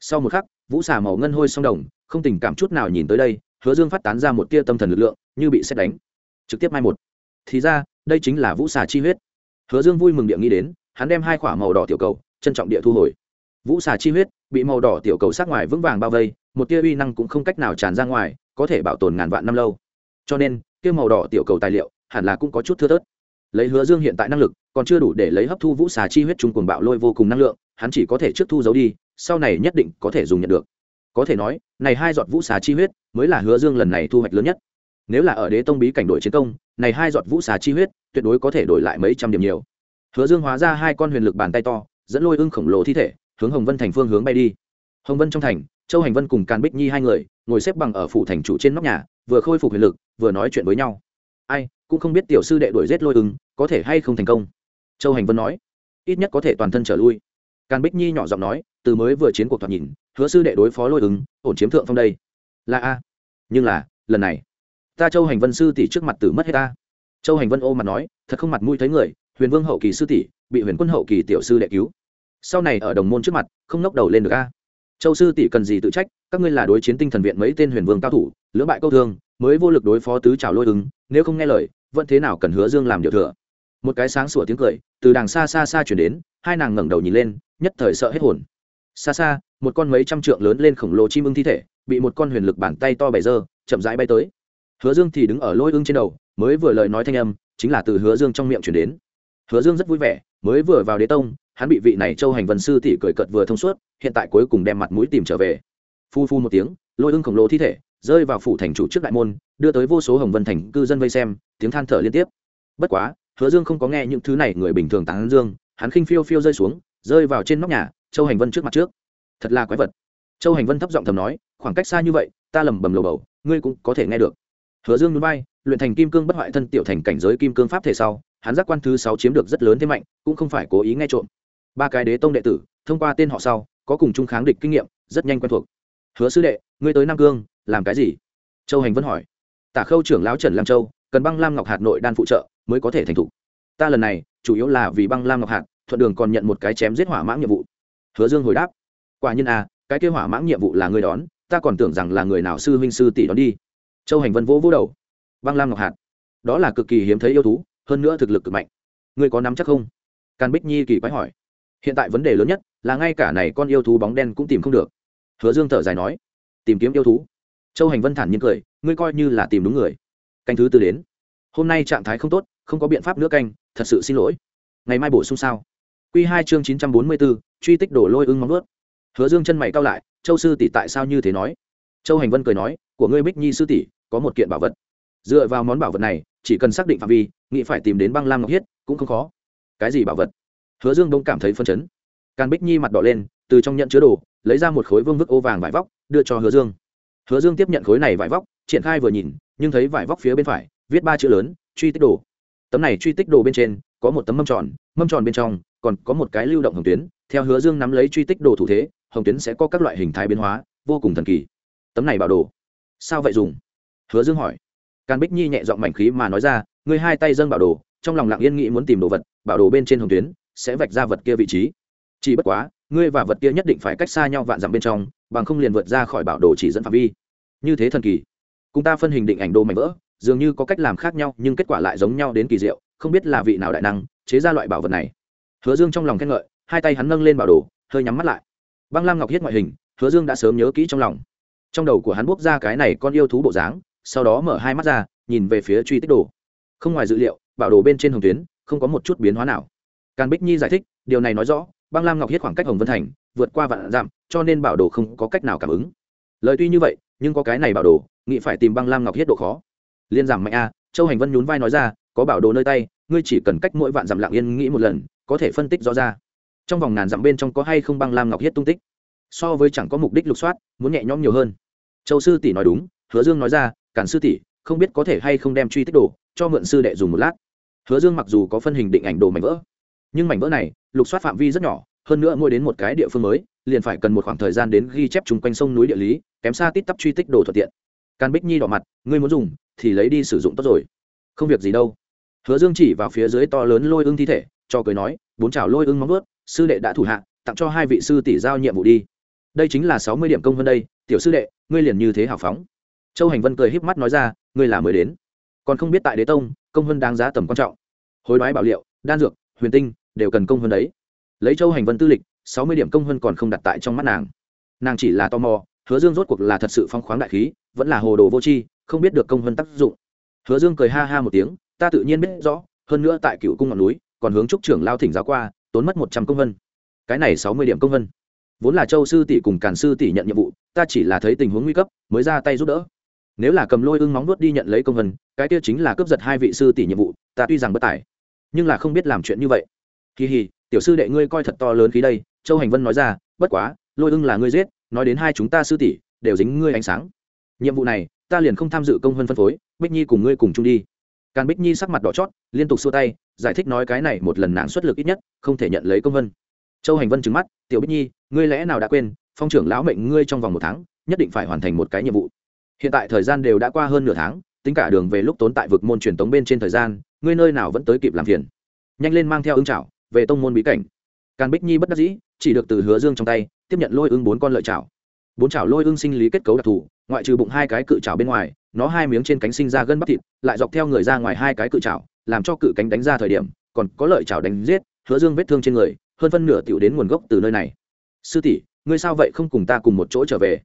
Speaker 1: Sau một khắc, vũ xà màu ngân hôi song đồng, không tình cảm chút nào nhìn tới đây, hứa dương phát tán ra một tia tâm thần lực lượng, như bị xét đánh. Trực tiếp mai một. Thì ra, đây chính là vũ xà chi huyết hứa dương vui mừng địa nghĩ đến, hắn đem hai k màu đỏ tiểu cầu, trân trọng địa thu hồi. Vũ xà chi huyết, bị màu đỏ tiểu cầu sát ngoài vững vàng bao vây, một tia uy năng cũng không cách nào tràn ra ngoài, có thể bảo tồn ngàn vạn năm lâu. Cho nên, kia màu đỏ tiểu cầu tài liệu, hẳn là cũng có chút thưa thớt. Lấy hứa dương hiện tại năng lực, còn chưa đủ để lấy hấp thu vũ xà chi huyết trung cuồng bạo lôi vô cùng năng lượng, hắn chỉ có thể trước thu giấu đi, sau này nhất định có thể dùng nhận được. Có thể nói, này hai giọt vũ xà chi huyết mới là hứa dương lần này thu hoạch lớn nhất. Nếu là ở đế tông bí cảnh đội chiến công này hai giọt vũ xà chi huyết, tuyệt đối có thể đổi lại mấy trăm điểm nhiều. Hứa dương hóa ra hai con huyền lực bàn tay to, dẫn lôi ưng khổng lồ thi thể, hướng hồng vân thành phương hướng bay đi. Hồng vân trong thành, châu hành vân cùng càn bích nhi hai người, ngồi xếp bằng ở phủ thành chủ trên nóc nhà, vừa khôi phục huyền lực, vừa nói chuyện với nhau. Ai, cũng không biết tiểu sư đệ đuổi giết lôi ưng, có thể hay không thành công? Châu hành vân nói. Ít nhất có thể toàn thân trở lui. Càn bích nhi nhỏ giọng nói, từ mới vừa chiến cuộc thoạt nhìn, hứa sư đệ đối phó lôi ứng ổn chiếm thượng phong đây. Là a. Nhưng là, lần này ta châu hành vân sư tỷ trước mặt tử mất hết ta. Châu hành vân ô mặt nói, thật không mặt mũi thấy người, huyền vương hậu kỳ sư tỷ, bị huyền quân hậu kỳ tiểu sư đệ cứu. Sau này ở đồng môn trước mặt, không ngóc đầu lên được a. Châu sư tỷ cần gì tự trách, các ngươi là đối chiến tinh thần viện mấy tên huyền vương cao thủ, lưỡng bại câu thương, mới vô lực đối phó tứ trào lôi ứng, nếu không nghe lời, vẫn thế nào cần hứa dương làm điều thừa. Một cái sáng sủa tiếng cười, từ đàng xa xa xa chuyển đến, hai nàng ngẩng đầu nhìn lên, nhất thời sợ hết hồn. Xa xa, một con mấy trăm trượng lớn lên khổng lồ chim ưng thi thể, bị một con huyền lực bàn tay to bày dơ, chậm rãi bay tới hứa dương thì đứng ở lôi ương trên đầu, mới vừa lời nói thanh âm, chính là từ hứa dương trong miệng chuyển đến. Hứa dương rất vui vẻ, mới vừa vào đế tông, hắn bị vị này châu hành vân sư tỷ cười cợt vừa thông suốt, hiện tại cuối cùng đem mặt mũi tìm trở về. Phu phu một tiếng, lôi ưng khổng lồ thi thể, rơi vào phủ thành chủ trước đại môn, đưa tới vô số hồng vân thành cư dân vây xem, tiếng than thở liên tiếp. Bất quá, hứa dương không có nghe những thứ này người bình thường tán dương, hắn khinh phiêu phiêu rơi xuống, rơi vào trên nóc nhà, châu hành vân trước mặt trước. Thật là quái vật. Châu hành vân thấp giọng thầm nói, khoảng cách xa như vậy, ta lầm bầm lầu bầu, ngươi cũng có thể nghe được hứa dương núi bay luyện thành kim cương bất hoại thân tiểu thành cảnh giới kim cương pháp thể sau, hắn giác quan thứ sáu chiếm được rất lớn thế mạnh, cũng không phải cố ý nghe trộm. Ba cái đế tông đệ tử, thông qua tên họ sau, có cùng chung kháng địch kinh nghiệm, rất nhanh quen thuộc. Hứa sư đệ, ngươi tới nam cương, làm cái gì? Châu hành vân hỏi. Tả khâu trưởng lão trần lam châu, cần băng lam ngọc hạt nội đan phụ trợ, mới có thể thành thục. Ta lần này, chủ yếu là vì băng lam ngọc hạt, thuận đường còn nhận một cái chém giết hỏa mãng nhiệm vụ. Hứa dương hồi đáp. Quả nhiên à cái kêu hỏa mãng nhiệm vụ là người đón, ta còn tưởng rằng là người nào sư huynh sư tỷ đón đi châu hành vân vỗ vỗ đầu. Băng lam ngọc hạt. Đó là cực kỳ hiếm thấy yêu thú, hơn nữa thực lực cực mạnh. Ngươi có nắm chắc không? Càn bích nhi kỳ quái hỏi. Hiện tại vấn đề lớn nhất là ngay cả này con yêu thú bóng đen cũng tìm không được. Hứa dương thở dài nói. Tìm kiếm yêu thú. Châu hành vân thản nhiên cười, ngươi coi như là tìm đúng người. Canh thứ tư đến. Hôm nay trạng thái không tốt, không có biện pháp nữa canh, thật sự xin lỗi. Ngày mai bổ sung sao? Q hai chương chín trăm bốn mươi bốn, truy tích đổ lôi ưng móng ướt hứa dương chân mày cao lại, châu sư tỷ tại sao như thế nói? Châu hành vân cười nói, của ngươi bích nhi sư tỷ có một kiện bảo vật. Dựa vào món bảo vật này, chỉ cần xác định phạm vi, nghĩ phải tìm đến băng lam ngọc hiết, cũng không khó. Cái gì bảo vật? Hứa dương đông cảm thấy phân chấn. Càn bích nhi mặt đỏ lên, từ trong nhận chứa đồ, lấy ra một khối vương vức ô vàng vải vóc, đưa cho hứa dương. Hứa dương tiếp nhận khối này vải vóc, triển khai vừa nhìn, nhưng thấy vải vóc phía bên phải, viết ba chữ lớn, truy tích đồ. Tấm này truy tích đồ bên trên, có một tấm mâm tròn mâm tròn bên trong, còn có một cái lưu động hồng tuyến, theo hứa dương nắm lấy truy tích đồ thủ thế, hồng tuyến sẽ có các loại hình thái biến hóa, vô cùng thần kỳ. Tấm này bảo đồ. Sao vậy dùng? Hứa dương hỏi. Càn bích nhi nhẹ giọng mảnh khí mà nói ra, ngươi hai tay dâng bảo đồ, trong lòng lặng yên nghĩ muốn tìm đồ vật, bảo đồ bên trên hồng tuyến, sẽ vạch ra vật kia vị trí. Chỉ bất quá, ngươi và vật kia nhất định phải cách xa nhau vạn dặm bên trong, bằng không liền vượt ra khỏi bảo đồ chỉ dẫn phạm vi. Như thế thần kỳ. Cùng ta phân hình định ảnh đồ mảnh vỡ, dường như có cách làm khác nhau, nhưng kết quả lại giống nhau đến kỳ diệu, không biết là vị nào đại năng, chế ra loại bảo vật này. Hứa dương trong lòng khen ngợi, hai tay hắn nâng lên bảo đồ, hơi nhắm mắt lại. Băng lam ngọc hiết ngoại hình, hứa dương đã sớm nhớ kỹ trong lòng. Trong đầu của hắn bốc ra cái này con yêu thú bộ dáng sau đó mở hai mắt ra, nhìn về phía truy tích đồ. Không ngoài dự liệu, bảo đồ bên trên hồng tuyến, không có một chút biến hóa nào. Càn bích nhi giải thích, điều này nói rõ, băng lam ngọc hiết khoảng cách hồng vân thành, vượt qua vạn dặm, cho nên bảo đồ không có cách nào cảm ứng. Lời tuy như vậy, nhưng có cái này bảo đồ, nghĩ phải tìm băng lam ngọc hiết độ khó. Liên giảm mạnh a, châu hành vân nhún vai nói ra, có bảo đồ nơi tay, ngươi chỉ cần cách mỗi vạn dặm lặng yên nghĩ một lần, có thể phân tích rõ ra. Trong vòng ngàn dặm bên trong có hay không băng lam ngọc hiết tung tích? So với chẳng có mục đích lục soát, muốn nhẹ nhõm nhiều hơn. Châu sư tỷ nói đúng, hứa dương nói ra cản sư tỷ, không biết có thể hay không đem truy tích đồ, cho mượn sư đệ dùng một lát. Hứa dương mặc dù có phân hình định ảnh đồ mảnh vỡ, nhưng mảnh vỡ này, lục soát phạm vi rất nhỏ, hơn nữa mỗi đến một cái địa phương mới, liền phải cần một khoảng thời gian đến ghi chép chung quanh sông núi địa lý, kém xa tít tắp truy tích đồ thuận tiện. Càn bích nhi đỏ mặt, ngươi muốn dùng thì lấy đi sử dụng tốt rồi. Không việc gì đâu. Hứa dương chỉ vào phía dưới to lớn lôi ưng thi thể, cho cười nói, bốn chảo lôi ưng móng ướt sư đệ đã thủ hạ, tặng cho hai vị sư tỷ giao nhiệm vụ đi. Đây chính là sáu mươi điểm công hơn đây, tiểu sư đệ, ngươi liền như thế hào phóng châu hành vân cười híp mắt nói ra, ngươi là mới đến, còn không biết tại đế tông, công hơn đáng giá tầm quan trọng. Hối đoái bảo liệu, đan dược, huyền tinh đều cần công hơn đấy. Lấy châu hành vân tư lịch, sáu mươi điểm công hơn còn không đặt tại trong mắt nàng. Nàng chỉ là tò mò, hứa dương rốt cuộc là thật sự phong khoáng đại khí, vẫn là hồ đồ vô tri, không biết được công hơn tác dụng. Hứa dương cười ha ha một tiếng, ta tự nhiên biết rõ, hơn nữa tại cựu cung ngọn núi, còn hướng trúc trưởng lao thỉnh giáo qua, tốn mất một trăm công vân cái này sáu mươi điểm công vân vốn là châu sư tỷ cùng càn sư tỷ nhận nhiệm vụ, ta chỉ là thấy tình huống nguy cấp, mới ra tay giúp đỡ nếu là cầm lôi ưng móng nuốt đi nhận lấy công vân, cái kia chính là cướp giật hai vị sư tỷ nhiệm vụ, ta tuy rằng bất tài, nhưng là không biết làm chuyện như vậy. Kỳ hì, tiểu sư đệ ngươi coi thật to lớn khí đây, châu hành vân nói ra, bất quá, lôi ưng là ngươi giết, nói đến hai chúng ta sư tỷ, đều dính ngươi ánh sáng. Nhiệm vụ này, ta liền không tham dự công vân phân phối, bích nhi cùng ngươi cùng chung đi. Càn bích nhi sắc mặt đỏ chót, liên tục xua tay, giải thích nói cái này một lần nàng xuất lực ít nhất, không thể nhận lấy công vân. Châu hành vân trừng mắt, tiểu bích nhi, ngươi lẽ nào đã quên, phong trưởng lão mệnh ngươi trong vòng một tháng, nhất định phải hoàn thành một cái nhiệm vụ hiện tại thời gian đều đã qua hơn nửa tháng, tính cả đường về lúc tốn tại vực môn truyền tống bên trên thời gian, ngươi nơi nào vẫn tới kịp làm phiền. Nhanh lên mang theo ứng trảo, về tông môn bí cảnh. Càn bích nhi bất đắc dĩ, chỉ được từ hứa dương trong tay, tiếp nhận lôi ưng bốn con lợi chảo bốn chảo lôi ưng sinh lý kết cấu đặc thù, ngoại trừ bụng hai cái cự chảo bên ngoài, nó hai miếng trên cánh sinh ra gân bắp thịt, lại dọc theo người ra ngoài hai cái cự chảo làm cho cự cánh đánh ra thời điểm, còn có lợi chảo đánh giết, hứa dương vết thương trên người, hơn phân nửa tiểu đến nguồn gốc từ nơi này. Sư tỷ, ngươi sao vậy không cùng ta cùng một chỗ trở về?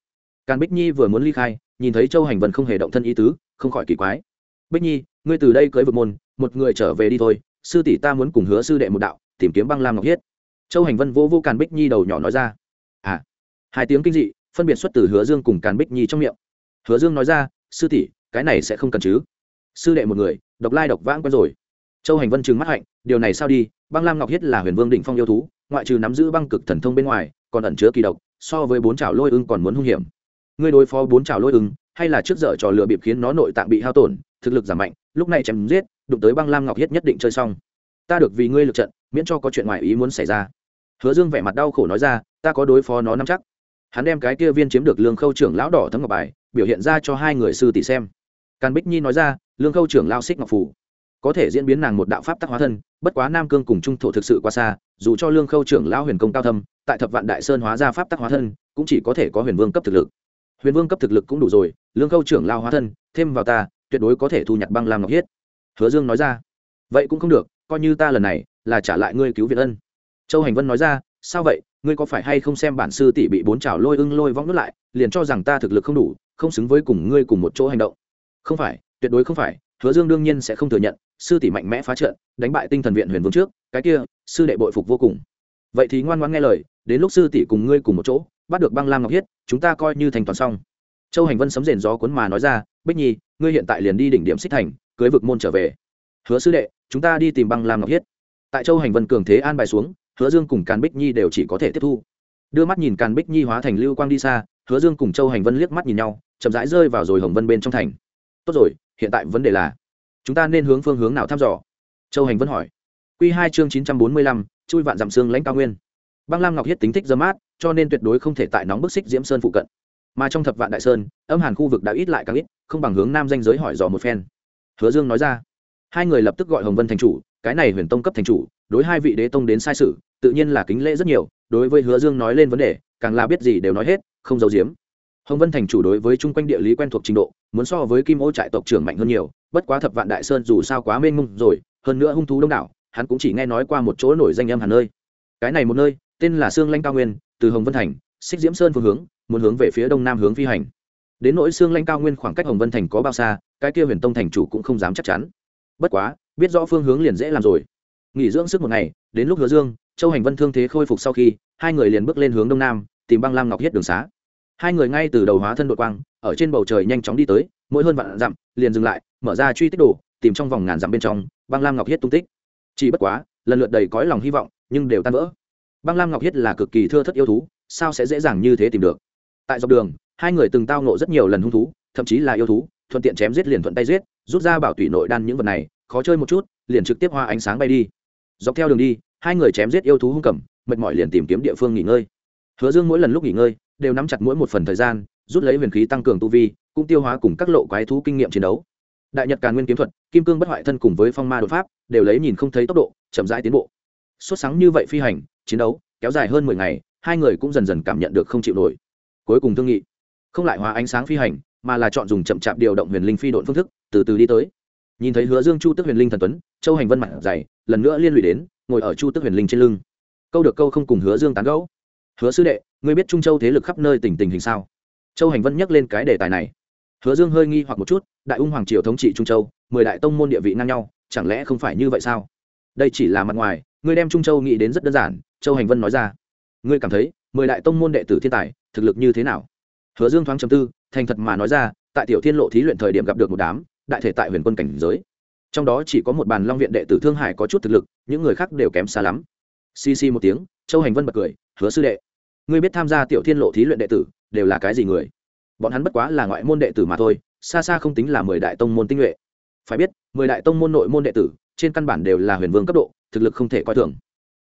Speaker 1: Càn bích nhi vừa muốn ly khai nhìn thấy châu hành vân không hề động thân ý tứ, không khỏi kỳ quái. Bích nhi, ngươi từ đây cưới vực môn, một người trở về đi thôi, sư tỷ ta muốn cùng hứa sư đệ một đạo, tìm kiếm băng lam ngọc hiết. Châu hành vân vô vô càn bích nhi đầu nhỏ nói ra. À. Hai tiếng kinh dị, phân biệt xuất từ hứa dương cùng càn bích nhi trong miệng. Hứa dương nói ra, sư tỷ, cái này sẽ không cần chứ. Sư đệ một người, độc lai độc vãng quen rồi. Châu hành vân trừng mắt hạnh, điều này sao đi? Băng lam ngọc hiết là huyền vương đỉnh phong yêu thú, ngoại trừ nắm giữ băng cực thần thông bên ngoài, còn ẩn chứa kỳ độc, so với bốn trào lôi ưng còn muốn hung hiểm ngươi đối phó bốn trào lôi ưng hay là trước giờ trò lừa bịp khiến nó nội tạng bị hao tổn, thực lực giảm mạnh, lúc này chém giết, đụng tới băng lam ngọc hiết nhất định chơi xong. Ta được vì ngươi lực trận, miễn cho có chuyện ngoài ý muốn xảy ra. Hứa dương vẻ mặt đau khổ nói ra, ta có đối phó nó nắm chắc. Hắn đem cái kia viên chiếm được lương khâu trưởng lão đỏ thấm ngọc bài, biểu hiện ra cho hai người sư tỷ xem. Càn bích nhi nói ra, lương khâu trưởng lao xích ngọc phủ có thể diễn biến nàng một đạo pháp tắc hóa thân, bất quá nam cương cùng trung thổ thực sự quá xa, dù cho lương khâu trưởng lao huyền công cao thâm, tại thập vạn đại sơn hóa ra pháp tắc hóa thân, cũng chỉ có thể có huyền vương cấp thực lực huyền vương cấp thực lực cũng đủ rồi, lương khâu trưởng lao hóa thân, thêm vào ta, tuyệt đối có thể thu nhặt băng lam ngọc hiết. Hứa dương nói ra. Vậy cũng không được, coi như ta lần này là trả lại ngươi cứu việt ân. Châu hành vân nói ra, sao vậy, ngươi có phải hay không xem bản sư tỷ bị bốn trào lôi ưng lôi vong nước lại, liền cho rằng ta thực lực không đủ, không xứng với cùng ngươi cùng một chỗ hành động? Không phải, tuyệt đối không phải, hứa dương đương nhiên sẽ không thừa nhận, sư tỷ mạnh mẽ phá trận, đánh bại tinh thần viện huyền vương trước, cái kia, sư đệ bội phục vô cùng. Vậy thì ngoan ngoãn nghe lời, đến lúc sư tỷ cùng ngươi cùng một chỗ bắt được băng lam ngọc hiết chúng ta coi như thành toàn xong. Châu hành vân sấm rền gió cuốn mà nói ra, bích nhi, ngươi hiện tại liền đi đỉnh điểm xích thành, cưới vực môn trở về. Hứa sư đệ, chúng ta đi tìm băng lam ngọc hiết tại châu hành vân cường thế an bài xuống, hứa dương cùng càn bích nhi đều chỉ có thể tiếp thu. Đưa mắt nhìn càn bích nhi hóa thành lưu quang đi xa, hứa dương cùng châu hành vân liếc mắt nhìn nhau, chậm rãi rơi vào rồi hồng vân bên trong thành. Tốt rồi, hiện tại vấn đề là, chúng ta nên hướng phương hướng nào thăm dò? Châu hành vân hỏi. Q hai chương chín trăm bốn mươi lăm, chui vạn dặm xương lãnh cao nguyên. Băng lam ngọc hiết tính thích dơ mát cho nên tuyệt đối không thể tại nóng bức xích diễm sơn phụ cận. Mà trong thập vạn đại sơn, âm hàn khu vực đã ít lại càng ít, không bằng hướng nam danh giới hỏi dò một phen. Hứa dương nói ra. Hai người lập tức gọi hồng vân thành chủ, cái này huyền tông cấp thành chủ, đối hai vị đế tông đến sai sự, tự nhiên là kính lễ rất nhiều, đối với hứa dương nói lên vấn đề, càng là biết gì đều nói hết, không giấu giếm. Hồng vân thành chủ đối với chung quanh địa lý quen thuộc trình độ, muốn so với kim ô trại tộc trưởng mạnh hơn nhiều, bất quá thập vạn đại sơn dù sao quá mênh mông rồi, hơn nữa hung thú đông đảo, hắn cũng chỉ nghe nói qua một chỗ nổi danh âm hàn nơi. Cái này một nơi, tên là sương lanh cao nguyên từ hồng vân thành, xích diễm sơn phương hướng, muốn hướng về phía đông nam hướng phi hành. Đến nỗi xương lanh cao nguyên khoảng cách hồng vân thành có bao xa, cái kia huyền tông thành chủ cũng không dám chắc chắn. Bất quá, biết rõ phương hướng liền dễ làm rồi. Nghỉ dưỡng sức một ngày, đến lúc hứa dương, châu hành vân thương thế khôi phục sau khi, hai người liền bước lên hướng đông nam, tìm băng lam ngọc hiết đường xá. Hai người ngay từ đầu hóa thân đội quang, ở trên bầu trời nhanh chóng đi tới, mỗi hơn vạn dặm, liền dừng lại, mở ra truy tích đồ, tìm trong vòng ngàn dặm bên trong, băng lam ngọc hiết tung tích. Chỉ bất quá, lần lượt đầy cõi lòng hy vọng, nhưng đều tan vỡ băng lam ngọc hiết là cực kỳ thưa thất yêu thú, sao sẽ dễ dàng như thế tìm được? Tại dọc đường, hai người từng tao nộ rất nhiều lần hung thú, thậm chí là yêu thú, thuận tiện chém giết liền thuận tay giết, rút ra bảo tủy nội đan những vật này, khó chơi một chút, liền trực tiếp hoa ánh sáng bay đi. Dọc theo đường đi, hai người chém giết yêu thú hung cầm, mệt mỏi liền tìm kiếm địa phương nghỉ ngơi. Hứa dương mỗi lần lúc nghỉ ngơi, đều nắm chặt mỗi một phần thời gian, rút lấy huyền khí tăng cường tu vi, cũng tiêu hóa cùng các lộ quái thú kinh nghiệm chiến đấu. Đại nhật càn nguyên kiếm thuật, kim cương bất hoại thân cùng với phong ma đột pháp, đều lấy nhìn không thấy tốc độ, chậm rãi tiến bộ. Xuất sáng như vậy phi hành chiến đấu kéo dài hơn mười ngày, hai người cũng dần dần cảm nhận được không chịu nổi. Cuối cùng thương nghị, không lại hóa ánh sáng phi hành, mà là chọn dùng chậm chạp điều động huyền linh phi độn phương thức, từ từ đi tới. Nhìn thấy hứa dương chu tức huyền linh thần tuấn, châu hành vân mặt dày, lần nữa liên lụy đến, ngồi ở chu tức huyền linh trên lưng. Câu được câu không cùng hứa dương tán gẫu. Hứa sư đệ, ngươi biết trung châu thế lực khắp nơi tỉnh tình hình sao? Châu hành vân nhắc lên cái đề tài này. Hứa dương hơi nghi hoặc một chút, đại ung hoàng triều thống trị trung châu, mười đại tông môn địa vị ngang nhau, chẳng lẽ không phải như vậy sao? Đây chỉ là mặt ngoài, ngươi đem trung châu nghĩ đến rất đơn giản châu hành vân nói ra. Ngươi cảm thấy, mười đại tông môn đệ tử thiên tài, thực lực như thế nào? Hứa dương thoáng trầm tư, thành thật mà nói ra, tại tiểu thiên lộ thí luyện thời điểm gặp được một đám, đại thể tại huyền quân cảnh giới. Trong đó chỉ có một bàn long viện đệ tử thương hải có chút thực lực, những người khác đều kém xa lắm. Xì xì một tiếng, châu hành vân bật cười, hứa sư đệ, ngươi biết tham gia tiểu thiên lộ thí luyện đệ tử, đều là cái gì người? Bọn hắn bất quá là ngoại môn đệ tử mà thôi, xa xa không tính là mười đại tông môn tinh nhuệ. Phải biết, mười đại tông môn nội môn đệ tử, trên căn bản đều là huyền vương cấp độ, thực lực không thể coi thường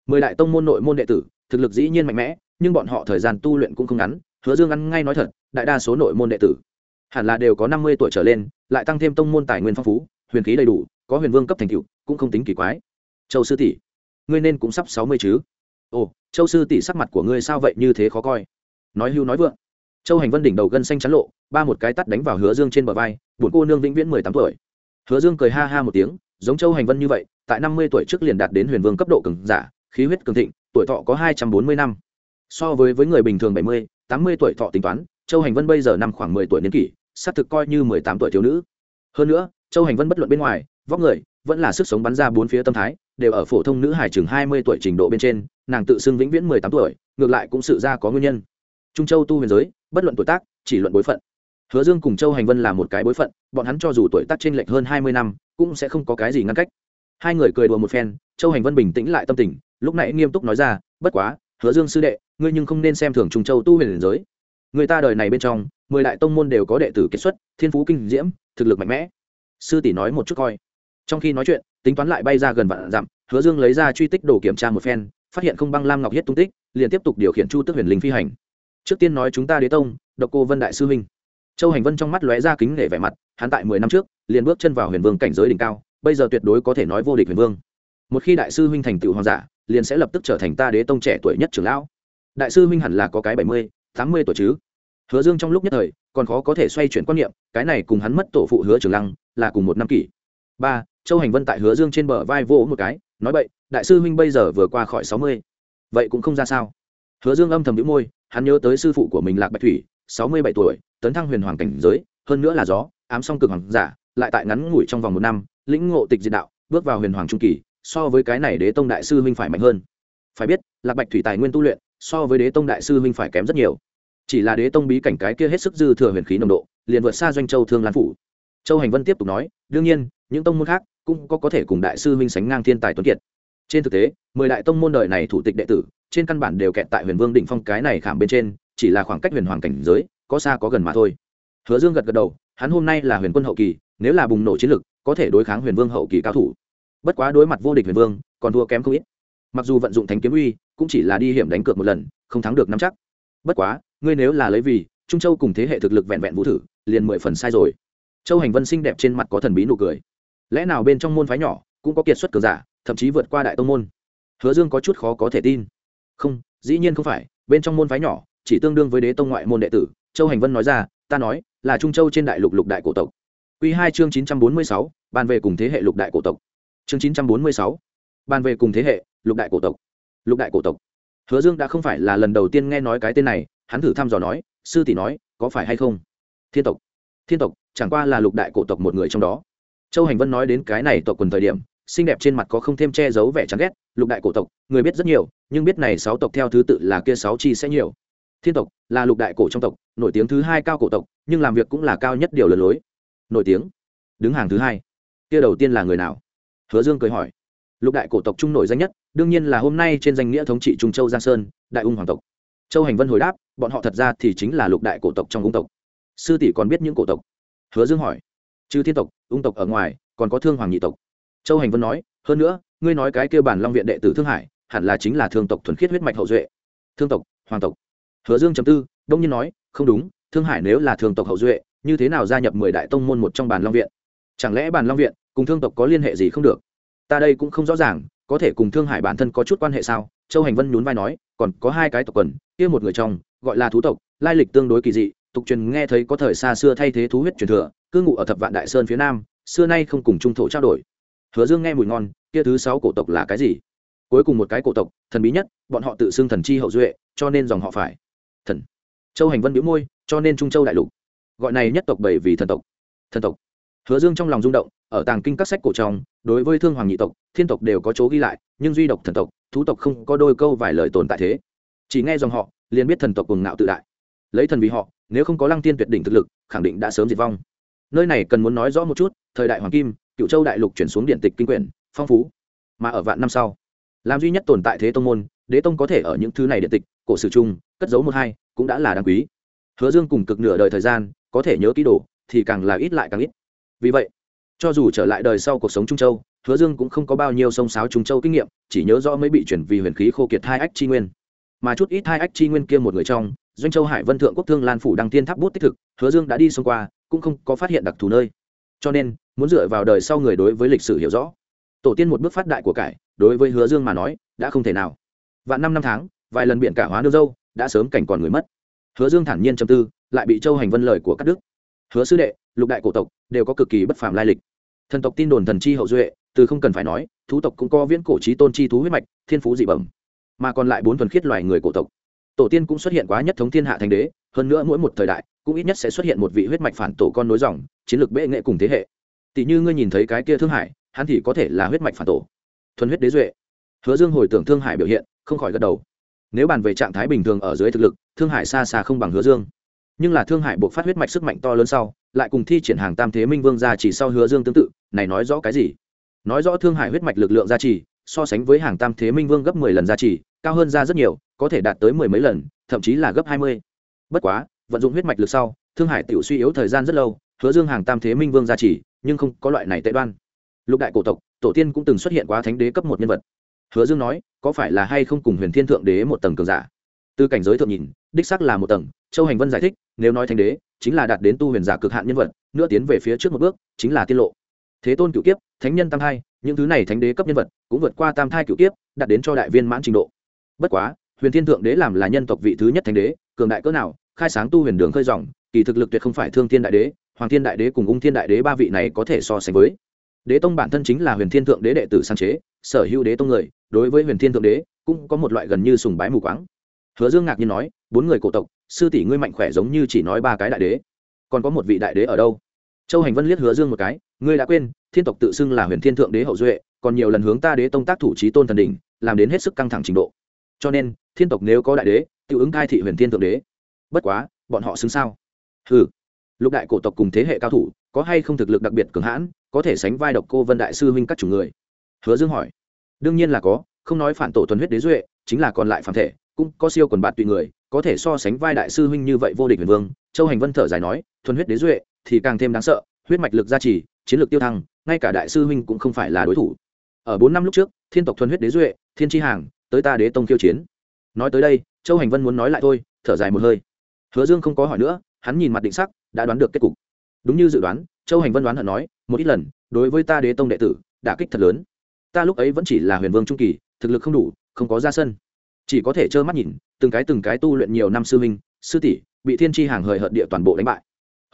Speaker 1: mười đại tông môn nội môn đệ tử, thực lực dĩ nhiên mạnh mẽ, nhưng bọn họ thời gian tu luyện cũng không ngắn, hứa dương ăn ngay nói thật, đại đa số nội môn đệ tử, hẳn là đều có năm mươi tuổi trở lên, lại tăng thêm tông môn tài nguyên phong phú, huyền khí đầy đủ, có huyền vương cấp thành cựu cũng không tính kỳ quái. Châu sư tỷ, ngươi nên cũng sắp sáu mươi chứ? Ồ, châu sư tỷ sắc mặt của ngươi sao vậy như thế khó coi? Nói hưu nói vượng. Châu hành vân đỉnh đầu gân xanh chắn lộ, ba một cái tắt đánh vào hứa dương trên bờ vai bụt cô nương vĩnh viễn mười tám tuổi. Hứa dương cười ha ha một tiếng, giống châu hành vân như vậy, tại năm mươi tuổi trước liền đạt đến huyền vương cấp độ cứng giả khí huyết cường thịnh, tuổi thọ có hai trăm bốn mươi năm. So với với người bình thường bảy mươi, tám mươi tuổi thọ tính toán, châu hành vân bây giờ năm khoảng mười tuổi niên kỷ, xác thực coi như mười tám tuổi thiếu nữ. Hơn nữa, châu hành vân bất luận bên ngoài, vóc người, vẫn là sức sống bắn ra bốn phía tâm thái, đều ở phổ thông nữ hải chừng hai mươi tuổi trình độ bên trên, nàng tự xưng vĩnh viễn mười tám tuổi, ngược lại cũng sự ra có nguyên nhân. Trung châu tu huyền giới, bất luận tuổi tác, chỉ luận bối phận. Hứa dương cùng châu hành vân là một cái bối phận, bọn hắn cho dù tuổi tác trên lệch hơn hai mươi năm, cũng sẽ không có cái gì ngăn cách. Hai người cười đùa một phen, châu hành vân bình tĩnh lại tâm tình lúc nãy nghiêm túc nói ra, bất quá, hứa dương sư đệ, ngươi nhưng không nên xem thường trung châu tu huyền giới. Người ta đời này bên trong, mười đại tông môn đều có đệ tử kết xuất, thiên phú kinh diễm, thực lực mạnh mẽ. Sư tỷ nói một chút coi. Trong khi nói chuyện, tính toán lại bay ra gần vạn dặm, hứa dương lấy ra truy tích đồ kiểm tra một phen, phát hiện không băng lam ngọc hết tung tích, liền tiếp tục điều khiển chu tức huyền linh phi hành. Trước tiên nói chúng ta đế tông, độc cô vân đại sư huynh. Châu hành vân trong mắt lóe ra kính nể vẻ mặt, hắn tại mười năm trước, liền bước chân vào huyền vương cảnh giới đỉnh cao, bây giờ tuyệt đối có thể nói vô địch huyền vương một khi đại sư huynh thành tựu hoàng giả, liền sẽ lập tức trở thành ta đế tông trẻ tuổi nhất trưởng lão. Đại sư huynh hẳn là có cái bảy mươi, tám mươi tuổi chứ? Hứa dương trong lúc nhất thời, còn khó có thể xoay chuyển quan niệm, cái này cùng hắn mất tổ phụ hứa trường lăng là cùng một năm kỷ. Ba, châu hành vân tại hứa dương trên bờ vai vỗ một cái, nói vậy đại sư huynh bây giờ vừa qua khỏi sáu mươi, vậy cũng không ra sao. Hứa dương âm thầm đĩu môi, hắn nhớ tới sư phụ của mình lạc bạch thủy, sáu mươi bảy tuổi, tấn thăng huyền hoàng cảnh giới, hơn nữa là gió, ám song cực hoàng giả, lại tại ngắn ngủi trong vòng một năm, lĩnh ngộ tịch diệt đạo, bước vào huyền hoàng trung kỳ so với cái này đế tông đại sư huynh phải mạnh hơn. Phải biết, lạc bạch thủy tài nguyên tu luyện, so với đế tông đại sư huynh phải kém rất nhiều. Chỉ là đế tông bí cảnh cái kia hết sức dư thừa huyền khí nồng độ, liền vượt xa doanh châu thương lan phủ. Châu hành vân tiếp tục nói, đương nhiên, những tông môn khác cũng có có thể cùng đại sư huynh sánh ngang thiên tài tuấn kiệt. Trên thực tế, mười đại tông môn đời này thủ tịch đệ tử, trên căn bản đều kẹt tại huyền vương đỉnh phong cái này khảm bên trên, chỉ là khoảng cách huyền hoàng cảnh giới, có xa có gần mà thôi. Hứa dương gật gật đầu, hắn hôm nay là huyền quân hậu kỳ, nếu là bùng nổ chiến lực, có thể đối kháng huyền vương hậu kỳ cao thủ bất quá đối mặt vô địch huyền vương, còn thua kém không ít. Mặc dù vận dụng thánh kiếm uy, cũng chỉ là đi hiểm đánh cược một lần, không thắng được năm chắc. Bất quá, ngươi nếu là lấy vì, trung châu cùng thế hệ thực lực vẹn vẹn vũ thử, liền mười phần sai rồi. Châu hành vân xinh đẹp trên mặt có thần bí nụ cười. Lẽ nào bên trong môn phái nhỏ cũng có kiệt xuất cường giả, thậm chí vượt qua đại tông môn? Hứa dương có chút khó có thể tin. Không, dĩ nhiên không phải, bên trong môn phái nhỏ, chỉ tương đương với đế tông ngoại môn đệ tử, châu hành vân nói ra, ta nói, là trung châu trên đại lục lục đại cổ tộc. Q hai chương chín trăm bốn mươi sáu, bàn về cùng thế hệ lục đại cổ tộc chương chín trăm bốn mươi sáu. Bàn về cùng thế hệ, lục đại cổ tộc. Lục đại cổ tộc. Hứa dương đã không phải là lần đầu tiên nghe nói cái tên này, hắn thử thăm dò nói, sư tỷ nói, có phải hay không? Thiên tộc. Thiên tộc, chẳng qua là lục đại cổ tộc một người trong đó. Châu hành vân nói đến cái này tộc quần thời điểm, xinh đẹp trên mặt có không thêm che giấu vẻ chán ghét, lục đại cổ tộc, người biết rất nhiều, nhưng biết này sáu tộc theo thứ tự là kia sáu chi sẽ nhiều. Thiên tộc là lục đại cổ trong tộc, nổi tiếng thứ hai cao cổ tộc, nhưng làm việc cũng là cao nhất điều lừa lối. Nổi tiếng. Đứng hàng thứ hai. Kia đầu tiên là người nào? Hứa dương cười hỏi, lục đại cổ tộc trung nổi danh nhất, đương nhiên là hôm nay trên danh nghĩa thống trị trung châu giang sơn, đại ung hoàng tộc. Châu hành vân hồi đáp, bọn họ thật ra thì chính là lục đại cổ tộc trong ung tộc. Sư tỷ còn biết những cổ tộc? Hứa dương hỏi trừ thiên tộc, ung tộc ở ngoài, còn có thương hoàng nhị tộc. Châu hành vân nói, hơn nữa, ngươi nói cái kêu bản long viện đệ tử thương hải, hẳn là chính là thương tộc thuần khiết huyết mạch hậu duệ. Thương tộc, hoàng tộc. Hứa dương chấm tư, đông nhiên nói, không đúng, thương hải nếu là thương tộc hậu duệ, như thế nào gia nhập mười đại tông môn một trong bản long viện? Chẳng lẽ bản long viện cùng thương tộc có liên hệ gì không được. Ta đây cũng không rõ ràng, có thể cùng thương hải bản thân có chút quan hệ sao? Châu hành vân nhún vai nói, còn có hai cái tộc quần, kia một người trong, gọi là thú tộc, lai lịch tương đối kỳ dị, tục truyền nghe thấy có thời xa xưa thay thế thú huyết truyền thừa, cư ngụ ở thập vạn đại sơn phía nam, xưa nay không cùng trung thổ trao đổi. Hứa dương nghe mùi ngon, kia thứ sáu cổ tộc là cái gì? Cuối cùng một cái cổ tộc, thần bí nhất, bọn họ tự xưng thần chi hậu duệ, cho nên dòng họ phải thần. Châu hành vân biễu môi, cho nên trung châu đại lục. Gọi này nhất tộc bảy vì thần tộc. Thần tộc hứa dương trong lòng rung động, ở tàng kinh các sách cổ trong, đối với thương hoàng nhị tộc, thiên tộc đều có chỗ ghi lại, nhưng duy độc thần tộc, thú tộc không có đôi câu vài lời tồn tại thế. Chỉ nghe dòng họ, liền biết thần tộc cùng ngạo tự đại. Lấy thần vì họ, nếu không có lăng tiên tuyệt đỉnh thực lực, khẳng định đã sớm diệt vong. Nơi này cần muốn nói rõ một chút, thời đại hoàng kim, cựu châu đại lục chuyển xuống điện tịch kinh quyển, phong phú. Mà ở vạn năm sau, làm duy nhất tồn tại thế tông môn, đế tông có thể ở những thứ này điện tịch, cổ sử chung, cất giấu một hai, cũng đã là đáng quý. Hứa dương cùng cực nửa đời thời gian, có thể nhớ ký đồ, thì càng là ít lại càng ít vì vậy, cho dù trở lại đời sau cuộc sống trung châu, hứa dương cũng không có bao nhiêu sông sáo trung châu kinh nghiệm, chỉ nhớ rõ mới bị chuyển vì huyền khí khô kiệt hai ách chi nguyên. Mà chút ít hai ách chi nguyên kia một người trong, doanh châu hải vân thượng quốc thương lan phủ đăng tiên tháp bút tích thực, hứa dương đã đi xông qua, cũng không có phát hiện đặc thù nơi. Cho nên, muốn dựa vào đời sau người đối với lịch sử hiểu rõ. Tổ tiên một bước phát đại của cải, đối với hứa dương mà nói, đã không thể nào. Vạn năm năm tháng, vài lần biện cả hóa nương dâu, đã sớm cảnh còn người mất. Hứa dương thản nhiên châm tư, lại bị châu hành vân lời của các đức hứa sư đệ lục đại cổ tộc đều có cực kỳ bất phàm lai lịch. Thần tộc tin đồn thần chi hậu duệ, từ không cần phải nói, thú tộc cũng có viễn cổ trí tôn chi thú huyết mạch, thiên phú dị bẩm. Mà còn lại bốn thuần khiết loài người cổ tộc. Tổ tiên cũng xuất hiện quá nhất thống thiên hạ thành đế, hơn nữa mỗi một thời đại, cũng ít nhất sẽ xuất hiện một vị huyết mạch phản tổ con nối dòng, chiến lược bệ nghệ cùng thế hệ. Tỷ như ngươi nhìn thấy cái kia thương hải, hắn thì có thể là huyết mạch phản tổ. Thuần huyết đế duệ. Hứa dương hồi tưởng thương hải biểu hiện, không khỏi gật đầu. Nếu bàn về trạng thái bình thường ở dưới thực lực, thương hải xa xa không bằng hứa dương nhưng là thương hải buộc phát huyết mạch sức mạnh to lớn sau, lại cùng thi triển hàng tam thế minh vương gia chỉ sau hứa dương tương tự, này nói rõ cái gì? Nói rõ thương hải huyết mạch lực lượng gia trì, so sánh với hàng tam thế minh vương gấp mười lần gia trì, cao hơn ra rất nhiều, có thể đạt tới mười mấy lần, thậm chí là gấp hai mươi. Bất quá, vận dụng huyết mạch lực sau, thương hải tiểu suy yếu thời gian rất lâu, hứa dương hàng tam thế minh vương gia trì, nhưng không có loại này tệ đoan. Lục đại cổ tộc, tổ tiên cũng từng xuất hiện quá thánh đế cấp một nhân vật. Hứa dương nói, có phải là hay không cùng huyền thiên thượng đế một tầng cường giả? Từ cảnh giới thượng nhìn, đích xác là một tầng châu hành vân giải thích, nếu nói thánh đế chính là đạt đến tu huyền giả cực hạn nhân vật nữa tiến về phía trước một bước chính là tiết lộ. Thế tôn cựu kiếp, thánh nhân tam thai, những thứ này thánh đế cấp nhân vật cũng vượt qua tam thai cựu kiếp, đạt đến cho đại viên mãn trình độ. Bất quá, huyền thiên thượng đế làm là nhân tộc vị thứ nhất thánh đế, cường đại cỡ nào, khai sáng tu huyền đường khơi dòng, kỳ thực lực tuyệt không phải thương thiên đại đế, hoàng thiên đại đế cùng ung thiên đại đế ba vị này có thể so sánh với. Đế tông bản thân chính là huyền thiên thượng đế đệ tử sáng chế, sở hữu đế tông người, đối với huyền thiên thượng đế cũng có một loại gần như sùng bái mù quáng hứa dương ngạc nhiên nói, bốn người cổ tộc, sư tỷ ngươi mạnh khỏe giống như chỉ nói ba cái đại đế. Còn có một vị đại đế ở đâu? Châu hành vân liếc hứa dương một cái, ngươi đã quên, thiên tộc tự xưng là huyền thiên thượng đế hậu duệ, còn nhiều lần hướng ta đế tông tác thủ trí tôn thần đỉnh, làm đến hết sức căng thẳng trình độ. Cho nên, thiên tộc nếu có đại đế, tự ứng cai thị huyền thiên thượng đế. Bất quá, bọn họ xứng sao? Ừ lục đại cổ tộc cùng thế hệ cao thủ, có hay không thực lực đặc biệt cường hãn, có thể sánh vai độc cô vân đại sư huynh các chủ người? Hứa dương hỏi. Đương nhiên là có, không nói phản tổ thuần huyết đế duệ, chính là còn lại phản thể cũng có siêu quần bạn tùy người, có thể so sánh vai đại sư huynh như vậy vô địch huyền vương. Châu hành vân thở dài nói, thuần huyết đế duệ thì càng thêm đáng sợ, huyết mạch lực gia trì, chiến lược tiêu thăng, ngay cả đại sư huynh cũng không phải là đối thủ. Ở bốn năm lúc trước, thiên tộc thuần huyết đế duệ, thiên tri hàng, tới ta đế tông khiêu chiến. Nói tới đây, châu hành vân muốn nói lại thôi, thở dài một hơi. Hứa dương không có hỏi nữa, hắn nhìn mặt định sắc, đã đoán được kết cục. Đúng như dự đoán, châu hành vân đoán hận nói, một ít lần, đối với ta đế tông đệ tử, đả kích thật lớn. Ta lúc ấy vẫn chỉ là huyền vương trung kỳ, thực lực không đủ, không có ra sân chỉ có thể trơ mắt nhìn, từng cái từng cái tu luyện nhiều năm sư minh sư tỷ, bị thiên tri hàng hời hợt địa toàn bộ đánh bại.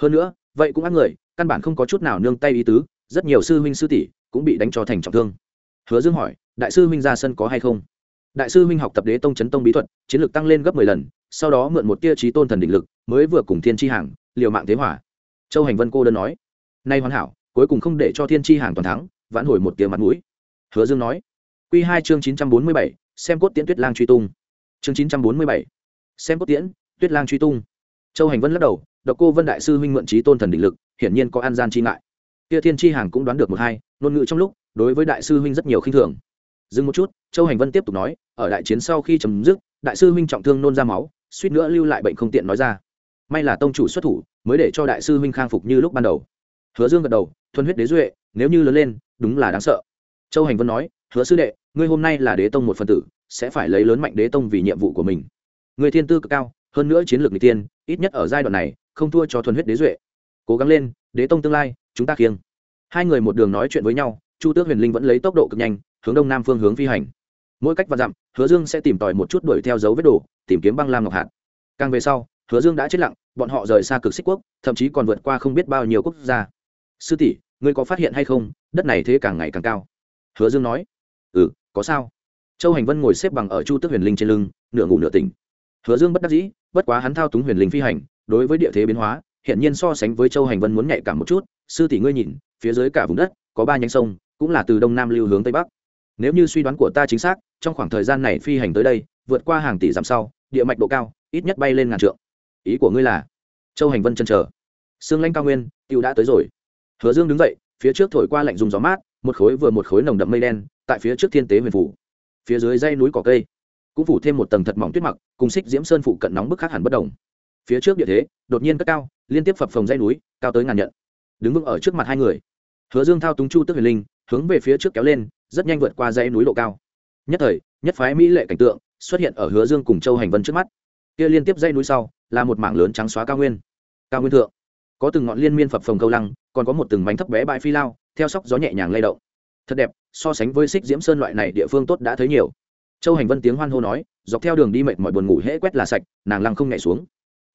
Speaker 1: Hơn nữa, vậy cũng ác người, căn bản không có chút nào nương tay ý tứ, rất nhiều sư huynh sư tỷ cũng bị đánh cho thành trọng thương. Hứa dương hỏi, đại sư huynh ra sân có hay không? Đại sư huynh học tập đế tông chấn tông bí thuật, chiến lược tăng lên gấp mười lần, sau đó mượn một tia trí tôn thần định lực, mới vừa cùng thiên tri hàng, liều mạng thế hỏa châu hành vân cô đơn nói, nay hoàn hảo, cuối cùng không để cho thiên tri hàng toàn thắng, vãn hồi một tia mặt mũi. Hứa dương nói q hai chương chín trăm bốn mươi bảy xem cốt tiễn tuyết lang truy tung. Chương chín trăm bốn mươi bảy. Xem cốt tiễn tuyết lang truy tung. Châu hành vân lắc đầu, độc cô vân đại sư huynh mượn trí tôn thần định lực, hiển nhiên có an gian chi ngại. Kia thiên tri hàng cũng đoán được một hai, ngôn ngữ trong lúc, đối với đại sư huynh rất nhiều khinh thường. Dừng một chút, châu hành vân tiếp tục nói, ở đại chiến sau khi chấm dứt, đại sư huynh trọng thương nôn ra máu, suýt nữa lưu lại bệnh không tiện nói ra. May là tông chủ xuất thủ, mới để cho đại sư huynh khang phục như lúc ban đầu. Hứa dương gật đầu, thuần huyết đế duệ, nếu như lớn lên, đúng là đáng sợ. Châu hành vân nói, hứa sư đệ ngươi hôm nay là đế tông một phần tử, sẽ phải lấy lớn mạnh đế tông vì nhiệm vụ của mình. Người thiên tư cực cao, hơn nữa chiến lược n tiên ít nhất ở giai đoạn này, không thua cho thuần huyết đế duệ. Cố gắng lên, đế tông tương lai, chúng ta khiêng. Hai người một đường nói chuyện với nhau, chu tước huyền linh vẫn lấy tốc độ cực nhanh, hướng đông nam phương hướng phi hành. Mỗi cách và dặm, hứa dương sẽ tìm tòi một chút đuổi theo dấu vết đồ, tìm kiếm băng lam ngọc hạt. Càng về sau, hứa dương đã chết lặng, bọn họ rời xa cực xích quốc, thậm chí còn vượt qua không biết bao nhiêu quốc gia. Sư tỷ, ngươi có phát hiện hay không? Đất này thế càng ngày càng cao. Hứa dương nói. Ừ có sao? Châu hành vân ngồi xếp bằng ở chu tước huyền linh trên lưng, nửa ngủ nửa tỉnh. Hứa dương bất đắc dĩ, bất quá hắn thao túng huyền linh phi hành, đối với địa thế biến hóa hiện nhiên so sánh với châu hành vân muốn nhạy cảm một chút. Sư tỷ ngươi nhìn, phía dưới cả vùng đất, có ba nhánh sông, cũng là từ đông nam lưu hướng tây bắc. Nếu như suy đoán của ta chính xác, trong khoảng thời gian này phi hành tới đây, vượt qua hàng tỷ dặm sau, địa mạch độ cao, ít nhất bay lên ngàn trượng. Ý của ngươi là? Châu hành vân chân chờ. Sương lanh cao nguyên tiêu đã tới rồi. Hứa dương đứng dậy, phía trước thổi qua lạnh dùng gió mát một khối vừa một khối nồng đậm mây đen, tại phía trước thiên tế huyền phủ. Phía dưới dây núi cỏ cây, cũng phủ thêm một tầng thật mỏng tuyết mặc, cùng xích diễm sơn phụ cận nóng bức khác hẳn bất đồng. Phía trước địa thế, đột nhiên cất cao, liên tiếp phập phồng dây núi, cao tới ngàn nhận. Đứng vững ở trước mặt hai người, hứa dương thao túng chu tức huyền linh, hướng về phía trước kéo lên, rất nhanh vượt qua dãy núi độ cao. Nhất thời, nhất phái mỹ lệ cảnh tượng xuất hiện ở hứa dương cùng châu hành vân trước mắt. Kia liên tiếp dãy núi sau, là một mảng lớn trắng xóa cao nguyên. Cao nguyên thượng, có từng ngọn liên miên phập phồng câu lăng, còn có một từng bánh thấp bé bãi phi lao theo sóc gió nhẹ nhàng lay động. Thật đẹp, so sánh với xích diễm sơn loại này địa phương tốt đã thấy nhiều. Châu hành vân tiếng hoan hô nói, dọc theo đường đi mệt mọi buồn ngủ hễ quét là sạch, nàng lăng không nhảy xuống.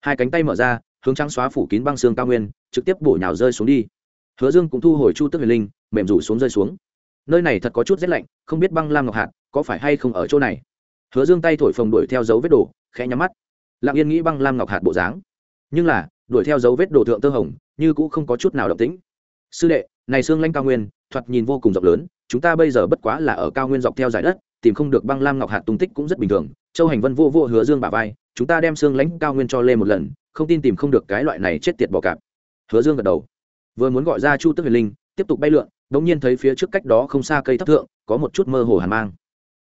Speaker 1: Hai cánh tay mở ra, hướng trắng xóa phủ kín băng xương cao nguyên, trực tiếp bổ nhào rơi xuống đi. Hứa dương cũng thu hồi chu tức huyền linh, mềm rủ xuống rơi xuống. Nơi này thật có chút rét lạnh, không biết băng lam ngọc hạt có phải hay không ở chỗ này. Hứa dương tay thổi phồng đuổi theo dấu vết đồ, khẽ nhắm mắt. Lặng yên nghĩ băng lam ngọc hạt bộ dáng. Nhưng là, đuổi theo dấu vết đồ thượng tơ hồng, như cũng không có chút nào động tĩnh. Sư đệ này xương lanh cao nguyên, thoạt nhìn vô cùng rộng lớn, chúng ta bây giờ bất quá là ở cao nguyên dọc theo giải đất, tìm không được băng lam ngọc hạt tung tích cũng rất bình thường. Châu hành vân vô vô hứa dương bà vai, chúng ta đem xương lãnh cao nguyên cho lê một lần, không tin tìm không được cái loại này chết tiệt bò cạp. Hứa dương gật đầu. Vừa muốn gọi ra chu tức huyền linh, tiếp tục bay lượn đ ỗ n g nhiên thấy phía trước cách đó không xa cây thấp thượng, có một chút mơ hồ hàn mang.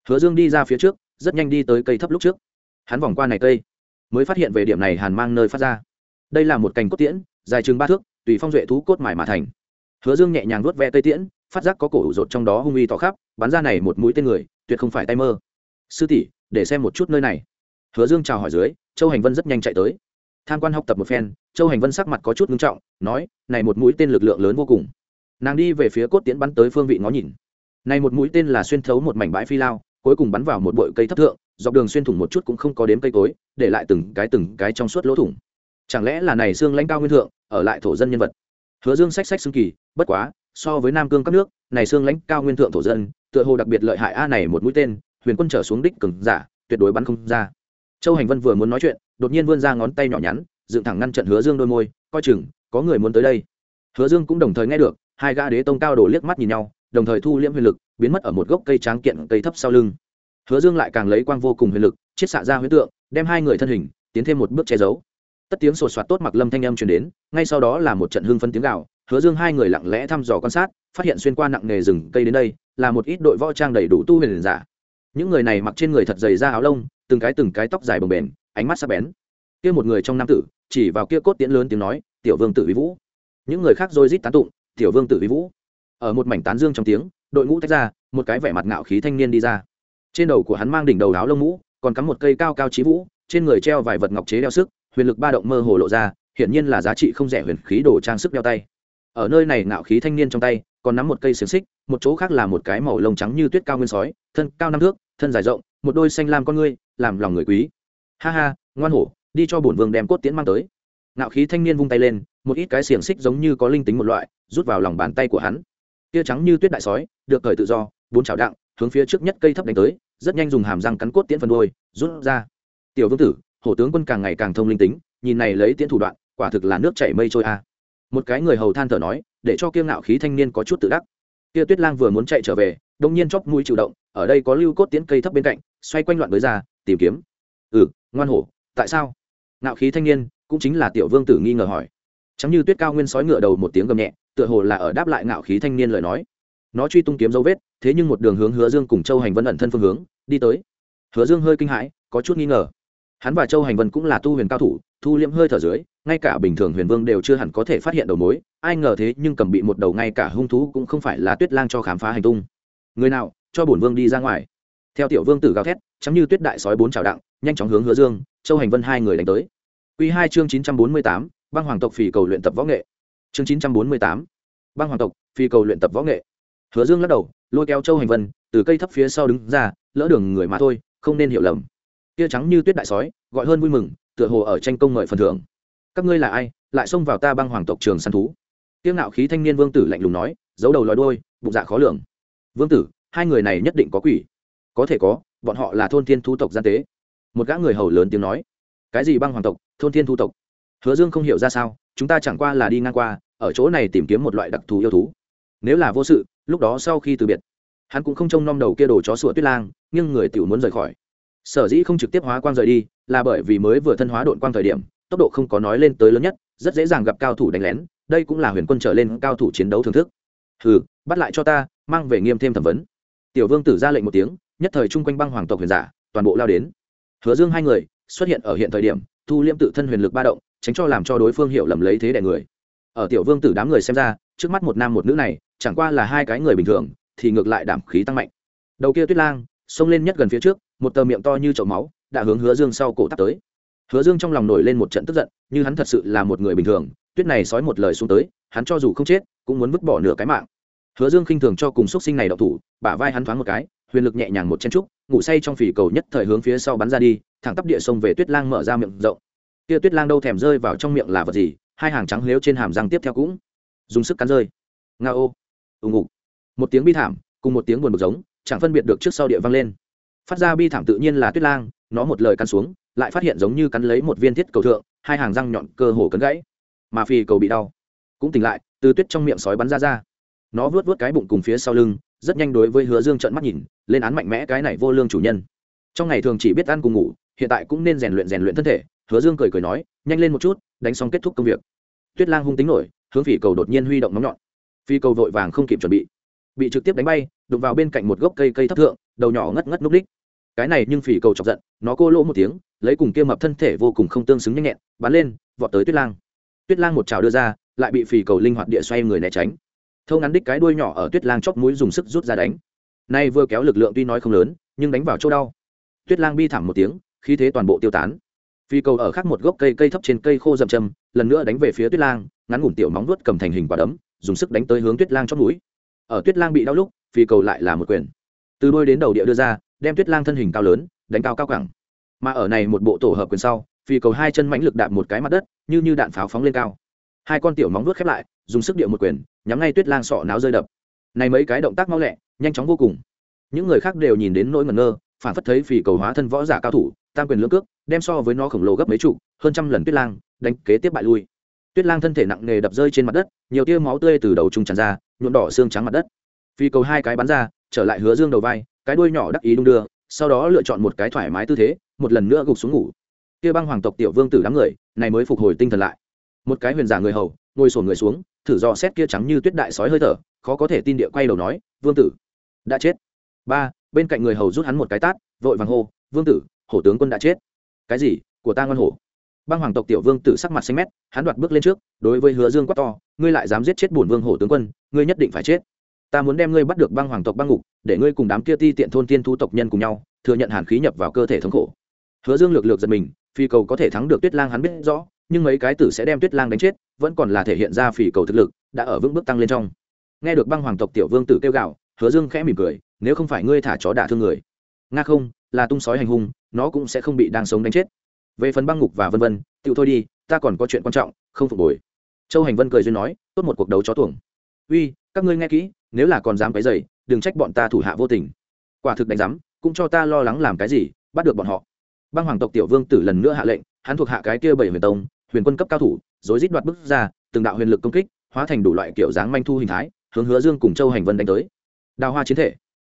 Speaker 1: Hứa dương đi ra phía trước, rất nhanh đi tới cây thấp lúc trước. Hắn vòng qua này cây, mới phát hiện về điểm này hàn mang nơi phát ra. Đây là một cành cốt tiễn, dài chừng ba thước, tùy phong duệ thú cốt mải mà thành hứa dương nhẹ nhàng nuốt ve tây tiễn, phát giác có cổ ủ rột trong đó hung uy tỏ khắp, bắn ra này một mũi tên người, tuyệt không phải tay mơ. Sư tỷ, để xem một chút nơi này. Hứa dương chào hỏi dưới, châu hành vân rất nhanh chạy tới. Tham quan học tập một phen, châu hành vân sắc mặt có chút nghiêm trọng, nói, này một mũi tên lực lượng lớn vô cùng. Nàng đi về phía cốt tiễn bắn tới phương vị ngó nhìn. Này một mũi tên là xuyên thấu một mảnh bãi phi lao, cuối cùng bắn vào một bụi cây thấp thượng, dọc đường xuyên thủng một chút cũng không có đếm cây cối, để lại từng cái từng cái trong suốt lỗ thủng. Chẳng lẽ là này xương lãnh cao nguyên thượng, ở lại thổ dân nhân vật? Hứa dương sách sách xương kỳ, bất quá, so với nam cương các nước, này xương lãnh cao nguyên thượng thổ dân, tựa hồ đặc biệt lợi hại a này một mũi tên, huyền quân trở xuống đích cường giả, tuyệt đối bắn không ra. Châu hành vân vừa muốn nói chuyện, đột nhiên vươn ra ngón tay nhỏ nhắn, dựng thẳng ngăn trận hứa dương đôi môi, coi chừng, có người muốn tới đây. Hứa dương cũng đồng thời nghe được, hai gã đế tông cao đổ liếc mắt nhìn nhau, đồng thời thu liễm huyền lực, biến mất ở một gốc cây tráng kiện cây thấp sau lưng. Hứa dương lại càng lấy quang vô cùng huyền lực, chiết xạ ra huyễn tượng, đem hai người thân hình, tiến thêm một bước che giấu tất tiếng sột soạt tốt mặc lâm thanh âm truyền đến, ngay sau đó là một trận hưng phân tiếng gạo hứa dương hai người lặng lẽ thăm dò quan sát, phát hiện xuyên qua nặng nghề rừng cây đến đây, là một ít đội võ trang đầy đủ tu huyền giả. Những người này mặc trên người thật dày da áo lông, từng cái từng cái tóc dài bồng bềnh, ánh mắt sắc bén. Kia một người trong nam tử, chỉ vào kia cốt tiễn lớn tiếng nói, tiểu vương tử vi vũ. Những người khác rối rít tán tụng, tiểu vương tử vi vũ. Ở một mảnh tán dương trong tiếng, đội ngũ tách ra, một cái vẻ mặt ngạo khí thanh niên đi ra. Trên đầu của hắn mang đỉnh đầu áo lông mũ, còn cắm một cây cao cao trí vũ, trên người treo vài vật ngọc chế đeo sức huyền lực ba động mơ hồ lộ ra, hiển nhiên là giá trị không rẻ huyền khí đồ trang sức đeo tay. Ở nơi này ngạo khí thanh niên trong tay, còn nắm một cây xiềng xích, một chỗ khác là một cái màu lông trắng như tuyết cao nguyên sói, thân cao năm thước, thân dài rộng, một đôi xanh lam con ngươi, làm lòng người quý. Ha ha, ngoan hổ, đi cho bổn vương đem cốt tiễn mang tới. Ngạo khí thanh niên vung tay lên, một ít cái xiềng xích giống như có linh tính một loại, rút vào lòng bàn tay của hắn. Tia trắng như tuyết đại sói, được cởi tự do, bốn chảo đặng, hướng phía trước nhất cây thấp đánh tới, rất nhanh dùng hàm răng cắn cốt tiễn phần đôi rút ra. Tiểu vương tử hổ tướng quân càng ngày càng thông linh tính, nhìn này lấy tiễn thủ đoạn, quả thực là nước chảy mây trôi a. Một cái người hầu than thở nói, để cho kiêng ngạo khí thanh niên có chút tự đắc. Kia tuyết lang vừa muốn chạy trở về đông nhiên chóp mũi chịu động, ở đây có lưu cốt tiễn cây thấp bên cạnh, xoay quanh loạn với ra, tìm kiếm. Ừ ngoan hổ, tại sao? Ngạo khí thanh niên, cũng chính là tiểu vương tử nghi ngờ hỏi. Chẳng như tuyết cao nguyên sói ngựa đầu một tiếng gầm nhẹ, tựa hồ là ở đáp lại ngạo khí thanh niên lời nói. Nó truy tung kiếm dấu vết, thế nhưng một đường hướng hứa dương cùng châu hành vân ẩn thân phương hướng, đi tới. Hứa dương hơi kinh hãi, có chút nghi ngờ hắn và châu hành vân cũng là tu huyền cao thủ, thu liễm hơi thở dưới, ngay cả bình thường huyền vương đều chưa hẳn có thể phát hiện đầu mối, ai ngờ thế nhưng cầm bị một đầu ngay cả hung thú cũng không phải là tuyết lang cho khám phá hành tung. Người nào, cho bổn vương đi ra ngoài. Theo tiểu vương tử gào thét chắm như tuyết đại sói bốn trào đặng, nhanh chóng hướng hứa dương, châu hành vân hai người đánh tới. Q hai chương chín trăm bốn mươi tám, băng hoàng tộc phì cầu luyện tập võ nghệ. Chương chín trăm bốn mươi tám, băng hoàng tộc phì cầu luyện tập võ nghệ. Hứa dương lắc đầu, lôi kéo châu hành vân, từ cây thấp phía sau đứng ra, lỡ đường người mà thôi, không nên hiểu lầm tia trắng như tuyết đại sói, gọi hơn vui mừng, tựa hồ ở tranh công mời phần thưởng. Các ngươi là ai, lại xông vào ta băng hoàng tộc trường săn thú? Tiêu ngạo khí thanh niên vương tử lạnh lùng nói, giấu đầu lòi đôi bụng dạ khó lường. Vương tử, hai người này nhất định có quỷ. Có thể có, bọn họ là thôn thiên thu tộc gian tế. Một gã người hầu lớn tiếng nói. Cái gì băng hoàng tộc, thôn thiên thu tộc? Hứa dương không hiểu ra sao, chúng ta chẳng qua là đi ngang qua, ở chỗ này tìm kiếm một loại đặc thù yêu thú. Nếu là vô sự, lúc đó sau khi từ biệt, hắn cũng không trông nom đầu kia đồ chó sủa tuyết lang, nhưng người tiểu muốn rời khỏi sở dĩ không trực tiếp hóa quang rời đi, là bởi vì mới vừa thân hóa đội quang thời điểm, tốc độ không có nói lên tới lớn nhất, rất dễ dàng gặp cao thủ đánh lén, đây cũng là huyền quân trở lên cao thủ chiến đấu thưởng thức. Hừ, bắt lại cho ta, mang về nghiêm thêm thẩm vấn. Tiểu vương tử ra lệnh một tiếng, nhất thời chung quanh băng hoàng tộc huyền giả, toàn bộ lao đến. Hứa dương hai người, xuất hiện ở hiện thời điểm, thu liêm tự thân huyền lực ba động, tránh cho làm cho đối phương hiểu lầm lấy thế đẻ người. Ở tiểu vương tử đám người xem ra, trước mắt một nam một nữ này, chẳng qua là hai cái người bình thường, thì ngược lại đảm khí tăng mạnh. Đầu kia tuyết lang, xông lên nhất gần phía trước một tờ miệng to như chậu máu, đã hướng hứa dương sau cổ tắt tới. Hứa dương trong lòng nổi lên một trận tức giận, như hắn thật sự là một người bình thường, tuyết này sói một lời xuống tới, hắn cho dù không chết, cũng muốn vứt bỏ nửa cái mạng. Hứa dương khinh thường cho cùng x sinh này đậu thủ, bả vai hắn thoáng một cái, huyền lực nhẹ nhàng một chen trúc, ngủ say trong phỉ cầu nhất thời hướng phía sau bắn ra đi, thẳng tắp địa sông về tuyết lang mở ra miệng rộng. Kia tuyết lang đâu thèm rơi vào trong miệng là vật gì, hai hàng trắng lếu trên hàm răng tiếp theo cũng dùng sức cắn rơi. Nga ô, ù ngục. Một tiếng bi thảm, cùng một tiếng buồn bực giống, chẳng phân biệt được trước sau địa vang lên phát ra bi thảm tự nhiên là tuyết lang, nó một lời cắn xuống, lại phát hiện giống như cắn lấy một viên thiết cầu thượng, hai hàng răng nhọn cơ hồ cấn gãy. Mà phi cầu bị đau. Cũng tỉnh lại, từ tuyết trong miệng sói bắn ra ra. Nó vớt vớt cái bụng cùng phía sau lưng, rất nhanh đối với hứa dương trợn mắt nhìn, lên án mạnh mẽ cái này vô lương chủ nhân. Trong ngày thường chỉ biết ăn cùng ngủ, hiện tại cũng nên rèn luyện rèn luyện thân thể, hứa dương cười cười nói, nhanh lên một chút, đánh xong kết thúc công việc. Tuyết lang hung tính nổi, hướng phỉ cầu đột nhiên huy động nóng nhọn. Phi cầu vội vàng không kịp chuẩn bị. Bị trực tiếp đánh bay, đụng vào bên cạnh một gốc cây cây thấp thượng đầu nhỏ ngất ngất núp đích. Cái này nhưng phỉ cầu chọc giận, nó cô lỗ một tiếng, lấy cùng kia mập thân thể vô cùng không tương xứng nhanh nhẹn, bắn lên, vọt tới tuyết lang. Tuyết lang một trào đưa ra, lại bị phỉ cầu linh hoạt địa xoay người né tránh. Thâu ngắn đích cái đuôi nhỏ ở tuyết lang chóc mũi dùng sức rút ra đánh. Nay vừa kéo lực lượng tuy nói không lớn, nhưng đánh vào chỗ đau. Tuyết lang bi thảm một tiếng, khí thế toàn bộ tiêu tán. Phi cầu ở khác một gốc cây cây thấp trên cây khô rậm châm, lần nữa đánh về phía tuyết lang, ngắn ngủn tiểu móng vuốt cầm thành hình quả đấm, dùng sức đánh tới hướng tuyết lang chót mũi. Ở tuyết lang bị đau lúc phi cầu lại là một quyền từ đôi đến đầu địa đưa ra, đem tuyết lang thân hình cao lớn, đánh cao cao cẳng. Mà ở này một bộ tổ hợp quyền sau, phi cầu hai chân mãnh lực đạp một cái mặt đất, như như đạn pháo phóng lên cao. Hai con tiểu móng vuốt khép lại, dùng sức địa một quyền, nhắm ngay tuyết lang sọ náo rơi đập. Này mấy cái động tác mau lẹ, nhanh chóng vô cùng. Những người khác đều nhìn đến nỗi ngẩn ngơ, phản phất thấy phì cầu hóa thân võ giả cao thủ, tam quyền lưỡng cước, đem so với nó khổng lồ gấp mấy trụ hơn trăm lần tuyết lang, đánh kế tiếp bại lui. Tuyết lang thân thể nặng nề đập rơi trên mặt đất, nhiều tia máu tươi từ đầu trung tràn ra, nhuộm đỏ xương trắng mặt đất. Phi cầu hai cái bắn ra trở lại hứa dương đầu vai, cái đuôi nhỏ đắc ý đung đưa, sau đó lựa chọn một cái thoải mái tư thế, một lần nữa gục xuống ngủ. Kia băng hoàng tộc tiểu vương tử đám người, này mới phục hồi tinh thần lại. Một cái huyền giả người hầu, ngồi sổn người xuống, thử dò xét kia trắng như tuyết đại sói hơi thở, khó có thể tin địa quay đầu nói, vương tử, đã chết. Ba, bên cạnh người hầu rút hắn một cái tát, vội vàng hô, vương tử, hổ tướng quân đã chết. Cái gì? Của ta ngon hổ. Băng hoàng tộc tiểu vương tử sắc mặt xanh mét, hắn đoạt bước lên trước, đối với hứa dương quát to, ngươi lại dám giết chết bổn vương hổ tướng quân, ngươi nhất định phải chết ta muốn đem ngươi bắt được băng hoàng tộc băng ngục, để ngươi cùng đám kia ti tiện thôn tiên thu tộc nhân cùng nhau, thừa nhận hàn khí nhập vào cơ thể thống khổ. Hứa dương lược lược giật mình, phi cầu có thể thắng được tuyết lang hắn biết rõ, nhưng mấy cái tử sẽ đem tuyết lang đánh chết, vẫn còn là thể hiện ra phỉ cầu thực lực, đã ở vững bước tăng lên trong. Nghe được băng hoàng tộc tiểu vương tử kêu gạo hứa dương khẽ mỉm cười, nếu không phải ngươi thả chó đả thương người. Nga không, là tung sói hành hung, nó cũng sẽ không bị đang sống đánh chết. Về phần băng ngục và vân vân tự thôi đi, ta còn có chuyện quan trọng, không phục hồi. Châu hành vân cười duyên nói, tốt một cuộc đấu chó tuồng. Uy, các ngươi nghe kỹ nếu là còn dám cái dày đừng trách bọn ta thủ hạ vô tình. Quả thực đánh giám, cũng cho ta lo lắng làm cái gì, bắt được bọn họ. Băng hoàng tộc tiểu vương tử lần nữa hạ lệnh, hắn thuộc hạ cái kia bảy huyền tông, huyền quân cấp cao thủ rồi rít đoạt bức ra, từng đạo huyền lực công kích, hóa thành đủ loại kiểu dáng manh thu hình thái, hướng hứa dương cùng châu hành vân đánh tới. Đào hoa chiến thể.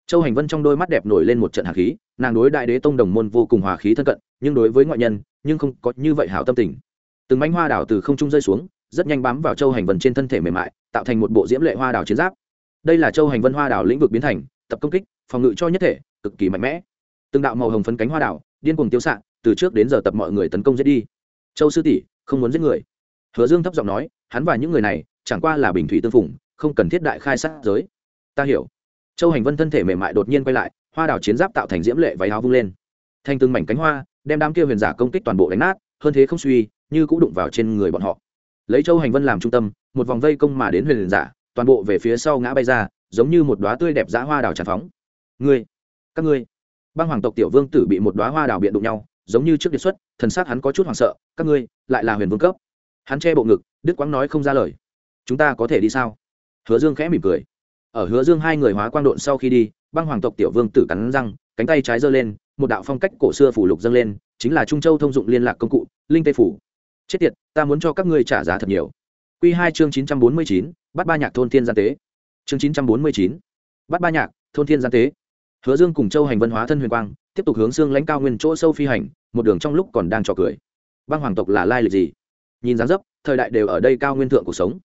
Speaker 1: Châu hành vân trong đôi mắt đẹp nổi lên một trận hạt khí, nàng đối đại đế tông đồng môn vô cùng hòa khí thân cận, nhưng đối với ngoại nhân, nhưng không có như vậy hảo tâm tình. Từng manh hoa đảo từ không trung rơi xuống, rất nhanh bám vào châu hành vân trên thân thể mềm mại, tạo thành một bộ diễm lệ hoa đảo chiến giáp đây là châu hành vân hoa đảo lĩnh vực biến thành, tập công kích, phòng ngự cho nhất thể, cực kỳ mạnh mẽ. Từng đạo màu hồng phấn cánh hoa đảo, điên cuồng tiêu xạ, từ trước đến giờ tập mọi người tấn công giết đi. Châu sư tỷ, không muốn giết người. Hứa dương thấp giọng nói, hắn và những người này, chẳng qua là bình thủy tương phùng, không cần thiết đại khai sát giới. Ta hiểu. Châu hành vân thân thể mềm mại đột nhiên quay lại, hoa đảo chiến giáp tạo thành diễm lệ váy áo vung lên. Thành từng mảnh cánh hoa, đem đám kia huyền giả công kích toàn bộ đánh nát, hơn thế không suy, như cũng đụng vào trên người bọn họ. Lấy châu hành vân làm trung tâm, một vòng vây công mà đến huyền giả toàn bộ về phía sau ngã bay ra, giống như một đoá tươi đẹp dã hoa đào tràn phóng. Ngươi, các ngươi. Băng hoàng tộc tiểu vương tử bị một đoá hoa đào biện đụng nhau, giống như trước đề xuất, thần xác hắn có chút hoảng sợ, các ngươi, lại là huyền vương cấp. Hắn che bộ ngực đức quang nói không ra lời. Chúng ta có thể đi sao? Hứa dương khẽ mỉm cười. Ở hứa dương hai người hóa quang độn sau khi đi, băng hoàng tộc tiểu vương tử cắn răng, cánh tay trái giơ lên, một đạo phong cách cổ xưa phủ lục dâng lên, chính là trung châu thông dụng liên lạc công cụ, linh tê phủ. Chết tiệt, ta muốn cho các ngươi trả giá thật nhiều. Q hai chương chín trăm bốn mươi chín bắt ba nhạc thôn thiên gian tế. Chương chín trăm bốn mươi chín. Bắt ba nhạc thôn thiên gian tế. Hứa dương cùng châu hành Văn hóa thân huyền quang, tiếp tục hướng xương lãnh cao nguyên chỗ sâu phi hành, một đường trong lúc còn đang trò cười. Băng hoàng tộc là lai lịch gì? Nhìn dáng dấp, thời đại đều ở đây cao nguyên thượng cuộc sống.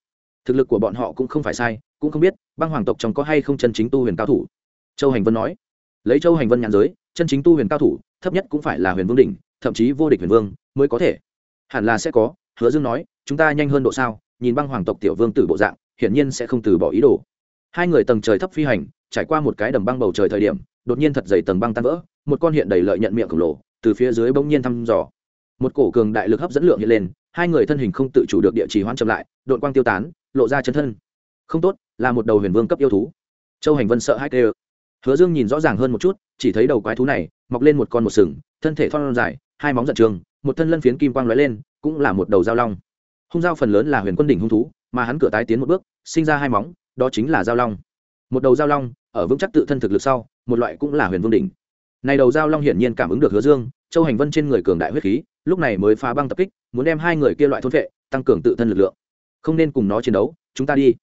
Speaker 1: Thực lực của bọn họ cũng không phải sai, cũng không biết băng hoàng tộc trong có hay không chân chính tu huyền cao thủ. Châu hành vân nói. Lấy châu hành vân nhàn giới, chân chính tu huyền cao thủ, thấp nhất cũng phải là huyền vương đỉnh, thậm chí vô địch huyền vương mới có thể. Hẳn là sẽ có, hứa dương nói, chúng ta nhanh hơn độ sao? Nhìn băng hoàng tộc tiểu vương tử bộ dạng hiển nhiên sẽ không từ bỏ ý đồ. Hai người tầng trời thấp phi hành, trải qua một cái đầm băng bầu trời thời điểm, đột nhiên thật dày tầng băng tan vỡ, một con hiện đầy lợi nhận miệng khổng lồ, từ phía dưới bỗng nhiên thăm dò. Một cổ cường đại lực hấp dẫn lượng hiện lên, hai người thân hình không tự chủ được địa chỉ hoãn chậm lại đội quang tiêu tán, lộ ra chân thân. Không tốt, là một đầu huyền vương cấp yêu thú. Châu hành vân sợ hai tê hứa dương nhìn rõ ràng hơn một chút, chỉ thấy đầu quái thú này, mọc lên một con một sừng, thân thể thon dài, hai móng giận trường, một thân lân phiến kim quang lóe lên, cũng là một đầu dao long. Hung dao phần lớn là huyền quân đỉnh hung thú mà hắn cửa tái tiến một bước, sinh ra hai móng, đó chính là dao long. Một đầu dao long, ở vững chắc tự thân thực lực sau, một loại cũng là huyền vương đỉnh. Này đầu dao long hiển nhiên cảm ứng được hứa dương, châu hành vân trên người cường đại huyết khí, lúc này mới phá băng tập kích, muốn đem hai người kia loại thôn vệ tăng cường tự thân lực lượng. Không nên cùng nó chiến đấu, chúng ta đi.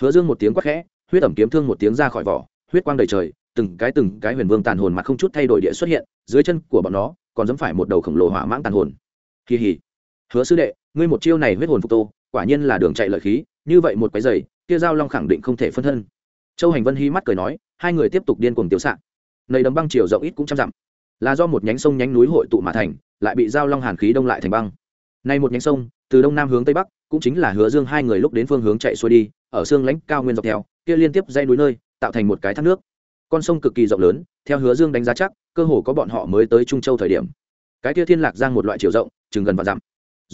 Speaker 1: Hứa dương một tiếng quát khẽ, huyết ẩm kiếm thương một tiếng ra khỏi vỏ, huyết quang đầy trời, từng cái từng cái huyền vương tàn hồn mà không chút thay đổi địa xuất hiện, dưới chân của bọn nó, còn dẫm phải một đầu khổng lồ hỏa mãng tàn hồn. Kỳ hỉ hứa sư đệ, ngươi một chiêu này huyết hồn phục tô quả nhiên là đường chạy lợi khí, như vậy một cái giày, kia giao long khẳng định không thể phân thân. Châu hành vân hí mắt cười nói, hai người tiếp tục điên cuồng tiêu xạ. Nầy đấm băng chiều rộng ít cũng trăm dặm. Là do một nhánh sông nhánh núi hội tụ mà thành, lại bị giao long hàn khí đông lại thành băng. Nay một nhánh sông, từ đông nam hướng tây bắc, cũng chính là hứa dương hai người lúc đến phương hướng chạy xuôi đi, ở xương lãnh cao nguyên dọc theo, kia liên tiếp dây núi nơi, tạo thành một cái thác nước. Con sông cực kỳ rộng lớn, theo hứa dương đánh giá chắc, cơ hồ có bọn họ mới tới trung châu thời điểm. Cái kia thiên lạc giang một loại chiều rộng, chừng gần và dặm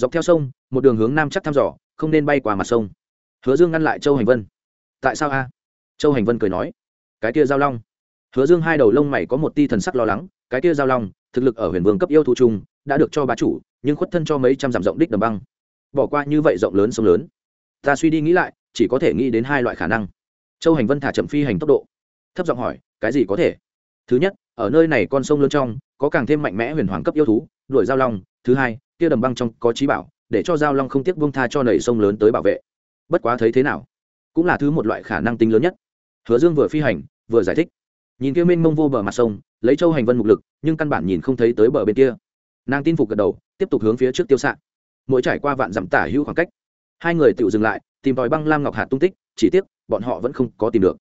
Speaker 1: dọc theo sông, một đường hướng nam chắc thăm dò, không nên bay qua mặt sông. Hứa dương ngăn lại châu hành vân. Tại sao a? Châu hành vân cười nói. Cái kia giao long. Hứa dương hai đầu lông mày có một ti thần sắc lo lắng. Cái kia giao long, thực lực ở huyền vương cấp yêu thú trung đã được cho bá chủ, nhưng khuất thân cho mấy trăm dặm rộng đích đầm băng. Bỏ qua như vậy rộng lớn sông lớn. Ta suy đi nghĩ lại, chỉ có thể nghĩ đến hai loại khả năng. Châu hành vân thả chậm phi hành tốc độ. Thấp giọng hỏi, cái gì có thể? Thứ nhất, ở nơi này con sông lớn trong, có càng thêm mạnh mẽ huyền hoàng cấp yêu thú, đuổi giao long. Thứ hai kia đầm băng trong có trí bảo, để cho giao long không tiếc buông tha cho nảy sông lớn tới bảo vệ. Bất quá thấy thế nào, cũng là thứ một loại khả năng tính lớn nhất. Hứa dương vừa phi hành, vừa giải thích. Nhìn kia mênh mông vô bờ mặt sông, lấy châu hành vân mục lực, nhưng căn bản nhìn không thấy tới bờ bên kia. Nàng tin phục gật đầu, tiếp tục hướng phía trước tiêu s ạ mỗi trải qua vạn dặm tả hữu khoảng cách, hai người tự dừng lại, tìm tòi băng lam ngọc hạt tung tích, chỉ tiếc, bọn họ vẫn không có tìm được.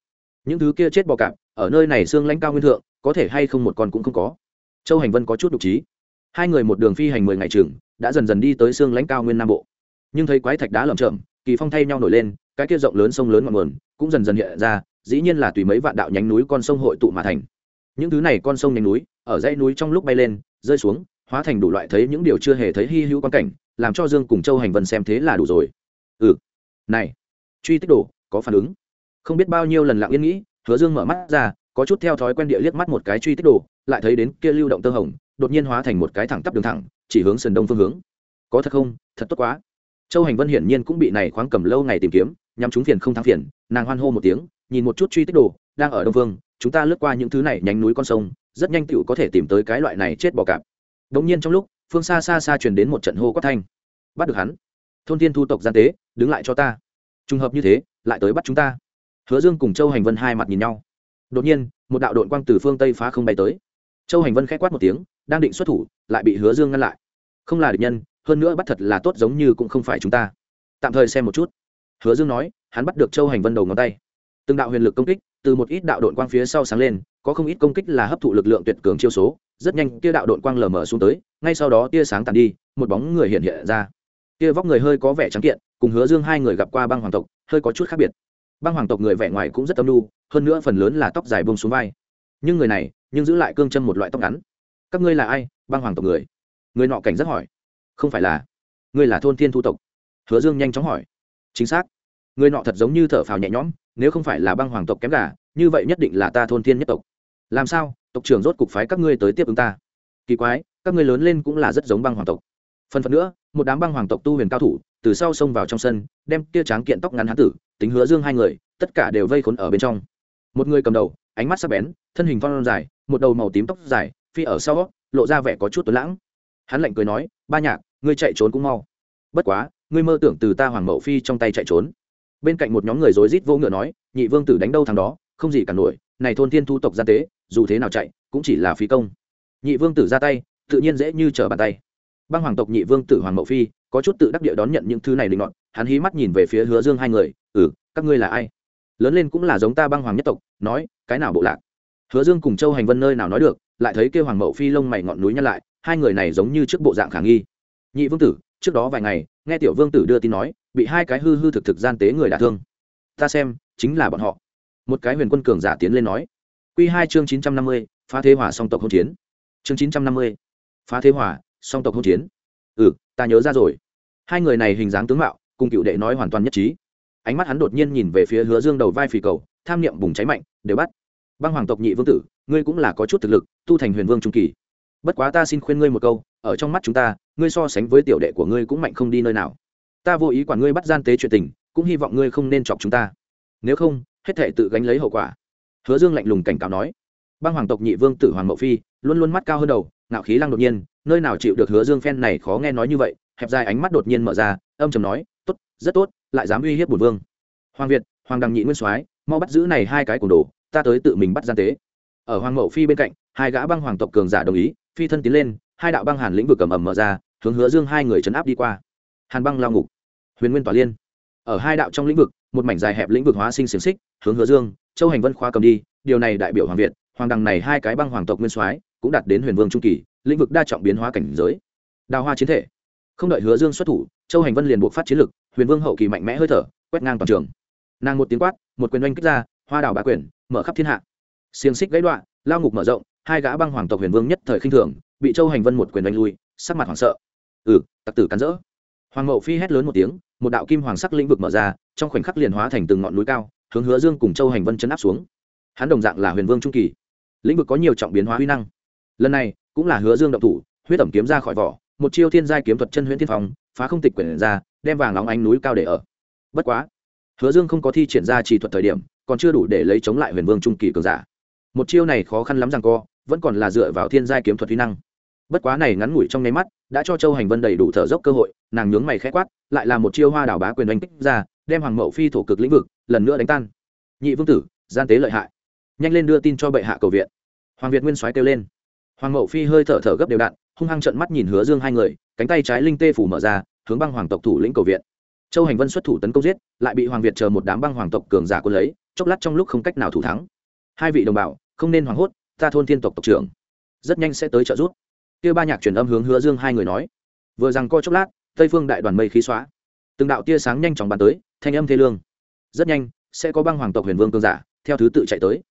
Speaker 1: Những thứ kia chết bò cạp, ở nơi này xương lãnh cao nguyên thượng, có thể hay không một con cũng không có. Châu hành vân có chút đục trí hai người một đường phi hành mười ngày trường đã dần dần đi tới xương lãnh cao nguyên nam bộ. Nhưng thấy quái thạch đá lởm chởm, kỳ phong thay nhau nổi lên, cái kia rộng lớn sông lớn ngọn nguồn cũng dần dần hiện ra, dĩ nhiên là tùy mấy vạn đạo nhánh núi con sông hội tụ mà thành. Những thứ này con sông nhánh núi, ở dãy núi trong lúc bay lên, rơi xuống, hóa thành đủ loại thấy những điều chưa hề thấy hy hữu quan cảnh, làm cho dương cùng châu hành vân xem thế là đủ rồi. Ừ này, truy tích đồ, có phản ứng. Không biết bao nhiêu lần lặng yên nghĩ, hứa dương mở mắt ra có chút theo thói quen địa liếc mắt một cái truy tích đồ, lại thấy đến kia lưu động tơ hồng, đột nhiên hóa thành một cái thẳng tắp đường thẳng, chỉ hướng sườn đông phương hướng. Có thật không? Thật tốt quá. Châu hành vân hiển nhiên cũng bị này khoáng cầm lâu ngày tìm kiếm nhằm chúng phiền không thắng phiền, nàng hoan hô một tiếng, nhìn một chút truy tích đồ, đang ở đông phương, chúng ta lướt qua những thứ này nhánh núi con sông, rất nhanh tựu có thể tìm tới cái loại này chết bò cạp. Đống nhiên trong lúc, phương xa xa xa truyền đến một trận hô quát thanh. Bắt được hắn. Thôn tiên thu tộc gian tế, đứng lại cho ta. Trùng hợp như thế, lại tới bắt chúng ta. Hứa dương cùng châu hành vân hai mặt nhìn nhau đột nhiên, một đạo đội quang từ phương tây phá không bay tới. Châu hành vân k h ẽ quát một tiếng, đang định xuất thủ, lại bị hứa dương ngăn lại. Không là địch nhân, hơn nữa bắt thật là tốt giống như cũng không phải chúng ta. Tạm thời xem một chút. Hứa dương nói, hắn bắt được châu hành vân đầu ngón tay. Từng đạo huyền lực công kích, từ một ít đạo đội quang phía sau sáng lên, có không ít công kích là hấp thụ lực lượng tuyệt cường chiêu số, rất nhanh tia đạo đội quang lờ mờ xuống tới, ngay sau đó tia sáng tàn đi, một bóng người hiện hiện ra. Tia vóc người hơi có vẻ trắng kiện, cùng hứa dương hai người gặp qua băng hoàng tộc, hơi có chút khác biệt. Băng hoàng tộc người vẻ ngoài cũng rất âm lưu hơn nữa phần lớn là tóc dài bông xuống vai. Nhưng người này, nhưng giữ lại cương chân một loại tóc ngắn. Các ngươi là ai? Băng hoàng tộc người. Người nọ cảnh rất hỏi. Không phải là. Ngươi là thôn thiên thu tộc. Hứa dương nhanh chóng hỏi. Chính xác. Người nọ thật giống như thở phào nhẹ nhõm, nếu không phải là băng hoàng tộc kém gà, như vậy nhất định là ta thôn thiên nhất tộc. Làm sao? Tộc trưởng rốt cục phái các ngươi tới tiếp ứng ta. Kỳ quái, các ngươi lớn lên cũng là rất giống băng hoàng tộc. Phần phật nữa, một đám băng hoàng tộc tu huyền cao thủ, từ sau xông vào trong sân, đem kia tráng kiện tóc ngắn hán tử, tính hứa dương hai người, tất cả đều vây khốn ở bên trong một người cầm đầu, ánh mắt sắc bén, thân hình phong dài, một đầu màu tím tóc dài, phi ở sau, lộ ra vẻ có chút tuấn lãng. Hắn lạnh cười nói, ba nhạc, ngươi chạy trốn cũng mau. Bất quá, ngươi mơ tưởng từ ta hoàng mậu phi trong tay chạy trốn. Bên cạnh một nhóm người rối rít vô ngựa nói, nhị vương tử đánh đâu thằng đó, không gì cả nổi, này thôn thiên thu tộc gian tế, dù thế nào chạy, cũng chỉ là phí công. Nhị vương tử ra tay, tự nhiên dễ như trở bàn tay. Băng hoàng tộc nhị vương tử hoàng mậu phi, có chút tự đắc địa đón nhận những thứ này linh ngọn, hắn hí mắt nhìn về phía hứa dương hai người ừ các ngươi là ai? Lớn lên cũng là giống ta băng hoàng nhất tộc, nói, cái nào bộ lạc? Hứa dương cùng châu hành vân nơi nào nói được, lại thấy kêu hoàng mậu phi lông mày ngọn núi nhăn lại, hai người này giống như trước bộ dạng khả nghi. Nhị vương tử, trước đó vài ngày, nghe tiểu vương tử đưa tin nói, bị hai cái hư hư thực thực gian tế người đả thương. Ta xem, chính là bọn họ. Một cái huyền quân cường giả tiến lên nói. Q hai chương chín trăm năm mươi, phá thế hỏa song tộc hỗn chiến. Chương chín trăm năm mươi, phá thế hỏa song tộc hỗn chiến. Ừ ta nhớ ra rồi. Hai người này hình dáng tướng mạo, cùng cựu đệ nói hoàn toàn nhất trí ánh mắt hắn đột nhiên nhìn về phía hứa dương đầu vai phì cầu, tham niệm bùng cháy mạnh, đều bắt. Băng hoàng tộc nhị vương tử, ngươi cũng là có chút thực lực, tu thành huyền vương trung kỳ. Bất quá ta xin khuyên ngươi một câu, ở trong mắt chúng ta, ngươi so sánh với tiểu đệ của ngươi cũng mạnh không đi nơi nào. Ta vô ý quản ngươi bắt gian tế chuyện tình, cũng hy vọng ngươi không nên chọc chúng ta. Nếu không, hết thể tự gánh lấy hậu quả. Hứa dương lạnh lùng cảnh cáo nói. Băng hoàng tộc nhị vương tử hoàng mậu phi, luôn luôn mắt cao hơn đầu, ngạo khí lăng đột nhiên, nơi nào chịu được hứa dương phen này khó nghe nói như vậy, hẹp dài ánh mắt đột nhiên mở ra, âm chầm nói, tốt rất tốt, lại dám uy hiếp bùn vương. Hoàng việt, hoàng đằng nhị nguyên soái, mau bắt giữ này hai cái cùng đồ, ta tới tự mình bắt gian tế. Ở hoàng mậu phi bên cạnh, hai gã băng hoàng tộc cường giả đồng ý, phi thân tiến lên, hai đạo băng hàn lĩnh vực cầm ẩm mở ra, hướng hứa dương hai người chấn áp đi qua. Hàn băng lao ngục. Huyền nguyên tỏa liên. Ở hai đạo trong lĩnh vực, một mảnh dài hẹp lĩnh vực hóa sinh xiềng xích, hướng hứa dương, châu hành vân khoa cầm đi, điều này đại biểu hoàng việt, hoàng đằng này hai cái băng hoàng tộc nguyên soái cũng đạt đến huyền vương trung kỳ, lĩnh vực đa trọng biến hóa cảnh giới. Đào hoa chiến thể. Không đợi hứa dương xuất thủ, châu hành vân liền buộc phát chiến lực huyền vương hậu kỳ mạnh mẽ hơi thở, quét ngang toàn trường. Nàng một tiếng quát, một quyền oanh kích ra, hoa đảo bá quyền, mở khắp thiên hạ. Xiềng xích gãy đoạn lao ngục mở rộng, hai gã băng hoàng tộc huyền vương nhất thời khinh thường, bị châu hành vân một quyền oanh lui, sắc mặt hoảng sợ. Ừ tặc tử cắn rỡ. Hoàng mậu phi hét lớn một tiếng, một đạo kim hoàng sắc lĩnh vực mở ra, trong khoảnh khắc liền hóa thành từng ngọn núi cao, hướng hứa dương cùng châu hành vân chấn áp xuống. Hắn đồng dạng là huyền vương trung kỳ. Lĩnh vực có nhiều trọng biến hóa huy năng. Lần này, cũng là hứa dương động thủ, huyết ẩm kiếm ra khỏi vỏ, một chiêu thiên giai kiếm thuật chân huyễn thiên phong, phá không tịch quyển ra đem vàng óng ánh núi cao để ở. Bất quá, hứa dương không có thi triển ra chỉ thuật thời điểm, còn chưa đủ để lấy chống lại huyền vương trung kỳ cường giả. Một chiêu này khó khăn lắm rằng co, vẫn còn là dựa vào thiên giai kiếm thuật huy năng. Bất quá này ngắn ngủi trong nháy mắt, đã cho châu hành vân đầy đủ thở dốc cơ hội, nàng nhướng mày khẽ quát, lại là một chiêu hoa đảo bá quyền đánh kích ra, đem hoàng mậu phi thổ cực lĩnh vực lần nữa đánh tan. Nhị vương tử, gian tế lợi hại. Nhanh lên đưa tin cho bệ hạ cầu viện. Hoàng việt nguyên soái kêu lên. Hoàng mậu phi hơi thở thở gấp đều đặn, hung hăng trận mắt nhìn hứa dương hai người, cánh tay trái linh tê phủ mở ra hướng băng hoàng tộc thủ lĩnh cầu viện. Châu hành vân xuất thủ tấn công giết, lại bị hoàng việt chờ một đám băng hoàng tộc cường giả quân lấy, chốc lát trong lúc không cách nào thủ thắng. Hai vị đồng bào, không nên hoảng hốt, ta thôn thiên tộc tộc trưởng, rất nhanh sẽ tới trợ giúp. Kia ba nhạc truyền âm hướng hứa dương hai người nói. Vừa rằng coi chốc lát, tây phương đại đoàn mây khí xóa. Từng đạo tia sáng nhanh chóng bàn tới, thanh âm thê lương. Rất nhanh, sẽ có băng hoàng tộc huyền vương cường giả, theo thứ tự chạy tới.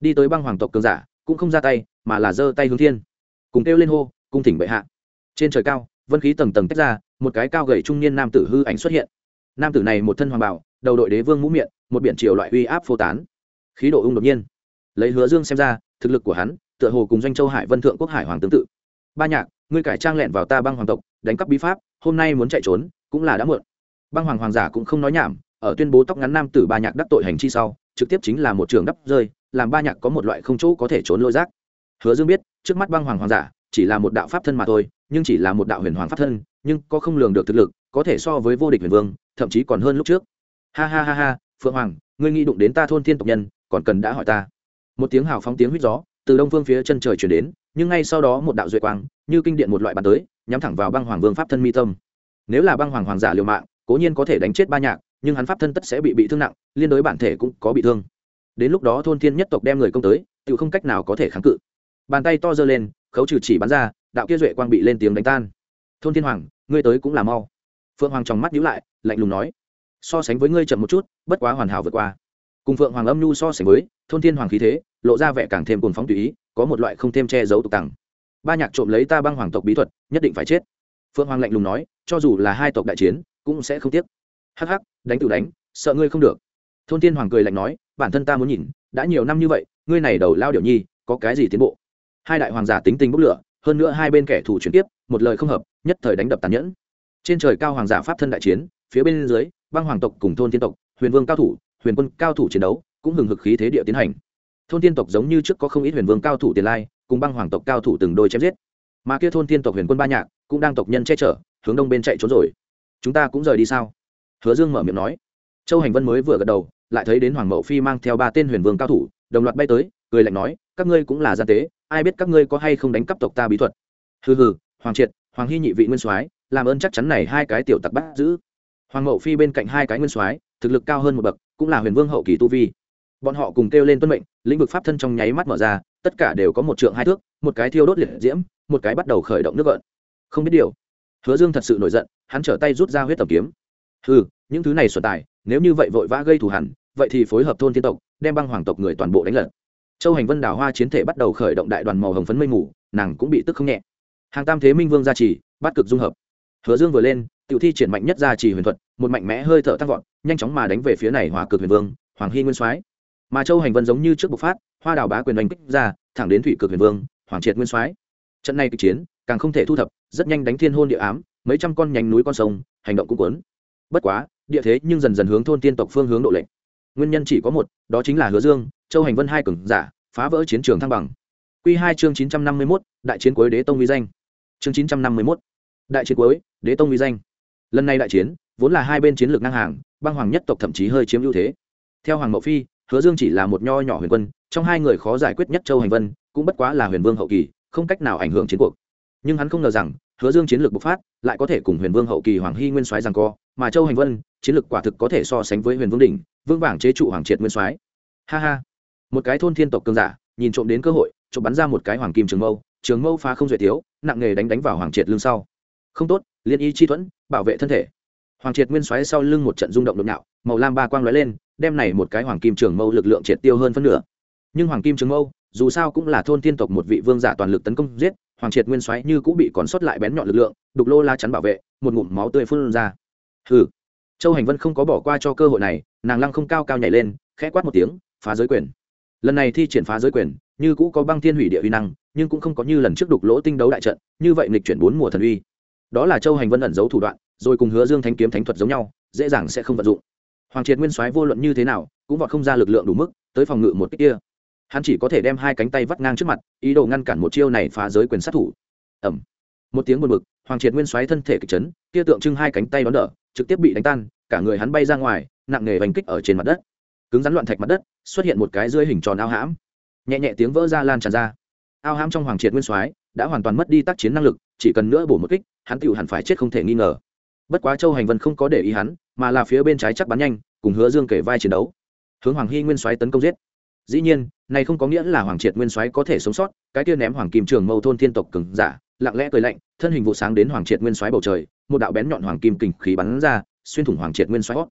Speaker 1: Đi tới băng hoàng tộc cường giả, cũng không ra tay, mà là giơ tay hướng thiên. Cùng kêu lên hô, cung thỉnh bệ hạ. Trên trời cao vân khí tầng tầng tách ra, một cái cao gầy trung niên nam tử hư ảnh xuất hiện. Nam tử này một thân hoàng bảo đầu đội đế vương mũ miệng, một biển triều loại uy áp phô tán. Khí độ ung đột nhiên. Lấy hứa dương xem ra, thực lực của hắn, tựa hồ cùng doanh châu hải vân thượng quốc hải hoàng tương tự. Ba nhạc, ngươi cải trang lẹn vào ta băng hoàng tộc, đánh cắp bí pháp, hôm nay muốn chạy trốn, cũng là đã muộn. Băng hoàng hoàng giả cũng không nói nhảm, ở tuyên bố tóc ngắn nam tử ba nhạc đắc tội hành chi sau, trực tiếp chính là một trường đắp rơi, làm ba nhạc có một loại không chỗ có thể trốn lôi rác hứa dương biết, trước mắt băng hoàng hoàng giả, chỉ là một đạo pháp thân mà thôi nhưng chỉ là một đạo huyền hoàng pháp thân, nhưng có không lường được thực lực, có thể so với vô địch huyền vương, thậm chí còn hơn lúc trước. Ha ha ha ha, phượng hoàng, ngươi nghĩ đụng đến ta thôn thiên tộc nhân, còn cần đã hỏi ta. Một tiếng hào phóng tiếng huýt gió, từ đông phương phía chân trời chuyển đến, nhưng ngay sau đó một đạo duệ quang, như kinh điện một loại bàn tới, nhắm thẳng vào băng hoàng vương pháp thân mi tâm. Nếu là băng hoàng hoàng giả liều mạng, cố nhiên có thể đánh chết ba nhạc, nhưng hắn pháp thân tất sẽ bị bị thương nặng, liên đối bản thể cũng có bị thương. Đến lúc đó thôn thiên nhất tộc đem người công tới tự không cách nào có thể kháng cự. Bàn tay to giơ lên, khấu trừ chỉ bắn ra đạo kia duệ quang bị lên tiếng đánh tan. Thôn thiên hoàng, ngươi tới cũng là mau. Phượng hoàng trong mắt nhíu lại, lạnh lùng nói, so sánh với ngươi chậm một chút, bất quá hoàn hảo vượt qua. Cùng phượng hoàng âm nhu so sánh với, thôn thiên hoàng khí thế, lộ ra vẻ càng thêm cuồng phóng tùy ý, có một loại không thêm che giấu tục tằng. Ba nhạc trộm lấy ta băng hoàng tộc bí thuật, nhất định phải chết. Phượng hoàng lạnh lùng nói, cho dù là hai tộc đại chiến, cũng sẽ không tiếc. Hắc hắc, đánh tự đánh, sợ ngươi không được. Thôn thiên hoàng cười lạnh nói, bản thân ta muốn nhìn, đã nhiều năm như vậy, ngươi này đầu lao điểu nhi, có cái gì tiến bộ? Hai đại hoàng giả tính tình bốc lửa hơn nữa hai bên kẻ thù chuyển tiếp, một lời không hợp, nhất thời đánh đập tàn nhẫn. Trên trời cao hoàng giả pháp thân đại chiến, phía bên dưới, băng hoàng tộc cùng thôn thiên tộc, huyền vương cao thủ, huyền quân cao thủ chiến đấu, cũng hừng hực khí thế địa tiến hành. Thôn thiên tộc giống như trước có không ít huyền vương cao thủ tiền lai, cùng băng hoàng tộc cao thủ từng đôi chém giết. Mà kia thôn thiên tộc huyền quân ba nhạc, cũng đang tộc nhân che chở, hướng đông bên chạy trốn rồi. Chúng ta cũng rời đi sao? Hứa dương mở miệng nói. Châu hành vân mới vừa gật đầu, lại thấy đến hoàng mậu phi mang theo ba tên huyền vương cao thủ, đồng loạt bay tới, cười lạnh nói, các ngươi cũng là gian tế ai biết các ngươi có hay không đánh cắp tộc ta bí thuật. Hừ hừ, hoàng triệt, hoàng hy nhị vị nguyên soái, làm ơn chắc chắn này hai cái tiểu tặc bắt giữ. Hoàng mậu phi bên cạnh hai cái nguyên soái, thực lực cao hơn một bậc, cũng là huyền vương hậu kỳ tu vi. Bọn họ cùng kêu lên tuân mệnh, lĩnh vực pháp thân trong nháy mắt mở ra, tất cả đều có một trượng hai thước, một cái thiêu đốt liệt diễm, một cái bắt đầu khởi động nước gợn. Không biết điều, hứa dương thật sự nổi giận, hắn trở tay rút ra huyết tầm kiếm. Ừ những thứ này xuẩn tài, nếu như vậy vội vã gây thù hẳn vậy thì phối hợp thôn thiên tộc, đem băng hoàng tộc người toàn bộ đánh lật châu hành vân đào hoa chiến thể bắt đầu khởi động đại đoàn màu hồng phấn mây mù, nàng cũng bị tức không nhẹ. Hàng tam thế minh vương gia trì, bắt cực dung hợp. Hứa dương vừa lên, tiểu thi triển mạnh nhất gia trì huyền thuật, một mạnh mẽ hơi thở tăng vọt, nhanh chóng mà đánh về phía này hỏa cực huyền vương, hoàng hy nguyên soái. Mà châu hành vân giống như trước bộc phát, hoa đào bá quyền đánh kích ra, thẳng đến thủy cực huyền vương, hoàng triệt nguyên soái. Trận này kịch chiến, càng không thể thu thập, rất nhanh đánh thiên hôn địa ám, mấy trăm con nhánh núi con sông, hành động cũng cuốn. Bất quá, địa thế nhưng dần dần hướng thôn tiên tộc phương hướng độ lệnh nguyên nhân chỉ có một, đó chính là hứa dương, châu hành vân hai cường giả phá vỡ chiến trường thăng bằng. Q hai chương chín trăm năm mươi mốt, đại chiến cuối đế tông vi danh. Chương chín trăm năm mươi mốt, đại chiến cuối đế tông vi danh. Lần này đại chiến, vốn là hai bên chiến lược ngang hàng, băng hoàng nhất tộc thậm chí hơi chiếm ưu thế. Theo hoàng mậu phi, hứa dương chỉ là một nho nhỏ huyền quân, trong hai người khó giải quyết nhất châu hành vân, cũng bất quá là huyền vương hậu kỳ, không cách nào ảnh hưởng chiến cuộc. Nhưng hắn không ngờ rằng, hứa dương chiến lược bộc phát, lại có thể cùng huyền vương hậu kỳ hoàng hy nguyên soái giằng co, mà châu hành vân, chiến lược quả thực có thể so sánh với huyền vương đỉnh vương bảng chế trụ hoàng triệt nguyên soái. Ha ha một cái thôn thiên tộc cường giả, nhìn trộm đến cơ hội trộm bắn ra một cái hoàng kim trường mâu trường mâu phá không duệ thiếu, nặng nghề đánh đánh vào hoàng triệt lưng sau. Không tốt, liên y chi thuẫn, bảo vệ thân thể. Hoàng triệt nguyên xoáy sau lưng một trận rung động đột nhạo màu lam ba quang lóe lên, đem này một cái hoàng kim trường mâu lực lượng triệt tiêu hơn phân nửa. Nhưng hoàng kim trường mâu, dù sao cũng là thôn thiên tộc một vị vương giả toàn lực tấn công giết, hoàng triệt nguyên xoáy như cũng bị còn sót lại bén nhọn lực lượng, đục lô la chắn bảo vệ, một ngụm máu tươi phun ra. Hừ. Châu hành vân không có bỏ qua cho cơ hội này, nàng lăng không cao cao nhảy lên, khẽ quát một tiếng, phá giới quyền lần này thi triển phá giới quyền, như cũ có băng thiên hủy địa uy năng, nhưng cũng không có như lần trước đục lỗ tinh đấu đại trận, như vậy nghịch chuyển bốn mùa thần uy. Đó là châu hành vân ẩn giấu thủ đoạn, rồi cùng hứa dương thánh kiếm thánh thuật giống nhau, dễ dàng sẽ không vận dụng. Hoàng triệt nguyên soái vô luận như thế nào, cũng vọt không ra lực lượng đủ mức, tới phòng ngự một cách kia. Hắn chỉ có thể đem hai cánh tay vắt ngang trước mặt, ý đồ ngăn cản một chiêu này phá giới quyền sát thủ. Ẩm một tiếng buồn bực, hoàng triệt nguyên soái thân thể kịch chấn, kia tượng trưng hai cánh tay đón đỡ, trực tiếp bị đánh tan, cả người hắn bay ra ngoài, nặng nề vành kích ở trên mặt đất cứng rắn loạn thạch mặt đất, xuất hiện một cái rơi hình tròn ao hãm. Nhẹ nhẹ tiếng vỡ ra lan tràn ra. Ao hãm trong hoàng triệt nguyên soái đã hoàn toàn mất đi tác chiến năng lực, chỉ cần nữa bổ một kích, hắn tựu hẳn phải chết không thể nghi ngờ. Bất quá châu hành vân không có để ý hắn, mà là phía bên trái chắc bắn nhanh, cùng hứa dương kể vai chiến đấu. Hướng hoàng hy nguyên soái tấn công giết. Dĩ nhiên, này không có nghĩa là hoàng triệt nguyên soái có thể sống sót, cái kia ném hoàng kim trường mâu thôn thiên tộc cừng giả, lặng lẽ cười lạnh, thân hình vụ sáng đến hoàng triệt nguyên soái bầu trời, một đạo bén nhọn hoàng kim kình khí bắn ra, xuyên thủng hoàng triệt nguyên soái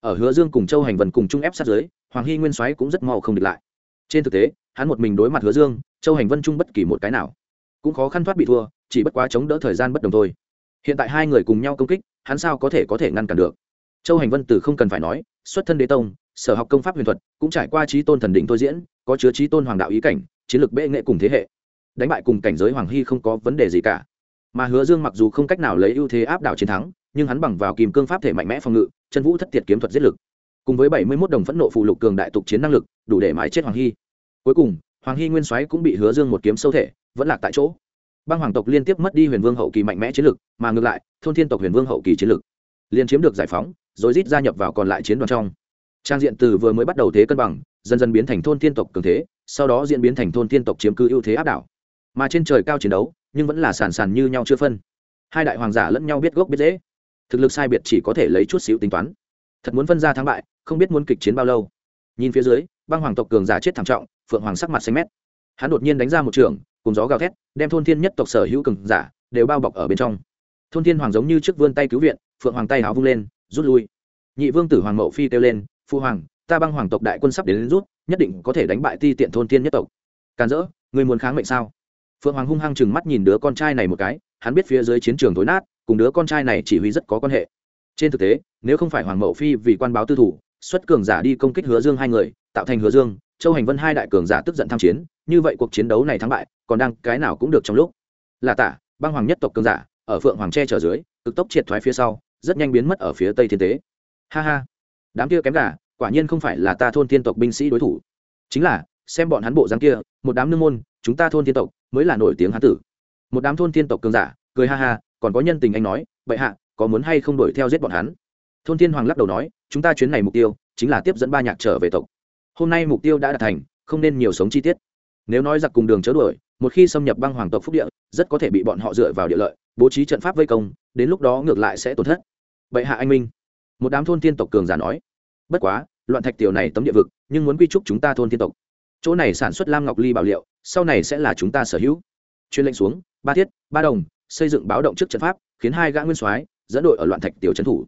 Speaker 1: ở hứa dương cùng châu hành vần cùng chung ép sát giới, hoàng hy nguyên soái cũng rất mau không địch lại. Trên thực tế, hắn một mình đối mặt hứa dương, châu hành vân chung bất kỳ một cái nào cũng khó khăn thoát bị thua, chỉ bất quá chống đỡ thời gian bất đồng thôi. Hiện tại hai người cùng nhau công kích, hắn sao có thể có thể ngăn cản được? Châu hành vân từ không cần phải nói, xuất thân đế tông, sở học công pháp huyền thuật, cũng trải qua trí tôn thần đỉnh thôi diễn, có chứa trí tôn hoàng đạo ý cảnh, chiến lược bệ nghệ cùng thế hệ. Đánh bại cùng cảnh giới hoàng hy không có vấn đề gì cả. Mà hứa dương mặc dù không cách nào lấy ưu thế áp đảo chiến thắng, nhưng hắn bằng vào kìm cương pháp thể mạnh mẽ phòng ngự chân vũ thất tiệt kiếm thuật giết lực. Cùng với bảy mươi mốt đồng phẫn nộ phụ lục cường đại tục chiến năng lực, đủ để mãi chết hoàng hy. Cuối cùng, hoàng hy nguyên soái cũng bị hứa dương một kiếm sâu thể, vẫn lạc tại chỗ. Băng hoàng tộc liên tiếp mất đi huyền vương hậu kỳ mạnh mẽ chiến lực, mà ngược lại, thôn thiên tộc huyền vương hậu kỳ chiến lực liên chiếm được giải phóng, rồi rít gia nhập vào còn lại chiến đoàn trong. Trang diện từ vừa mới bắt đầu thế cân bằng, dần dần biến thành thôn thiên tộc cường thế, sau đó diễn biến thành thôn thiên tộc chiếm cứ ưu thế áp đảo. Mà trên trời cao chiến đấu, nhưng vẫn là sàn sàn như nhau chưa phân. Hai đại hoàng giả lẫn nhau biết gốc biết dễ thực lực sai biệt chỉ có thể lấy chút xíu tính toán. Thật muốn phân ra thắng bại không biết muốn kịch chiến bao lâu. Nhìn phía dưới băng hoàng tộc cường giả chết thảm trọng phượng hoàng sắc mặt xanh mét. Hắn đột nhiên đánh ra một trường cùng gió gào thét đem thôn thiên nhất tộc sở hữu cường giả đều bao bọc ở bên trong. Thôn thiên hoàng giống như trước vươn tay cứu viện phượng hoàng tay háo vung lên rút lui. Nhị vương tử hoàng mậu phi kêu lên phu hoàng ta băng hoàng tộc đại quân sắp đến, đến rút nhất định có thể đánh bại ti tiện thôn thiên nhất tộc. Càn rỡ người muốn kháng mệnh sao? Phượng hoàng hung hăng chừng mắt nhìn đứa con trai này một cái hắn biết phía dưới chiến trường tối nát cùng đứa con trai này chỉ huy rất có quan hệ. Trên thực tế, nếu không phải hoàng mậu phi vì quan báo tư thủ, xuất cường giả đi công kích hứa dương hai người, tạo thành hứa dương, châu hành vân hai đại cường giả tức giận tham chiến, như vậy cuộc chiến đấu này thắng bại, còn đang cái nào cũng được trong lúc. Là tả, băng hoàng nhất tộc cường giả, ở phượng hoàng tre trở dưới, cực tốc triệt thoái phía sau, rất nhanh biến mất ở phía tây thiên tế. Ha ha, đám kia kém gà, quả nhiên không phải là ta thôn thiên tộc binh sĩ đối thủ. Chính là, xem bọn hắn bộ dáng kia, một đám nương môn, chúng ta thôn thiên tộc mới là nổi tiếng hán tử. Một đám thôn thiên tộc cường giả cười ha ha, còn có nhân tình anh nói vậy hạ, có muốn hay không đuổi theo giết bọn hắn? Thôn thiên hoàng lắc đầu nói, chúng ta chuyến này mục tiêu chính là tiếp dẫn ba nhạc trở về tộc. Hôm nay mục tiêu đã đạt thành, không nên nhiều sống chi tiết. Nếu nói giặc cùng đường chớ đuổi, một khi xâm nhập băng hoàng tộc phúc địa, rất có thể bị bọn họ dựa vào địa lợi, bố trí trận pháp vây công, đến lúc đó ngược lại sẽ tổn thất. Bệ hạ anh minh, một đám thôn tiên tộc cường giả nói. Bất quá, loạn thạch tiểu này tấm địa vực, nhưng muốn quy trúc chúng ta thôn tiên tộc. Chỗ này sản xuất lam ngọc ly bảo liệu, sau này sẽ là chúng ta sở hữu. Chuyên lệnh xuống, ba thiết, ba đồng xây dựng báo động trước trận pháp, khiến hai gã nguyên soái dẫn đội ở loạn thạch tiểu trấn thủ.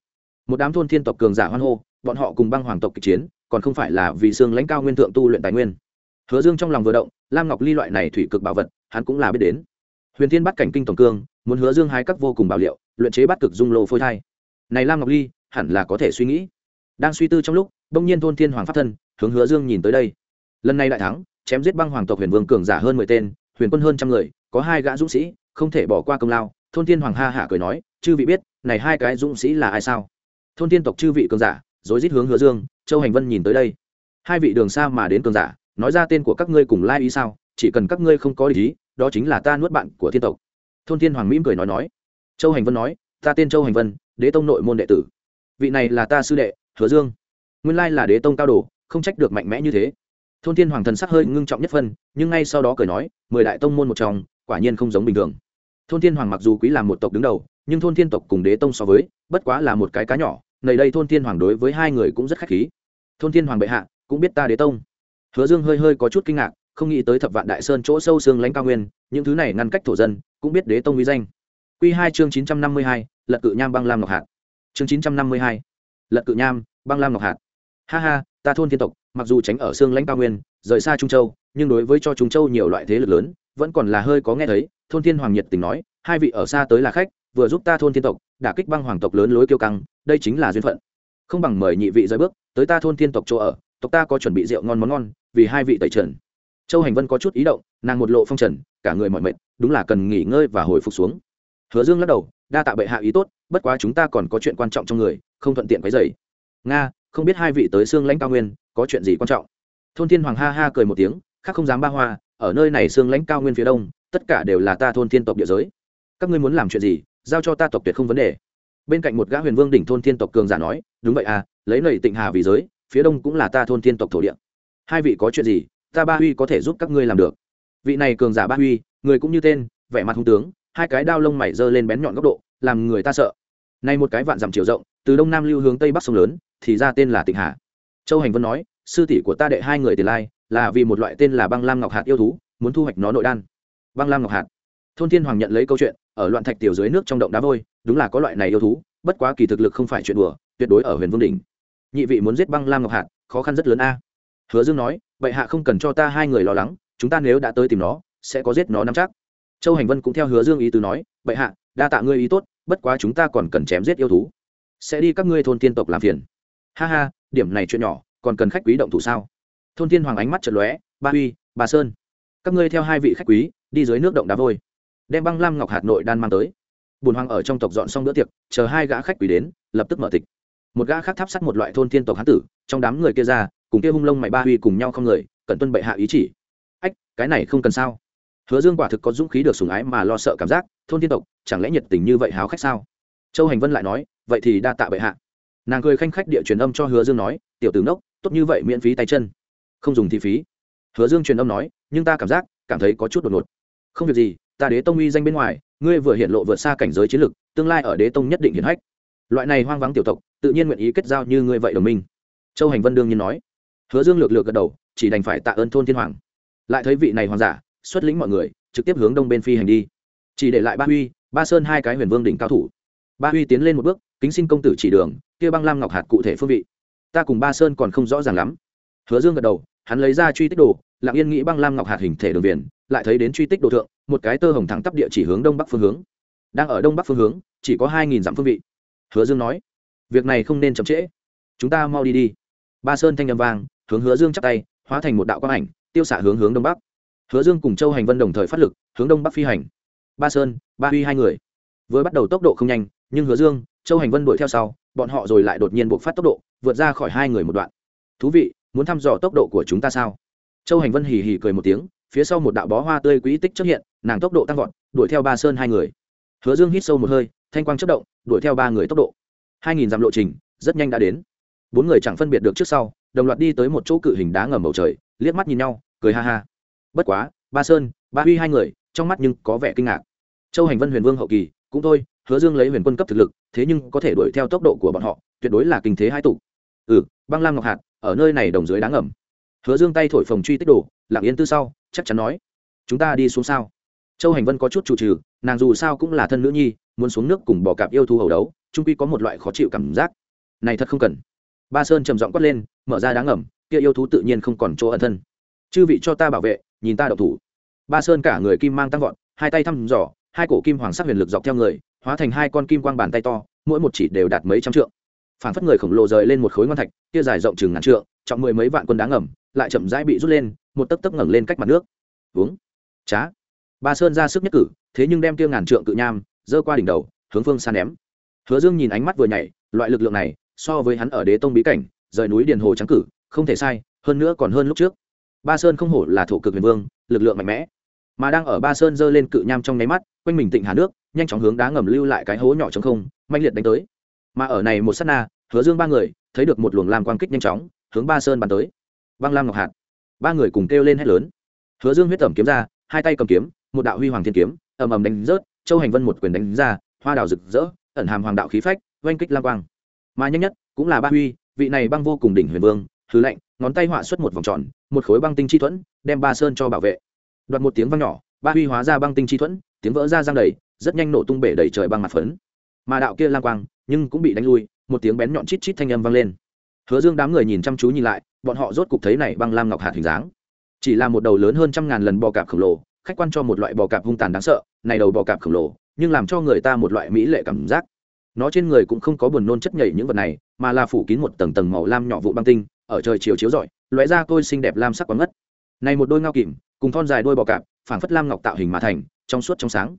Speaker 1: Một đám thôn thiên tộc cường giả hoan hô, bọn họ cùng băng hoàng tộc kịch chiến, còn không phải là vì xương lãnh cao nguyên thượng tu luyện tài nguyên. Hứa dương trong lòng vừa động, lam ngọc ly loại này thủy cực bảo vật, hắn cũng là biết đến. Huyền thiên bắt cảnh kinh tổng cương, muốn hứa dương hai các vô cùng bảo liệu, luyện chế bắt cực dung lô phôi thai. Này lam ngọc ly, hẳn là có thể suy nghĩ. Đang suy tư trong lúc, bỗng nhiên thôn thiên hoàng pháp thân, hướng hứa dương nhìn tới đây. Lần này đại thắng, chém giết băng hoàng tộc huyền vương cường giả hơn mười tên, huyền quân hơn trăm người, có hai gã dũng sĩ không thể bỏ qua công lao, thôn thiên hoàng ha hạ cười nói, chư vị biết, này hai cái dũng sĩ là ai sao? Thôn thiên tộc chư vị cường giả, rối rít hướng hứa dương, châu hành vân nhìn tới đây. Hai vị đường xa mà đến cường giả, nói ra tên của các ngươi cùng lai ý sao, chỉ cần các ngươi không có ý, đó chính là ta nuốt bạn của thiên tộc. Thôn thiên hoàng mỉm cười nói nói. Châu hành vân nói, ta tên châu hành vân, đế tông nội môn đệ tử. Vị này là ta sư đệ, hứa dương. Nguyên lai là đế tông cao đồ, không trách được mạnh mẽ như thế thôn thiên hoàng thần sắc hơi ngưng trọng nhất phân, nhưng ngay sau đó cười nói, mười đại tông môn một trong, quả nhiên không giống bình thường. Thôn thiên hoàng mặc dù quý làm một tộc đứng đầu, nhưng thôn thiên tộc cùng đế tông so với, bất quá là một cái cá nhỏ nầy đây thôn thiên hoàng đối với hai người cũng rất khách khí. Thôn thiên hoàng bệ hạ, cũng biết ta đế tông. Hứa dương hơi hơi có chút kinh ngạc, không nghĩ tới thập vạn đại sơn chỗ sâu xương lãnh cao nguyên, những thứ này ngăn cách thổ dân, cũng biết đế tông uy danh. Q hai chương chín trăm năm mươi hai, lật cự nham băng lam ngọc hạt. Chương chín trăm năm mươi hai, lật cự nham băng lam ngọc hạt. Ha ha ta thôn thiên tộc, mặc dù tránh ở xương lãnh cao nguyên, rời xa trung châu, nhưng đối với cho trung châu nhiều loại thế lực lớn, vẫn còn là hơi có nghe thấy. Thôn thiên hoàng nhiệt tình nói, hai vị ở xa tới là khách, vừa giúp ta thôn thiên tộc, đả kích băng hoàng tộc lớn lối kiêu căng, đây chính là duyên phận. Không bằng mời nhị vị rời bước, tới ta thôn thiên tộc chỗ ở, tộc ta có chuẩn bị rượu ngon món ngon, vì hai vị tẩy trần. Châu hành vân có chút ý động, nàng một lộ phong trần, cả người mọi mệt, đúng là cần nghỉ ngơi và hồi phục xuống. Hứa dương lắc đầu, đa tạ bệ hạ ý tốt, bất quá chúng ta còn có chuyện quan trọng trong người, không thuận tiện cái dày nga không biết hai vị tới xương lãnh cao nguyên, có chuyện gì quan trọng? Thôn thiên hoàng ha ha cười một tiếng, khác không dám ba hoa, ở nơi này xương lãnh cao nguyên phía đông, tất cả đều là ta thôn thiên tộc địa giới. Các ngươi muốn làm chuyện gì, giao cho ta tộc tuyệt không vấn đề. Bên cạnh một gã huyền vương đỉnh thôn thiên tộc cường giả nói, đúng vậy à lấy nầy tịnh hà vì giới, phía đông cũng là ta thôn thiên tộc thổ địa. Hai vị có chuyện gì, ta ba huy có thể giúp các ngươi làm được. Vị này cường giả ba huy, người cũng như tên, vẻ mặt hung tướng, hai cái đao lông mày dơ lên bén nhọn góc độ, làm người ta sợ. Nay một cái vạn dặm chiều rộng, từ đông nam lưu hướng tây bắc sông lớn thì ra tên là tịnh hà. Châu hành vân nói, sư tỷ của ta đệ hai người tiền lai, là vì một loại tên là băng lam ngọc hạt yêu thú, muốn thu hoạch nó nội đan. Băng lam ngọc hạt. Thôn thiên hoàng nhận lấy câu chuyện, ở loạn thạch tiểu dưới nước trong động đá vôi, đúng là có loại này yêu thú, bất quá kỳ thực lực không phải chuyện đùa, tuyệt đối ở huyền vương đỉnh. Nhị vị muốn giết băng lam ngọc hạt, khó khăn rất lớn a. Hứa dương nói vậy hạ không cần cho ta hai người lo lắng, chúng ta nếu đã tới tìm nó, sẽ có giết nó nắm chắc. Châu hành vân cũng theo hứa dương ý tứ nói vậy hạ, đa tạ ngươi ý tốt, bất quá chúng ta còn cần chém giết yêu thú. Sẽ đi các ngươi thôn tiên tộc làm phiền ha ha, điểm này chuyện nhỏ, còn cần khách quý động thủ sao? Thôn Thiên hoàng ánh mắt chật lóe, ba uy bà sơn, các ngươi theo hai vị khách quý, đi dưới nước động đá vôi. Đem băng lam ngọc hạt nội đan mang tới. Bùn hoàng ở trong tộc dọn xong bữa tiệc, chờ hai gã khách quý đến, lập tức mở tịch. Một gã khác tháp sắt một loại thôn thiên tộc hán tử, trong đám người kia ra, cùng kia hung lông mày ba huy cùng nhau không người cần tuân bệ hạ ý chỉ. Ách, cái này không cần sao? Hứa dương quả thực có dũng khí được sùng ái mà lo sợ cảm giác, thôn thiên tộc, chẳng lẽ nhiệt tình như vậy háo khách sao? Châu hành vân lại nói, vậy thì đa tạ bệ hạ nàng cười khanh khách địa truyền âm cho hứa dương nói, tiểu tướng đốc tốt như vậy miễn phí tay chân. Không dùng thi phí. Hứa dương truyền âm nói, nhưng ta cảm giác, cảm thấy có chút đột ngột. Không việc gì, ta đế tông uy danh bên ngoài, ngươi vừa hiện lộ vượt xa cảnh giới chiến lực, tương lai ở đế tông nhất định hiển hách. Loại này hoang vắng tiểu tộc, tự nhiên nguyện ý kết giao như ngươi vậy đồng minh. Châu hành vân đương nhiên nói. Hứa dương lược lược gật đầu, chỉ đành phải tạ ơn thôn thiên hoàng. Lại thấy vị này hoàng giả, xuất lĩnh mọi người, trực tiếp hướng đông bên phi hành đi. Chỉ để lại ba huy, ba sơn hai cái huyền vương đỉnh cao thủ. Ba huy tiến lên một bước kính xin công tử chỉ đường, kia băng lam ngọc hạt cụ thể phương vị. Ta cùng ba sơn còn không rõ ràng lắm. Hứa dương gật đầu, hắn lấy ra truy tích đồ, lặng yên nghĩ băng lam ngọc hạt hình thể đường viền, lại thấy đến truy tích đồ thượng, một cái tơ hồng thẳng tắp địa chỉ hướng đông bắc phương hướng. Đang ở đông bắc phương hướng, chỉ có hai nghìn dặm phương vị. Hứa dương nói, việc này không nên chậm trễ. Chúng ta mau đi đi. Ba sơn thanh â m vang, hướng hứa dương chắp tay, hóa thành một đạo quang ảnh, tiêu xạ hướng hướng đông bắc. Hứa dương cùng châu hành vân đồng thời phát lực, hướng đông bắc phi hành. Ba sơn, ba huy hai người. Vừa bắt đầu tốc độ không nhanh, nhưng hứa dương châu hành vân đuổi theo sau, bọn họ rồi lại đột nhiên buộc phát tốc độ, vượt ra khỏi hai người một đoạn. Thú vị, muốn thăm dò tốc độ của chúng ta sao? Châu hành vân hì hì cười một tiếng, phía sau một đạo bó hoa tươi quỹ tích xuất hiện, nàng tốc độ tăng vọt, đuổi theo ba sơn hai người. Hứa dương hít sâu một hơi, thanh quang chất động, đuổi theo ba người tốc độ. Hai nghìn dặm lộ trình, rất nhanh đã đến. Bốn người chẳng phân biệt được trước sau, đồng loạt đi tới một chỗ cự hình đá ngầm bầu trời, liếc mắt nhìn nhau, cười ha ha. Bất quá, ba sơn, ba huy hai người, trong mắt nhưng có vẻ kinh ngạc. Châu hành vân huyền vương hậu kỳ, cũng thôi hứa dương lấy huyền quân cấp thực lực, thế nhưng có thể đuổi theo tốc độ của bọn họ, tuyệt đối là kinh thế hai tụ. Ừ băng lam ngọc hạt, ở nơi này đồng dưới đá ngầm. Hứa dương tay thổi phồng truy tích đồ, lặng yên tư sau, chắc chắn nói, chúng ta đi xuống sao? Châu hành vân có chút chủ trừ, nàng dù sao cũng là thân nữ nhi, muốn xuống nước cùng bỏ cạp yêu thú hầu đấu trung quy có một loại khó chịu cảm giác. Này thật không cần. Ba sơn trầm giọng quát lên, mở ra đá ngầm, kia yêu thú tự nhiên không còn chỗ ẩn thân. Chư vị cho ta bảo vệ, nhìn ta đậu thủ. Ba sơn cả người kim mang tăng vọt, hai tay thăm dò, hai cổ kim hoàng sắc huyền lực dọc theo người hóa thành hai con kim quang bàn tay to, mỗi một chỉ đều đạt mấy trăm trượng. Phản phất người khổng lồ rời lên một khối ngon thạch, kia dài rộng chừng ngàn trượng, trọng mười mấy vạn quân đá ngầm, lại chậm rãi bị rút lên, một tấc tấc ngẩng lên cách mặt nước. Uống. Trá ba sơn ra sức nhất cử, thế nhưng đem kia ngàn trượng cự nham, giơ qua đỉnh đầu, hướng phương xa ném. Hứa dương nhìn ánh mắt vừa nhảy, loại lực lượng này, so với hắn ở đế tông bí cảnh, rời núi điền hồ trắng cử, không thể sai, hơn nữa còn hơn lúc trước. Ba sơn không hổ là thủ cực huyền vương, lực lượng mạnh mẽ. Mà đang ở ba sơn giơ lên cự nham trong nháy mắt, quanh mình tịnh hà nước nhanh chóng hướng đá ngầm lưu lại cái hố nhỏ trống không manh liệt đánh tới. Mà ở này một sát na, hứa dương ba người, thấy được một luồng lam quang kích nhanh chóng, hướng ba sơn bắn tới. Băng lam ngọc hạt. Ba người cùng kêu lên hét lớn. Hứa dương huyết tẩm kiếm ra, hai tay cầm kiếm, một đạo huy hoàng thiên kiếm, ầm ầm đánh rớt, châu hành vân một quyền đánh ra, hoa đào rực rỡ, ẩn hàm hoàng đạo khí phách, oanh kích lam quang. Mà nhanh nhất cũng là ba huy, vị này băng vô cùng đỉnh huyền vương thứ lệnh, ngón tay họa xuất một vòng tròn, một khối băng tinh chi thuẫn, đem ba sơn cho bảo vệ. Đoạt một tiếng vang nhỏ, ba huy hóa ra băng tinh chi thuẫn, tiếng vỡ ra giang đầy rất nhanh nổ tung bể đầy trời băng mặt phấn. Mà đạo kia lang quang, nhưng cũng bị đánh lui, một tiếng bén nhọn chít chít thanh âm vang lên. Hứa dương đám người nhìn chăm chú nhìn lại, bọn họ rốt cục thấy này băng lam ngọc hạt hình dáng. Chỉ là một đầu lớn hơn trăm ngàn lần bò cạp khổng lồ, khách quan cho một loại bò cạp hung tàn đáng sợ, này đầu bò cạp khổng lồ, nhưng làm cho người ta một loại mỹ lệ cảm giác. Nó trên người cũng không có buồn nôn chất nhảy những vật này, mà là phủ kín một tầng tầng màu lam nhỏ vụ băng tinh, ở trời chiều chiếu rọi, lóe ra tôi xinh đẹp lam sắc quá ngất. Này một đôi ngao kìm, cùng thon dài đôi bò cạp, phảng phất lam ngọc tạo hình mà thành, trong suốt trong sáng.